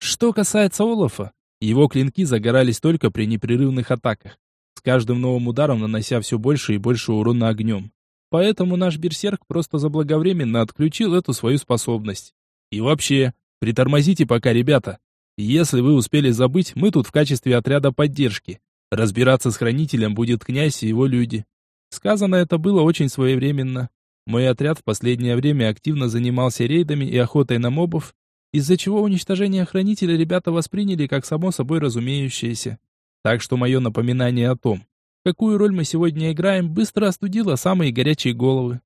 Что касается Олафа, его клинки загорались только при непрерывных атаках, с каждым новым ударом нанося все больше и больше урона огнем. Поэтому наш берсерк просто заблаговременно отключил эту свою способность. И вообще, притормозите пока, ребята. Если вы успели забыть, мы тут в качестве отряда поддержки. Разбираться с хранителем будет князь и его люди. Сказано это было очень своевременно. Мой отряд в последнее время активно занимался рейдами и охотой на мобов, из-за чего уничтожение хранителя ребята восприняли как само собой разумеющееся. Так что мое напоминание о том, какую роль мы сегодня играем, быстро остудило самые горячие головы.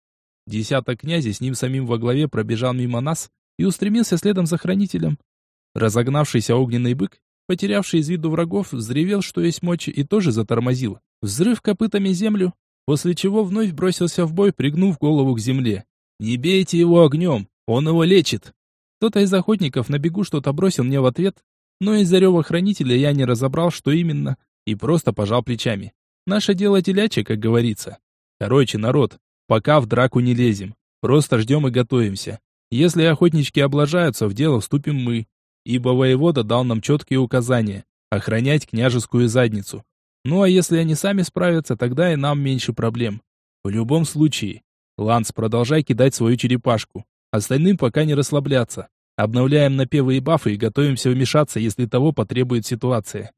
Десяток князей с ним самим во главе пробежал мимо нас и устремился следом за хранителем. Разогнавшийся огненный бык потерявший из виду врагов, взревел, что есть мочи, и тоже затормозил. Взрыв копытами землю, после чего вновь бросился в бой, пригнув голову к земле. «Не бейте его огнем, он его лечит!» Кто-то из охотников на бегу что-то бросил мне в ответ, но из-за рева хранителя я не разобрал, что именно, и просто пожал плечами. Наше дело телячье, как говорится. Короче, народ, пока в драку не лезем. Просто ждем и готовимся. Если охотнички облажаются, в дело вступим мы. Ибо воевода дал нам четкие указания – охранять княжескую задницу. Ну а если они сами справятся, тогда и нам меньше проблем. В любом случае, Ланс, продолжай кидать свою черепашку. Остальным пока не расслабляться. Обновляем напевы и бафы и готовимся вмешаться, если того потребует ситуация.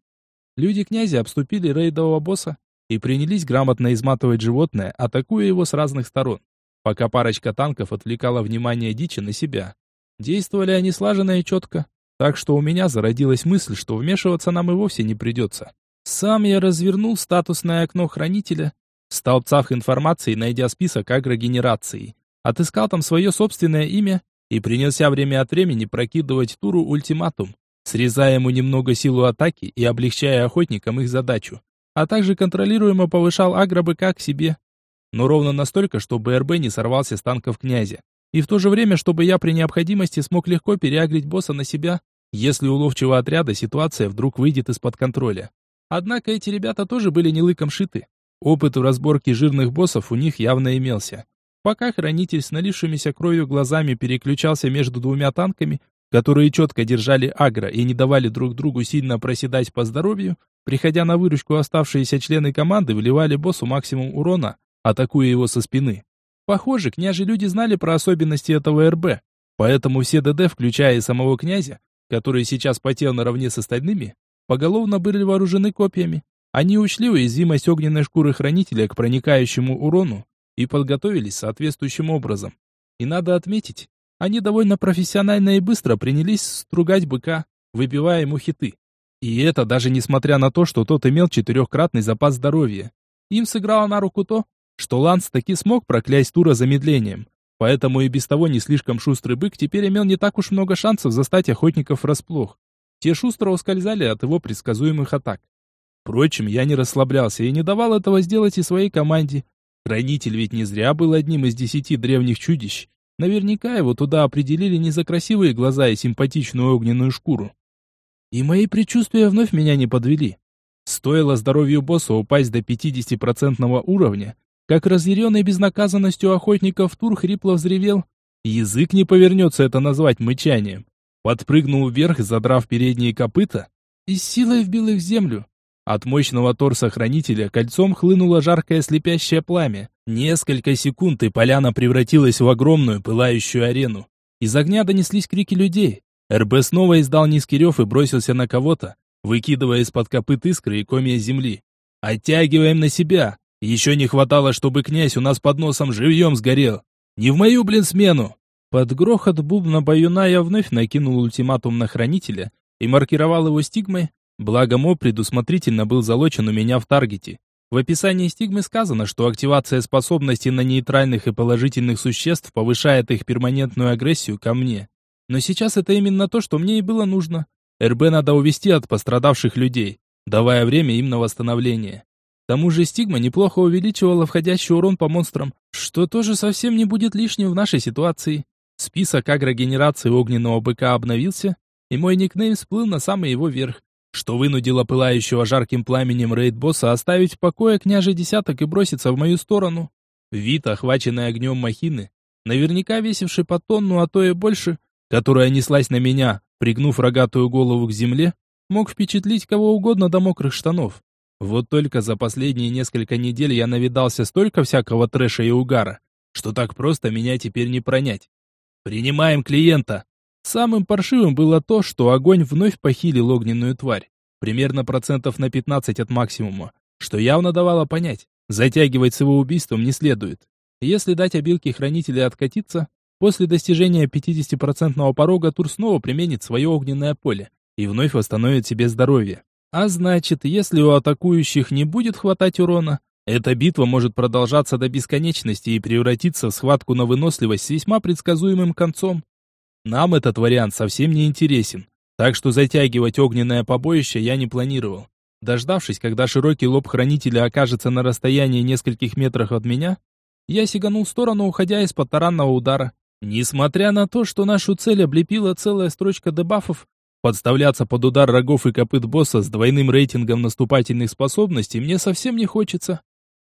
Люди князя обступили рейдового босса и принялись грамотно изматывать животное, атакуя его с разных сторон, пока парочка танков отвлекала внимание дичи на себя. Действовали они слаженно и четко, так что у меня зародилась мысль, что вмешиваться нам и вовсе не придется. Сам я развернул статусное окно хранителя, в столбцах информации найдя список агрогенерации. Отыскал там свое собственное имя и принялся время от времени прокидывать Туру ультиматум, срезая ему немного силу атаки и облегчая охотникам их задачу, а также контролируемо повышал агробыка к себе. Но ровно настолько, чтобы РБ не сорвался с танков князя. И в то же время, чтобы я при необходимости смог легко переагрить босса на себя, если у ловчего отряда ситуация вдруг выйдет из-под контроля. Однако эти ребята тоже были не лыком шиты. Опыт в разборке жирных боссов у них явно имелся. Пока хранитель с налившимися кровью глазами переключался между двумя танками, которые четко держали агро и не давали друг другу сильно проседать по здоровью, приходя на выручку оставшиеся члены команды вливали боссу максимум урона, атакуя его со спины. Похоже, княжи люди знали про особенности этого РБ, поэтому все ДД, включая и самого князя, который сейчас потел наравне с остальными, поголовно были вооружены копьями. Они учли уязвимость огненной шкуры хранителя к проникающему урону и подготовились соответствующим образом. И надо отметить, они довольно профессионально и быстро принялись стругать быка, выбивая ему хиты. И это даже несмотря на то, что тот имел четырехкратный запас здоровья. Им сыграло на руку то, что Ланс таки смог проклясть Тура замедлением. Поэтому и без того не слишком шустрый бык теперь имел не так уж много шансов застать охотников врасплох. Те шустро ускользали от его предсказуемых атак. Впрочем, я не расслаблялся и не давал этого сделать и своей команде. Хранитель ведь не зря был одним из десяти древних чудищ. Наверняка его туда определили не за красивые глаза и симпатичную огненную шкуру. И мои предчувствия вновь меня не подвели. Стоило здоровью босса упасть до 50% уровня, как разъяренный безнаказанностью охотников Тур хрипло взревел. Язык не повернется это назвать мычанием подпрыгнул вверх, задрав передние копыта, и с силой вбил их в землю. От мощного торса хранителя кольцом хлынуло жаркое слепящее пламя. Несколько секунд, и поляна превратилась в огромную пылающую арену. Из огня донеслись крики людей. РБ снова издал низкий рев и бросился на кого-то, выкидывая из-под копыт искры и комья земли. «Оттягиваем на себя! Еще не хватало, чтобы князь у нас под носом живьем сгорел! Не в мою, блин, смену!» Под грохот бубна баюна я вновь накинул ультиматум на хранителя и маркировал его стигмой, благо мо предусмотрительно был залочен у меня в таргете. В описании стигмы сказано, что активация способностей на нейтральных и положительных существ повышает их перманентную агрессию ко мне. Но сейчас это именно то, что мне и было нужно. РБ надо увести от пострадавших людей, давая время им на восстановление. К тому же стигма неплохо увеличивала входящий урон по монстрам, что тоже совсем не будет лишним в нашей ситуации. Список агрогенерации огненного быка обновился, и мой никнейм всплыл на самый его верх, что вынудило пылающего жарким пламенем рейд-босса оставить в покое княжий десяток и броситься в мою сторону. Вид, охваченный огнем махины, наверняка весивший по тонну, а то и больше, которая неслась на меня, пригнув рогатую голову к земле, мог впечатлить кого угодно до мокрых штанов. Вот только за последние несколько недель я навидался столько всякого трэша и угара, что так просто меня теперь не пронять. «Принимаем клиента!» Самым паршивым было то, что огонь вновь похилил огненную тварь. Примерно процентов на 15 от максимума, что явно давало понять, затягивать с его убийством не следует. Если дать обилке хранителя откатиться, после достижения 50% порога Тур снова применит свое огненное поле и вновь восстановит себе здоровье. А значит, если у атакующих не будет хватать урона, эта битва может продолжаться до бесконечности и превратиться в схватку на выносливость с весьма предсказуемым концом. Нам этот вариант совсем не интересен, так что затягивать огненное побоище я не планировал. Дождавшись, когда широкий лоб хранителя окажется на расстоянии нескольких метров от меня, я сиганул в сторону, уходя из-под таранного удара. Несмотря на то, что нашу цель облепила целая строчка дебафов, подставляться под удар рогов и копыт босса с двойным рейтингом наступательных способностей мне совсем не хочется.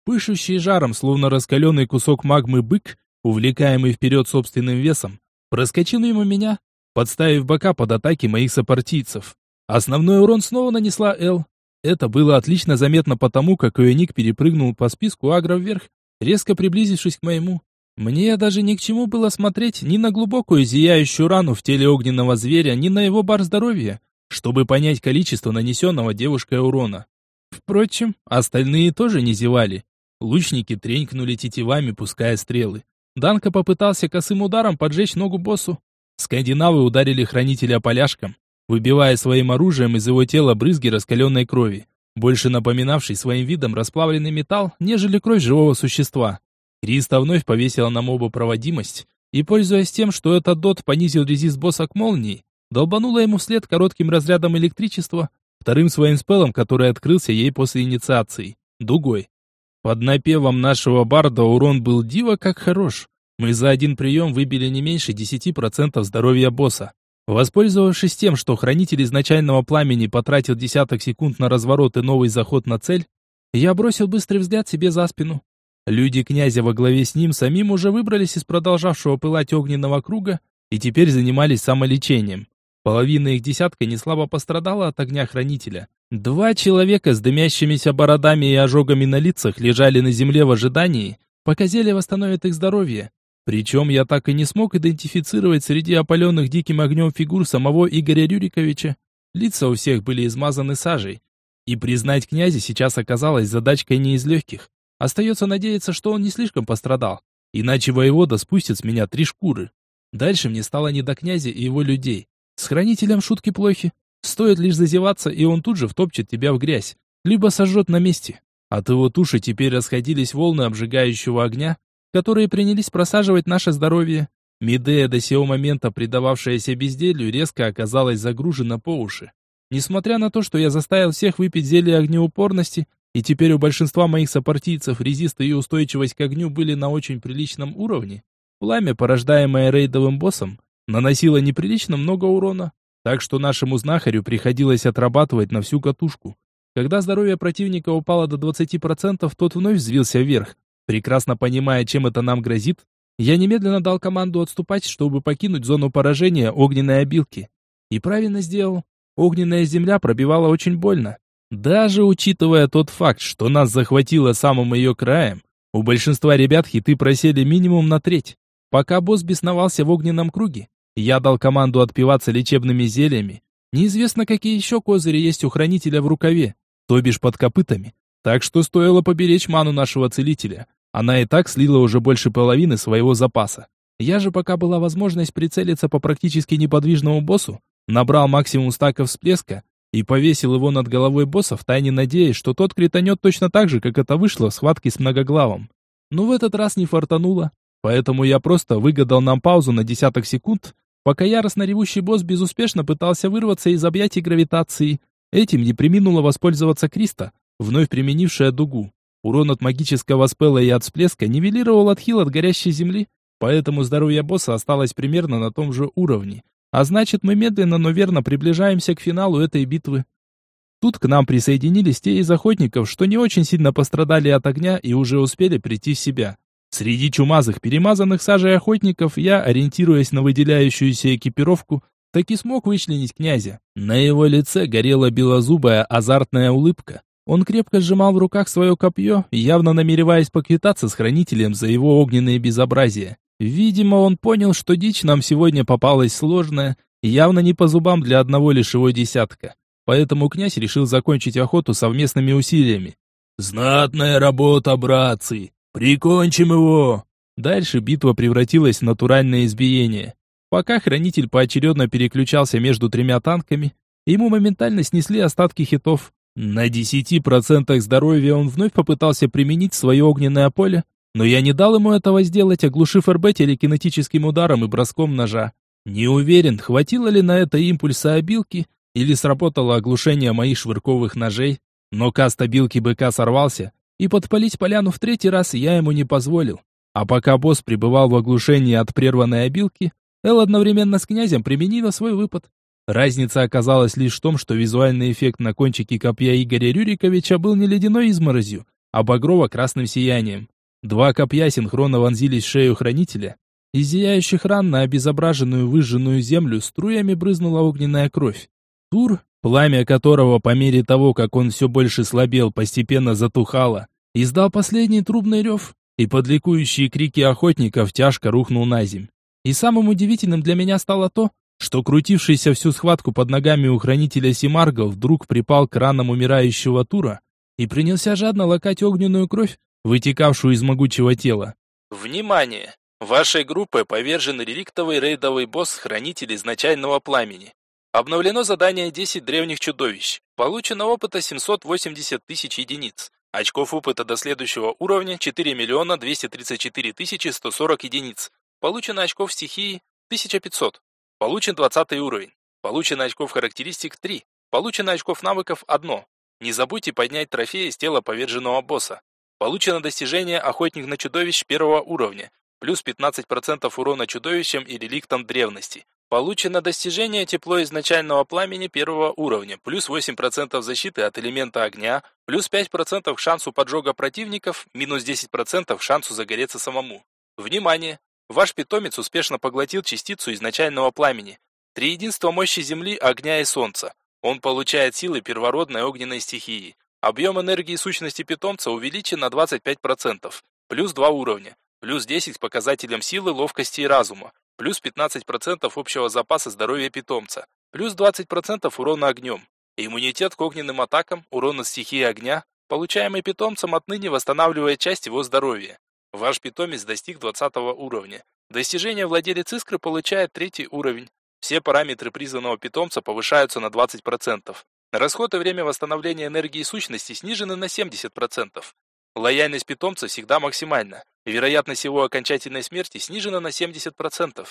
Пышущий жаром, словно раскаленный кусок магмы бык, увлекаемый вперед собственным весом, проскочил мимо меня, подставив бока под атаки моих сопартийцев. Основной урон снова нанесла Эл. Это было отлично заметно потому, как ее ник перепрыгнул по списку агро вверх, резко приблизившись к моему. Мне даже ни к чему было смотреть ни на глубокую зияющую рану в теле огненного зверя, ни на его бар здоровья, чтобы понять количество нанесенного девушкой урона. Впрочем, остальные тоже не зевали. Лучники тренькнули тетивами, пуская стрелы. Данка попытался косым ударом поджечь ногу боссу. Скандинавы ударили хранителя поляшком, выбивая своим оружием из его тела брызги раскаленной крови, больше напоминавшей своим видом расплавленный металл, нежели кровь живого существа. Криста вновь повесила на моба проводимость, и, пользуясь тем, что этот дот понизил резист босса к молнии, долбанула ему вслед коротким разрядом электричества, вторым своим спелом, который открылся ей после инициации, дугой. Под напевом нашего барда урон был диво как хорош. Мы за один прием выбили не меньше 10% здоровья босса. Воспользовавшись тем, что хранитель изначального пламени потратил десяток секунд на разворот и новый заход на цель, я бросил быстрый взгляд себе за спину. Люди князя во главе с ним самим уже выбрались из продолжавшего пылать огненного круга и теперь занимались самолечением. Половина их десятка неслабо пострадала от огня хранителя. Два человека с дымящимися бородами и ожогами на лицах лежали на земле в ожидании, пока зелье восстановит их здоровье. Причем я так и не смог идентифицировать среди опаленных диким огнем фигур самого Игоря Рюриковича. Лица у всех были измазаны сажей. И признать князя сейчас оказалось задачкой не из легких. Остается надеяться, что он не слишком пострадал. Иначе воевода спустит с меня три шкуры. Дальше мне стало не до князя и его людей. С хранителем шутки плохи. Стоит лишь зазеваться, и он тут же втопчет тебя в грязь. Либо сожжет на месте. От его туши теперь расходились волны обжигающего огня, которые принялись просаживать наше здоровье. Медея, до сего момента предававшаяся безделью, резко оказалась загружена по уши. Несмотря на то, что я заставил всех выпить зелье огнеупорности, и теперь у большинства моих сопартийцев резист и устойчивость к огню были на очень приличном уровне. Пламя, порождаемое рейдовым боссом, наносило неприлично много урона, так что нашему знахарю приходилось отрабатывать на всю катушку. Когда здоровье противника упало до 20%, тот вновь взвился вверх. Прекрасно понимая, чем это нам грозит, я немедленно дал команду отступать, чтобы покинуть зону поражения огненной обилки. И правильно сделал. Огненная земля пробивала очень больно. Даже учитывая тот факт, что нас захватило самым ее краем, у большинства ребят хиты просели минимум на треть. Пока босс бесновался в огненном круге, я дал команду отпиваться лечебными зельями. Неизвестно, какие еще козыри есть у хранителя в рукаве, то бишь под копытами. Так что стоило поберечь ману нашего целителя. Она и так слила уже больше половины своего запаса. Я же, пока была возможность прицелиться по практически неподвижному боссу, набрал максимум стаков всплеска и повесил его над головой босса, втайне надеясь, что тот кританет точно так же, как это вышло в схватке с многоглавом. Но в этот раз не фартануло, поэтому я просто выгадал нам паузу на десяток секунд, пока яростно ревущий босс безуспешно пытался вырваться из объятий гравитации. Этим не приминула воспользоваться Криста, вновь применившая дугу. Урон от магического спела и от всплеска нивелировал отхил от горящей земли, поэтому здоровье босса осталось примерно на том же уровне, а значит, мы медленно, но верно приближаемся к финалу этой битвы. Тут к нам присоединились те из охотников, что не очень сильно пострадали от огня и уже успели прийти в себя. Среди чумазых, перемазанных сажей охотников, я, ориентируясь на выделяющуюся экипировку, таки смог вычленить князя. На его лице горела белозубая азартная улыбка. Он крепко сжимал в руках свое копье, явно намереваясь поквитаться с хранителем за его огненные безобразия. Видимо, он понял, что дичь нам сегодня попалась сложная, явно не по зубам для одного лишь его десятка. Поэтому князь решил закончить охоту совместными усилиями. «Знатная работа, братцы! Прикончим его!» Дальше битва превратилась в натуральное избиение. Пока хранитель поочередно переключался между тремя танками, ему моментально снесли остатки хитов. На 10% здоровья он вновь попытался применить свое огненное поле, но я не дал ему этого сделать, оглушив РБ телекинетическим ударом и броском ножа. Не уверен, хватило ли на это импульса обилки, или сработало оглушение моих швырковых ножей, но каст обилки быка сорвался, и подпалить поляну в третий раз я ему не позволил. А пока босс пребывал в оглушении от прерванной обилки, Эл одновременно с князем применила свой выпад. Разница оказалась лишь в том, что визуальный эффект на кончике копья Игоря Рюриковича был не ледяной изморозью, а багрово-красным сиянием. Два копья синхронно вонзились в шею хранителя. Из зияющих ран на обезображенную выжженную землю струями брызнула огненная кровь. Тур, пламя которого по мере того, как он все больше слабел, постепенно затухало, издал последний трубный рев, и под ликующие крики охотников тяжко рухнул на земь. И самым удивительным для меня стало то, что крутившийся всю схватку под ногами у хранителя Симарга вдруг припал к ранам умирающего Тура и принялся жадно лакать огненную кровь, вытекавшую из могучего тела. Внимание! Вашей группой повержен реликтовый рейдовый босс Хранитель Изначального Пламени. Обновлено задание 10 древних чудовищ. Получено опыта 780 тысяч единиц. Очков опыта до следующего уровня 4 миллиона 234 тысячи 140 единиц. Получено очков стихии 1500. Получен 20 уровень. Получено очков характеристик 3. Получено очков навыков 1. Не забудьте поднять трофеи с тела поверженного босса. Получено достижение Охотник на чудовищ первого уровня. Плюс 15% урона чудовищам и реликтам древности. Получено достижение Тепло изначального пламени первого уровня. Плюс 8% защиты от элемента огня. Плюс 5% к шансу поджога противников. Минус 10% шансу загореться самому. Внимание! Ваш питомец успешно поглотил частицу изначального пламени. Три единства мощи Земли, огня и Солнца. Он получает силы первородной огненной стихии. Объем энергии сущности питомца увеличен на 25%. Плюс 2 уровня. Плюс 10 показателям силы, ловкости и разума. Плюс 15% общего запаса здоровья питомца. Плюс 20% урона огнем. Иммунитет к огненным атакам, урон от стихии огня, получаемый питомцем отныне восстанавливает часть его здоровья. Ваш питомец достиг 20 уровня. Достижение владелец искры получает третий уровень. Все параметры призванного питомца повышаются на 20%. Расход и время восстановления энергии сущности снижены на 70%. Лояльность питомца всегда максимальна. Вероятность его окончательной смерти снижена на 70%.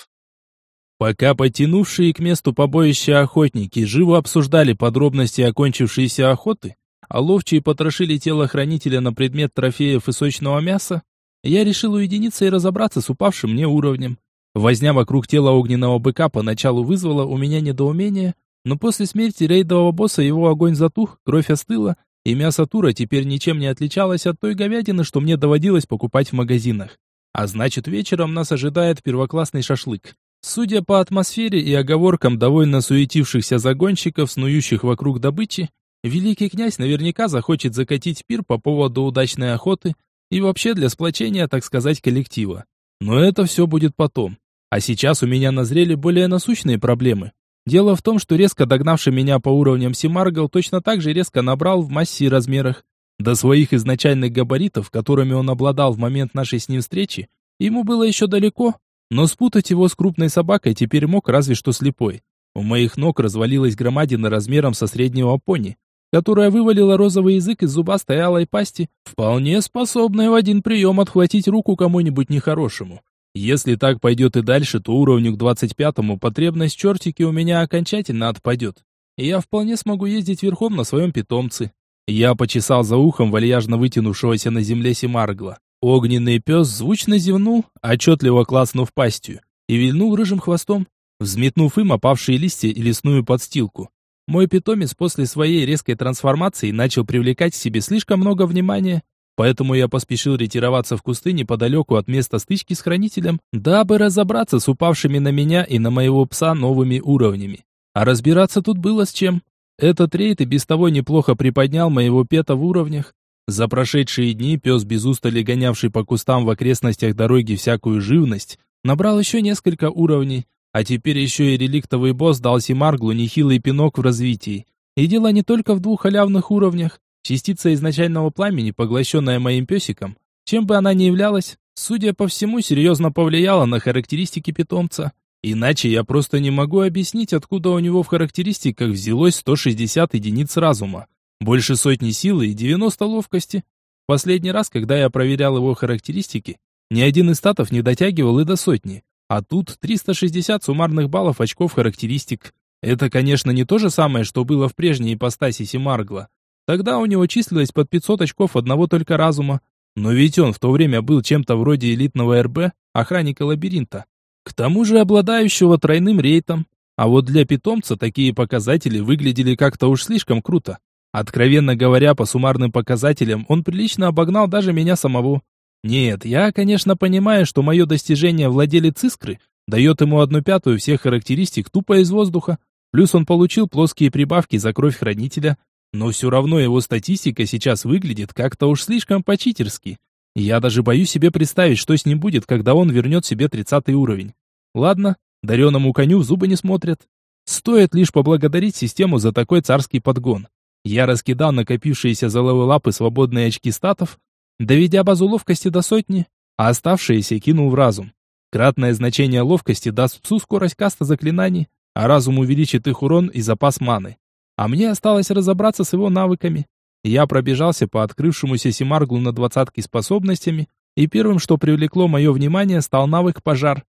Пока потянувшие к месту побоища охотники живо обсуждали подробности окончившейся охоты, а ловчие потрошили тело хранителя на предмет трофеев и сочного мяса, я решил уединиться и разобраться с упавшим мне уровнем. Возня вокруг тела огненного быка поначалу вызвала у меня недоумение, но после смерти рейдового босса его огонь затух, кровь остыла, и мясо тура теперь ничем не отличалось от той говядины, что мне доводилось покупать в магазинах. А значит, вечером нас ожидает первоклассный шашлык. Судя по атмосфере и оговоркам довольно суетившихся загонщиков, снующих вокруг добычи, великий князь наверняка захочет закатить пир по поводу удачной охоты, и вообще для сплочения, так сказать, коллектива. Но это все будет потом. А сейчас у меня назрели более насущные проблемы. Дело в том, что резко догнавший меня по уровням Симаргл точно так же резко набрал в массе и размерах. До своих изначальных габаритов, которыми он обладал в момент нашей с ним встречи, ему было еще далеко, но спутать его с крупной собакой теперь мог разве что слепой. У моих ног развалилась громадина размером со среднего пони которая вывалила розовый язык из зубастой алой пасти, вполне способная в один прием отхватить руку кому-нибудь нехорошему. Если так пойдет и дальше, то уровню к 25-му потребность чертики у меня окончательно отпадет. Я вполне смогу ездить верхом на своем питомце. Я почесал за ухом вальяжно вытянувшегося на земле Семаргла. Огненный пес звучно зевнул, отчетливо класнув пастью, и вильнул рыжим хвостом, взметнув им опавшие листья и лесную подстилку. Мой питомец после своей резкой трансформации начал привлекать к себе слишком много внимания, поэтому я поспешил ретироваться в кусты неподалеку от места стычки с хранителем, дабы разобраться с упавшими на меня и на моего пса новыми уровнями. А разбираться тут было с чем. Этот рейд и без того неплохо приподнял моего пета в уровнях. За прошедшие дни пес без устали гонявший по кустам в окрестностях дороги всякую живность, набрал еще несколько уровней, а теперь еще и реликтовый босс дал Симарглу нехилый пинок в развитии. И дело не только в двух халявных уровнях. Частица изначального пламени, поглощенная моим песиком, чем бы она ни являлась, судя по всему, серьезно повлияла на характеристики питомца. Иначе я просто не могу объяснить, откуда у него в характеристиках взялось 160 единиц разума, больше сотни силы и 90 ловкости. Последний раз, когда я проверял его характеристики, ни один из статов не дотягивал и до сотни. А тут 360 суммарных баллов очков характеристик. Это, конечно, не то же самое, что было в прежней ипостаси Симаргла. Тогда у него числилось под 500 очков одного только разума. Но ведь он в то время был чем-то вроде элитного РБ, охранника лабиринта. К тому же обладающего тройным рейтом. А вот для питомца такие показатели выглядели как-то уж слишком круто. Откровенно говоря, по суммарным показателям он прилично обогнал даже меня самого. Нет, я, конечно, понимаю, что мое достижение владелец искры дает ему одну пятую всех характеристик тупо из воздуха. Плюс он получил плоские прибавки за кровь хранителя. Но все равно его статистика сейчас выглядит как-то уж слишком по-читерски. Я даже боюсь себе представить, что с ним будет, когда он вернет себе 30 уровень. Ладно, дареному коню зубы не смотрят. Стоит лишь поблагодарить систему за такой царский подгон. Я раскидал накопившиеся за лапы свободные очки статов, доведя базу ловкости до сотни, а оставшиеся кинул в разум. Кратное значение ловкости даст псу скорость каста заклинаний, а разум увеличит их урон и запас маны. А мне осталось разобраться с его навыками. Я пробежался по открывшемуся Симарглу на двадцатке способностями, и первым, что привлекло мое внимание, стал навык «Пожар».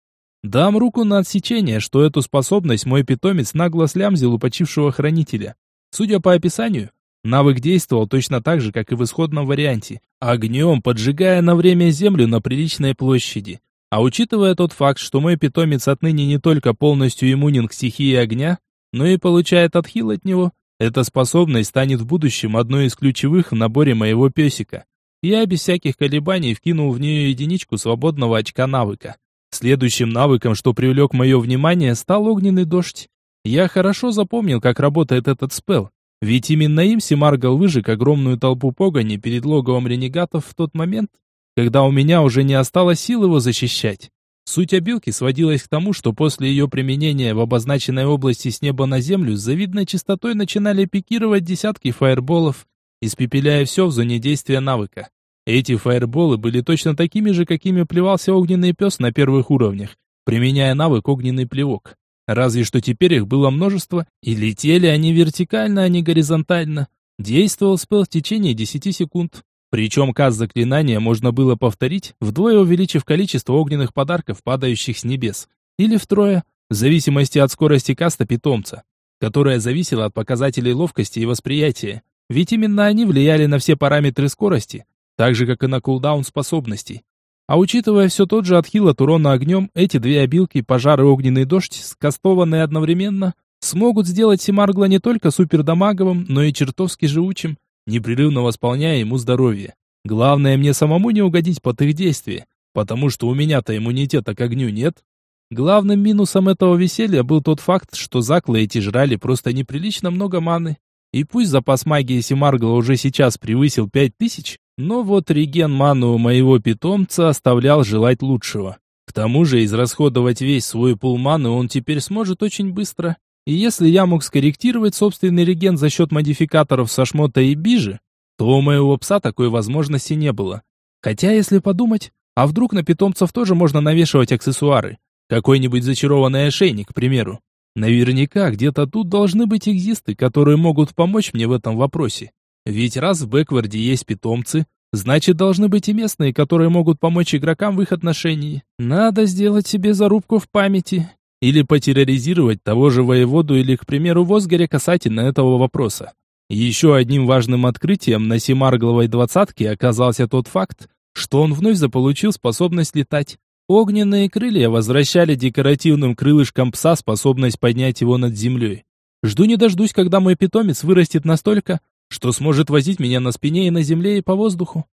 Дам руку на отсечение, что эту способность мой питомец нагло слямзил у почившего хранителя. Судя по описанию, навык действовал точно так же, как и в исходном варианте, огнем поджигая на время землю на приличной площади. А учитывая тот факт, что мой питомец отныне не только полностью иммунен к стихии огня, но и получает отхил от него, эта способность станет в будущем одной из ключевых в наборе моего песика. Я без всяких колебаний вкинул в нее единичку свободного очка навыка. Следующим навыком, что привлек мое внимание, стал огненный дождь. Я хорошо запомнил, как работает этот спел, ведь именно им Симаргал выжег огромную толпу погони перед логовом ренегатов в тот момент, когда у меня уже не осталось сил его защищать. Суть обилки сводилась к тому, что после ее применения в обозначенной области с неба на землю с завидной частотой начинали пикировать десятки фаерболов, испепеляя все в зоне действия навыка. Эти фаерболы были точно такими же, какими плевался огненный пес на первых уровнях, применяя навык огненный плевок. Разве что теперь их было множество, и летели они вертикально, а не горизонтально. Действовал спел в течение 10 секунд. Причем каст заклинания можно было повторить, вдвое увеличив количество огненных подарков, падающих с небес, или втрое, в зависимости от скорости каста питомца, которая зависела от показателей ловкости и восприятия, ведь именно они влияли на все параметры скорости, так же как и на кулдаун способностей. А учитывая все тот же отхил от урона огнем, эти две обилки, пожар и огненный дождь, скастованные одновременно, смогут сделать Симаргла не только супердамаговым, но и чертовски живучим, непрерывно восполняя ему здоровье. Главное мне самому не угодить под их действие, потому что у меня-то иммунитета к огню нет. Главным минусом этого веселья был тот факт, что заклы эти жрали просто неприлично много маны. И пусть запас магии Симаргла уже сейчас превысил 5000, но вот реген маны у моего питомца оставлял желать лучшего. К тому же израсходовать весь свой пул маны он теперь сможет очень быстро. И если я мог скорректировать собственный реген за счет модификаторов со шмота и бижи, то у моего пса такой возможности не было. Хотя, если подумать, а вдруг на питомцев тоже можно навешивать аксессуары? Какой-нибудь зачарованный ошейник, к примеру. Наверняка где-то тут должны быть экзисты, которые могут помочь мне в этом вопросе. Ведь раз в Бэкварде есть питомцы, значит должны быть и местные, которые могут помочь игрокам в их отношении. Надо сделать себе зарубку в памяти или потерроризировать того же воеводу или, к примеру, Возгоря касательно этого вопроса. Еще одним важным открытием на Семаргловой двадцатке оказался тот факт, что он вновь заполучил способность летать. Огненные крылья возвращали декоративным крылышкам пса способность поднять его над землей. Жду не дождусь, когда мой питомец вырастет настолько, что сможет возить меня на спине и на земле, и по воздуху.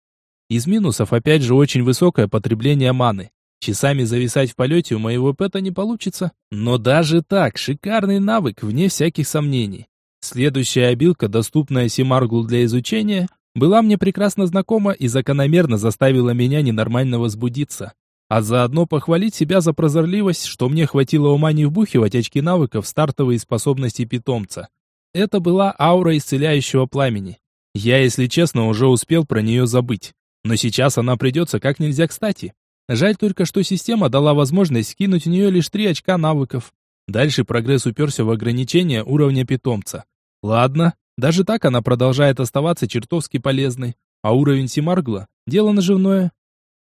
Из минусов опять же очень высокое потребление маны. Часами зависать в полете у моего пэта не получится. Но даже так, шикарный навык, вне всяких сомнений. Следующая обилка, доступная Симаргл для изучения, была мне прекрасно знакома и закономерно заставила меня ненормально возбудиться. А заодно похвалить себя за прозорливость, что мне хватило ума не вбухивать очки навыков стартовые способности питомца. Это была аура исцеляющего пламени. Я, если честно, уже успел про нее забыть. Но сейчас она придется как нельзя кстати. Жаль только, что система дала возможность скинуть в нее лишь три очка навыков. Дальше прогресс уперся в ограничение уровня питомца. Ладно, даже так она продолжает оставаться чертовски полезной. А уровень Симаргла – дело наживное.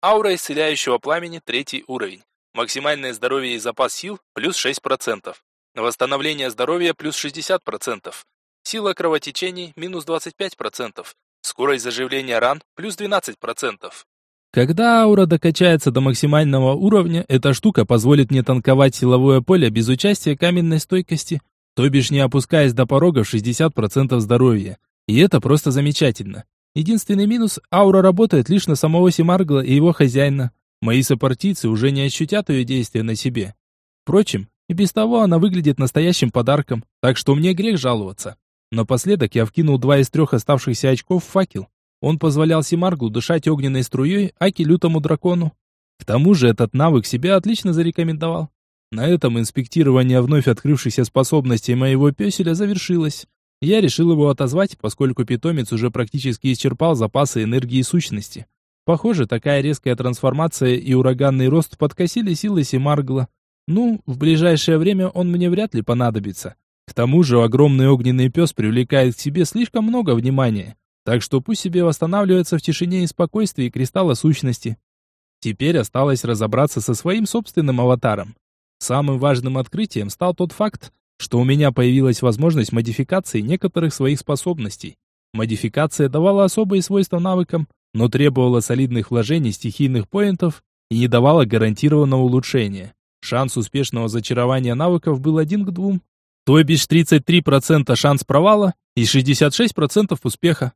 Аура исцеляющего пламени – третий уровень. Максимальное здоровье и запас сил – плюс 6%. Восстановление здоровья – плюс 60%. Сила кровотечений – минус 25%. Скорость заживления ран – плюс 12%. Когда аура докачается до максимального уровня, эта штука позволит мне танковать силовое поле без участия каменной стойкости, то бишь не опускаясь до порога в 60% здоровья. И это просто замечательно. Единственный минус – аура работает лишь на самого Симаргла и его хозяина. Мои сопартийцы уже не ощутят ее действия на себе. Впрочем, и без того она выглядит настоящим подарком, так что мне грех жаловаться. Напоследок я вкинул два из трех оставшихся очков в факел. Он позволял Симарглу дышать огненной струей, аки лютому дракону. К тому же этот навык себя отлично зарекомендовал. На этом инспектирование вновь открывшихся способностей моего пёселя завершилось. Я решил его отозвать, поскольку питомец уже практически исчерпал запасы энергии и сущности. Похоже, такая резкая трансформация и ураганный рост подкосили силы Симаргла. Ну, в ближайшее время он мне вряд ли понадобится. К тому же огромный огненный пес привлекает к себе слишком много внимания, так что пусть себе восстанавливается в тишине и спокойствии кристалла сущности. Теперь осталось разобраться со своим собственным аватаром. Самым важным открытием стал тот факт, что у меня появилась возможность модификации некоторых своих способностей. Модификация давала особые свойства навыкам, но требовала солидных вложений стихийных поинтов и не давала гарантированного улучшения. Шанс успешного зачарования навыков был один к двум. То бишь 33% шанс провала и 66% успеха.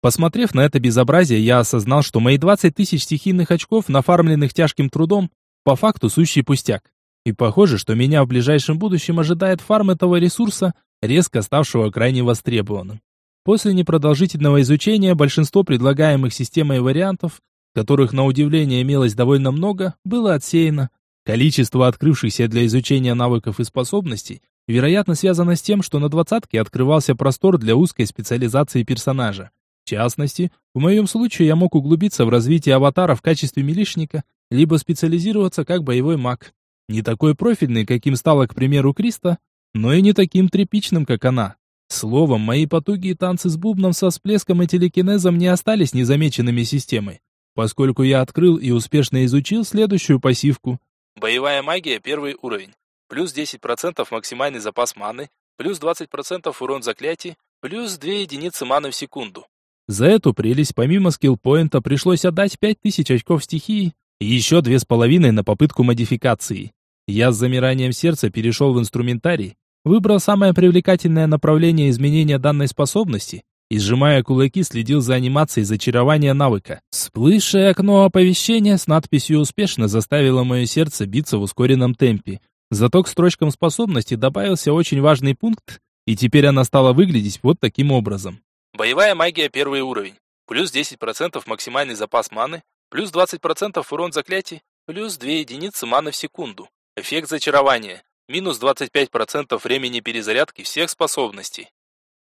Посмотрев на это безобразие, я осознал, что мои 20 тысяч стихийных очков, нафармленных тяжким трудом, по факту сущий пустяк. И похоже, что меня в ближайшем будущем ожидает фарм этого ресурса, резко ставшего крайне востребованным. После непродолжительного изучения большинство предлагаемых системой вариантов, которых на удивление имелось довольно много, было отсеяно, Количество открывшихся для изучения навыков и способностей, вероятно, связано с тем, что на двадцатке открывался простор для узкой специализации персонажа. В частности, в моем случае я мог углубиться в развитие аватара в качестве милишника, либо специализироваться как боевой маг. Не такой профильный, каким стала, к примеру, Криста, но и не таким тряпичным, как она. Словом, мои потуги и танцы с бубном со всплеском и телекинезом не остались незамеченными системой, поскольку я открыл и успешно изучил следующую пассивку Боевая магия первый уровень. Плюс 10% максимальный запас маны, плюс 20% урон заклятий, плюс 2 единицы маны в секунду. За эту прелесть помимо скиллпоинта пришлось отдать 5000 очков стихии и еще две с половиной на попытку модификации. Я с замиранием сердца перешел в инструментарий, выбрал самое привлекательное направление изменения данной способности и, сжимая кулаки, следил за анимацией зачарования навыка. Всплывшее окно оповещения с надписью «Успешно» заставило мое сердце биться в ускоренном темпе. Зато к строчкам способности добавился очень важный пункт, и теперь она стала выглядеть вот таким образом. Боевая магия первый уровень. Плюс 10% максимальный запас маны, плюс 20% урон заклятий, плюс 2 единицы маны в секунду. Эффект зачарования. Минус 25% времени перезарядки всех способностей.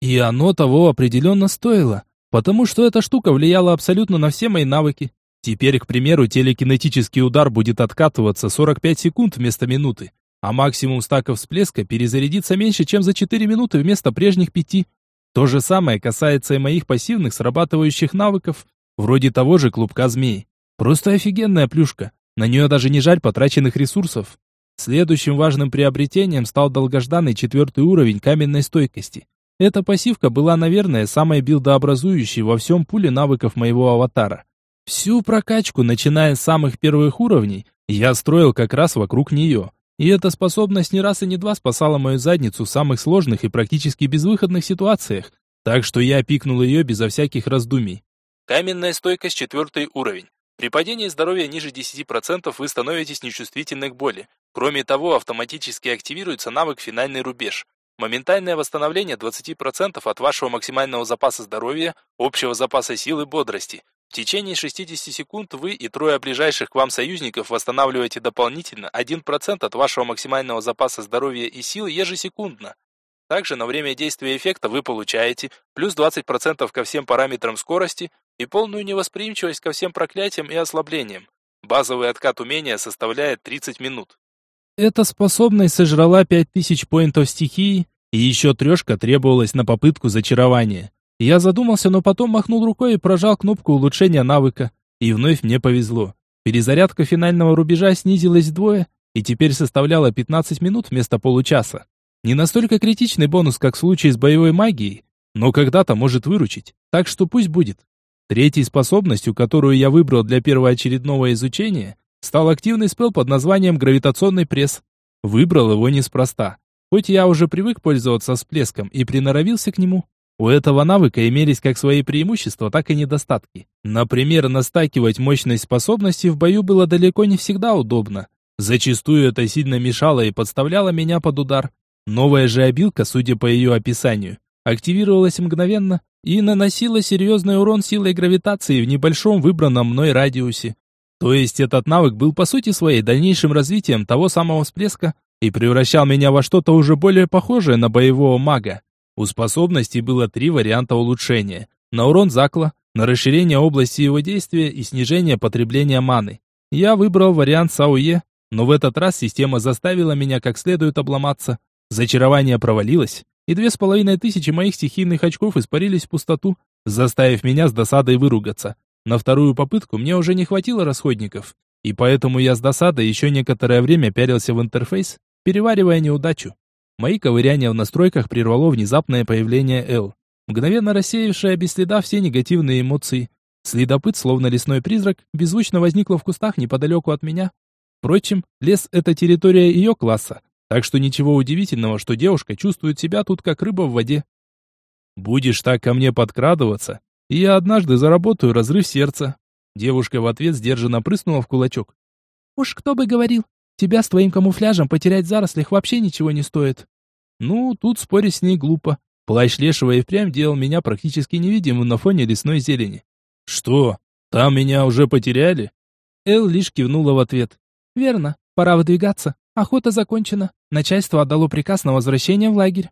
И оно того определенно стоило, потому что эта штука влияла абсолютно на все мои навыки. Теперь, к примеру, телекинетический удар будет откатываться 45 секунд вместо минуты, а максимум стаков всплеска перезарядится меньше, чем за 4 минуты вместо прежних 5. То же самое касается и моих пассивных срабатывающих навыков, вроде того же клубка змей. Просто офигенная плюшка, на нее даже не жаль потраченных ресурсов. Следующим важным приобретением стал долгожданный четвертый уровень каменной стойкости. Эта пассивка была, наверное, самой билдообразующей во всем пуле навыков моего аватара. Всю прокачку, начиная с самых первых уровней, я строил как раз вокруг нее. И эта способность не раз и не два спасала мою задницу в самых сложных и практически безвыходных ситуациях, так что я пикнул ее безо всяких раздумий. Каменная стойкость четвертый уровень. При падении здоровья ниже 10% вы становитесь нечувствительны к боли. Кроме того, автоматически активируется навык «Финальный рубеж». Моментальное восстановление 20% от вашего максимального запаса здоровья, общего запаса силы и бодрости. В течение 60 секунд вы и трое ближайших к вам союзников восстанавливаете дополнительно 1% от вашего максимального запаса здоровья и сил ежесекундно. Также на время действия эффекта вы получаете плюс 20% ко всем параметрам скорости и полную невосприимчивость ко всем проклятиям и ослаблениям. Базовый откат умения составляет 30 минут. Эта способность сожрала 5000 поинтов стихии, и еще трешка требовалась на попытку зачарования. Я задумался, но потом махнул рукой и прожал кнопку улучшения навыка. И вновь мне повезло. Перезарядка финального рубежа снизилась вдвое, и теперь составляла 15 минут вместо получаса. Не настолько критичный бонус, как в случае с боевой магией, но когда-то может выручить, так что пусть будет. Третьей способностью, которую я выбрал для первоочередного изучения, стал активный спел под названием «Гравитационный пресс». Выбрал его неспроста. Хоть я уже привык пользоваться всплеском и приноровился к нему, у этого навыка имелись как свои преимущества, так и недостатки. Например, настакивать мощность способности в бою было далеко не всегда удобно. Зачастую это сильно мешало и подставляло меня под удар. Новая же обилка, судя по ее описанию, активировалась мгновенно и наносила серьезный урон силой гравитации в небольшом выбранном мной радиусе. То есть этот навык был по сути своей дальнейшим развитием того самого всплеска и превращал меня во что-то уже более похожее на боевого мага. У способностей было три варианта улучшения. На урон закла, на расширение области его действия и снижение потребления маны. Я выбрал вариант Сауе, но в этот раз система заставила меня как следует обломаться. Зачарование провалилось, и две с половиной тысячи моих стихийных очков испарились в пустоту, заставив меня с досадой выругаться. На вторую попытку мне уже не хватило расходников, и поэтому я с досадой еще некоторое время пялился в интерфейс, переваривая неудачу. Мои ковыряния в настройках прервало внезапное появление Эл, мгновенно рассеявшее без следа все негативные эмоции. Следопыт, словно лесной призрак, беззвучно возникла в кустах неподалеку от меня. Впрочем, лес — это территория ее класса, так что ничего удивительного, что девушка чувствует себя тут как рыба в воде. «Будешь так ко мне подкрадываться, и я однажды заработаю разрыв сердца». Девушка в ответ сдержанно прыснула в кулачок. «Уж кто бы говорил, Тебя с твоим камуфляжем потерять в зарослях вообще ничего не стоит. Ну, тут спорить с ней глупо. Плащ лешего и впрямь делал меня практически невидимым на фоне лесной зелени. Что, там меня уже потеряли? Эл лишь кивнула в ответ. Верно, пора выдвигаться. Охота закончена. Начальство отдало приказ на возвращение в лагерь.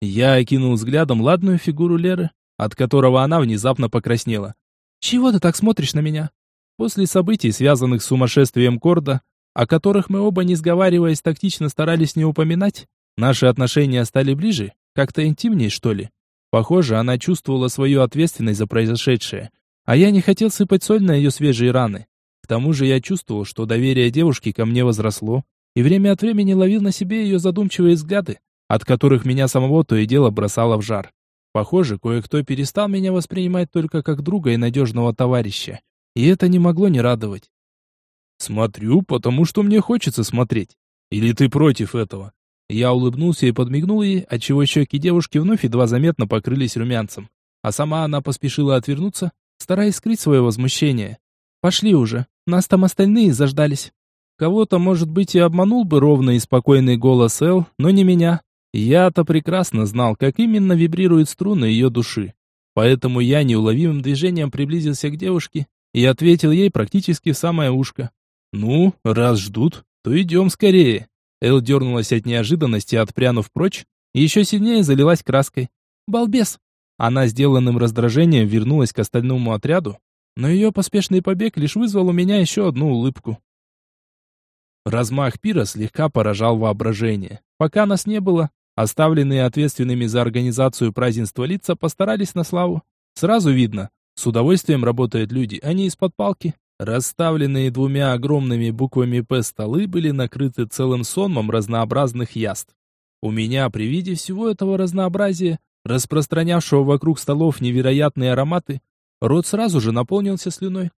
Я окинул взглядом ладную фигуру Леры, от которого она внезапно покраснела. «Чего ты так смотришь на меня?» После событий, связанных с сумасшествием Корда, о которых мы оба, не сговариваясь, тактично старались не упоминать, наши отношения стали ближе, как-то интимнее, что ли. Похоже, она чувствовала свою ответственность за произошедшее, а я не хотел сыпать соль на ее свежие раны. К тому же я чувствовал, что доверие девушки ко мне возросло, и время от времени ловил на себе ее задумчивые взгляды, от которых меня самого то и дело бросало в жар. Похоже, кое-кто перестал меня воспринимать только как друга и надежного товарища, и это не могло не радовать. Смотрю, потому что мне хочется смотреть. Или ты против этого? Я улыбнулся и подмигнул ей, отчего щеки девушки вновь едва заметно покрылись румянцем. А сама она поспешила отвернуться, стараясь скрыть свое возмущение. «Пошли уже, нас там остальные заждались». Кого-то, может быть, и обманул бы ровный и спокойный голос Эл, но не меня. Я-то прекрасно знал, как именно вибрируют струны ее души. Поэтому я неуловимым движением приблизился к девушке и ответил ей практически в самое ушко. «Ну, раз ждут, то идем скорее». Эл дернулась от неожиданности, отпрянув прочь, и еще сильнее залилась краской. «Балбес!» Она сделанным раздражением вернулась к остальному отряду, но ее поспешный побег лишь вызвал у меня еще одну улыбку. Размах пира слегка поражал воображение. Пока нас не было, оставленные ответственными за организацию празднества лица постарались на славу. Сразу видно, с удовольствием работают люди, а не из-под палки. Расставленные двумя огромными буквами «П» столы были накрыты целым сонмом разнообразных яств. У меня при виде всего этого разнообразия, распространявшего вокруг столов невероятные ароматы, рот сразу же наполнился слюной.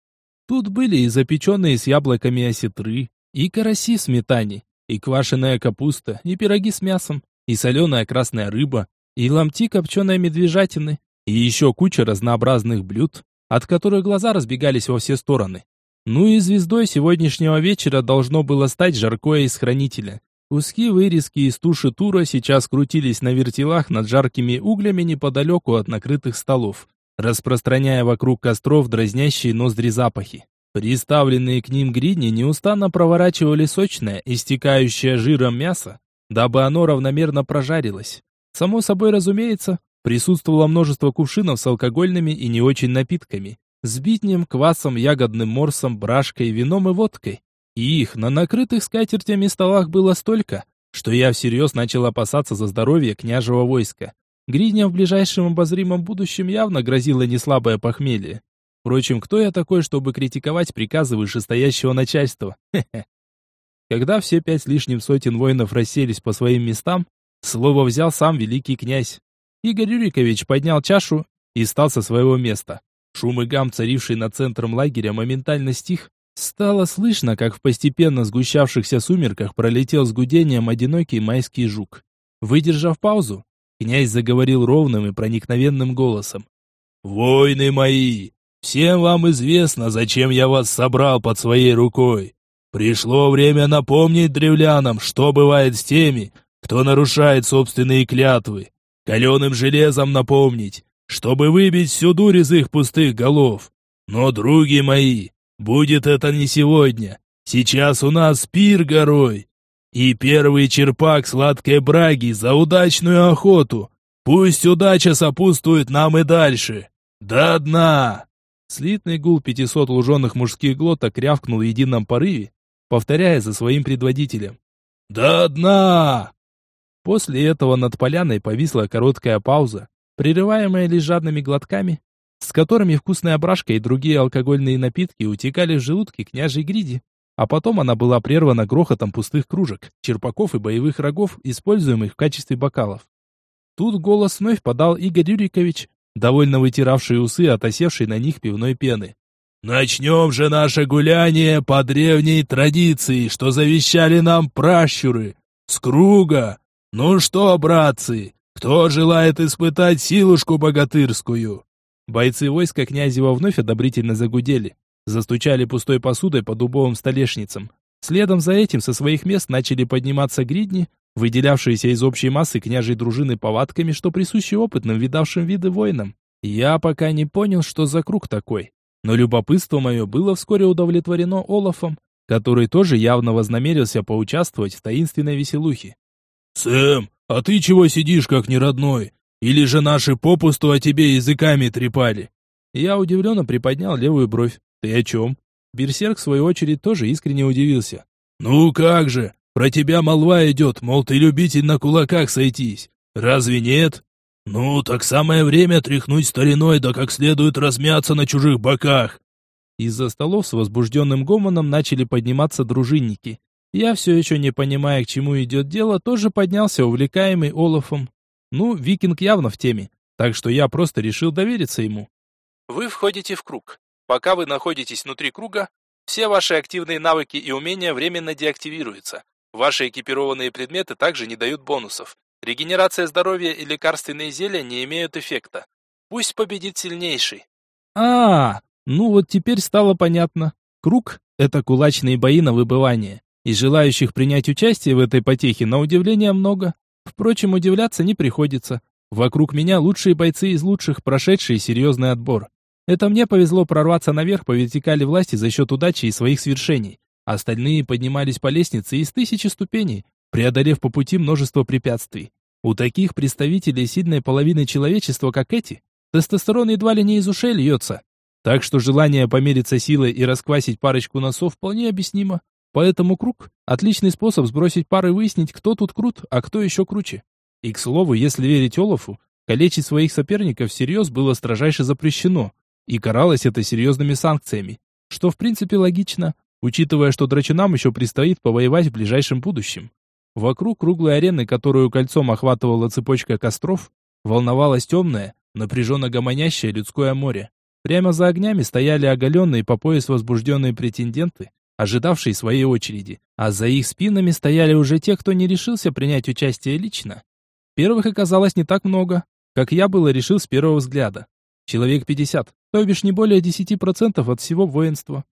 Тут были и запеченные с яблоками осетры, и караси в сметане, и квашеная капуста, и пироги с мясом, и соленая красная рыба, и ломти копченой медвежатины, и еще куча разнообразных блюд, от которых глаза разбегались во все стороны. Ну и звездой сегодняшнего вечера должно было стать жаркое из хранителя. Куски вырезки из туши тура сейчас крутились на вертелах над жаркими углями неподалеку от накрытых столов, распространяя вокруг костров дразнящие ноздри запахи. Приставленные к ним гридни неустанно проворачивали сочное, истекающее жиром мясо, дабы оно равномерно прожарилось. Само собой разумеется, Присутствовало множество кувшинов с алкогольными и не очень напитками. С битнем, квасом, ягодным морсом, брашкой, вином и водкой. И их на накрытых скатертями столах было столько, что я всерьез начал опасаться за здоровье княжего войска. Гридням в ближайшем обозримом будущем явно грозило неслабое похмелье. Впрочем, кто я такой, чтобы критиковать приказы вышестоящего начальства? Когда все пять с лишним сотен воинов расселись по своим местам, слово взял сам великий князь. Игорь Юрикович поднял чашу и встал со своего места. Шум и гам, царивший над центром лагеря, моментально стих. Стало слышно, как в постепенно сгущавшихся сумерках пролетел с гудением одинокий майский жук. Выдержав паузу, князь заговорил ровным и проникновенным голосом. «Войны мои! Всем вам известно, зачем я вас собрал под своей рукой. Пришло время напомнить древлянам, что бывает с теми, кто нарушает собственные клятвы. Каленым железом напомнить, чтобы выбить всю дурь из их пустых голов. Но, други мои, будет это не сегодня. Сейчас у нас пир горой. И первый черпак сладкой браги за удачную охоту. Пусть удача сопутствует нам и дальше. До дна!» Слитный гул пятисот луженых мужских глоток рявкнул в едином порыве, повторяя за своим предводителем. «До дна!» После этого над поляной повисла короткая пауза, прерываемая лишь жадными глотками, с которыми вкусная брашка и другие алкогольные напитки утекали в желудки княжей Гриди. А потом она была прервана грохотом пустых кружек, черпаков и боевых рогов, используемых в качестве бокалов. Тут голос вновь подал Игорь Юрикович, довольно вытиравший усы от осевшей на них пивной пены. «Начнем же наше гуляние по древней традиции, что завещали нам пращуры, с круга, «Ну что, братцы, кто желает испытать силушку богатырскую?» Бойцы войска Князева вновь одобрительно загудели, застучали пустой посудой по дубовым столешницам. Следом за этим со своих мест начали подниматься гридни, выделявшиеся из общей массы княжей дружины повадками, что присущи опытным, видавшим виды воинам. Я пока не понял, что за круг такой, но любопытство мое было вскоре удовлетворено Олафом, который тоже явно вознамерился поучаствовать в таинственной веселухе. «Сэм, а ты чего сидишь как неродной? Или же наши попусту о тебе языками трепали?» Я удивленно приподнял левую бровь. «Ты о чем?» Берсерк, в свою очередь, тоже искренне удивился. «Ну как же, про тебя молва идет, мол, ты любитель на кулаках сойтись. Разве нет? Ну, так самое время тряхнуть стариной, да как следует размяться на чужих боках». Из-за столов с возбужденным гомоном начали подниматься дружинники. Я все еще не понимая, к чему идет дело, тоже поднялся, увлекаемый Олафом. Ну, викинг явно в теме, так что я просто решил довериться ему. Вы входите в круг. Пока вы находитесь внутри круга, все ваши активные навыки и умения временно деактивируются. Ваши экипированные предметы также не дают бонусов. Регенерация здоровья и лекарственные зелья не имеют эффекта. Пусть победит сильнейший. А, -а, -а ну вот теперь стало понятно. Круг — это кулачные бои на выбывание. И желающих принять участие в этой потехе на удивление много. Впрочем, удивляться не приходится. Вокруг меня лучшие бойцы из лучших, прошедшие серьезный отбор. Это мне повезло прорваться наверх по вертикали власти за счет удачи и своих свершений. Остальные поднимались по лестнице из тысячи ступеней, преодолев по пути множество препятствий. У таких представителей сильной половины человечества, как эти, тестостерон едва ли не из ушей льется. Так что желание помериться силой и расквасить парочку носов вполне объяснимо. Поэтому круг – отличный способ сбросить пары и выяснить, кто тут крут, а кто еще круче. И, к слову, если верить Олафу, калечить своих соперников всерьез было строжайше запрещено, и каралось это серьезными санкциями, что в принципе логично, учитывая, что драчунам еще предстоит повоевать в ближайшем будущем. Вокруг круглой арены, которую кольцом охватывала цепочка костров, волновалось темное, напряженно гомонящее людское море. Прямо за огнями стояли оголенные по пояс возбужденные претенденты, ожидавшие своей очереди, а за их спинами стояли уже те, кто не решился принять участие лично. Первых оказалось не так много, как я было решил с первого взгляда. Человек 50, то бишь не более 10% от всего воинства.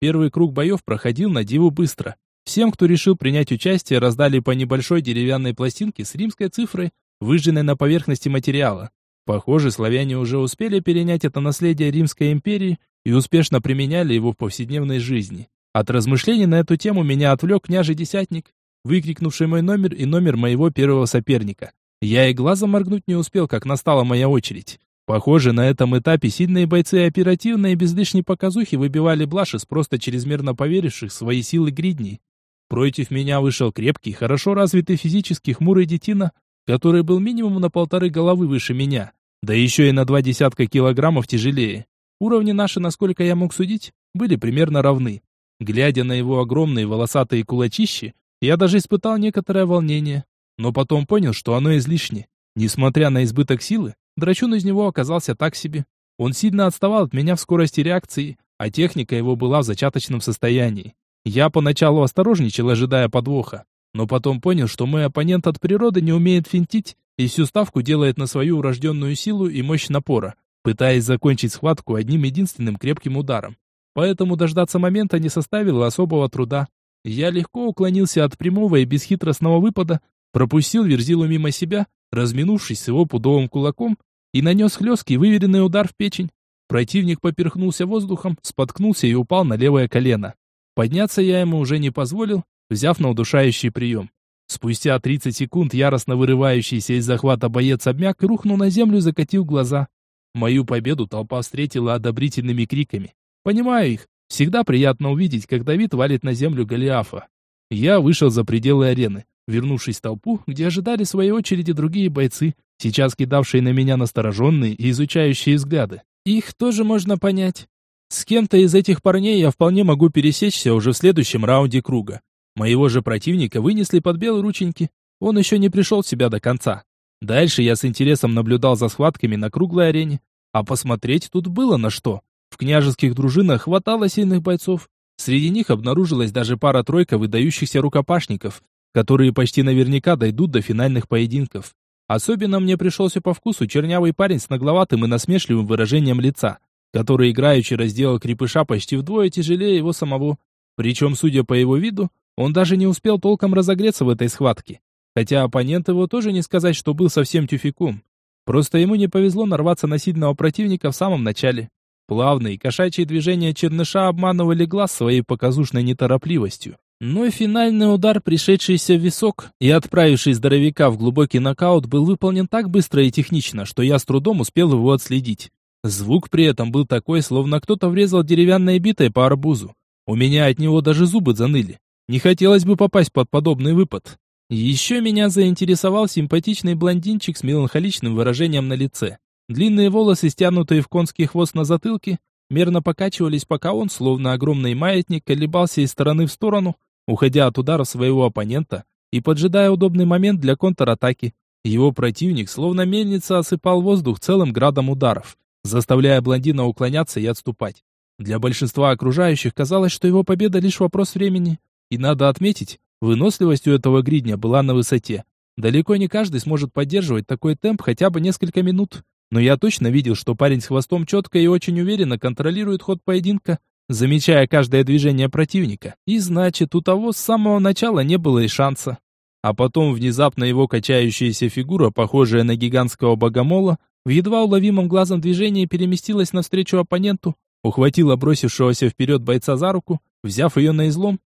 Первый круг боев проходил на диву быстро. Всем, кто решил принять участие, раздали по небольшой деревянной пластинке с римской цифрой, выжженной на поверхности материала. Похоже, славяне уже успели перенять это наследие Римской империи и успешно применяли его в повседневной жизни. От размышлений на эту тему меня отвлек княжий десятник, выкрикнувший мой номер и номер моего первого соперника. Я и глазом моргнуть не успел, как настала моя очередь. Похоже, на этом этапе сильные бойцы оперативно и без лишней показухи выбивали блажь из просто чрезмерно поверивших в свои силы гридней. Против меня вышел крепкий, хорошо развитый физически хмурый детина, который был минимум на полторы головы выше меня, да еще и на два десятка килограммов тяжелее. Уровни наши, насколько я мог судить, были примерно равны. Глядя на его огромные волосатые кулачищи, я даже испытал некоторое волнение, но потом понял, что оно излишне. Несмотря на избыток силы, драчун из него оказался так себе. Он сильно отставал от меня в скорости реакции, а техника его была в зачаточном состоянии. Я поначалу осторожничал, ожидая подвоха, но потом понял, что мой оппонент от природы не умеет финтить и всю ставку делает на свою урожденную силу и мощь напора, пытаясь закончить схватку одним единственным крепким ударом. Поэтому дождаться момента не составило особого труда. Я легко уклонился от прямого и бесхитростного выпада, пропустил Верзилу мимо себя, разминувшись с его пудовым кулаком, и нанес хлесткий выверенный удар в печень. Противник поперхнулся воздухом, споткнулся и упал на левое колено. Подняться я ему уже не позволил, взяв на удушающий прием. Спустя 30 секунд яростно вырывающийся из захвата боец обмяк и рухнул на землю, закатил глаза. Мою победу толпа встретила одобрительными криками. Понимаю их. Всегда приятно увидеть, как Давид валит на землю Голиафа. Я вышел за пределы арены, вернувшись в толпу, где ожидали своей очереди другие бойцы, сейчас кидавшие на меня настороженные и изучающие взгляды. Их тоже можно понять. С кем-то из этих парней я вполне могу пересечься уже в следующем раунде круга. Моего же противника вынесли под белые рученьки. Он еще не пришел в себя до конца. Дальше я с интересом наблюдал за схватками на круглой арене. А посмотреть тут было на что. В княжеских дружинах хватало сильных бойцов. Среди них обнаружилась даже пара-тройка выдающихся рукопашников, которые почти наверняка дойдут до финальных поединков. Особенно мне пришелся по вкусу чернявый парень с нагловатым и насмешливым выражением лица, который играючи разделал крепыша почти вдвое тяжелее его самого. Причем, судя по его виду, он даже не успел толком разогреться в этой схватке. Хотя оппонент его тоже не сказать, что был совсем тюфяком. Просто ему не повезло нарваться на сильного противника в самом начале. Плавные кошачьи движения черныша обманывали глаз своей показушной неторопливостью. Но финальный удар, пришедшийся в висок и отправивший здоровяка в глубокий нокаут, был выполнен так быстро и технично, что я с трудом успел его отследить. Звук при этом был такой, словно кто-то врезал деревянной битой по арбузу. У меня от него даже зубы заныли. Не хотелось бы попасть под подобный выпад. Еще меня заинтересовал симпатичный блондинчик с меланхоличным выражением на лице. Длинные волосы, стянутые в конский хвост на затылке, мерно покачивались, пока он, словно огромный маятник, колебался из стороны в сторону, уходя от удара своего оппонента и поджидая удобный момент для контратаки. Его противник, словно мельница, осыпал воздух целым градом ударов заставляя блондина уклоняться и отступать. Для большинства окружающих казалось, что его победа лишь вопрос времени. И надо отметить, выносливость у этого гридня была на высоте. Далеко не каждый сможет поддерживать такой темп хотя бы несколько минут. Но я точно видел, что парень с хвостом четко и очень уверенно контролирует ход поединка, замечая каждое движение противника. И значит, у того с самого начала не было и шанса. А потом внезапно его качающаяся фигура, похожая на гигантского богомола, в едва уловимом глазом движении переместилась навстречу оппоненту, ухватила бросившегося вперед бойца за руку, взяв ее на излом,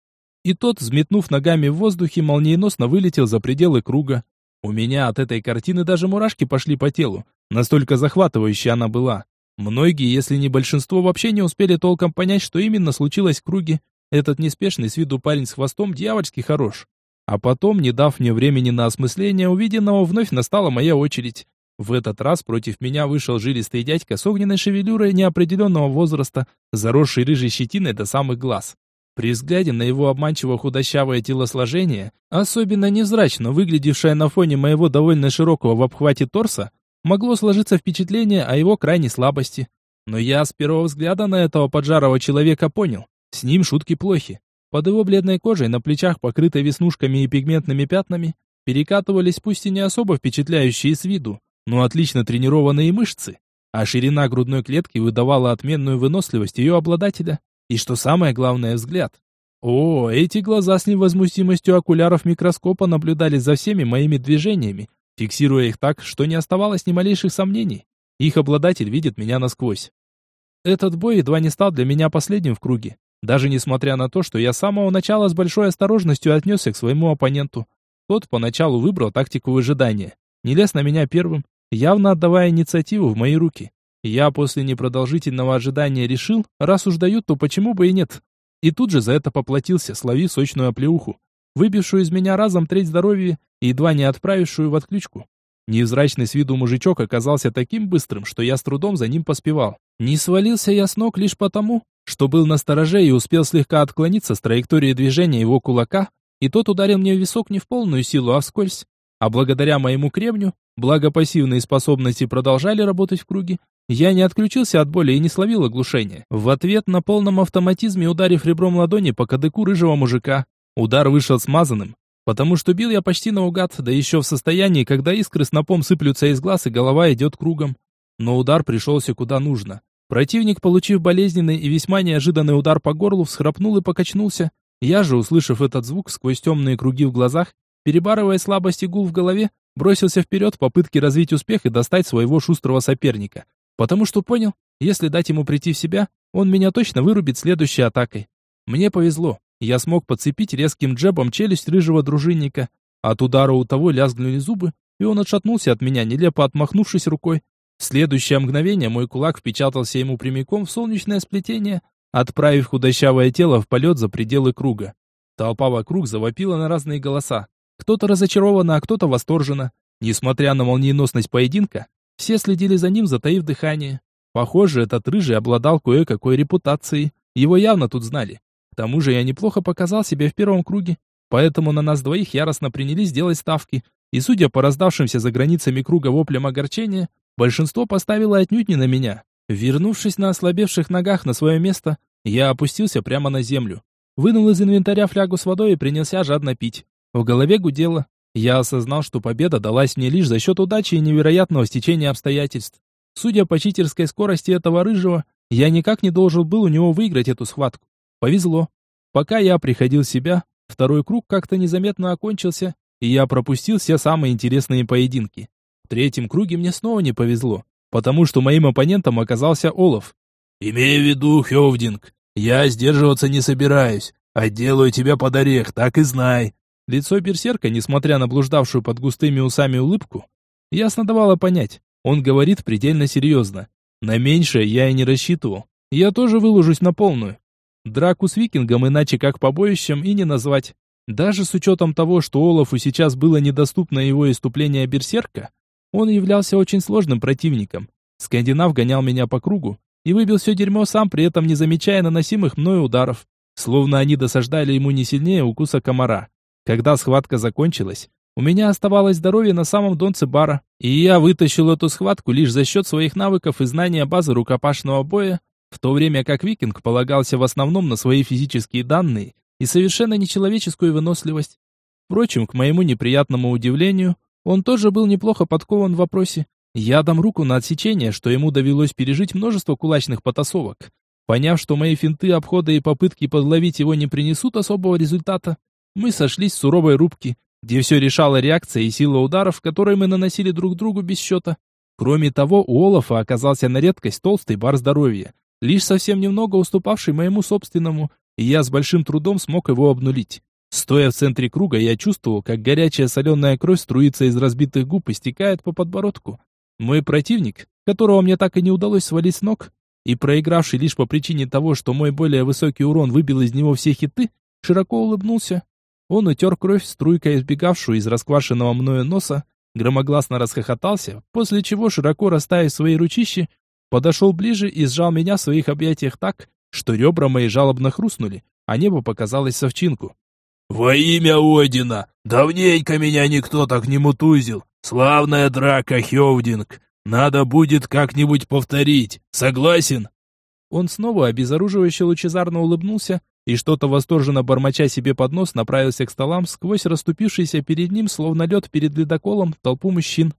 и тот, взметнув ногами в воздухе, молниеносно вылетел за пределы круга. У меня от этой картины даже мурашки пошли по телу, настолько захватывающей она была. Многие, если не большинство, вообще не успели толком понять, что именно случилось в круге. Этот неспешный с виду парень с хвостом дьявольски хорош. А потом, не дав мне времени на осмысление увиденного, вновь настала моя очередь. В этот раз против меня вышел жилистый дядька с огненной шевелюрой неопределенного возраста, заросший рыжей щетиной до самых глаз. При взгляде на его обманчиво худощавое телосложение, особенно невзрачно выглядевшее на фоне моего довольно широкого в обхвате торса, могло сложиться впечатление о его крайней слабости. Но я с первого взгляда на этого поджарого человека понял, с ним шутки плохи. Под его бледной кожей, на плечах, покрытой веснушками и пигментными пятнами, перекатывались пусть и не особо впечатляющие с виду, но отлично тренированные мышцы, а ширина грудной клетки выдавала отменную выносливость ее обладателя. И что самое главное, взгляд. О, эти глаза с невозмутимостью окуляров микроскопа наблюдали за всеми моими движениями, фиксируя их так, что не оставалось ни малейших сомнений. Их обладатель видит меня насквозь. Этот бой едва не стал для меня последним в круге, даже несмотря на то, что я с самого начала с большой осторожностью отнесся к своему оппоненту. Тот поначалу выбрал тактику выжидания. Не лез на меня первым, явно отдавая инициативу в мои руки. Я после непродолжительного ожидания решил, раз уж дают, то почему бы и нет. И тут же за это поплатился, словив сочную оплеуху, выбившую из меня разом треть здоровья и едва не отправившую в отключку. Невзрачный с виду мужичок оказался таким быстрым, что я с трудом за ним поспевал. Не свалился я с ног лишь потому, что был на стороже и успел слегка отклониться с траектории движения его кулака, и тот ударил мне в висок не в полную силу, а вскользь. А благодаря моему кремню Благо пассивные способности продолжали работать в круге. Я не отключился от боли и не словил оглушения. В ответ на полном автоматизме ударив ребром ладони по кадыку рыжего мужика. Удар вышел смазанным, потому что бил я почти наугад, да еще в состоянии, когда искры снопом сыплются из глаз и голова идет кругом. Но удар пришелся куда нужно. Противник, получив болезненный и весьма неожиданный удар по горлу, всхрапнул и покачнулся. Я же, услышав этот звук сквозь темные круги в глазах, перебарывая слабость и гул в голове, бросился вперед в попытке развить успех и достать своего шустрого соперника. Потому что понял, если дать ему прийти в себя, он меня точно вырубит следующей атакой. Мне повезло. Я смог подцепить резким джебом челюсть рыжего дружинника. От удара у того лязгнули зубы, и он отшатнулся от меня, нелепо отмахнувшись рукой. В следующее мгновение мой кулак впечатался ему прямиком в солнечное сплетение, отправив худощавое тело в полет за пределы круга. Толпа вокруг завопила на разные голоса. Кто-то разочарованно, а кто-то восторженно. Несмотря на молниеносность поединка, все следили за ним, затаив дыхание. Похоже, этот рыжий обладал кое-какой репутацией. Его явно тут знали. К тому же я неплохо показал себя в первом круге, поэтому на нас двоих яростно принялись делать ставки. И судя по раздавшимся за границами круга воплям огорчения, большинство поставило отнюдь не на меня. Вернувшись на ослабевших ногах на свое место, я опустился прямо на землю. Вынул из инвентаря флягу с водой и принялся жадно пить. В голове гудело. Я осознал, что победа далась мне лишь за счет удачи и невероятного стечения обстоятельств. Судя по читерской скорости этого рыжего, я никак не должен был у него выиграть эту схватку. Повезло. Пока я приходил в себя, второй круг как-то незаметно окончился, и я пропустил все самые интересные поединки. В третьем круге мне снова не повезло, потому что моим оппонентом оказался Олаф. «Имей в виду, Хевдинг, я сдерживаться не собираюсь, а делаю тебя под орех, так и знай», Лицо берсерка, несмотря на блуждавшую под густыми усами улыбку, ясно давало понять, он говорит предельно серьезно. На меньшее я и не рассчитывал. Я тоже выложусь на полную. Драку с викингом иначе как побоищем и не назвать. Даже с учетом того, что Олафу сейчас было недоступно его иступление берсерка, он являлся очень сложным противником. Скандинав гонял меня по кругу и выбил все дерьмо сам, при этом не замечая наносимых мною ударов. Словно они досаждали ему не сильнее укуса комара. Когда схватка закончилась, у меня оставалось здоровье на самом донце бара, и я вытащил эту схватку лишь за счет своих навыков и знания базы рукопашного боя, в то время как викинг полагался в основном на свои физические данные и совершенно нечеловеческую выносливость. Впрочем, к моему неприятному удивлению, он тоже был неплохо подкован в вопросе. Я дам руку на отсечение, что ему довелось пережить множество кулачных потасовок. Поняв, что мои финты, обходы и попытки подловить его не принесут особого результата, мы сошлись в суровой рубке, где все решала реакция и сила ударов, которые мы наносили друг другу без счета. Кроме того, у Олафа оказался на редкость толстый бар здоровья, лишь совсем немного уступавший моему собственному, и я с большим трудом смог его обнулить. Стоя в центре круга, я чувствовал, как горячая соленая кровь струится из разбитых губ и стекает по подбородку. Мой противник, которого мне так и не удалось свалить с ног, и проигравший лишь по причине того, что мой более высокий урон выбил из него все хиты, широко улыбнулся. Он утер кровь, струйкой избегавшую из расквашенного мною носа, громогласно расхохотался, после чего, широко расставив свои ручищи, подошел ближе и сжал меня в своих объятиях так, что ребра мои жалобно хрустнули, а небо показалось совчинку. «Во имя Одина! Давненько меня никто так не мутузил! Славная драка, Хевдинг! Надо будет как-нибудь повторить, согласен?» Он снова обезоруживающе лучезарно улыбнулся, и что-то восторженно бормоча себе под нос направился к столам сквозь расступившийся перед ним, словно лед перед ледоколом, толпу мужчин.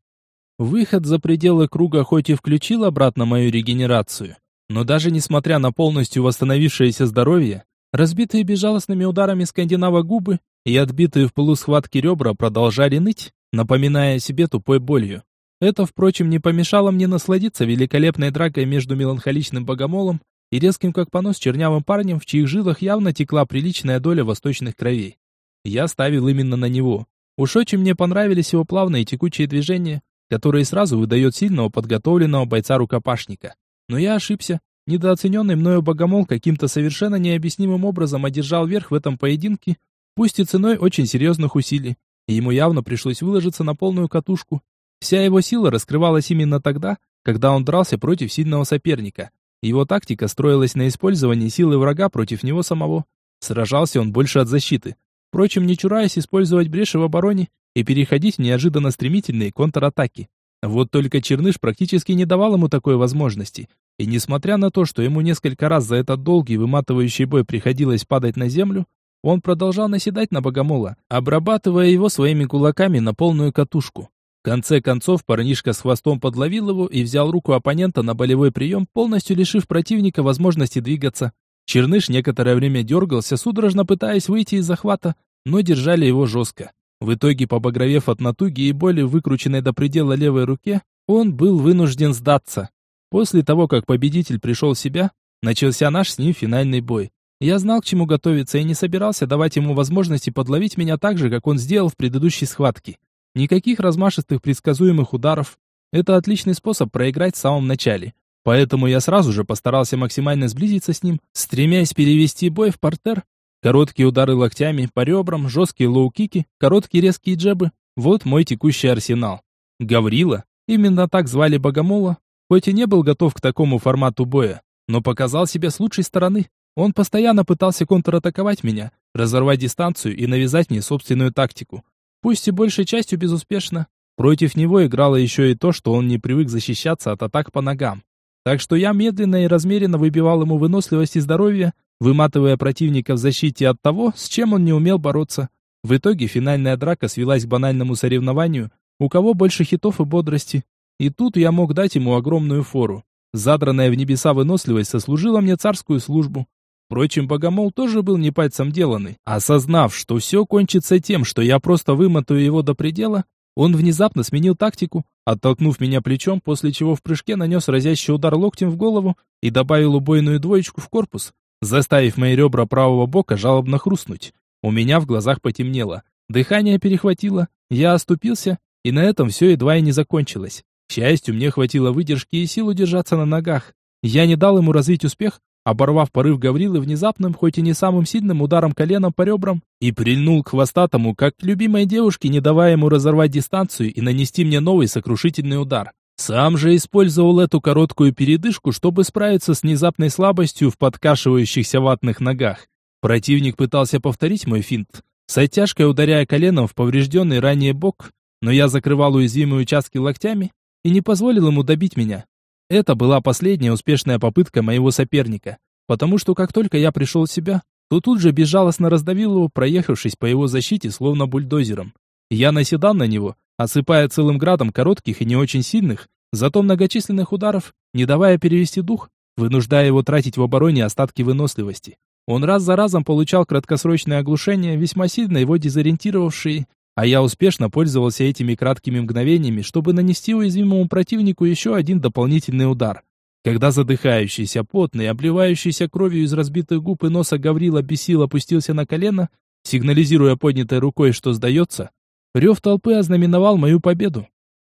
Выход за пределы круга хоть и включил обратно мою регенерацию, но даже несмотря на полностью восстановившееся здоровье, разбитые безжалостными ударами скандинава губы и отбитые в полусхватке ребра продолжали ныть, напоминая себе тупой болью. Это, впрочем, не помешало мне насладиться великолепной дракой между меланхоличным богомолом и резким как понос чернявым парнем, в чьих жилах явно текла приличная доля восточных кровей. Я ставил именно на него. Уж очень мне понравились его плавные текучие движения, которые сразу выдает сильного подготовленного бойца-рукопашника. Но я ошибся. Недооцененный мною богомол каким-то совершенно необъяснимым образом одержал верх в этом поединке, пусть и ценой очень серьезных усилий. И ему явно пришлось выложиться на полную катушку. Вся его сила раскрывалась именно тогда, когда он дрался против сильного соперника. Его тактика строилась на использовании силы врага против него самого. Сражался он больше от защиты. впрочем, не чураясь использовать бреши в обороне и переходить в неожиданно стремительные контратаки. Вот только Черныш практически не давал ему такой возможности, и несмотря на то, что ему несколько раз за этот долгий выматывающий бой приходилось падать на землю, он продолжал наседать на богомола, обрабатывая его своими кулаками на полную катушку. Конце концов парнишка с хвостом подловил его и взял руку оппонента на болевой прием, полностью лишив противника возможности двигаться. Черныш некоторое время дергался, судорожно пытаясь выйти из захвата, но держали его жестко. В итоге, побагровев от натуги и боли, выкрученной до предела левой руке, он был вынужден сдаться. После того, как победитель пришел в себя, начался наш с ним финальный бой. Я знал, к чему готовиться, и не собирался давать ему возможности подловить меня так же, как он сделал в предыдущей схватке. Никаких размашистых предсказуемых ударов. Это отличный способ проиграть в самом начале. Поэтому я сразу же постарался максимально сблизиться с ним, стремясь перевести бой в партер. Короткие удары локтями по ребрам, жесткие лоу-кики, короткие резкие джебы. Вот мой текущий арсенал. Гаврила, именно так звали Богомола, хоть и не был готов к такому формату боя, но показал себя с лучшей стороны. Он постоянно пытался контратаковать меня, разорвать дистанцию и навязать мне собственную тактику пусть и большей частью безуспешно. Против него играло еще и то, что он не привык защищаться от атак по ногам. Так что я медленно и размеренно выбивал ему выносливость и здоровье, выматывая противника в защите от того, с чем он не умел бороться. В итоге финальная драка свелась к банальному соревнованию, у кого больше хитов и бодрости. И тут я мог дать ему огромную фору. Задранная в небеса выносливость сослужила мне царскую службу. Впрочем, Богомол тоже был не пальцем деланный. Осознав, что все кончится тем, что я просто вымотаю его до предела, он внезапно сменил тактику, оттолкнув меня плечом, после чего в прыжке нанес разящий удар локтем в голову и добавил убойную двоечку в корпус, заставив мои ребра правого бока жалобно хрустнуть. У меня в глазах потемнело. Дыхание перехватило, я оступился, и на этом все едва и не закончилось. К счастью, мне хватило выдержки и сил удержаться на ногах. Я не дал ему развить успех, оборвав порыв Гаврилы внезапным, хоть и не самым сильным ударом коленом по ребрам, и прильнул к хвостатому, как к любимой девушке, не давая ему разорвать дистанцию и нанести мне новый сокрушительный удар. Сам же использовал эту короткую передышку, чтобы справиться с внезапной слабостью в подкашивающихся ватных ногах. Противник пытался повторить мой финт, с оттяжкой ударяя коленом в поврежденный ранее бок, но я закрывал уязвимые участки локтями и не позволил ему добить меня. Это была последняя успешная попытка моего соперника, потому что как только я пришел в себя, то тут же безжалостно раздавил его, проехавшись по его защите словно бульдозером. Я наседал на него, осыпая целым градом коротких и не очень сильных, зато многочисленных ударов, не давая перевести дух, вынуждая его тратить в обороне остатки выносливости. Он раз за разом получал краткосрочное оглушение, весьма сильно его дезориентировавшие, а я успешно пользовался этими краткими мгновениями, чтобы нанести уязвимому противнику еще один дополнительный удар. Когда задыхающийся, потный, обливающийся кровью из разбитых губ и носа Гаврила бесил опустился на колено, сигнализируя поднятой рукой, что сдается, рев толпы ознаменовал мою победу.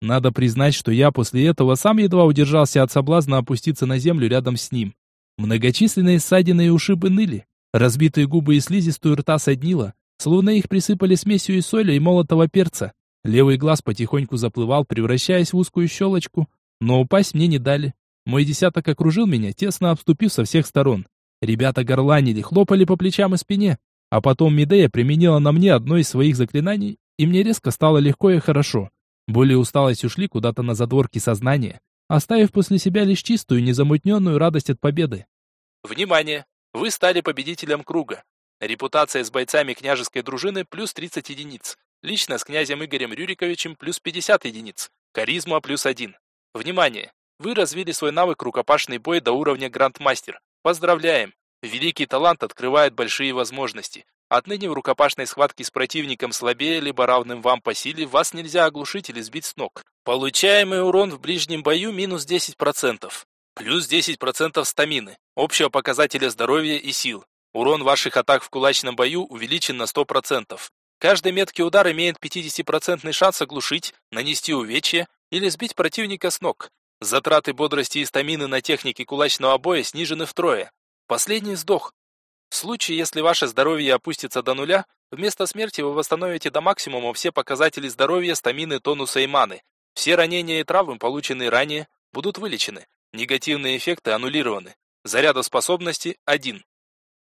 Надо признать, что я после этого сам едва удержался от соблазна опуститься на землю рядом с ним. Многочисленные ссадины и ушибы ныли, разбитые губы и слизистую рта соднило, словно их присыпали смесью из соли и молотого перца. Левый глаз потихоньку заплывал, превращаясь в узкую щелочку, но упасть мне не дали. Мой десяток окружил меня, тесно обступив со всех сторон. Ребята горланили, хлопали по плечам и спине, а потом Медея применила на мне одно из своих заклинаний, и мне резко стало легко и хорошо. Боли и усталость ушли куда-то на задворки сознания, оставив после себя лишь чистую, незамутненную радость от победы. Внимание! Вы стали победителем круга. Репутация с бойцами княжеской дружины плюс 30 единиц. Лично с князем Игорем Рюриковичем плюс 50 единиц. Харизма плюс 1. Внимание! Вы развили свой навык рукопашный бой до уровня Грандмастер. Поздравляем! Великий талант открывает большие возможности. Отныне в рукопашной схватке с противником слабее, либо равным вам по силе, вас нельзя оглушить или сбить с ног. Получаемый урон в ближнем бою минус 10%. Плюс 10% стамины, общего показателя здоровья и сил. Урон ваших атак в кулачном бою увеличен на 100%. Каждый меткий удар имеет 50% шанс оглушить, нанести увечье или сбить противника с ног. Затраты бодрости и стамины на технике кулачного боя снижены втрое. Последний сдох. В случае, если ваше здоровье опустится до нуля, вместо смерти вы восстановите до максимума все показатели здоровья, стамины, тонуса и маны. Все ранения и травмы, полученные ранее, будут вылечены. Негативные эффекты аннулированы. Заряда способности 1.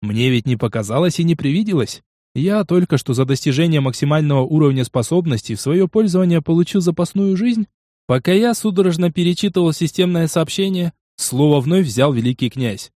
Мне ведь не показалось и не привиделось. Я только что за достижение максимального уровня способностей в свое пользование получил запасную жизнь. Пока я судорожно перечитывал системное сообщение, слово вновь взял великий князь.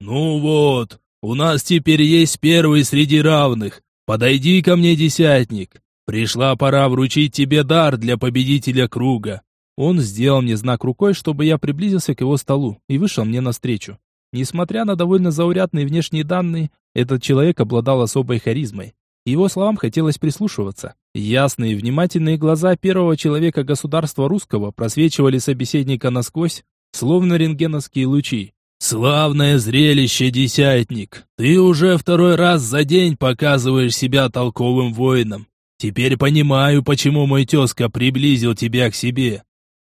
«Ну вот, у нас теперь есть первый среди равных. Подойди ко мне, десятник. Пришла пора вручить тебе дар для победителя круга». Он сделал мне знак рукой, чтобы я приблизился к его столу, и вышел мне навстречу. Несмотря на довольно заурядные внешние данные, этот человек обладал особой харизмой. Его словам хотелось прислушиваться. Ясные, внимательные глаза первого человека государства русского просвечивали собеседника насквозь, словно рентгеновские лучи. «Славное зрелище, десятник! Ты уже второй раз за день показываешь себя толковым воином. Теперь понимаю, почему мой тезка приблизил тебя к себе.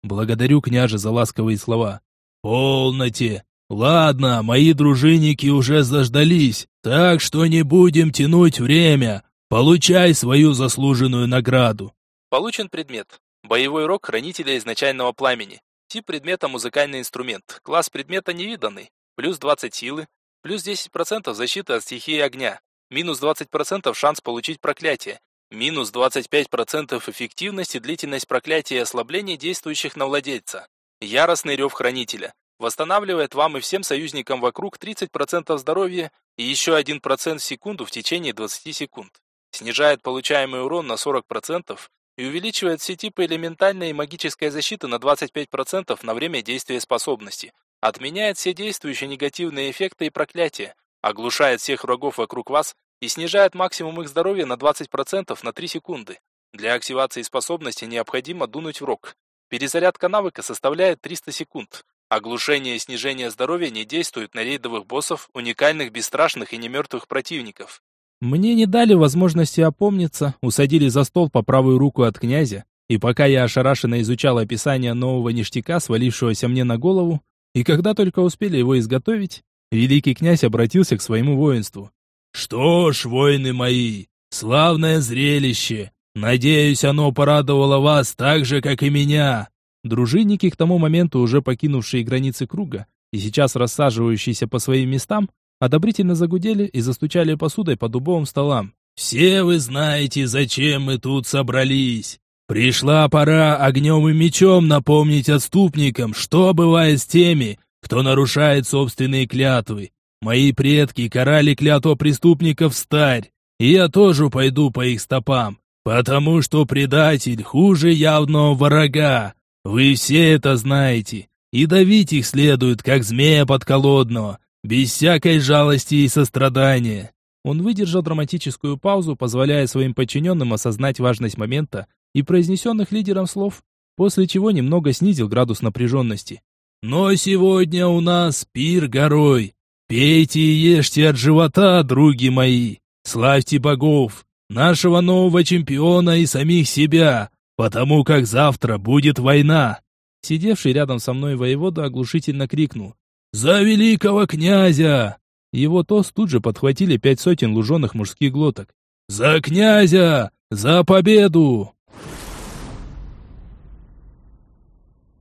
Благодарю, княже, за ласковые слова. Полноте! Ладно, мои дружинники уже заждались, так что не будем тянуть время. Получай свою заслуженную награду. Получен предмет. Боевой рог хранителя изначального пламени. Тип предмета музыкальный инструмент. Класс предмета невиданный. Плюс 20 силы. Плюс 10% защиты от стихии огня. Минус 20% шанс получить проклятие. Минус 25% эффективность и длительность проклятия и ослабления действующих на владельца. Яростный рев хранителя. Восстанавливает вам и всем союзникам вокруг 30% здоровья и еще 1% в секунду в течение 20 секунд. Снижает получаемый урон на 40% и увеличивает все типы элементальной и магической защиты на 25% на время действия способности. Отменяет все действующие негативные эффекты и проклятия. Оглушает всех врагов вокруг вас и снижает максимум их здоровья на 20% на 3 секунды. Для активации способности необходимо дунуть в рог. Перезарядка навыка составляет 300 секунд. Оглушение и снижение здоровья не действуют на рейдовых боссов, уникальных, бесстрашных и немертвых противников. Мне не дали возможности опомниться, усадили за стол по правую руку от князя, и пока я ошарашенно изучал описание нового ништяка, свалившегося мне на голову, и когда только успели его изготовить, великий князь обратился к своему воинству. «Что ж, воины мои, славное зрелище! Надеюсь, оно порадовало вас так же, как и меня. Дружинники, к тому моменту уже покинувшие границы круга и сейчас рассаживающиеся по своим местам, одобрительно загудели и застучали посудой по дубовым столам. «Все вы знаете, зачем мы тут собрались. Пришла пора огнем и мечом напомнить отступникам, что бывает с теми, кто нарушает собственные клятвы. Мои предки карали клятву преступников старь, и я тоже пойду по их стопам, потому что предатель хуже явного врага. Вы все это знаете, и давить их следует, как змея подколодного, без всякой жалости и сострадания». Он выдержал драматическую паузу, позволяя своим подчиненным осознать важность момента и произнесенных лидером слов, после чего немного снизил градус напряженности. «Но сегодня у нас пир горой. Пейте и ешьте от живота, други мои. Славьте богов, нашего нового чемпиона и самих себя, потому как завтра будет война!» Сидевший рядом со мной воевода оглушительно крикнул. «За великого князя!» Его тост тут же подхватили пять сотен луженых мужских глоток. «За князя! За победу!»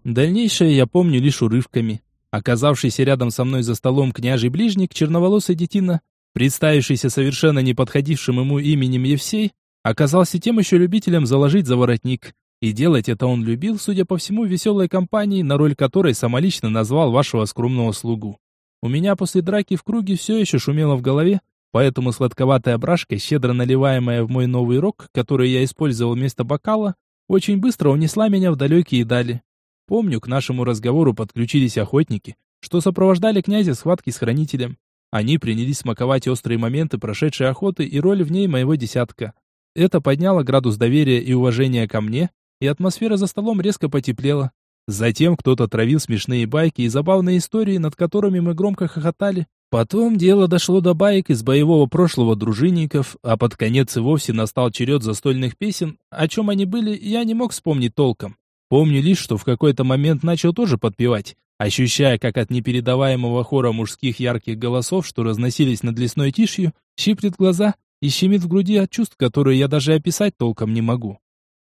Дальнейшее я помню лишь урывками. Оказавшийся рядом со мной за столом княжий ближник, черноволосый детина, представившийся совершенно не подходившим ему именем Евсей, оказался тем еще любителем заложить за воротник. И делать это он любил, судя по всему, веселой компании, на роль которой самолично назвал вашего скромного слугу. У меня после драки в круге все еще шумело в голове, поэтому сладковатая брашка, щедро наливаемая в мой новый рог, который я использовал вместо бокала, очень быстро унесла меня в далекие дали. Помню, к нашему разговору подключились охотники, что сопровождали князя в схватке с хранителем. Они принялись смаковать острые моменты прошедшей охоты и роль в ней моего десятка. Это подняло градус доверия и уважения ко мне, и атмосфера за столом резко потеплела. Затем кто-то травил смешные байки и забавные истории, над которыми мы громко хохотали. Потом дело дошло до баек из боевого прошлого дружинников, а под конец и вовсе настал черед застольных песен, о чем они были, я не мог вспомнить толком. Помню лишь, что в какой-то момент начал тоже подпевать, ощущая, как от непередаваемого хора мужских ярких голосов, что разносились над лесной тишью, щиплет глаза, и щемит в груди от чувств, которые я даже описать толком не могу.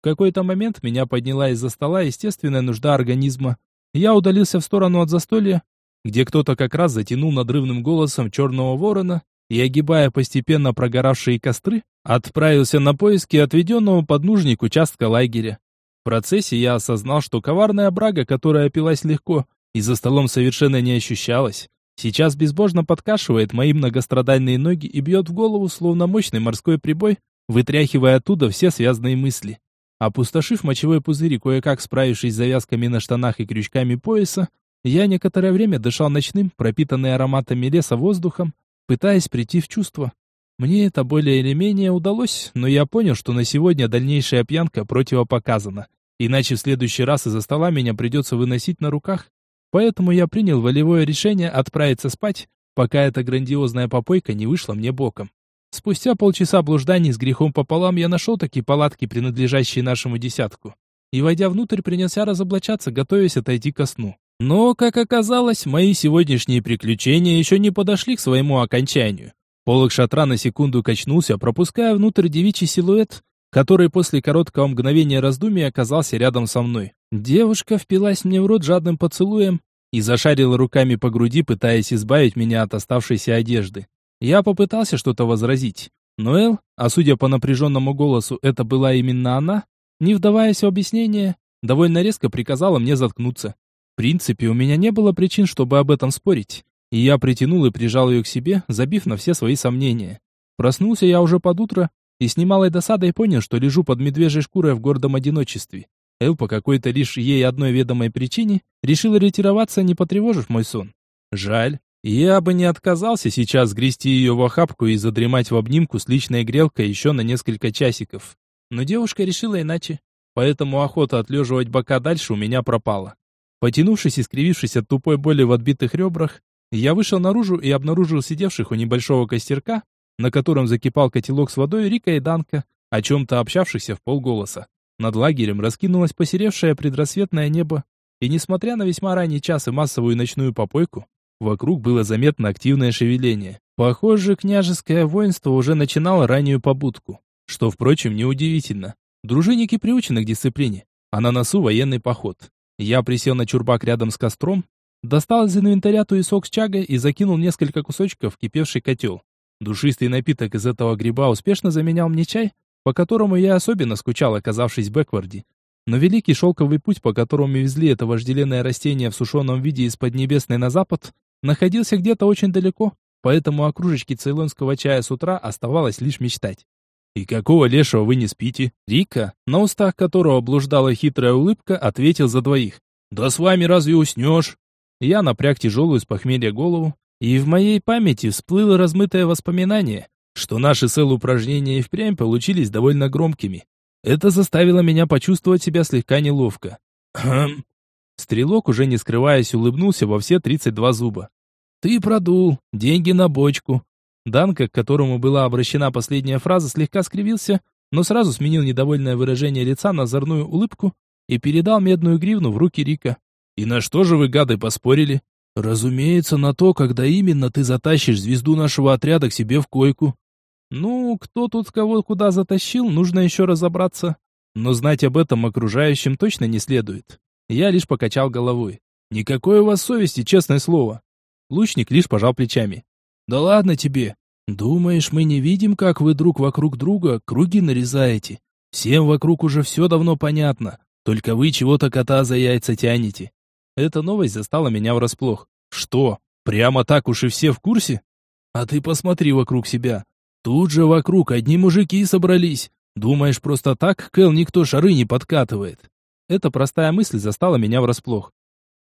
В какой-то момент меня подняла из-за стола естественная нужда организма. Я удалился в сторону от застолья, где кто-то как раз затянул надрывным голосом черного ворона, и, огибая постепенно прогоравшие костры, отправился на поиски отведенного под нужник участка лагеря. В процессе я осознал, что коварная брага, которая пилась легко и за столом совершенно не ощущалась, сейчас безбожно подкашивает мои многострадальные ноги и бьет в голову, словно мощный морской прибой, вытряхивая оттуда все связанные мысли. Опустошив мочевой пузырь и кое-как справившись с завязками на штанах и крючками пояса, я некоторое время дышал ночным, пропитанный ароматами леса воздухом, пытаясь прийти в чувство. Мне это более или менее удалось, но я понял, что на сегодня дальнейшая пьянка противопоказана. Иначе в следующий раз из-за стола меня придется выносить на руках. Поэтому я принял волевое решение отправиться спать, пока эта грандиозная попойка не вышла мне боком. Спустя полчаса блужданий с грехом пополам я нашел такие палатки, принадлежащие нашему десятку. И, войдя внутрь, принялся разоблачаться, готовясь отойти ко сну. Но, как оказалось, мои сегодняшние приключения еще не подошли к своему окончанию. Полок шатра на секунду качнулся, пропуская внутрь девичий силуэт, который после короткого мгновения раздумий оказался рядом со мной. Девушка впилась мне в рот жадным поцелуем и зашарила руками по груди, пытаясь избавить меня от оставшейся одежды. Я попытался что-то возразить, но Эл, а судя по напряженному голосу, это была именно она, не вдаваясь в объяснение, довольно резко приказала мне заткнуться. В принципе, у меня не было причин, чтобы об этом спорить, и я притянул и прижал ее к себе, забив на все свои сомнения. Проснулся я уже под утро и с немалой досадой понял, что лежу под медвежьей шкурой в гордом одиночестве. Эл по какой-то лишь ей одной ведомой причине решила ретироваться, не потревожив мой сон. Жаль. Я бы не отказался сейчас грести ее в охапку и задремать в обнимку с личной грелкой еще на несколько часиков. Но девушка решила иначе, поэтому охота отлеживать бока дальше у меня пропала. Потянувшись и скривившись от тупой боли в отбитых ребрах, я вышел наружу и обнаружил сидевших у небольшого костерка, на котором закипал котелок с водой Рика и Данка, о чем-то общавшихся в полголоса. Над лагерем раскинулось посеревшее предрассветное небо, и несмотря на весьма ранний час и массовую ночную попойку, вокруг было заметно активное шевеление. Похоже, княжеское воинство уже начинало раннюю побудку, что, впрочем, неудивительно. Дружинники приучены к дисциплине, а на носу военный поход. Я присел на чурбак рядом с костром, достал из инвентаря туесок с чагой и закинул несколько кусочков в кипевший котел. Душистый напиток из этого гриба успешно заменял мне чай, по которому я особенно скучал, оказавшись в Бэкварде. Но великий шелковый путь, по которому везли это вожделенное растение в сушеном виде из Поднебесной на запад, находился где-то очень далеко, поэтому о кружечке цейлонского чая с утра оставалось лишь мечтать. «И какого лешего вы не спите?» Рика, на устах которого блуждала хитрая улыбка, ответил за двоих. «Да с вами разве уснешь?» Я напряг тяжелую с похмелья голову, и в моей памяти всплыло размытое воспоминание, что наши сел-упражнения и впрямь получились довольно громкими. Это заставило меня почувствовать себя слегка неловко. Хм. Стрелок, уже не скрываясь, улыбнулся во все 32 зуба. «Ты продул. Деньги на бочку. Данка, к которому была обращена последняя фраза, слегка скривился, но сразу сменил недовольное выражение лица на озорную улыбку и передал медную гривну в руки Рика. «И на что же вы, гады, поспорили?» «Разумеется, на то, когда именно ты затащишь звезду нашего отряда к себе в койку». «Ну, кто тут кого куда затащил, нужно еще разобраться. Но знать об этом окружающим точно не следует». Я лишь покачал головой. «Никакой у вас совести, честное слово». Лучник лишь пожал плечами. Да ладно тебе. Думаешь, мы не видим, как вы друг вокруг друга круги нарезаете? Всем вокруг уже все давно понятно. Только вы чего-то кота за яйца тянете. Эта новость застала меня врасплох. Что? Прямо так уж и все в курсе? А ты посмотри вокруг себя. Тут же вокруг одни мужики собрались. Думаешь, просто так Кэл никто шары не подкатывает? Эта простая мысль застала меня врасплох.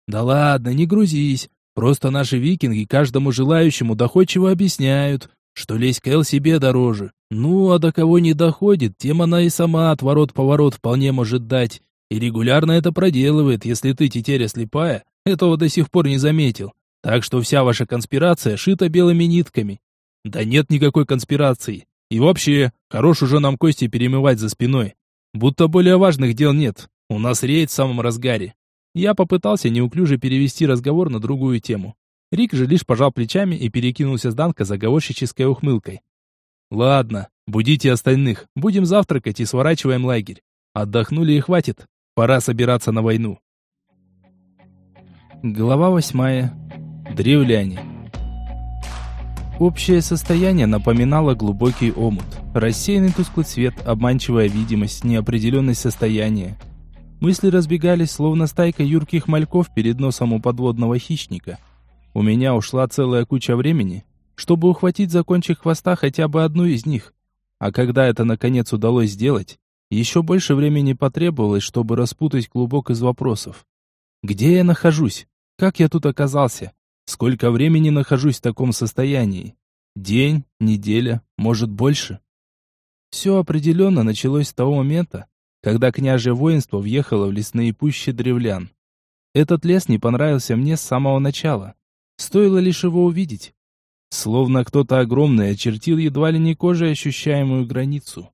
Да ладно, не грузись. Просто наши викинги каждому желающему доходчиво объясняют, что лезть к себе дороже. Ну, а до кого не доходит, тем она и сама отворот-поворот вполне может дать. И регулярно это проделывает, если ты, тетеря слепая, этого до сих пор не заметил. Так что вся ваша конспирация шита белыми нитками. Да нет никакой конспирации. И вообще, хорош уже нам кости перемывать за спиной. Будто более важных дел нет. У нас рейд в самом разгаре. Я попытался неуклюже перевести разговор на другую тему. Рик же лишь пожал плечами и перекинулся с Данка заговорщической ухмылкой. «Ладно, будите остальных, будем завтракать и сворачиваем лагерь. Отдохнули и хватит, пора собираться на войну». Глава восьмая. Древляне. Общее состояние напоминало глубокий омут. Рассеянный тусклый свет, обманчивая видимость, неопределенность состояния. Мысли разбегались, словно стайка юрких мальков перед носом у подводного хищника. У меня ушла целая куча времени, чтобы ухватить за кончик хвоста хотя бы одну из них. А когда это наконец удалось сделать, еще больше времени потребовалось, чтобы распутать клубок из вопросов. Где я нахожусь? Как я тут оказался? Сколько времени нахожусь в таком состоянии? День, неделя, может больше? Все определенно началось с того момента, когда княжье воинство въехало в лесные пущи древлян. Этот лес не понравился мне с самого начала. Стоило лишь его увидеть. Словно кто-то огромный очертил едва ли не кожей ощущаемую границу.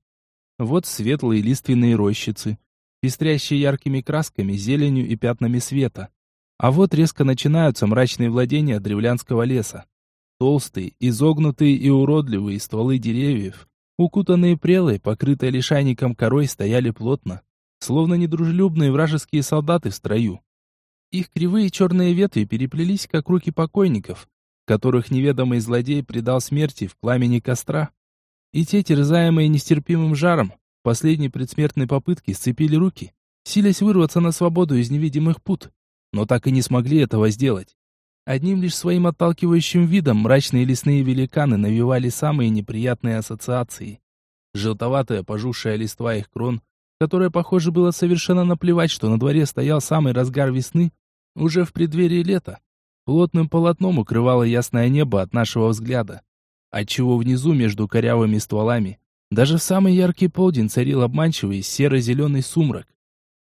Вот светлые лиственные рощицы, пестрящие яркими красками, зеленью и пятнами света. А вот резко начинаются мрачные владения древлянского леса. Толстые, изогнутые и уродливые стволы деревьев, укутанные прелой, покрытые лишайником корой, стояли плотно, словно недружелюбные вражеские солдаты в строю. Их кривые черные ветви переплелись, как руки покойников, которых неведомый злодей предал смерти в пламени костра. И те, терзаемые нестерпимым жаром, последней предсмертной попытки сцепили руки, силясь вырваться на свободу из невидимых пут но так и не смогли этого сделать. Одним лишь своим отталкивающим видом мрачные лесные великаны навевали самые неприятные ассоциации. Желтоватая пожухшая листва их крон, которая, похоже, было совершенно наплевать, что на дворе стоял самый разгар весны, уже в преддверии лета, плотным полотном укрывало ясное небо от нашего взгляда, отчего внизу между корявыми стволами даже в самый яркий полдень царил обманчивый серо-зеленый сумрак.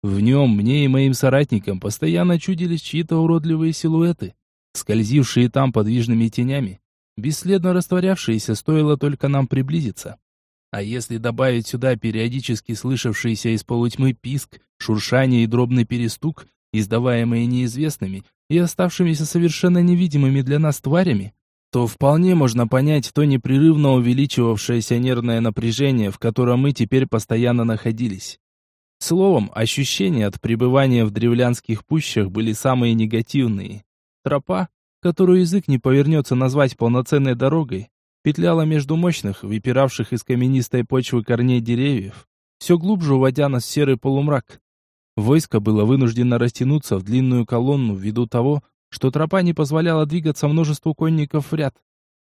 В нем мне и моим соратникам постоянно чудились чьи-то уродливые силуэты, скользившие там подвижными тенями, бесследно растворявшиеся, стоило только нам приблизиться. А если добавить сюда периодически слышавшийся из полутьмы писк, шуршание и дробный перестук, издаваемые неизвестными и оставшимися совершенно невидимыми для нас тварями, то вполне можно понять то непрерывно увеличивавшееся нервное напряжение, в котором мы теперь постоянно находились. Словом, ощущения от пребывания в древлянских пущах были самые негативные. Тропа, которую язык не повернется назвать полноценной дорогой, петляла между мощных, выпиравших из каменистой почвы корней деревьев, все глубже уводя нас в серый полумрак. Войско было вынуждено растянуться в длинную колонну ввиду того, что тропа не позволяла двигаться множеству конников в ряд.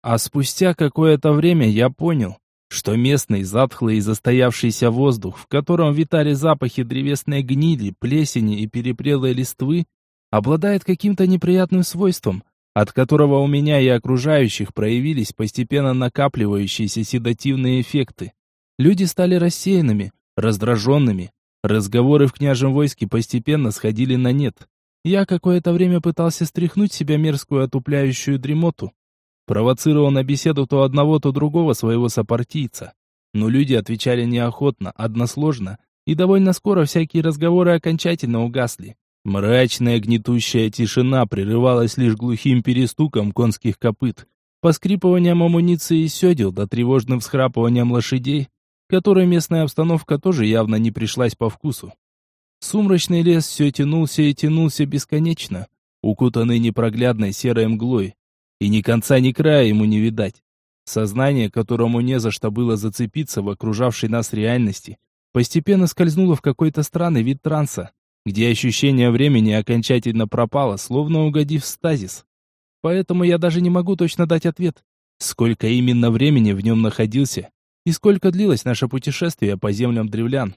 А спустя какое-то время я понял, что местный затхлый и застоявшийся воздух, в котором витали запахи древесной гнили, плесени и перепрелой листвы, обладает каким-то неприятным свойством, от которого у меня и окружающих проявились постепенно накапливающиеся седативные эффекты. Люди стали рассеянными, раздраженными, разговоры в княжем войске постепенно сходили на нет. Я какое-то время пытался стряхнуть себя мерзкую отупляющую дремоту, Провоцировал на беседу то одного, то другого своего сопартийца. Но люди отвечали неохотно, односложно, и довольно скоро всякие разговоры окончательно угасли. Мрачная гнетущая тишина прерывалась лишь глухим перестуком конских копыт, поскрипыванием амуниции и седел да тревожным всхрапыванием лошадей, которой местная обстановка тоже явно не пришлась по вкусу. Сумрачный лес все тянулся и тянулся бесконечно, укутанный непроглядной серой мглой, и ни конца, ни края ему не видать. Сознание, которому не за что было зацепиться в окружавшей нас реальности, постепенно скользнуло в какой-то странный вид транса, где ощущение времени окончательно пропало, словно угодив в стазис. Поэтому я даже не могу точно дать ответ, сколько именно времени в нем находился и сколько длилось наше путешествие по землям древлян.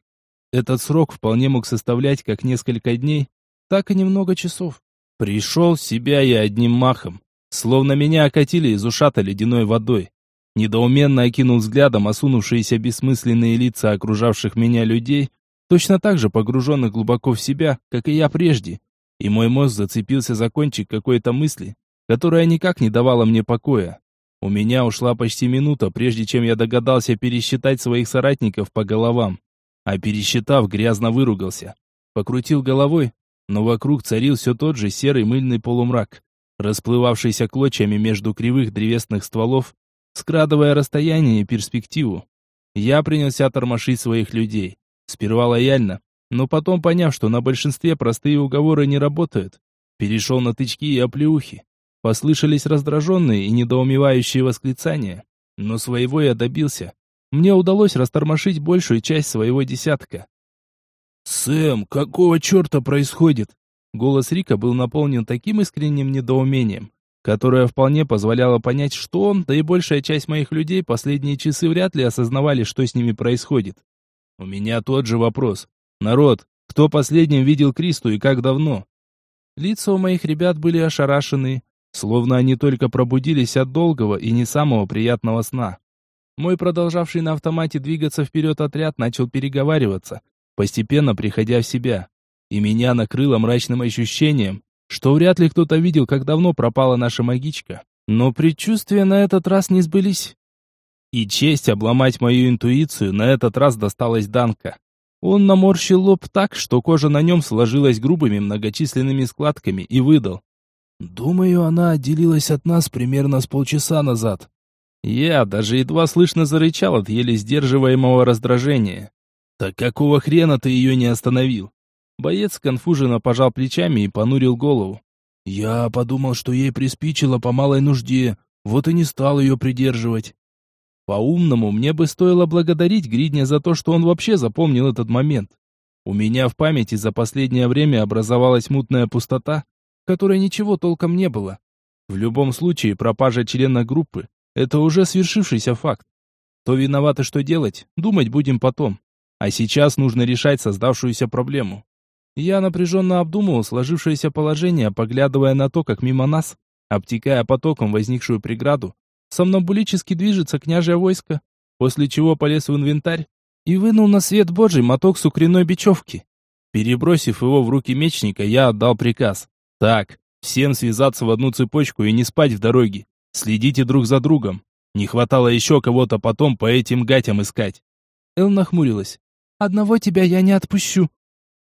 Этот срок вполне мог составлять как несколько дней, так и немного часов. Пришел в себя я одним махом, Словно меня окатили из ушата ледяной водой. Недоуменно окинул взглядом осунувшиеся бессмысленные лица окружавших меня людей, точно так же погруженных глубоко в себя, как и я прежде. И мой мозг зацепился за кончик какой-то мысли, которая никак не давала мне покоя. У меня ушла почти минута, прежде чем я догадался пересчитать своих соратников по головам. А пересчитав, грязно выругался. Покрутил головой, но вокруг царил все тот же серый мыльный полумрак расплывавшийся клочьями между кривых древесных стволов, скрадывая расстояние и перспективу. Я принялся тормошить своих людей. Сперва лояльно, но потом, поняв, что на большинстве простые уговоры не работают, перешел на тычки и оплеухи. Послышались раздраженные и недоумевающие восклицания. Но своего я добился. Мне удалось растормошить большую часть своего десятка. «Сэм, какого черта происходит?» Голос Рика был наполнен таким искренним недоумением, которое вполне позволяло понять, что он, да и большая часть моих людей последние часы вряд ли осознавали, что с ними происходит. У меня тот же вопрос. Народ, кто последним видел Кристу и как давно? Лица у моих ребят были ошарашены, словно они только пробудились от долгого и не самого приятного сна. Мой продолжавший на автомате двигаться вперед отряд начал переговариваться, постепенно приходя в себя. И меня накрыло мрачным ощущением, что вряд ли кто-то видел, как давно пропала наша магичка. Но предчувствия на этот раз не сбылись. И честь обломать мою интуицию на этот раз досталась Данка. Он наморщил лоб так, что кожа на нем сложилась грубыми многочисленными складками и выдал. «Думаю, она отделилась от нас примерно с полчаса назад». Я даже едва слышно зарычал от еле сдерживаемого раздражения. «Так какого хрена ты ее не остановил?» Боец конфуженно пожал плечами и понурил голову. «Я подумал, что ей приспичило по малой нужде, вот и не стал ее придерживать». По-умному, мне бы стоило благодарить Гридня за то, что он вообще запомнил этот момент. У меня в памяти за последнее время образовалась мутная пустота, в которой ничего толком не было. В любом случае, пропажа члена группы – это уже свершившийся факт. То виноваты, что делать, думать будем потом. А сейчас нужно решать создавшуюся проблему. Я напряженно обдумывал сложившееся положение, поглядывая на то, как мимо нас, обтекая потоком возникшую преграду, сомнамбулически движется княжье войско, после чего полез в инвентарь и вынул на свет божий моток сукриной бечевки. Перебросив его в руки мечника, я отдал приказ. Так, всем связаться в одну цепочку и не спать в дороге. Следите друг за другом. Не хватало еще кого-то потом по этим гатям искать. Эл нахмурилась. «Одного тебя я не отпущу».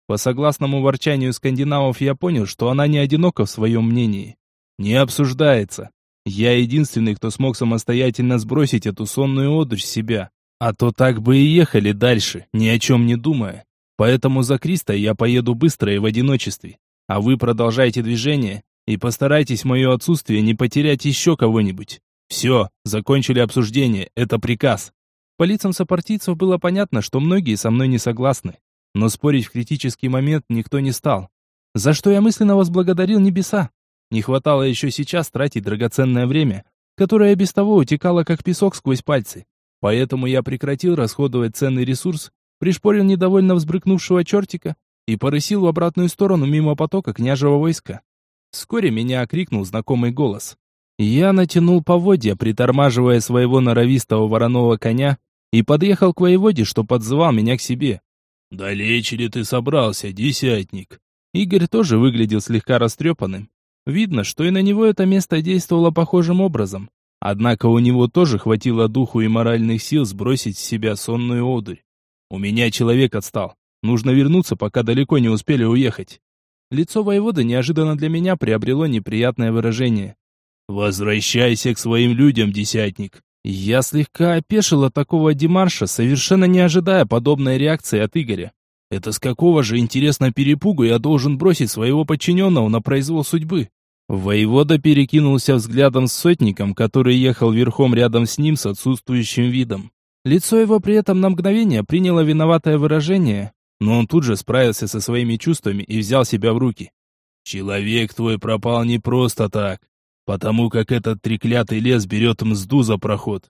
По согласному ворчанию скандинавов я понял, что она не одинока в своем мнении. Не обсуждается. Я единственный, кто смог самостоятельно сбросить эту сонную одурь с себя. А то так бы и ехали дальше, ни о чем не думая. Поэтому за Криста я поеду быстро и в одиночестве. А вы продолжайте движение и постарайтесь в мое отсутствие не потерять еще кого-нибудь. Все, закончили обсуждение, это приказ. По лицам сопартийцев было понятно, что многие со мной не согласны. Но спорить в критический момент никто не стал. За что я мысленно возблагодарил небеса. Не хватало еще сейчас тратить драгоценное время, которое без того утекало как песок сквозь пальцы. Поэтому я прекратил расходовать ценный ресурс, пришпорил недовольно взбрыкнувшего чертика и порысил в обратную сторону мимо потока княжего войска. Вскоре меня окрикнул знакомый голос. Я натянул поводья, притормаживая своего норовистого вороного коня, и подъехал к воеводе, что подзывал меня к себе. «Далече ли ты собрался, десятник?» Игорь тоже выглядел слегка растрепанным. Видно, что и на него это место действовало похожим образом. Однако у него тоже хватило духу и моральных сил сбросить с себя сонную одурь. У меня человек отстал. Нужно вернуться, пока далеко не успели уехать. Лицо воевода неожиданно для меня приобрело неприятное выражение. «Возвращайся к своим людям, десятник!» Я слегка опешил от такого демарша, совершенно не ожидая подобной реакции от Игоря. Это с какого же, интересно, перепугу я должен бросить своего подчиненного на произвол судьбы? Воевода перекинулся взглядом с сотником, который ехал верхом рядом с ним с отсутствующим видом. Лицо его при этом на мгновение приняло виноватое выражение, но он тут же справился со своими чувствами и взял себя в руки. «Человек твой пропал не просто так, потому как этот треклятый лес берет мзду за проход».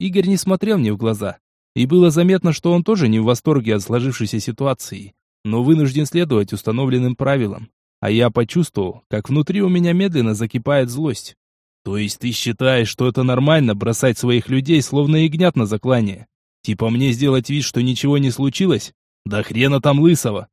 Игорь не смотрел мне в глаза, и было заметно, что он тоже не в восторге от сложившейся ситуации, но вынужден следовать установленным правилам. А я почувствовал, как внутри у меня медленно закипает злость. То есть ты считаешь, что это нормально бросать своих людей, словно ягнят на заклание? Типа мне сделать вид, что ничего не случилось? Да хрена там лысого!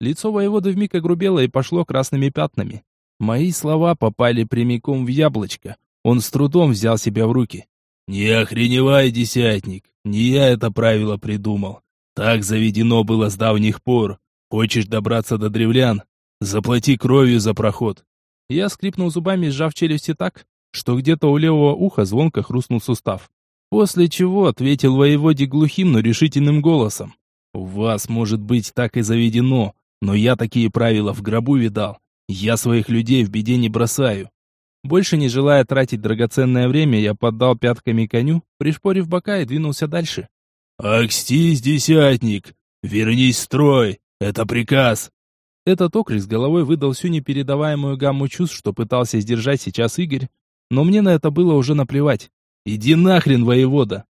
Лицо воевода вмиг огрубело и пошло красными пятнами. Мои слова попали прямиком в яблочко. Он с трудом взял себя в руки. «Не охреневай, десятник, не я это правило придумал. Так заведено было с давних пор. Хочешь добраться до древлян? Заплати кровью за проход. Я скрипнул зубами, сжав челюсти так, что где-то у левого уха звонко хрустнул сустав. После чего ответил воеводе глухим, но решительным голосом. «У вас, может быть, так и заведено, но я такие правила в гробу видал. Я своих людей в беде не бросаю». Больше не желая тратить драгоценное время, я поддал пятками коню, пришпорив бока и двинулся дальше. «Акстись, десятник! Вернись в строй! Это приказ!» Этот окрик с головой выдал всю непередаваемую гамму чувств, что пытался сдержать сейчас Игорь, но мне на это было уже наплевать. «Иди нахрен, воевода!»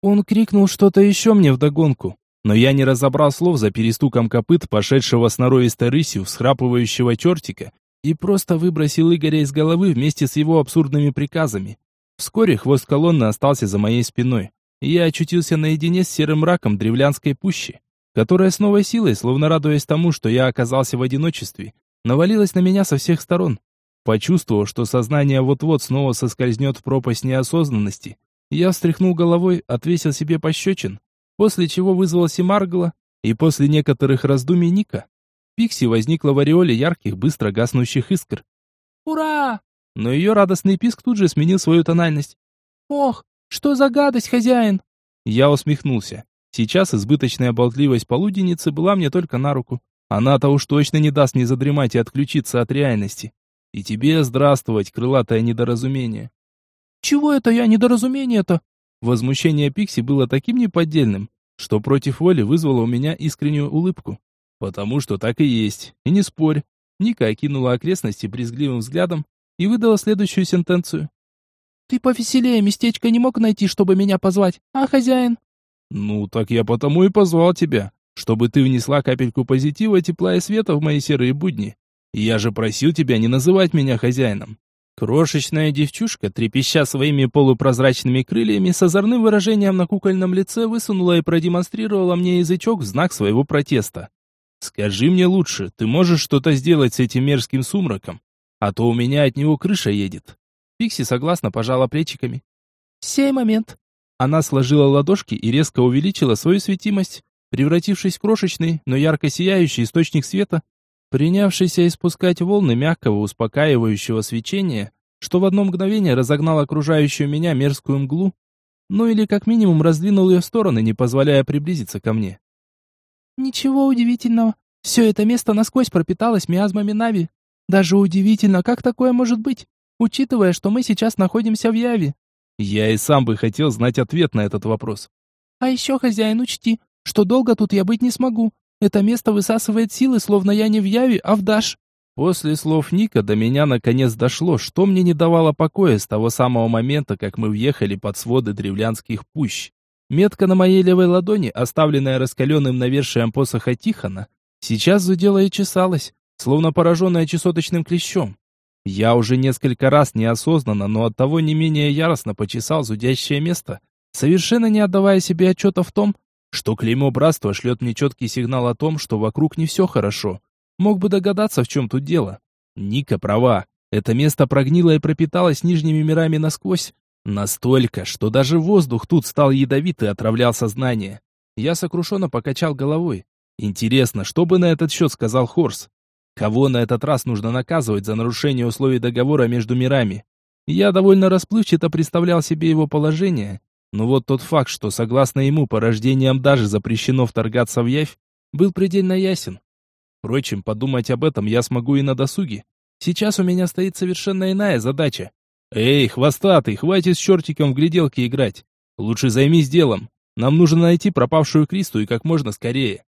Он крикнул что-то еще мне вдогонку, но я не разобрал слов за перестуком копыт, пошедшего с норовистой рысью, всхрапывающего чертика, и просто выбросил Игоря из головы вместе с его абсурдными приказами. Вскоре хвост колонны остался за моей спиной, и я очутился наедине с серым мраком древлянской пущи которая с новой силой, словно радуясь тому, что я оказался в одиночестве, навалилась на меня со всех сторон. Почувствовав, что сознание вот-вот снова соскользнет в пропасть неосознанности, я встряхнул головой, отвесил себе пощечин, после чего вызвал Симаргла, и после некоторых раздумий Ника, Пикси возникла в ореоле ярких, быстро гаснущих искр. «Ура!» Но ее радостный писк тут же сменил свою тональность. «Ох, что за гадость, хозяин!» Я усмехнулся. Сейчас избыточная болтливость полуденницы была мне только на руку. Она-то уж точно не даст мне задремать и отключиться от реальности. И тебе здравствовать, крылатое недоразумение. Чего это я недоразумение-то? Возмущение Пикси было таким неподдельным, что против воли вызвало у меня искреннюю улыбку. Потому что так и есть. И не спорь. Ника окинула окрестности брезгливым взглядом и выдала следующую сентенцию. «Ты повеселее местечко не мог найти, чтобы меня позвать, а, хозяин?» «Ну, так я потому и позвал тебя, чтобы ты внесла капельку позитива, тепла и света в мои серые будни. Я же просил тебя не называть меня хозяином». Крошечная девчушка, трепеща своими полупрозрачными крыльями, с озорным выражением на кукольном лице высунула и продемонстрировала мне язычок в знак своего протеста. «Скажи мне лучше, ты можешь что-то сделать с этим мерзким сумраком? А то у меня от него крыша едет». Пикси согласно пожала плечиками. «Сей момент», она сложила ладошки и резко увеличила свою светимость, превратившись в крошечный, но ярко сияющий источник света, принявшийся испускать волны мягкого, успокаивающего свечения, что в одно мгновение разогнал окружающую меня мерзкую мглу, ну или как минимум раздвинул ее в стороны, не позволяя приблизиться ко мне. «Ничего удивительного. Все это место насквозь пропиталось миазмами Нави. Даже удивительно, как такое может быть, учитывая, что мы сейчас находимся в Яве. Я и сам бы хотел знать ответ на этот вопрос. А еще, хозяин, учти, что долго тут я быть не смогу. Это место высасывает силы, словно я не в Яве, а в Даш. После слов Ника до меня наконец дошло, что мне не давало покоя с того самого момента, как мы въехали под своды древлянских пущ. Метка на моей левой ладони, оставленная раскаленным навершием посоха Тихона, сейчас зудела и чесалась, словно пораженная чесоточным клещом. Я уже несколько раз неосознанно, но оттого не менее яростно почесал зудящее место, совершенно не отдавая себе отчета в том, что клеймо братства шлет мне четкий сигнал о том, что вокруг не все хорошо. Мог бы догадаться, в чем тут дело. Ника права. Это место прогнило и пропиталось нижними мирами насквозь. Настолько, что даже воздух тут стал ядовит и отравлял сознание. Я сокрушенно покачал головой. Интересно, что бы на этот счет сказал Хорс? Кого на этот раз нужно наказывать за нарушение условий договора между мирами? Я довольно расплывчато представлял себе его положение, но вот тот факт, что согласно ему по рождениям даже запрещено вторгаться в явь, был предельно ясен. Впрочем, подумать об этом я смогу и на досуге. Сейчас у меня стоит совершенно иная задача. Эй, хвостатый, хватит с чертиком в гляделки играть. Лучше займись делом. Нам нужно найти пропавшую Кристу и как можно скорее.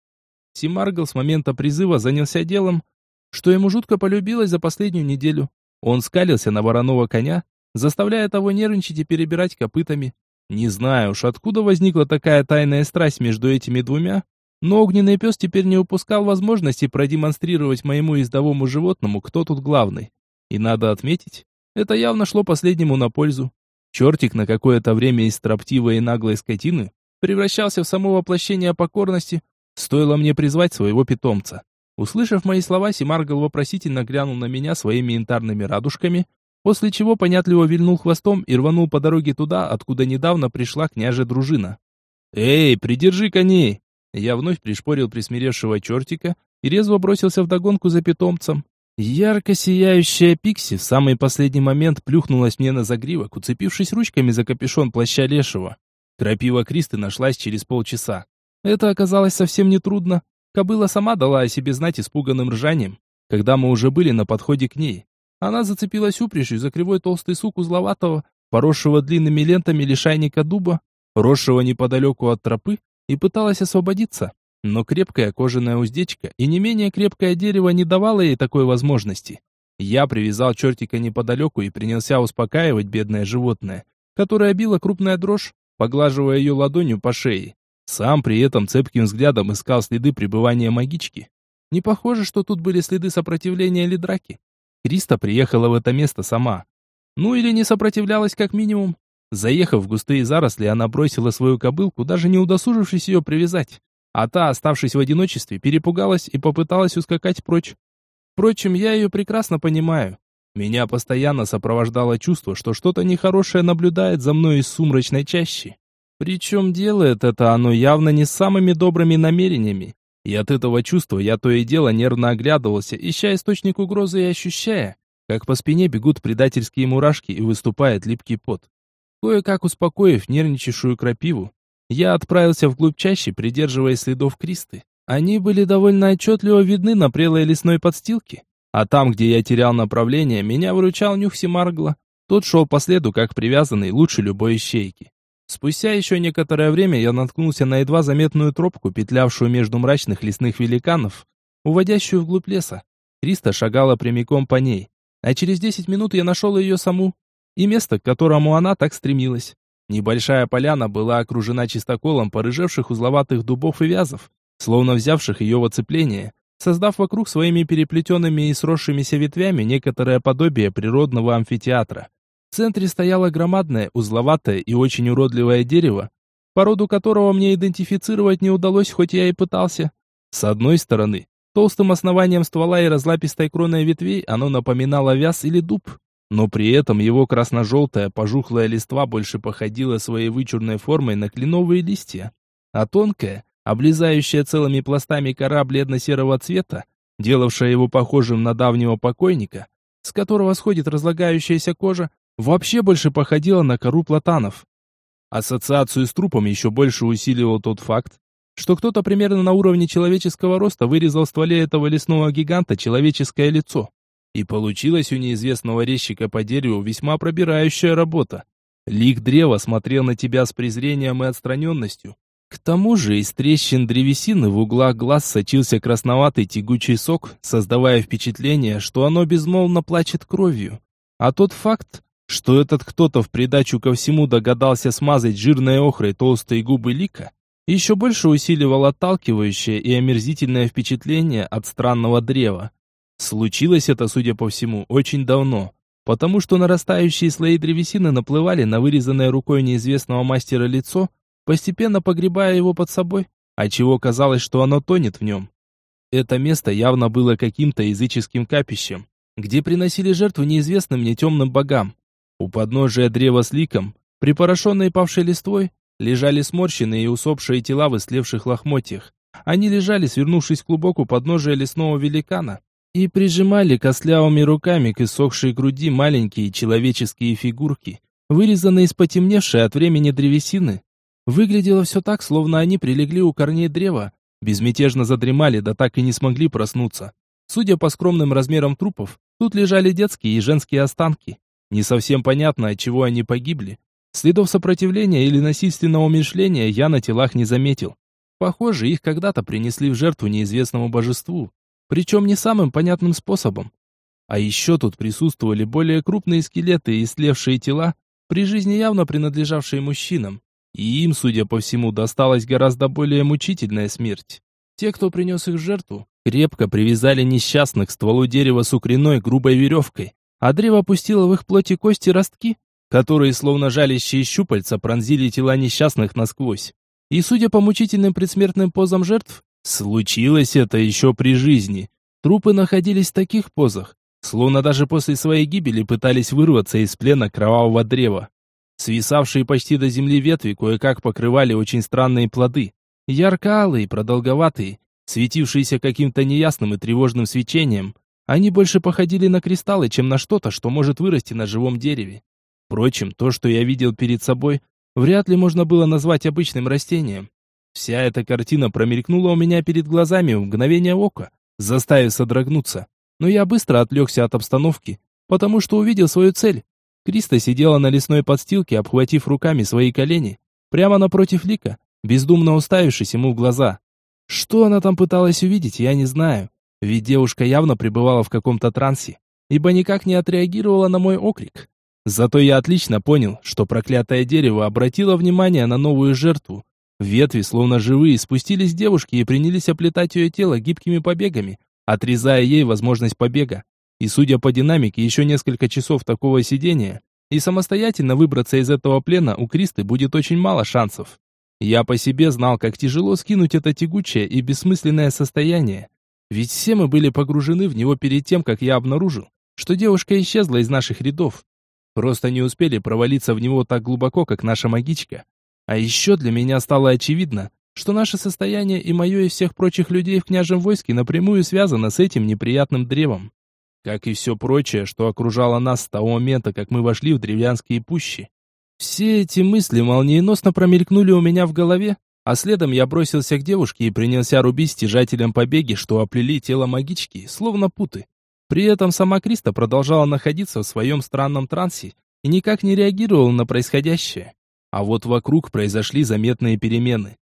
Симаргл с момента призыва занялся делом, что ему жутко полюбилось за последнюю неделю. Он скалился на вороного коня, заставляя того нервничать и перебирать копытами. Не знаю уж, откуда возникла такая тайная страсть между этими двумя, но огненный пес теперь не упускал возможности продемонстрировать моему ездовому животному, кто тут главный. И надо отметить, это явно шло последнему на пользу. Чертик на какое-то время из строптивой и наглой скотины превращался в само воплощение покорности, стоило мне призвать своего питомца. Услышав мои слова, Симаргл вопросительно глянул на меня своими янтарными радужками, после чего понятливо вильнул хвостом и рванул по дороге туда, откуда недавно пришла княжья дружина. «Эй, придержи коней!» Я вновь пришпорил присмиревшего чертика и резво бросился в догонку за питомцем. Ярко сияющая Пикси в самый последний момент плюхнулась мне на загривок, уцепившись ручками за капюшон плаща лешего. Крапива Кристы нашлась через полчаса. Это оказалось совсем нетрудно. Кобыла сама дала о себе знать испуганным ржанием, когда мы уже были на подходе к ней. Она зацепилась упряжью за кривой толстый сук узловатого, поросшего длинными лентами лишайника дуба, росшего неподалеку от тропы, и пыталась освободиться. Но крепкая кожаная уздечка и не менее крепкое дерево не давало ей такой возможности. Я привязал чертика неподалеку и принялся успокаивать бедное животное, которое било крупная дрожь, поглаживая ее ладонью по шее. Сам при этом цепким взглядом искал следы пребывания магички. Не похоже, что тут были следы сопротивления или драки. Криста приехала в это место сама. Ну или не сопротивлялась как минимум. Заехав в густые заросли, она бросила свою кобылку, даже не удосужившись ее привязать. А та, оставшись в одиночестве, перепугалась и попыталась ускакать прочь. Впрочем, я ее прекрасно понимаю. Меня постоянно сопровождало чувство, что что-то нехорошее наблюдает за мной из сумрачной чащи. Причем делает это оно явно не с самыми добрыми намерениями. И от этого чувства я то и дело нервно оглядывался, ища источник угрозы и ощущая, как по спине бегут предательские мурашки и выступает липкий пот. Кое-как успокоив нервничавшую крапиву, я отправился вглубь чащи, придерживая следов Кристы. Они были довольно отчетливо видны на прелой лесной подстилке, а там, где я терял направление, меня выручал нюх Семаргла. Тот шел по следу, как привязанный, лучше любой ищейки. Спустя еще некоторое время я наткнулся на едва заметную тропку, петлявшую между мрачных лесных великанов, уводящую вглубь леса. Криста шагала прямиком по ней, а через десять минут я нашел ее саму и место, к которому она так стремилась. Небольшая поляна была окружена чистоколом порыжевших узловатых дубов и вязов, словно взявших ее в оцепление, создав вокруг своими переплетенными и сросшимися ветвями некоторое подобие природного амфитеатра. В центре стояло громадное, узловатое и очень уродливое дерево, породу которого мне идентифицировать не удалось, хоть я и пытался. С одной стороны, толстым основанием ствола и разлапистой кроной ветвей оно напоминало вяз или дуб, но при этом его красно-желтая пожухлая листва больше походила своей вычурной формой на кленовые листья, а тонкая, облезающая целыми пластами кора бледно-серого цвета, делавшая его похожим на давнего покойника, с которого сходит разлагающаяся кожа, вообще больше походила на кору платанов. Ассоциацию с трупом еще больше усиливал тот факт, что кто-то примерно на уровне человеческого роста вырезал в стволе этого лесного гиганта человеческое лицо. И получилась у неизвестного резчика по дереву весьма пробирающая работа. Лик древа смотрел на тебя с презрением и отстраненностью. К тому же из трещин древесины в углах глаз сочился красноватый тягучий сок, создавая впечатление, что оно безмолвно плачет кровью. А тот факт, что этот кто-то в придачу ко всему догадался смазать жирной охрой толстые губы Лика, еще больше усиливал отталкивающее и омерзительное впечатление от странного древа. Случилось это, судя по всему, очень давно, потому что нарастающие слои древесины наплывали на вырезанное рукой неизвестного мастера лицо, постепенно погребая его под собой, отчего казалось, что оно тонет в нем. Это место явно было каким-то языческим капищем, где приносили жертву неизвестным мне темным богам. У подножия древа с ликом, припорошенные павшей листвой, лежали сморщенные и усопшие тела в истлевших лохмотьях. Они лежали, свернувшись клубок у подножия лесного великана, и прижимали костлявыми руками к иссохшей груди маленькие человеческие фигурки, вырезанные из потемневшей от времени древесины. Выглядело все так, словно они прилегли у корней древа, безмятежно задремали, да так и не смогли проснуться. Судя по скромным размерам трупов, тут лежали детские и женские останки. Не совсем понятно, от чего они погибли. Следов сопротивления или насильственного умершления я на телах не заметил. Похоже, их когда-то принесли в жертву неизвестному божеству, причем не самым понятным способом. А еще тут присутствовали более крупные скелеты и истлевшие тела, при жизни явно принадлежавшие мужчинам. И им, судя по всему, досталась гораздо более мучительная смерть. Те, кто принес их в жертву, крепко привязали несчастных к стволу дерева с укреной грубой веревкой, а древо пустило в их плоти кости ростки, которые, словно жалящие щупальца, пронзили тела несчастных насквозь. И, судя по мучительным предсмертным позам жертв, случилось это еще при жизни. Трупы находились в таких позах, словно даже после своей гибели пытались вырваться из плена кровавого древа. Свисавшие почти до земли ветви кое-как покрывали очень странные плоды. Ярко-алые, продолговатые, светившиеся каким-то неясным и тревожным свечением, они больше походили на кристаллы, чем на что-то, что может вырасти на живом дереве. Впрочем, то, что я видел перед собой, вряд ли можно было назвать обычным растением. Вся эта картина промелькнула у меня перед глазами в мгновение ока, заставив содрогнуться. Но я быстро отвлекся от обстановки, потому что увидел свою цель. Криста сидела на лесной подстилке, обхватив руками свои колени, прямо напротив Лика, бездумно уставившись ему в глаза. Что она там пыталась увидеть, я не знаю, ведь девушка явно пребывала в каком-то трансе, ибо никак не отреагировала на мой окрик. Зато я отлично понял, что проклятое дерево обратило внимание на новую жертву. Ветви, словно живые, спустились девушки и принялись оплетать ее тело гибкими побегами, отрезая ей возможность побега. И судя по динамике, еще несколько часов такого сидения, и самостоятельно выбраться из этого плена у Кристы будет очень мало шансов. Я по себе знал, как тяжело скинуть это тягучее и бессмысленное состояние. Ведь все мы были погружены в него перед тем, как я обнаружил, что девушка исчезла из наших рядов. Просто не успели провалиться в него так глубоко, как наша магичка. А еще для меня стало очевидно, что наше состояние и мое и всех прочих людей в княжем войске напрямую связано с этим неприятным древом. Как и все прочее, что окружало нас с того момента, как мы вошли в древлянские пущи. Все эти мысли молниеносно промелькнули у меня в голове, а следом я бросился к девушке и принялся рубить стяжателем побеги, что оплели тело магички, словно путы. При этом сама Криста продолжала находиться в своем странном трансе и никак не реагировала на происходящее. А вот вокруг произошли заметные перемены.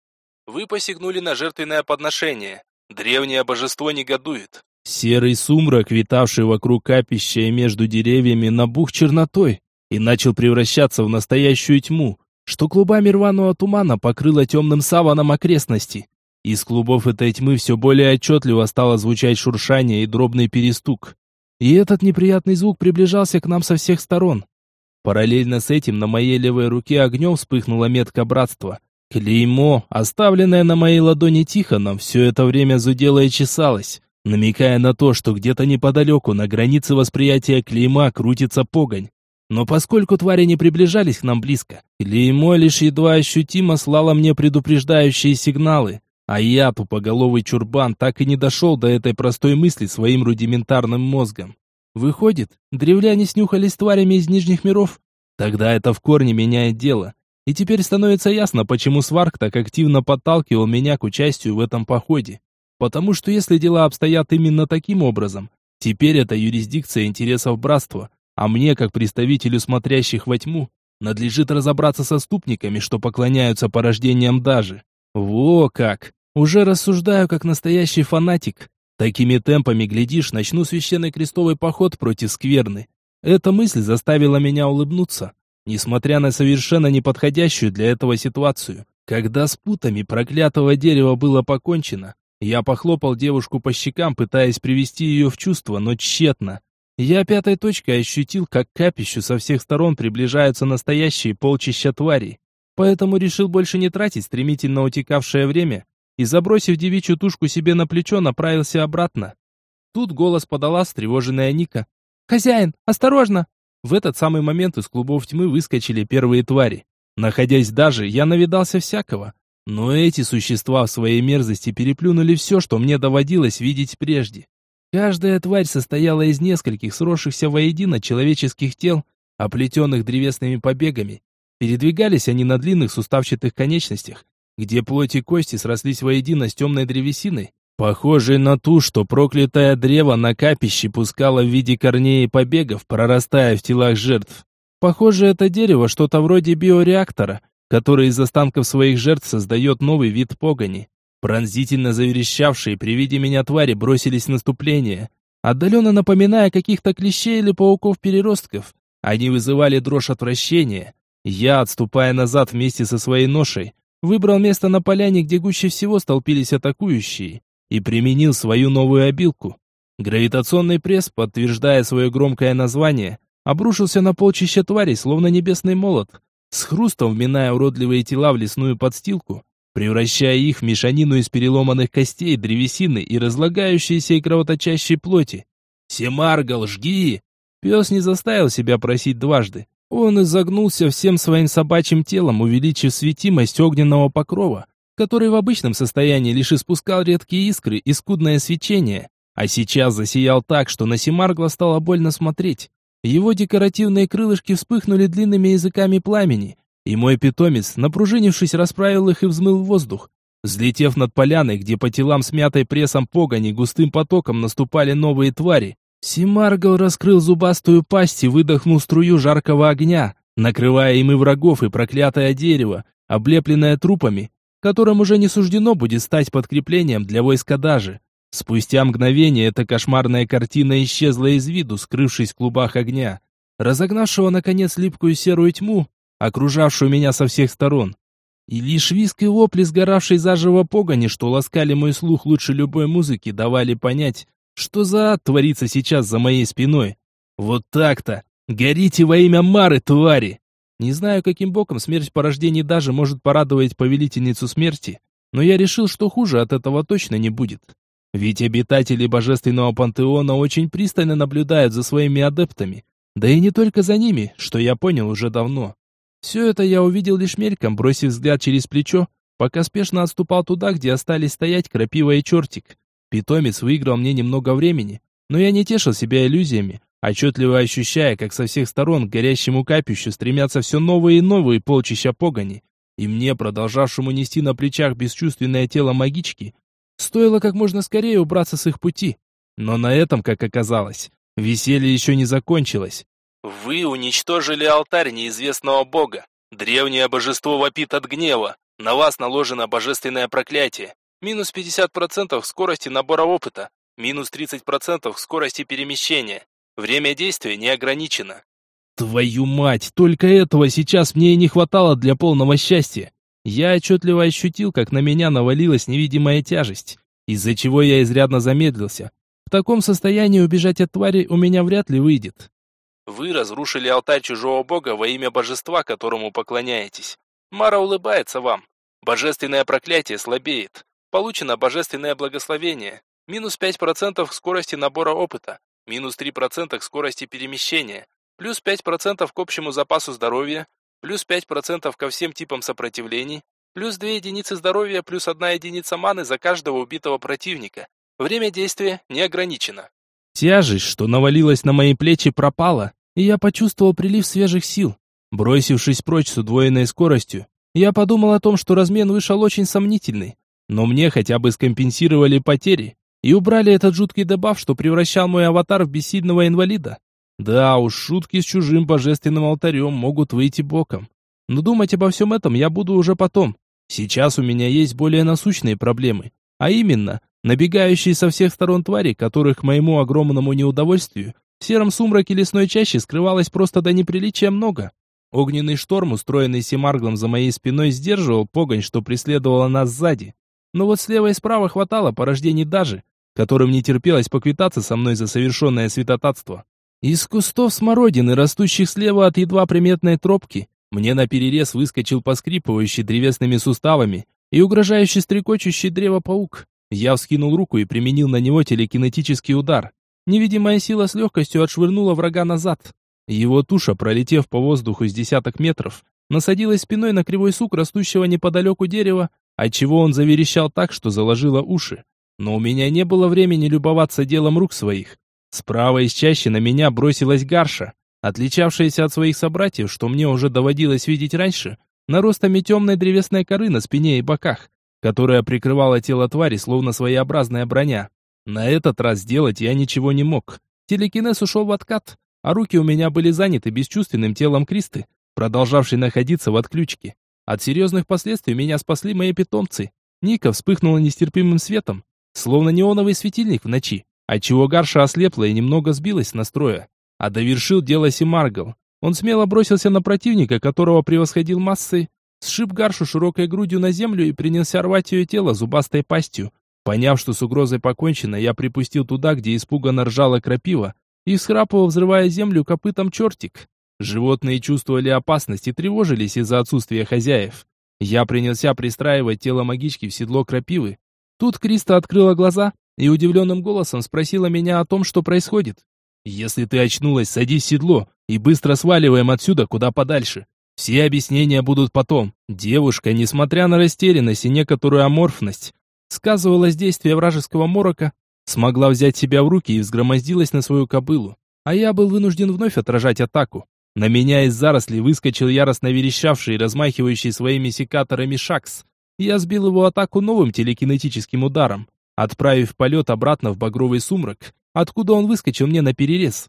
Вы посягнули на жертвенное подношение. Древнее божество негодует. Серый сумрак, витавший вокруг капища и между деревьями, набух чернотой и начал превращаться в настоящую тьму, что клубами рваного тумана покрыло темным саваном окрестности. Из клубов этой тьмы все более отчетливо стало звучать шуршание и дробный перестук. И этот неприятный звук приближался к нам со всех сторон. Параллельно с этим на моей левой руке огнем вспыхнула метка братства. Клеймо, оставленное на моей ладони Тихоном, все это время зудело и чесалось, намекая на то, что где-то неподалеку, на границе восприятия клейма, крутится погонь. Но поскольку твари не приближались к нам близко, клеймо лишь едва ощутимо слало мне предупреждающие сигналы, а я, тупоголовый чурбан, так и не дошел до этой простой мысли своим рудиментарным мозгом. Выходит, древляне снюхались тварями из нижних миров? Тогда это в корне меняет дело. И теперь становится ясно, почему Сварк так активно подталкивал меня к участию в этом походе. Потому что если дела обстоят именно таким образом, теперь это юрисдикция интересов братства, а мне, как представителю смотрящих во тьму, надлежит разобраться со ступниками, что поклоняются порождениям даже. Во как! Уже рассуждаю как настоящий фанатик. Такими темпами, глядишь, начну священный крестовый поход против скверны. Эта мысль заставила меня улыбнуться, несмотря на совершенно неподходящую для этого ситуацию. Когда с путами проклятого дерева было покончено, я похлопал девушку по щекам, пытаясь привести ее в чувство, но тщетно. Я пятой точкой ощутил, как к капищу со всех сторон приближаются настоящие полчища тварей. Поэтому решил больше не тратить стремительно утекавшее время и, забросив девичью тушку себе на плечо, направился обратно. Тут голос подала встревоженная Ника. «Хозяин, осторожно!» В этот самый момент из клубов тьмы выскочили первые твари. Находясь даже, я навидался всякого. Но эти существа в своей мерзости переплюнули все, что мне доводилось видеть прежде. Каждая тварь состояла из нескольких сросшихся воедино человеческих тел, оплетенных древесными побегами, Передвигались они на длинных суставчатых конечностях, где плоть и кости срослись воедино с темной древесиной, похожей на ту, что проклятое древо на капище пускало в виде корней и побегов, прорастая в телах жертв. Похоже, это дерево что-то вроде биореактора, который из останков своих жертв создает новый вид погони. Пронзительно заверещавшие при виде меня твари бросились в наступление, отдаленно напоминая каких-то клещей или пауков-переростков. Они вызывали дрожь отвращения, я, отступая назад вместе со своей ношей, выбрал место на поляне, где гуще всего столпились атакующие, и применил свою новую обилку. Гравитационный пресс, подтверждая свое громкое название, обрушился на полчища тварей, словно небесный молот, с хрустом вминая уродливые тела в лесную подстилку, превращая их в мешанину из переломанных костей, древесины и разлагающейся и кровоточащей плоти. «Семаргал, жги!» Пес не заставил себя просить дважды. Он изогнулся всем своим собачьим телом, увеличив светимость огненного покрова, который в обычном состоянии лишь испускал редкие искры и скудное свечение, а сейчас засиял так, что на Семаргла стало больно смотреть. Его декоративные крылышки вспыхнули длинными языками пламени, и мой питомец, напружинившись, расправил их и взмыл в воздух. Взлетев над поляной, где по телам смятой прессом погони густым потоком наступали новые твари, Симаргл раскрыл зубастую пасть и выдохнул струю жаркого огня, накрывая им и врагов, и проклятое дерево, облепленное трупами, которым уже не суждено будет стать подкреплением для войска даже. Спустя мгновение эта кошмарная картина исчезла из виду, скрывшись в клубах огня, разогнавшего, наконец, липкую серую тьму, окружавшую меня со всех сторон. И лишь виск и вопли сгоравшей заживо погони, что ласкали мой слух лучше любой музыки, давали понять, что за ад творится сейчас за моей спиной. Вот так-то! Горите во имя Мары, твари! Не знаю, каким боком смерть порождений даже может порадовать повелительницу смерти, но я решил, что хуже от этого точно не будет. Ведь обитатели божественного пантеона очень пристально наблюдают за своими адептами, да и не только за ними, что я понял уже давно. Все это я увидел лишь мельком, бросив взгляд через плечо, пока спешно отступал туда, где остались стоять крапива и чертик. Питомец выиграл мне немного времени, но я не тешил себя иллюзиями, отчетливо ощущая, как со всех сторон к горящему капищу стремятся все новые и новые полчища погони. И мне, продолжавшему нести на плечах бесчувственное тело магички, стоило как можно скорее убраться с их пути. Но на этом, как оказалось, веселье еще не закончилось. Вы уничтожили алтарь неизвестного бога. Древнее божество вопит от гнева. На вас наложено божественное проклятие. Минус 50% скорости набора опыта. Минус 30% скорости перемещения. Время действия не ограничено. Твою мать, только этого сейчас мне и не хватало для полного счастья. Я отчетливо ощутил, как на меня навалилась невидимая тяжесть, из-за чего я изрядно замедлился. В таком состоянии убежать от твари у меня вряд ли выйдет. Вы разрушили алтарь чужого бога во имя божества, которому поклоняетесь. Мара улыбается вам. Божественное проклятие слабеет. Получено божественное благословение. Минус 5% скорости набора опыта. Минус 3% скорости перемещения. Плюс 5% к общему запасу здоровья. Плюс 5% ко всем типам сопротивлений. Плюс 2 единицы здоровья, плюс 1 единица маны за каждого убитого противника. Время действия не ограничено. Тяжесть, что навалилась на мои плечи, пропала, и я почувствовал прилив свежих сил. Бросившись прочь с удвоенной скоростью, я подумал о том, что размен вышел очень сомнительный, но мне хотя бы скомпенсировали потери и убрали этот жуткий дебаф, что превращал мой аватар в бессильного инвалида. Да уж, шутки с чужим божественным алтарем могут выйти боком. Но думать обо всем этом я буду уже потом. Сейчас у меня есть более насущные проблемы, а именно, Набегающие со всех сторон твари, которых к моему огромному неудовольствию в сером сумраке лесной чащи скрывалось просто до неприличия много. Огненный шторм, устроенный Семарглом за моей спиной, сдерживал погонь, что преследовала нас сзади. Но вот слева и справа хватало порождений даже, которым не терпелось поквитаться со мной за совершенное святотатство. Из кустов смородины, растущих слева от едва приметной тропки, мне наперерез выскочил поскрипывающий древесными суставами и угрожающий стрекочущий древо-паук. Я вскинул руку и применил на него телекинетический удар. Невидимая сила с легкостью отшвырнула врага назад. Его туша, пролетев по воздуху с десяток метров, насадилась спиной на кривой сук растущего неподалеку дерева, отчего он заверещал так, что заложило уши. Но у меня не было времени любоваться делом рук своих. Справа из чаще на меня бросилась гарша, отличавшаяся от своих собратьев, что мне уже доводилось видеть раньше, наростами темной древесной коры на спине и боках которая прикрывала тело твари, словно своеобразная броня. На этот раз сделать я ничего не мог. Телекинез ушел в откат, а руки у меня были заняты бесчувственным телом Кристы, продолжавшей находиться в отключке. От серьезных последствий меня спасли мои питомцы. Ника вспыхнула нестерпимым светом, словно неоновый светильник в ночи, отчего Гарша ослепла и немного сбилась с настроя. А довершил дело Симаргл. Он смело бросился на противника, которого превосходил массой, сшиб гаршу широкой грудью на землю и принялся рвать ее тело зубастой пастью. Поняв, что с угрозой покончено, я припустил туда, где испуганно ржала крапива, и схрапывал, взрывая землю копытом чертик. Животные чувствовали опасность и тревожились из-за отсутствия хозяев. Я принялся пристраивать тело магички в седло крапивы. Тут Криста открыла глаза и удивленным голосом спросила меня о том, что происходит. «Если ты очнулась, садись в седло и быстро сваливаем отсюда куда подальше. Все объяснения будут потом. Девушка, несмотря на растерянность и некоторую аморфность, сказывалось действие вражеского морока, смогла взять себя в руки и взгромоздилась на свою кобылу. А я был вынужден вновь отражать атаку. На меня из зарослей выскочил яростно верещавший и размахивающий своими секаторами Шакс. Я сбил его атаку новым телекинетическим ударом, отправив полет обратно в багровый сумрак, откуда он выскочил мне на перерез.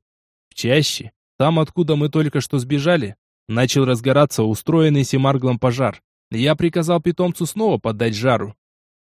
В чаще, там, откуда мы только что сбежали, начал разгораться устроенный Семарглом пожар. Я приказал питомцу снова поддать жару.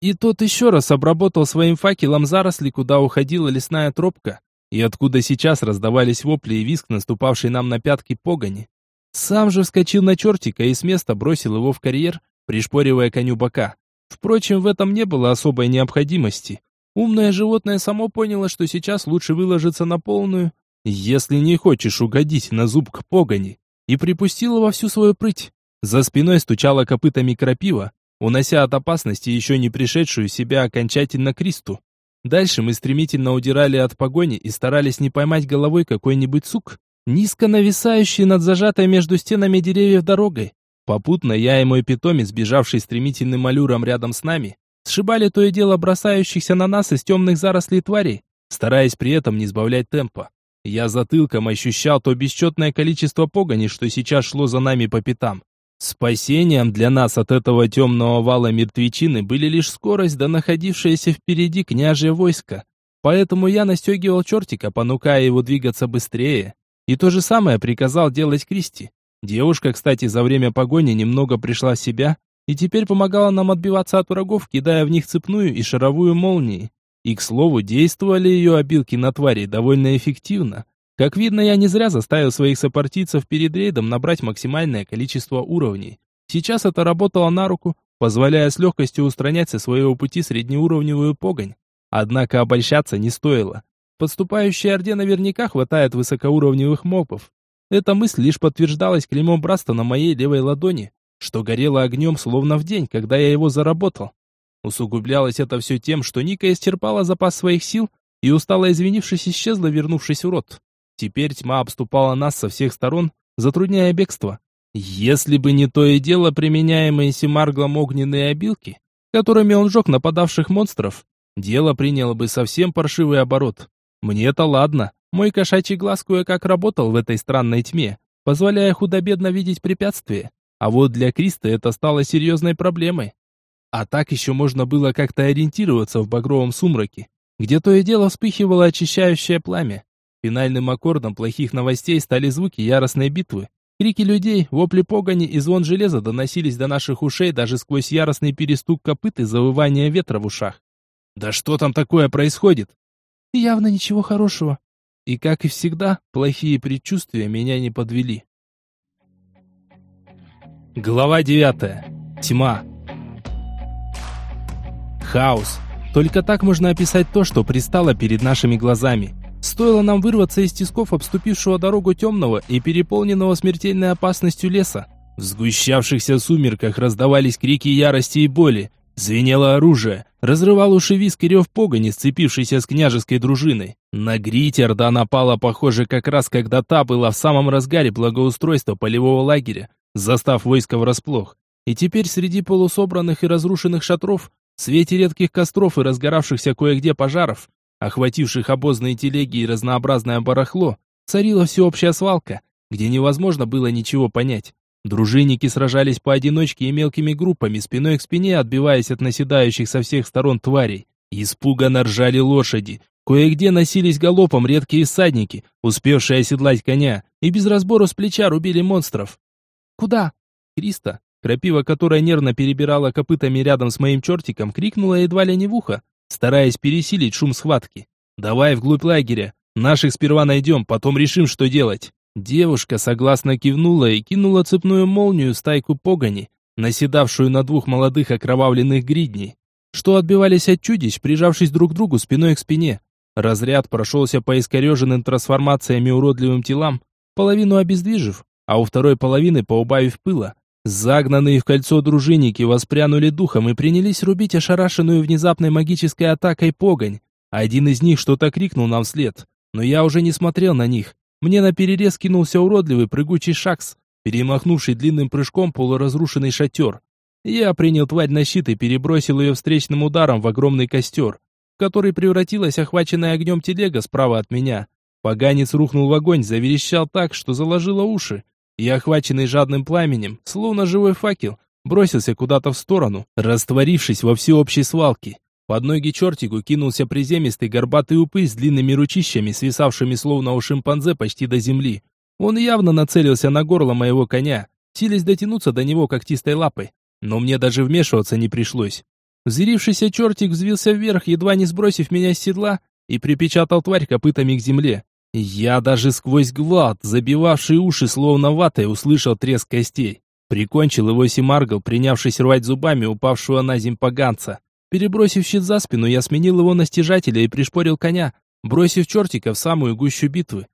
И тот еще раз обработал своим факелом заросли, куда уходила лесная тропка, и откуда сейчас раздавались вопли и визг, наступавший нам на пятки погони. Сам же вскочил на чертика и с места бросил его в карьер, пришпоривая коню бока. Впрочем, в этом не было особой необходимости. Умное животное само поняло, что сейчас лучше выложиться на полную, если не хочешь угодить на зуб к погони, и припустило во всю свою прыть. За спиной стучала копытами крапива, унося от опасности еще не пришедшую себя окончательно Кристу. Дальше мы стремительно удирали от погони и старались не поймать головой какой-нибудь сук, низко нависающий над зажатой между стенами деревьев дорогой. Попутно я и мой питомец, бежавший стремительным аллюром рядом с нами, сшибали то и дело бросающихся на нас из темных зарослей тварей, стараясь при этом не сбавлять темпа. Я затылком ощущал то бесчетное количество погони, что сейчас шло за нами по пятам. Спасением для нас от этого темного вала мертвечины были лишь скорость да находившееся впереди княжье войско. Поэтому я настегивал чертика, понукая его двигаться быстрее. И то же самое приказал делать Кристи. Девушка, кстати, за время погони немного пришла в себя и теперь помогала нам отбиваться от врагов, кидая в них цепную и шаровую молнии. И, к слову, действовали ее обилки на твари довольно эффективно. Как видно, я не зря заставил своих сопартийцев перед рейдом набрать максимальное количество уровней. Сейчас это работало на руку, позволяя с легкостью устранять со своего пути среднеуровневую погонь. Однако обольщаться не стоило. Подступающей Орде наверняка хватает высокоуровневых мобов. Эта мысль лишь подтверждалась клеймом Браста на моей левой ладони, что горело огнем словно в день, когда я его заработал. Усугублялось это все тем, что Ника исчерпала запас своих сил и, устало извинившись, исчезла, вернувшись в рот. Теперь тьма обступала нас со всех сторон, затрудняя бегство. Если бы не то и дело применяемые Симарглом огненные обилки, которыми он жег нападавших монстров, дело приняло бы совсем паршивый оборот. Мне-то ладно, мой кошачий глаз кое-как работал в этой странной тьме, позволяя худо-бедно видеть препятствия. А вот для Криста это стало серьезной проблемой. А так еще можно было как-то ориентироваться в багровом сумраке, где то и дело вспыхивало очищающее пламя. Финальным аккордом плохих новостей стали звуки яростной битвы. Крики людей, вопли погони и звон железа доносились до наших ушей даже сквозь яростный перестук копыт и завывание ветра в ушах. Да что там такое происходит? Явно ничего хорошего. И как и всегда, плохие предчувствия меня не подвели. Глава девятая. Тьма. Хаос. Только так можно описать то, что пристало перед нашими глазами. Стоило нам вырваться из тисков обступившего дорогу темного и переполненного смертельной опасностью леса. В сгущавшихся сумерках раздавались крики ярости и боли. Звенело оружие, разрывал уши виск и рев погони, сцепившийся с княжеской дружиной. На Грите Орда напала, похоже, как раз когда та была в самом разгаре благоустройства полевого лагеря, застав войско врасплох. И теперь среди полусобранных и разрушенных шатров, в свете редких костров и разгоравшихся кое-где пожаров, охвативших обозные телеги и разнообразное барахло, царила всеобщая свалка, где невозможно было ничего понять. Дружинники сражались поодиночке и мелкими группами, спиной к спине, отбиваясь от наседающих со всех сторон тварей. Испуганно ржали лошади. Кое-где носились галопом редкие всадники, успевшие оседлать коня, и без разбору с плеча рубили монстров. «Куда?» Криста, крапива которая нервно перебирала копытами рядом с моим чертиком, крикнула едва ли не в ухо, стараясь пересилить шум схватки. «Давай вглубь лагеря. Наших сперва найдем, потом решим, что делать». Девушка согласно кивнула и кинула цепную молнию стайку погони, наседавшую на двух молодых окровавленных гридней, что отбивались от чудищ, прижавшись друг к другу спиной к спине. Разряд прошелся по искореженным трансформациями уродливым телам, половину обездвижив, а у второй половины поубавив пыла. Загнанные в кольцо дружинники воспрянули духом и принялись рубить ошарашенную внезапной магической атакой погонь. Один из них что-то крикнул нам вслед, но я уже не смотрел на них. Мне на перерез кинулся уродливый прыгучий шакс, перемахнувший длинным прыжком полуразрушенный шатер. Я принял тварь на щит и перебросил ее встречным ударом в огромный костер, в который превратилась охваченная огнем телега справа от меня. Поганец рухнул в огонь, заверещал так, что заложило уши, и, охваченный жадным пламенем, словно живой факел, бросился куда-то в сторону, растворившись во всеобщей свалке. Под ноги чертику кинулся приземистый горбатый упырь с длинными ручищами, свисавшими словно у шимпанзе почти до земли. Он явно нацелился на горло моего коня, силясь дотянуться до него когтистой лапой. Но мне даже вмешиваться не пришлось. Взирившийся чертик взвился вверх, едва не сбросив меня с седла, и припечатал тварь копытами к земле. Я даже сквозь глад, забивавший уши словно ватой, услышал треск костей. Прикончил его Симаргл, принявшись рвать зубами упавшего на земь поганца. Перебросив щит за спину, я сменил его на стяжателя и пришпорил коня, бросив чертика в самую гущу битвы.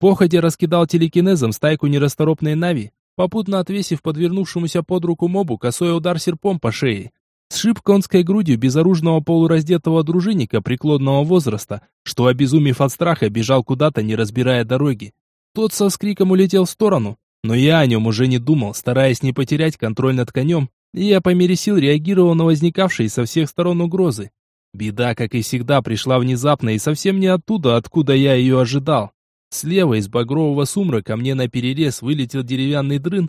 Походя раскидал телекинезом стайку нерасторопной нави, попутно отвесив подвернувшемуся под руку мобу косой удар серпом по шее. Сшиб конской грудью безоружного полураздетого дружинника преклонного возраста, что, обезумев от страха, бежал куда-то, не разбирая дороги. Тот со скриком улетел в сторону, но я о нем уже не думал, стараясь не потерять контроль над конем, и я по мере сил реагировал на возникавшие со всех сторон угрозы. Беда, как и всегда, пришла внезапно и совсем не оттуда, откуда я ее ожидал. Слева из багрового сумрака мне на перерез вылетел деревянный дрын,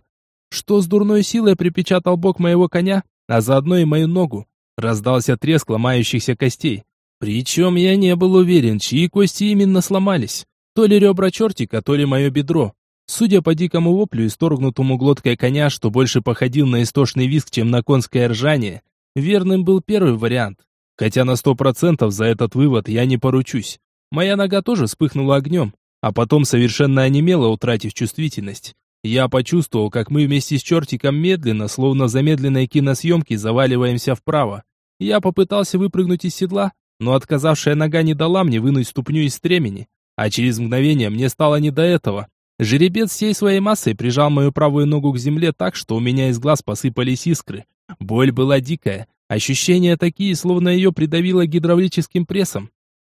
что с дурной силой припечатал бок моего коня, а заодно и мою ногу. Раздался треск ломающихся костей. Причем я не был уверен, чьи кости именно сломались. То ли ребра чертика, то ли мое бедро. Судя по дикому воплю, исторгнутому глоткой коня, что больше походил на истошный визг, чем на конское ржание, верным был первый вариант. Хотя на сто процентов за этот вывод я не поручусь. Моя нога тоже вспыхнула огнем, а потом совершенно онемела, утратив чувствительность. Я почувствовал, как мы вместе с чертиком медленно, словно в замедленной киносъемке, заваливаемся вправо. Я попытался выпрыгнуть из седла, но отказавшая нога не дала мне вынуть ступню из стремени, а через мгновение мне стало не до этого. Жеребец всей своей массой прижал мою правую ногу к земле так, что у меня из глаз посыпались искры. Боль была дикая, ощущения такие, словно ее придавило гидравлическим прессом.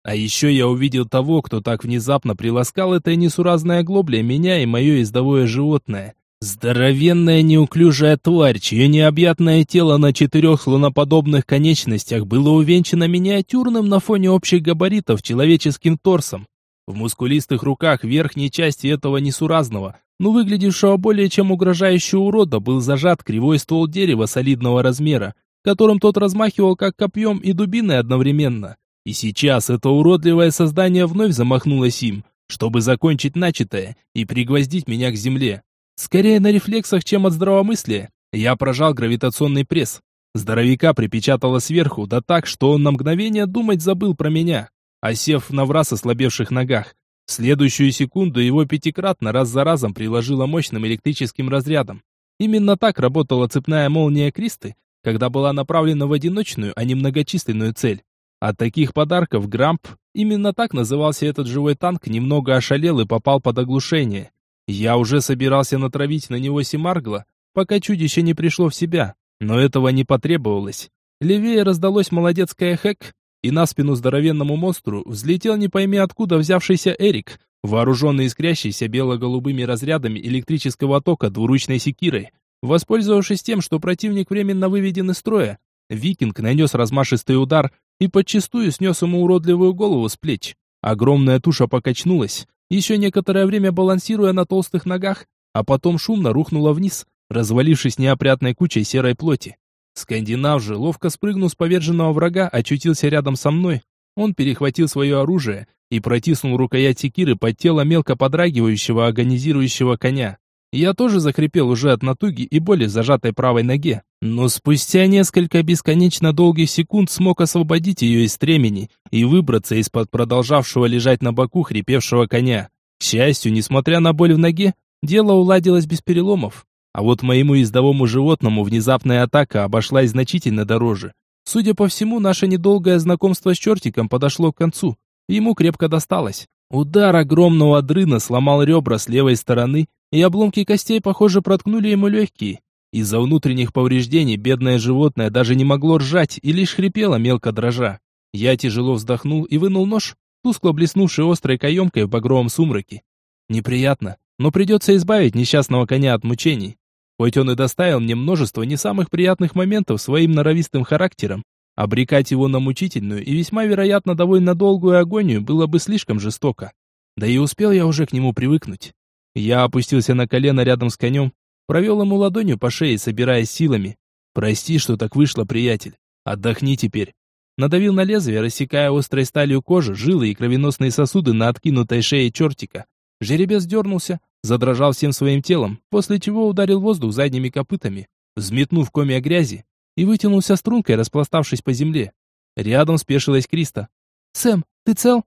А еще я увидел того, кто так внезапно приласкал этой несуразной оглоблей меня и мое издовое животное. Здоровенная неуклюжая тварь, чье необъятное тело на четырех слоноподобных конечностях было увенчано миниатюрным на фоне общих габаритов человеческим торсом. В мускулистых руках верхней части этого несуразного, но выглядевшего более чем угрожающего урода, был зажат кривой ствол дерева солидного размера, которым тот размахивал как копьем и дубиной одновременно. И сейчас это уродливое создание вновь замахнулось им, чтобы закончить начатое и пригвоздить меня к земле. Скорее на рефлексах, чем от здравомыслия. Я прожал гравитационный пресс. Здоровяка припечатало сверху, да так, что он на мгновение думать забыл про меня, осев на враз ослабевших ногах. В следующую секунду его пятикратно раз за разом приложило мощным электрическим разрядом. Именно так работала цепная молния Кристы, когда была направлена в одиночную, а не многочисленную цель. От таких подарков Грамп, именно так назывался этот живой танк, немного ошалел и попал под оглушение. Я уже собирался натравить на него Симаргла, пока чудище не пришло в себя, но этого не потребовалось. Левее раздалось молодецкое хэк, и на спину здоровенному монстру взлетел не пойми откуда взявшийся Эрик, вооруженный искрящийся бело-голубыми разрядами электрического тока двуручной секирой. Воспользовавшись тем, что противник временно выведен из строя, Викинг нанес размашистый удар и подчистую снес ему уродливую голову с плеч. Огромная туша покачнулась, еще некоторое время балансируя на толстых ногах, а потом шумно рухнула вниз, развалившись неопрятной кучей серой плоти. Скандинав же, ловко спрыгнув с поверженного врага, очутился рядом со мной. Он перехватил свое оружие и протиснул рукоять секиры под тело мелко подрагивающего агонизирующего коня. Я тоже захрипел уже от натуги и боли в зажатой правой ноге, но спустя несколько бесконечно долгих секунд смог освободить ее из стремени и выбраться из-под продолжавшего лежать на боку хрипевшего коня. К счастью, несмотря на боль в ноге, дело уладилось без переломов. А вот моему ездовому животному внезапная атака обошлась значительно дороже. Судя по всему, наше недолгое знакомство с чертиком подошло к концу. Ему крепко досталось. Удар огромного дрына сломал ребра с левой стороны, и обломки костей, похоже, проткнули ему легкие. Из-за внутренних повреждений бедное животное даже не могло ржать и лишь хрипело мелко дрожа. Я тяжело вздохнул и вынул нож, тускло блеснувший острой каемкой в багровом сумраке. Неприятно, но придется избавить несчастного коня от мучений. Хоть он и доставил мне множество не самых приятных моментов своим норовистым характером, Обрекать его на мучительную и весьма вероятно довольно долгую агонию было бы слишком жестоко. Да и успел я уже к нему привыкнуть. Я опустился на колено рядом с конем, провел ему ладонью по шее, собираясь силами. «Прости, что так вышло, приятель. Отдохни теперь». Надавил на лезвие, рассекая острой сталью кожу, жилы и кровеносные сосуды на откинутой шее чертика. Жеребец дернулся, задрожал всем своим телом, после чего ударил воздух задними копытами, взметнув комья грязи, и вытянулся стрункой, распластавшись по земле. Рядом спешилась Криста. «Сэм, ты цел?»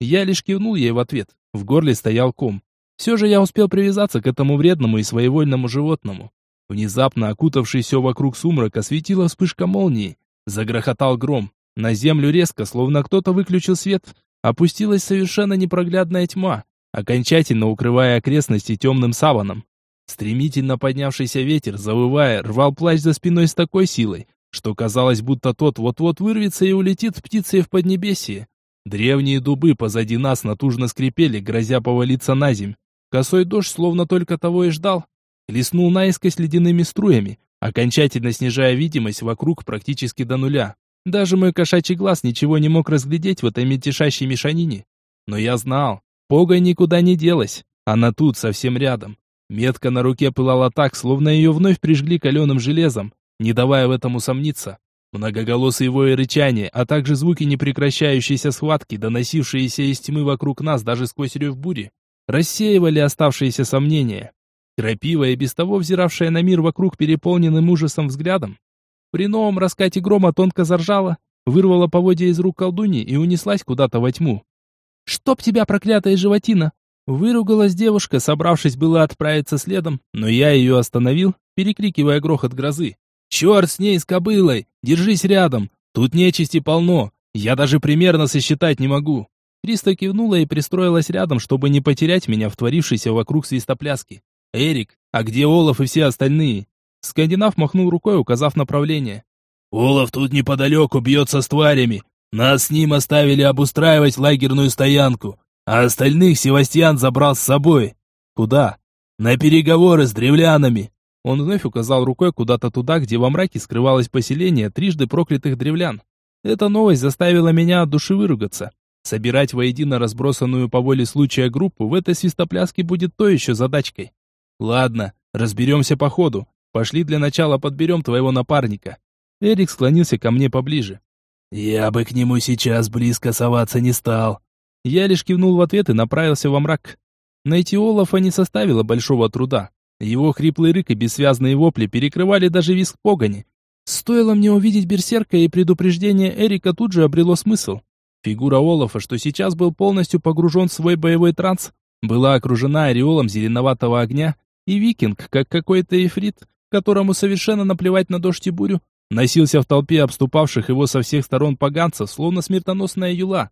Я лишь кивнул ей в ответ. В горле стоял ком. Все же я успел привязаться к этому вредному и своевольному животному. Внезапно окутавший все вокруг сумрак осветила вспышка молнии. Загрохотал гром. На землю резко, словно кто-то выключил свет, опустилась совершенно непроглядная тьма, окончательно укрывая окрестности темным саваном. Стремительно поднявшийся ветер, завывая, рвал плащ за спиной с такой силой, что казалось, будто тот вот-вот вырвется и улетит птицей в поднебесье. Древние дубы позади нас натужно скрипели, грозя повалиться на земь. Косой дождь, словно только того и ждал, леснул наискось ледяными струями, окончательно снижая видимость вокруг практически до нуля. Даже мой кошачий глаз ничего не мог разглядеть в этой мельтешащей мешанине. Но я знал, пога никуда не делась, она тут, совсем рядом. Метка на руке пылала так, словно ее вновь прижгли каленым железом, не давая в этом усомниться. Многоголосые вои рычания, а также звуки непрекращающейся схватки, доносившиеся из тьмы вокруг нас даже сквозь рев бури, рассеивали оставшиеся сомнения. Крапива и без того взиравшая на мир вокруг переполненным ужасом взглядом, при новом раскате грома тонко заржала, вырвала поводья из рук колдуни и унеслась куда-то во тьму. «Чтоб тебя, проклятая животина!» Выругалась девушка, собравшись было отправиться следом, но я ее остановил, перекрикивая грохот грозы. «Черт с ней, с кобылой! Держись рядом! Тут нечисти полно! Я даже примерно сосчитать не могу!» Криста кивнула и пристроилась рядом, чтобы не потерять меня в творившейся вокруг свистопляски. «Эрик, а где Олаф и все остальные?» Скандинав махнул рукой, указав направление. «Олаф тут неподалеку бьется с тварями. Нас с ним оставили обустраивать лагерную стоянку, а остальных Севастьян забрал с собой. Куда? На переговоры с древлянами». Он вновь указал рукой куда-то туда, где во мраке скрывалось поселение трижды проклятых древлян. Эта новость заставила меня от души выругаться. Собирать воедино разбросанную по воле случая группу в этой свистопляске будет то еще задачкой. Ладно, разберемся по ходу. Пошли для начала подберем твоего напарника». Эрик склонился ко мне поближе. «Я бы к нему сейчас близко соваться не стал». Я лишь кивнул в ответ и направился во мрак. Найти Олафа не составило большого труда. Его хриплый рык и бессвязные вопли перекрывали даже визг погони. Стоило мне увидеть берсерка, и предупреждение Эрика тут же обрело смысл. Фигура Олафа, что сейчас был полностью погружен в свой боевой транс, была окружена ореолом зеленоватого огня, и викинг, как какой-то эфрит, которому совершенно наплевать на дождь и бурю, носился в толпе обступавших его со всех сторон поганцев, словно смертоносная юла.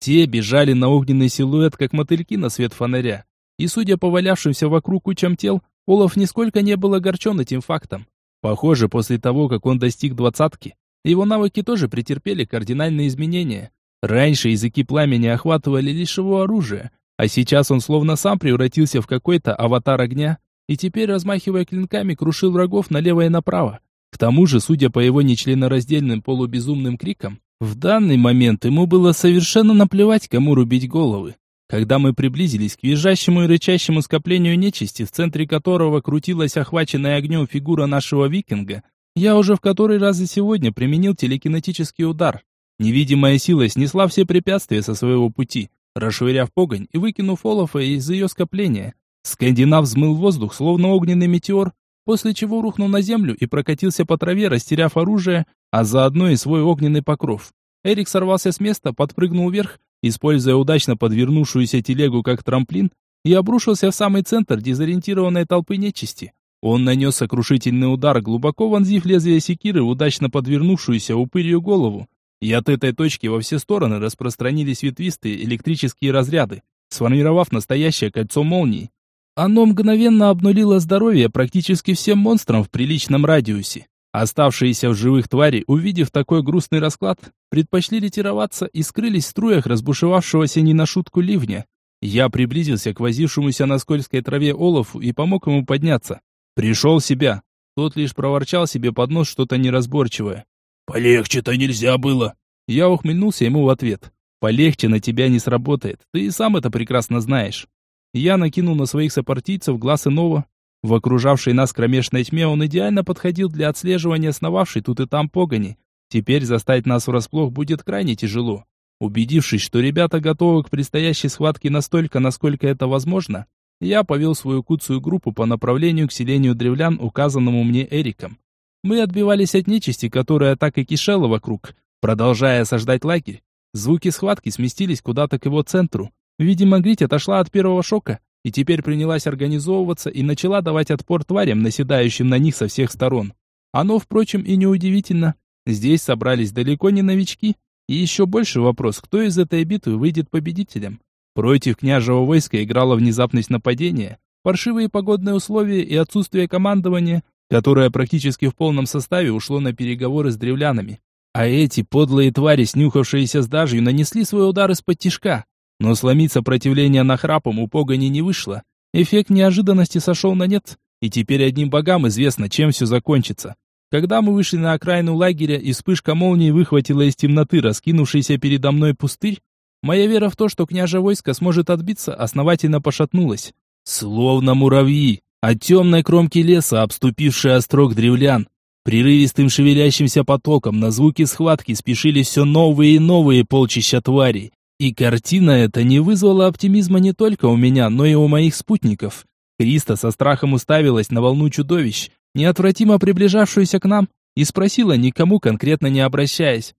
Те бежали на огненный силуэт, как мотыльки на свет фонаря. И судя по валявшимся вокруг кучам тел, Олаф нисколько не был огорчен этим фактом. Похоже, после того, как он достиг двадцатки, его навыки тоже претерпели кардинальные изменения. Раньше языки пламени охватывали лишь его оружие, а сейчас он словно сам превратился в какой-то аватар огня, и теперь, размахивая клинками, крушил врагов налево и направо. К тому же, судя по его нечленораздельным полубезумным крикам, в данный момент ему было совершенно наплевать, кому рубить головы. Когда мы приблизились к визжащему и рычащему скоплению нечисти, в центре которого крутилась охваченная огнем фигура нашего викинга, я уже в который раз за сегодня применил телекинетический удар. Невидимая сила снесла все препятствия со своего пути, расшвыряв погонь и выкинув Олафа из ее скопления. Скандинав взмыл воздух, словно огненный метеор, после чего рухнул на землю и прокатился по траве, растеряв оружие, а заодно и свой огненный покров. Эрик сорвался с места, подпрыгнул вверх, используя удачно подвернувшуюся телегу как трамплин, и обрушился в самый центр дезориентированной толпы нечисти. Он нанес сокрушительный удар, глубоко вонзив лезвие секиры в удачно подвернувшуюся упырью голову. И от этой точки во все стороны распространились ветвистые электрические разряды, сформировав настоящее кольцо молний. Оно мгновенно обнулило здоровье практически всем монстрам в приличном радиусе. Оставшиеся в живых твари, увидев такой грустный расклад, предпочли ретироваться и скрылись в струях разбушевавшегося не на шутку ливня. Я приблизился к возившемуся на скользкой траве Олафу и помог ему подняться. Пришел в себя. Тот лишь проворчал себе под нос что-то неразборчивое. «Полегче-то нельзя было!» Я ухмыльнулся ему в ответ. «Полегче на тебя не сработает, ты и сам это прекрасно знаешь». Я накинул на своих сопартийцев глаз иного. В окружавшей нас кромешной тьме он идеально подходил для отслеживания сновавшей тут и там погони. Теперь застать нас врасплох будет крайне тяжело. Убедившись, что ребята готовы к предстоящей схватке настолько, насколько это возможно, я повел свою куцую группу по направлению к селению древлян, указанному мне Эриком. Мы отбивались от нечисти, которая так и кишела вокруг, продолжая осаждать лагерь. Звуки схватки сместились куда-то к его центру. Видимо, Грить отошла от первого шока и теперь принялась организовываться и начала давать отпор тварям, наседающим на них со всех сторон. Оно, впрочем, и неудивительно. Здесь собрались далеко не новички, и еще больше вопрос, кто из этой битвы выйдет победителем. Против княжего войска играла внезапность нападения, паршивые погодные условия и отсутствие командования, которое практически в полном составе ушло на переговоры с древлянами. А эти подлые твари, снюхавшиеся с дажью, нанесли свой удар из-под тишка. Но сломить сопротивление нахрапом у погони не вышло. Эффект неожиданности сошел на нет, и теперь одним богам известно, чем все закончится. Когда мы вышли на окраину лагеря, и вспышка молнии выхватила из темноты раскинувшийся передо мной пустырь, моя вера в то, что княже войско сможет отбиться, основательно пошатнулась. Словно муравьи, от темной кромки леса, обступившие острог древлян, прерывистым шевелящимся потоком на звуки схватки спешили все новые и новые полчища тварей. И картина эта не вызвала оптимизма не только у меня, но и у моих спутников. Криста со страхом уставилась на волну чудовищ, неотвратимо приближавшуюся к нам, и спросила, никому конкретно не обращаясь.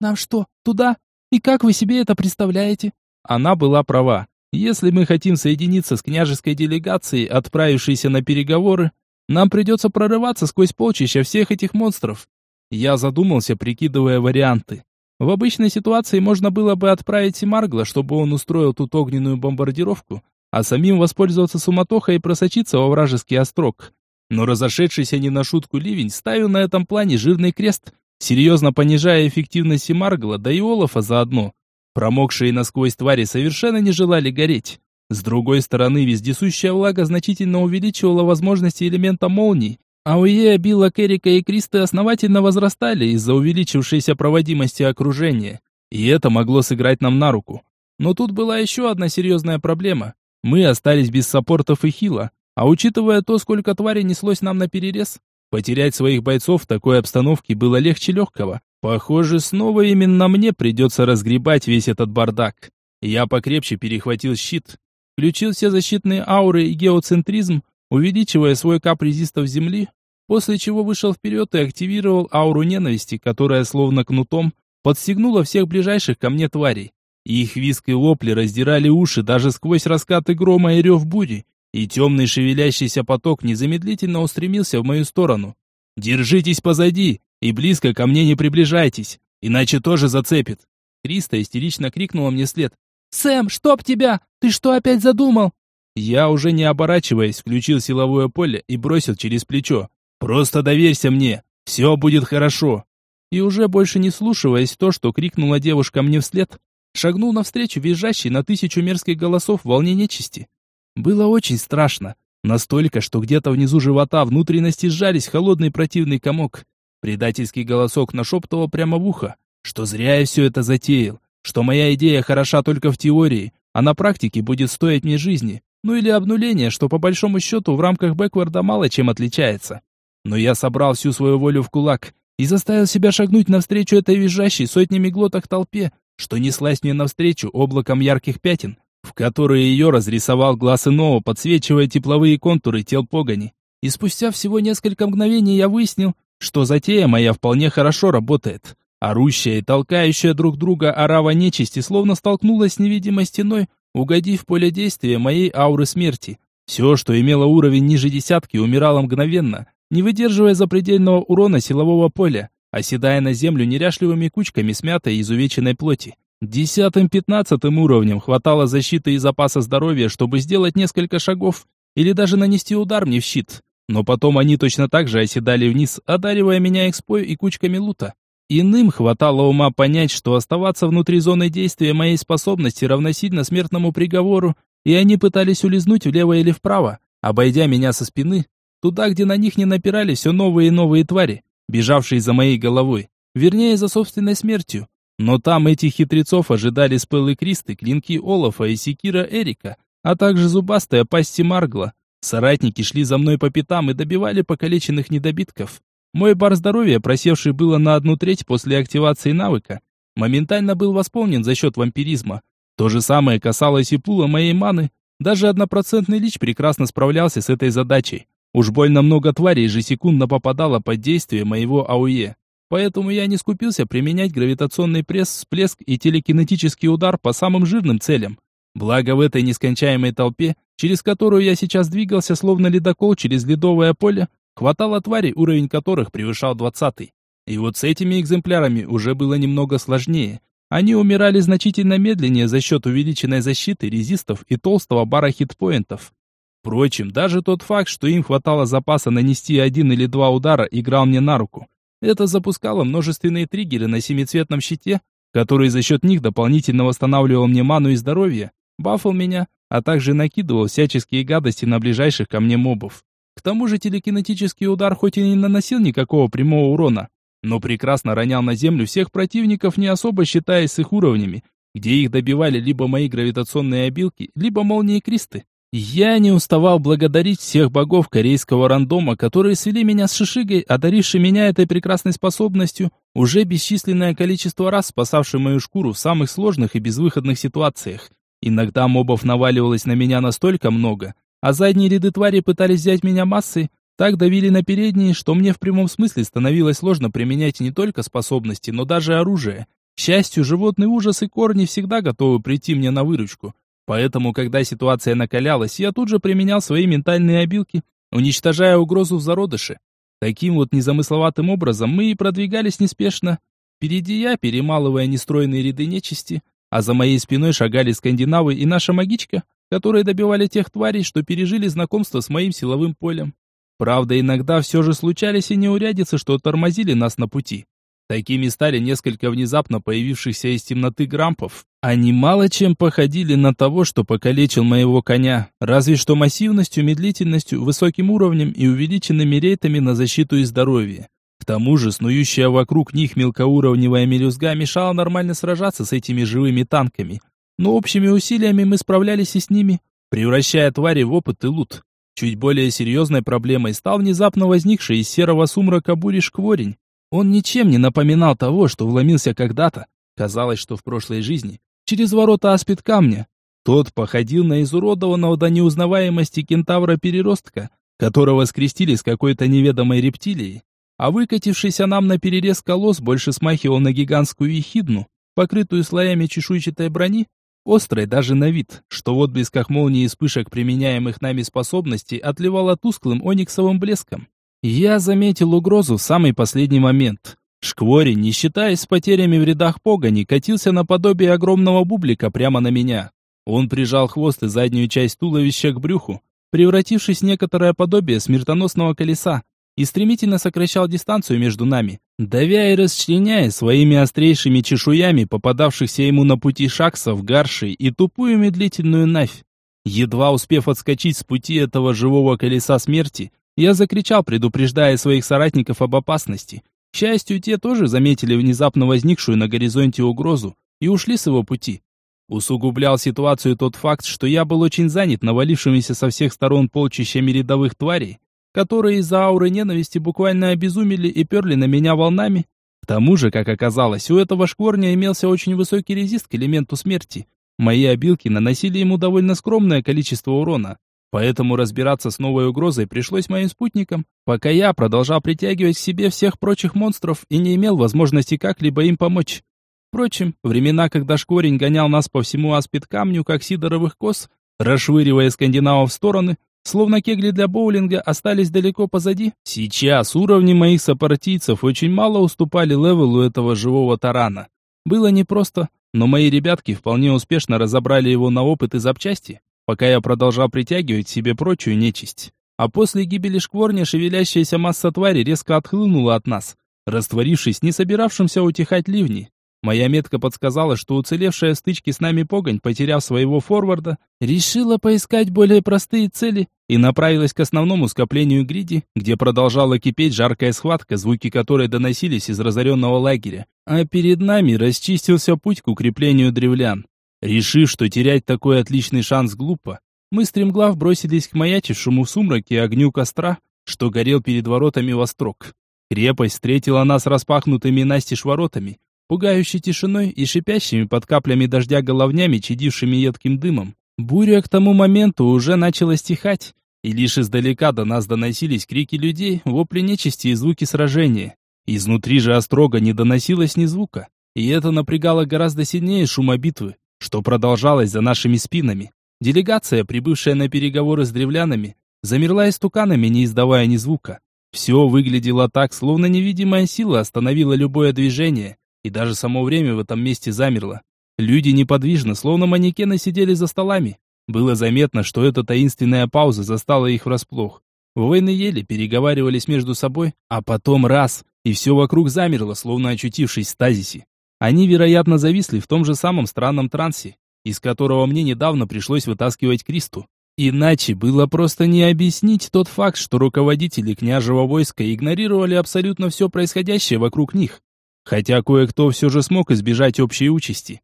«Нам что, туда? И как вы себе это представляете?» Она была права. Если мы хотим соединиться с княжеской делегацией, отправившейся на переговоры, нам придется прорываться сквозь полчища всех этих монстров. Я задумался, прикидывая варианты. В обычной ситуации можно было бы отправить Симаргла, чтобы он устроил тут огненную бомбардировку, а самим воспользоваться суматохой и просочиться во вражеский острог. Но разошедшийся не на шутку ливень ставил на этом плане жирный крест, серьезно понижая эффективность Маргла, да и Олафа заодно. Промокшие насквозь твари совершенно не желали гореть. С другой стороны, вездесущая влага значительно увеличивала возможности элемента молний, а у Ея, Билла, Керрика и Кристы основательно возрастали из-за увеличившейся проводимости окружения. И это могло сыграть нам на руку. Но тут была еще одна серьезная проблема. Мы остались без саппортов и хила, а учитывая то, сколько тварей неслось нам на перерез, потерять своих бойцов в такой обстановке было легче легкого. Похоже, снова именно мне придется разгребать весь этот бардак. Я покрепче перехватил щит, включил все защитные ауры и геоцентризм, увеличивая свой кап резистов земли, после чего вышел вперед и активировал ауру ненависти, которая словно кнутом подстегнула всех ближайших ко мне тварей. Их виск и вопли раздирали уши даже сквозь раскаты грома и рев бури, и темный шевелящийся поток незамедлительно устремился в мою сторону. «Держитесь позади и близко ко мне не приближайтесь, иначе тоже зацепит!» Криста истерично крикнула мне вслед. «Сэм, чтоб тебя! Ты что опять задумал?» Я, уже не оборачиваясь, включил силовое поле и бросил через плечо. «Просто доверься мне, все будет хорошо!» И уже больше не слушаясь то, что крикнула девушка мне вслед, шагнул навстречу визжащей на тысячу мерзких голосов волне нечисти. Было очень страшно. Настолько, что где-то внизу живота внутренности сжались холодный противный комок. Предательский голосок нашептывал прямо в ухо, что зря я все это затеял, что моя идея хороша только в теории, а на практике будет стоить мне жизни, ну или обнуления, что по большому счету в рамках бэкварда мало чем отличается. Но я собрал всю свою волю в кулак и заставил себя шагнуть навстречу этой визжащей сотнями глоток толпе, что неслась мне навстречу облаком ярких пятен, в которые ее разрисовал глаз иного, подсвечивая тепловые контуры тел погони. И спустя всего несколько мгновений я выяснил, что затея моя вполне хорошо работает. Орущая и толкающая друг друга орава нечисти словно столкнулась с невидимой стеной, угодив в поле действия моей ауры смерти. Все, что имело уровень ниже десятки, умирало мгновенно, не выдерживая запредельного урона силового поля, оседая на землю неряшливыми кучками смятой изувеченной плоти. Десятым-пятнадцатым уровнем хватало защиты и запаса здоровья, чтобы сделать несколько шагов или даже нанести удар мне в щит. Но потом они точно так же оседали вниз, одаривая меня экспой и кучками лута. Иным хватало ума понять, что оставаться внутри зоны действия моей способности равносильно смертному приговору, и они пытались улизнуть влево или вправо, обойдя меня со спины, туда, где на них не напирали все новые и новые твари, бежавшие за моей головой, вернее, за собственной смертью. Но там этих хитрецов ожидали спелы Кристы, клинки Олафа и секира Эрика, а также зубастая пасти Маргла. Соратники шли за мной по пятам и добивали покалеченных недобитков. Мой бар здоровья, просевший было на одну треть после активации навыка, моментально был восполнен за счет вампиризма. То же самое касалось и пула моей маны. Даже однопроцентный лич прекрасно справлялся с этой задачей. Уж больно много тварей ежесекундно попадало под действие моего АУЕ. Поэтому я не скупился применять гравитационный пресс, всплеск и телекинетический удар по самым жирным целям. Благо в этой нескончаемой толпе, через которую я сейчас двигался, словно ледокол через ледовое поле, хватало тварей, уровень которых превышал двадцатый. И вот с этими экземплярами уже было немного сложнее. Они умирали значительно медленнее за счет увеличенной защиты, резистов и толстого бара хитпоинтов. Впрочем, даже тот факт, что им хватало запаса нанести один или два удара, играл мне на руку. Это запускало множественные триггеры на семицветном щите, который за счет них дополнительно восстанавливал мне ману и здоровье, бафал меня, а также накидывал всяческие гадости на ближайших ко мне мобов. К тому же телекинетический удар хоть и не наносил никакого прямого урона, но прекрасно ронял на землю всех противников, не особо считаясь с их уровнями, где их добивали либо мои гравитационные обилки, либо молнии Кристы. Я не уставал благодарить всех богов корейского рандома, которые свели меня с Шишигой, одаривши меня этой прекрасной способностью, уже бесчисленное количество раз спасавшей мою шкуру в самых сложных и безвыходных ситуациях. Иногда мобов наваливалось на меня настолько много, а задние ряды твари пытались взять меня массой, так давили на передние, что мне в прямом смысле становилось сложно применять не только способности, но даже оружие. К счастью, животный ужас и корни всегда готовы прийти мне на выручку. Поэтому, когда ситуация накалялась, я тут же применял свои ментальные обилки, уничтожая угрозу в зародыше. Таким вот незамысловатым образом мы и продвигались неспешно. Впереди я, перемалывая нестройные ряды нечисти, а за моей спиной шагали скандинавы и наша магичка, которые добивали тех тварей, что пережили знакомство с моим силовым полем. Правда, иногда все же случались и неурядицы, что тормозили нас на пути. Такими стали несколько внезапно появившихся из темноты грампов. Они мало чем походили на того, что покалечил моего коня, разве что массивностью, медлительностью, высоким уровнем и увеличенными рейтами на защиту и здоровье. К тому же, снующая вокруг них мелкоуровневая мелюзга мешала нормально сражаться с этими живыми танками. Но общими усилиями мы справлялись и с ними, превращая твари в опыт и лут. Чуть более серьезной проблемой стал внезапно возникший из серого сумрака буриш-кворень. Он ничем не напоминал того, что вломился когда-то, казалось, что в прошлой жизни, через ворота аспид камня. Тот походил на изуродованного до неузнаваемости кентавра-переростка, которого скрестили с какой-то неведомой рептилией а выкатившийся нам на перерез колосс больше смахивал на гигантскую ехидну, покрытую слоями чешуйчатой брони, острой даже на вид, что в отблесках молнии и вспышек применяемых нами способностей отливала тусклым ониксовым блеском. Я заметил угрозу в самый последний момент. Шквори, не считаясь с потерями в рядах погони, катился наподобие огромного бублика прямо на меня. Он прижал хвост и заднюю часть туловища к брюху, превратившись в некоторое подобие смертоносного колеса, и стремительно сокращал дистанцию между нами, давя и расчленяя своими острейшими чешуями попадавшихся ему на пути шаксов, гаршей и тупую медлительную навь. Едва успев отскочить с пути этого живого колеса смерти, я закричал, предупреждая своих соратников об опасности. К счастью, те тоже заметили внезапно возникшую на горизонте угрозу и ушли с его пути. Усугублял ситуацию тот факт, что я был очень занят навалившимися со всех сторон полчищами рядовых тварей, которые из-за ауры ненависти буквально обезумели и перли на меня волнами. К тому же, как оказалось, у этого шкворня имелся очень высокий резист к элементу смерти. Мои обилки наносили ему довольно скромное количество урона. Поэтому разбираться с новой угрозой пришлось моим спутникам, пока я продолжал притягивать к себе всех прочих монстров и не имел возможности как-либо им помочь. Впрочем, времена, когда Шкворень гонял нас по всему аспид камню, как сидоровых коз, расшвыривая скандинавов в стороны, Словно кегли для боулинга остались далеко позади. Сейчас уровни моих сопартийцев очень мало уступали левелу этого живого тарана. Было непросто, но мои ребятки вполне успешно разобрали его на опыт и запчасти, пока я продолжал притягивать себе прочую нечисть. А после гибели шкворня шевелящаяся масса твари резко отхлынула от нас, растворившись не собиравшимся утихать ливни. Моя метка подсказала, что уцелевшая в стычке с нами погонь, потеряв своего форварда, решила поискать более простые цели и направилась к основному скоплению гриди, где продолжала кипеть жаркая схватка, звуки которой доносились из разоренного лагеря. А перед нами расчистился путь к укреплению древлян. Решив, что терять такой отличный шанс глупо, мы стремглав бросились к маячившему сумраке огню костра, что горел перед воротами во строк. Крепость встретила нас распахнутыми настежь воротами, пугающей тишиной и шипящими под каплями дождя головнями, чадившими едким дымом. Буря к тому моменту уже начала стихать, и лишь издалека до нас доносились крики людей, вопли нечисти и звуки сражения. Изнутри же острога не доносилось ни звука, и это напрягало гораздо сильнее шума битвы, что продолжалось за нашими спинами. Делегация, прибывшая на переговоры с древлянами, замерла истуканами, не издавая ни звука. Все выглядело так, словно невидимая сила остановила любое движение, и даже само время в этом месте замерло. Люди неподвижно, словно манекены сидели за столами. Было заметно, что эта таинственная пауза застала их врасплох. Воины ели, переговаривались между собой, а потом раз, и все вокруг замерло, словно очутившись в стазисе. Они, вероятно, зависли в том же самом странном трансе, из которого мне недавно пришлось вытаскивать Кристу. Иначе было просто не объяснить тот факт, что руководители княжего войска игнорировали абсолютно все происходящее вокруг них. Хотя кое-кто все же смог избежать общей участи.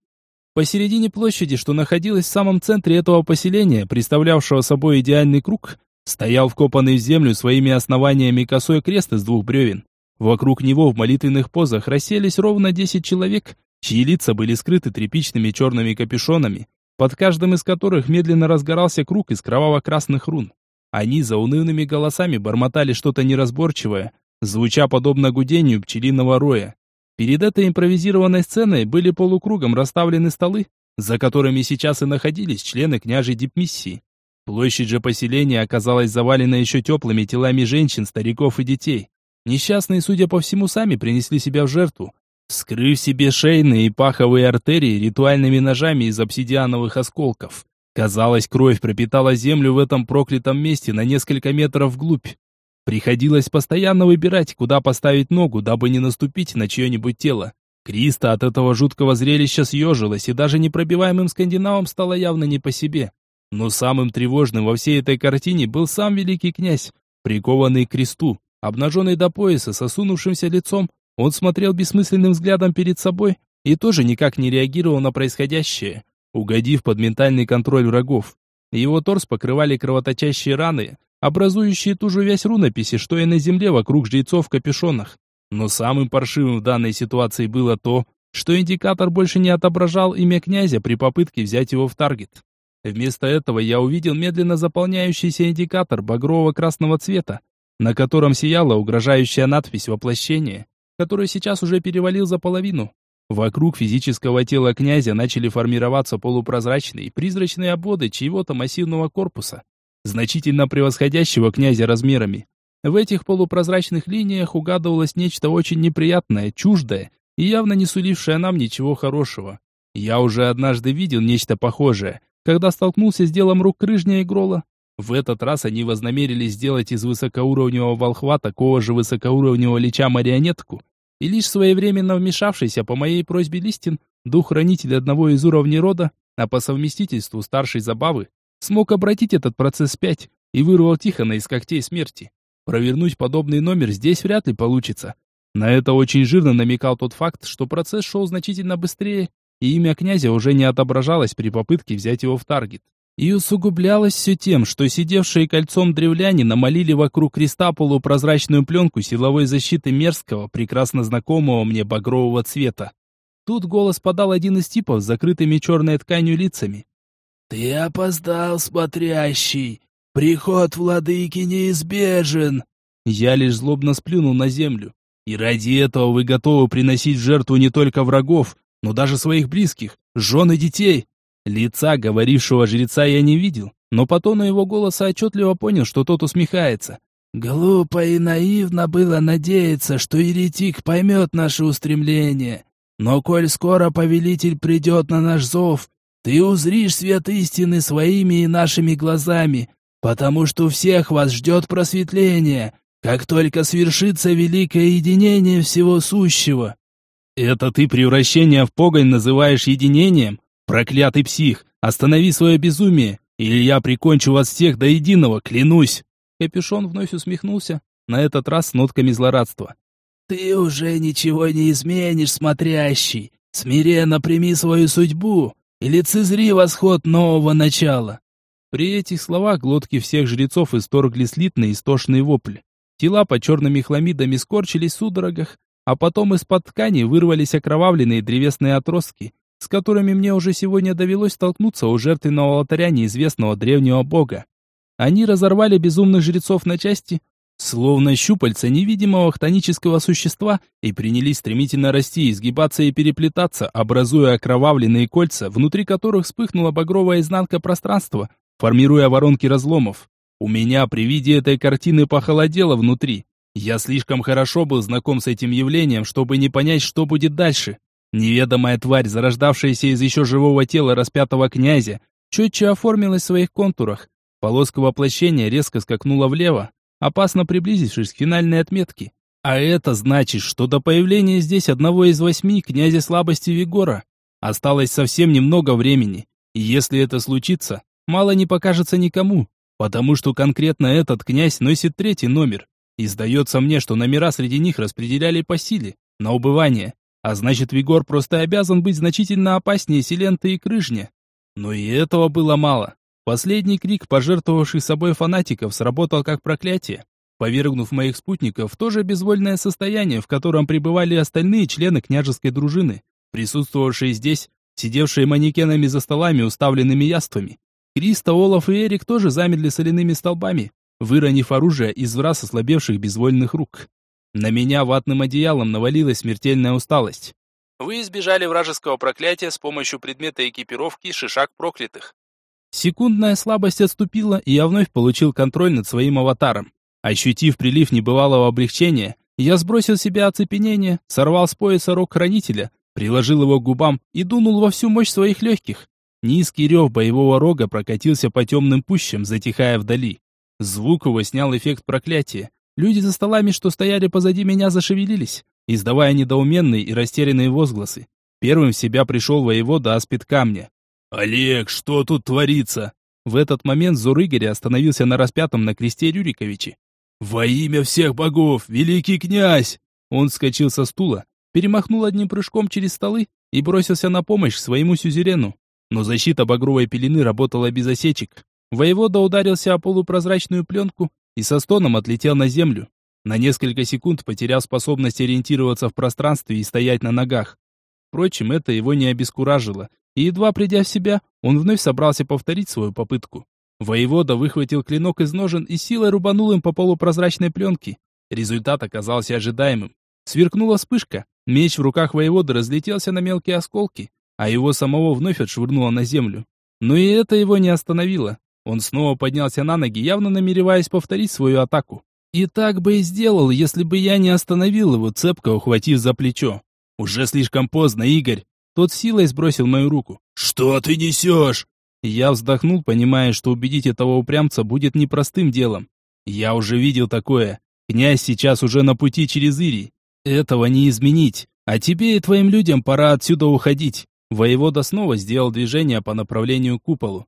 Посередине площади, что находилась в самом центре этого поселения, представлявшего собой идеальный круг, стоял вкопанный в землю своими основаниями косой крест из двух бревен. Вокруг него в молитвенных позах расселись ровно десять человек, чьи лица были скрыты тряпичными черными капюшонами, под каждым из которых медленно разгорался круг из кроваво-красных рун. Они за унывными голосами бормотали что-то неразборчивое, звуча подобно гудению пчелиного роя. Перед этой импровизированной сценой были полукругом расставлены столы, за которыми сейчас и находились члены княжей дипмиссии. Площадь же поселения оказалась завалена еще теплыми телами женщин, стариков и детей. Несчастные, судя по всему, сами принесли себя в жертву, скрыв себе шейные и паховые артерии ритуальными ножами из обсидиановых осколков. Казалось, кровь пропитала землю в этом проклятом месте на несколько метров вглубь. Приходилось постоянно выбирать, куда поставить ногу, дабы не наступить на чье-нибудь тело. Криста от этого жуткого зрелища съежилась, и даже непробиваемым скандинавам стало явно не по себе. Но самым тревожным во всей этой картине был сам великий князь, прикованный к кресту, Обнаженный до пояса, с осунувшимся лицом, он смотрел бессмысленным взглядом перед собой и тоже никак не реагировал на происходящее, угодив под ментальный контроль врагов. Его торс покрывали кровоточащие раны, образующие ту же вязь рунописи, что и на земле вокруг жрецов в капюшонах. Но самым паршивым в данной ситуации было то, что индикатор больше не отображал имя князя при попытке взять его в таргет. Вместо этого я увидел медленно заполняющийся индикатор багрово-красного цвета, на котором сияла угрожающая надпись «Воплощение», который сейчас уже перевалил за половину. Вокруг физического тела князя начали формироваться полупрозрачные призрачные обводы чьего-то массивного корпуса, значительно превосходящего князя размерами. В этих полупрозрачных линиях угадывалось нечто очень неприятное, чуждое и явно не сулившее нам ничего хорошего. Я уже однажды видел нечто похожее, когда столкнулся с делом рук Крыжня и Грола. В этот раз они вознамерились сделать из высокоуровневого волхва такого же высокоуровневого лича марионетку, и лишь своевременно вмешавшийся по моей просьбе Листин, дух-хранитель одного из уровней рода, а по совместительству старшей забавы, смог обратить этот процесс вспять и вырвал Тихона из когтей смерти. Провернуть подобный номер здесь вряд ли получится. На это очень жирно намекал тот факт, что процесс шел значительно быстрее, и имя князя уже не отображалось при попытке взять его в таргет. И усугублялось все тем, что сидевшие кольцом древляне намолили вокруг креста полупрозрачную пленку силовой защиты мерзкого, прекрасно знакомого мне багрового цвета. Тут голос подал один из типов с закрытыми черной тканью лицами. «Ты опоздал, смотрящий! Приход владыки неизбежен!» Я лишь злобно сплюнул на землю. «И ради этого вы готовы приносить жертву не только врагов, но даже своих близких, жен и детей!» Лица говорившего жреца я не видел, но по тону его голоса отчетливо понял, что тот усмехается. «Глупо и наивно было надеяться, что еретик поймет наши устремления. Но коль скоро повелитель придет на наш зов, ты узришь свет истины своими и нашими глазами, потому что всех вас ждет просветление, как только свершится великое единение всего сущего». «Это ты превращение в погонь называешь единением?» «Проклятый псих! Останови свое безумие, или я прикончу вас всех до единого, клянусь!» Капюшон вновь усмехнулся, на этот раз с нотками злорадства. «Ты уже ничего не изменишь, смотрящий! Смиренно прими свою судьбу и лицезри восход нового начала!» При этих словах глотки всех жрецов исторгли слитный истошный вопль. Тела под черными хламидами скорчились в судорогах, а потом из-под ткани вырвались окровавленные древесные отростки, с которыми мне уже сегодня довелось столкнуться у жертвенного алтаря неизвестного древнего бога. Они разорвали безумных жрецов на части, словно щупальца невидимого хтонического существа, и принялись стремительно расти, изгибаться и переплетаться, образуя окровавленные кольца, внутри которых вспыхнула багровая изнанка пространства, формируя воронки разломов. У меня при виде этой картины похолодело внутри. Я слишком хорошо был знаком с этим явлением, чтобы не понять, что будет дальше. Неведомая тварь, зарождавшаяся из еще живого тела распятого князя, четче оформилась в своих контурах. Полоска воплощения резко скакнула влево, опасно приблизившись к финальной отметке. А это значит, что до появления здесь одного из восьми князя слабости Вигора осталось совсем немного времени. И если это случится, мало не покажется никому, потому что конкретно этот князь носит третий номер. И сдается мне, что номера среди них распределяли по силе, на убывание. А значит, Вигор просто обязан быть значительно опаснее Селенты и Крыжня. Но и этого было мало. Последний крик пожертвовавших собой фанатиков сработал как проклятие, повергнув моих спутников в то же безвольное состояние, в котором пребывали остальные члены княжеской дружины, присутствовавшие здесь, сидевшие манекенами за столами, уставленными яствами. Криста, Олаф и Эрик тоже замедли соляными столбами, выронив оружие из враз ослабевших безвольных рук. На меня ватным одеялом навалилась смертельная усталость. Вы избежали вражеского проклятия с помощью предмета экипировки «Шишак проклятых». Секундная слабость отступила, и я вновь получил контроль над своим аватаром. Ощутив прилив небывалого облегчения, я сбросил с себя оцепенение, сорвал с пояса рог хранителя, приложил его к губам и дунул во всю мощь своих легких. Низкий рев боевого рога прокатился по темным пущам, затихая вдали. Звук его снял эффект проклятия. Люди за столами, что стояли позади меня, зашевелились, издавая недоуменные и растерянные возгласы. Первым в себя пришел воевода Аспид Камня. «Олег, что тут творится?» В этот момент Зор Игоря остановился на распятом на кресте Рюриковиче. «Во имя всех богов, великий князь!» Он вскочил со стула, перемахнул одним прыжком через столы и бросился на помощь своему сюзерену. Но защита багровой пелены работала без осечек. Воевода ударился о полупрозрачную пленку и со стоном отлетел на землю. На несколько секунд потеряв способность ориентироваться в пространстве и стоять на ногах. Впрочем, это его не обескуражило, и едва придя в себя, он вновь собрался повторить свою попытку. Воевода выхватил клинок из ножен и силой рубанул им по полупрозрачной пленке. Результат оказался ожидаемым. Сверкнула вспышка, меч в руках воевода разлетелся на мелкие осколки, а его самого вновь отшвырнуло на землю. Но и это его не остановило. Он снова поднялся на ноги, явно намереваясь повторить свою атаку. И так бы и сделал, если бы я не остановил его, цепко ухватив за плечо. Уже слишком поздно, Игорь. Тот силой сбросил мою руку. «Что ты несешь?» Я вздохнул, понимая, что убедить этого упрямца будет непростым делом. Я уже видел такое. Князь сейчас уже на пути через Ирий. Этого не изменить. А тебе и твоим людям пора отсюда уходить. Воевода снова сделал движение по направлению к куполу.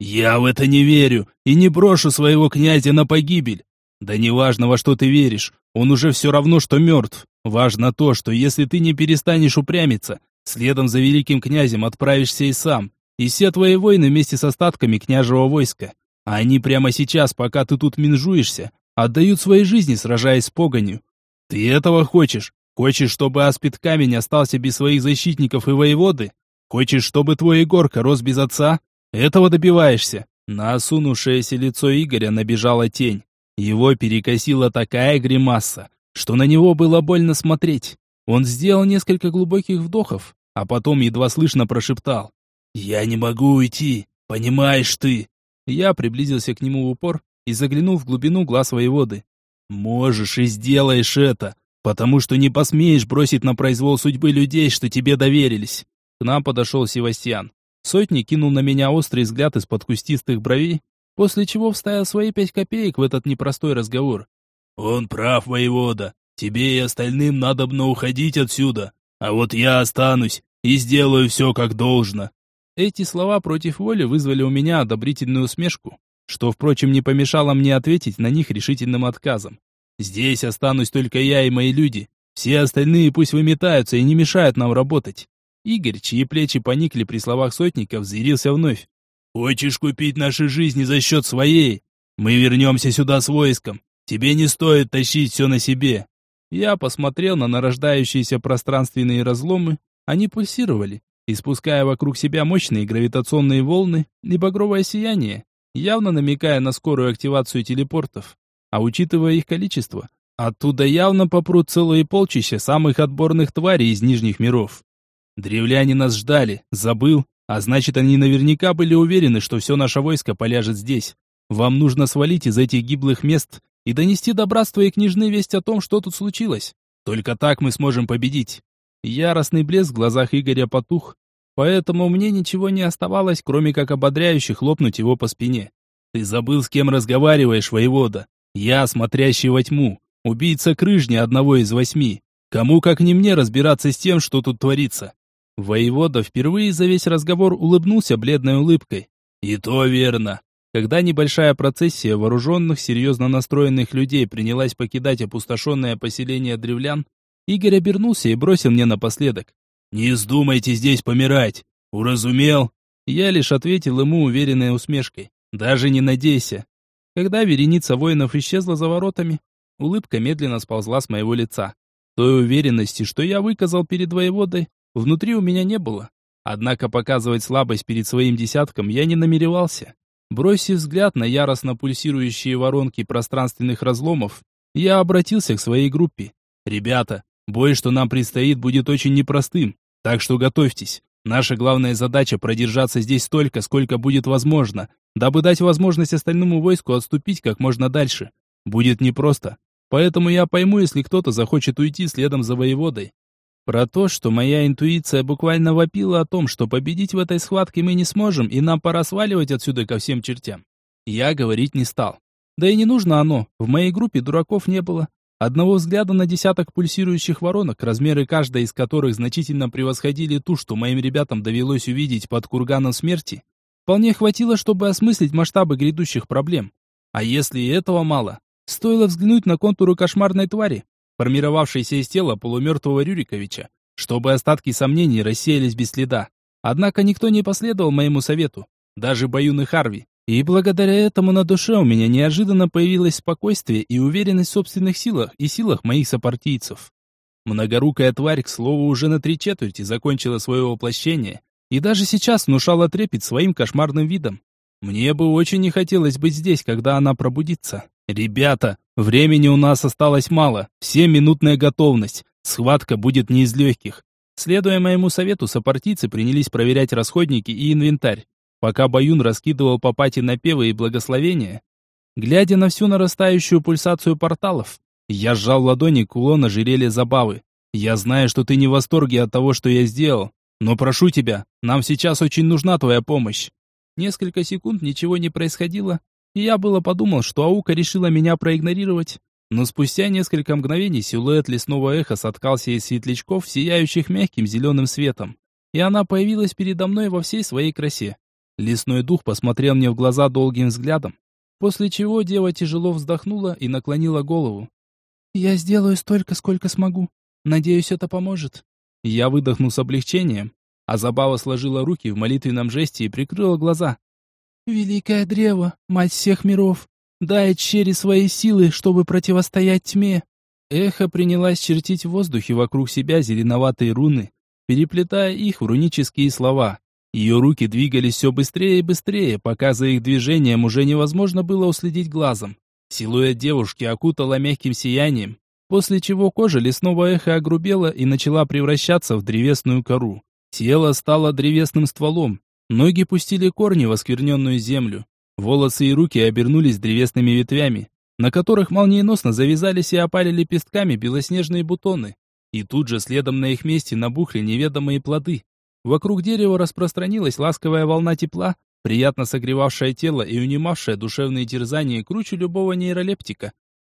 «Я в это не верю и не брошу своего князя на погибель. Да неважно, во что ты веришь, он уже все равно, что мертв. Важно то, что если ты не перестанешь упрямиться, Следом за великим князем отправишься и сам, и все твои воины вместе с остатками княжего войска. Они прямо сейчас, пока ты тут минжуешься, отдают свои жизни, сражаясь с погонью. Ты этого хочешь? Хочешь, чтобы Аспид Камень остался без своих защитников и воеводы? Хочешь, чтобы твой Егорка рос без отца? Этого добиваешься. На осунувшееся лицо Игоря набежала тень. Его перекосила такая гримаса, что на него было больно смотреть. Он сделал несколько глубоких вдохов, а потом едва слышно прошептал. «Я не могу уйти, понимаешь ты?» Я приблизился к нему в упор и заглянул в глубину глаз воеводы. «Можешь и сделаешь это, потому что не посмеешь бросить на произвол судьбы людей, что тебе доверились». К нам подошел Севастьян. Сотник кинул на меня острый взгляд из-под кустистых бровей, после чего вставил свои пять копеек в этот непростой разговор. «Он прав, воевода. Тебе и остальным надобно уходить отсюда, а вот я останусь и сделаю все как должно». Эти слова против воли вызвали у меня одобрительную усмешку, что, впрочем, не помешало мне ответить на них решительным отказом. «Здесь останусь только я и мои люди. Все остальные пусть выметаются и не мешают нам работать». Игорь, чьи плечи поникли при словах сотников, взъярился вновь. «Хочешь купить наши жизни за счет своей? Мы вернемся сюда с войском. Тебе не стоит тащить все на себе. Я посмотрел на нарождающиеся пространственные разломы. Они пульсировали, испуская вокруг себя мощные гравитационные волны и багровое сияние, явно намекая на скорую активацию телепортов. А учитывая их количество, оттуда явно попрут целые полчища самых отборных тварей из нижних миров. Древляне нас ждали, забыл, а значит они наверняка были уверены, что все наше войско поляжет здесь. Вам нужно свалить из этих гиблых мест и донести до братства и княжны весть о том, что тут случилось. Только так мы сможем победить. Яростный блеск в глазах Игоря потух, поэтому мне ничего не оставалось, кроме как ободряюще хлопнуть его по спине. Ты забыл, с кем разговариваешь, воевода. Я, смотрящий во тьму, убийца крыжня одного из восьми. Кому, как не мне, разбираться с тем, что тут творится? Воевода впервые за весь разговор улыбнулся бледной улыбкой. И то верно. Когда небольшая процессия вооруженных, серьезно настроенных людей принялась покидать опустошенное поселение древлян, Игорь обернулся и бросил мне напоследок. «Не вздумайте здесь помирать! Уразумел?» Я лишь ответил ему уверенной усмешкой. «Даже не надейся!» Когда вереница воинов исчезла за воротами, улыбка медленно сползла с моего лица. Той уверенности, что я выказал перед воеводой, внутри у меня не было. Однако показывать слабость перед своим десятком я не намеревался. Бросив взгляд на яростно пульсирующие воронки пространственных разломов, я обратился к своей группе. «Ребята, бой, что нам предстоит, будет очень непростым, так что готовьтесь. Наша главная задача продержаться здесь столько, сколько будет возможно, дабы дать возможность остальному войску отступить как можно дальше. Будет непросто, поэтому я пойму, если кто-то захочет уйти следом за воеводой. Про то, что моя интуиция буквально вопила о том, что победить в этой схватке мы не сможем, и нам пора сваливать отсюда ко всем чертям. Я говорить не стал. Да и не нужно оно, в моей группе дураков не было. Одного взгляда на десяток пульсирующих воронок, размеры каждой из которых значительно превосходили ту, что моим ребятам довелось увидеть под курганом смерти, вполне хватило, чтобы осмыслить масштабы грядущих проблем. А если и этого мало, стоило взглянуть на контуры кошмарной твари, формировавшейся из тела полумертвого Рюриковича, чтобы остатки сомнений рассеялись без следа. Однако никто не последовал моему совету, даже Баюн и Харви. И благодаря этому на душе у меня неожиданно появилось спокойствие и уверенность в собственных силах и силах моих сопартийцев. Многорукая тварь, к слову, уже на три четверти закончила свое воплощение и даже сейчас внушала трепет своим кошмарным видом. Мне бы очень не хотелось быть здесь, когда она пробудится. «Ребята, времени у нас осталось мало. Все минутная готовность. Схватка будет не из легких». Следуя моему совету, сопартийцы принялись проверять расходники и инвентарь. Пока Баюн раскидывал по пати напевы и благословения, глядя на всю нарастающую пульсацию порталов, я сжал ладони кулона жерелья забавы. Я знаю, что ты не в восторге от того, что я сделал, но прошу тебя, нам сейчас очень нужна твоя помощь. Несколько секунд ничего не происходило, и я было подумал, что Аука решила меня проигнорировать. Но спустя несколько мгновений силуэт лесного эха соткался из светлячков, сияющих мягким зеленым светом. И она появилась передо мной во всей своей красе. Лесной дух посмотрел мне в глаза долгим взглядом, после чего дева тяжело вздохнула и наклонила голову. «Я сделаю столько, сколько смогу. Надеюсь, это поможет». Я выдохнул с облегчением, а Забава сложила руки в молитвенном жесте и прикрыла глаза. «Великое древо, мать всех миров, дай черри свои силы, чтобы противостоять тьме!» Эхо принялась чертить в воздухе вокруг себя зеленоватые руны, переплетая их в рунические слова. Ее руки двигались все быстрее и быстрее, пока за их движением уже невозможно было уследить глазом. Силуэт девушки окутала мягким сиянием, после чего кожа лесного эха огрубела и начала превращаться в древесную кору. Тело стало древесным стволом, Ноги пустили корни в оскверненную землю. Волосы и руки обернулись древесными ветвями, на которых молниеносно завязались и опали лепестками белоснежные бутоны. И тут же следом на их месте набухли неведомые плоды. Вокруг дерева распространилась ласковая волна тепла, приятно согревавшая тело и унимавшая душевные терзания круче любого нейролептика.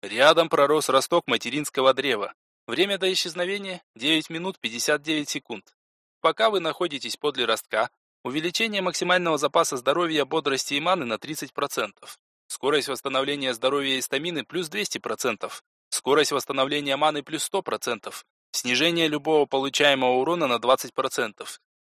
Рядом пророс росток материнского древа. Время до исчезновения 9 минут 59 секунд. Пока вы находитесь подле ростка, Увеличение максимального запаса здоровья, бодрости и маны на 30%. Скорость восстановления здоровья и стамины плюс 200%. Скорость восстановления маны плюс 100%. Снижение любого получаемого урона на 20%.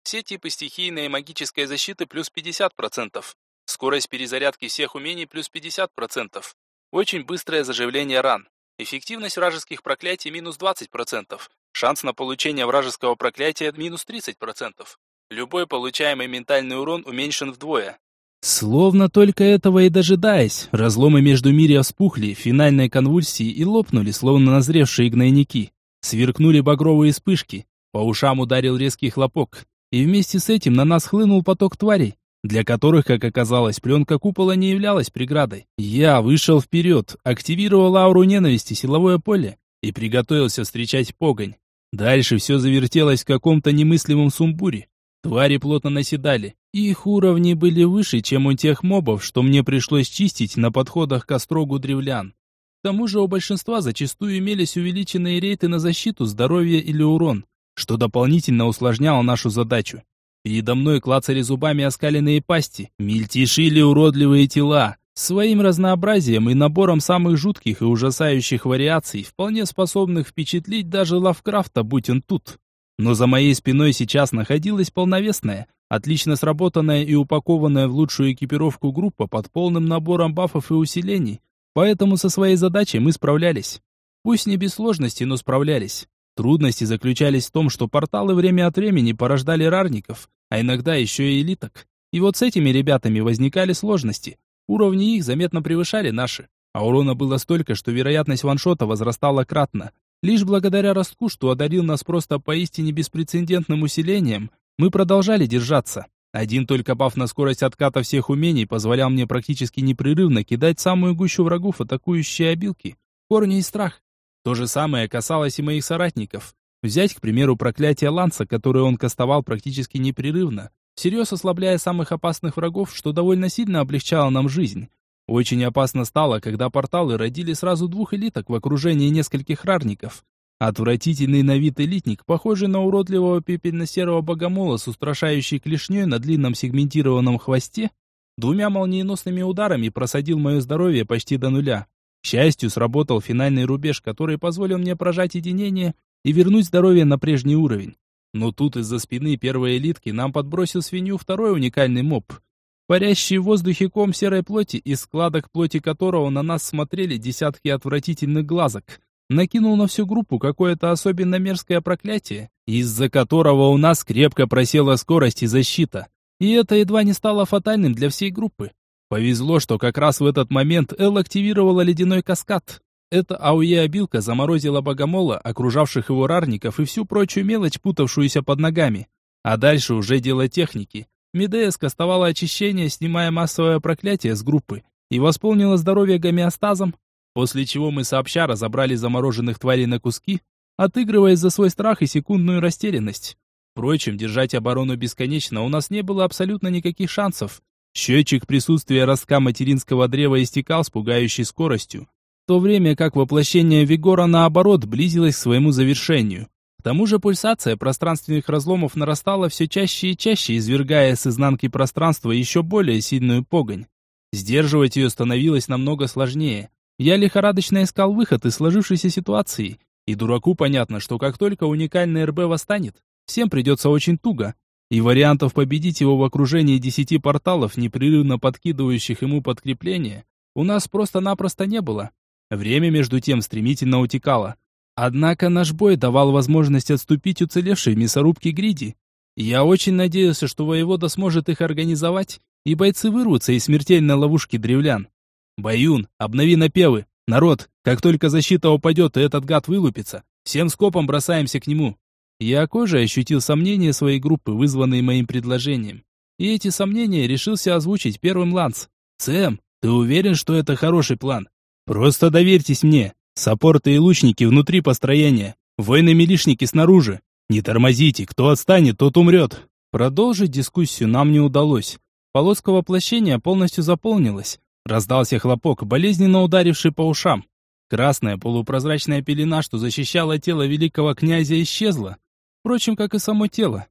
Все типы стихийной и магической защиты плюс 50%. Скорость перезарядки всех умений плюс 50%. Очень быстрое заживление ран. Эффективность вражеских проклятий минус 20%. Шанс на получение вражеского проклятия минус 30%. Любой получаемый ментальный урон уменьшен вдвое. Словно только этого и дожидаясь, разломы между миря вспухли, финальной конвульсии и лопнули, словно назревшие гнойники. Сверкнули багровые вспышки, по ушам ударил резкий хлопок, и вместе с этим на нас хлынул поток тварей, для которых, как оказалось, пленка купола не являлась преградой. Я вышел вперед, активировал ауру ненависти, силовое поле, и приготовился встречать погонь. Дальше все завертелось в каком-то немыслимом сумбуре. Твари плотно наседали, их уровни были выше, чем у тех мобов, что мне пришлось чистить на подходах к острогу древлян. К тому же у большинства зачастую имелись увеличенные рейты на защиту, здоровье или урон, что дополнительно усложняло нашу задачу. Передо мной клацали зубами оскаленные пасти, мельтешили уродливые тела. Своим разнообразием и набором самых жутких и ужасающих вариаций, вполне способных впечатлить даже Лавкрафта, будь он тут. Но за моей спиной сейчас находилась полновесная, Отлично сработанная и упакованная в лучшую экипировку группа под полным набором бафов и усилений, поэтому со своей задачей мы справлялись. Пусть не без сложностей, но справлялись. Трудности заключались в том, что порталы время от времени порождали рарников, а иногда еще и элиток. И вот с этими ребятами возникали сложности. Уровни их заметно превышали наши, а урона было столько, что вероятность ваншота возрастала кратно. Лишь благодаря ростку, что одарил нас просто поистине беспрецедентным усилением, мы продолжали держаться. Один только баф на скорость отката всех умений позволял мне практически непрерывно кидать самую гущу врагов атакующие обилки, корни и страх. То же самое касалось и моих соратников. Взять, к примеру, проклятие Ланса, которое он кастовал практически непрерывно, всерьез ослабляя самых опасных врагов, что довольно сильно облегчало нам жизнь. Очень опасно стало, когда порталы родили сразу двух элиток в окружении нескольких рарников. Отвратительный на вид элитник, похожий на уродливого пепельно-серого богомола с устрашающей клешней на длинном сегментированном хвосте, двумя молниеносными ударами просадил мое здоровье почти до нуля. К счастью, сработал финальный рубеж, который позволил мне прожать единение и вернуть здоровье на прежний уровень. Но тут из-за спины первой элитки нам подбросил свинью второй уникальный моб. Парящий в воздухе ком серой плоти, из складок плоти которого на нас смотрели десятки отвратительных глазок – накинул на всю группу какое-то особенно мерзкое проклятие, из-за которого у нас крепко просела скорость и защита. И это едва не стало фатальным для всей группы. Повезло, что как раз в этот момент Эл активировала ледяной каскад. Эта АУЕ-обилка заморозила богомола, окружавших его рарников и всю прочую мелочь, путавшуюся под ногами. А дальше уже дело техники. Медея скастовала очищение, снимая массовое проклятие с группы, и восполнила здоровье гомеостазом, После чего мы сообща разобрали замороженных тварей на куски, отыгрываясь за свой страх и секундную растерянность. Впрочем, держать оборону бесконечно у нас не было абсолютно никаких шансов. Счетчик присутствия ростка материнского древа истекал с пугающей скоростью, в то время как воплощение Вигора наоборот близилось к своему завершению. Тому же пульсация пространственных разломов нарастала все чаще и чаще, извергая с изнанки пространства еще более сильную погонь. Сдерживать ее становилось намного сложнее. Я лихорадочно искал выход из сложившейся ситуации. И дураку понятно, что как только уникальный РБ восстанет, всем придется очень туго. И вариантов победить его в окружении десяти порталов, непрерывно подкидывающих ему подкрепление, у нас просто-напросто не было. Время между тем стремительно утекало. Однако наш бой давал возможность отступить уцелевшей мясорубке Гриди. Я очень надеялся, что воевода сможет их организовать, и бойцы вырвутся из смертельной ловушки древлян. «Баюн, обнови напевы! Народ, как только защита упадет и этот гад вылупится, всем скопом бросаемся к нему!» Я кожей ощутил сомнения своей группы, вызванные моим предложением. И эти сомнения решился озвучить первым Ланс. «Сэм, ты уверен, что это хороший план? Просто доверьтесь мне. Саппорты и лучники внутри построения, воины-милишники снаружи. Не тормозите, кто отстанет, тот умрет». Продолжить дискуссию нам не удалось. Полоска воплощения полностью заполнилась, Раздался хлопок, болезненно ударивший по ушам. Красная полупрозрачная пелена, что защищала тело великого князя, исчезла. Впрочем, как и само тело.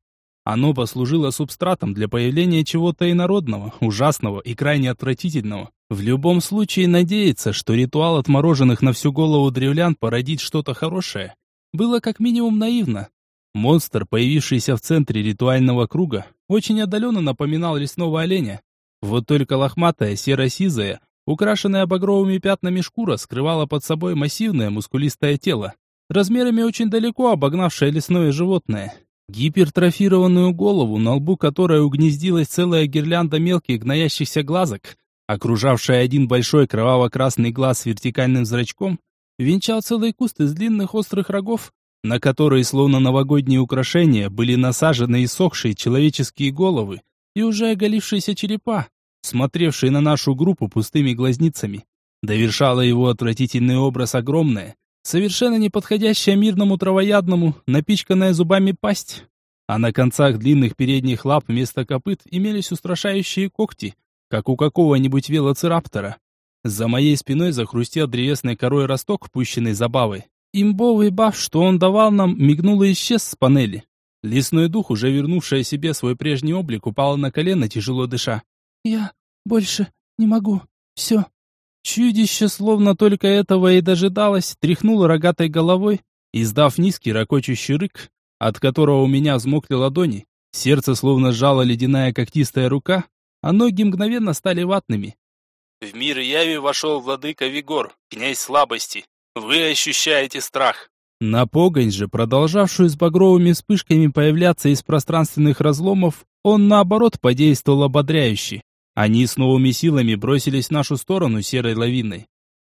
Оно послужило субстратом для появления чего-то инородного, ужасного и крайне отвратительного. В любом случае надеяться, что ритуал отмороженных на всю голову древлян породит что-то хорошее, было как минимум наивно. Монстр, появившийся в центре ритуального круга, очень отдаленно напоминал лесного оленя, вот только лохматая, серо-сизая, Украшенная багровыми пятнами шкура скрывала под собой массивное мускулистое тело, размерами очень далеко обогнавшее лесное животное. Гипертрофированную голову, на лбу которой угнездилась целая гирлянда мелких гноящихся глазок, окружавшая один большой кроваво-красный глаз с вертикальным зрачком, венчал целый куст из длинных острых рогов, на которые, словно новогодние украшения, были насажены иссохшие человеческие головы и уже оголившиеся черепа, смотревшие на нашу группу пустыми глазницами. Довершало его отвратительный образ огромное, совершенно не подходящая мирному травоядному, напичканная зубами пасть. А на концах длинных передних лап вместо копыт имелись устрашающие когти, как у какого-нибудь велоцираптора. За моей спиной захрустел древесной корой росток, пущенный забавой. Имбовый баф, что он давал нам, мигнул и исчез с панели. Лесной дух, уже вернувший себе свой прежний облик, упал на колено, тяжело дыша. «Я больше не могу. Все, Чудище, словно только этого и дожидалось, тряхнуло рогатой головой, издав низкий ракочущий рык, от которого у меня взмокли ладони, сердце словно сжала ледяная когтистая рука, а ноги мгновенно стали ватными. В мир яви вошел владыка Вигор, князь слабости. Вы ощущаете страх. На погонь же, продолжавшую с багровыми вспышками появляться из пространственных разломов, он наоборот подействовал ободряюще. Они с новыми силами бросились в нашу сторону серой лавиной.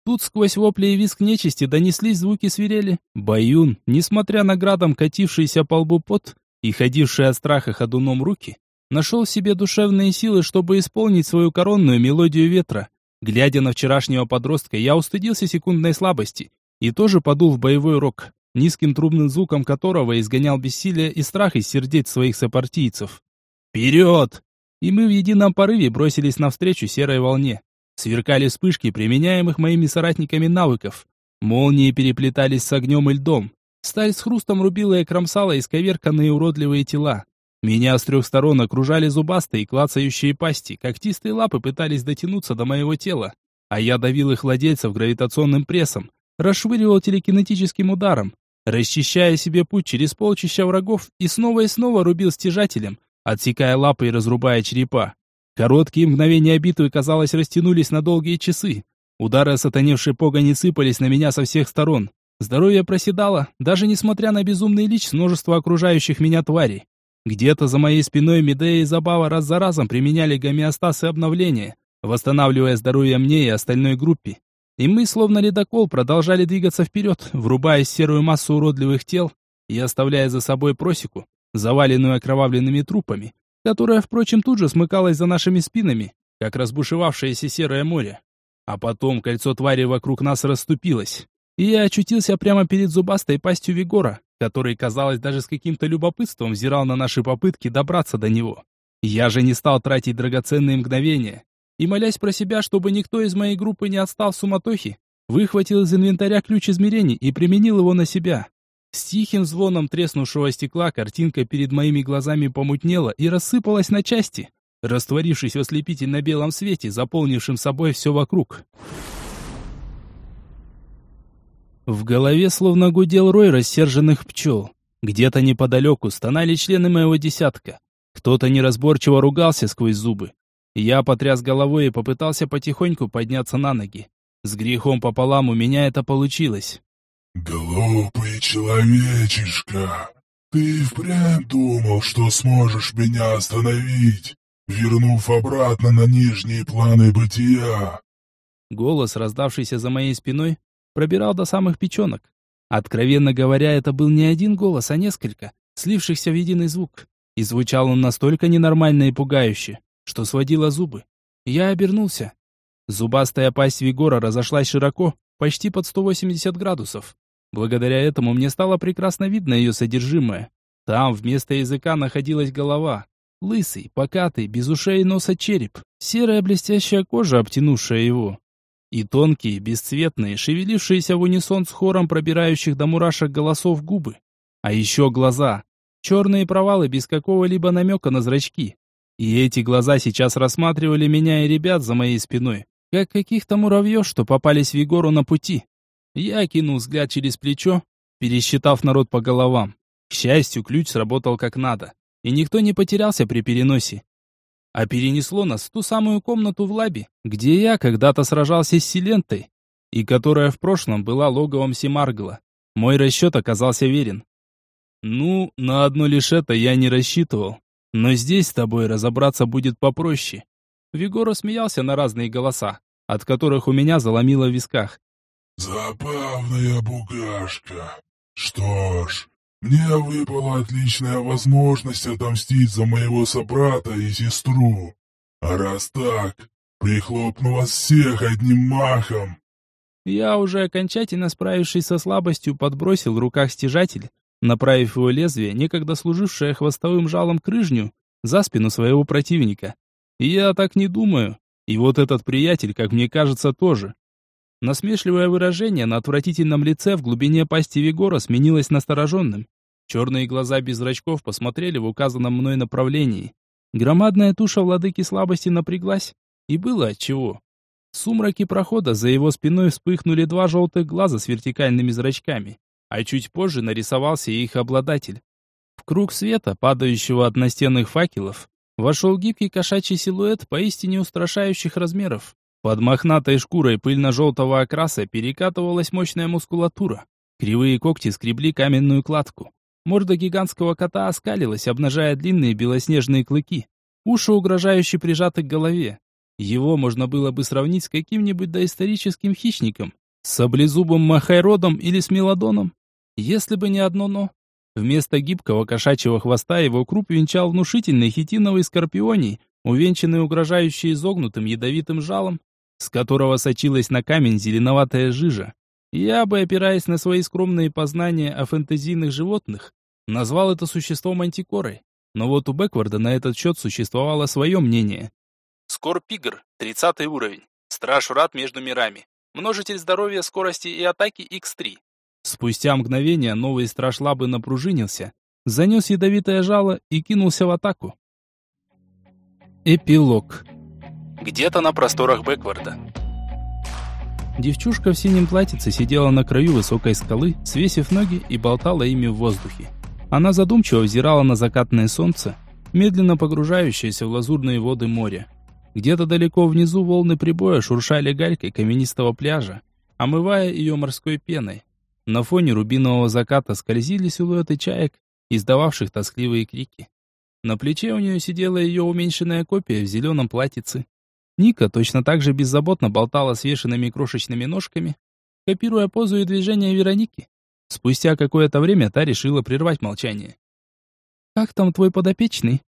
Тут сквозь вопли и визг нечисти донеслись звуки свирели. Баюн, несмотря на градом катившийся по лбу пот и ходивший от страха ходуном руки, нашел в себе душевные силы, чтобы исполнить свою коронную мелодию ветра. Глядя на вчерашнего подростка, я устыдился секундной слабости и тоже подул в боевой рог, низким трубным звуком которого изгонял бессилие и страх из сердец своих сопартийцев. «Вперед!» И мы в едином порыве бросились навстречу серой волне. Сверкали вспышки применяемых моими соратниками навыков. Молнии переплетались с огнем и льдом. Сталь с хрустом рубила и кромсала исковерканные уродливые тела. Меня с трех сторон окружали зубастые клацающие пасти, когтистые лапы пытались дотянуться до моего тела, а я давил их владельцев гравитационным прессом, расшвыривал телекинетическим ударом, расчищая себе путь через полчища врагов и снова и снова рубил стяжателем, отсекая лапы и разрубая черепа. Короткие мгновения битвы, казалось, растянулись на долгие часы. Удары сатаневшей погони сыпались на меня со всех сторон. Здоровье проседало, даже несмотря на безумный лич множества окружающих меня тварей. Где-то за моей спиной Медея и Забава раз за разом применяли гомеостаз и обновление, восстанавливая здоровье мне и остальной группе. И мы, словно ледокол, продолжали двигаться вперед, врубаясь в серую массу уродливых тел и оставляя за собой просеку, заваленную окровавленными трупами, которая, впрочем, тут же смыкалась за нашими спинами, как разбушевавшееся серое море. А потом кольцо твари вокруг нас расступилось, и я очутился прямо перед зубастой пастью Вигора, который, казалось, даже с каким-то любопытством взирал на наши попытки добраться до него. Я же не стал тратить драгоценные мгновения, и, молясь про себя, чтобы никто из моей группы не отстал в суматохе, выхватил из инвентаря ключ измерений и применил его на себя. С тихим звоном треснувшего стекла картинка перед моими глазами помутнела и рассыпалась на части, растворившись в ослепительно-белом свете, заполнившем собой все вокруг. В голове словно гудел рой рассерженных пчел. Где-то неподалеку стонали члены моего десятка. Кто-то неразборчиво ругался сквозь зубы. Я потряс головой и попытался потихоньку подняться на ноги. С грехом пополам у меня это получилось. «Глупый человечишка, ты впрямь думал, что сможешь меня остановить, вернув обратно на нижние планы бытия?» Голос, раздавшийся за моей спиной, пробирал до самых печенок. Откровенно говоря, это был не один голос, а несколько, слившихся в единый звук. И звучал он настолько ненормально и пугающе, что сводило зубы. Я обернулся. Зубастая пасть Вигора разошлась широко, почти под 180 градусов. Благодаря этому мне стало прекрасно видно ее содержимое. Там вместо языка находилась голова. Лысый, покатый, без ушей и носа череп. Серая блестящая кожа, обтянувшая его. И тонкие, бесцветные, шевелившиеся в унисон с хором пробирающих до мурашек голосов губы. А еще глаза. Черные провалы без какого-либо намека на зрачки. И эти глаза сейчас рассматривали меня и ребят за моей спиной, как каких-то муравьев, что попались Вигору на пути. Я кинул взгляд через плечо, пересчитав народ по головам. К счастью, ключ сработал как надо, и никто не потерялся при переносе. а перенесло нас в ту самую комнату в лабе, где я когда-то сражался с Силентой, и которая в прошлом была логовом Семаргла. Мой расчет оказался верен. Ну, на одно лишь это я не рассчитывал. Но здесь с тобой разобраться будет попроще. Вигоро смеялся на разные голоса, от которых у меня заломило в висках. «Забавная бугашка. Что ж, мне выпала отличная возможность отомстить за моего собрата и сестру. А раз так, прихлопну вас всех одним махом. Я уже окончательно справившись со слабостью, подбросил в руках стяжатель, направив его лезвие, некогда служившее хвостовым жалом крыжню, за спину своего противника. Я так не думаю. И вот этот приятель, как мне кажется, тоже. Насмешливое выражение на отвратительном лице в глубине пасти Вигора сменилось настороженным. Черные глаза без зрачков посмотрели в указанном мной направлении. Громадная туша владыки слабости напряглась. И было отчего. В сумраке прохода за его спиной вспыхнули два желтых глаза с вертикальными зрачками, а чуть позже нарисовался их обладатель. В круг света, падающего от настенных факелов, вошел гибкий кошачий силуэт поистине устрашающих размеров. Под мохнатой шкурой пыльно-желтого окраса перекатывалась мощная мускулатура. Кривые когти скребли каменную кладку. Морда гигантского кота оскалилась, обнажая длинные белоснежные клыки. Уши угрожающе прижаты к голове. Его можно было бы сравнить с каким-нибудь доисторическим хищником, с саблезубом махайродом или с мелодоном. Если бы не одно «но». Вместо гибкого кошачьего хвоста его круп венчал внушительный хитиновый скорпионий, увенчанный угрожающе изогнутым ядовитым жалом, с которого сочилась на камень зеленоватая жижа. Я бы, опираясь на свои скромные познания о фэнтезийных животных, назвал это существо мантикорой. Но вот у Бэкварда на этот счет существовало свое мнение. Скорпигр, 30 уровень. Страж врат между мирами. Множитель здоровья, скорости и атаки X3. Спустя мгновение новый страж лабы напружинился, занес ядовитое жало и кинулся в атаку. Эпилог. Где-то на просторах Бэкварда. Девчушка в синем платьице сидела на краю высокой скалы, свесив ноги и болтала ими в воздухе. Она задумчиво взирала на закатное солнце, медленно погружающееся в лазурные воды моря. Где-то далеко внизу волны прибоя шуршали галькой каменистого пляжа, омывая ее морской пеной. На фоне рубинового заката скользили силуэты чаек, издававших тоскливые крики. На плече у нее сидела ее уменьшенная копия в зеленом платьице. Ника точно так же беззаботно болтала свешенными крошечными ножками, копируя позу и движения Вероники. Спустя какое-то время та решила прервать молчание. «Как там твой подопечный?»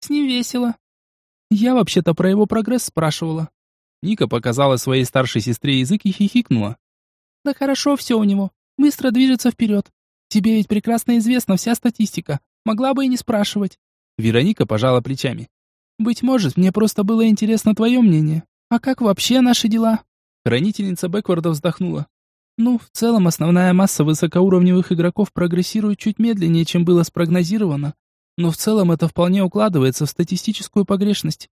«С ним весело». «Я вообще-то про его прогресс спрашивала». Ника показала своей старшей сестре язык и хихикнула. «Да хорошо все у него. Быстро движется вперед. Тебе ведь прекрасно известна вся статистика. Могла бы и не спрашивать». Вероника пожала плечами. Быть может, мне просто было интересно твое мнение. А как вообще наши дела?» Хранительница Бэкварда вздохнула. «Ну, в целом, основная масса высокоуровневых игроков прогрессирует чуть медленнее, чем было спрогнозировано. Но в целом это вполне укладывается в статистическую погрешность.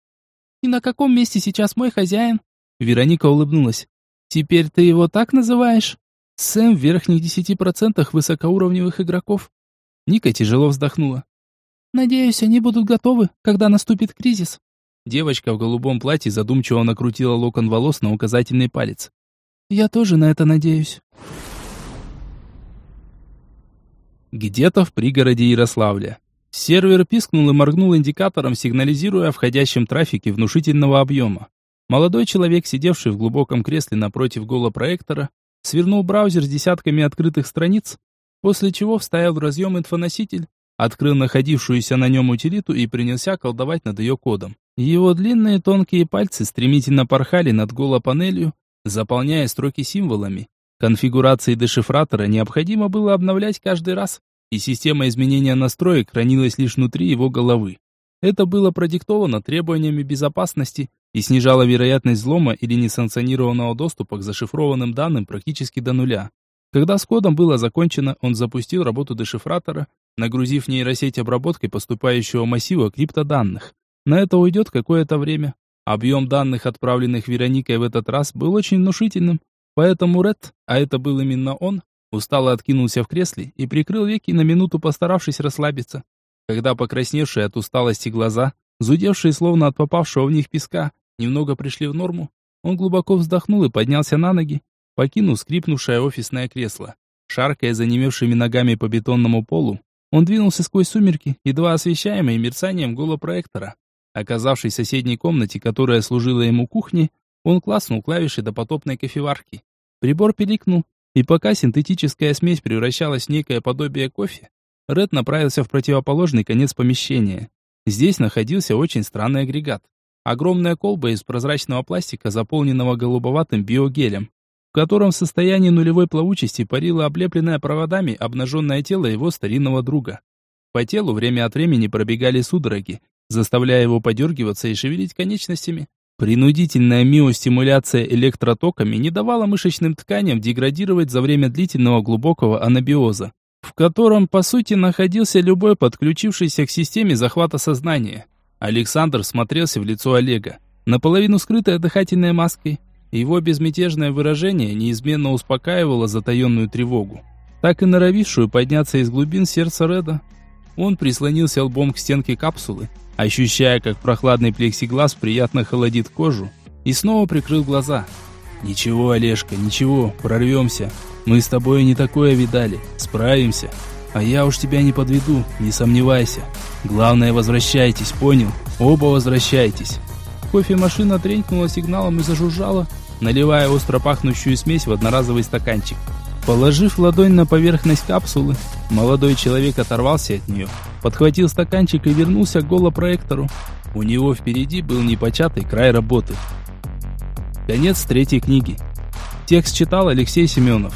И на каком месте сейчас мой хозяин?» Вероника улыбнулась. «Теперь ты его так называешь?» «Сэм в верхних десяти процентах высокоуровневых игроков». Ника тяжело вздохнула. Надеюсь, они будут готовы, когда наступит кризис. Девочка в голубом платье задумчиво накрутила локон волос на указательный палец. Я тоже на это надеюсь. Где-то в пригороде Ярославля. Сервер пискнул и моргнул индикатором, сигнализируя о входящем трафике внушительного объема. Молодой человек, сидевший в глубоком кресле напротив голопроектора, свернул браузер с десятками открытых страниц, после чего вставил в разъем инфоноситель открыл находившуюся на нем утилиту и принялся колдовать над ее кодом. Его длинные тонкие пальцы стремительно порхали над голопанелью, заполняя строки символами. Конфигурации дешифратора необходимо было обновлять каждый раз, и система изменения настроек хранилась лишь внутри его головы. Это было продиктовано требованиями безопасности и снижало вероятность взлома или несанкционированного доступа к зашифрованным данным практически до нуля. Когда с кодом было закончено, он запустил работу дешифратора, нагрузив нейросеть обработкой поступающего массива криптоданных. На это уйдет какое-то время. Объем данных, отправленных Вероникой в этот раз, был очень внушительным, поэтому Ред, а это был именно он, устало откинулся в кресле и прикрыл веки на минуту, постаравшись расслабиться. Когда покрасневшие от усталости глаза зудевшие словно от попавшего в них песка, немного пришли в норму. Он глубоко вздохнул и поднялся на ноги, покинув скрипнувшее офисное кресло. Шаркая занемевшими ногами по бетонному полу, он двинулся сквозь сумерки, едва освещаемые мерцанием голопроектора. Оказавшись в соседней комнате, которая служила ему кухней, он класснул клавиши допотопной кофеварки. Прибор пиликнул, и пока синтетическая смесь превращалась в некое подобие кофе, Ред направился в противоположный конец помещения. Здесь находился очень странный агрегат. Огромная колба из прозрачного пластика, заполненного голубоватым биогелем, в котором в состоянии нулевой плавучести парило облепленное проводами обнаженное тело его старинного друга. По телу время от времени пробегали судороги, заставляя его подергиваться и шевелить конечностями. Принудительная миостимуляция электротоками не давала мышечным тканям деградировать за время длительного глубокого анабиоза, в котором, по сути, находился любой подключившийся к системе захвата сознания. Александр смотрелся в лицо Олега, наполовину скрытое дыхательной маской. Его безмятежное выражение неизменно успокаивало затаенную тревогу, так и норовившую подняться из глубин сердца Реда. Он прислонился лбом к стенке капсулы, ощущая, как прохладный плексиглаз приятно холодит кожу, и снова прикрыл глаза. «Ничего, Олежка, ничего, прорвемся. Мы с тобой не такое видали, справимся. А я уж тебя не подведу, не сомневайся. Главное, возвращайтесь, понял? Оба возвращайтесь». Кофемашина тренькнула сигналом и зажужжала, наливая остро пахнущую смесь в одноразовый стаканчик. Положив ладонь на поверхность капсулы, молодой человек оторвался от нее, подхватил стаканчик и вернулся к голопроектору. У него впереди был непочатый край работы. Конец третьей книги. Текст читал Алексей Семенов.